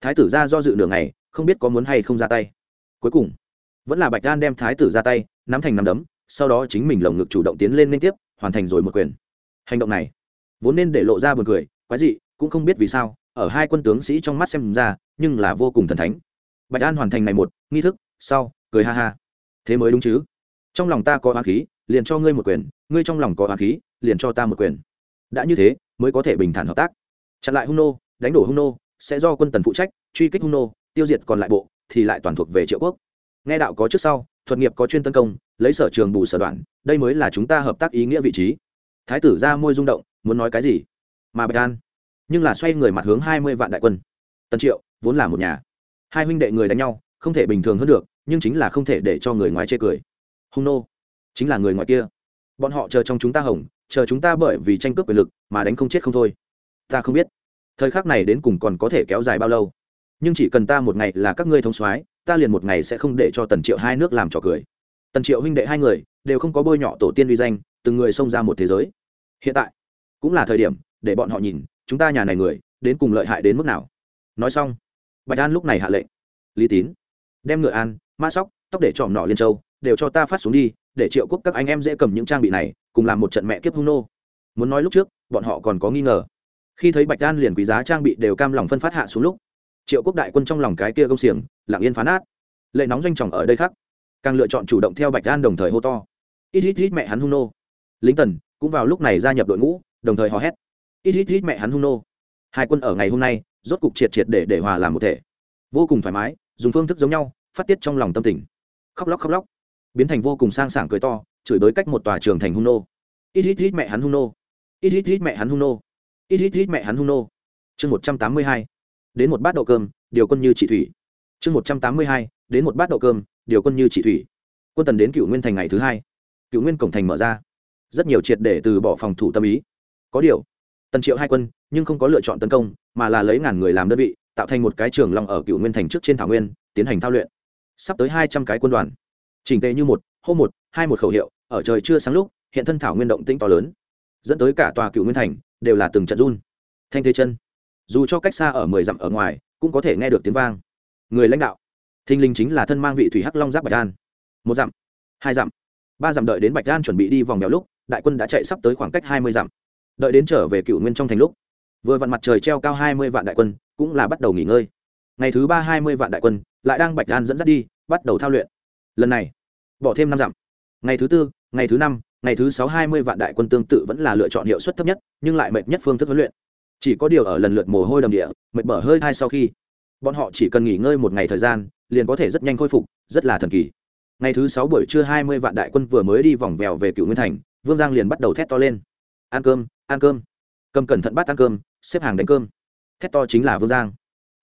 Thái tử gia do dự nửa ngày, không biết có muốn hay không ra tay. Cuối cùng, vẫn là bạch an đem thái tử ra tay, nắm thành nắm đấm, sau đó chính mình lồng ngực chủ động tiến lên liên tiếp, hoàn thành rồi một quyền. Hành động này, vốn nên để lộ ra buồn cười, quái dị, cũng không biết vì sao, ở hai quân tướng sĩ trong mắt xem ra, nhưng là vô cùng thần thánh. Bạch an hoàn thành này một, nghi thức, sau, cười ha ha. Thế mới đúng chứ? Trong lòng ta có hoa khí liền cho ngươi một quyền, ngươi trong lòng có hoa khí, liền cho ta một quyền. Đã như thế, mới có thể bình thản hợp tác. Chặn lại hung nô, đánh đổ hung nô, sẽ do quân tần phụ trách, truy kích hung nô, tiêu diệt còn lại bộ, thì lại toàn thuộc về triệu quốc. Nghe đạo có trước sau, thuật nghiệp có chuyên tấn công, lấy sở trường bù sở đoạn, đây mới là chúng ta hợp tác ý nghĩa vị trí. Thái tử ra môi rung động, muốn nói cái gì? Mà bạch an, nhưng là xoay người mặt hướng hai mươi vạn đại quân. Tần triệu, vốn là một nhà. Hai huynh đệ người đánh nhau, không thể bình thường hơn được, nhưng chính là không thể để cho người ngoài chê cười. Hung nô chính là người ngoài kia. Bọn họ chờ trong chúng ta hỏng, chờ chúng ta bởi vì tranh cướp quyền lực mà đánh không chết không thôi. Ta không biết thời khắc này đến cùng còn có thể kéo dài bao lâu. Nhưng chỉ cần ta một ngày là các ngươi thông soái ta liền một ngày sẽ không để cho tần triệu hai nước làm trò cười. Tần triệu huynh đệ hai người đều không có bôi nhọ tổ tiên uy danh từng người xông ra một thế giới. Hiện tại cũng là thời điểm để bọn họ nhìn chúng ta nhà này người đến cùng lợi hại đến mức nào. Nói xong bạch an lúc này hạ lệnh. Lý tín đem ngựa an ma sóc tóc để trọm nọ liên châu đều cho ta phát xuống đi, để triệu quốc các anh em dễ cầm những trang bị này, cùng làm một trận mẹ kiếp hung nô. Muốn nói lúc trước, bọn họ còn có nghi ngờ. Khi thấy bạch đan liền quý giá trang bị đều cam lòng phân phát hạ xuống lúc, triệu quốc đại quân trong lòng cái kia công xiềng, lặng yên phán át lệ nóng doanh tròng ở đây khác càng lựa chọn chủ động theo bạch đan đồng thời hô to. Ít ít ít mẹ hắn hung nô. Lính tần cũng vào lúc này gia nhập đội ngũ, đồng thời hò hét. Ít ít ít mẹ hắn hung nô. Hai quân ở ngày hôm nay, rốt cục triệt triệt để để hòa làm một thể. Vô cùng thoải mái, dùng phương thức giống nhau, phát tiết trong lòng tâm tình. Khóc lóc khóc lóc biến thành vô cùng sang sảng cười to, chửi bới cách một tòa trường thành hung nô ít ít ít mẹ hắn hung nô ít ít ít mẹ hắn hung nô ít ít ít mẹ hắn hung nô chương một trăm tám mươi hai, đến một bát đậu cơm, điều quân như chị thủy. Chương một trăm tám mươi hai, đến một bát đậu cơm, điều quân như chị thủy. Quân tần đến cựu nguyên thành ngày thứ hai. Cựu nguyên cổng thành mở ra. Rất nhiều triệt để từ bỏ phòng thủ tâm ý. Có điều, tần triệu hai quân, nhưng không có lựa chọn tấn công, mà là lấy ngàn người làm đơn vị, tạo thành một cái trường long ở cựu nguyên thành trước trên thảo nguyên, tiến hành thao luyện. Sắp tới hai trăm cái quân đoàn chỉnh tề như một, hô một, hai một khẩu hiệu, ở trời chưa sáng lúc, hiện thân thảo nguyên động tĩnh to lớn, dẫn tới cả tòa cựu nguyên thành, đều là từng trận run. Thanh thế chân, dù cho cách xa ở mười dặm ở ngoài, cũng có thể nghe được tiếng vang. Người lãnh đạo thinh linh chính là thân mang vị thủy hắc long giáp bạch an. Một dặm, hai dặm, ba dặm đợi đến bạch an chuẩn bị đi vòng mèo lúc, đại quân đã chạy sắp tới khoảng cách hai mươi dặm. Đợi đến trở về cựu nguyên trong thành lúc, vừa vặn mặt trời treo cao hai mươi vạn đại quân, cũng là bắt đầu nghỉ ngơi. Ngày thứ ba hai mươi vạn đại quân, lại đang bạch an dẫn dắt đi, bắt đầu thao luyện. Lần này bỏ thêm năm dặm. Ngày thứ tư, ngày thứ năm, ngày thứ sáu hai mươi vạn đại quân tương tự vẫn là lựa chọn hiệu suất thấp nhất, nhưng lại mệt nhất phương thức huấn luyện. Chỉ có điều ở lần lượt mồ hôi đầm địa, mệt mở hơi thai sau khi, bọn họ chỉ cần nghỉ ngơi một ngày thời gian, liền có thể rất nhanh khôi phục, rất là thần kỳ. Ngày thứ sáu buổi trưa hai mươi vạn đại quân vừa mới đi vòng vèo về cựu nguyên thành, vương giang liền bắt đầu thét to lên. Ăn cơm ăn cơm. Cầm cẩn thận bắt ăn cơm, xếp hàng đánh cơm. Thét to chính là vương giang.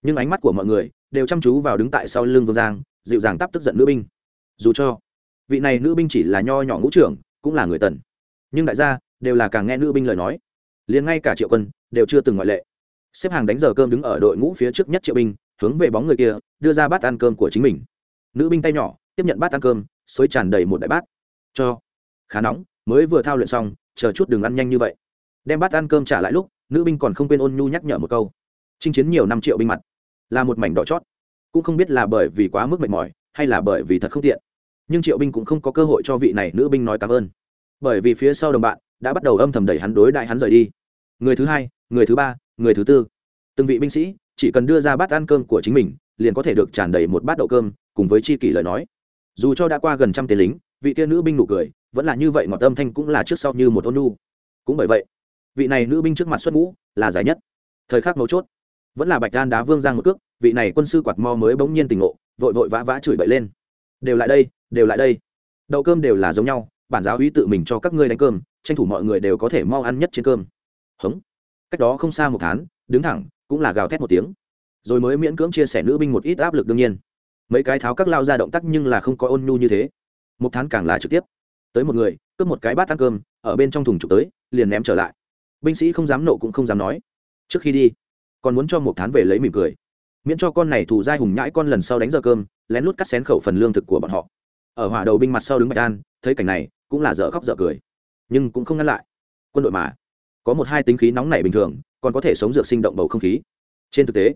Nhưng ánh mắt của mọi người đều chăm chú vào đứng tại sau lưng vương giang, dịu dàng tắp tức giận nữ binh. Dù cho vị này nữ binh chỉ là nho nhỏ ngũ trưởng, cũng là người tần. Nhưng đại gia đều là càng nghe nữ binh lời nói. Liền ngay cả triệu quân đều chưa từng ngoại lệ. Xếp hàng đánh giờ cơm đứng ở đội ngũ phía trước nhất triệu binh, hướng về bóng người kia, đưa ra bát ăn cơm của chính mình. Nữ binh tay nhỏ, tiếp nhận bát ăn cơm, xối tràn đầy một đại bát. Cho. Khá nóng, mới vừa thao luyện xong, chờ chút đừng ăn nhanh như vậy. Đem bát ăn cơm trả lại lúc, nữ binh còn không quên ôn nhu nhắc nhở một câu. Chinh chiến nhiều năm triệu binh mặt. Là một mảnh đỏ chót. Cũng không biết là bởi vì quá mức mệt mỏi, hay là bởi vì thật không tiện nhưng triệu binh cũng không có cơ hội cho vị này nữ binh nói cảm ơn. Bởi vì phía sau đồng bạn đã bắt đầu âm thầm đẩy hắn đối đại hắn rời đi. Người thứ hai, người thứ ba, người thứ tư. Từng vị binh sĩ chỉ cần đưa ra bát ăn cơm của chính mình, liền có thể được tràn đầy một bát đậu cơm, cùng với chi kỷ lời nói. Dù cho đã qua gần trăm tên lính, vị kia nữ binh nụ cười vẫn là như vậy ngọt âm thanh cũng là trước sau như một ôn nu cũng bởi vậy, vị này nữ binh trước mặt xuất ngũ là giải nhất. Thời khắc mấu chốt, vẫn là bạch đan đá vương giang một cước, vị này quân sư quạt mo mới bỗng nhiên tỉnh ngộ, vội vội vã vã chửi bậy lên. Đều lại đây đều lại đây. Đậu cơm đều là giống nhau, bản giáo uy tự mình cho các ngươi đánh cơm, tranh thủ mọi người đều có thể mau ăn nhất trên cơm. Hống. Cách đó không xa một tháng đứng thẳng, cũng là gào thét một tiếng. Rồi mới miễn cưỡng chia sẻ nữ binh một ít áp lực đương nhiên. Mấy cái tháo các lao ra động tác nhưng là không có ôn nhu như thế. Một tháng càng là trực tiếp. Tới một người, cướp một cái bát ăn cơm, ở bên trong thùng trục tới, liền ném trở lại. Binh sĩ không dám nộ cũng không dám nói. Trước khi đi, còn muốn cho một tháng về lấy mỉm cười. Miễn cho con này thù dai hùng nhãi con lần sau đánh giờ cơm, lén lút cắt xén khẩu phần lương thực của bọn họ ở hỏa đầu binh mặt sau đứng bạch an, thấy cảnh này, cũng là dở khóc dở cười. Nhưng cũng không ngăn lại. Quân đội mà, có một hai tính khí nóng nảy bình thường, còn có thể sống dược sinh động bầu không khí. Trên thực tế,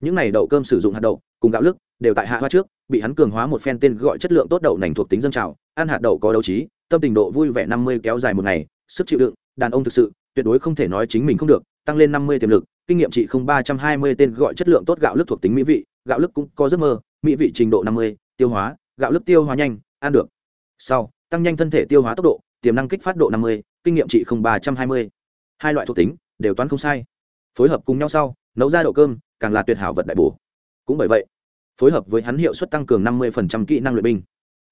những này đậu cơm sử dụng hạt đậu cùng gạo lức đều tại hạ hoa trước, bị hắn cường hóa một phen tên gọi chất lượng tốt đậu nành thuộc tính dân trào, ăn hạt đậu có đấu trí, tâm tình độ vui vẻ năm mươi kéo dài một ngày, sức chịu đựng, đàn ông thực sự, tuyệt đối không thể nói chính mình không được, tăng lên năm mươi tiềm lực, kinh nghiệm trị không ba trăm hai mươi tên gọi chất lượng tốt gạo lức thuộc tính mỹ vị, gạo lức cũng có giấc mơ, mỹ vị trình độ năm mươi, tiêu hóa gạo lức tiêu hóa nhanh, ăn được. Sau, tăng nhanh thân thể tiêu hóa tốc độ, tiềm năng kích phát độ năm mươi, kinh nghiệm trị không ba trăm hai mươi. Hai loại thuộc tính, đều toán không sai. Phối hợp cùng nhau sau, nấu ra đậu cơm, càng là tuyệt hảo vật đại bổ. Cũng bởi vậy, phối hợp với hắn hiệu suất tăng cường năm mươi kỹ năng luyện binh.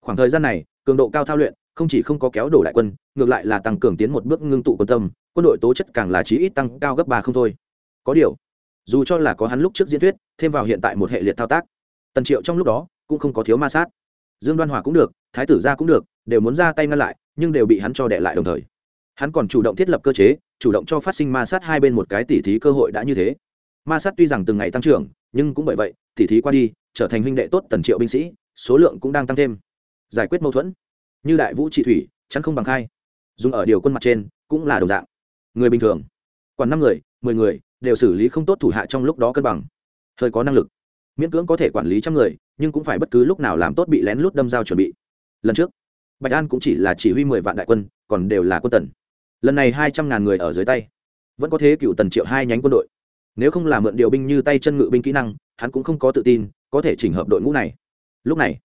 Khoảng thời gian này, cường độ cao thao luyện, không chỉ không có kéo đổ đại quân, ngược lại là tăng cường tiến một bước ngưng tụ quân tâm, quân đội tố chất càng là chí ít tăng cao gấp ba không thôi. Có điều, dù cho là có hắn lúc trước diễn thuyết, thêm vào hiện tại một hệ liệt thao tác, tần triệu trong lúc đó cũng không có thiếu ma sát dương đoan hòa cũng được, thái tử gia cũng được, đều muốn ra tay ngăn lại, nhưng đều bị hắn cho đệ lại đồng thời. Hắn còn chủ động thiết lập cơ chế, chủ động cho phát sinh ma sát hai bên một cái tỉ thí cơ hội đã như thế. Ma sát tuy rằng từng ngày tăng trưởng, nhưng cũng bởi vậy, tỉ thí qua đi, trở thành huynh đệ tốt tần triệu binh sĩ, số lượng cũng đang tăng thêm. Giải quyết mâu thuẫn. Như đại vũ trị thủy, chắn không bằng khai. Dùng ở điều quân mặt trên, cũng là đồng dạng. Người bình thường. Còn năm người, mười người, đều xử lý không tốt thủ hạ trong lúc đó cân bằng. Hơi có năng lực miễn cưỡng có thể quản lý trăm người, nhưng cũng phải bất cứ lúc nào làm tốt bị lén lút đâm dao chuẩn bị. Lần trước, bạch an cũng chỉ là chỉ huy mười vạn đại quân, còn đều là quân tần. Lần này hai trăm ngàn người ở dưới tay, vẫn có thế cựu tần triệu hai nhánh quân đội. Nếu không làm mượn điều binh như tay chân ngự binh kỹ năng, hắn cũng không có tự tin, có thể chỉnh hợp đội ngũ này. Lúc này,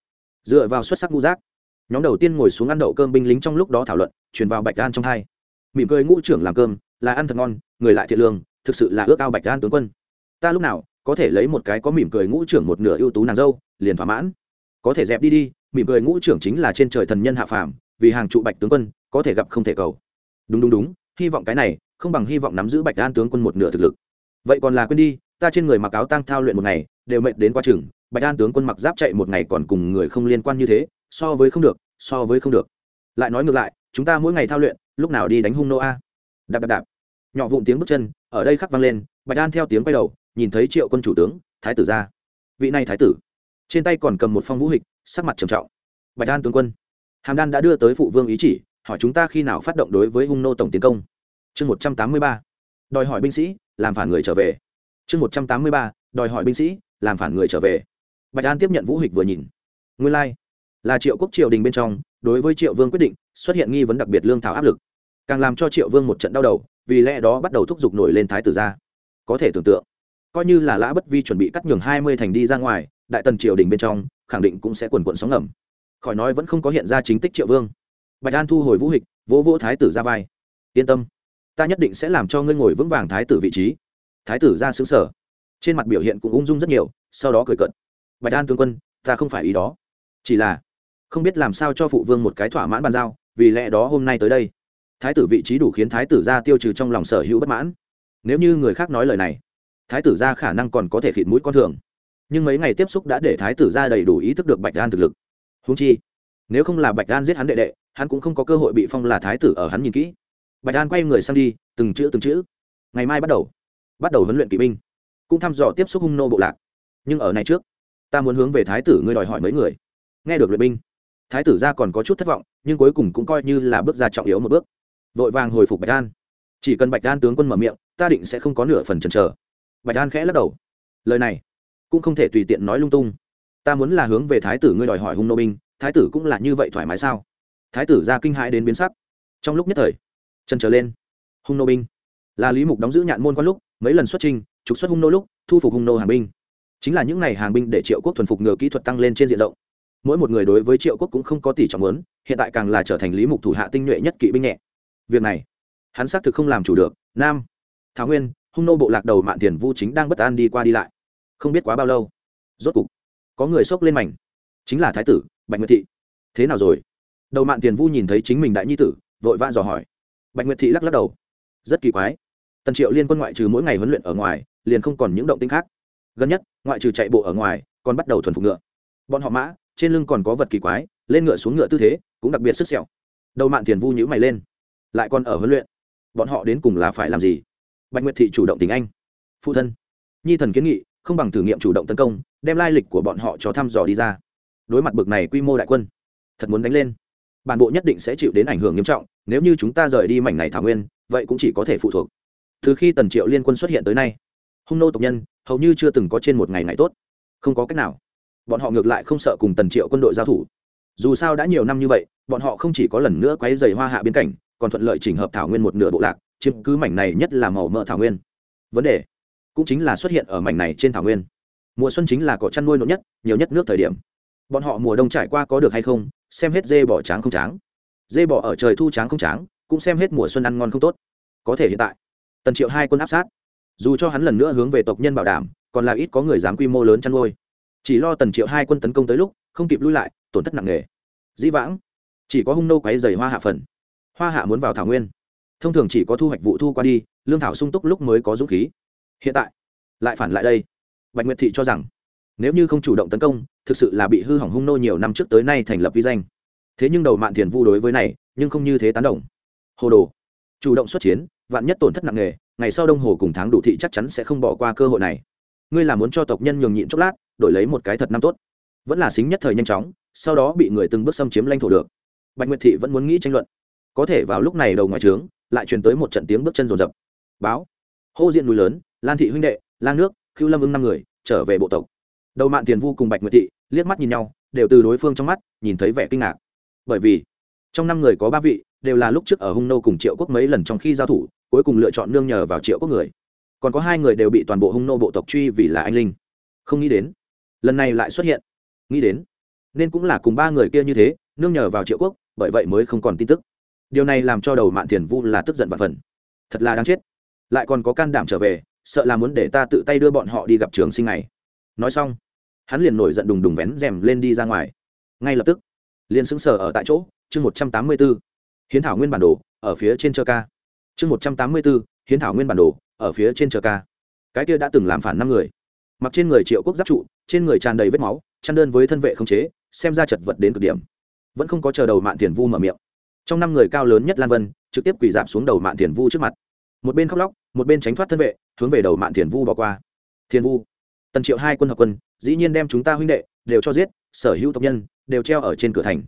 dựa vào xuất sắc ngũ giác, nhóm đầu tiên ngồi xuống ăn đậu cơm binh lính trong lúc đó thảo luận, truyền vào bạch an trong hai. Mỉm cười ngũ trưởng làm cơm, là ăn thật ngon, người lại thiệt lương, thực sự là ước ao bạch an tướng quân. Ta lúc nào có thể lấy một cái có mỉm cười ngũ trưởng một nửa ưu tú nàng dâu, liền thỏa mãn. Có thể dẹp đi đi, mỉm cười ngũ trưởng chính là trên trời thần nhân hạ phàm, vì hàng trụ bạch tướng quân, có thể gặp không thể cầu. Đúng đúng đúng, hy vọng cái này, không bằng hy vọng nắm giữ bạch an tướng quân một nửa thực lực. Vậy còn là quên đi, ta trên người mặc áo tăng thao luyện một ngày, đều mệt đến qua trường bạch an tướng quân mặc giáp chạy một ngày còn cùng người không liên quan như thế, so với không được, so với không được. Lại nói ngược lại, chúng ta mỗi ngày thao luyện, lúc nào đi đánh hung nô a? Đạp đạp đạp. Nhỏ vụn tiếng bước chân, ở đây khắc vang lên, bạch an theo tiếng quay đầu nhìn thấy triệu quân chủ tướng thái tử ra. Vị này thái tử trên tay còn cầm một phong vũ hịch sắc mặt trầm trọng. Bạch an tướng quân hàm đan đã đưa tới phụ vương ý chỉ hỏi chúng ta khi nào phát động đối với hung nô tổng tiến công. Chương một trăm tám mươi ba đòi hỏi binh sĩ làm phản người trở về. Chương một trăm tám mươi ba đòi hỏi binh sĩ làm phản người trở về. Bạch an tiếp nhận vũ hịch vừa nhìn. Nguyên lai、like, là triệu quốc triều đình bên trong đối với triệu vương quyết định xuất hiện nghi vấn đặc biệt lương thảo áp lực. Càng làm cho triệu vương một trận đau đầu vì lẽ đó bắt đầu thúc giục nổi lên thái tử ra. Có thể tưởng tượng coi như là lã bất vi chuẩn bị cắt nhường hai mươi thành đi ra ngoài, đại tần triều đình bên trong, khẳng định cũng sẽ quần quận sóng ngầm. Khỏi nói vẫn không có hiện ra chính tích triệu vương. Bạch an thu hồi vũ hịch, vỗ vỗ thái tử ra vai. Yên tâm, ta nhất định sẽ làm cho ngươi ngồi vững vàng thái tử vị trí. Thái tử ra xứ sở. Trên mặt biểu hiện cũng ung dung rất nhiều, sau đó cười cận bạch an tướng quân, ta không phải ý đó. Chỉ là, không biết làm sao cho phụ vương một cái thỏa mãn bàn giao, vì lẽ đó hôm nay tới đây. Thái tử vị trí đủ khiến thái tử ra tiêu trừ trong lòng sở hữu bất mãn. Nếu như người khác nói lời này thái tử gia khả năng còn có thể khịt mũi con thường. Nhưng mấy ngày tiếp xúc đã để thái tử gia đầy đủ ý thức được bạch an thực lực. Húng chi, nếu không là bạch an giết hắn đệ đệ, hắn cũng không có cơ hội bị phong là thái tử ở hắn nhìn kỹ. Bạch an quay người sang đi, từng chữ từng chữ. Ngày mai bắt đầu bắt đầu huấn luyện kỵ binh, cũng thăm dò tiếp xúc hung nô bộ lạc. Nhưng ở này trước, ta muốn hướng về thái tử ngươi đòi hỏi mấy người. Nghe được luyện binh, thái tử gia còn có chút thất vọng, nhưng cuối cùng cũng coi như là bước ra trọng yếu một bước. Vội vàng hồi phục bạch an. Chỉ cần bạch an tướng quân mở miệng, ta định sẽ không có nửa phần chần chờ bạch an khẽ lắc đầu. Lời này cũng không thể tùy tiện nói lung tung. Ta muốn là hướng về thái tử ngươi đòi hỏi hung nô binh, thái tử cũng là như vậy thoải mái sao? Thái tử ra kinh hãi đến biến sắc. Trong lúc nhất thời, chân trở lên. Hung nô binh là lý mục đóng giữ nhạn môn quan lúc, mấy lần xuất trình trục xuất hung nô lúc, thu phục hung nô hàng binh. Chính là những n à y hàng binh để triệu quốc thuần phục ngựa kỹ thuật tăng lên trên diện rộng. Mỗi một người đối với triệu quốc cũng không có tỷ trọng lớn hiện tại càng là trở thành lý mục thủ hạ tinh nhuệ nhất kỵ binh nhẹ. Việc này, hắn xác thực không làm chủ được. Nam, thảo nguyên hung nô bộ lạc đầu mạn tiền vu chính đang bất an đi qua đi lại. Không biết quá bao lâu, rốt cục, có người xốc lên mảnh. Chính là thái tử, bạch nguyệt thị. Thế nào rồi? Đầu mạn tiền vu nhìn thấy chính mình đại nhi tử, vội vã dò hỏi. Bạch nguyệt thị lắc lắc đầu. Rất kỳ quái. Tần triệu liên quân ngoại trừ mỗi ngày huấn luyện ở ngoài, liền không còn những động tinh khác. Gần nhất, ngoại trừ chạy bộ ở ngoài, còn bắt đầu thuần phục ngựa. Bọn họ mã, trên lưng còn có vật kỳ quái, lên ngựa xuống ngựa tư thế, cũng đặc biệt sức sẹo. Đầu mạn tiền vu nhữ mày lên. Lại còn ở huấn luyện. Bọn họ đến cùng là phải làm gì? Bạch nguyệt thị chủ động tình anh. Phụ thân. Nhi thần kiến nghị, không bằng thử nghiệm chủ động tấn công, đem lai lịch của bọn họ cho thăm dò đi ra. Đối mặt bực này quy mô đại quân, thật muốn đánh lên. Bản bộ nhất định sẽ chịu đến ảnh hưởng nghiêm trọng, nếu như chúng ta rời đi mảnh này thảo nguyên, vậy cũng chỉ có thể phụ thuộc. Từ khi tần triệu liên quân xuất hiện tới nay, hung nô tộc nhân hầu như chưa từng có trên một ngày ngày tốt. Không có cách nào. Bọn họ ngược lại không sợ cùng tần triệu quân đội giao thủ. Dù sao đã nhiều năm như vậy, bọn họ không chỉ có lần nữa quấy dày hoa hạ biên cảnh, còn thuận lợi chỉnh hợp thảo nguyên một nửa bộ lạc chiếm cứ mảnh này nhất là màu mỡ thảo nguyên. Vấn đề cũng chính là xuất hiện ở mảnh này trên thảo nguyên. Mùa xuân chính là cỏ chăn nuôi nộn nhất, nhiều nhất nước thời điểm. Bọn họ mùa đông trải qua có được hay không, xem hết dê bỏ tráng không tráng. Dê bỏ ở trời thu tráng không tráng, cũng xem hết mùa xuân ăn ngon không tốt. Có thể hiện tại, tần triệu hai quân áp sát. Dù cho hắn lần nữa hướng về tộc nhân bảo đảm, còn là ít có người dám quy mô lớn chăn nuôi. Chỉ lo tần triệu hai quân tấn công tới lúc, không kịp lui lại, tổn thất nặng nề. Dĩ vãng, chỉ có hung nô quáy dày hoa hạ phần. Hoa hạ muốn vào thảo nguyên thông thường chỉ có thu hoạch vụ thu qua đi, lương thảo sung túc lúc mới có dũng khí. Hiện tại, lại phản lại đây. Bạch nguyệt thị cho rằng, nếu như không chủ động tấn công, thực sự là bị hư hỏng hung nô nhiều năm trước tới nay thành lập vi danh. Thế nhưng đầu mạn thiền vu đối với này, nhưng không như thế tán đồng. Hồ đồ, chủ động xuất chiến, vạn nhất tổn thất nặng nề, ngày sau đông hồ cùng tháng đủ thị chắc chắn sẽ không bỏ qua cơ hội này. Ngươi là muốn cho tộc nhân nhường nhịn chốc lát, đổi lấy một cái thật năm tốt. Vẫn là xính nhất thời nhanh chóng, sau đó bị người từng bước xâm chiếm lãnh thổ được. Bạch nguyệt thị vẫn muốn nghĩ tranh luận. Có thể vào lúc này đầu ngoài trướng lại truyền tới một trận tiếng bước chân rồn rập. Báo. Hô diện núi lớn, lan thị huynh đệ, lang nước, khưu lâm ưng năm người, trở về bộ tộc. Đầu mạn tiền vu cùng bạch nguyệt thị liếc mắt nhìn nhau, đều từ đối phương trong mắt nhìn thấy vẻ kinh ngạc. Bởi vì, trong năm người có ba vị, đều là lúc trước ở hung nô cùng triệu quốc mấy lần trong khi giao thủ, cuối cùng lựa chọn nương nhờ vào triệu quốc người. Còn có hai người đều bị toàn bộ hung nô bộ tộc truy vì là anh linh. Không nghĩ đến, lần này lại xuất hiện. Nghĩ đến, nên cũng là cùng ba người kia như thế, nương nhờ vào triệu quốc, bởi vậy mới không còn tin tức điều này làm cho đầu mạn thiền vu là tức giận và phần. Thật là đáng chết. Lại còn có can đảm trở về, sợ là muốn để ta tự tay đưa bọn họ đi gặp trường sinh này. Nói xong, hắn liền nổi giận đùng đùng vén rèm lên đi ra ngoài. Ngay lập tức, liền sững sờ ở tại chỗ, chương một trăm tám mươi b ố hiến thảo nguyên bản đồ, ở phía trên chơ ca. Chương một trăm tám mươi b ố hiến thảo nguyên bản đồ, ở phía trên chơ ca. Cái kia đã từng làm phản năm người. Mặc trên người triệu quốc giáp trụ, trên người tràn đầy vết máu, chăn đơn với thân vệ không chế, xem ra chật vật đến cực điểm. Vẫn không có chờ đầu mạn tiền vu mở miệng trong năm người cao lớn nhất lan vân, trực tiếp quỳ dạp xuống đầu mạn thiền vu trước mặt. Một bên khóc lóc, một bên tránh thoát thân vệ, hướng về đầu mạn thiền vu bỏ qua. Thiên vu, tần triệu hai quân hợp quân, dĩ nhiên đem chúng ta huynh đệ đều cho giết, sở hữu tộc nhân đều treo ở trên cửa thành.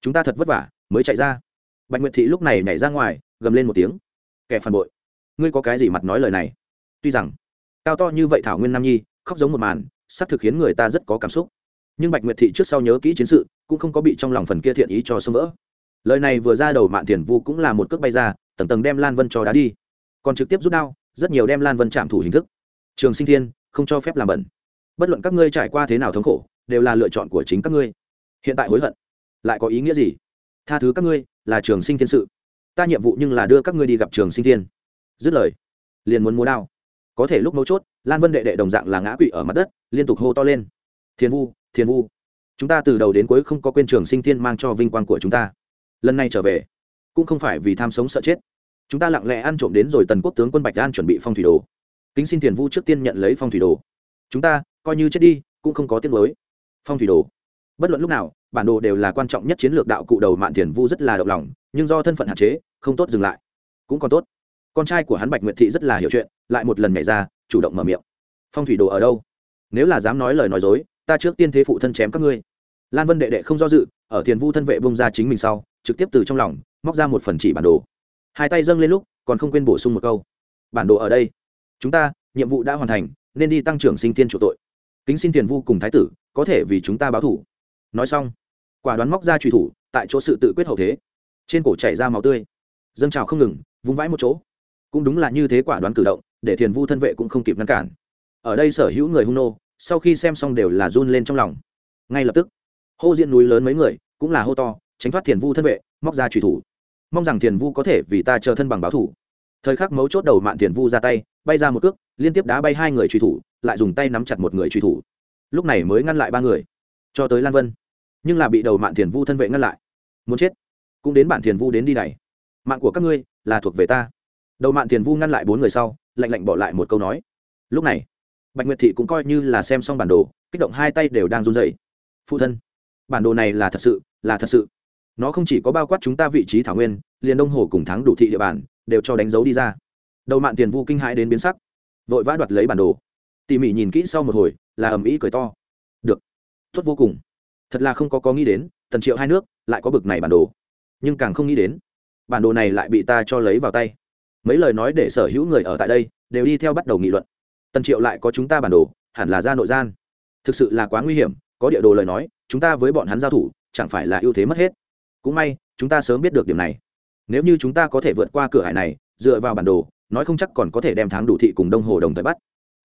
Chúng ta thật vất vả mới chạy ra. Bạch nguyệt thị lúc này nhảy ra ngoài, gầm lên một tiếng. Kẻ phản bội, ngươi có cái gì mặt nói lời này? Tuy rằng, cao to như vậy thảo nguyên nam nhi, khóc giống một màn, xác thực khiến người ta rất có cảm xúc. Nhưng bạch nguyệt thị trước sau nhớ kỹ chiến sự, cũng không có bị trong lòng phần kia thiện ý cho sơ vỡ lời này vừa ra đầu mạn tiền vu cũng là một cước bay ra, tầng tầng đem lan vân cho đá đi. Còn trực tiếp rút đao, rất nhiều đem lan vân chạm thủ hình thức. Trường sinh thiên, không cho phép làm bẩn. Bất luận các ngươi trải qua thế nào thống khổ, đều là lựa chọn của chính các ngươi. Hiện tại hối hận, lại có ý nghĩa gì? Tha thứ các ngươi là trường sinh thiên sự. Ta nhiệm vụ nhưng là đưa các ngươi đi gặp trường sinh thiên. Dứt lời, liền muốn múa đao. Có thể lúc mấu chốt, lan vân đệ đệ đồng dạng là ngã quỵ ở mặt đất, liên tục hô to lên. Thiên vu thiên vu, chúng ta từ đầu đến cuối không có quên trường sinh thiên mang cho vinh quang của chúng ta lần này trở về, cũng không phải vì tham sống sợ chết. Chúng ta lặng lẽ ăn trộm đến rồi tần quốc tướng quân bạch an chuẩn bị phong thủy đồ. Kính xin thiền vu trước tiên nhận lấy phong thủy đồ. Chúng ta, coi như chết đi, cũng không có tiếng mới phong thủy đồ. Bất luận lúc nào, bản đồ đều là quan trọng nhất chiến lược đạo cụ đầu mạn thiền vu rất là động lòng, nhưng do thân phận hạn chế, không tốt dừng lại. Cũng còn tốt. Con trai của hắn bạch nguyệt thị rất là hiểu chuyện, lại một lần nhảy ra, chủ động mở miệng. Phong thủy đồ ở đâu? Nếu là dám nói lời nói dối, ta trước tiên thế phụ thân chém các ngươi. Lan vân đệ đệ không do dự, ở thiền vu thân vệ bông ra chính mình sau trực tiếp từ trong lòng, móc ra một phần chỉ bản đồ. Hai tay dâng lên lúc, còn không quên bổ sung một câu. Bản đồ ở đây. Chúng ta, nhiệm vụ đã hoàn thành, nên đi tăng trưởng sinh tiên chủ tội. Kính xin tiền vu cùng thái tử, có thể vì chúng ta báo thủ. Nói xong, quả đoán móc ra truy thủ, tại chỗ sự tự quyết hậu thế. Trên cổ chảy ra máu tươi. Dâng trào không ngừng, vung vãi một chỗ. Cũng đúng là như thế quả đoán cử động, để thiền vu thân vệ cũng không kịp ngăn cản. Ở đây sở hữu người hung nô, sau khi xem xong đều là run lên trong lòng. Ngay lập tức, hô diện núi lớn mấy người, cũng là hô to tránh thoát thiền vu thân vệ, móc ra truy thủ. Mong rằng thiền vu có thể vì ta chờ thân bằng báo thủ. Thời khắc mấu chốt đầu mạn thiền vu ra tay, bay ra một cước, liên tiếp đá bay hai người truy thủ, lại dùng tay nắm chặt một người truy thủ. Lúc này mới ngăn lại ba người. Cho tới lan vân. Nhưng là bị đầu mạn thiền vu thân vệ ngăn lại. Muốn chết. Cũng đến bản thiền vu đến đi này. Mạng của các ngươi là thuộc về ta. Đầu mạn thiền vu ngăn lại bốn người sau, lạnh lạnh bỏ lại một câu nói. Lúc này, bạch nguyệt thị cũng coi như là xem xong bản đồ, kích động hai tay đều đang run dậy phụ thân, bản đồ này là thật sự, là thật sự nó không chỉ có bao quát chúng ta vị trí thảo nguyên, liền đông hồ cùng thắng đủ thị địa bàn, đều cho đánh dấu đi ra. Đầu mạn tiền vu kinh hãi đến biến sắc. Vội vã đoạt lấy bản đồ. Tỉ mỉ nhìn kỹ sau một hồi, là ầm ĩ cười to. Được. Tốt vô cùng. Thật là không có có nghĩ đến, tần triệu hai nước lại có bực này bản đồ. Nhưng càng không nghĩ đến, bản đồ này lại bị ta cho lấy vào tay. Mấy lời nói để sở hữu người ở tại đây đều đi theo bắt đầu nghị luận. Tần triệu lại có chúng ta bản đồ, hẳn là ra nội gian. Thực sự là quá nguy hiểm, có địa đồ lời nói, chúng ta với bọn hắn giao thủ, chẳng phải là ưu thế mất hết cũng may, chúng ta sớm biết được điểm này. Nếu như chúng ta có thể vượt qua cửa hải này, dựa vào bản đồ, nói không chắc còn có thể đem thắng đủ thị cùng đông hồ đồng thời bắt.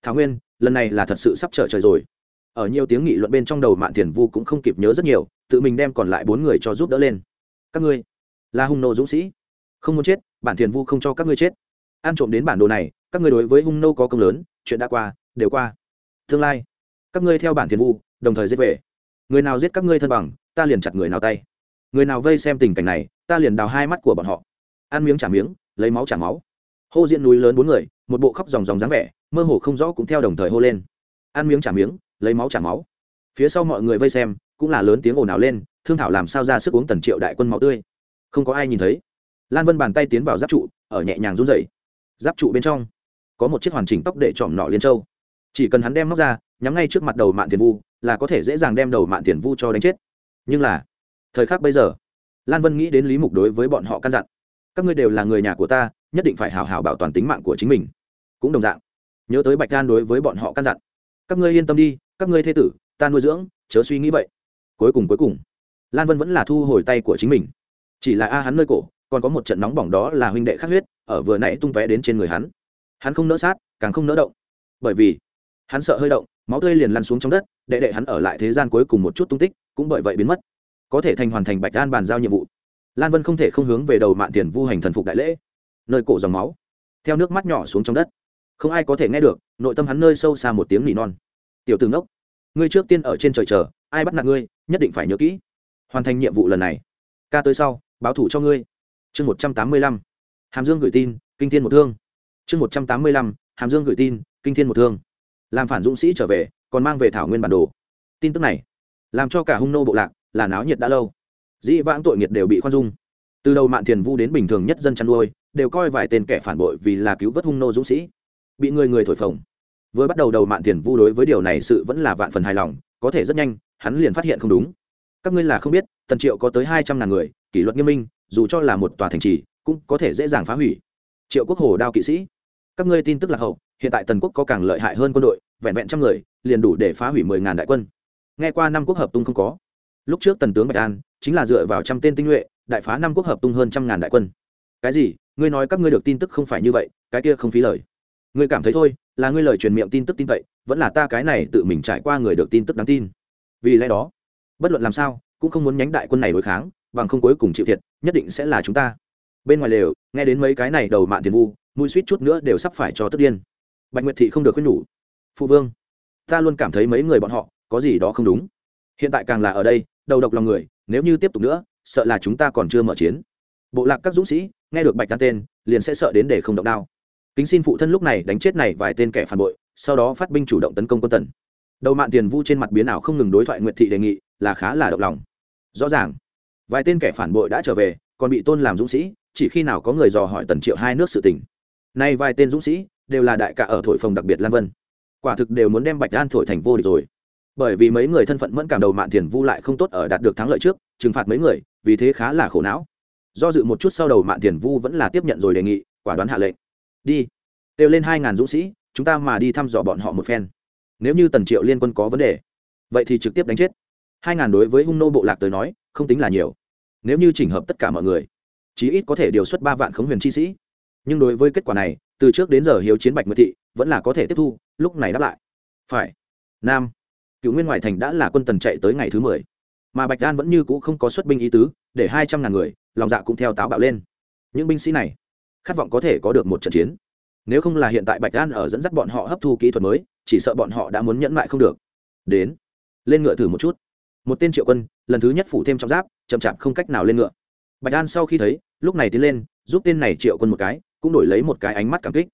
Thảo nguyên, lần này là thật sự sắp trở trời rồi. Ở nhiều tiếng nghị luận bên trong đầu mạn thiền vu cũng không kịp nhớ rất nhiều, tự mình đem còn lại bốn người cho giúp đỡ lên. Các ngươi, là hung nô dũng sĩ. Không muốn chết, bản thiền vu không cho các ngươi chết. Ăn trộm đến bản đồ này, các ngươi đối với hung nô có công lớn, chuyện đã qua, đều qua. Tương lai, các ngươi theo bản thiền vu, đồng thời giết về. Người nào giết các ngươi thân bằng, ta liền chặt người nào tay người nào vây xem tình cảnh này, ta liền đào hai mắt của bọn họ. Ăn miếng trả miếng, lấy máu trả máu. Hô diện núi lớn bốn người, một bộ khóc dòng dòng dáng vẻ, mơ hồ không rõ cũng theo đồng thời hô lên. Ăn miếng trả miếng, lấy máu trả máu. Phía sau mọi người vây xem, cũng là lớn tiếng ồn ào lên, thương thảo làm sao ra sức uống tần triệu đại quân máu tươi. Không có ai nhìn thấy. Lan vân bàn tay tiến vào giáp trụ, ở nhẹ nhàng run rẩy. Giáp trụ bên trong, có một chiếc hoàn chỉnh tóc để chỏm nọ liên châu. Chỉ cần hắn đem móc ra, nhắm ngay trước mặt đầu mạn tiền vu, là có thể dễ dàng đem đầu mạn tiền vu cho đánh chết. Nhưng là thời khắc bây giờ, lan vân nghĩ đến lý mục đối với bọn họ căn dặn. Các ngươi đều là người nhà của ta, nhất định phải hào hào bảo toàn tính mạng của chính mình. Cũng đồng dạng, nhớ tới bạch Lan đối với bọn họ căn dặn. Các ngươi yên tâm đi, các ngươi thê tử, ta nuôi dưỡng, chớ suy nghĩ vậy. Cuối cùng cuối cùng, lan vân vẫn là thu hồi tay của chính mình. Chỉ là a hắn nơi cổ, còn có một trận nóng bỏng đó là huynh đệ khắc huyết, ở vừa nãy tung tóe đến trên người hắn. Hắn không nỡ sát, càng không nỡ động. Bởi vì, hắn sợ hơi động, máu tươi liền lăn xuống trong đất, đệ đệ hắn ở lại thế gian cuối cùng một chút tung tích, cũng bởi vậy biến mất có thể thành hoàn thành bạch an bàn giao nhiệm vụ. Lan vân không thể không hướng về đầu mạng tiền vu hành thần phục đại lễ. Nơi cổ dòng máu, theo nước mắt nhỏ xuống trong đất. Không ai có thể nghe được, nội tâm hắn nơi sâu xa một tiếng nỉ non. Tiểu tướng đốc ngươi trước tiên ở trên trời chờ, ai bắt nạt ngươi, nhất định phải nhớ kỹ. Hoàn thành nhiệm vụ lần này. Ca tới sau, báo thủ cho ngươi. Chương một trăm tám mươi lăm, hàm dương gửi tin, kinh thiên một thương. Chương một trăm tám mươi lăm, hàm dương gửi tin, kinh thiên một thương. Làm phản dũng sĩ trở về, còn mang về thảo nguyên bản đồ. Tin tức này, làm cho cả hung nô bộ lạc là náo nhiệt đã lâu. Dĩ vãng tội nghiệt đều bị khoan dung. Từ đầu mạn thiền vu đến bình thường nhất dân chăn nuôi, đều coi vài tên kẻ phản bội vì là cứu vớt hung nô dũng sĩ. Bị người người thổi phồng. Vừa bắt đầu đầu mạn thiền vu đối với điều này sự vẫn là vạn phần hài lòng, có thể rất nhanh, hắn liền phát hiện không đúng. Các ngươi là không biết, tần triệu có tới hai trăm ngàn người, kỷ luật nghiêm minh, dù cho là một tòa thành trì, cũng có thể dễ dàng phá hủy. Triệu quốc hồ đao kỵ sĩ. Các ngươi tin tức là hậu, hiện tại tần quốc có càng lợi hại hơn quân đội, vẹn vẹn trăm người, liền đủ để phá hủy mười ngàn đại quân. Nghe qua năm quốc hợp tung không có lúc trước tần tướng bạch an chính là dựa vào trăm tên tinh nhuệ, đại phá năm quốc hợp tung hơn trăm ngàn đại quân. Cái gì? Ngươi nói các ngươi được tin tức không phải như vậy, cái kia không phí lời. Ngươi cảm thấy thôi, là ngươi lời truyền miệng tin tức tin cậy, vẫn là ta cái này tự mình trải qua người được tin tức đáng tin. Vì lẽ đó, bất luận làm sao, cũng không muốn nhánh đại quân này đối kháng, bằng không cuối cùng chịu thiệt, nhất định sẽ là chúng ta. Bên ngoài lều, nghe đến mấy cái này đầu mạng tiền vu, mũi suýt chút nữa đều sắp phải cho tức điên. Bạch nguyệt thị không được khuyên nhủ. Phụ vương, ta luôn cảm thấy mấy người bọn họ có gì đó không đúng. Hiện tại càng là ở đây đầu độc lòng người, nếu như tiếp tục nữa, sợ là chúng ta còn chưa mở chiến. Bộ lạc các dũng sĩ, nghe được bạch đan tên, liền sẽ sợ đến để không động đao. Kính xin phụ thân lúc này đánh chết này vài tên kẻ phản bội, sau đó phát binh chủ động tấn công quân tần. Đầu mạng tiền vu trên mặt biến ảo không ngừng đối thoại nguyệt thị đề nghị, là khá là động lòng. Rõ ràng, vài tên kẻ phản bội đã trở về, còn bị tôn làm dũng sĩ, chỉ khi nào có người dò hỏi tần triệu hai nước sự tình. Nay vài tên dũng sĩ, đều là đại cả ở thổi phồng đặc biệt lan vân. Quả thực đều muốn đem bạch an thổi thành vô địch rồi bởi vì mấy người thân phận mẫn cảm đầu mạn thiền vu lại không tốt ở đạt được thắng lợi trước, trừng phạt mấy người, vì thế khá là khổ não. Do dự một chút sau đầu mạn tiền vu vẫn là tiếp nhận rồi đề nghị, quả đoán hạ lệnh. Đi, kêu lên hai ngàn dũng sĩ, chúng ta mà đi thăm dò bọn họ một phen. Nếu như tần triệu liên quân có vấn đề, vậy thì trực tiếp đánh chết. Hai ngàn đối với hung nô bộ lạc tới nói, không tính là nhiều. Nếu như chỉnh hợp tất cả mọi người, chí ít có thể điều xuất ba vạn khống huyền chi sĩ. Nhưng đối với kết quả này, từ trước đến giờ hiếu chiến bạch mật thị, vẫn là có thể tiếp thu, lúc này đáp lại. Phải. Nam cựu nguyên ngoại thành đã là quân tần chạy tới ngày thứ mười. Mà bạch đan vẫn như c ũ không có xuất binh ý tứ, để hai trăm ngàn người, lòng dạ cũng theo táo bạo lên. Những binh sĩ này, khát vọng có thể có được một trận chiến. Nếu không là hiện tại bạch đan ở dẫn dắt bọn họ hấp thu kỹ thuật mới, chỉ sợ bọn họ đã muốn nhẫn mại không được. Đến, lên ngựa thử một chút. Một tên triệu quân, lần thứ nhất phủ thêm trong giáp, chậm chạp không cách nào lên ngựa. Bạch đan sau khi thấy, lúc này tiến lên, giúp tên này triệu quân một cái, cũng đổi lấy một cái ánh mắt cảm kích.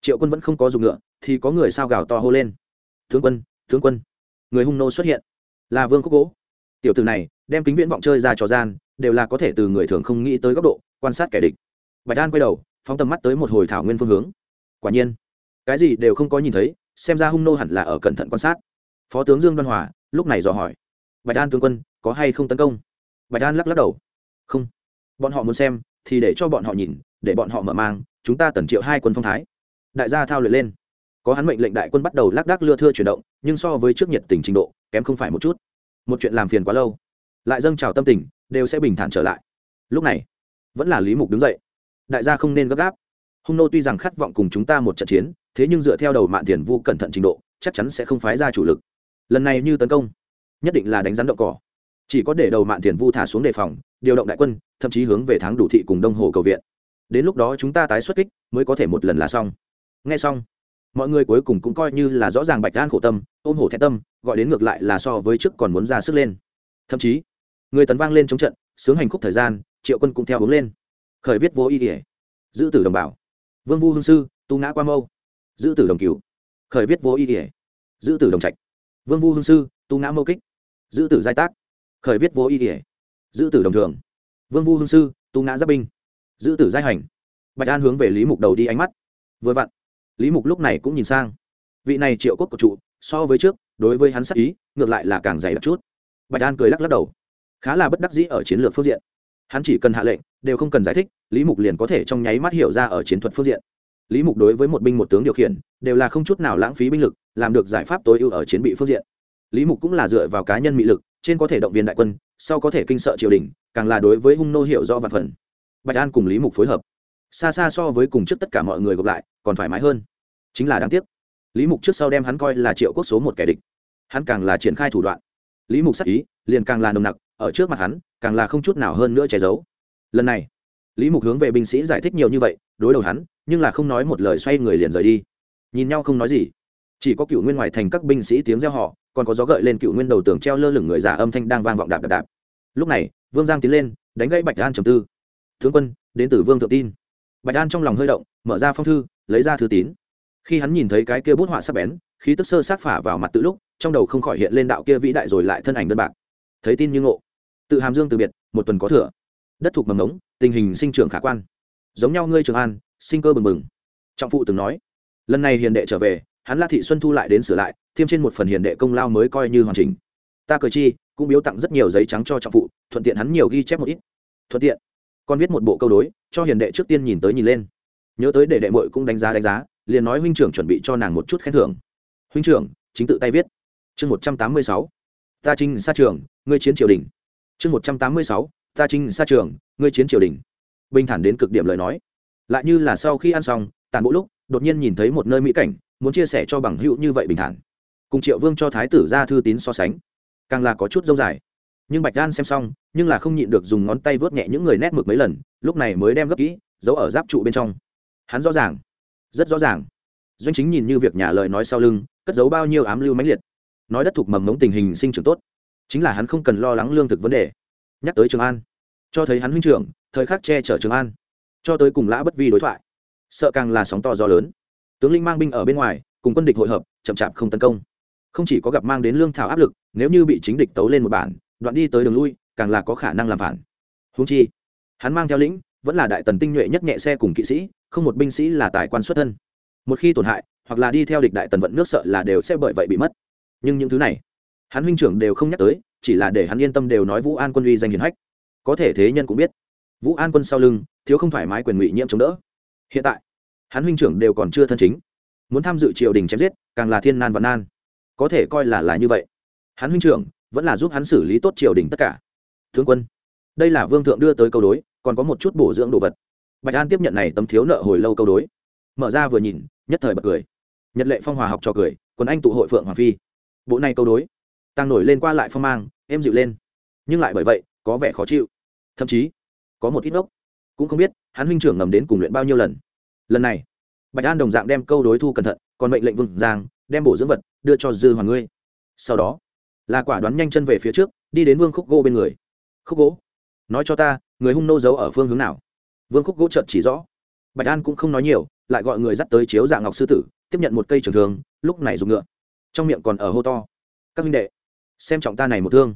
Triệu quân vẫn không có dùng ngựa, thì có người sao gào to hô lên. Tướng quân tướng quân! Người hung nô xuất hiện. Là vương khúc gỗ. Tiểu từ này, đem kính viễn vọng chơi ra trò gian, đều là có thể từ người thường không nghĩ tới góc độ, quan sát kẻ địch. Bạch đan quay đầu, phóng tầm mắt tới một hồi thảo nguyên phương hướng. Quả nhiên, cái gì đều không có nhìn thấy, xem ra hung nô hẳn là ở cẩn thận quan sát. Phó tướng dương đoan hòa, lúc này dò hỏi, bạch đan tướng quân, có hay không tấn công? Bạch đan lắc lắc đầu, không. Bọn họ muốn xem, thì để cho bọn họ nhìn, để bọn họ mở mang, chúng ta tần triệu hai quân phong thái. Đại gia thao luyện lên có hắn mệnh lệnh đại quân bắt đầu lác đác lưa thưa chuyển động, nhưng so với trước nhiệt tình trình độ, kém không phải một chút. Một chuyện làm phiền quá lâu. Lại dâng trào tâm tình, đều sẽ bình thản trở lại. Lúc này, vẫn là lý mục đứng dậy. Đại gia không nên gấp gáp. Hung nô tuy rằng khát vọng cùng chúng ta một trận chiến, thế nhưng dựa theo đầu mạng tiền vu cẩn thận trình độ, chắc chắn sẽ không phái ra chủ lực. Lần này như tấn công, nhất định là đánh rắn đậu cỏ. Chỉ có để đầu mạng tiền vu thả xuống đề phòng, điều động đại quân, thậm chí hướng về thắng đủ thị cùng đông hồ cầu viện. Đến lúc đó chúng ta tái xuất kích, mới có thể một lần là xong. Nghe xong mọi người cuối cùng cũng coi như là rõ ràng bạch an khổ tâm, ôm hổ thẹn tâm, gọi đến ngược lại là so với trước còn muốn ra sức lên. Thậm chí, người tấn vang lên chống trận, sướng hành khúc thời gian, triệu quân cũng theo hướng lên. Khởi viết vô ý nghĩa. Giữ tử đồng bào. Vương vu hương sư, tu ngã qua mâu. Giữ tử đồng cứu khởi viết vô ý nghĩa. Giữ tử đồng trạch. Vương vu hương sư, tu ngã mâu kích. Giữ tử giai tác. Khởi viết vô ý nghĩa. Giữ tử đồng thường. Vương vu hương sư, tu ngã giáp binh. Giữ tử giai hành. Bạch an hướng về lý mục đầu đi ánh mắt. Vừa vặn lý mục lúc này cũng nhìn sang. Vị này triệu quốc của trụ so với trước, đối với hắn sắc ý, ngược lại là càng dày đặc chút. Bạch an cười lắc lắc đầu. Khá là bất đắc dĩ ở chiến lược phương diện. Hắn chỉ cần hạ lệnh, đều không cần giải thích, lý mục liền có thể trong nháy mắt hiểu ra ở chiến thuật phương diện. Lý mục đối với một binh một tướng điều khiển, đều là không chút nào lãng phí binh lực, làm được giải pháp tối ưu ở chiến bị phương diện. Lý mục cũng là dựa vào cá nhân mị lực, trên có thể động viên đại quân, sau có thể kinh sợ triều đình, càng là đối với hung nô hiệu do vạn phần. Bạch an cùng lý mục phối hợp xa xa so với cùng trước tất cả mọi người gặp lại, còn thoải mái hơn. Chính là đáng tiếc. Lý mục trước sau đem hắn coi là triệu quốc số một kẻ địch. Hắn càng là triển khai thủ đoạn. Lý mục sắc ý, liền càng là nồng nặc, ở trước mặt hắn, càng là không chút nào hơn nữa che giấu. Lần này, lý mục hướng về binh sĩ giải thích nhiều như vậy, đối đầu hắn, nhưng là không nói một lời xoay người liền rời đi. Nhìn nhau không nói gì. Chỉ có cựu nguyên ngoài thành các binh sĩ tiếng reo họ còn có gió gợi lên cựu nguyên đầu tường treo lơ lửng người giả âm thanh đang vang vọng đạp đạp đạp. Lúc này, vương giang tiến lên, đánh gãy bạch an trầm tư. Tướng quân, đến từ vương thượng tin bạch an trong lòng hơi động, mở ra phong thư, lấy ra thư tín. Khi hắn nhìn thấy cái kia bút họa sắp bén, khí tức sơ sát phả vào mặt tự lúc, trong đầu không khỏi hiện lên đạo kia vĩ đại rồi lại thân ảnh đơn bạc. Thấy tin như ngộ. Tự hàm dương từ biệt, một tuần có thừa. Đất thuộc mầm ngống, tình hình sinh trưởng khả quan. Giống nhau ngươi trường an, sinh cơ bừng bừng. Trọng phụ từng nói. Lần này hiền đệ trở về, hắn la thị xuân thu lại đến sửa lại, thêm trên một phần hiền đệ công lao mới coi như hoàn chỉnh. Ta cờ chi, cũng biếu tặng rất nhiều giấy trắng cho trọng phụ, thuận tiện hắn nhiều ghi chép một ít. Thuận tiện. Con viết một bộ câu đối cho hiền đệ trước tiên nhìn tới nhìn lên. Nhớ tới để đệ mội cũng đánh giá đánh giá, liền nói huynh trưởng chuẩn bị cho nàng một chút khen thưởng. Huynh trưởng, chính tự tay viết. Chương một trăm tám mươi sáu. Ta trinh xa trường, ngươi chiến triều đình. Chương một trăm tám mươi sáu. Ta trinh xa trường, ngươi chiến triều đình. Bình thản đến cực điểm lời nói. Lại như là sau khi ăn xong, tàn bộ lúc, đột nhiên nhìn thấy một nơi mỹ cảnh, muốn chia sẻ cho bằng hữu như vậy bình thản. Cùng triệu vương cho thái tử ra thư tín so sánh, càng là có chút dâu dài nhưng bạch đan xem xong, nhưng là không nhịn được dùng ngón tay vớt nhẹ những người nét mực mấy lần, lúc này mới đem gấp kỹ, giấu ở giáp trụ bên trong. Hắn rõ ràng, rất rõ ràng. Doanh chính nhìn như việc nhà lời nói sau lưng, cất giấu bao nhiêu ám lưu mãnh liệt. Nói đất thuộc mầm mống tình hình sinh trưởng tốt. Chính là hắn không cần lo lắng lương thực vấn đề. Nhắc tới trường an, cho thấy hắn huynh trưởng, thời khắc che chở trường an. Cho tới cùng lã bất vi đối thoại, sợ càng là sóng to gió lớn. Tướng linh mang binh ở bên ngoài, cùng quân địch hội hợp, chậm chạp không tấn công. Không chỉ có gặp mang đến lương thảo áp lực, nếu như bị chính địch tấu lên một bản đoạn đi tới đường lui, càng là có khả năng làm phản. Húng chi, hắn mang theo lĩnh, vẫn là đại tần tinh nhuệ nhất nhẹ xe cùng kỵ sĩ, không một binh sĩ là tài quan xuất thân. Một khi tổn hại, hoặc là đi theo địch đại tần vận nước sợ là đều sẽ bởi vậy bị mất. Nhưng những thứ này, hắn huynh trưởng đều không nhắc tới, chỉ là để hắn yên tâm đều nói vũ an quân uy danh hiền hách. Có thể thế nhân cũng biết, vũ an quân sau lưng, thiếu không thoải mái quyền ngụy nhiễm chống đỡ. Hiện tại, hắn huynh trưởng đều còn chưa thân chính. Muốn tham dự triều đình chém giết, càng là thiên nan và nan. Có thể coi là là như vậy. Hắn huynh trưởng vẫn là giúp hắn xử lý tốt triều đình tất cả. Thương quân, đây là vương thượng đưa tới câu đối, còn có một chút bổ dưỡng đồ vật. Bạch an tiếp nhận này tấm thiếu nợ hồi lâu câu đối. Mở ra vừa nhìn, nhất thời bật cười. Nhật lệ phong hòa học cho cười, quần anh tụ hội phượng hoàng phi. Bộ này câu đối, tăng nổi lên qua lại phong mang em dịu lên. Nhưng lại bởi vậy, có vẻ khó chịu. Thậm chí, có một ít ngốc. Cũng không biết, hắn huynh trưởng ngầm đến cùng luyện bao nhiêu lần. Lần này, bạch an đồng dạng đem câu đối thu cẩn thận, còn mệnh lệnh vương giang, đem bổ dưỡng vật, đưa cho dư hoàng ngươi. Sau đó là quả đoán nhanh chân về phía trước, đi đến vương khúc gỗ bên người. Khúc gỗ, nói cho ta, người hung nô giấu ở phương hướng nào? Vương khúc gỗ trợt chỉ rõ. Bạch an cũng không nói nhiều, lại gọi người dắt tới chiếu dạng ngọc sư tử, tiếp nhận một cây trường thương, lúc này dùng ngựa. Trong miệng còn ở hô to. Các huynh đệ, xem trọng ta này một thương.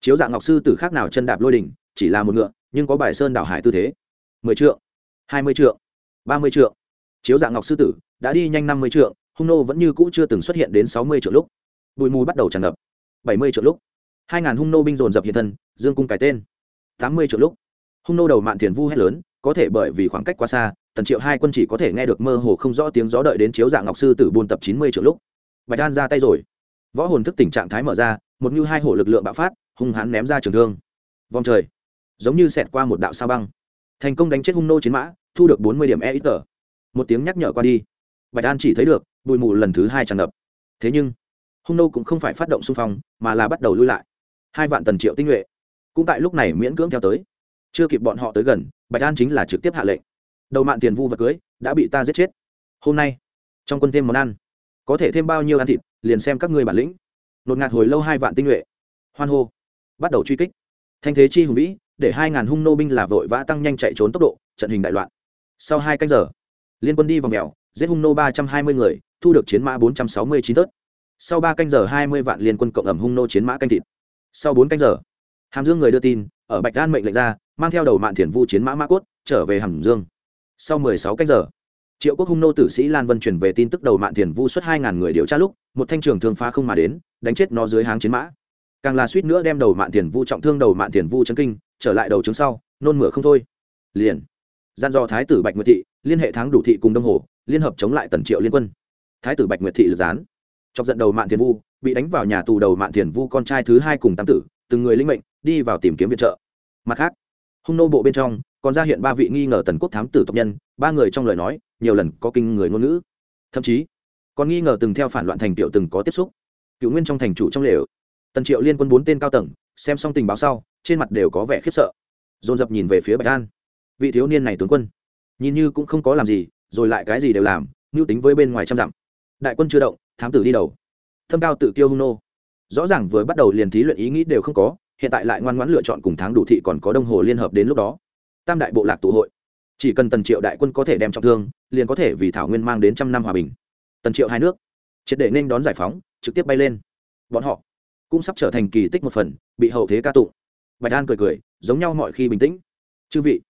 Chiếu dạng ngọc sư tử khác nào chân đạp lôi đỉnh, chỉ là một ngựa, nhưng có bài sơn đảo hải tư thế. Mười triệu hai mươi triệu ba mươi triệu chiếu dạng ngọc sư tử đã đi nhanh năm mươi triệu hung nô vẫn như cũ chưa từng xuất hiện đến sáu mươi triệu lúc. Bụi mù bắt đầu tràn ngập bảy mươi triệu lúc. Hai ngàn hung nô binh dồn dập hiện thân, dương cung cái tên. Tám mươi triệu lúc. Hung nô đầu mạn tiền vu hét lớn, có thể bởi vì khoảng cách quá xa, tần triệu hai quân chỉ có thể nghe được mơ hồ không rõ tiếng gió đợi đến chiếu dạng ngọc sư tử buôn tập chín mươi triệu lúc. Bạch đan ra tay rồi. Võ hồn thức tình trạng thái mở ra, một như hai hổ lực lượng bạo phát, hung hãn ném ra trường thương. Vòng trời, giống như xẹt qua một đạo sao băng. Thành công đánh chết hung nô chiến mã, thu được bốn mươi điểm e ít tờ một tiếng nhắc nhở qua đi. Bạch an chỉ thấy được, bụi mù lần thứ hai tràn ngập. Thế nhưng hung nô cũng không phải phát động xung phong, mà là bắt đầu lui lại. Hai vạn tần triệu tinh nhuệ. Cũng tại lúc này miễn cưỡng theo tới. Chưa kịp bọn họ tới gần, bạch an chính là trực tiếp hạ lệnh. Đầu mạng tiền vu vật cưới, đã bị ta giết chết. Hôm nay, trong quân thêm món ăn. Có thể thêm bao nhiêu ăn thịt, liền xem các ngươi bản lĩnh. Nột ngạt hồi lâu hai vạn tinh nhuệ. Hoan hô. Bắt đầu truy kích. Thanh thế chi hùng vĩ, để hai ngàn hung nô binh là vội vã tăng nhanh chạy trốn tốc độ, trận hình đại loạn. Sau hai canh giờ, liên quân đi vào mèo, giết hung nô ba trăm hai mươi người, thu được chiến mã bốn trăm sáu mươi chín tớt sau ba canh giờ hai mươi vạn liên quân cộng ẩm hung nô chiến mã canh thịt. Sau bốn canh giờ, hàm dương người đưa tin, ở bạch đan mệnh lệnh ra, mang theo đầu mạn thiền vu chiến mã mã cốt, trở về hàm dương. Sau mười sáu canh giờ, triệu quốc hung nô tử sĩ lan vân chuyển về tin tức đầu mạn thiền vu xuất hai ngàn người điều tra lúc, một thanh trường thương phá không mà đến, đánh chết nó dưới háng chiến mã. Càng là suýt nữa đem đầu mạn thiền vu trọng thương đầu mạn thiền vu chấn kinh, trở lại đầu trứng sau, nôn mửa không thôi. Liền, gian do thái tử bạch nguyệt thị, liên hệ thắng đủ thị cùng đông hồ, liên hợp chống lại tần triệu liên quân. Thái tử bạch nguyệt thị lực gián chọc giận đầu mạn thiền vu, bị đánh vào nhà tù đầu mạn thiền vu con trai thứ hai cùng tam tử, từng người linh mệnh, đi vào tìm kiếm viện trợ. Mặt khác, hung nô bộ bên trong còn ra hiện ba vị nghi ngờ tần quốc thám tử tộc nhân, ba người trong lời nói, nhiều lần có kinh người ngôn ngữ. Thậm chí, còn nghi ngờ từng theo phản loạn thành tiểu từng có tiếp xúc. Cựu nguyên trong thành chủ trong lều, tần triệu liên quân bốn tên cao tầng, xem xong tình báo sau, trên mặt đều có vẻ khiếp sợ. Dồn dập nhìn về phía bạch an. Vị thiếu niên này tướng quân, nhìn như cũng không có làm gì, rồi lại cái gì đều làm, mưu tính với bên ngoài trăm dặm. Đại quân chưa động thám tử đi đầu. Thâm cao tự kiêu hung nô. Rõ ràng vừa bắt đầu liền thí luyện ý nghĩ đều không có, hiện tại lại ngoan ngoãn lựa chọn cùng tháng đủ thị còn có đông hồ liên hợp đến lúc đó. Tam đại bộ lạc tụ hội. Chỉ cần tần triệu đại quân có thể đem trọng thương, liền có thể vì thảo nguyên mang đến trăm năm hòa bình. Tần triệu hai nước. Triệt để nên đón giải phóng, trực tiếp bay lên. Bọn họ cũng sắp trở thành kỳ tích một phần, bị hậu thế ca tụng. Bạch an cười cười, giống nhau mọi khi bình tĩnh. Chư vị,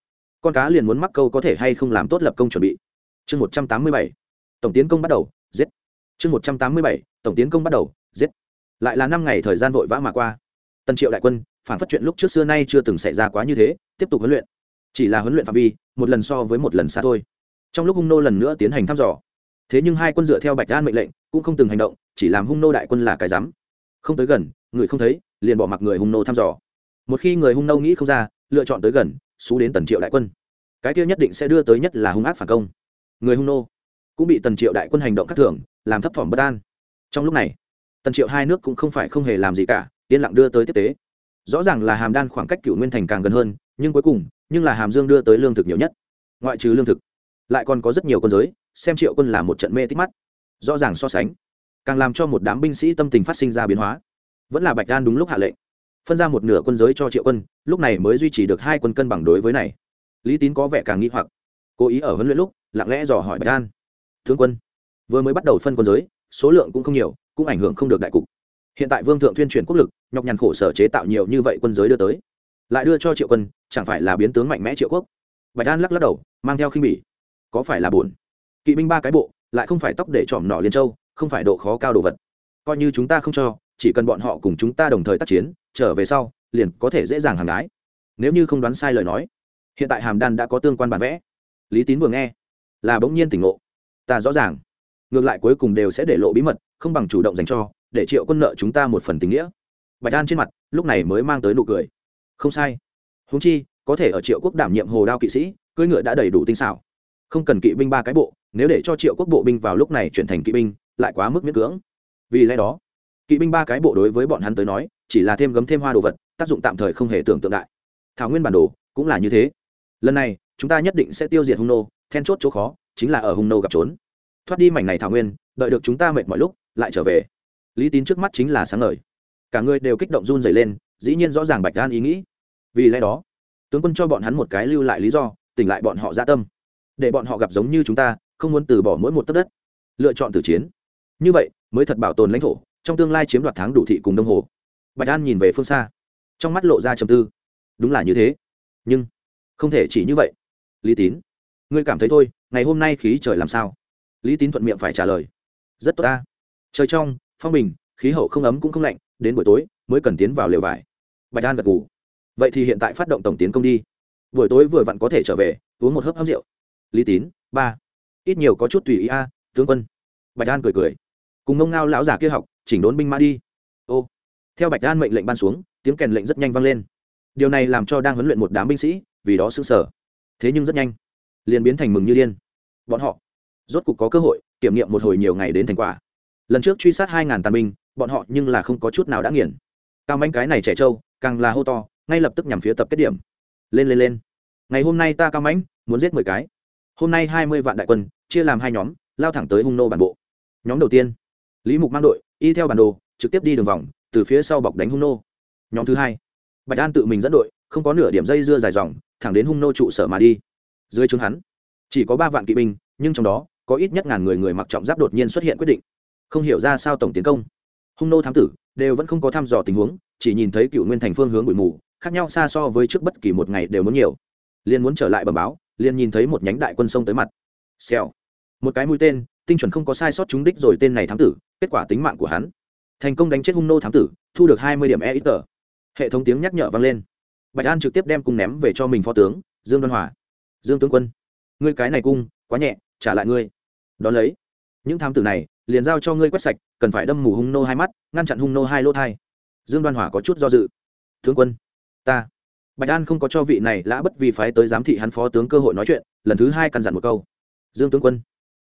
con cá liền muốn mắc câu có thể hay không làm tốt lập công chuẩn bị? Chương một trăm tám mươi bảy. Tổng tiến công bắt đầu, giết chương một trăm tám mươi bảy, tổng tiến công bắt đầu, giết. Lại là năm ngày thời gian vội vã mà qua. Tần triệu đại quân, phản phát chuyện lúc trước xưa nay chưa từng xảy ra quá như thế, tiếp tục huấn luyện. Chỉ là huấn luyện phạm vi, một lần so với một lần xa thôi. Trong lúc hung nô lần nữa tiến hành thăm dò. Thế nhưng hai quân dựa theo bạch an mệnh lệnh, cũng không từng hành động, chỉ làm hung nô đại quân là cái rắm. Không tới gần, người không thấy, liền bỏ mặc người hung nô thăm dò. Một khi người hung nô nghĩ không ra, lựa chọn tới gần, xú đến tần triệu đại quân. Cái kia nhất định sẽ đưa tới nhất là hung ác phản công. Người hung nô cũng bị tần triệu đại quân hành động khắc thường làm thấp thỏm bất an. Trong lúc này, tần triệu hai nước cũng không phải không hề làm gì cả, yên lặng đưa tới tiếp tế. Rõ ràng là hàm đan khoảng cách cựu nguyên thành càng gần hơn, nhưng cuối cùng, nhưng là hàm dương đưa tới lương thực nhiều nhất. Ngoại trừ lương thực, lại còn có rất nhiều quân giới, xem triệu quân là một trận mê tích mắt. Rõ ràng so sánh, càng làm cho một đám binh sĩ tâm tình phát sinh ra biến hóa. Vẫn là bạch đan đúng lúc hạ lệnh, phân ra một nửa quân giới cho triệu quân, lúc này mới duy trì được hai quân cân bằng đối với này. Lý tín có vẻ càng nghi hoặc, cố ý ở huấn luyện lúc, lặng lẽ dò hỏi bạch đan. Thương quân vừa mới bắt đầu phân quân giới, số lượng cũng không nhiều, cũng ảnh hưởng không được đại cục. Hiện tại vương thượng tuyên truyền quốc lực, nhọc nhằn khổ sở chế tạo nhiều như vậy quân giới đưa tới, lại đưa cho triệu quân, chẳng phải là biến tướng mạnh mẽ triệu quốc? Bạch đan lắc lắc đầu, mang theo khinh bỉ. Có phải là buồn? Kỵ binh ba cái bộ, lại không phải tóc để trọm nọ liên châu, không phải độ khó cao đồ vật. Coi như chúng ta không cho, chỉ cần bọn họ cùng chúng ta đồng thời tác chiến, trở về sau, liền có thể dễ dàng hàng đái nếu như không đoán sai lời nói, hiện tại hàm đan đã có tương quan bản vẽ. Lý tín vừa nghe, là bỗng nhiên tỉnh ngộ. Ta rõ ràng ngược lại cuối cùng đều sẽ để lộ bí mật, không bằng chủ động dành cho, để triệu quân nợ chúng ta một phần tình nghĩa. Bạch an trên mặt, lúc này mới mang tới nụ cười. Không sai. Húng chi, có thể ở triệu quốc đảm nhiệm hồ đao kỵ sĩ, cưỡi ngựa đã đầy đủ tinh xảo. Không cần kỵ binh ba cái bộ, nếu để cho triệu quốc bộ binh vào lúc này chuyển thành kỵ binh, lại quá mức miễn cưỡng. Vì lẽ đó, kỵ binh ba cái bộ đối với bọn hắn tới nói, chỉ là thêm gấm thêm hoa đồ vật, tác dụng tạm thời không hề tưởng tượng đại. Thảo nguyên bản đồ, cũng là như thế. Lần này, chúng ta nhất định sẽ tiêu diệt hung nô, then chốt chỗ khó, chính là ở hung nô gặp trốn thoát đi mảnh này thảo nguyên, đợi được chúng ta mệt mọi lúc, lại trở về. Lý tín trước mắt chính là sáng ngời. Cả người đều kích động run dày lên, dĩ nhiên rõ ràng bạch đan ý nghĩ. Vì lẽ đó, tướng quân cho bọn hắn một cái lưu lại lý do, tỉnh lại bọn họ dạ tâm. Để bọn họ gặp giống như chúng ta, không muốn từ bỏ mỗi một tấc đất. Lựa chọn từ chiến. Như vậy, mới thật bảo tồn lãnh thổ, trong tương lai chiếm đoạt tháng đủ thị cùng đông hồ. Bạch an nhìn về phương xa. Trong mắt lộ ra trầm tư. Đúng là như thế. Nhưng, không thể chỉ như vậy. Lý tín, ngươi cảm thấy thôi, ngày hôm nay khí trời làm sao? Lý tín thuận miệng phải trả lời. Rất tốt ta. Trời trong, phong bình, khí hậu không ấm cũng không lạnh, đến buổi tối, mới cần tiến vào lều vải. Bạch an gật ngủ vậy thì hiện tại phát động tổng tiến công đi. Buổi tối vừa vặn có thể trở về, uống một hớp hấp rượu. Lý tín, ba. Ít nhiều có chút tùy ý a, tướng quân. Bạch an cười cười. Cùng ngông ngao lão già kia học, chỉnh đốn binh mã đi. Ô. Theo bạch an mệnh lệnh ban xuống, tiếng kèn lệnh rất nhanh vang lên. Điều này làm cho đang huấn luyện một đám binh sĩ, vì đó xứng sở thế nhưng rất nhanh, liền biến thành mừng như điên. Bọn họ rốt cục có cơ hội, kiểm nghiệm một hồi nhiều ngày đến thành quả. Lần trước truy sát hai ngàn tàn binh, bọn họ nhưng là không có chút nào đã nghiền. Cao manh cái này trẻ trâu, càng là hô to, ngay lập tức nhằm phía tập kết điểm. Lên lên lên. Ngày hôm nay ta, cao mãnh muốn giết mười cái. Hôm nay hai mươi vạn đại quân, chia làm hai nhóm, lao thẳng tới hung nô bản bộ. Nhóm đầu tiên, lý mục mang đội, y theo bản đồ, trực tiếp đi đường vòng, từ phía sau bọc đánh hung nô. Nhóm thứ hai, bạch an tự mình dẫn đội, không có nửa điểm dây dưa dài dòng, thẳng đến hung nô trụ sở mà đi. Dưới trướng hắn, chỉ có ba vạn kỵ binh, nhưng trong đó có ít nhất ngàn người người mặc trọng giáp đột nhiên xuất hiện quyết định. Không hiểu ra sao tổng tiến công. Hung nô thám tử, đều vẫn không có thăm dò tình huống, chỉ nhìn thấy cựu nguyên thành phương hướng bụi mù, khác nhau xa so với trước bất kỳ một ngày đều muốn nhiều. Liền muốn trở lại bẩm báo, liền nhìn thấy một nhánh đại quân sông tới mặt. Xèo. Một cái mũi tên, tinh chuẩn không có sai sót trúng đích rồi tên này thám tử, kết quả tính mạng của hắn. Thành công đánh chết hung nô thám tử, thu được hai mươi điểm e ít tờ hệ thống tiếng nhắc nhở vang lên. Bạch an trực tiếp đem cung ném về cho mình phó tướng, dương đoan hòa. Dương tướng quân, ngươi cái này cung, quá nhẹ trả lại ngươi. Đón lấy, những thám tử này liền giao cho ngươi quét sạch, cần phải đâm mù hung nô hai mắt, ngăn chặn hung nô hai lỗ thai. Dương đoan hỏa có chút do dự. Tướng quân, ta. Bạch an không có cho vị này lã bất vì phái tới giám thị hắn phó tướng cơ hội nói chuyện, lần thứ hai căn dặn một câu. Dương tướng quân,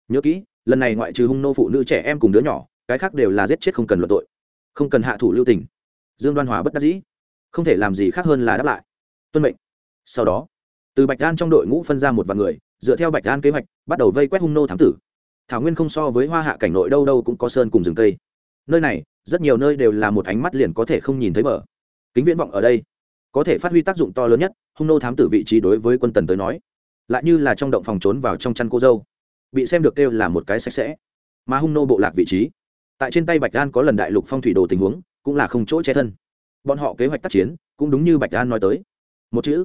nhớ kỹ, lần này ngoại trừ hung nô phụ nữ trẻ em cùng đứa nhỏ, cái khác đều là giết chết không cần luận tội. Không cần hạ thủ lưu tình. Dương đoan hòa bất đắc dĩ. Không thể làm gì khác hơn là đáp lại. Tuân mệnh. Sau đó, từ bạch an trong đội ngũ phân ra một vài người dựa theo bạch an kế hoạch, bắt đầu vây quét hung nô thám tử. Thảo nguyên không so với hoa hạ cảnh nội đâu đâu cũng có sơn cùng rừng cây. Nơi này, rất nhiều nơi đều là một ánh mắt liền có thể không nhìn thấy bờ. Kính viễn vọng ở đây, có thể phát huy tác dụng to lớn nhất, hung nô thám tử vị trí đối với quân tần tới nói, lại như là trong động phòng trốn vào trong chăn cô dâu, bị xem được kêu là một cái sạch sẽ. Mà hung nô bộ lạc vị trí, tại trên tay bạch an có lần đại lục phong thủy đồ tình huống, cũng là không chỗ che thân. Bọn họ kế hoạch tác chiến, cũng đúng như bạch an nói tới. Một chữ,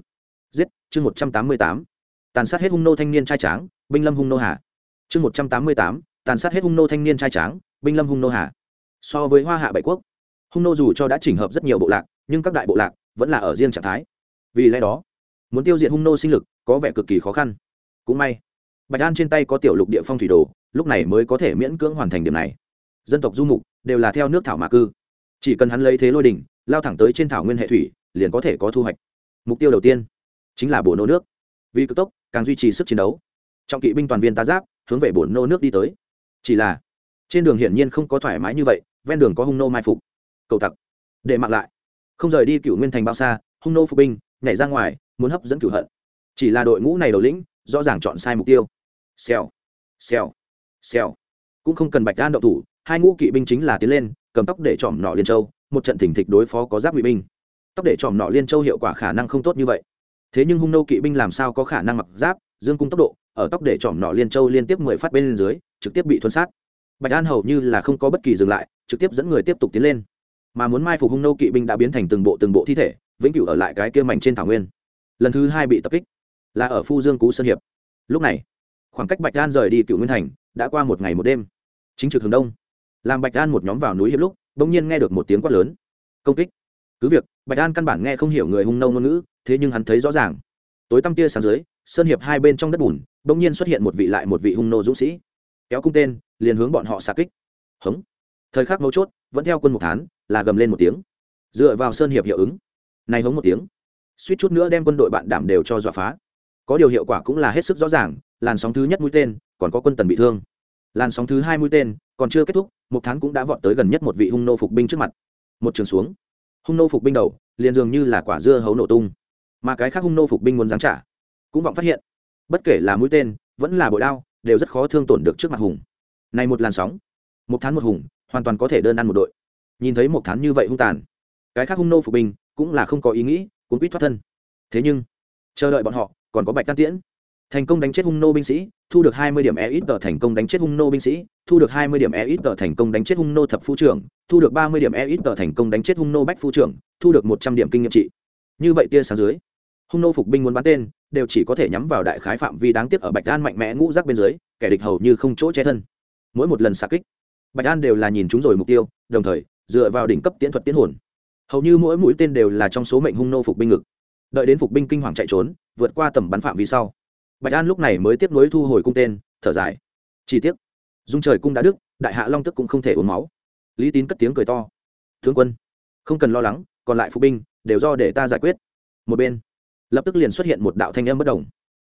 giết, chương một trăm tám mươi tám tàn sát hết hung nô thanh niên trai tráng, binh lâm hung nô hà. Chương một trăm tám mươi tám, tàn sát hết hung nô thanh niên trai tráng, binh lâm hung nô hà. So với hoa hạ bảy quốc, hung nô dù cho đã chỉnh hợp rất nhiều bộ lạc, nhưng các đại bộ lạc vẫn là ở riêng trạng thái. Vì lẽ đó, muốn tiêu diệt hung nô sinh lực có vẻ cực kỳ khó khăn. Cũng may, bạch an trên tay có tiểu lục địa phong thủy đồ, lúc này mới có thể miễn cưỡng hoàn thành điểm này. Dân tộc du mục đều là theo nước thảo mạc cư. Chỉ cần hắn lấy thế lôi đỉnh, lao thẳng tới trên thảo nguyên hệ thủy, liền có thể có thu hoạch. Mục tiêu đầu tiên chính là bổ nô nước. Vì cực tốc càng duy trì sức chiến đấu. Trọng kỵ binh toàn viên tá giáp hướng về bổn nô nước đi tới. Chỉ là, trên đường hiển nhiên không có thoải mái như vậy, ven đường có hung nô mai phục. Cầu tặc, để mặc lại. Không rời đi cựu nguyên thành bao xa, hung nô phục binh, nhảy ra ngoài, muốn hấp dẫn cửu hận. Chỉ là đội ngũ này đầu lĩnh, rõ ràng chọn sai mục tiêu. Xèo xèo xèo. Cũng không cần bạch đan đậu thủ, hai ngũ kỵ binh chính là tiến lên, cầm tóc để chòm nọ liên châu, một trận thỉnh thịch đối phó có giáp ngụy binh. Tóc để chòm nọ liên châu hiệu quả khả năng không tốt như vậy thế nhưng hung nô kỵ binh làm sao có khả năng mặc giáp, dương cung tốc độ, ở tóc để chỏm nọ liên châu liên tiếp mười phát bên dưới, trực tiếp bị thuân sát. Bạch an hầu như là không có bất kỳ dừng lại, trực tiếp dẫn người tiếp tục tiến lên. Mà muốn mai phục hung nô kỵ binh đã biến thành từng bộ từng bộ thi thể, vĩnh cửu ở lại cái kia mảnh trên thảo nguyên. Lần thứ hai bị tập kích, là ở phu dương cú sơn hiệp. Lúc này, khoảng cách bạch an rời đi cựu nguyên thành, đã qua một ngày một đêm. Chính trực hướng đông, làm bạch an một nhóm vào núi hiệp lúc, bỗng nhiên nghe được một tiếng quát lớn. Công kích. Cứ việc, bạch an căn bản nghe không hiểu người hung nâu ngôn ngữ thế nhưng hắn thấy rõ ràng. Tối tăm tia sáng dưới, sơn hiệp hai bên trong đất bùn, bỗng nhiên xuất hiện một vị lại một vị hung nô dũng sĩ. Kéo cung tên, liền hướng bọn họ xa kích. Hống. Thời khắc mấu chốt, vẫn theo quân mục thán, là gầm lên một tiếng. Dựa vào sơn hiệp hiệu ứng. Này hống một tiếng. Suýt chút nữa đem quân đội bạn đảm đều cho dọa phá. Có điều hiệu quả cũng là hết sức rõ ràng, làn sóng thứ nhất mũi tên, còn có quân tần bị thương. Làn sóng thứ hai mũi tên, còn chưa kết thúc một thán cũng đã vọt tới gần nhất một vị hung nô phục binh trước mặt. Một trường xuống. Hung nô phục binh đầu, liền dường như là quả dưa hấu nổ tung mà cái khác hung nô phục binh muốn giáng trả, cũng vọng phát hiện, bất kể là mũi tên, vẫn là bội đao, đều rất khó thương tổn được trước mặt hùng. Này một làn sóng, một tháng một hùng, hoàn toàn có thể đơn ăn một đội. Nhìn thấy một tháng như vậy hung tàn, cái khác hung nô phục binh cũng là không có ý nghĩ cũng quýt thoát thân. Thế nhưng, chờ đợi bọn họ, còn có bạch tan tiễn. Thành công đánh chết hung nô binh sĩ, thu được hai mươi điểm e ít tờ thành công đánh chết hung nô binh sĩ, thu được hai mươi điểm e ít tờ thành công đánh chết hung nô thập phu trưởng, thu được ba mươi điểm e ít tờ thành công đánh chết hung nô bách phu trưởng, thu được một trăm điểm kinh nghiệm trị. Như vậy tia sáng dưới hung nô phục binh muốn bắn tên đều chỉ có thể nhắm vào đại khái phạm vi đáng tiếc ở bạch an mạnh mẽ ngũ rác bên dưới kẻ địch hầu như không chỗ che thân. Mỗi một lần xạ kích bạch an đều là nhìn chúng rồi mục tiêu đồng thời dựa vào đỉnh cấp tiễn thuật tiến hồn. Hầu như mỗi mũi tên đều là trong số mệnh hung nô phục binh ngực. Đợi đến phục binh kinh hoàng chạy trốn vượt qua tầm bắn phạm vi sau bạch an lúc này mới tiếp nối thu hồi cung tên thở dài. Chỉ tiếc, dung trời cung đã đức đại hạ long tức cũng không thể uống máu. Lý tín cất tiếng cười to. Tướng quân không cần lo lắng còn lại phục binh đều do để ta giải quyết. Một bên lập tức liền xuất hiện một đạo thanh âm bất đồng.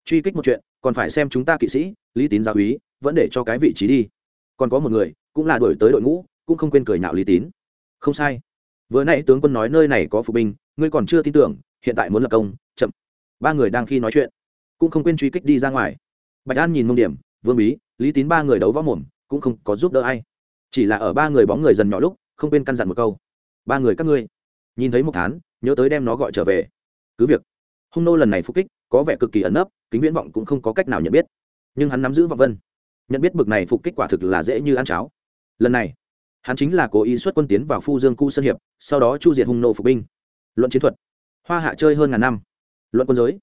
Truy kích một chuyện, còn phải xem chúng ta kỵ sĩ, lý tín giáo úy, vẫn để cho cái vị trí đi. Còn có một người, cũng là đổi tới đội ngũ, cũng không quên cười nhạo lý tín. Không sai. Vừa nãy tướng quân nói nơi này có phục binh, ngươi còn chưa tin tưởng, hiện tại muốn lập công, chậm. Ba người đang khi nói chuyện, cũng không quên truy kích đi ra ngoài. Bạch an nhìn mông điểm, vương bí, lý tín ba người đấu võ mồm, cũng không có giúp đỡ ai. Chỉ là ở ba người bóng người dần nhỏ lúc, không quên căn dặn một câu. Ba người các ngươi, nhìn thấy một thán, nhớ tới đem nó gọi trở về. Cứ việc hung nô lần này phục kích, có vẻ cực kỳ ẩn nấp, kính viễn vọng cũng không có cách nào nhận biết. Nhưng hắn nắm giữ vọng vân. Nhận biết bực này phục kích quả thực là dễ như ăn cháo. Lần này, hắn chính là cố ý xuất quân tiến vào phu dương cu sơn hiệp, sau đó chu diệt hung nô phục binh. Luận chiến thuật, hoa hạ chơi hơn ngàn năm. Luận quân giới,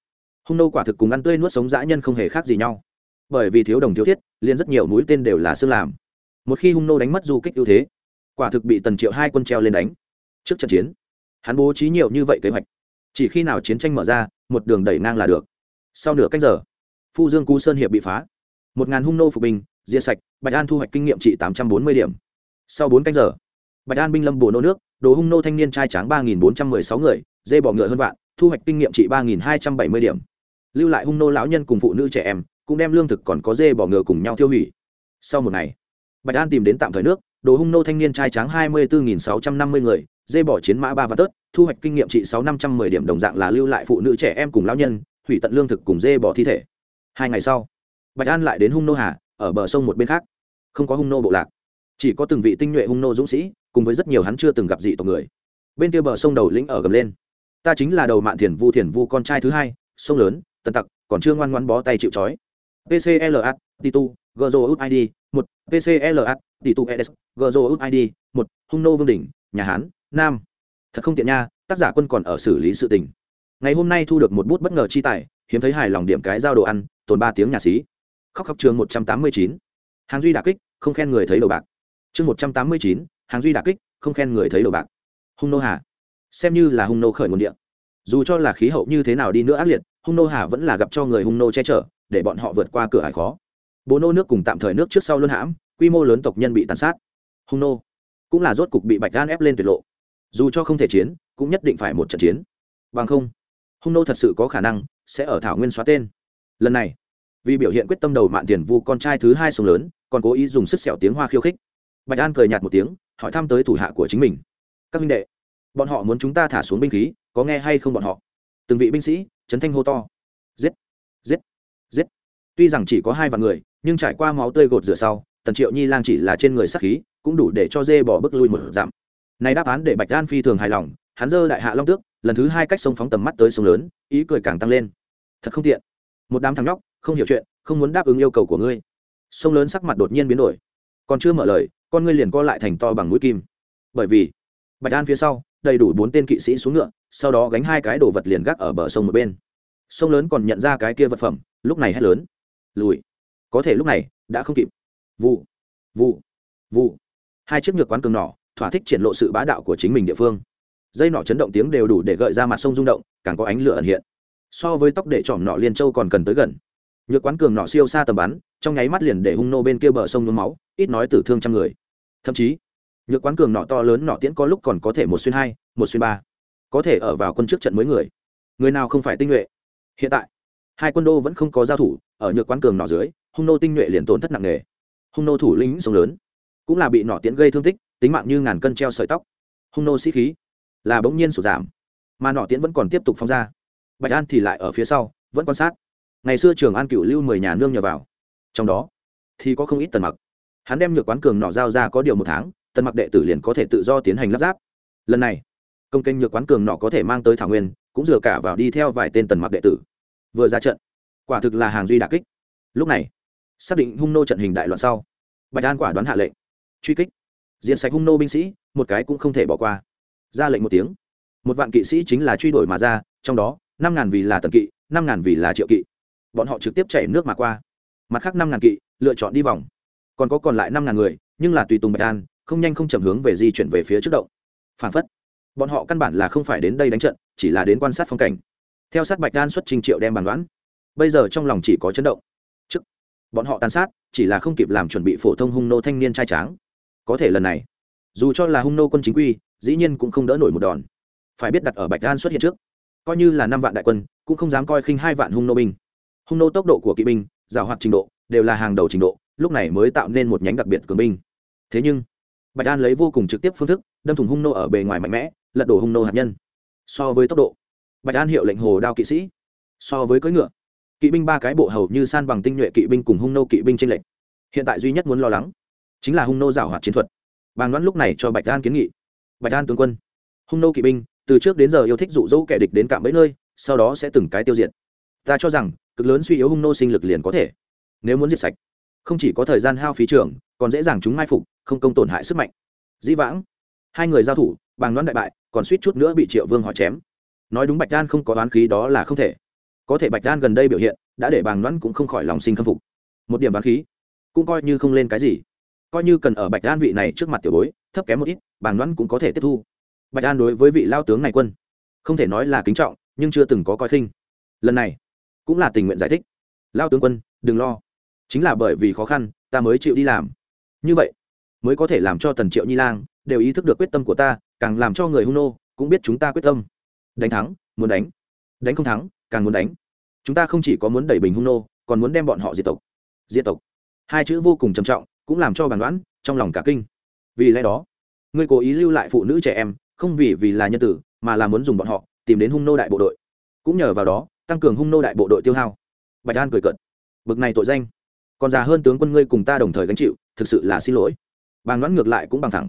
hung nô quả thực cùng ăn tươi nuốt sống dã nhân không hề khác gì nhau. Bởi vì thiếu đồng thiếu thiết liền rất nhiều mũi tên đều là xương làm. Một khi hung nô đánh mất du kích ưu thế, quả thực bị tần triệu hai quân treo lên đánh. Trước trận chiến, hắn bố trí nhiều như vậy kế hoạch chỉ khi nào chiến tranh mở ra, một đường đẩy ngang là được. Sau nửa cách giờ, phu dương cú sơn hiệp bị phá. Một ngàn hung nô phục binh, diệt sạch, bạch an thu hoạch kinh nghiệm trị tám trăm bốn mươi điểm. Sau bốn canh giờ, bạch an binh lâm bồ nô nước, đồ hung nô thanh niên trai tráng ba nghìn bốn trăm mười sáu người, dê bỏ ngựa hơn vạn, thu hoạch kinh nghiệm trị ba nghìn hai trăm bảy mươi điểm. Lưu lại hung nô lão nhân cùng phụ nữ trẻ em, cũng đem lương thực còn có dê bỏ ngựa cùng nhau tiêu hủy. Sau một ngày, bạch an tìm đến tạm thời nước, đồ hung nô thanh niên trai tráng hai mươi bốn sáu trăm năm mươi người dê bỏ chiến mã ba và tớt, thu hoạch kinh nghiệm trị sáu năm trăm mười điểm đồng dạng là lưu lại phụ nữ trẻ em cùng lão nhân, hủy tận lương thực cùng dê bỏ thi thể. Hai ngày sau, bạch an lại đến hung nô hà, ở bờ sông một bên khác. Không có hung nô bộ lạc, chỉ có từng vị tinh nhuệ hung nô dũng sĩ, cùng với rất nhiều hắn chưa từng gặp dị tộc người. Bên kia bờ sông đầu lĩnh ở gầm lên. Ta chính là đầu mạn thiền vu thiền vu con trai thứ hai, sông lớn, tần tặc, còn chưa ngoan ngoan bó tay chịu trói. Pcla titu gzo út id một. Pcla titu eds gzo id một. Hung nô vương đỉnh, nhà hán nam. Thật không tiện nha, tác giả quân còn ở xử lý sự tình. Ngày hôm nay thu được một bút bất ngờ chi tài, hiếm thấy hài lòng điểm cái giao đồ ăn, tồn ba tiếng nhà xí. Khóc khóc trường một trăm tám mươi chín. Hàng duy đà kích, không khen người thấy đầu bạc. Chương một trăm tám mươi chín, hàng duy đà kích, không khen người thấy đầu bạc. Hung nô hà. Xem như là hung nô khởi nguồn địa. Dù cho là khí hậu như thế nào đi nữa ác liệt, hung nô hà vẫn là gặp cho người hung nô che chở, để bọn họ vượt qua cửa hải khó. Bố nô nước cùng tạm thời nước trước sau luân hãm, quy mô lớn tộc nhân bị tàn sát. Hung nô. Cũng là rốt cục bị bạch gan ép lên tuyệt lộ dù cho không thể chiến, cũng nhất định phải một trận chiến. Bằng không, hung nô thật sự có khả năng sẽ ở thảo nguyên xóa tên. Lần này, vì biểu hiện quyết tâm đầu mạn tiền vu con trai thứ hai sông lớn, còn cố ý dùng sức sẹo tiếng hoa khiêu khích. Bạch an cười nhạt một tiếng, hỏi thăm tới thủ hạ của chính mình. Các minh đệ, bọn họ muốn chúng ta thả xuống binh khí, có nghe hay không bọn họ? Từng vị binh sĩ, chấn thanh hô to. Giết giết giết. Tuy rằng chỉ có hai vạn người, nhưng trải qua máu tươi gột rửa sau, tần triệu nhi lang chỉ là trên người sắc khí, cũng đủ để cho dê bỏ bước lui một giảm này đáp án để bạch an phi thường hài lòng, hắn dơ đại hạ long tước, lần thứ hai cách sông phóng tầm mắt tới sông lớn, ý cười càng tăng lên. Thật không tiện. Một đám thằng nhóc, không hiểu chuyện, không muốn đáp ứng yêu cầu của ngươi. Sông lớn sắc mặt đột nhiên biến đổi. Còn chưa mở lời, con ngươi liền co lại thành to bằng mũi kim. Bởi vì, bạch an phía sau, đầy đủ bốn tên kỵ sĩ xuống ngựa, sau đó gánh hai cái đồ vật liền gác ở bờ sông một bên. Sông lớn còn nhận ra cái kia vật phẩm, lúc này hét lớn. Lùi. Có thể lúc này, đã không kịp. Vụ. Vụ. Vụ. Hai chiếc nhược quán cường nỏ thỏa thích triển lộ sự bá đạo của chính mình địa phương. Dây nọ chấn động tiếng đều đủ để gợi ra mặt sông rung động, càng có ánh lửa ẩn hiện. So với tóc để trỏm nọ liên châu còn cần tới gần. Nhược quán cường nọ siêu xa tầm bắn, trong nháy mắt liền để hung nô bên kia bờ sông nhuốm máu, ít nói tử thương trăm người. Thậm chí, nhược quán cường nọ to lớn nọ tiễn có lúc còn có thể một xuyên hai, một xuyên ba, có thể ở vào quân trước trận mới người. Người nào không phải tinh nhuệ? Hiện tại, hai quân đô vẫn không có giao thủ, ở nhược quán cường nọ dưới, hung nô tinh nhuệ liền tổn thất nặng nề. Hung nô thủ lĩnh sông lớn, cũng là bị nọ tiễn gây thương tích tính mạng như ngàn cân treo sợi tóc. Hung nô sĩ khí là bỗng nhiên sụt giảm, mà nọ tiễn vẫn còn tiếp tục phóng ra. Bạch an thì lại ở phía sau, vẫn quan sát. Ngày xưa trường an cựu lưu mười nhà nương nhờ vào. Trong đó thì có không ít tần mặc. Hắn đem nhược quán cường nọ giao ra có điều một tháng, tần mặc đệ tử liền có thể tự do tiến hành lắp ráp. Lần này, công kênh nhược quán cường nọ có thể mang tới thảo nguyên, cũng dựa cả vào đi theo vài tên tần mặc đệ tử. Vừa ra trận, quả thực là hàng duy đà kích. Lúc này, xác định hung nô trận hình đại loạn sau, bạch an quả đoán hạ lệnh, truy kích diện sạch hung nô binh sĩ, một cái cũng không thể bỏ qua. Ra lệnh một tiếng. Một vạn kỵ sĩ chính là truy đuổi mà ra, trong đó, năm ngàn vì là tần kỵ, năm ngàn vì là triệu kỵ. Bọn họ trực tiếp chảy nước mà qua. Mặt khác năm ngàn kỵ, lựa chọn đi vòng. Còn có còn lại năm ngàn người, nhưng là tùy tùng bạch an, không nhanh không chậm hướng về di chuyển về phía trước động. Phản phất, bọn họ căn bản là không phải đến đây đánh trận, chỉ là đến quan sát phong cảnh. Theo sát bạch an xuất trình triệu đem bàn đoán, bây giờ trong lòng chỉ có chấn động. Trước, bọn họ tàn sát, chỉ là không kịp làm chuẩn bị phổ thông hung nô thanh niên trai tráng có thể lần này. Dù cho là hung nô quân chính quy, dĩ nhiên cũng không đỡ nổi một đòn. Phải biết đặt ở bạch đan xuất hiện trước. Coi như là năm vạn đại quân, cũng không dám coi khinh hai vạn hung nô binh. Hung nô tốc độ của kỵ binh, giảo hoạt trình độ, đều là hàng đầu trình độ, lúc này mới tạo nên một nhánh đặc biệt cường binh. Thế nhưng, bạch đan lấy vô cùng trực tiếp phương thức, đâm thủng hung nô ở bề ngoài mạnh mẽ, lật đổ hung nô hạt nhân. So với tốc độ, bạch đan hiệu lệnh hồ đao kỵ sĩ. So với cưỡi ngựa, kỵ binh ba cái bộ hầu như san bằng tinh nhuệ kỵ binh cùng hung nô kỵ binh tranh lệch. Hiện tại duy nhất muốn lo lắng chính là hung nô giảo hoạt chiến thuật. Bàng đoán lúc này cho bạch an kiến nghị. Bạch an tướng quân, hung nô kỵ binh, từ trước đến giờ yêu thích dụ dỗ kẻ địch đến cạm bẫy nơi, sau đó sẽ từng cái tiêu diệt. Ta cho rằng, cực lớn suy yếu hung nô sinh lực liền có thể. Nếu muốn diệt sạch, không chỉ có thời gian hao phí trường còn dễ dàng chúng mai phục, không công tổn hại sức mạnh. Dĩ vãng, hai người giao thủ, bàng đoán đại bại, còn suýt chút nữa bị triệu vương họ chém. Nói đúng bạch đan không có đoán khí đó là không thể. Có thể bạch đan gần đây biểu hiện, đã để bàng đoán cũng không khỏi lòng sinh khâm phục. Một điểm đoán khí, cũng coi như không lên cái gì coi như cần ở bạch đan vị này trước mặt tiểu bối, thấp kém một ít, bàng đoán cũng có thể tiếp thu. Bạch đan đối với vị lao tướng này quân, không thể nói là kính trọng, nhưng chưa từng có coi khinh. Lần này, cũng là tình nguyện giải thích. Lao tướng quân, đừng lo. Chính là bởi vì khó khăn, ta mới chịu đi làm. Như vậy, mới có thể làm cho tần triệu nhi lang đều ý thức được quyết tâm của ta, càng làm cho người hung nô cũng biết chúng ta quyết tâm. Đánh thắng, muốn đánh. Đánh không thắng, càng muốn đánh. Chúng ta không chỉ có muốn đẩy bình hung nô, còn muốn đem bọn họ diệt tộc. Diệt tộc. Hai chữ vô cùng trầm trọng cũng làm cho bàn đoán trong lòng cả kinh. Vì lẽ đó, ngươi cố ý lưu lại phụ nữ trẻ em, không vì vì là nhân tử, mà là muốn dùng bọn họ tìm đến hung nô đại bộ đội. Cũng nhờ vào đó, tăng cường hung nô đại bộ đội tiêu hao. Bạch an cười cận bực này tội danh. Còn già hơn tướng quân ngươi cùng ta đồng thời gánh chịu, thực sự là xin lỗi. Bàng đoán ngược lại cũng bằng thẳng.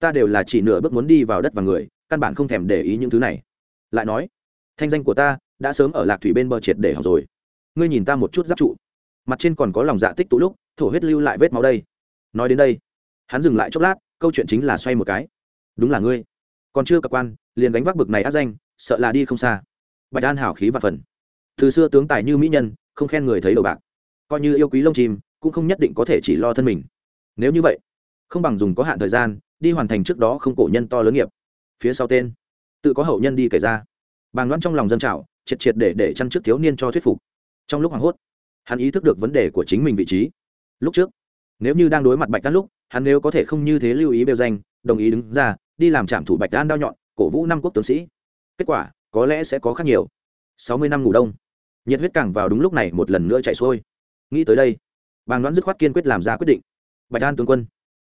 Ta đều là chỉ nửa bước muốn đi vào đất và người, căn bản không thèm để ý những thứ này. Lại nói, thanh danh của ta đã sớm ở lạc thủy bên bờ triệt để học rồi. Ngươi nhìn ta một chút giáp trụ. Mặt trên còn có lòng dạ tích tụ lúc, thổ huyết lưu lại vết máu đây nói đến đây, hắn dừng lại chốc lát, câu chuyện chính là xoay một cái. Đúng là ngươi. Còn chưa cập quan, liền đánh vác bực này áp danh, sợ là đi không xa. Bạch an hảo khí và phần. Từ xưa tướng tài như mỹ nhân, không khen người thấy đầu bạc. Coi như yêu quý lông chim, cũng không nhất định có thể chỉ lo thân mình. Nếu như vậy, không bằng dùng có hạn thời gian, đi hoàn thành trước đó không cổ nhân to lớn nghiệp. Phía sau tên, tự có hậu nhân đi kể ra. Bàng đoán trong lòng dân trào, triệt triệt để để chăn trước thiếu niên cho thuyết phục. Trong lúc hoảng hốt, hắn ý thức được vấn đề của chính mình vị trí. Lúc trước nếu như đang đối mặt bạch đan lúc, hắn nếu có thể không như thế lưu ý bêu danh, đồng ý đứng ra, đi làm trạm thủ bạch đan đao nhọn, cổ vũ năm quốc tướng sĩ. Kết quả, có lẽ sẽ có khác nhiều. Sáu mươi năm ngủ đông. Nhiệt huyết càng vào đúng lúc này một lần nữa chạy xuôi. Nghĩ tới đây, bàng đoán dứt khoát kiên quyết làm ra quyết định. Bạch an tướng quân,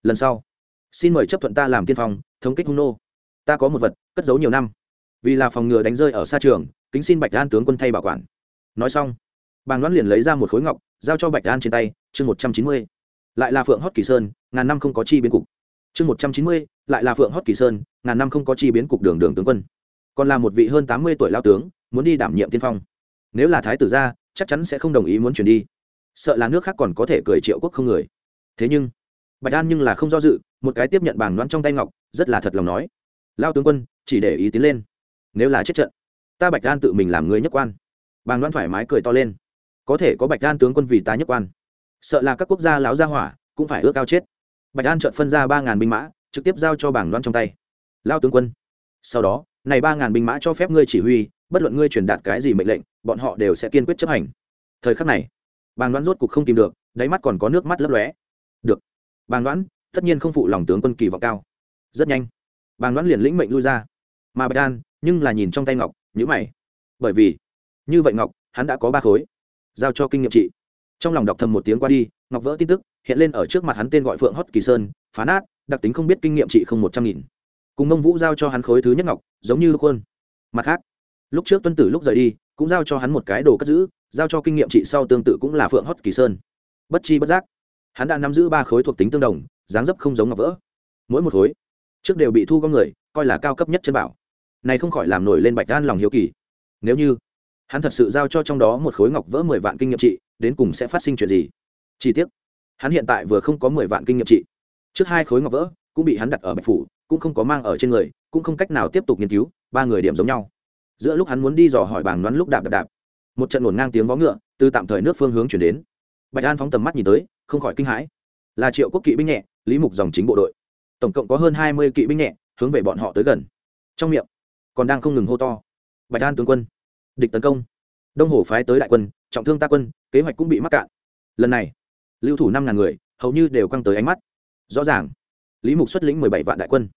lần sau, xin mời chấp thuận ta làm tiên phong, thống kích hung nô. Ta có một vật, cất giấu nhiều năm. Vì là phòng ngừa đánh rơi ở xa trường, kính xin bạch an tướng quân thay bảo quản. Nói xong, bàng đoán liền lấy ra một khối ngọc, giao cho bạch an trên tay, chương một trăm chín mươi lại là phượng hót kỳ sơn, ngàn năm không có chi biến cục. Chương một trăm chín mươi, lại là phượng hót kỳ sơn, ngàn năm không có chi biến cục đường đường tướng quân. Còn là một vị hơn tám mươi tuổi lao tướng, muốn đi đảm nhiệm tiên phong. Nếu là thái tử gia chắc chắn sẽ không đồng ý muốn chuyển đi. Sợ là nước khác còn có thể cười triệu quốc không người. Thế nhưng, bạch an nhưng là không do dự, một cái tiếp nhận bảng đoán trong tay ngọc, rất là thật lòng nói. Lao tướng quân, chỉ để ý tiến lên. Nếu là chết trận, ta bạch an tự mình làm người nhất quan. Bàng đoán thoải mái cười to lên. Có thể có bạch an tướng quân vì ta nhất quan sợ là các quốc gia láo gia hỏa cũng phải ước cao chết. Bạch an trợn phân ra ba ngàn binh mã, trực tiếp giao cho bảng đoan trong tay. Lao tướng quân, sau đó, này ba ngàn binh mã cho phép ngươi chỉ huy, bất luận ngươi truyền đạt cái gì mệnh lệnh, bọn họ đều sẽ kiên quyết chấp hành. Thời khắc này, bàng đoán rốt cục không tìm được, đáy mắt còn có nước mắt lấp lóe. Được. Bàng đoán tất nhiên không phụ lòng tướng quân kỳ vọng cao. Rất nhanh, bàng đoán liền lĩnh mệnh lui ra. Mà bạch an, nhưng là nhìn trong tay ngọc nhữ mày. Bởi vì, như vậy ngọc, hắn đã có ba khối. Giao cho kinh nghiệm trị trong lòng đọc thầm một tiếng qua đi, ngọc vỡ tin tức hiện lên ở trước mặt hắn tên gọi phượng hót kỳ sơn, phá nát, đặc tính không biết kinh nghiệm trị không một trăm nghìn. Cùng mông vũ giao cho hắn khối thứ nhất ngọc, giống như lúc quân. Mặt khác, lúc trước tuân tử lúc rời đi, cũng giao cho hắn một cái đồ cất giữ, giao cho kinh nghiệm trị sau tương tự cũng là phượng hót kỳ sơn. Bất chi bất giác, hắn đã nắm giữ ba khối thuộc tính tương đồng, dáng dấp không giống ngọc vỡ. Mỗi một khối trước đều bị thu gom người, coi là cao cấp nhất chân bảo. Này không khỏi làm nổi lên bạch đan lòng hiếu kỳ. Nếu như hắn thật sự giao cho trong đó một khối ngọc vỡ mười vạn kinh nghiệm trị, đến cùng sẽ phát sinh chuyện gì? Chi tiết hắn hiện tại vừa không có mười vạn kinh nghiệm trị. Trước hai khối ngọc vỡ, cũng bị hắn đặt ở bạch phủ, cũng không có mang ở trên người, cũng không cách nào tiếp tục nghiên cứu, ba người điểm giống nhau. Giữa lúc hắn muốn đi dò hỏi bảng đoán lúc đạp đạp đạp, một trận ngổn ngang tiếng vó ngựa từ tạm thời nước phương hướng chuyển đến. Bạch an phóng tầm mắt nhìn tới, không khỏi kinh hãi. Là triệu quốc kỵ binh nhẹ, lý mục dòng chính bộ đội. Tổng cộng có hơn hai mươi kỵ binh nhẹ hướng về bọn họ tới gần. Trong miệng, còn đang không ngừng hô to. Bạch an tướng quân địch tấn công. Đông hồ phái tới đại quân, trọng thương ta quân, kế hoạch cũng bị mắc cạn. Lần này, lưu thủ năm ngàn người, hầu như đều căng tới ánh mắt. Rõ ràng, lý mục xuất lĩnh mười bảy vạn đại quân.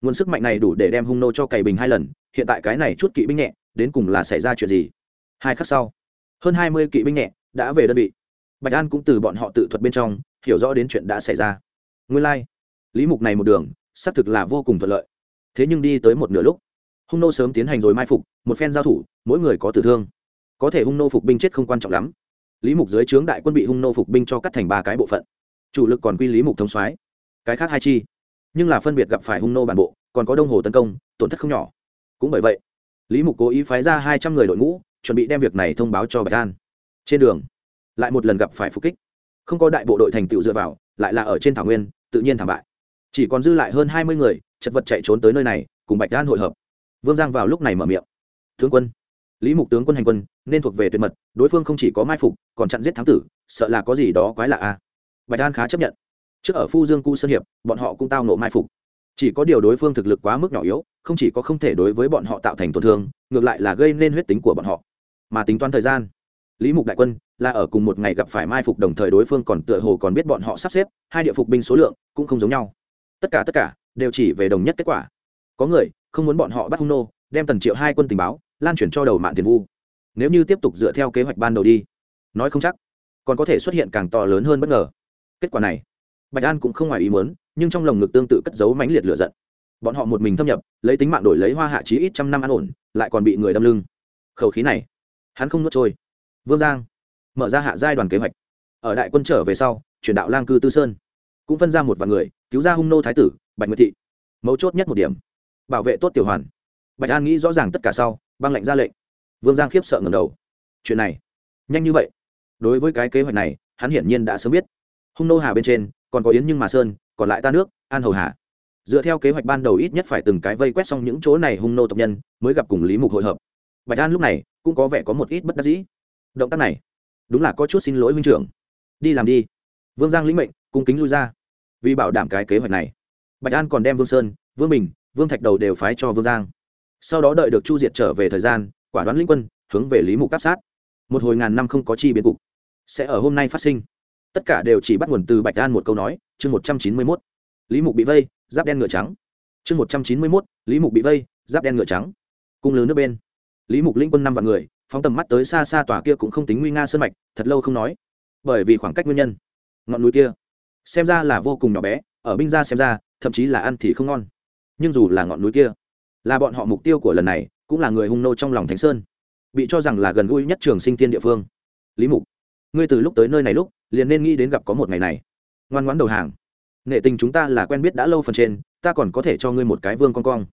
Nguồn sức mạnh này đủ để đem hung nô cho cày bình hai lần, hiện tại cái này chút kỵ binh nhẹ, đến cùng là xảy ra chuyện gì? Hai khắc sau, hơn hai mươi kỵ binh nhẹ đã về đơn vị. Bạch an cũng từ bọn họ tự thuật bên trong, hiểu rõ đến chuyện đã xảy ra. Nguyên lai、like. lý mục này một đường, xác thực là vô cùng thuận lợi. Thế nhưng đi tới một nửa lúc, hung nô sớm tiến hành rồi mai phục một phen giao thủ, mỗi người có tử thương. Có thể hung nô phục binh chết không quan trọng lắm. Lý mục dưới trướng đại quân bị hung nô phục binh cho cắt thành ba cái bộ phận. Chủ lực còn quy lý mục thống soái. Cái khác hai chi. Nhưng là phân biệt gặp phải hung nô bản bộ, còn có đông hồ tấn công, tổn thất không nhỏ. Cũng bởi vậy, lý mục cố ý phái ra hai trăm người đội ngũ, chuẩn bị đem việc này thông báo cho bạch an. Trên đường, lại một lần gặp phải phục kích. Không có đại bộ đội thành tựu dựa vào, lại là ở trên thảo nguyên, tự nhiên thảm bại. Chỉ còn dư lại hơn hai mươi người, chật vật chạy trốn tới nơi này, cùng bạch an hội hợp. Vương giang vào lúc này mở miệng tướng quân. Lý mục tướng quân hành quân, nên thuộc về tuyệt mật, đối phương không chỉ có mai phục, còn chặn giết thám tử, sợ là có gì đó quái lạ a bạch đan khá chấp nhận. Trước ở phu dương cu sơn hiệp, bọn họ cũng tao nộ mai phục. Chỉ có điều đối phương thực lực quá mức nhỏ yếu, không chỉ có không thể đối với bọn họ tạo thành tổn thương, ngược lại là gây nên huyết tính của bọn họ. Mà tính toán thời gian, lý mục đại quân là ở cùng một ngày gặp phải mai phục đồng thời đối phương còn tựa hồ còn biết bọn họ sắp xếp, hai địa phục binh số lượng cũng không giống nhau. Tất cả tất cả đều chỉ về đồng nhất kết quả. Có người không muốn bọn họ bắt hung nô đem tần triệu hai quân tình báo lan chuyển cho đầu mạng tiền vu. Nếu như tiếp tục dựa theo kế hoạch ban đầu đi, nói không chắc, còn có thể xuất hiện càng to lớn hơn bất ngờ. Kết quả này, bạch an cũng không ngoài ý muốn, nhưng trong lồng ngực tương tự cất giấu mãnh liệt lửa giận. Bọn họ một mình thâm nhập, lấy tính mạng đổi lấy hoa hạ chí ít trăm năm an ổn, lại còn bị người đâm lưng. Khẩu khí này, hắn không nuốt trôi. Vương giang, mở ra hạ giai đoàn kế hoạch. Ở đại quân trở về sau, chuyển đạo lang cư tư sơn. Cũng phân ra một vài người, cứu ra hung nô thái tử, bạch nguyệt thị. Mấu chốt nhất một điểm, bảo vệ tốt tiểu hoàn bạch an nghĩ rõ ràng tất cả sau, băng lệnh ra lệnh. Vương giang khiếp sợ ngầm đầu. Chuyện này, nhanh như vậy? Đối với cái kế hoạch này, hắn hiển nhiên đã sớm biết. Hung nô hà bên trên, còn có yến nhưng mà sơn, còn lại ta nước, an hầu hà. Dựa theo kế hoạch ban đầu ít nhất phải từng cái vây quét xong những chỗ này hung nô tộc nhân, mới gặp cùng lý mục hội hợp. Bạch an lúc này, cũng có vẻ có một ít bất đắc dĩ. Động tác này, đúng là có chút xin lỗi huynh trưởng. Đi làm đi. Vương giang lĩnh mệnh, cung kính lui ra. Vì bảo đảm cái kế hoạch này, bạch an còn đem vương sơn, vương bình, vương thạch đầu đều phái cho vương giang sau đó đợi được chu diệt trở về thời gian, quả đoán linh quân hướng về lý mục áp sát. Một hồi ngàn năm không có chi biến cục sẽ ở hôm nay phát sinh. Tất cả đều chỉ bắt nguồn từ bạch an một câu nói, chương một trăm chín mươi mốt. Lý mục bị vây, giáp đen ngựa trắng. Chương một trăm chín mươi mốt, lý mục bị vây, giáp đen ngựa trắng. Cung lớn nước bên. Lý mục linh quân năm vạn người, phóng tầm mắt tới xa xa tòa kia cũng không tính nguy nga sơn mạch, thật lâu không nói. Bởi vì khoảng cách nguyên nhân, ngọn núi kia xem ra là vô cùng nhỏ bé, ở binh ra xem ra, thậm chí là ăn thì không ngon. Nhưng dù là ngọn núi kia là bọn họ mục tiêu của lần này, cũng là người hung nô trong lòng thánh sơn. Bị cho rằng là gần gũi nhất trường sinh tiên địa phương. Lý mục, ngươi từ lúc tới nơi này lúc, liền nên nghĩ đến gặp có một ngày này. Ngoan ngoãn đầu hàng. Nghệ tình chúng ta là quen biết đã lâu phần trên, ta còn có thể cho ngươi một cái vương con cong.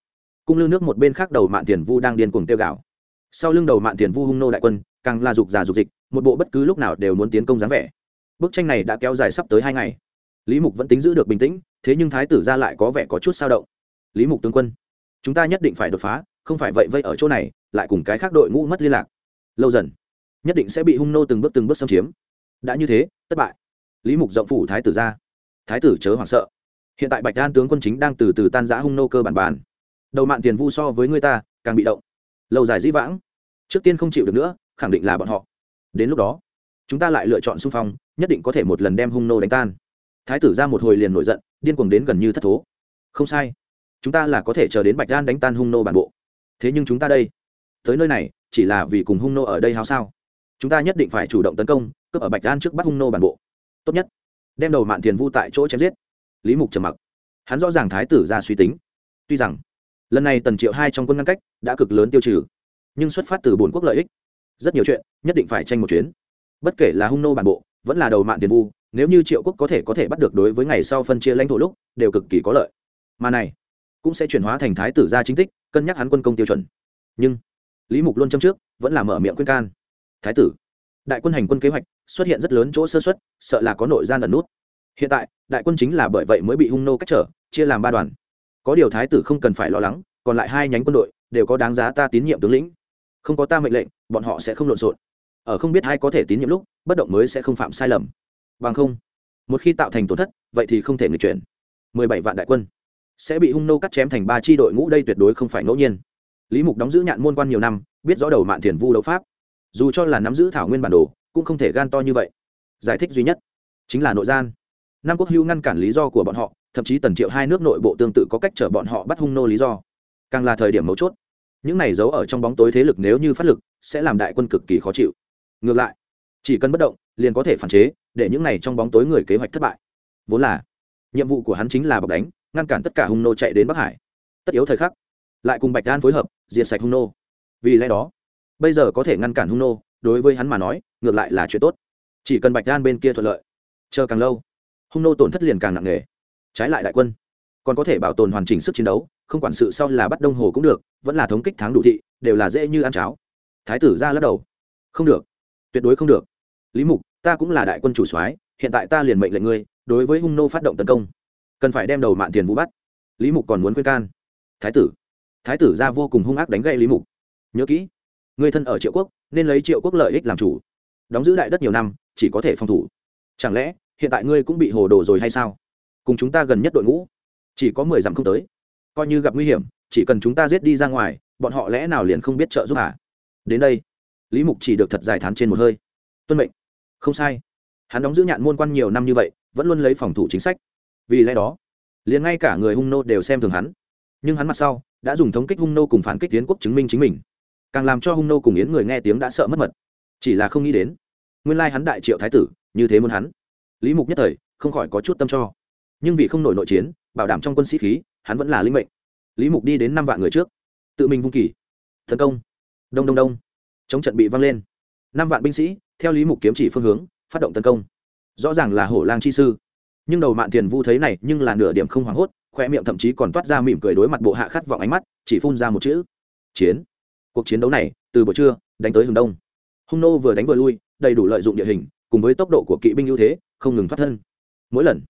Cung lư nước một bên khác đầu mạn tiền vu đang điên cuồng tiêu gạo sau lưng đầu mạn tiền vu hung nô đại quân, càng là dục già dục dịch, một bộ bất cứ lúc nào đều muốn tiến công dáng vẻ. Bức tranh này đã kéo dài sắp tới hai ngày. Lý mục vẫn tính giữ được bình tĩnh, thế nhưng thái tử ra lại có vẻ có chút sao động. Lý mục tướng quân chúng ta nhất định phải đột phá, không phải vậy vây ở chỗ này, lại cùng cái khác đội ngũ mất liên lạc. Lâu dần, nhất định sẽ bị hung nô từng bước từng bước xâm chiếm. Đã như thế, thất bại. Lý mục rộng phủ thái tử ra. Thái tử chớ hoảng sợ. Hiện tại bạch đan tướng quân chính đang từ từ tan giã hung nô cơ bản bản đầu mạng tiền vu so với người ta, càng bị động. Lâu dài dĩ vãng. Trước tiên không chịu được nữa, khẳng định là bọn họ. Đến lúc đó, chúng ta lại lựa chọn xung phong, nhất định có thể một lần đem hung nô đánh tan. Thái tử ra một hồi liền nổi giận, điên cuồng đến gần như thất thố. Không sai chúng ta là có thể chờ đến bạch đan đánh tan hung nô bản bộ. Thế nhưng chúng ta đây, tới nơi này, chỉ là vì cùng hung nô ở đây hao sao? Chúng ta nhất định phải chủ động tấn công, cướp ở bạch đan trước bắt hung nô bản bộ. Tốt nhất, đem đầu mạn thiền vu tại chỗ chém giết. Lý mục trầm mặc. Hắn rõ ràng thái tử ra suy tính. Tuy rằng, lần này tần triệu hai trong quân ngăn cách đã cực lớn tiêu trừ, nhưng xuất phát từ bốn quốc lợi ích, rất nhiều chuyện nhất định phải tranh một chuyến. Bất kể là hung nô bản bộ, vẫn là đầu mạng tiền vu, nếu như triệu quốc có thể có thể bắt được đối với ngày sau phân chia lãnh thổ lúc, đều cực kỳ có lợi. Mà này cũng sẽ chuyển hóa thành thái tử gia chính tích, cân nhắc hắn quân công tiêu chuẩn. Nhưng, lý mục luôn châm trước, vẫn là mở miệng khuyên can. Thái tử, đại quân hành quân kế hoạch, xuất hiện rất lớn chỗ sơ xuất sợ là có nội gian ẩn nút. Hiện tại, đại quân chính là bởi vậy mới bị hung nô cách trở, chia làm ba đoàn. Có điều thái tử không cần phải lo lắng, còn lại hai nhánh quân đội, đều có đáng giá ta tín nhiệm tướng lĩnh. Không có ta mệnh lệnh, bọn họ sẽ không lộn xộn. Ở không biết ai có thể tín nhiệm lúc, bất động mới sẽ không phạm sai lầm. Bằng không, một khi tạo thành tổn thất, vậy thì không thể người chuyển. Mười bảy vạn đại quân sẽ bị hung nô cắt chém thành ba tri đội ngũ đây tuyệt đối không phải ngẫu nhiên. Lý mục đóng giữ nhạn môn quan nhiều năm, biết rõ đầu mạng thiền vu đấu pháp. Dù cho là nắm giữ thảo nguyên bản đồ, cũng không thể gan to như vậy. Giải thích duy nhất chính là nội gian. Nam quốc hưu ngăn cản lý do của bọn họ, thậm chí tần triệu hai nước nội bộ tương tự có cách chở bọn họ bắt hung nô lý do. Càng là thời điểm mấu chốt. Những này giấu ở trong bóng tối thế lực nếu như phát lực, sẽ làm đại quân cực kỳ khó chịu. Ngược lại, chỉ cần bất động, liền có thể phản chế, để những này trong bóng tối người kế hoạch thất bại. Vốn là, nhiệm vụ của hắn chính là bọc đánh ngăn cản tất cả hung nô chạy đến bắc hải tất yếu thời khắc lại cùng bạch đan phối hợp diệt sạch hung nô vì lẽ đó bây giờ có thể ngăn cản hung nô đối với hắn mà nói ngược lại là chuyện tốt chỉ cần bạch đan bên kia thuận lợi chờ càng lâu hung nô tổn thất liền càng nặng nề trái lại đại quân còn có thể bảo tồn hoàn chỉnh sức chiến đấu không quản sự sau là bắt đông hồ cũng được vẫn là thống kích thắng đủ thị đều là dễ như ăn cháo thái tử ra lắc đầu không được tuyệt đối không được lý mục ta cũng là đại quân chủ soái hiện tại ta liền mệnh lệnh ngươi đối với hung nô phát động tấn công cần phải đem đầu mạn tiền vũ bắt. Lý mục còn muốn khuyên can. Thái tử thái tử ra vô cùng hung ác đánh gậy lý mục. Nhớ kỹ, người thân ở triệu quốc, nên lấy triệu quốc lợi ích làm chủ. Đóng giữ đại đất nhiều năm, chỉ có thể phòng thủ. Chẳng lẽ, hiện tại ngươi cũng bị hồ đồ rồi hay sao? Cùng chúng ta gần nhất đội ngũ, chỉ có mười dặm không tới. Coi như gặp nguy hiểm, chỉ cần chúng ta giết đi ra ngoài, bọn họ lẽ nào liền không biết trợ giúp à đến đây, lý mục chỉ được thật dài thán trên một hơi. Tuân mệnh. Không sai. Hắn đóng giữ nhạn môn quan nhiều năm như vậy, vẫn luôn lấy phòng thủ chính sách vì lẽ đó, liền ngay cả người hung nô đều xem thường hắn. Nhưng hắn mặt sau đã dùng thống kích hung nô cùng phản kích Yến quốc chứng minh chính mình, càng làm cho hung nô cùng yến người nghe tiếng đã sợ mất mật. Chỉ là không nghĩ đến, nguyên lai hắn đại triệu thái tử, như thế muốn hắn. Lý mục nhất thời không khỏi có chút tâm cho. Nhưng vì không nổi nội chiến, bảo đảm trong quân sĩ khí, hắn vẫn là linh mệnh. Lý mục đi đến năm vạn người trước, tự mình vung kỳ. Tấn công. Đông đông đông. Chống trận bị văng lên. Năm vạn binh sĩ, theo lý mục kiếm chỉ phương hướng, phát động tấn công. Rõ ràng là hổ lang chi sư nhưng đầu mạn tiền vu thấy này nhưng là nửa điểm không hoảng hốt, khoe miệng thậm chí còn toát ra mỉm cười đối mặt bộ hạ khát vọng ánh mắt, chỉ phun ra một chữ, chiến. Cuộc chiến đấu này, từ buổi trưa, đánh tới hướng đông. Hung nô vừa đánh vừa lui, đầy đủ lợi dụng địa hình, cùng với tốc độ của kỵ binh ưu thế, không ngừng thoát thân. Mỗi lần,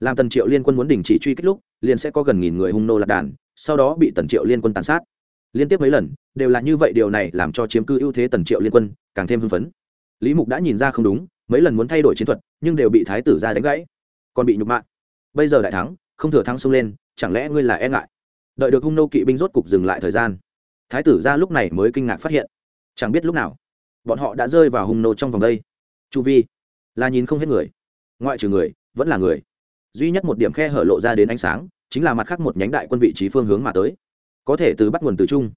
làm tần triệu liên quân muốn đình chỉ truy kích lúc, liền sẽ có gần nghìn người hung nô lạc đàn, sau đó bị tần triệu liên quân tàn sát. Liên tiếp mấy lần, đều là như vậy, điều này làm cho chiếm cư ưu thế tần triệu liên quân càng thêm hưng phấn. Lý mục đã nhìn ra không đúng, mấy lần muốn thay đổi chiến thuật, nhưng đều bị thái tử ra đánh gãy còn bị nhục mạ. Bây giờ đại thắng, không thừa thắng xông lên, chẳng lẽ ngươi là e ngại? Đợi được hung nô kỵ binh rốt cục dừng lại thời gian. Thái tử ra lúc này mới kinh ngạc phát hiện. Chẳng biết lúc nào, bọn họ đã rơi vào hung nô trong vòng đây. Chu vi, là nhìn không hết người. Ngoại trừ người, vẫn là người. Duy nhất một điểm khe hở lộ ra đến ánh sáng, chính là mặt khác một nhánh đại quân vị trí phương hướng mà tới. Có thể từ bắt nguồn từ chung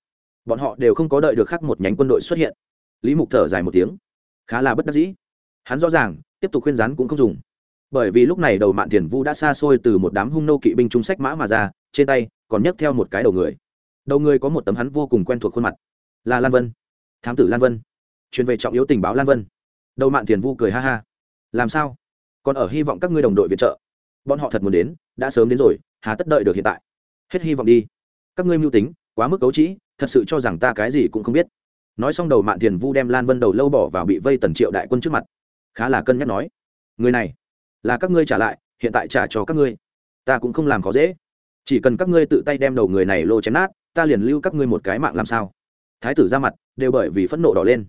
bọn họ đều không có đợi được khác một nhánh quân đội xuất hiện. Lý mục thở dài một tiếng. Khá là bất đắc dĩ. Hắn rõ ràng, tiếp tục khuyên rắn cũng không dùng bởi vì lúc này đầu mạn thiền vu đã xa xôi từ một đám hung nô kỵ binh trung sách mã mà ra, trên tay còn nhấc theo một cái đầu người. Đầu người có một tấm hắn vô cùng quen thuộc khuôn mặt, là lan vân, thám tử lan vân, truyền về trọng yếu tình báo lan vân. Đầu mạn thiền vu cười ha ha. Làm sao? Còn ở hy vọng các ngươi đồng đội viện trợ. Bọn họ thật muốn đến, đã sớm đến rồi, hà tất đợi được hiện tại. Hết hy vọng đi. Các ngươi mưu tính, quá mức cấu trĩ, thật sự cho rằng ta cái gì cũng không biết. Nói xong đầu mạn thiền vu đem lan vân đầu lâu bỏ vào bị vây tần triệu đại quân trước mặt. Khá là cân nhắc nói, người này là các ngươi trả lại, hiện tại trả cho các ngươi. Ta cũng không làm khó dễ. Chỉ cần các ngươi tự tay đem đầu người này lô chém nát, ta liền lưu các ngươi một cái mạng làm sao? Thái tử ra mặt, đều bởi vì phẫn nộ đỏ lên.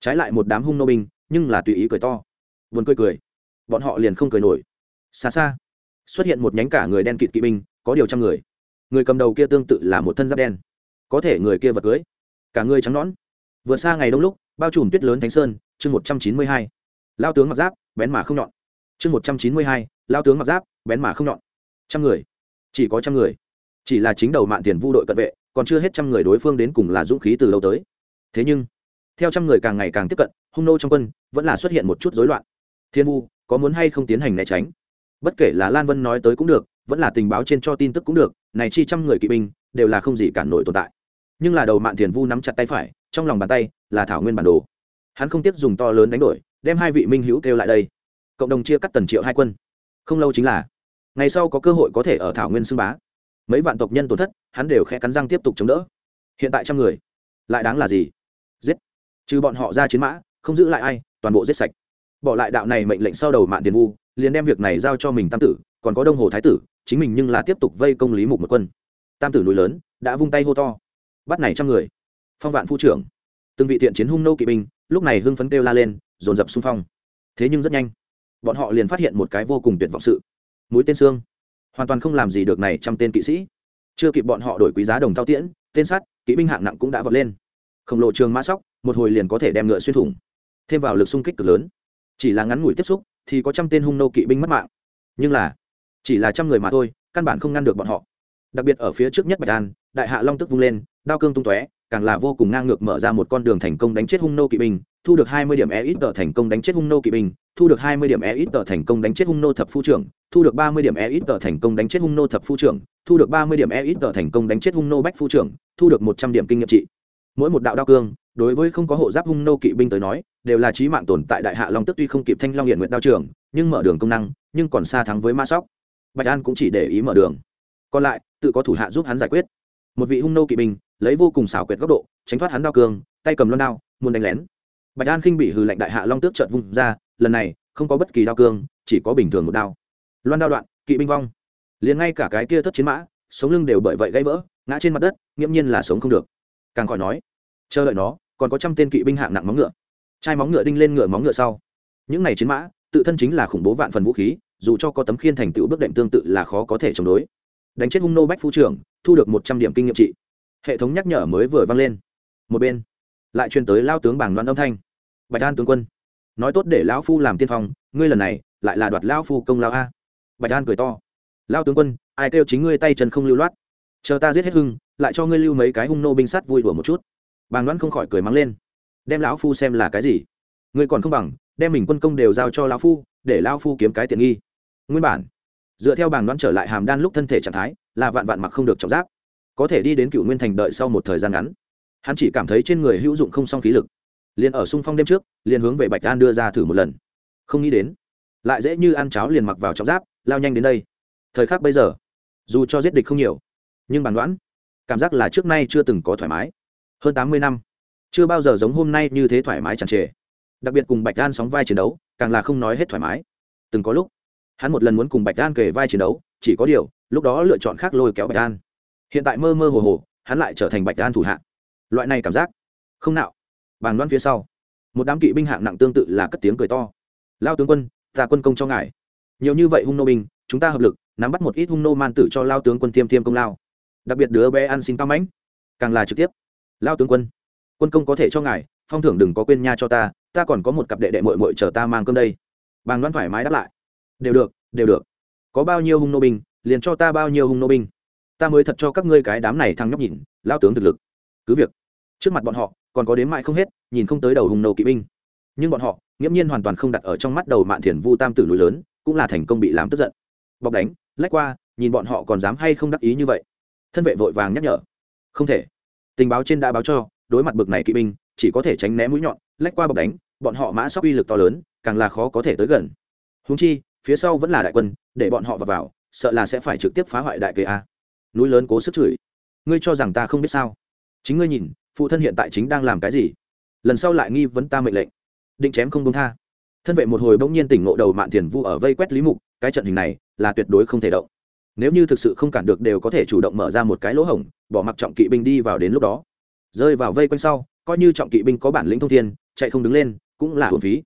Trái lại một đám hung nô binh, nhưng là tùy ý cười to. Vườn cười cười. Bọn họ liền không cười nổi. Xa xa, xuất hiện một nhánh cả người đen kịt kỵ binh, có điều trăm người. Người cầm đầu kia tương tự là một thân giáp đen. Có thể người kia vật cưới. Cả người trắng nõn. Vượt xa ngày đông lúc, bao trùm tuyết lớn thánh sơn, chương một trăm chín mươi hai. Lao tướng mặc giáp, bén mà không nhọn chương một trăm chín mươi hai, lao tướng mặc giáp, bén mà không nhọn. Trăm người. Chỉ có trăm người. Chỉ là chính đầu mạng tiền vu đội cận vệ, còn chưa hết trăm người đối phương đến cùng là dũng khí từ lâu tới. Thế nhưng, theo trăm người càng ngày càng tiếp cận, hung nô trong quân vẫn là xuất hiện một chút rối loạn. Thiên vu, có muốn hay không tiến hành né tránh? Bất kể là lan vân nói tới cũng được, vẫn là tình báo trên cho tin tức cũng được, này chi trăm người kỵ binh đều là không gì cản nổi tồn tại. Nhưng là đầu mạng thiền vu nắm chặt tay phải, trong lòng bàn tay là thảo nguyên bản đồ. Hắn không tiếp dùng to lớn đánh đổi, đem hai vị minh hữu kêu lại đây cộng đồng chia cắt tần triệu hai quân. Không lâu chính là, ngày sau có cơ hội có thể ở thảo nguyên xưng bá. Mấy vạn tộc nhân tổn thất, hắn đều khẽ cắn răng tiếp tục chống đỡ. Hiện tại trăm người, lại đáng là gì? Giết. Trừ bọn họ ra chiến mã, không giữ lại ai, toàn bộ giết sạch. Bỏ lại đạo này mệnh lệnh sau đầu mạng tiền vu, liền đem việc này giao cho mình tam tử, còn có đông hồ thái tử, chính mình nhưng là tiếp tục vây công lý mục một quân. Tam tử núi lớn, đã vung tay hô to. Bắt này trăm người. Phong vạn phu trưởng. Từng vị thiện chiến hung nô kỵ binh, lúc này hưng phấn kêu la lên, dồn dập xung phong. Thế nhưng rất nhanh bọn họ liền phát hiện một cái vô cùng tuyệt vọng sự. Mũi tên xương. Hoàn toàn không làm gì được này trăm tên kỵ sĩ. Chưa kịp bọn họ đổi quý giá đồng thao tiễn, tên sắt kỵ binh hạng nặng cũng đã vọt lên. Khổng lồ trường mã sóc, một hồi liền có thể đem ngựa xuyên thủng. Thêm vào lực xung kích cực lớn. Chỉ là ngắn ngủi tiếp xúc, thì có trăm tên hung nô kỵ binh mất mạng. Nhưng là, chỉ là trăm người mà thôi, căn bản không ngăn được bọn họ. Đặc biệt ở phía trước nhất bạch an, đại hạ long tức vung lên, đao cương tung tóe càng là vô cùng ngang ngược mở ra một con đường thành công đánh chết hung nô kỵ binh, thu được hai mươi điểm e ít tờ thành công đánh chết hung nô kỵ binh, thu được hai mươi điểm e ít tờ thành công đánh chết hung nô thập phu trưởng, thu được ba mươi điểm e ít tờ thành công đánh chết hung nô thập phu trưởng, thu được ba mươi điểm e ít tờ thành công đánh chết hung nô bách phu trưởng, thu được một trăm điểm kinh nghiệm trị. Mỗi một đạo đao cương, đối với không có hộ giáp hung nô kỵ binh tới nói, đều là trí mạng tồn tại đại hạ long tức tuy không kịp thanh long hiện nguyện đao trường, nhưng mở đường công năng, nhưng còn xa thắng với ma sóc. Bạch an cũng chỉ để ý mở đường. Còn lại, tự có thủ hạ giúp hắn giải quyết. Một vị hung nô kỵ binh lấy vô cùng xảo quyệt góc độ, tránh thoát hắn đao cường tay cầm loan đao, muốn đánh lén. Bạch an khinh bị hừ lệnh đại hạ long tước trợt vung ra, lần này không có bất kỳ đao cương, chỉ có bình thường một đao. Loan đao đoạn, kỵ binh vong. Liền ngay cả cái kia thất chiến mã, sống lưng đều bởi vậy gãy vỡ, ngã trên mặt đất, nghiễm nhiên là sống không được. Càng khỏi nói, chờ đợi nó, còn có trăm tên kỵ binh hạng nặng móng ngựa. Chai móng ngựa đinh lên ngựa móng ngựa sau. Những này chiến mã, tự thân chính là khủng bố vạn phần vũ khí, dù cho có tấm khiên thành tựu bước đệm tương tự là khó có thể chống đối. Đánh chết hung nô bách phu trưởng, thu được một trăm điểm kinh nghiệm trị hệ thống nhắc nhở mới vừa vang lên. Một bên, lại truyền tới lao tướng bảng đoán âm thanh. Bạch an tướng quân, nói tốt để lão phu làm tiên phong, ngươi lần này lại là đoạt lão phu công lao a. Bạch an cười to. Lao tướng quân, ai kêu chính ngươi tay chân không lưu loát? Chờ ta giết hết hưng, lại cho ngươi lưu mấy cái hung nô binh sắt vui đùa một chút. Bàng đoán không khỏi cười mắng lên. Đem lão phu xem là cái gì? Ngươi còn không bằng, đem mình quân công đều giao cho lão phu, để lão phu kiếm cái tiện nghi. Nguyên bản, dựa theo bàng đoán trở lại hàm đan lúc thân thể trạng thái, là vạn vạn mặc không được trọng giáp có thể đi đến cựu nguyên thành đợi sau một thời gian ngắn. Hắn chỉ cảm thấy trên người hữu dụng không song khí lực. Liền ở sung phong đêm trước, liền hướng về bạch an đưa ra thử một lần. Không nghĩ đến, lại dễ như ăn cháo liền mặc vào trọng giáp, lao nhanh đến đây. Thời khắc bây giờ, dù cho giết địch không nhiều, nhưng bàn đoán, cảm giác là trước nay chưa từng có thoải mái. Hơn tám mươi năm, chưa bao giờ giống hôm nay như thế thoải mái chẳng trề. Đặc biệt cùng bạch an sóng vai chiến đấu, càng là không nói hết thoải mái. Từng có lúc, hắn một lần muốn cùng bạch an kể vai chiến đấu, chỉ có điều, lúc đó lựa chọn khác lôi kéo bạch an hiện tại mơ mơ hồ hồ, hắn lại trở thành bạch an thủ hạ. Loại này cảm giác, không nạo. Bàn đoán phía sau, một đám kỵ binh hạng nặng tương tự là cất tiếng cười to. Lao tướng quân, ta quân công cho ngài. Nhiều như vậy hung nô binh, chúng ta hợp lực, nắm bắt một ít hung nô man tử cho lao tướng quân tiêm tiêm công lao. Đặc biệt đứa bé ăn xin cao mãnh, càng là trực tiếp. Lao tướng quân quân công có thể cho ngài, phong thưởng đừng có quên nha cho ta ta còn có một cặp đệ đệ mội mội chờ ta mang cơm đây. Bàng đoan thoải mái đáp lại. Đều được đều được. Có bao nhiêu hung nô binh, liền cho ta bao nhiêu hung nô binh ta mới thật cho các ngươi cái đám này thăng nhóc nhìn lao tướng thực lực. Cứ việc trước mặt bọn họ còn có đến mại không hết nhìn không tới đầu hùng nô kỵ binh. Nhưng bọn họ nghiễm nhiên hoàn toàn không đặt ở trong mắt đầu mạn thiền vu tam tử núi lớn cũng là thành công bị làm tức giận. Bọc đánh lách qua nhìn bọn họ còn dám hay không đắc ý như vậy. Thân vệ vội vàng nhắc nhở. Không thể. Tình báo trên đã báo cho đối mặt bực này kỵ binh chỉ có thể tránh né mũi nhọn lách qua bọc đánh bọn họ mã sóc uy lực to lớn càng là khó có thể tới gần. Húng chi phía sau vẫn là đại quân để bọn họ vào, vào sợ là sẽ phải trực tiếp phá hoại đại kế a núi lớn cố sức chửi. Ngươi cho rằng ta không biết sao? Chính ngươi nhìn, phụ thân hiện tại chính đang làm cái gì? Lần sau lại nghi vấn ta mệnh lệnh. Định chém không công tha. Thân vệ một hồi bỗng nhiên tỉnh ngộ đầu mạn thiền vu ở vây quét lý mục, cái trận hình này là tuyệt đối không thể động. Nếu như thực sự không cản được đều có thể chủ động mở ra một cái lỗ hổng, bỏ mặc trọng kỵ binh đi vào đến lúc đó. Rơi vào vây quanh sau, coi như trọng kỵ binh có bản lĩnh thông thiên, chạy không đứng lên, cũng là hồn phí.